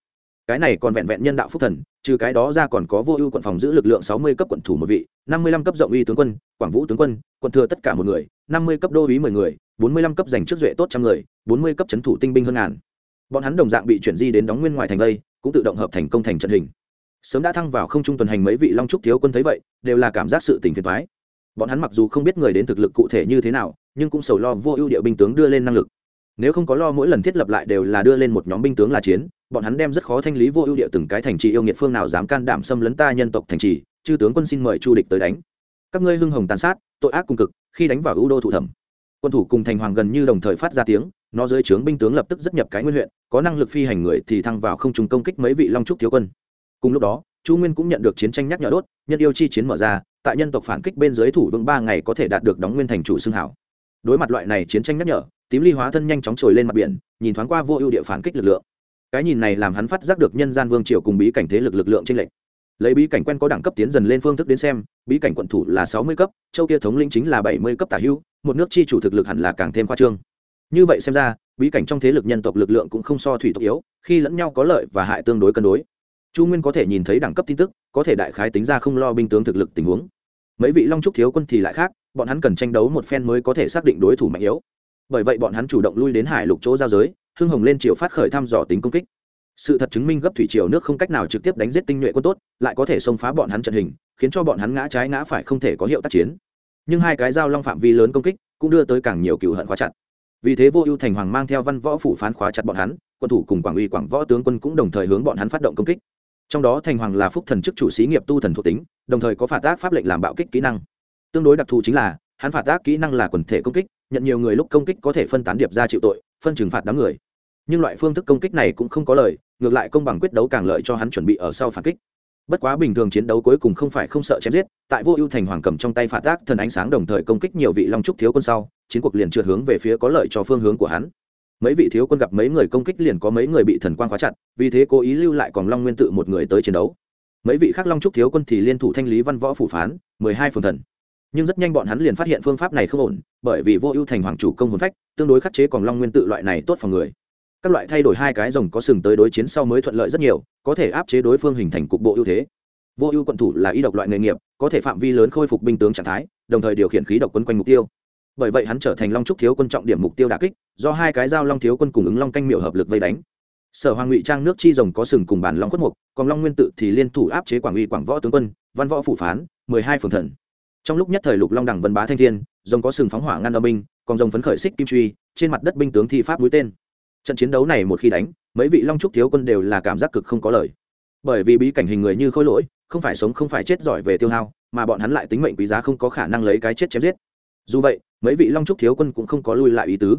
[SPEAKER 1] Cái này còn vẹn vẹn nhân đạo phúc thần trừ cái đó ra còn có vô ưu quận phòng giữ lực lượng sáu mươi cấp quận thủ một vị, năm mươi lăm cấp rộng uy tướng quân, quảng vũ tướng quân, quận thừa tất cả một người, năm mươi cấp đô úy mười người, bốn mươi lăm cấp dành trước duệ tốt trăm người, bốn mươi cấp c thủ tinh binh hơn ngàn. Bọn hắn đồng dạng bị chuyển di đến đóng nguyên ngoài thành vây cũng tự động hợp thành công thành trận hình. Sớm đã thăng vào không trung tuần hành mấy vị long trúc thiếu quân thấy vậy, đều là cảm giác sự tình phiền thoái bọn hắn mặc dù không biết người đến thực lực cụ thể như thế nào, nhưng cũng sầu lo vô ưu địa binh tướng đưa lên năng lực. Nếu không có lo mỗi lần thiết lập lại đều là đưa lên một nhóm binh tướng là chiến bọn hắn đem rất khó thanh lý vô ưu địa từng cái thành trì yêu nghiệt phương nào dám can đảm xâm lấn ta nhân tộc thành trì, chư tướng quân xin mời chu địch tới đánh. Các ngươi hưng hồng tàn sát, tội ác cùng cực, khi đánh vào ưu đô thủ thẩm. Quân thủ cùng thành hoàng gần như đồng thời phát ra tiếng, nó dưới trướng binh tướng lập tức rất nhập cái nguyên huyện, có năng lực phi hành người thì thăng vào không trùng công kích mấy vị long trúc thiếu quân. Cùng lúc đó, chu nguyên cũng nhận được chiến tranh nhắc nhở đốt, nhân yêu chi chiến mở ra, tại nhân tộc phản kích bên dưới thủ vững ba ngày có thể đạt được đóng nguyên thành chủ xương hảo. Đối mặt loại này chiến tranh nhắc nhở, tím ly hóa thân nhanh chóng trồi lên mặt biển, nhìn thoáng qua vô ưu địa phản kích lực lượng cái nhìn này làm hắn phát giác được nhân gian vương triều cùng bí cảnh thế lực lực lượng trên lệnh lấy bí cảnh quen có đẳng cấp tiến dần lên phương thức đến xem, bí cảnh quận thủ là sáu mươi cấp, châu kia thống lĩnh chính là bảy mươi cấp tả hữu, một nước chi chủ thực lực hẳn là càng thêm khoa trương. Như vậy xem ra, bí cảnh trong thế lực nhân tộc lực lượng cũng không so thủy tộc yếu, khi lẫn nhau có lợi và hại tương đối cân đối. Chu nguyên có thể nhìn thấy đẳng cấp tin tức, có thể đại khái tính ra không lo binh tướng thực lực tình huống. Mấy vị long trúc thiếu quân thì lại khác, bọn hắn cần tranh đấu một phen mới có thể xác định đối thủ mạnh yếu. Bởi vậy bọn hắn chủ động lui đến hải lục chỗ giao giới hưng hồng lên triều phát khởi thăm dò tính công kích. Sự thật chứng minh gấp thủy triều nước không cách nào trực tiếp đánh giết tinh nhuệ quân tốt, lại có thể xông phá bọn hắn trận hình, khiến cho bọn hắn ngã trái ngã phải không thể có hiệu tác chiến. Nhưng hai cái giao long phạm vi lớn công kích cũng đưa tới càng nhiều cựu hận khóa chặt. Vì thế vô ưu thành hoàng mang theo văn võ phủ phán khóa chặt bọn hắn, quân thủ cùng quảng uy, quảng võ tướng quân cũng đồng thời hướng bọn hắn phát động công kích. Trong đó thành hoàng là phúc thần chức chủ sĩ nghiệp tu thần thuộc tính, đồng thời có phạt tác pháp lệnh làm bạo kích kỹ năng. Tương đối đặc thù chính là, hắn phạt tác kỹ năng là quần thể công kích, nhận nhiều người lúc công kích có thể phân tán điệp ra chịu tội, phân trừng phạt đám người nhưng loại phương thức công kích này cũng không có lời, ngược lại công bằng quyết đấu càng lợi cho hắn chuẩn bị ở sau phản kích. Bất quá bình thường chiến đấu cuối cùng không phải không sợ chém giết, tại vô ưu thành hoàng cầm trong tay phạt tác thần ánh sáng đồng thời công kích nhiều vị long trúc thiếu quân sau, chiến cuộc liền trượt hướng về phía có lợi cho phương hướng của hắn. Mấy vị thiếu quân gặp mấy người công kích liền có mấy người bị thần quang khóa chặt, vì thế cố ý lưu lại còn long nguyên tự một người tới chiến đấu. Mấy vị khác long trúc thiếu quân thì liên thủ thanh lý văn võ phủ phán, mười hai phường thần. Nhưng rất nhanh bọn hắn liền phát hiện phương pháp này không ổn, bởi vì vô ưu thành hoàng chủ công hồn phách, tương đối khắc chế còn long nguyên tự loại này tốt phòng người các loại thay đổi hai cái rồng có sừng tới đối chiến sau mới thuận lợi rất nhiều, có thể áp chế đối phương hình thành cục bộ ưu thế. Vô ưu quận thủ là y độc loại nghề nghiệp, có thể phạm vi lớn khôi phục binh tướng trạng thái, đồng thời điều khiển khí độc quân quanh mục tiêu. Bởi vậy hắn trở thành long trúc thiếu quân trọng điểm mục tiêu đà kích, do hai cái dao long thiếu quân cùng ứng long canh miệu hợp lực vây đánh. Sở hoàng ngụy trang nước chi rồng có sừng cùng bản long khuất mục, còn long nguyên tự thì liên thủ áp chế quảng uy quảng võ tướng quân, văn võ phủ phán, mười hai phường thần. Trong lúc nhất thời lục long đẳng vân bá thanh thiên, rồng có sừng phóng hỏa ngăn âm binh, còn rồng phấn khởi xích kim truy, trên mặt đất binh tướng thi pháp mũi tên trận chiến đấu này một khi đánh mấy vị long trúc thiếu quân đều là cảm giác cực không có lời. Bởi vì bí cảnh hình người như khôi lỗi không phải sống không phải chết giỏi về tiêu hao mà bọn hắn lại tính mệnh quý giá không có khả năng lấy cái chết chém giết. Dù vậy mấy vị long trúc thiếu quân cũng không có lui lại ý tứ.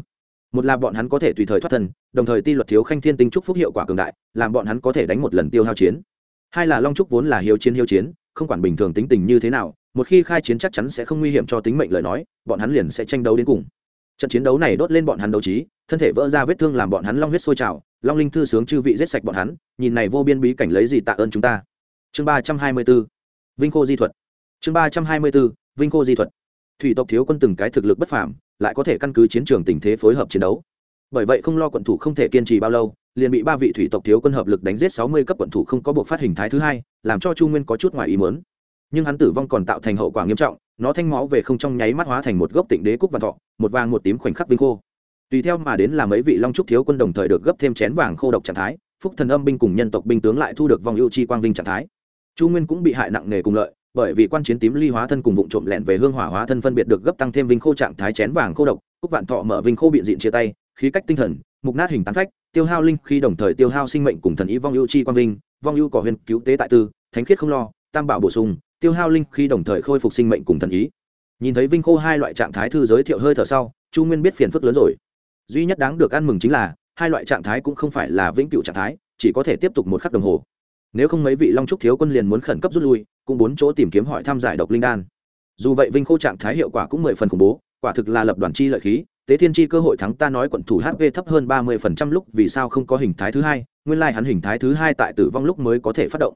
[SPEAKER 1] Một là bọn hắn có thể tùy thời thoát thần, đồng thời ti luật thiếu khanh thiên tinh trúc phúc hiệu quả cường đại làm bọn hắn có thể đánh một lần tiêu hao chiến. Hai là long trúc vốn là hiếu chiến hiếu chiến không quản bình thường tính tình như thế nào một khi khai chiến chắc chắn sẽ không nguy hiểm cho tính mệnh lời nói bọn hắn liền sẽ tranh đấu đến cùng trận chiến đấu này đốt lên bọn hắn đấu trí, thân thể vỡ ra vết thương làm bọn hắn long huyết sôi trào, long linh thư sướng chư vị giết sạch bọn hắn, nhìn này vô biên bí cảnh lấy gì tạ ơn chúng ta. Chương ba trăm hai mươi b ố vinh khô di thuật. Chương ba trăm hai mươi b ố vinh khô di thuật. Thủy tộc thiếu quân từng cái thực lực bất phàm, lại có thể căn cứ chiến trường tình thế phối hợp chiến đấu. Bởi vậy không lo quận thủ không thể kiên trì bao lâu, liền bị ba vị thủy tộc thiếu quân hợp lực đánh giết sáu mươi cấp quận thủ không có buộc phát hình thái thứ hai, làm cho chu nguyên có chút ngoài ý mớn nhưng hắn tử vong còn tạo thành hậu quả nghiêm trọng, nó thanh máu về không trong nháy mắt hóa thành một gốc tịnh đế cúc vạn thọ, một vàng một tím khoảnh khắc vinh khô. Tùy theo mà đến là mấy vị long trúc thiếu quân đồng thời được gấp thêm chén vàng khô độc trạng thái, phúc thần âm binh cùng nhân tộc binh tướng lại thu được vòng ưu chi quang vinh trạng thái. Chu nguyên cũng bị hại nặng nề cùng lợi, bởi vì quan chiến tím ly hóa thân cùng vụ trộm lẹn về hương hỏa hóa thân phân biệt được gấp tăng thêm vinh khô trạng thái chén vàng khô độc, cúc vạn thọ mở vinh khô biện diện chia tay, khí cách tinh thần, mục nát hình tán phách, tiêu hao linh khi đồng thời tiêu hao sinh mệnh cùng thần ý vong ưu chi quang vinh, vong ưu cỏ huyền cứu tế tại tư, thánh khiết không lo, tam bảo bổ sung tiêu hao linh khi đồng thời khôi phục sinh mệnh cùng thần ý. Nhìn thấy vinh khô hai loại trạng thái thư giới thiệu hơi thở sau, chu nguyên biết phiền phức lớn rồi. Duy nhất đáng được ăn mừng chính là, hai loại trạng thái cũng không phải là vĩnh cửu trạng thái, chỉ có thể tiếp tục một khắc đồng hồ. Nếu không mấy vị long trúc thiếu quân liền muốn khẩn cấp rút lui, cũng bốn chỗ tìm kiếm hỏi tham giải độc linh đan. Dù vậy vinh khô trạng thái hiệu quả cũng mười phần khủng bố, quả thực là lập đoàn chi lợi khí, tế thiên chi cơ hội thắng ta nói quận thủ hp thấp hơn ba mươi phần trăm lúc vì sao không có hình thái thứ hai, nguyên lai hắn hình thái thứ hai tại tử vong lúc mới có thể phát động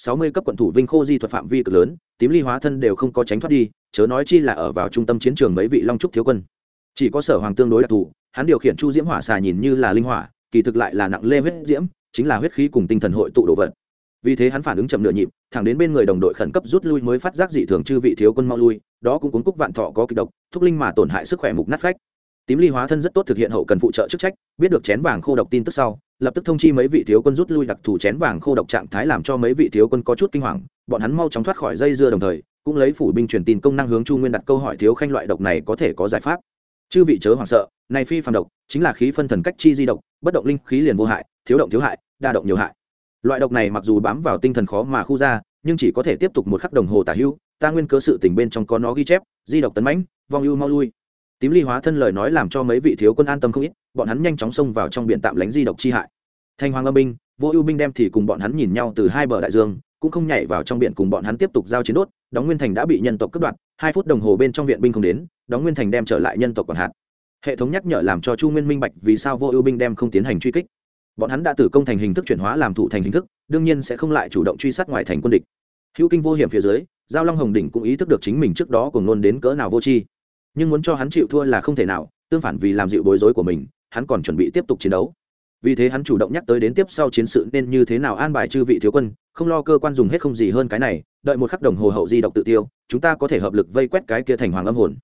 [SPEAKER 1] sáu mươi cấp quận thủ vinh khô di thuật phạm vi cực lớn, tím ly hóa thân đều không có tránh thoát đi, chớ nói chi là ở vào trung tâm chiến trường mấy vị long trúc thiếu quân. Chỉ có sở hoàng tương đối đặc thù, hắn điều khiển chu diễm hỏa xà nhìn như là linh hỏa, kỳ thực lại là nặng lê huyết diễm, chính là huyết khí cùng tinh thần hội tụ đồ vật. Vì thế hắn phản ứng chậm nửa nhịp, thẳng đến bên người đồng đội khẩn cấp rút lui mới phát giác dị thường chư vị thiếu quân mau lui, đó cũng cuốn cúc vạn thọ có kịch độc, thúc linh mà tổn hại sức khỏe mục nát phách tím ly hóa thân rất tốt thực hiện hậu cần phụ trợ chức trách biết được chén vàng khô độc tin tức sau lập tức thông chi mấy vị thiếu quân rút lui đặc thù chén vàng khô độc trạng thái làm cho mấy vị thiếu quân có chút kinh hoàng bọn hắn mau chóng thoát khỏi dây dưa đồng thời cũng lấy phủ binh truyền tin công năng hướng chu nguyên đặt câu hỏi thiếu khanh loại độc này có thể có giải pháp. Chư vị chớ hoảng sợ này phi phàm độc chính là khí phân thần cách chi di độc bất động linh khí liền vô hại thiếu động thiếu hại đa động nhiều hại. Loại độc này mặc dù bám vào tinh thần khó mà khu ra nhưng chỉ có thể tiếp tục một khắc đồng hồ tả hưu, ta nguyên cớ sự tình bên trong có nó ghi chép di độc tấn mãnh vong ưu mau lui tím ly hóa thân lời nói làm cho mấy vị thiếu quân an tâm không ít, bọn hắn nhanh chóng xông vào trong biển tạm lánh di độc chi hại. Thanh hoàng âm binh, vô ưu binh đem thì cùng bọn hắn nhìn nhau từ hai bờ đại dương, cũng không nhảy vào trong biển cùng bọn hắn tiếp tục giao chiến đốt, đóng nguyên thành đã bị nhân tộc cướp đoạt, hai phút đồng hồ bên trong viện binh không đến, đóng nguyên thành đem trở lại nhân tộc còn hạn hệ thống nhắc nhở làm cho chu nguyên minh bạch vì sao vô ưu binh đem không tiến hành truy kích. Bọn hắn đã từ công thành hình thức chuyển hóa làm thụ thành hình thức, đương nhiên sẽ không lại chủ động truy sát ngoài thành quân địch. Hữu kinh vô hiểm phía dưới, giao long hồng đỉnh cũng ý thức được chính mình trước đó cùng nôn đến cỡ nào vô tri nhưng muốn cho hắn chịu thua là không thể nào, tương phản vì làm dịu bối rối của mình, hắn còn chuẩn bị tiếp tục chiến đấu. Vì thế hắn chủ động nhắc tới đến tiếp sau chiến sự nên như thế nào an bài chư vị thiếu quân, không lo cơ quan dùng hết không gì hơn cái này, đợi một khắc đồng hồ hậu di động tự tiêu, chúng ta có thể hợp lực vây quét cái kia thành hoàng âm hồn.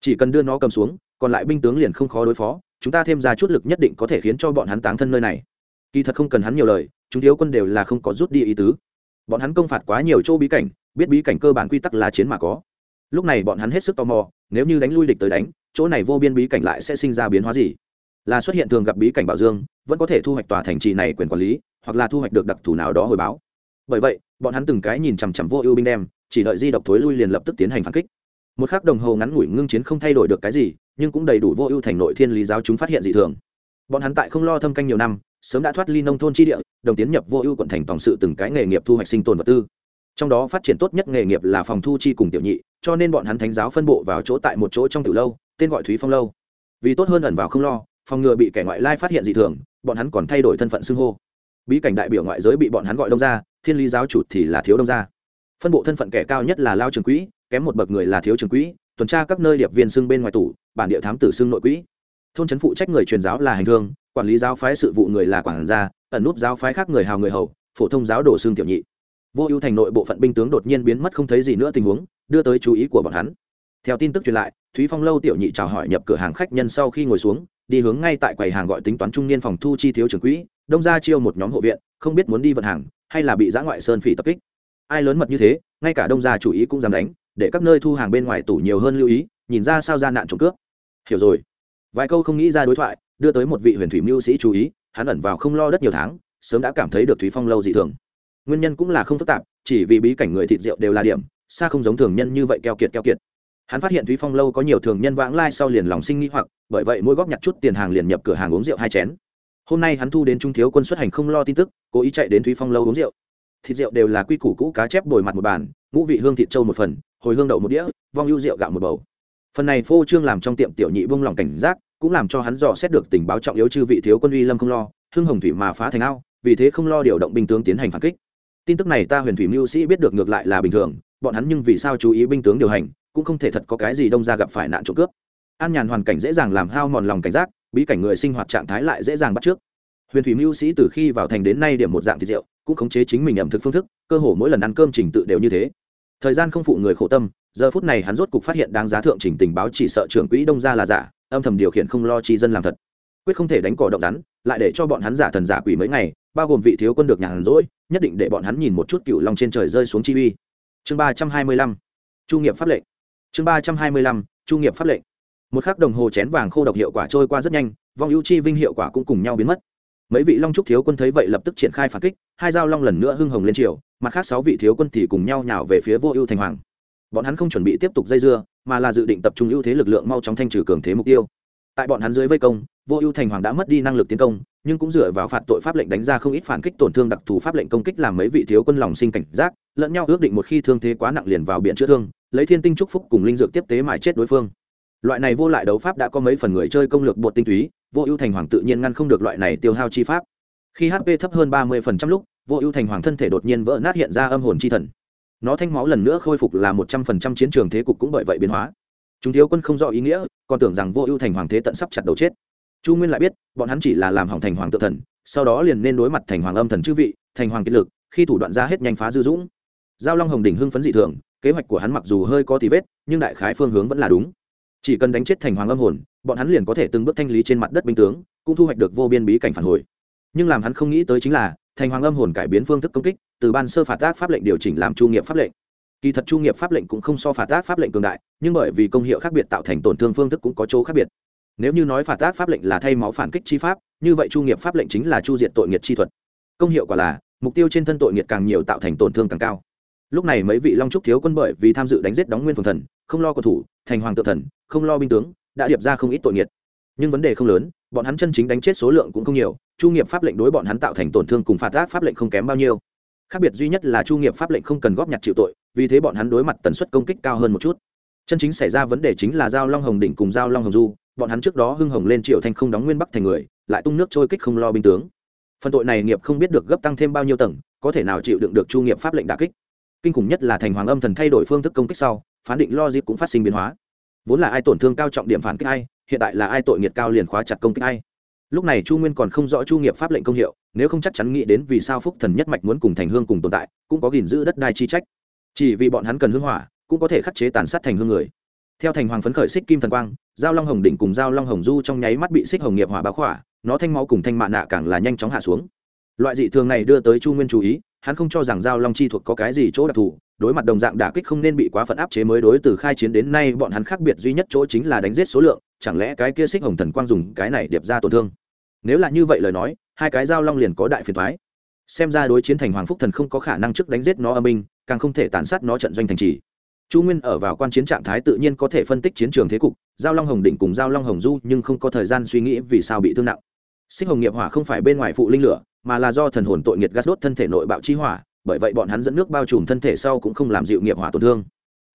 [SPEAKER 1] Chỉ cần đưa nó cầm xuống, còn lại binh tướng liền không khó đối phó, chúng ta thêm ra chút lực nhất định có thể khiến cho bọn hắn táng thân nơi này. Kỳ thật không cần hắn nhiều lời, chúng thiếu quân đều là không có rút đi ý tứ. Bọn hắn công phạt quá nhiều chỗ bí cảnh, biết bí cảnh cơ bản quy tắc là chiến mà có. Lúc này bọn hắn hết sức tò mò nếu như đánh lui địch tới đánh, chỗ này vô biên bí cảnh lại sẽ sinh ra biến hóa gì? Là xuất hiện thường gặp bí cảnh bảo dương, vẫn có thể thu hoạch tòa thành trì này quyền quản lý, hoặc là thu hoạch được đặc thù nào đó hồi báo. Bởi vậy, bọn hắn từng cái nhìn chằm chằm vô ưu binh đem, chỉ đợi di độc thối lui liền lập tức tiến hành phản kích. Một k h ắ c đồng hồ ngắn ngủi ngưng chiến không thay đổi được cái gì, nhưng cũng đầy đủ vô ưu thành nội thiên lý giáo chúng phát hiện dị thường. Bọn hắn tại không lo thâm canh nhiều năm, sớm đã thoát ly nông thôn tri địa, đồng tiến nhập vô ưu quận thành tổng sự từng cái nghề nghiệp thu hoạch sinh tồn vật tư. Trong đó phát triển tốt nhất nghề nghiệp là phòng thu chi cùng tiểu nhị cho nên bọn hắn thánh giáo phân bộ vào chỗ tại một chỗ trong từ lâu tên gọi thúy phong lâu. Vì tốt hơn ẩn vào không lo phòng ngừa bị kẻ ngoại lai phát hiện dị thường bọn hắn còn thay đổi thân phận xưng hô. Bí cảnh đại biểu ngoại giới bị bọn hắn gọi đông ra thiên lý giáo chủ thì là thiếu đông gia. Phân bộ thân phận kẻ cao nhất là lao trường quỹ kém một bậc người là thiếu trường quỹ tuần tra các nơi điệp viên xưng bên ngoài tủ bản địa thám tử xưng nội quỹ. Thôn trấn phụ trách người truyền giáo là hành hương, quản lý giáo phái sự vụ người là quản gia ẩn núp giáo phái khác người hào người hầu phổ thông giáo đồ xương tiểu nhị vô ưu thành nội bộ phận binh tướng đột nhiên biến mất không thấy gì nữa tình huống, đưa tới chú ý của bọn hắn. Theo tin tức truyền lại, thúy phong lâu tiểu nhị chào hỏi nhập cửa hàng khách nhân sau khi ngồi xuống, đi hướng ngay tại quầy hàng gọi tính toán trung niên phòng thu chi thiếu trưởng quỹ, đông ra chiêu một nhóm hộ viện, không biết muốn đi vận hàng, hay là bị giã ngoại sơn phỉ tập kích. Ai lớn mật như thế, ngay cả đông gia chủ ý cũng dám đánh, để các nơi thu hàng bên ngoài tủ nhiều hơn lưu ý, nhìn ra sao ra nạn trộm cướp. Hiểu rồi. Vài câu không nghĩ ra đối thoại, đưa tới một vị huyền thủy mưu sĩ chú ý, hắn ẩn vào không lo đất nhiều tháng, sớm đã cảm thấy được thúy phong lâu dị thường nguyên nhân cũng là không phức tạp, chỉ vì bí cảnh người thịt rượu đều là điểm, xa không giống thường nhân như vậy keo kiệt keo kiệt. Hắn phát hiện thúy phong lâu có nhiều thường nhân vãng lai sau liền lòng sinh nghĩ hoặc, bởi vậy mỗi góp nhặt chút tiền hàng liền nhập cửa hàng uống rượu hai chén. Hôm nay hắn thu đến trung thiếu quân xuất hành không lo tin tức, cố ý chạy đến thúy phong lâu uống rượu. Thịt rượu đều là quy củ cũ, cá chép bồi mặt một bàn, ngũ vị hương thịt trâu một phần, hồi hương đậu một đĩa, vong ưu rượu gạo một bầu. Phần này phô trương làm trong tiệm tiểu nhị vung lòng cảnh giác, cũng làm cho hắn dò xét được tình báo trọng yếu chư vị thiếu quân uy lâm không lo, hưng hồng thủy mà phá thành ao, vì thế không lo điều động binh tướng tiến hành phản kích tin tức này ta huyền thủy mưu sĩ biết được ngược lại là bình thường, bọn hắn nhưng vì sao chú ý binh tướng điều hành, cũng không thể thật có cái gì đông ra gặp phải nạn trộm cướp. An nhàn hoàn cảnh dễ dàng làm hao mòn lòng cảnh giác, bí cảnh người sinh hoạt trạng thái lại dễ dàng bắt trước huyền thủy mưu sĩ từ khi vào thành đến nay điểm một dạng thịt rượu, cũng khống chế chính mình ẩm thực phương thức, cơ hồ mỗi lần ăn cơm trình tự đều như thế. Thời gian không phụ người khổ tâm, giờ phút này hắn rốt cục phát hiện đáng giá thượng trình tình báo chỉ sợ trưởng quỹ đông ra là giả, âm thầm điều khiển không lo chi dân làm thật. Quyết không thể đánh cỏ động rắn, lại để cho bọn hắn giả thần giả quỷ mấy ngày, bao gồm vị thiếu quân được nhàn rỗi nhất định để bọn hắn nhìn một chút cựu long trên trời rơi xuống chi uy. Chương ba trăm hai mươi lăm, chu nghiệp pháp lệnh. Chương ba trăm hai mươi lăm, chu nghiệp pháp lệnh. Một khắc đồng hồ chén vàng khô độc hiệu quả trôi qua rất nhanh, vong ưu chi vinh hiệu quả cũng cùng nhau biến mất. Mấy vị long trúc thiếu quân thấy vậy lập tức triển khai phản kích, hai dao long lần nữa hưng hồng lên triều, mặt khác sáu vị thiếu quân thì cùng nhau nhào về phía vô ưu thành hoàng. Bọn hắn không chuẩn bị tiếp tục dây dưa, mà là dự định tập trung ưu thế lực lượng mau chóng thanh trừ cường thế mục tiêu tại bọn hắn dưới vây công, vô ưu thành hoàng đã mất đi năng lực tiến công, nhưng cũng dựa vào phạt tội pháp lệnh đánh ra không ít phản kích tổn thương đặc thù pháp lệnh công kích làm mấy vị thiếu quân lòng sinh cảnh giác, lẫn nhau ước định một khi thương thế quá nặng liền vào biện chữa thương, lấy thiên tinh trúc phúc cùng linh dược tiếp tế mãi chết đối phương. Loại này vô lại đấu pháp đã có mấy phần người chơi công lược bột tinh túy, vô ưu thành hoàng tự nhiên ngăn không được loại này tiêu hao chi pháp. Khi hp thấp hơn ba mươi lúc, vô ưu thành hoàng thân thể đột nhiên vỡ nát hiện ra âm hồn chi thần. Nó thanh máu lần nữa khôi phục là một trăm phần trăm chiến trường thế cục cũng bởi vậy biến hóa chúng thiếu quân không rõ ý nghĩa, còn tưởng rằng vô ưu thành hoàng thế tận sắp chặt đầu chết. Chu nguyên lại biết, bọn hắn chỉ là làm hỏng thành hoàng tự thần, sau đó liền nên đối mặt thành hoàng âm thần chư vị, thành hoàng kiệt lực, khi thủ đoạn ra hết nhanh phá dư dũng. Giao long hồng đỉnh hưng phấn dị thường, kế hoạch của hắn mặc dù hơi có tí vết, nhưng đại khái phương hướng vẫn là đúng. Chỉ cần đánh chết thành hoàng âm hồn, bọn hắn liền có thể từng bước thanh lý trên mặt đất binh tướng, cũng thu hoạch được vô biên bí cảnh phản hồi. Nhưng làm hắn không nghĩ tới chính là, thành hoàng âm hồn cải biến phương thức công kích, từ ban sơ phạt tác pháp lệnh điều chỉnh làm chu nghiệp pháp lệnh kỳ thật chu nghiệp pháp lệnh cũng không so phạt tác pháp lệnh cường đại, nhưng bởi vì công hiệu khác biệt tạo thành tổn thương phương thức cũng có chỗ khác biệt. Nếu như nói phạt tác pháp lệnh là thay máu phản kích chi pháp, như vậy chu nghiệp pháp lệnh chính là chu diện tội nghiệt chi thuật. Công hiệu quả là, mục tiêu trên thân tội nghiệt càng nhiều tạo thành tổn thương càng cao. Lúc này mấy vị long trúc thiếu quân bởi vì tham dự đánh giết đóng nguyên phường thần, không lo cầu thủ, thành hoàng tự thần, không lo binh tướng, đã điệp ra không ít tội nghiệt. Nhưng vấn đề không lớn, bọn hắn chân chính đánh chết số lượng cũng không nhiều, chu nghiệp pháp lệnh đối bọn hắn tạo thành tổn thương cùng phạt tác pháp lệnh không kém bao nhiêu khác biệt duy nhất là chu nghiệp pháp lệnh không cần góp nhặt chịu tội, vì thế bọn hắn đối mặt tần suất công kích cao hơn một chút. Chân chính xảy ra vấn đề chính là giao long hồng đỉnh cùng giao long hồng du, bọn hắn trước đó hưng hồng lên triệu thanh không đóng nguyên bắc thành người, lại tung nước trôi kích không lo binh tướng. Phần tội này nghiệp không biết được gấp tăng thêm bao nhiêu tầng, có thể nào chịu đựng được chu nghiệp pháp lệnh đà kích. Kinh khủng nhất là thành hoàng âm thần thay đổi phương thức công kích sau, phán định lo dịp cũng phát sinh biến hóa. Vốn là ai tổn thương cao trọng điểm phản kích ai, hiện tại là ai tội nghiệt cao liền khóa chặt công kích ai lúc này chu nguyên còn không rõ chu nghiệp pháp lệnh công hiệu, nếu không chắc chắn nghĩ đến vì sao phúc thần nhất mạch muốn cùng thành hương cùng tồn tại, cũng có gìn giữ đất đai chi trách. Chỉ vì bọn hắn cần hương hỏa, cũng có thể khắc chế tàn sát thành hương người. Theo thành hoàng phấn khởi xích kim thần quang, giao long hồng đỉnh cùng giao long hồng du trong nháy mắt bị xích hồng nghiệp hỏa báo khỏa, nó thanh máu cùng thanh mạ nạ càng là nhanh chóng hạ xuống. Loại dị thường này đưa tới chu nguyên chú ý hắn không cho rằng giao long chi thuộc có cái gì chỗ đặc thù, đối mặt đồng dạng đả kích không nên bị quá phận áp chế mới đối từ khai chiến đến nay bọn hắn khác biệt duy nhất chỗ chính là đánh giết số lượng, chẳng lẽ cái kia xích hồng thần quang dùng cái này điệp ra tổn thương? Nếu là như vậy lời nói, hai cái giao long liền có đại phiền thoái xem ra đối chiến thành hoàng phúc thần không có khả năng trước đánh giết nó âm minh càng không thể tàn sát nó trận doanh thành trì. Chu nguyên ở vào quan chiến trạng thái tự nhiên có thể phân tích chiến trường thế cục, giao long hồng đỉnh cùng giao long hồng du nhưng không có thời gian suy nghĩ vì sao bị thương nặng. Sinh hồng nghiệp hỏa không phải bên ngoài phụ linh lửa, mà là do thần hồn tội nghiệt gas đốt thân thể nội bạo chi hỏa, bởi vậy bọn hắn dẫn nước bao trùm thân thể sau cũng không làm dịu nghiệp hỏa tổn thương.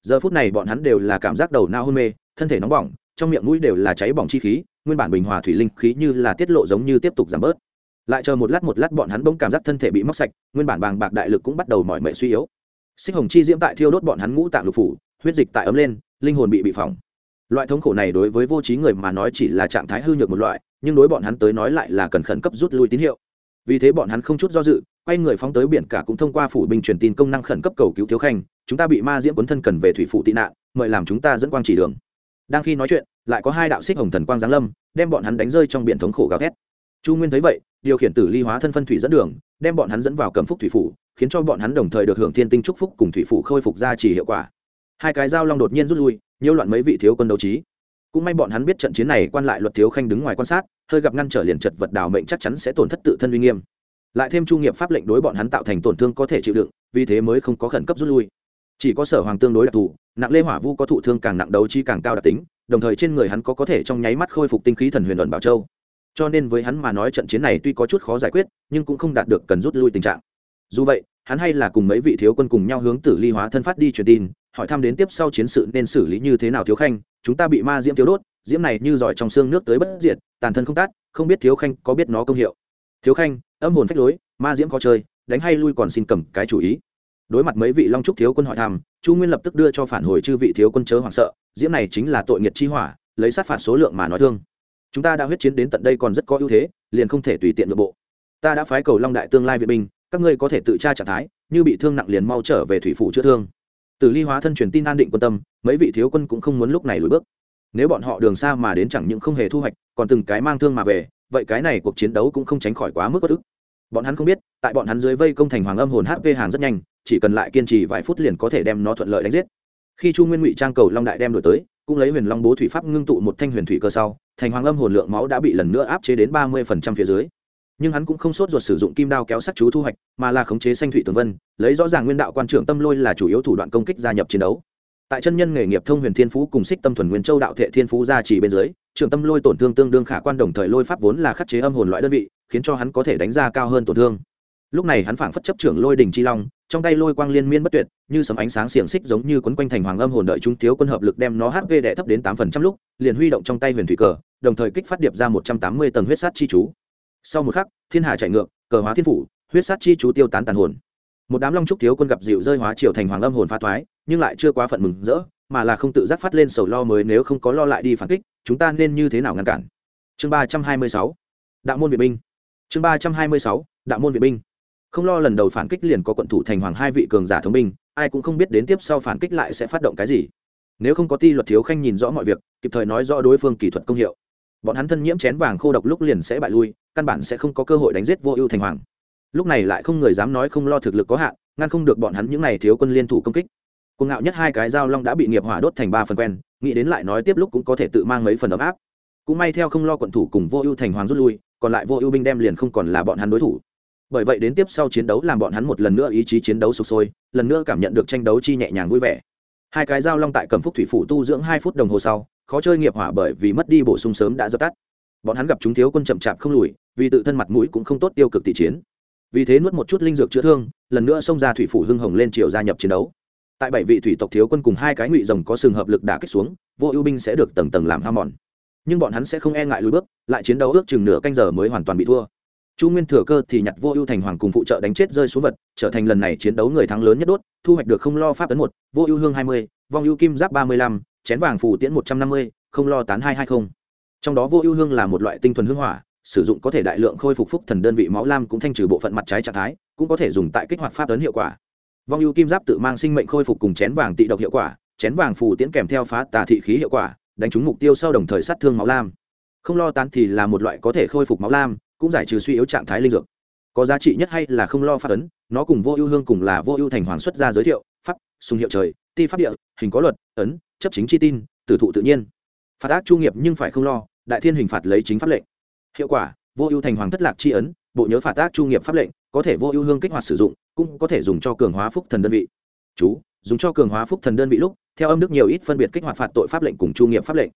[SPEAKER 1] Giờ phút này bọn hắn đều là cảm giác đầu nao hôn mê, thân thể nóng bỏng, trong miệng mũi đều là cháy bỏng chi khí, nguyên bản bình hòa thủy linh khí như là tiết lộ giống như tiếp tục giảm bớt. Lại chờ một lát một lát bọn hắn bỗng cảm giác thân thể bị móc sạch, nguyên bản bàng bạc đại lực cũng bắt đầu mỏi mệt suy yếu. Xích hồng chi diễm tại thiêu đốt bọn hắn ngũ tạng lục phủ, huyết dịch tại ấm lên, linh hồn bị bị phỏng. Loại thống khổ này đối với vô trí người mà nói chỉ là trạng thái hư nhược một loại nhưng đối bọn hắn tới nói lại là cần khẩn cấp rút lui tín hiệu. Vì thế bọn hắn không chút do dự, quay người phóng tới biển cả cũng thông qua phủ binh truyền tin công năng khẩn cấp cầu cứu thiếu khanh, chúng ta bị ma diễm cuốn thân cần về thủy phủ tị nạn, mời làm chúng ta dẫn quang chỉ đường. Đang khi nói chuyện, lại có hai đạo xích hồng thần quang giáng lâm, đem bọn hắn đánh rơi trong biển thống khổ gào thét. Chu nguyên thấy vậy, điều khiển tử ly hóa thân phân thủy dẫn đường, đem bọn hắn dẫn vào cầm phúc thủy phủ, khiến cho bọn hắn đồng thời được hưởng thiên tinh trúc phúc cùng thủy phủ khôi phục ra chỉ hiệu quả. Hai cái dao long đột nhiên rút lui, nhiễu loạn mấy vị thiếu quân đấu trí. Cũng may bọn hắn biết trận chiến này quan lại luật thiếu khanh đứng ngoài quan sát hơi gặp ngăn trở liền chật vật đào mệnh chắc chắn sẽ tổn thất tự thân uy nghiêm. Lại thêm chu nghiệp pháp lệnh đối bọn hắn tạo thành tổn thương có thể chịu đựng, vì thế mới không có khẩn cấp rút lui. Chỉ có sở hoàng tương đối đặc thù, nặng lê hỏa vu có thụ thương càng nặng đấu chi càng cao đặc tính, đồng thời trên người hắn có có thể trong nháy mắt khôi phục tinh khí thần huyền luận bảo châu. Cho nên với hắn mà nói trận chiến này tuy có chút khó giải quyết, nhưng cũng không đạt được cần rút lui tình trạng. Dù vậy, hắn hay là cùng mấy vị thiếu quân cùng nhau hướng tử ly hóa thân phát đi truyền tin, hỏi thăm đến tiếp sau chiến sự nên xử lý như thế nào thiếu khanh, chúng ta bị ma diễm thiếu đốt diễm này như giỏi trong xương nước tới bất diệt, tàn thân không tát, không biết thiếu khanh có biết nó công hiệu. Thiếu khanh, âm hồn phách lối, ma diễm khó chơi, đánh hay lui còn xin cầm cái chủ ý. Đối mặt mấy vị long trúc thiếu quân hỏi thăm, chu nguyên lập tức đưa cho phản hồi chư vị thiếu quân chớ hoảng sợ, diễm này chính là tội nghiệt chi hỏa, lấy sát phạt số lượng mà nói thương. Chúng ta đã huyết chiến đến tận đây còn rất có ưu thế, liền không thể tùy tiện nội bộ. Ta đã phái cầu long đại tương lai viện binh, các ngươi có thể tự tra trạng thái, như bị thương nặng liền mau trở về thủy phủ chữa thương. Từ ly hóa thân truyền tin an định quân tâm, mấy vị thiếu quân cũng không muốn lúc này lùi bước nếu bọn họ đường xa mà đến chẳng những không hề thu hoạch, còn từng cái mang thương mà về, vậy cái này cuộc chiến đấu cũng không tránh khỏi quá mức bất ức. Bọn hắn không biết, tại bọn hắn dưới vây công thành hoàng âm hồn hp hàng rất nhanh, chỉ cần lại kiên trì vài phút liền có thể đem nó thuận lợi đánh giết. Khi chu nguyên ngụy trang cầu long đại đem đổi tới, cũng lấy huyền long bố thủy pháp ngưng tụ một thanh huyền thủy cơ sau, thành hoàng âm hồn lượng máu đã bị lần nữa áp chế đến ba mươi phần trăm phía dưới. Nhưng hắn cũng không sốt ruột sử dụng kim đao kéo sắc chú thu hoạch, mà là khống chế xanh thủy tường vân, lấy rõ ràng nguyên đạo quan trưởng tâm lôi là chủ yếu thủ đoạn công kích gia nhập chiến đấu tại chân nhân nghề nghiệp thông huyền thiên phú cùng xích tâm thuần nguyên châu đạo thệ thiên phú ra chỉ bên dưới trưởng tâm lôi tổn thương tương đương khả quan đồng thời lôi pháp vốn là khắc chế âm hồn loại đơn vị, khiến cho hắn có thể đánh ra cao hơn tổn thương. Lúc này hắn phảng phất chấp trưởng lôi đình chi long, trong tay lôi quang liên miên bất tuyệt, như sấm ánh sáng xiềng xích giống như quấn quanh thành hoàng âm hồn đợi chúng thiếu quân hợp lực đem nó hp đẻ thấp đến tám phần trăm lúc, liền huy động trong tay huyền thủy cờ, đồng thời kích phát điệp ra một trăm tám mươi tầng huyết sát chi chú. Sau một khắc, thiên hà chạy ngược, cờ hóa thiên phủ, huyết sát chi chú tiêu tán tàn hồn một đám long trúc thiếu quân gặp dịu rơi hóa triều thành hoàng âm hồn pha thoái, nhưng lại chưa quá phận mừng rỡ, mà là không tự giác phát lên sầu lo mới nếu không có lo lại đi phản kích, chúng ta nên như thế nào ngăn cản? Chương ba trăm hai mươi sáu, đạo môn vệ binh. Chương ba trăm hai mươi sáu, đạo môn vệ binh. Không lo lần đầu phản kích liền có quận thủ thành hoàng hai vị cường giả thống binh, ai cũng không biết đến tiếp sau phản kích lại sẽ phát động cái gì. Nếu không có ti luật thiếu khanh nhìn rõ mọi việc, kịp thời nói rõ đối phương kỹ thuật công hiệu. Bọn hắn thân nhiễm chén vàng khô độc lúc liền sẽ bại lui, căn bản sẽ không có cơ hội đánh giết vô ưu thành hoàng lúc này lại không người dám nói không lo thực lực có hạn, ngăn không được bọn hắn những n à y thiếu quân liên thủ công kích. Cuồng ngạo nhất hai cái dao long đã bị nghiệp hỏa đốt thành ba phần quen, nghĩ đến lại nói tiếp lúc cũng có thể tự mang mấy phần ấm áp. Cũng may theo không lo quận thủ cùng vô ưu thành hoàng rút lui, còn lại vô ưu binh đem liền không còn là bọn hắn đối thủ. Bởi vậy đến tiếp sau chiến đấu làm bọn hắn một lần nữa ý chí chiến đấu sục sôi, lần nữa cảm nhận được tranh đấu chi nhẹ nhàng vui vẻ. Hai cái dao long tại cầm phúc thủy phủ tu dưỡng hai phút đồng hồ sau, khó chơi nghiệp hỏa bởi vì mất đi bổ sung sớm đã dập tắt. Bọn hắn gặp chúng thiếu quân chậm chạp không lùi, vì tự thân mặt mũi cũng không tốt tiêu cực tỷ chiến vì thế nuốt một chút linh dược chữa thương, lần nữa xông ra thủy phủ hưng hồng lên triều gia nhập chiến đấu. Tại bảy vị thủy tộc thiếu quân cùng hai cái ngụy rồng có sừng hợp lực đả kích xuống, vô ưu binh sẽ được tầng tầng làm ham mòn. Nhưng bọn hắn sẽ không e ngại lùi bước, lại chiến đấu ước chừng nửa canh giờ mới hoàn toàn bị thua. Chu nguyên thừa cơ thì nhặt vô ưu thành hoàng cùng phụ trợ đánh chết rơi xuống vật, trở thành lần này chiến đấu người thắng lớn nhất đốt, thu hoạch được không lo pháp tấn một, vô ưu hương hai mươi, vong ưu kim giáp ba mươi lăm, chén vàng phù tiễn một trăm năm mươi, không lo tán hai hai không. Trong đó vô ưu hương là một loại tinh thuần hương hỏa sử dụng có thể đại lượng khôi phục phúc thần đơn vị máu lam cũng thanh trừ bộ phận mặt trái trạng thái, cũng có thể dùng tại kích hoạt pháp tấn hiệu quả. Vong ưu kim giáp tự mang sinh mệnh khôi phục cùng chén vàng tị độc hiệu quả, chén vàng phù tiễn kèm theo phá tà thị khí hiệu quả, đánh trúng mục tiêu sau đồng thời sát thương máu lam. Không lo tán thì là một loại có thể khôi phục máu lam, cũng giải trừ suy yếu trạng thái linh dược. Có giá trị nhất hay là không lo pháp ấn, nó cùng vô ưu hương cùng là vô ưu thành hoàng xuất gia giới thiệu, pháp, sùng hiệu trời, ti pháp địa, hình có luật, ấn, chấp chính chi tin, tử thụ tự nhiên. Phạt ác chu nghiệp nhưng phải không lo, đại thiên hình phạt lấy chính pháp lệnh hiệu quả, vô ưu thành hoàng thất lạc chi ấn, bộ nhớ phạt tác chu nghiệp pháp lệnh, có thể vô ưu hương kích hoạt sử dụng, cũng có thể dùng cho cường hóa phúc thần đơn vị. Chú, dùng cho cường hóa phúc thần đơn vị lúc, theo âm đức nhiều ít phân biệt kích hoạt phạt tội pháp lệnh cùng chu nghiệp pháp lệnh.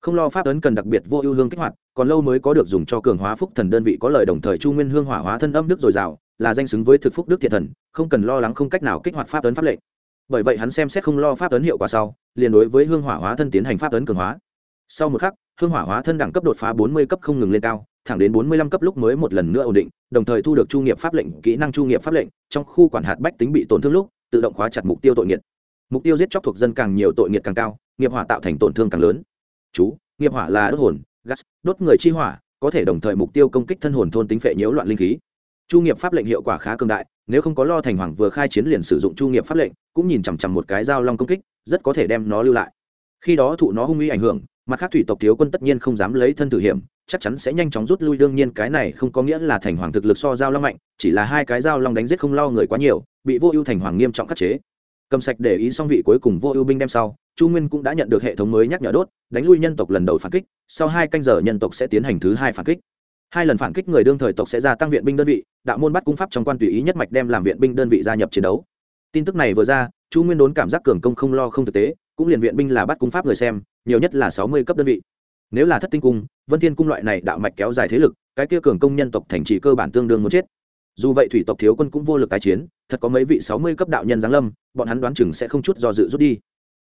[SPEAKER 1] Không lo pháp ấn cần đặc biệt vô ưu hương kích hoạt, còn lâu mới có được dùng cho cường hóa phúc thần đơn vị có lời đồng thời chu nguyên hương hỏa hóa thân âm đức dồi dào, là danh xứng với thực phúc đức thiện thần, không cần lo lắng không cách nào kích hoạt pháp ấn pháp lệnh. Bởi vậy hắn xem xét không lo pháp ấn hiệu quả sau, liền đối với hương hỏa hóa thân tiến hành pháp ấn cường hóa. Sau một khắc hương hỏa hóa thân đẳng cấp đột phá bốn mươi cấp không ngừng lên cao, thẳng đến bốn mươi lăm cấp lúc mới một lần nữa ổn định, đồng thời thu được chu nghiệp pháp lệnh, kỹ năng chu nghiệp pháp lệnh, trong khu quản hạt bách tính bị tổn thương lúc, tự động khóa chặt mục tiêu tội nghiệt. Mục tiêu giết chóc thuộc dân càng nhiều tội nghiệt càng cao, nghiệp hỏa tạo thành tổn thương càng lớn. Chú, nghiệp hỏa là đốt hồn, gas, đốt người chi hỏa, có thể đồng thời mục tiêu công kích thân hồn thôn tính phệ nhiễu loạn linh khí. Chu nghiệp pháp lệnh hiệu quả khá cường đại, nếu không có lo thành hoàng vừa khai chiến liền sử dụng chu nghiệp pháp lệnh, cũng nhìn chằm chằm một cái dao long công kích, rất có thể đem nó lưu lại. Khi đó thụ nó hung uy ảnh hưởng mặt khác thủy tộc thiếu quân tất nhiên không dám lấy thân thử hiểm, chắc chắn sẽ nhanh chóng rút lui. Đương nhiên cái này không có nghĩa là thành hoàng thực lực so giao long mạnh, chỉ là hai cái giao long đánh giết không lo người quá nhiều, bị vô ưu thành hoàng nghiêm trọng khắc chế. Cầm sạch để ý xong vị cuối cùng vô ưu binh đem sau, chu nguyên cũng đã nhận được hệ thống mới nhắc nhở đốt, đánh lui nhân tộc lần đầu phản kích, sau hai canh giờ nhân tộc sẽ tiến hành thứ hai phản kích. Hai lần phản kích người đương thời tộc sẽ gia tăng viện binh đơn vị, đạo môn bắt cung pháp trong quan tùy ý nhất mạch đem làm viện binh đơn vị gia nhập chiến đấu. Tin tức này vừa ra, chu nguyên đốn cảm giác cường công không lo không thực tế cũng liền viện binh là bắt cung pháp người xem, nhiều nhất là sáu mươi cấp đơn vị. Nếu là thất tinh cung, vân thiên cung loại này đạo mạch kéo dài thế lực, cái kia cường công nhân tộc thành trì cơ bản tương đương muốn chết. Dù vậy thủy tộc thiếu quân cũng vô lực tái chiến, thật có mấy vị sáu mươi cấp đạo nhân giáng lâm, bọn hắn đoán chừng sẽ không chút do dự rút đi.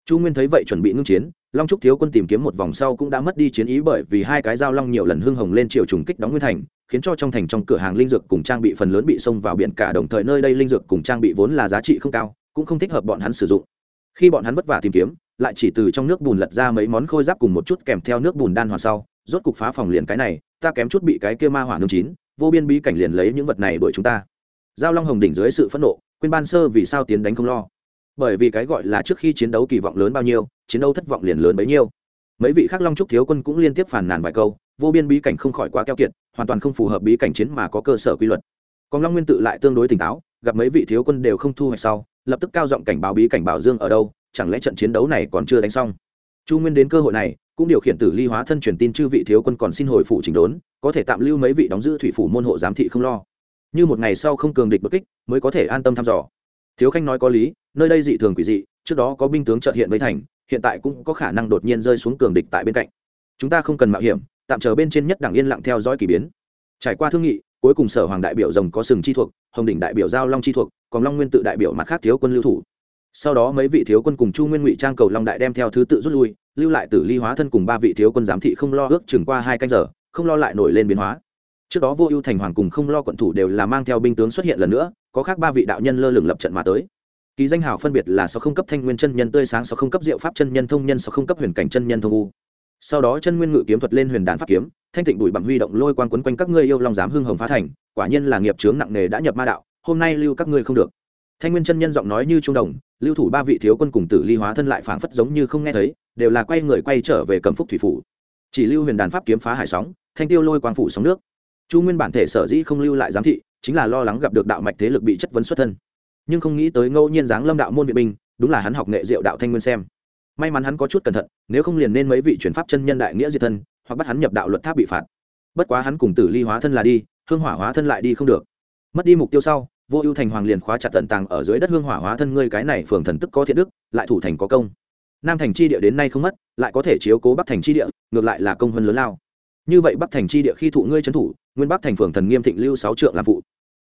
[SPEAKER 1] Chu nguyên thấy vậy chuẩn bị ngưng chiến, long trúc thiếu quân tìm kiếm một vòng sau cũng đã mất đi chiến ý bởi vì hai cái dao long nhiều lần hưng hồng lên chiều trùng kích đóng nguyên thành, khiến cho trong thành trong cửa hàng linh dược cùng trang bị phần lớn bị xông vào biển cả đồng thời nơi đây linh dược cùng trang bị vốn là giá trị không cao, cũng không thích hợp bọn hắn sử dụng. Khi bọn hắn vất vả tìm kiếm lại chỉ từ trong nước bùn lật ra mấy món khôi giáp cùng một chút kèm theo nước bùn đan hòa sau, rốt cục phá phòng liền cái này, ta kém chút bị cái kia ma hỏa nương chín, vô biên bí cảnh liền lấy những vật này đuổi chúng ta. Giao long hồng đỉnh dưới sự phẫn nộ, quên ban sơ vì sao tiến đánh không lo. Bởi vì cái gọi là trước khi chiến đấu kỳ vọng lớn bao nhiêu, chiến đấu thất vọng liền lớn bấy nhiêu. Mấy vị khác long trúc thiếu quân cũng liên tiếp phàn nàn vài câu, vô biên bí cảnh không khỏi quá keo kiệt, hoàn toàn không phù hợp bí cảnh chiến mà có cơ sở quy luật. Còn long nguyên tự lại tương đối tỉnh táo, gặp mấy vị thiếu quân đều không thu hoạch sau, lập tức cao giọng cảnh báo bí cảnh bảo dương ở đâu chẳng lẽ trận chiến đấu này còn chưa đánh xong? Chu nguyên đến cơ hội này, cũng điều khiển tử ly hóa thân truyền tin chư vị thiếu quân còn xin hồi phủ chỉnh đốn, có thể tạm lưu mấy vị đóng giữ thủy phủ môn hộ giám thị không lo. Như một ngày sau không cường địch bất kích, mới có thể an tâm thăm dò. Thiếu khanh nói có lý, nơi đây dị thường quỷ dị, trước đó có binh tướng trợt hiện với thành, hiện tại cũng có khả năng đột nhiên rơi xuống cường địch tại bên cạnh. Chúng ta không cần mạo hiểm, tạm chờ bên trên nhất đảng yên lặng theo dõi kỳ biến. Trải qua thương nghị, cuối cùng sở hoàng đại biểu rồng có sừng chi thuộc, hồng đỉnh đại biểu giao long chi thuộc, còn long nguyên tự đại biểu mặt khác thiếu quân lưu thủ sau đó mấy vị thiếu quân cùng chu nguyên ngụy trang cầu long đại đem theo thứ tự rút lui, lưu lại tử ly hóa thân cùng ba vị thiếu quân giám thị không lo ước chừng qua hai canh giờ, không lo lại nổi lên biến hóa. Trước đó vô ưu thành hoàng cùng không lo quận thủ đều là mang theo binh tướng xuất hiện lần nữa, có khác ba vị đạo nhân lơ lửng lập trận mà tới. Kỳ danh hào phân biệt là sáu không cấp thanh nguyên chân nhân tươi sáng, sáu không cấp diệu pháp chân nhân thông nhân, sáu không cấp huyền cảnh chân nhân thông u. Sau đó chân nguyên ngự kiếm thuật lên huyền đàn pháp kiếm, thanh tịnh bụi bằng huy động lôi quan quấn quanh các ngươi yêu long dám hưng hồng phá thành, quả nhiên là nghiệp chướng nặng nề đã nhập ma đạo, hôm nay lưu các ngươi không được thanh nguyên chân nhân giọng nói như trung đồng, lưu thủ ba vị thiếu quân cùng tử ly hóa thân lại phảng phất giống như không nghe thấy, đều là quay người quay trở về cầm phúc thủy phủ. Chỉ lưu huyền đàn pháp kiếm phá hải sóng, thanh tiêu lôi quang phủ sóng nước. Chu nguyên bản thể sở dĩ không lưu lại giám thị, chính là lo lắng gặp được đạo mạch thế lực bị chất vấn xuất thân. Nhưng không nghĩ tới ngẫu nhiên giáng lâm đạo môn viện binh, đúng là hắn học nghệ diệu đạo thanh nguyên xem. May mắn hắn có chút cẩn thận, nếu không liền nên mấy vị chuyển pháp chân nhân đại nghĩa diệt thân, hoặc bắt hắn nhập đạo luật tháp bị phạt. Bất quá hắn cùng tử ly hóa thân là đi, hương hỏa hóa thân lại đi không được. Mất đi mục tiêu sau vô ưu thành hoàng liền khóa chặt tận tàng ở dưới đất hương hỏa hóa thân ngươi cái này phường thần tức có thiện đức, lại thủ thành có công. Nam thành chi địa đến nay không mất, lại có thể chiếu cố bắc thành chi địa, ngược lại là công hơn lớn lao. Như vậy bắc thành chi địa khi thụ ngươi trấn thủ, nguyên bắc thành phường thần nghiêm thịnh lưu sáu trượng làm phụ.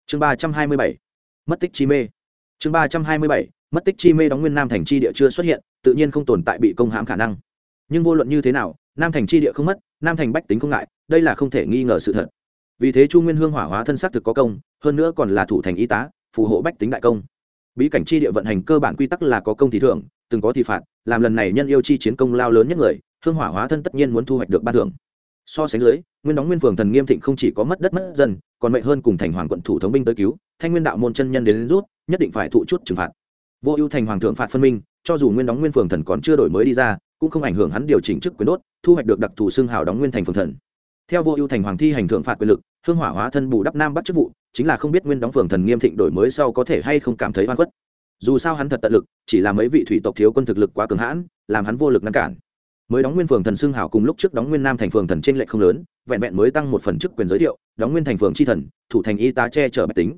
[SPEAKER 1] Chương ba trăm hai mươi bảy. Mất tích chi mê. Chương ba trăm hai mươi bảy. Mất tích chi mê đóng nguyên nam thành chi địa chưa xuất hiện, tự nhiên không tồn tại bị công hãm khả năng. Nhưng vô luận như thế nào, nam thành chi địa không mất, nam thành bách tính không ngại, đây là không thể nghi ngờ sự thật. Vì thế chu nguyên hương hỏa hóa thân xác thực có công hơn nữa còn là thủ thành y tá phù hộ bách tính đại công. Bí cảnh chi địa vận hành cơ bản quy tắc là có công thì thưởng từng có thì phạt làm lần này nhân yêu chi chiến công lao lớn nhất người hương hỏa hóa thân tất nhiên muốn thu hoạch được ban thưởng. So sánh dưới nguyên đóng nguyên phường thần nghiêm thịnh không chỉ có mất đất mất dân còn mệnh hơn cùng thành hoàng quận thủ thống binh tới cứu thanh nguyên đạo môn chân nhân đến, đến rút nhất định phải thụ chút trừng phạt. Vô ưu thành hoàng thượng phạt phân minh cho dù nguyên đóng nguyên phường thần còn chưa đổi mới đi ra cũng không ảnh hưởng hắn điều chỉnh chức quyền đốt thu hoạch được đặc thù xương hào đóng nguyên thành phường thần theo vô ưu thành hoàng thi hành thượng phạt quyền lực, hương hỏa hóa thân bù đắp nam bắt chức vụ, chính là không biết nguyên đóng phường thần nghiêm thịnh đổi mới sau có thể hay không cảm thấy oan khuất. Dù sao hắn thật tận lực, chỉ là mấy vị thủy tộc thiếu quân thực lực quá cường hãn, làm hắn vô lực ngăn cản. Mới đóng nguyên phường thần xương hảo cùng lúc trước đóng nguyên nam thành phường thần trên lệ không lớn, vẹn vẹn mới tăng một phần chức quyền giới thiệu, đóng nguyên thành phường tri thần, thủ thành y tá che chở bạch tính.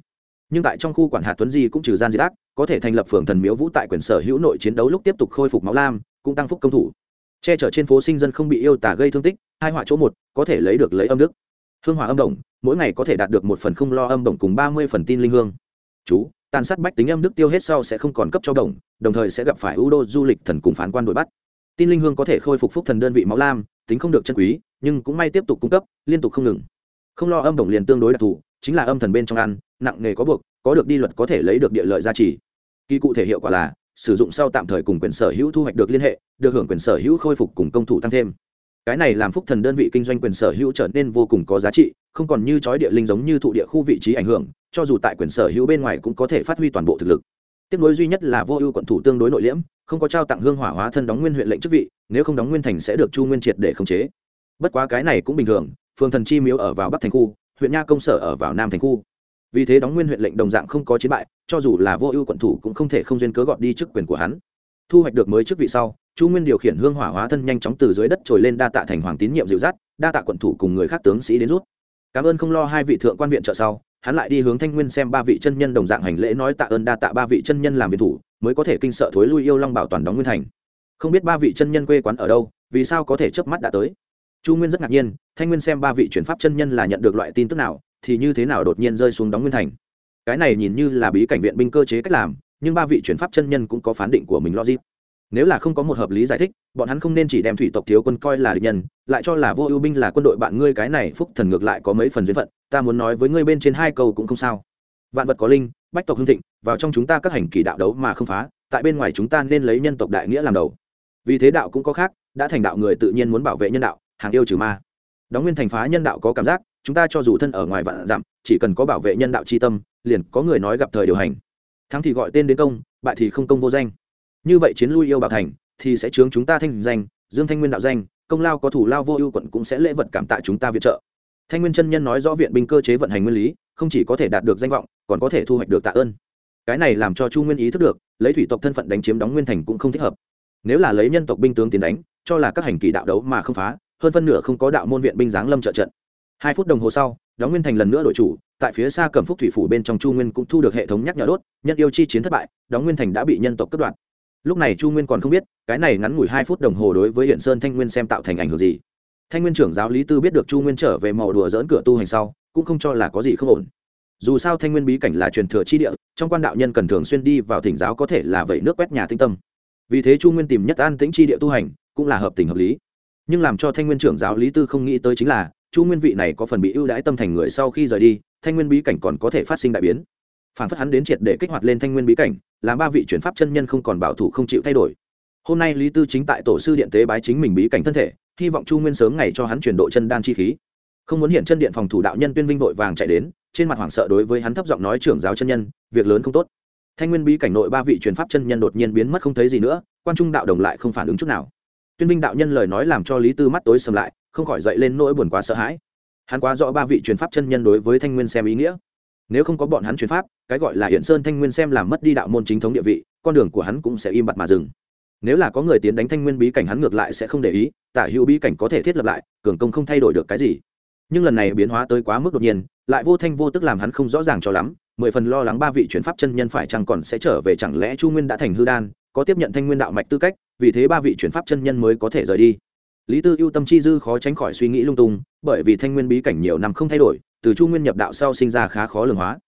[SPEAKER 1] Nhưng tại trong khu quản hạt tuấn di cũng trừ gian di tác có thể thành lập phường thần miếu vũ tại quyền sở hữu nội chiến đấu lúc tiếp tục khôi phục máu lam, cũng tăng phúc công thủ che chở trên phố sinh dân không bị yêu tả gây thương tích, hai họa chỗ một, có thể lấy được lấy âm đức. Hương hỏa âm đồng, mỗi ngày có thể đạt được một phần không lo âm đồng cùng ba mươi phần tin linh hương. Chú, tàn sát bách tính âm đức tiêu hết sau sẽ không còn cấp cho đồng đồng thời sẽ gặp phải ưu đô du lịch thần cùng phán quan đuổi bắt. Tin linh hương có thể khôi phục phúc thần đơn vị máu lam, tính không được chân quý, nhưng cũng may tiếp tục cung cấp, liên tục không ngừng. Không lo âm đồng liền tương đối đặc thù, chính là âm thần bên trong ăn, nặng nghề có buộc, có được đi luật có thể lấy được địa lợi gia trì. Kỳ cụ thể hiệu quả là sử dụng sau tạm thời cùng quyền sở hữu thu hoạch được liên hệ, được hưởng quyền sở hữu khôi phục cùng công thủ tăng thêm. Cái này làm phúc thần đơn vị kinh doanh quyền sở hữu trở nên vô cùng có giá trị, không còn như trói địa linh giống như thụ địa khu vị trí ảnh hưởng, cho dù tại quyền sở hữu bên ngoài cũng có thể phát huy toàn bộ thực lực. Tiếp nối duy nhất là vô ưu quận thủ tương đối nội liễm, không có trao tặng hương hỏa hóa thân đóng nguyên huyện lệnh chức vị, nếu không đóng nguyên thành sẽ được chu nguyên triệt để khống chế. Bất quá cái này cũng bình thường phường thần chi miếu ở vào bắc thành khu, huyện nha công sở ở vào nam thành khu vì thế đóng nguyên huyện lệnh đồng dạng không có chiến bại, cho dù là vô ưu quận thủ cũng không thể không duyên cớ gọt đi chức quyền của hắn. Thu hoạch được mới chức vị sau, chu nguyên điều khiển hương hỏa hóa thân nhanh chóng từ dưới đất trồi lên đa tạ thành hoàng tín nhiệm dịu dắt, đa tạ quận thủ cùng người khác tướng sĩ đến rút cảm ơn không lo hai vị thượng quan viện trợ sau, hắn lại đi hướng thanh nguyên xem ba vị chân nhân đồng dạng hành lễ nói tạ ơn đa tạ ba vị chân nhân làm viện thủ, mới có thể kinh sợ thối lui yêu long bảo toàn đóng nguyên thành. Không biết ba vị chân nhân quê quán ở đâu, vì sao có thể chớp mắt đã tới? Chu nguyên rất ngạc nhiên, thanh nguyên xem ba vị chuyển pháp chân nhân là nhận được loại tin tức nào thì như thế nào đột nhiên rơi xuống đóng nguyên thành? Cái này nhìn như là bí cảnh viện binh cơ chế cách làm, nhưng ba vị chuyển pháp chân nhân cũng có phán định của mình logic. Nếu là không có một hợp lý giải thích, bọn hắn không nên chỉ đem thủy tộc thiếu quân coi là địch nhân, lại cho là vô ưu binh là quân đội bạn ngươi cái này phúc thần ngược lại có mấy phần duyên phận, ta muốn nói với ngươi bên trên hai câu cũng không sao. Vạn vật có linh, bách tộc hưng thịnh, vào trong chúng ta các hành kỳ đạo đấu mà không phá, tại bên ngoài chúng ta nên lấy nhân tộc đại nghĩa làm đầu. Vì thế đạo cũng có khác, đã thành đạo người tự nhiên muốn bảo vệ nhân đạo, hàng yêu trừ ma. Đóng nguyên thành phá nhân đạo có cảm giác chúng ta cho dù thân ở ngoài vạn dặm, chỉ cần có bảo vệ nhân đạo c h i tâm, liền có người nói gặp thời điều hành. Thắng thì gọi tên đến công, bại thì không công vô danh. Như vậy chiến lui yêu bảo thành, thì sẽ chướng chúng ta thanh danh, dương thanh nguyên đạo danh, công lao có thủ lao vô ưu quận cũng sẽ lễ vật cảm tạ chúng ta viện trợ. Thanh nguyên chân nhân nói rõ viện binh cơ chế vận hành nguyên lý, không chỉ có thể đạt được danh vọng, còn có thể thu hoạch được tạ ơn. Cái này làm cho chu nguyên ý thức được, lấy thủy tộc thân phận đánh chiếm đóng nguyên thành cũng không thích hợp. Nếu là lấy nhân tộc binh tướng tiến đánh, cho là các hành kỳ đạo đấu mà không phá, hơn phân nửa không có đạo môn viện binh giáng lâm trợ trận hai phút đồng hồ sau đón nguyên thành lần nữa đổi chủ, tại phía xa cầm phúc thủy phủ bên trong chu nguyên cũng thu được hệ thống nhắc nhở đốt, nhân yêu chi chiến thất bại đón nguyên thành đã bị nhân tộc cất đoạn lúc này chu nguyên còn không biết, cái này ngắn ngủi hai phút đồng hồ đối với hiện sơn thanh nguyên xem tạo thành ảnh hưởng gì. Thanh nguyên trưởng giáo lý tư biết được chu nguyên trở về màu đùa dỡn cửa tu hành sau, cũng không cho là có gì không ổn. Dù sao thanh nguyên bí cảnh là truyền thừa chi địa, trong quan đạo nhân cần thường xuyên đi vào thỉnh giáo có thể là vậy nước quét nhà tinh tâm. Vì thế chu nguyên tìm nhất an tĩnh chi địa tu hành, cũng là hợp tình hợp lý. Nhưng làm cho thanh nguyên trưởng giáo lý tư không nghĩ tới chính là chu nguyên vị này có phần bị ưu đãi tâm thành người sau khi rời đi, thanh nguyên bí cảnh còn có thể phát sinh đại biến. Phản phất hắn đến triệt để kích hoạt lên thanh nguyên bí cảnh, làm ba vị chuyển pháp chân nhân không còn bảo thủ không chịu thay đổi. Hôm nay lý tư chính tại tổ sư điện tế bái chính mình bí cảnh thân thể, hy vọng chu nguyên sớm ngày cho hắn chuyển độ chân đan chi khí. Không muốn hiện chân điện phòng thủ đạo nhân tuyên vinh vội vàng chạy đến, trên mặt hoảng sợ đối với hắn thấp giọng nói, trưởng giáo chân nhân, việc lớn không tốt. Thanh nguyên bí cảnh nội ba vị truyền pháp chân nhân đột nhiên biến mất không thấy gì nữa, quan trung đạo đồng lại không phản ứng chút nào. Tuyên vinh đạo nhân lời nói làm cho lý tư mắt tối sầm lại không khỏi dậy lên nỗi buồn quá sợ hãi. Hắn quá rõ ba vị truyền pháp chân nhân đối với thanh nguyên xem ý nghĩa. Nếu không có bọn hắn truyền pháp, cái gọi là hiện sơn thanh nguyên xem làm mất đi đạo môn chính thống địa vị, con đường của hắn cũng sẽ im bặt mà dừng. Nếu là có người tiến đánh thanh nguyên bí cảnh hắn ngược lại sẽ không để ý, tả hữu bí cảnh có thể thiết lập lại, cường công không thay đổi được cái gì. Nhưng lần này biến hóa tới quá mức đột nhiên, lại vô thanh vô tức làm hắn không rõ ràng cho lắm, mười phần lo lắng ba vị chuyển pháp chân nhân phải chăng còn sẽ trở về, chẳng lẽ chu nguyên đã thành hư đan, có tiếp nhận thanh nguyên đạo mạch tư cách, vì thế ba vị chuyển pháp chân nhân mới có thể rời đi lý tư ưu tâm chi dư khó tránh khỏi suy nghĩ lung tung, bởi vì thanh nguyên bí cảnh nhiều năm không thay đổi, từ chu nguyên nhập đạo sau sinh ra khá khó lường hóa.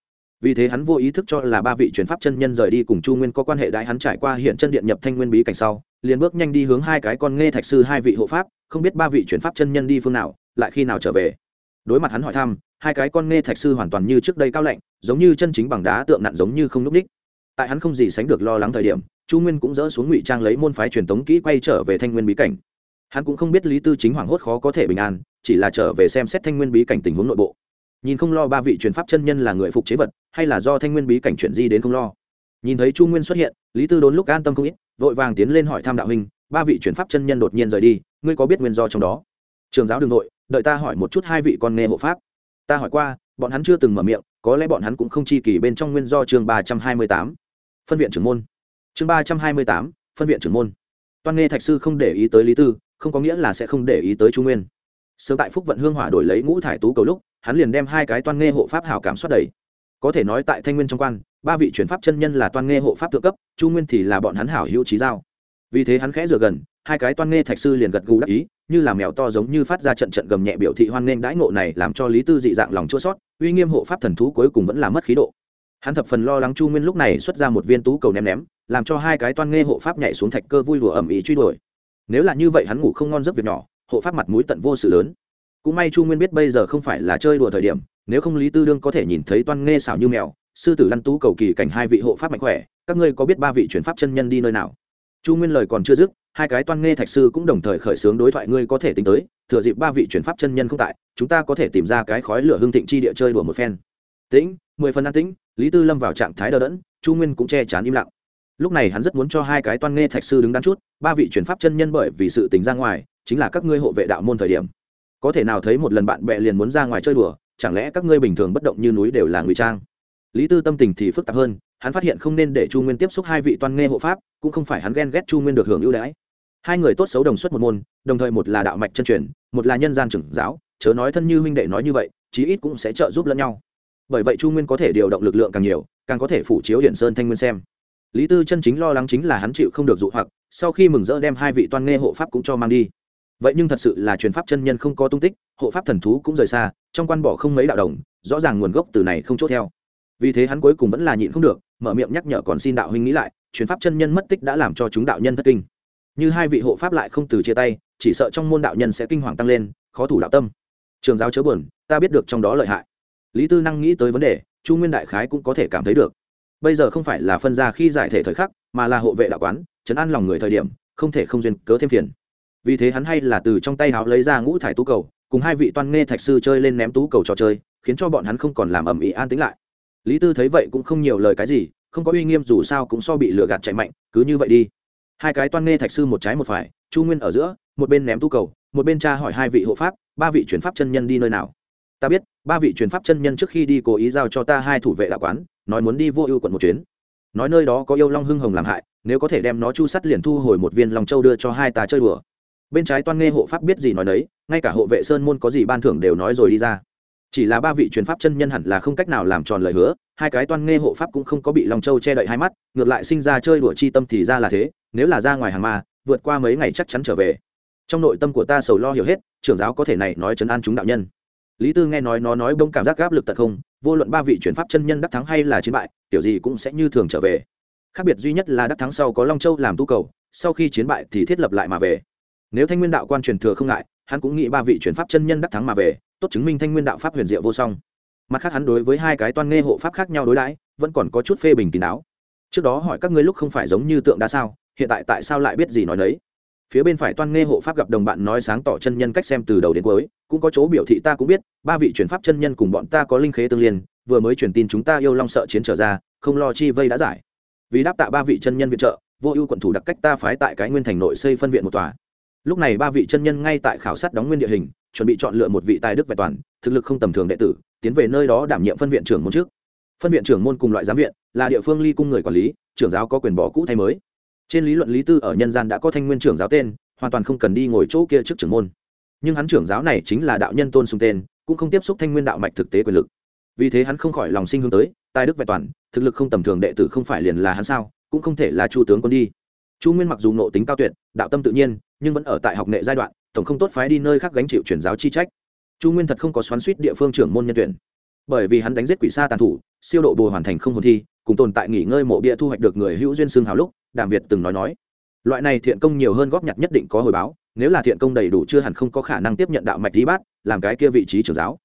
[SPEAKER 1] Vì thế hắn vô ý thức cho là ba vị chuyển pháp chân nhân rời đi cùng chu nguyên có quan hệ đại hắn trải qua hiện chân điện nhập thanh nguyên bí cảnh sau, liền bước nhanh đi hướng hai cái con nghe thạch sư hai vị hộ pháp, không biết ba vị chuyển pháp chân nhân đi phương nào, lại khi nào trở về. Đối mặt hắn hỏi thăm, hai cái con nghe thạch sư hoàn toàn như trước đây cao lạnh, giống như chân chính bằng đá tượng nặn giống như không núp ních. Tại hắn không gì sánh được lo lắng thời điểm, chu nguyên cũng dỡ xuống ngụy trang lấy môn phái truyền tống kỹ quay trở về thanh nguyên bí cảnh hắn cũng không biết lý tư chính hoảng hốt khó có thể bình an, chỉ là trở về xem xét thanh nguyên bí cảnh tình huống nội bộ. Nhìn không lo ba vị truyền pháp chân nhân là người phục chế vật, hay là do thanh nguyên bí cảnh chuyển di đến không lo. Nhìn thấy chu nguyên xuất hiện, lý tư đốn lúc an tâm không ít, vội vàng tiến lên hỏi Tham đạo huynh, ba vị truyền pháp chân nhân đột nhiên rời đi, ngươi có biết nguyên do trong đó? Trường giáo đ n g nội đợi ta hỏi một chút hai vị con nghe hộ pháp. Ta hỏi qua, bọn hắn chưa từng mở miệng, có lẽ bọn hắn cũng không chi kỳ bên trong nguyên do chương ba trăm hai mươi tám. Phân viện trưởng môn. Chương ba trăm hai mươi tám, phân viện trưởng môn. Toan nghe thạch sư không để ý tới lý tư không có nghĩa là sẽ không để ý tới trung nguyên. Sớm tại phúc vận hương hỏa đổi lấy ngũ thải tú cầu lúc, hắn liền đem hai cái toan nghe hộ pháp hảo cảm soát đầy. Có thể nói tại thanh nguyên trong quan, ba vị chuyển pháp chân nhân là toan nghe hộ pháp thượng cấp, chu nguyên thì là bọn hắn hảo hữu trí giao. Vì thế hắn khẽ dựa gần, hai cái toan nghe thạch sư liền gật gù đắc ý, như là mèo to giống như phát ra trận trận gầm nhẹ biểu thị hoan nghênh đãi ngộ này làm cho lý tư dị dạng lòng chua sót, uy nghiêm hộ pháp thần thú cuối cùng vẫn là mất khí độ. Hắn thập phần lo lắng chu nguyên lúc này xuất ra một viên tú cầu ném ném, làm cho hai cái toan nghe hộ pháp nhảy xuống thạch cơ vui đùa ẩm ý truy đuổi nếu là như vậy hắn ngủ không ngon giấc việc nhỏ, hộ pháp mặt mũi tận vô sự lớn. Cũng may chu nguyên biết bây giờ không phải là chơi đùa thời điểm, nếu không lý tư đương có thể nhìn thấy toan nghe xảo như mèo, sư tử lăn tú cầu kỳ cảnh hai vị hộ pháp mạnh khỏe, các ngươi có biết ba vị chuyển pháp chân nhân đi nơi nào? Chu nguyên lời còn chưa dứt, hai cái toan nghe thạch sư cũng đồng thời khởi xướng đối thoại ngươi có thể tính tới, thừa dịp ba vị chuyển pháp chân nhân không tại, chúng ta có thể tìm ra cái khói lửa hương thịnh chi địa chơi đùa một phen. Tĩnh, mười phần an tĩnh, lý tư lâm vào trạng thái đờ đẫn, chu nguyên cũng che chán im lặng lúc này hắn rất muốn cho hai cái toan nghe thạch sư đứng đắn chút, ba vị chuyển pháp chân nhân bởi vì sự tính ra ngoài, chính là các ngươi hộ vệ đạo môn thời điểm. Có thể nào thấy một lần bạn bè liền muốn ra ngoài chơi đùa, chẳng lẽ các ngươi bình thường bất động như núi đều là ngụy trang? Lý tư tâm tình thì phức tạp hơn, hắn phát hiện không nên để chu nguyên tiếp xúc hai vị toan nghe hộ pháp, cũng không phải hắn ghen ghét chu nguyên được hưởng ưu đãi. Hai người tốt xấu đồng xuất một môn, đồng thời một là đạo mạch chân truyền, một là nhân gian trưởng giáo, chớ nói thân như huynh đệ nói như vậy, chí ít cũng sẽ trợ giúp lẫn nhau. Bởi vậy chu nguyên có thể điều động lực lượng càng nhiều, càng có thể phủ chiếu hiển sơn thanh nguyên xem lý tư chân chính lo lắng chính là hắn chịu không được dụ hoặc, sau khi mừng rỡ đem hai vị toan nghe hộ pháp cũng cho mang đi. Vậy nhưng thật sự là truyền pháp chân nhân không có tung tích, hộ pháp thần thú cũng rời xa, trong quan bỏ không mấy đạo đồng, rõ ràng nguồn gốc từ này không chốt theo. Vì thế hắn cuối cùng vẫn là nhịn không được, mở miệng nhắc nhở còn xin đạo huynh nghĩ lại, truyền pháp chân nhân mất tích đã làm cho chúng đạo nhân thất kinh. Như hai vị hộ pháp lại không từ chia tay, chỉ sợ trong môn đạo nhân sẽ kinh hoàng tăng lên, khó thủ đạo tâm. Trường giáo chớ buồn, ta biết được trong đó lợi hại. Lý tư năng nghĩ tới vấn đề, chu nguyên đại khái cũng có thể cảm thấy được bây giờ không phải là phân ra khi giải thể thời khắc, mà là hộ vệ đạo quán, chấn an lòng người thời điểm, không thể không duyên cớ thêm phiền. Vì thế hắn hay là từ trong tay háo lấy ra ngũ thải tú cầu, cùng hai vị toan nghe thạch sư chơi lên ném tú cầu trò chơi, khiến cho bọn hắn không còn làm ầm ĩ an tính lại. Lý tư thấy vậy cũng không nhiều lời cái gì, không có uy nghiêm dù sao cũng so bị lừa gạt chạy mạnh, cứ như vậy đi. Hai cái toan nghe thạch sư một trái một phải, chu nguyên ở giữa, một bên ném tú cầu, một bên cha hỏi hai vị hộ pháp, ba vị chuyển pháp chân nhân đi nơi nào. Ta biết, ba vị chuyển pháp chân nhân trước khi đi cố ý giao cho ta hai thủ vệ đạo quán nói muốn đi vô ưu quận một chuyến. Nói nơi đó có yêu long hưng hồng làm hại, nếu có thể đem nó chu sắt liền thu hồi một viên lòng châu đưa cho hai ta chơi đùa. Bên trái toan nghe hộ pháp biết gì nói đấy ngay cả hộ vệ sơn môn có gì ban thưởng đều nói rồi đi ra. Chỉ là ba vị truyền pháp chân nhân hẳn là không cách nào làm tròn lời hứa, hai cái toan nghe hộ pháp cũng không có bị lòng châu che đậy hai mắt, ngược lại sinh ra chơi đùa chi tâm thì ra là thế, nếu là ra ngoài hàng ma, vượt qua mấy ngày chắc chắn trở về. Trong nội tâm của ta sầu lo hiểu hết, trưởng giáo có thể này nói chấn an chúng đạo nhân lý tư nghe nói nó nói bông cảm giác gáp lực tật không, vô luận ba vị chuyển pháp chân nhân đắc thắng hay là chiến bại, kiểu gì cũng sẽ như thường trở về. Khác biệt duy nhất là đắc thắng sau có long châu làm tu cầu, sau khi chiến bại thì thiết lập lại mà về. Nếu thanh nguyên đạo quan truyền thừa không ngại, hắn cũng nghĩ ba vị chuyển pháp chân nhân đắc thắng mà về, tốt chứng minh thanh nguyên đạo pháp huyền diệu vô song. Mặt khác hắn đối với hai cái toan nghe hộ pháp khác nhau đối đãi, vẫn còn có chút phê bình kín đáo. Trước đó hỏi các ngươi lúc không phải giống như tượng đá sao, hiện tại tại sao lại biết gì nói đấy phía bên phải toan nghe hộ pháp gặp đồng bạn nói sáng tỏ chân nhân cách xem từ đầu đến cuối, cũng có chỗ biểu thị ta cũng biết, ba vị chuyển pháp chân nhân cùng bọn ta có linh khế tương liên, vừa mới truyền tin chúng ta yêu long sợ chiến trở ra, không lo chi vây đã giải. Vì đáp tạ ba vị chân nhân viện trợ, vô ưu quận thủ đặc cách ta phái tại cái nguyên thành nội xây phân viện một tòa. Lúc này ba vị chân nhân ngay tại khảo sát đóng nguyên địa hình, chuẩn bị chọn lựa một vị tài đức vẹn toàn, thực lực không tầm thường đệ tử, tiến về nơi đó đảm nhiệm phân viện trưởng môn trước. Phân viện trưởng môn cùng loại giám viện, là địa phương ly cung người quản lý, trưởng giáo có quyền bỏ cũ thay mới trên lý luận lý tư ở nhân gian đã có thanh nguyên trưởng giáo tên, hoàn toàn không cần đi ngồi chỗ kia trước trưởng môn. Nhưng hắn trưởng giáo này chính là đạo nhân tôn xung tên, cũng không tiếp xúc thanh nguyên đạo mạch thực tế quyền lực. Vì thế hắn không khỏi lòng sinh hướng tới, tài đức vẹn toàn, thực lực không tầm thường đệ tử không phải liền là hắn sao, cũng không thể là chu tướng quân đi. Chu nguyên mặc dù nộ tính cao tuyệt, đạo tâm tự nhiên, nhưng vẫn ở tại học nghệ giai đoạn, tổng không tốt phái đi nơi khác gánh chịu truyền giáo chi trách. Chu nguyên thật không có xoắn suýt địa phương trưởng môn nhân tuyển. Bởi vì hắn đánh giết quỷ sa tàn thủ, siêu độ bồi hoàn thành không hồn thi, cùng tồn tại nghỉ ngơi mộ bia thu hoạch được người hữu duyên xương hào lúc đàm việt từng nói nói. Loại này thiện công nhiều hơn góp nhặt nhất định có hồi báo, nếu là thiện công đầy đủ chưa hẳn không có khả năng tiếp nhận đạo mạch lý bát, làm cái kia vị trí trưởng giáo.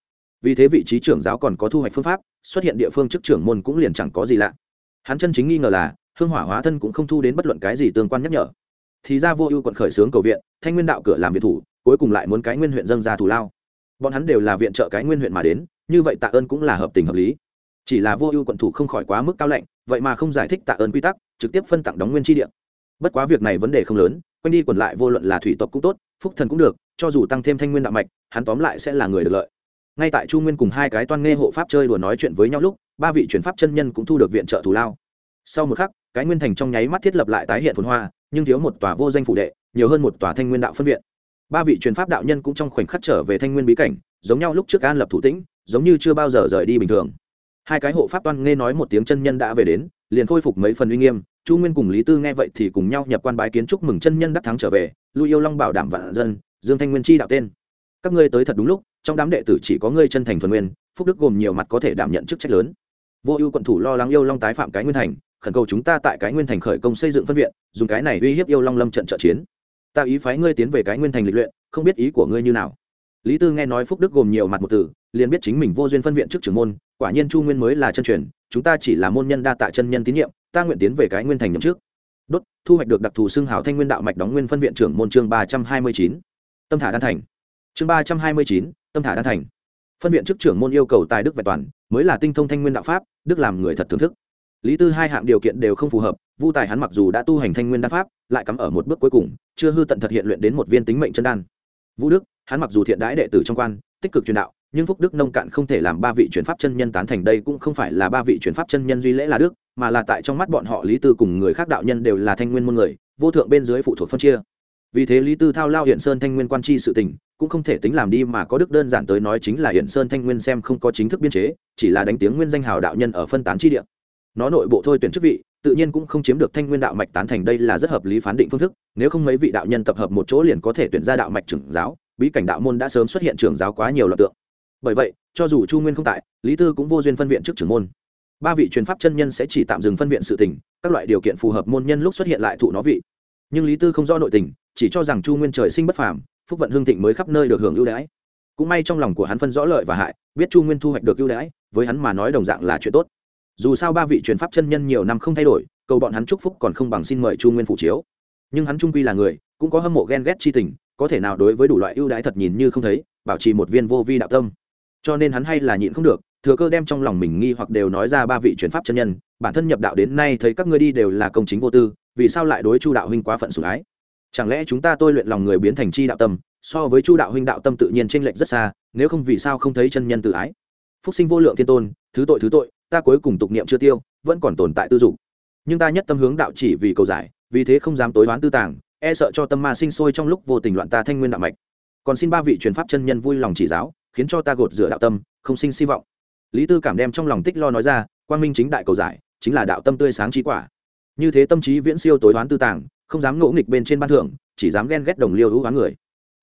[SPEAKER 1] Vì thế vị trí trưởng giáo còn có thu hoạch phương pháp, xuất hiện địa phương chức trưởng môn cũng liền chẳng có gì lạ. Hắn chân chính nghi ngờ là, hương hỏa hóa thân cũng không thu đến bất luận cái gì tương quan nhắc nhở. Thì ra vô ưu quận khởi xướng cầu viện, thanh nguyên đạo cửa làm viện thủ, cuối cùng lại muốn cái nguyên huyện dâng ra thủ lao. Bọn hắn đều là viện trợ cái nguyên huyện mà đến, như vậy tạ ơn cũng là hợp tình hợp lý. Chỉ là vô ưu quận thủ không khỏi quá mức cao lạnh vậy mà không giải thích tạ ơn quy tắc, trực tiếp phân tặng đóng nguyên tri địa. Bất quá việc này vấn đề không lớn, quanh đi quẩn lại vô luận là thủy tộc cũng tốt, phúc thần cũng được, cho dù tăng thêm thanh nguyên đạo mạch, hắn tóm lại sẽ là người được lợi. Ngay tại chu nguyên cùng hai cái toan nghe hộ pháp chơi đùa nói chuyện với nhau lúc, ba vị chuyển pháp chân nhân cũng thu được viện trợ thù lao. Sau một khắc, cái nguyên thành trong nháy mắt thiết lập lại tái hiện phồn hoa, nhưng thiếu một tòa vô danh phủ đệ, nhiều hơn một tòa thanh nguyên đạo phân viện. Ba vị truyền pháp đạo nhân cũng trong khoảnh khắc trở về thanh nguyên bí cảnh, giống nhau lúc trước an lập thủ tĩnh, giống như chưa bao giờ rời đi bình thường hai cái hộ pháp toan nghe nói một tiếng chân nhân đã về đến, liền khôi phục mấy phần uy nghiêm. Chu nguyên cùng lý tư nghe vậy thì cùng nhau nhập quan bái kiến chúc mừng chân nhân đắc thắng trở về lui yêu long bảo đảm vạn dân, dương thanh nguyên chi đạo tên. Các ngươi tới thật đúng lúc, trong đám đệ tử chỉ có ngươi chân thành thuần nguyên, phúc đức gồm nhiều mặt có thể đảm nhận chức trách lớn. Vô ưu quận thủ lo lắng yêu long tái phạm cái nguyên thành, khẩn cầu chúng ta tại cái nguyên thành khởi công xây dựng phân viện, dùng cái này uy hiếp yêu long lâm trận trợ chiến. Ta ý phái ngươi tiến về cái nguyên thành lịch luyện, không biết ý của ngươi như nào. Lý tư nghe nói phúc đức gồm nhiều mặt một từ, liền biết chính mình vô duyên phân viện trước trưởng môn quả nhiên chu nguyên mới là chân truyền, chúng ta chỉ là môn nhân đa tạ chân nhân tín nhiệm, ta nguyện tiến về cái nguyên thành nhậm trước đốt, thu hoạch được đặc thù xưng hào thanh nguyên đạo mạch đóng nguyên phân viện trưởng môn chương ba trăm hai mươi chín. Tâm thả đan thành. Chương ba trăm hai mươi chín, tâm thả đan thành. Phân viện chức trưởng môn yêu cầu tài đức vẹn toàn, mới là tinh thông thanh nguyên đạo pháp, đức làm người thật thưởng thức. Lý tư hai hạng điều kiện đều không phù hợp, vu tài hắn mặc dù đã tu hành thanh nguyên đan pháp, lại cắm ở một bước cuối cùng, chưa hư tận thật hiện luyện đến một viên tính mệnh chân đan. Vũ đức, hắn mặc dù thiện đãi đệ tử trong quan, tích cực truyền đạo nhưng phúc đức nông cạn không thể làm ba vị chuyển pháp chân nhân tán thành đây cũng không phải là ba vị chuyển pháp chân nhân duy lễ là đức, mà là tại trong mắt bọn họ lý tư cùng người khác đạo nhân đều là thanh nguyên môn người, vô thượng bên dưới phụ thuộc phân chia. Vì thế lý tư thao lao hiện sơn thanh nguyên quan chi sự tình, cũng không thể tính làm đi mà có đức đơn giản tới nói chính là hiện sơn thanh nguyên xem không có chính thức biên chế, chỉ là đánh tiếng nguyên danh hào đạo nhân ở phân tán chi địa. Nó nội bộ thôi tuyển chức vị, tự nhiên cũng không chiếm được thanh nguyên đạo mạch tán thành đây là rất hợp lý phán định phương thức, nếu không mấy vị đạo nhân tập hợp một chỗ liền có thể tuyển ra đạo mạch trưởng giáo, bí cảnh đạo môn đã sớm xuất hiện trưởng giáo quá nhiều loạt tượng bởi vậy, cho dù chu nguyên không tại, lý tư cũng vô duyên phân viện trước trưởng môn. Ba vị truyền pháp chân nhân sẽ chỉ tạm dừng phân viện sự tình, các loại điều kiện phù hợp môn nhân lúc xuất hiện lại thụ nó vị. Nhưng lý tư không rõ nội tình, chỉ cho rằng chu nguyên trời sinh bất phàm, phúc vận hương thịnh mới khắp nơi được hưởng ưu đãi. Cũng may trong lòng của hắn phân rõ lợi và hại, biết chu nguyên thu hoạch được ưu đãi, với hắn mà nói đồng dạng là chuyện tốt. Dù sao ba vị truyền pháp chân nhân nhiều năm không thay đổi, cầu bọn hắn chúc phúc còn không bằng xin mời chu nguyên phụ chiếu. Nhưng hắn trung quy là người, cũng có hâm mộ ghen ghét chi tình, có thể nào đối với đủ loại ưu đãi thật nhìn như không thấy, bảo trì một viên vô vi đạo tâm cho nên hắn hay là nhịn không được, thừa cơ đem trong lòng mình nghi hoặc đều nói ra ba vị truyền pháp chân nhân, bản thân nhập đạo đến nay thấy các ngươi đi đều là công chính vô tư, vì sao lại đối chu đạo huynh quá phận sủng ái? Chẳng lẽ chúng ta tôi luyện lòng người biến thành chi đạo tâm, so với chu đạo huynh đạo tâm tự nhiên tranh lệch rất xa, nếu không vì sao không thấy chân nhân tự ái? Phúc sinh vô lượng thiên tôn, thứ tội thứ tội, ta cuối cùng tục niệm chưa tiêu, vẫn còn tồn tại tư dục. Nhưng ta nhất tâm hướng đạo chỉ vì cầu giải, vì thế không dám tối đoán tư tàng e sợ cho tâm ma sinh sôi trong lúc vô tình loạn ta thanh nguyên đạo mạch. Còn xin ba vị truyền pháp chân nhân vui lòng chỉ giáo khiến cho ta gột rửa đạo tâm, không sinh si vọng. Lý tư cảm đem trong lòng tích lo nói ra, quang minh chính đại cầu giải, chính là đạo tâm tươi sáng trí quả. Như thế tâm trí viễn siêu tối đoán tư tàng, không dám ngỗ nghịch bên trên ban thưởng, chỉ dám ghen ghét đồng liêu hữu hóa người.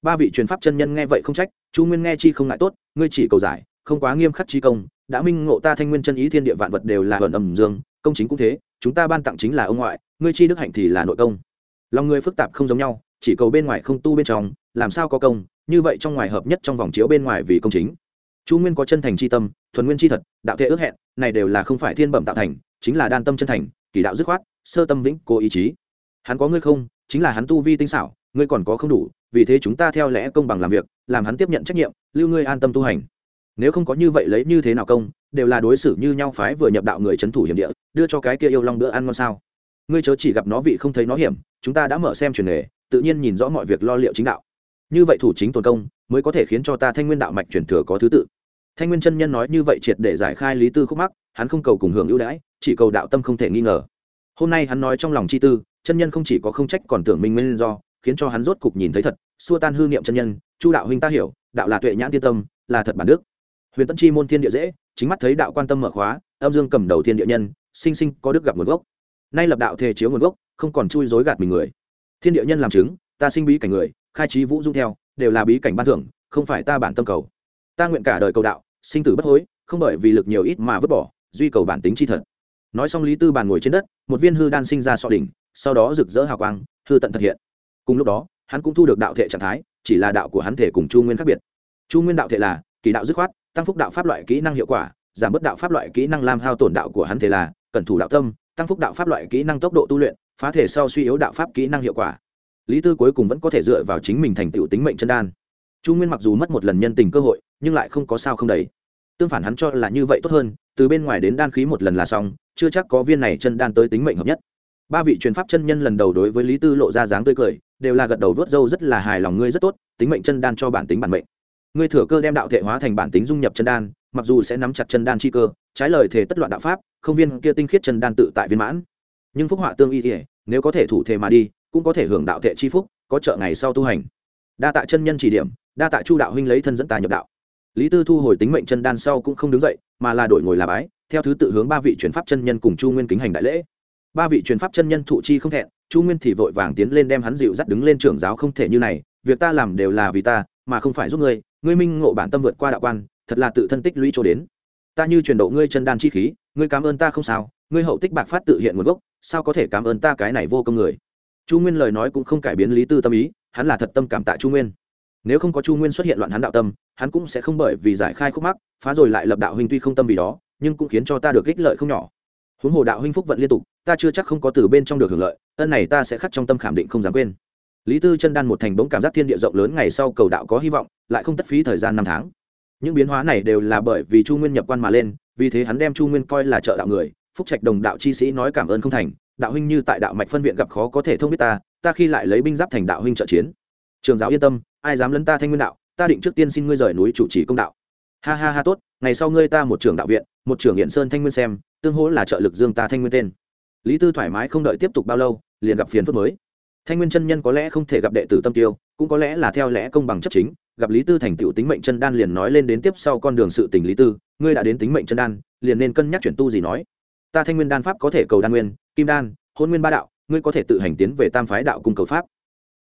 [SPEAKER 1] Ba vị truyền pháp chân nhân nghe vậy không trách, chu nguyên nghe chi không ngại tốt, ngươi chỉ cầu giải, không quá nghiêm khắc chi công, đã minh ngộ ta thanh nguyên chân ý thiên địa vạn vật đều là hờn ẩm dương, công chính cũng thế, chúng ta ban tặng chính là ông ngoại, ngươi chi đức hạnh thì là nội công. Lòng người phức tạp không giống nhau, chỉ cầu bên ngoài không tu bên trong, làm sao có công như vậy trong ngoài hợp nhất trong vòng chiếu bên ngoài vì công chính. Chu nguyên có chân thành c h i tâm, thuần nguyên c h i thật, đạo thế ước hẹn, này đều là không phải thiên bẩm tạo thành, chính là đan tâm chân thành, kỳ đạo dứt khoát, sơ tâm vĩnh cố ý chí. Hắn có ngươi không, chính là hắn tu vi tinh xảo, ngươi còn có không đủ, vì thế chúng ta theo lẽ công bằng làm việc, làm hắn tiếp nhận trách nhiệm, lưu ngươi an tâm tu hành. Nếu không có như vậy lấy như thế nào công, đều là đối xử như nhau phái vừa nhập đạo người c h ấ n thủ hiểm địa, đưa cho cái kia yêu long bữa ăn ngon sao. Ngươi chớ chỉ gặp nó vị không thấy nó hiểm, chúng ta đã mở xem truyền nghề, tự nhiên nhìn rõ mọi việc lo liệu chính đạo như vậy thủ chính tồn công, mới có thể khiến cho ta thanh nguyên đạo mạch truyền thừa có thứ tự. Thanh nguyên chân nhân nói như vậy triệt để giải khai lý tư khúc mắc, hắn không cầu cùng hưởng ưu đãi, chỉ cầu đạo tâm không thể nghi ngờ. Hôm nay hắn nói trong lòng chi tư, chân nhân không chỉ có không trách còn tưởng minh nguyên do, khiến cho hắn rốt cục nhìn thấy thật, xua tan hư niệm chân nhân, chu đạo huynh ta hiểu, đạo là tuệ nhãn tiên tâm, là thật bản đức. Huyền tân chi môn thiên địa dễ, chính mắt thấy đạo quan tâm mở khóa, âm dương cầm đầu thiên địa nhân, sinh sinh có đức gặp nguồn gốc. Nay lập đạo thề chiếu nguồn gốc, không còn chui dối gạt mình người. Thiên địa nhân làm chứng, ta sinh bí cảnh người khai trí vũ dung theo, đều là bí cảnh ban thưởng, không phải ta bản tâm cầu. Ta nguyện cả đời cầu đạo, sinh tử bất hối, không bởi vì lực nhiều ít mà vứt bỏ, duy cầu bản tính chi thật. Nói xong lý tư bàn ngồi trên đất, một viên hư đan sinh ra sọ đỉnh, sau đó rực rỡ hào quang, hư tận thực hiện. Cùng lúc đó, hắn cũng thu được đạo thể trạng thái, chỉ là đạo của hắn thể cùng chu nguyên khác biệt. Chu nguyên đạo thể là, kỳ đạo dứt khoát, tăng phúc đạo pháp loại kỹ năng hiệu quả, giảm bớt đạo pháp loại kỹ năng làm hao tổn đạo của hắn thể là, cẩn thủ đạo tâm, tăng phúc đạo pháp loại kỹ năng tốc độ tu luyện, phá thể sau suy yếu đạo pháp kỹ năng hiệu quả lý tư cuối cùng vẫn có thể dựa vào chính mình thành tựu tính mệnh chân đan. Chu nguyên mặc dù mất một lần nhân tình cơ hội, nhưng lại không có sao không đấy. tương phản hắn cho là như vậy tốt hơn, từ bên ngoài đến đan khí một lần là xong, chưa chắc có viên này chân đan tới tính mệnh hợp nhất. Ba vị truyền pháp chân nhân lần đầu đối với lý tư lộ ra dáng tươi cười, đều là gật đầu vớt râu rất là hài lòng ngươi rất tốt, tính mệnh chân đan cho bản tính bản mệnh. Ngươi thừa cơ đem đạo thể hóa thành bản tính dung nhập chân đan, mặc dù sẽ nắm chặt chân đan chi cơ, trái lời thể tất loạn đạo pháp, không viên kia tinh khiết chân đan tự tại viên mãn. Nhưng phúc họa tương y thể nếu có thể thủ thể mà đi cũng có thể hưởng đạo thệ chi phúc, có trợ ngày sau tu hành. Đa tạ chân nhân chỉ điểm, đa tạ chu đạo huynh lấy thân dẫn ta nhập đạo. Lý tư thu hồi tính mệnh chân đan sau cũng không đứng dậy, mà là đổi ngồi là bái, theo thứ tự hướng ba vị truyền pháp chân nhân cùng chu nguyên kính hành đại lễ. Ba vị truyền pháp chân nhân thụ chi không thẹn, chu nguyên thì vội vàng tiến lên đem hắn dịu dắt đứng lên trưởng giáo không thể như này, việc ta làm đều là vì ta, mà không phải giúp ngươi ngươi minh ngộ bản tâm vượt qua đạo quan, thật là tự thân tích lũy chỗ đến. Ta như truyền độ ngươi chân đan chi khí, ngươi cảm ơn ta không sao, ngươi hậu tích bạc phát tự hiện nguồn gốc, sao có thể cảm ơn ta cái này vô công người? Chu nguyên lời nói cũng không cải biến lý tư tâm ý, hắn là thật tâm cảm tạ chu nguyên. Nếu không có chu nguyên xuất hiện loạn hắn đạo tâm, hắn cũng sẽ không bởi vì giải khai khúc mắc, phá rồi lại lập đạo huynh tuy không tâm vì đó, nhưng cũng khiến cho ta được ích lợi không nhỏ. Huống hồ đạo huynh phúc vận liên tục, ta chưa chắc không có từ bên trong được hưởng lợi, ân này ta sẽ khắc trong tâm khảm định không dám quên. Lý tư chân đan một thành bỗng cảm giác thiên địa rộng lớn ngày sau cầu đạo có hy vọng, lại không tất phí thời gian năm tháng. Những biến hóa này đều là bởi vì chu nguyên nhập quan mà lên, vì thế hắn đem chu nguyên coi là trợ đạo người, phúc trạch đồng đạo chi sĩ nói cảm ơn không thành đạo huynh như tại đạo mạch phân viện gặp khó có thể thông biết ta ta khi lại lấy binh giáp thành đạo huynh trợ chiến. Trường giáo yên tâm, ai dám lấn ta thanh nguyên đạo, ta định trước tiên xin ngươi rời núi chủ trì công đạo. Ha ha ha, tốt, ngày sau ngươi ta một trưởng đạo viện, một trưởng hiện sơn thanh nguyên xem, tương hỗ là trợ lực dương ta thanh nguyên tên. Lý tư thoải mái không đợi tiếp tục bao lâu, liền gặp phiền phức mới. Thanh nguyên chân nhân có lẽ không thể gặp đệ tử tâm tiêu, cũng có lẽ là theo lẽ công bằng chấp chính, gặp lý tư thành tựu tính mệnh chân đan liền nói lên đến tiếp sau con đường sự tình lý tư, ngươi đã đến tính mệnh chân đan, liền nên cân nhắc chuyển tu gì nói ta thanh nguyên đan pháp có thể cầu đan nguyên, kim đan, hôn nguyên ba đạo, ngươi có thể tự hành tiến về tam phái đạo cung cầu pháp.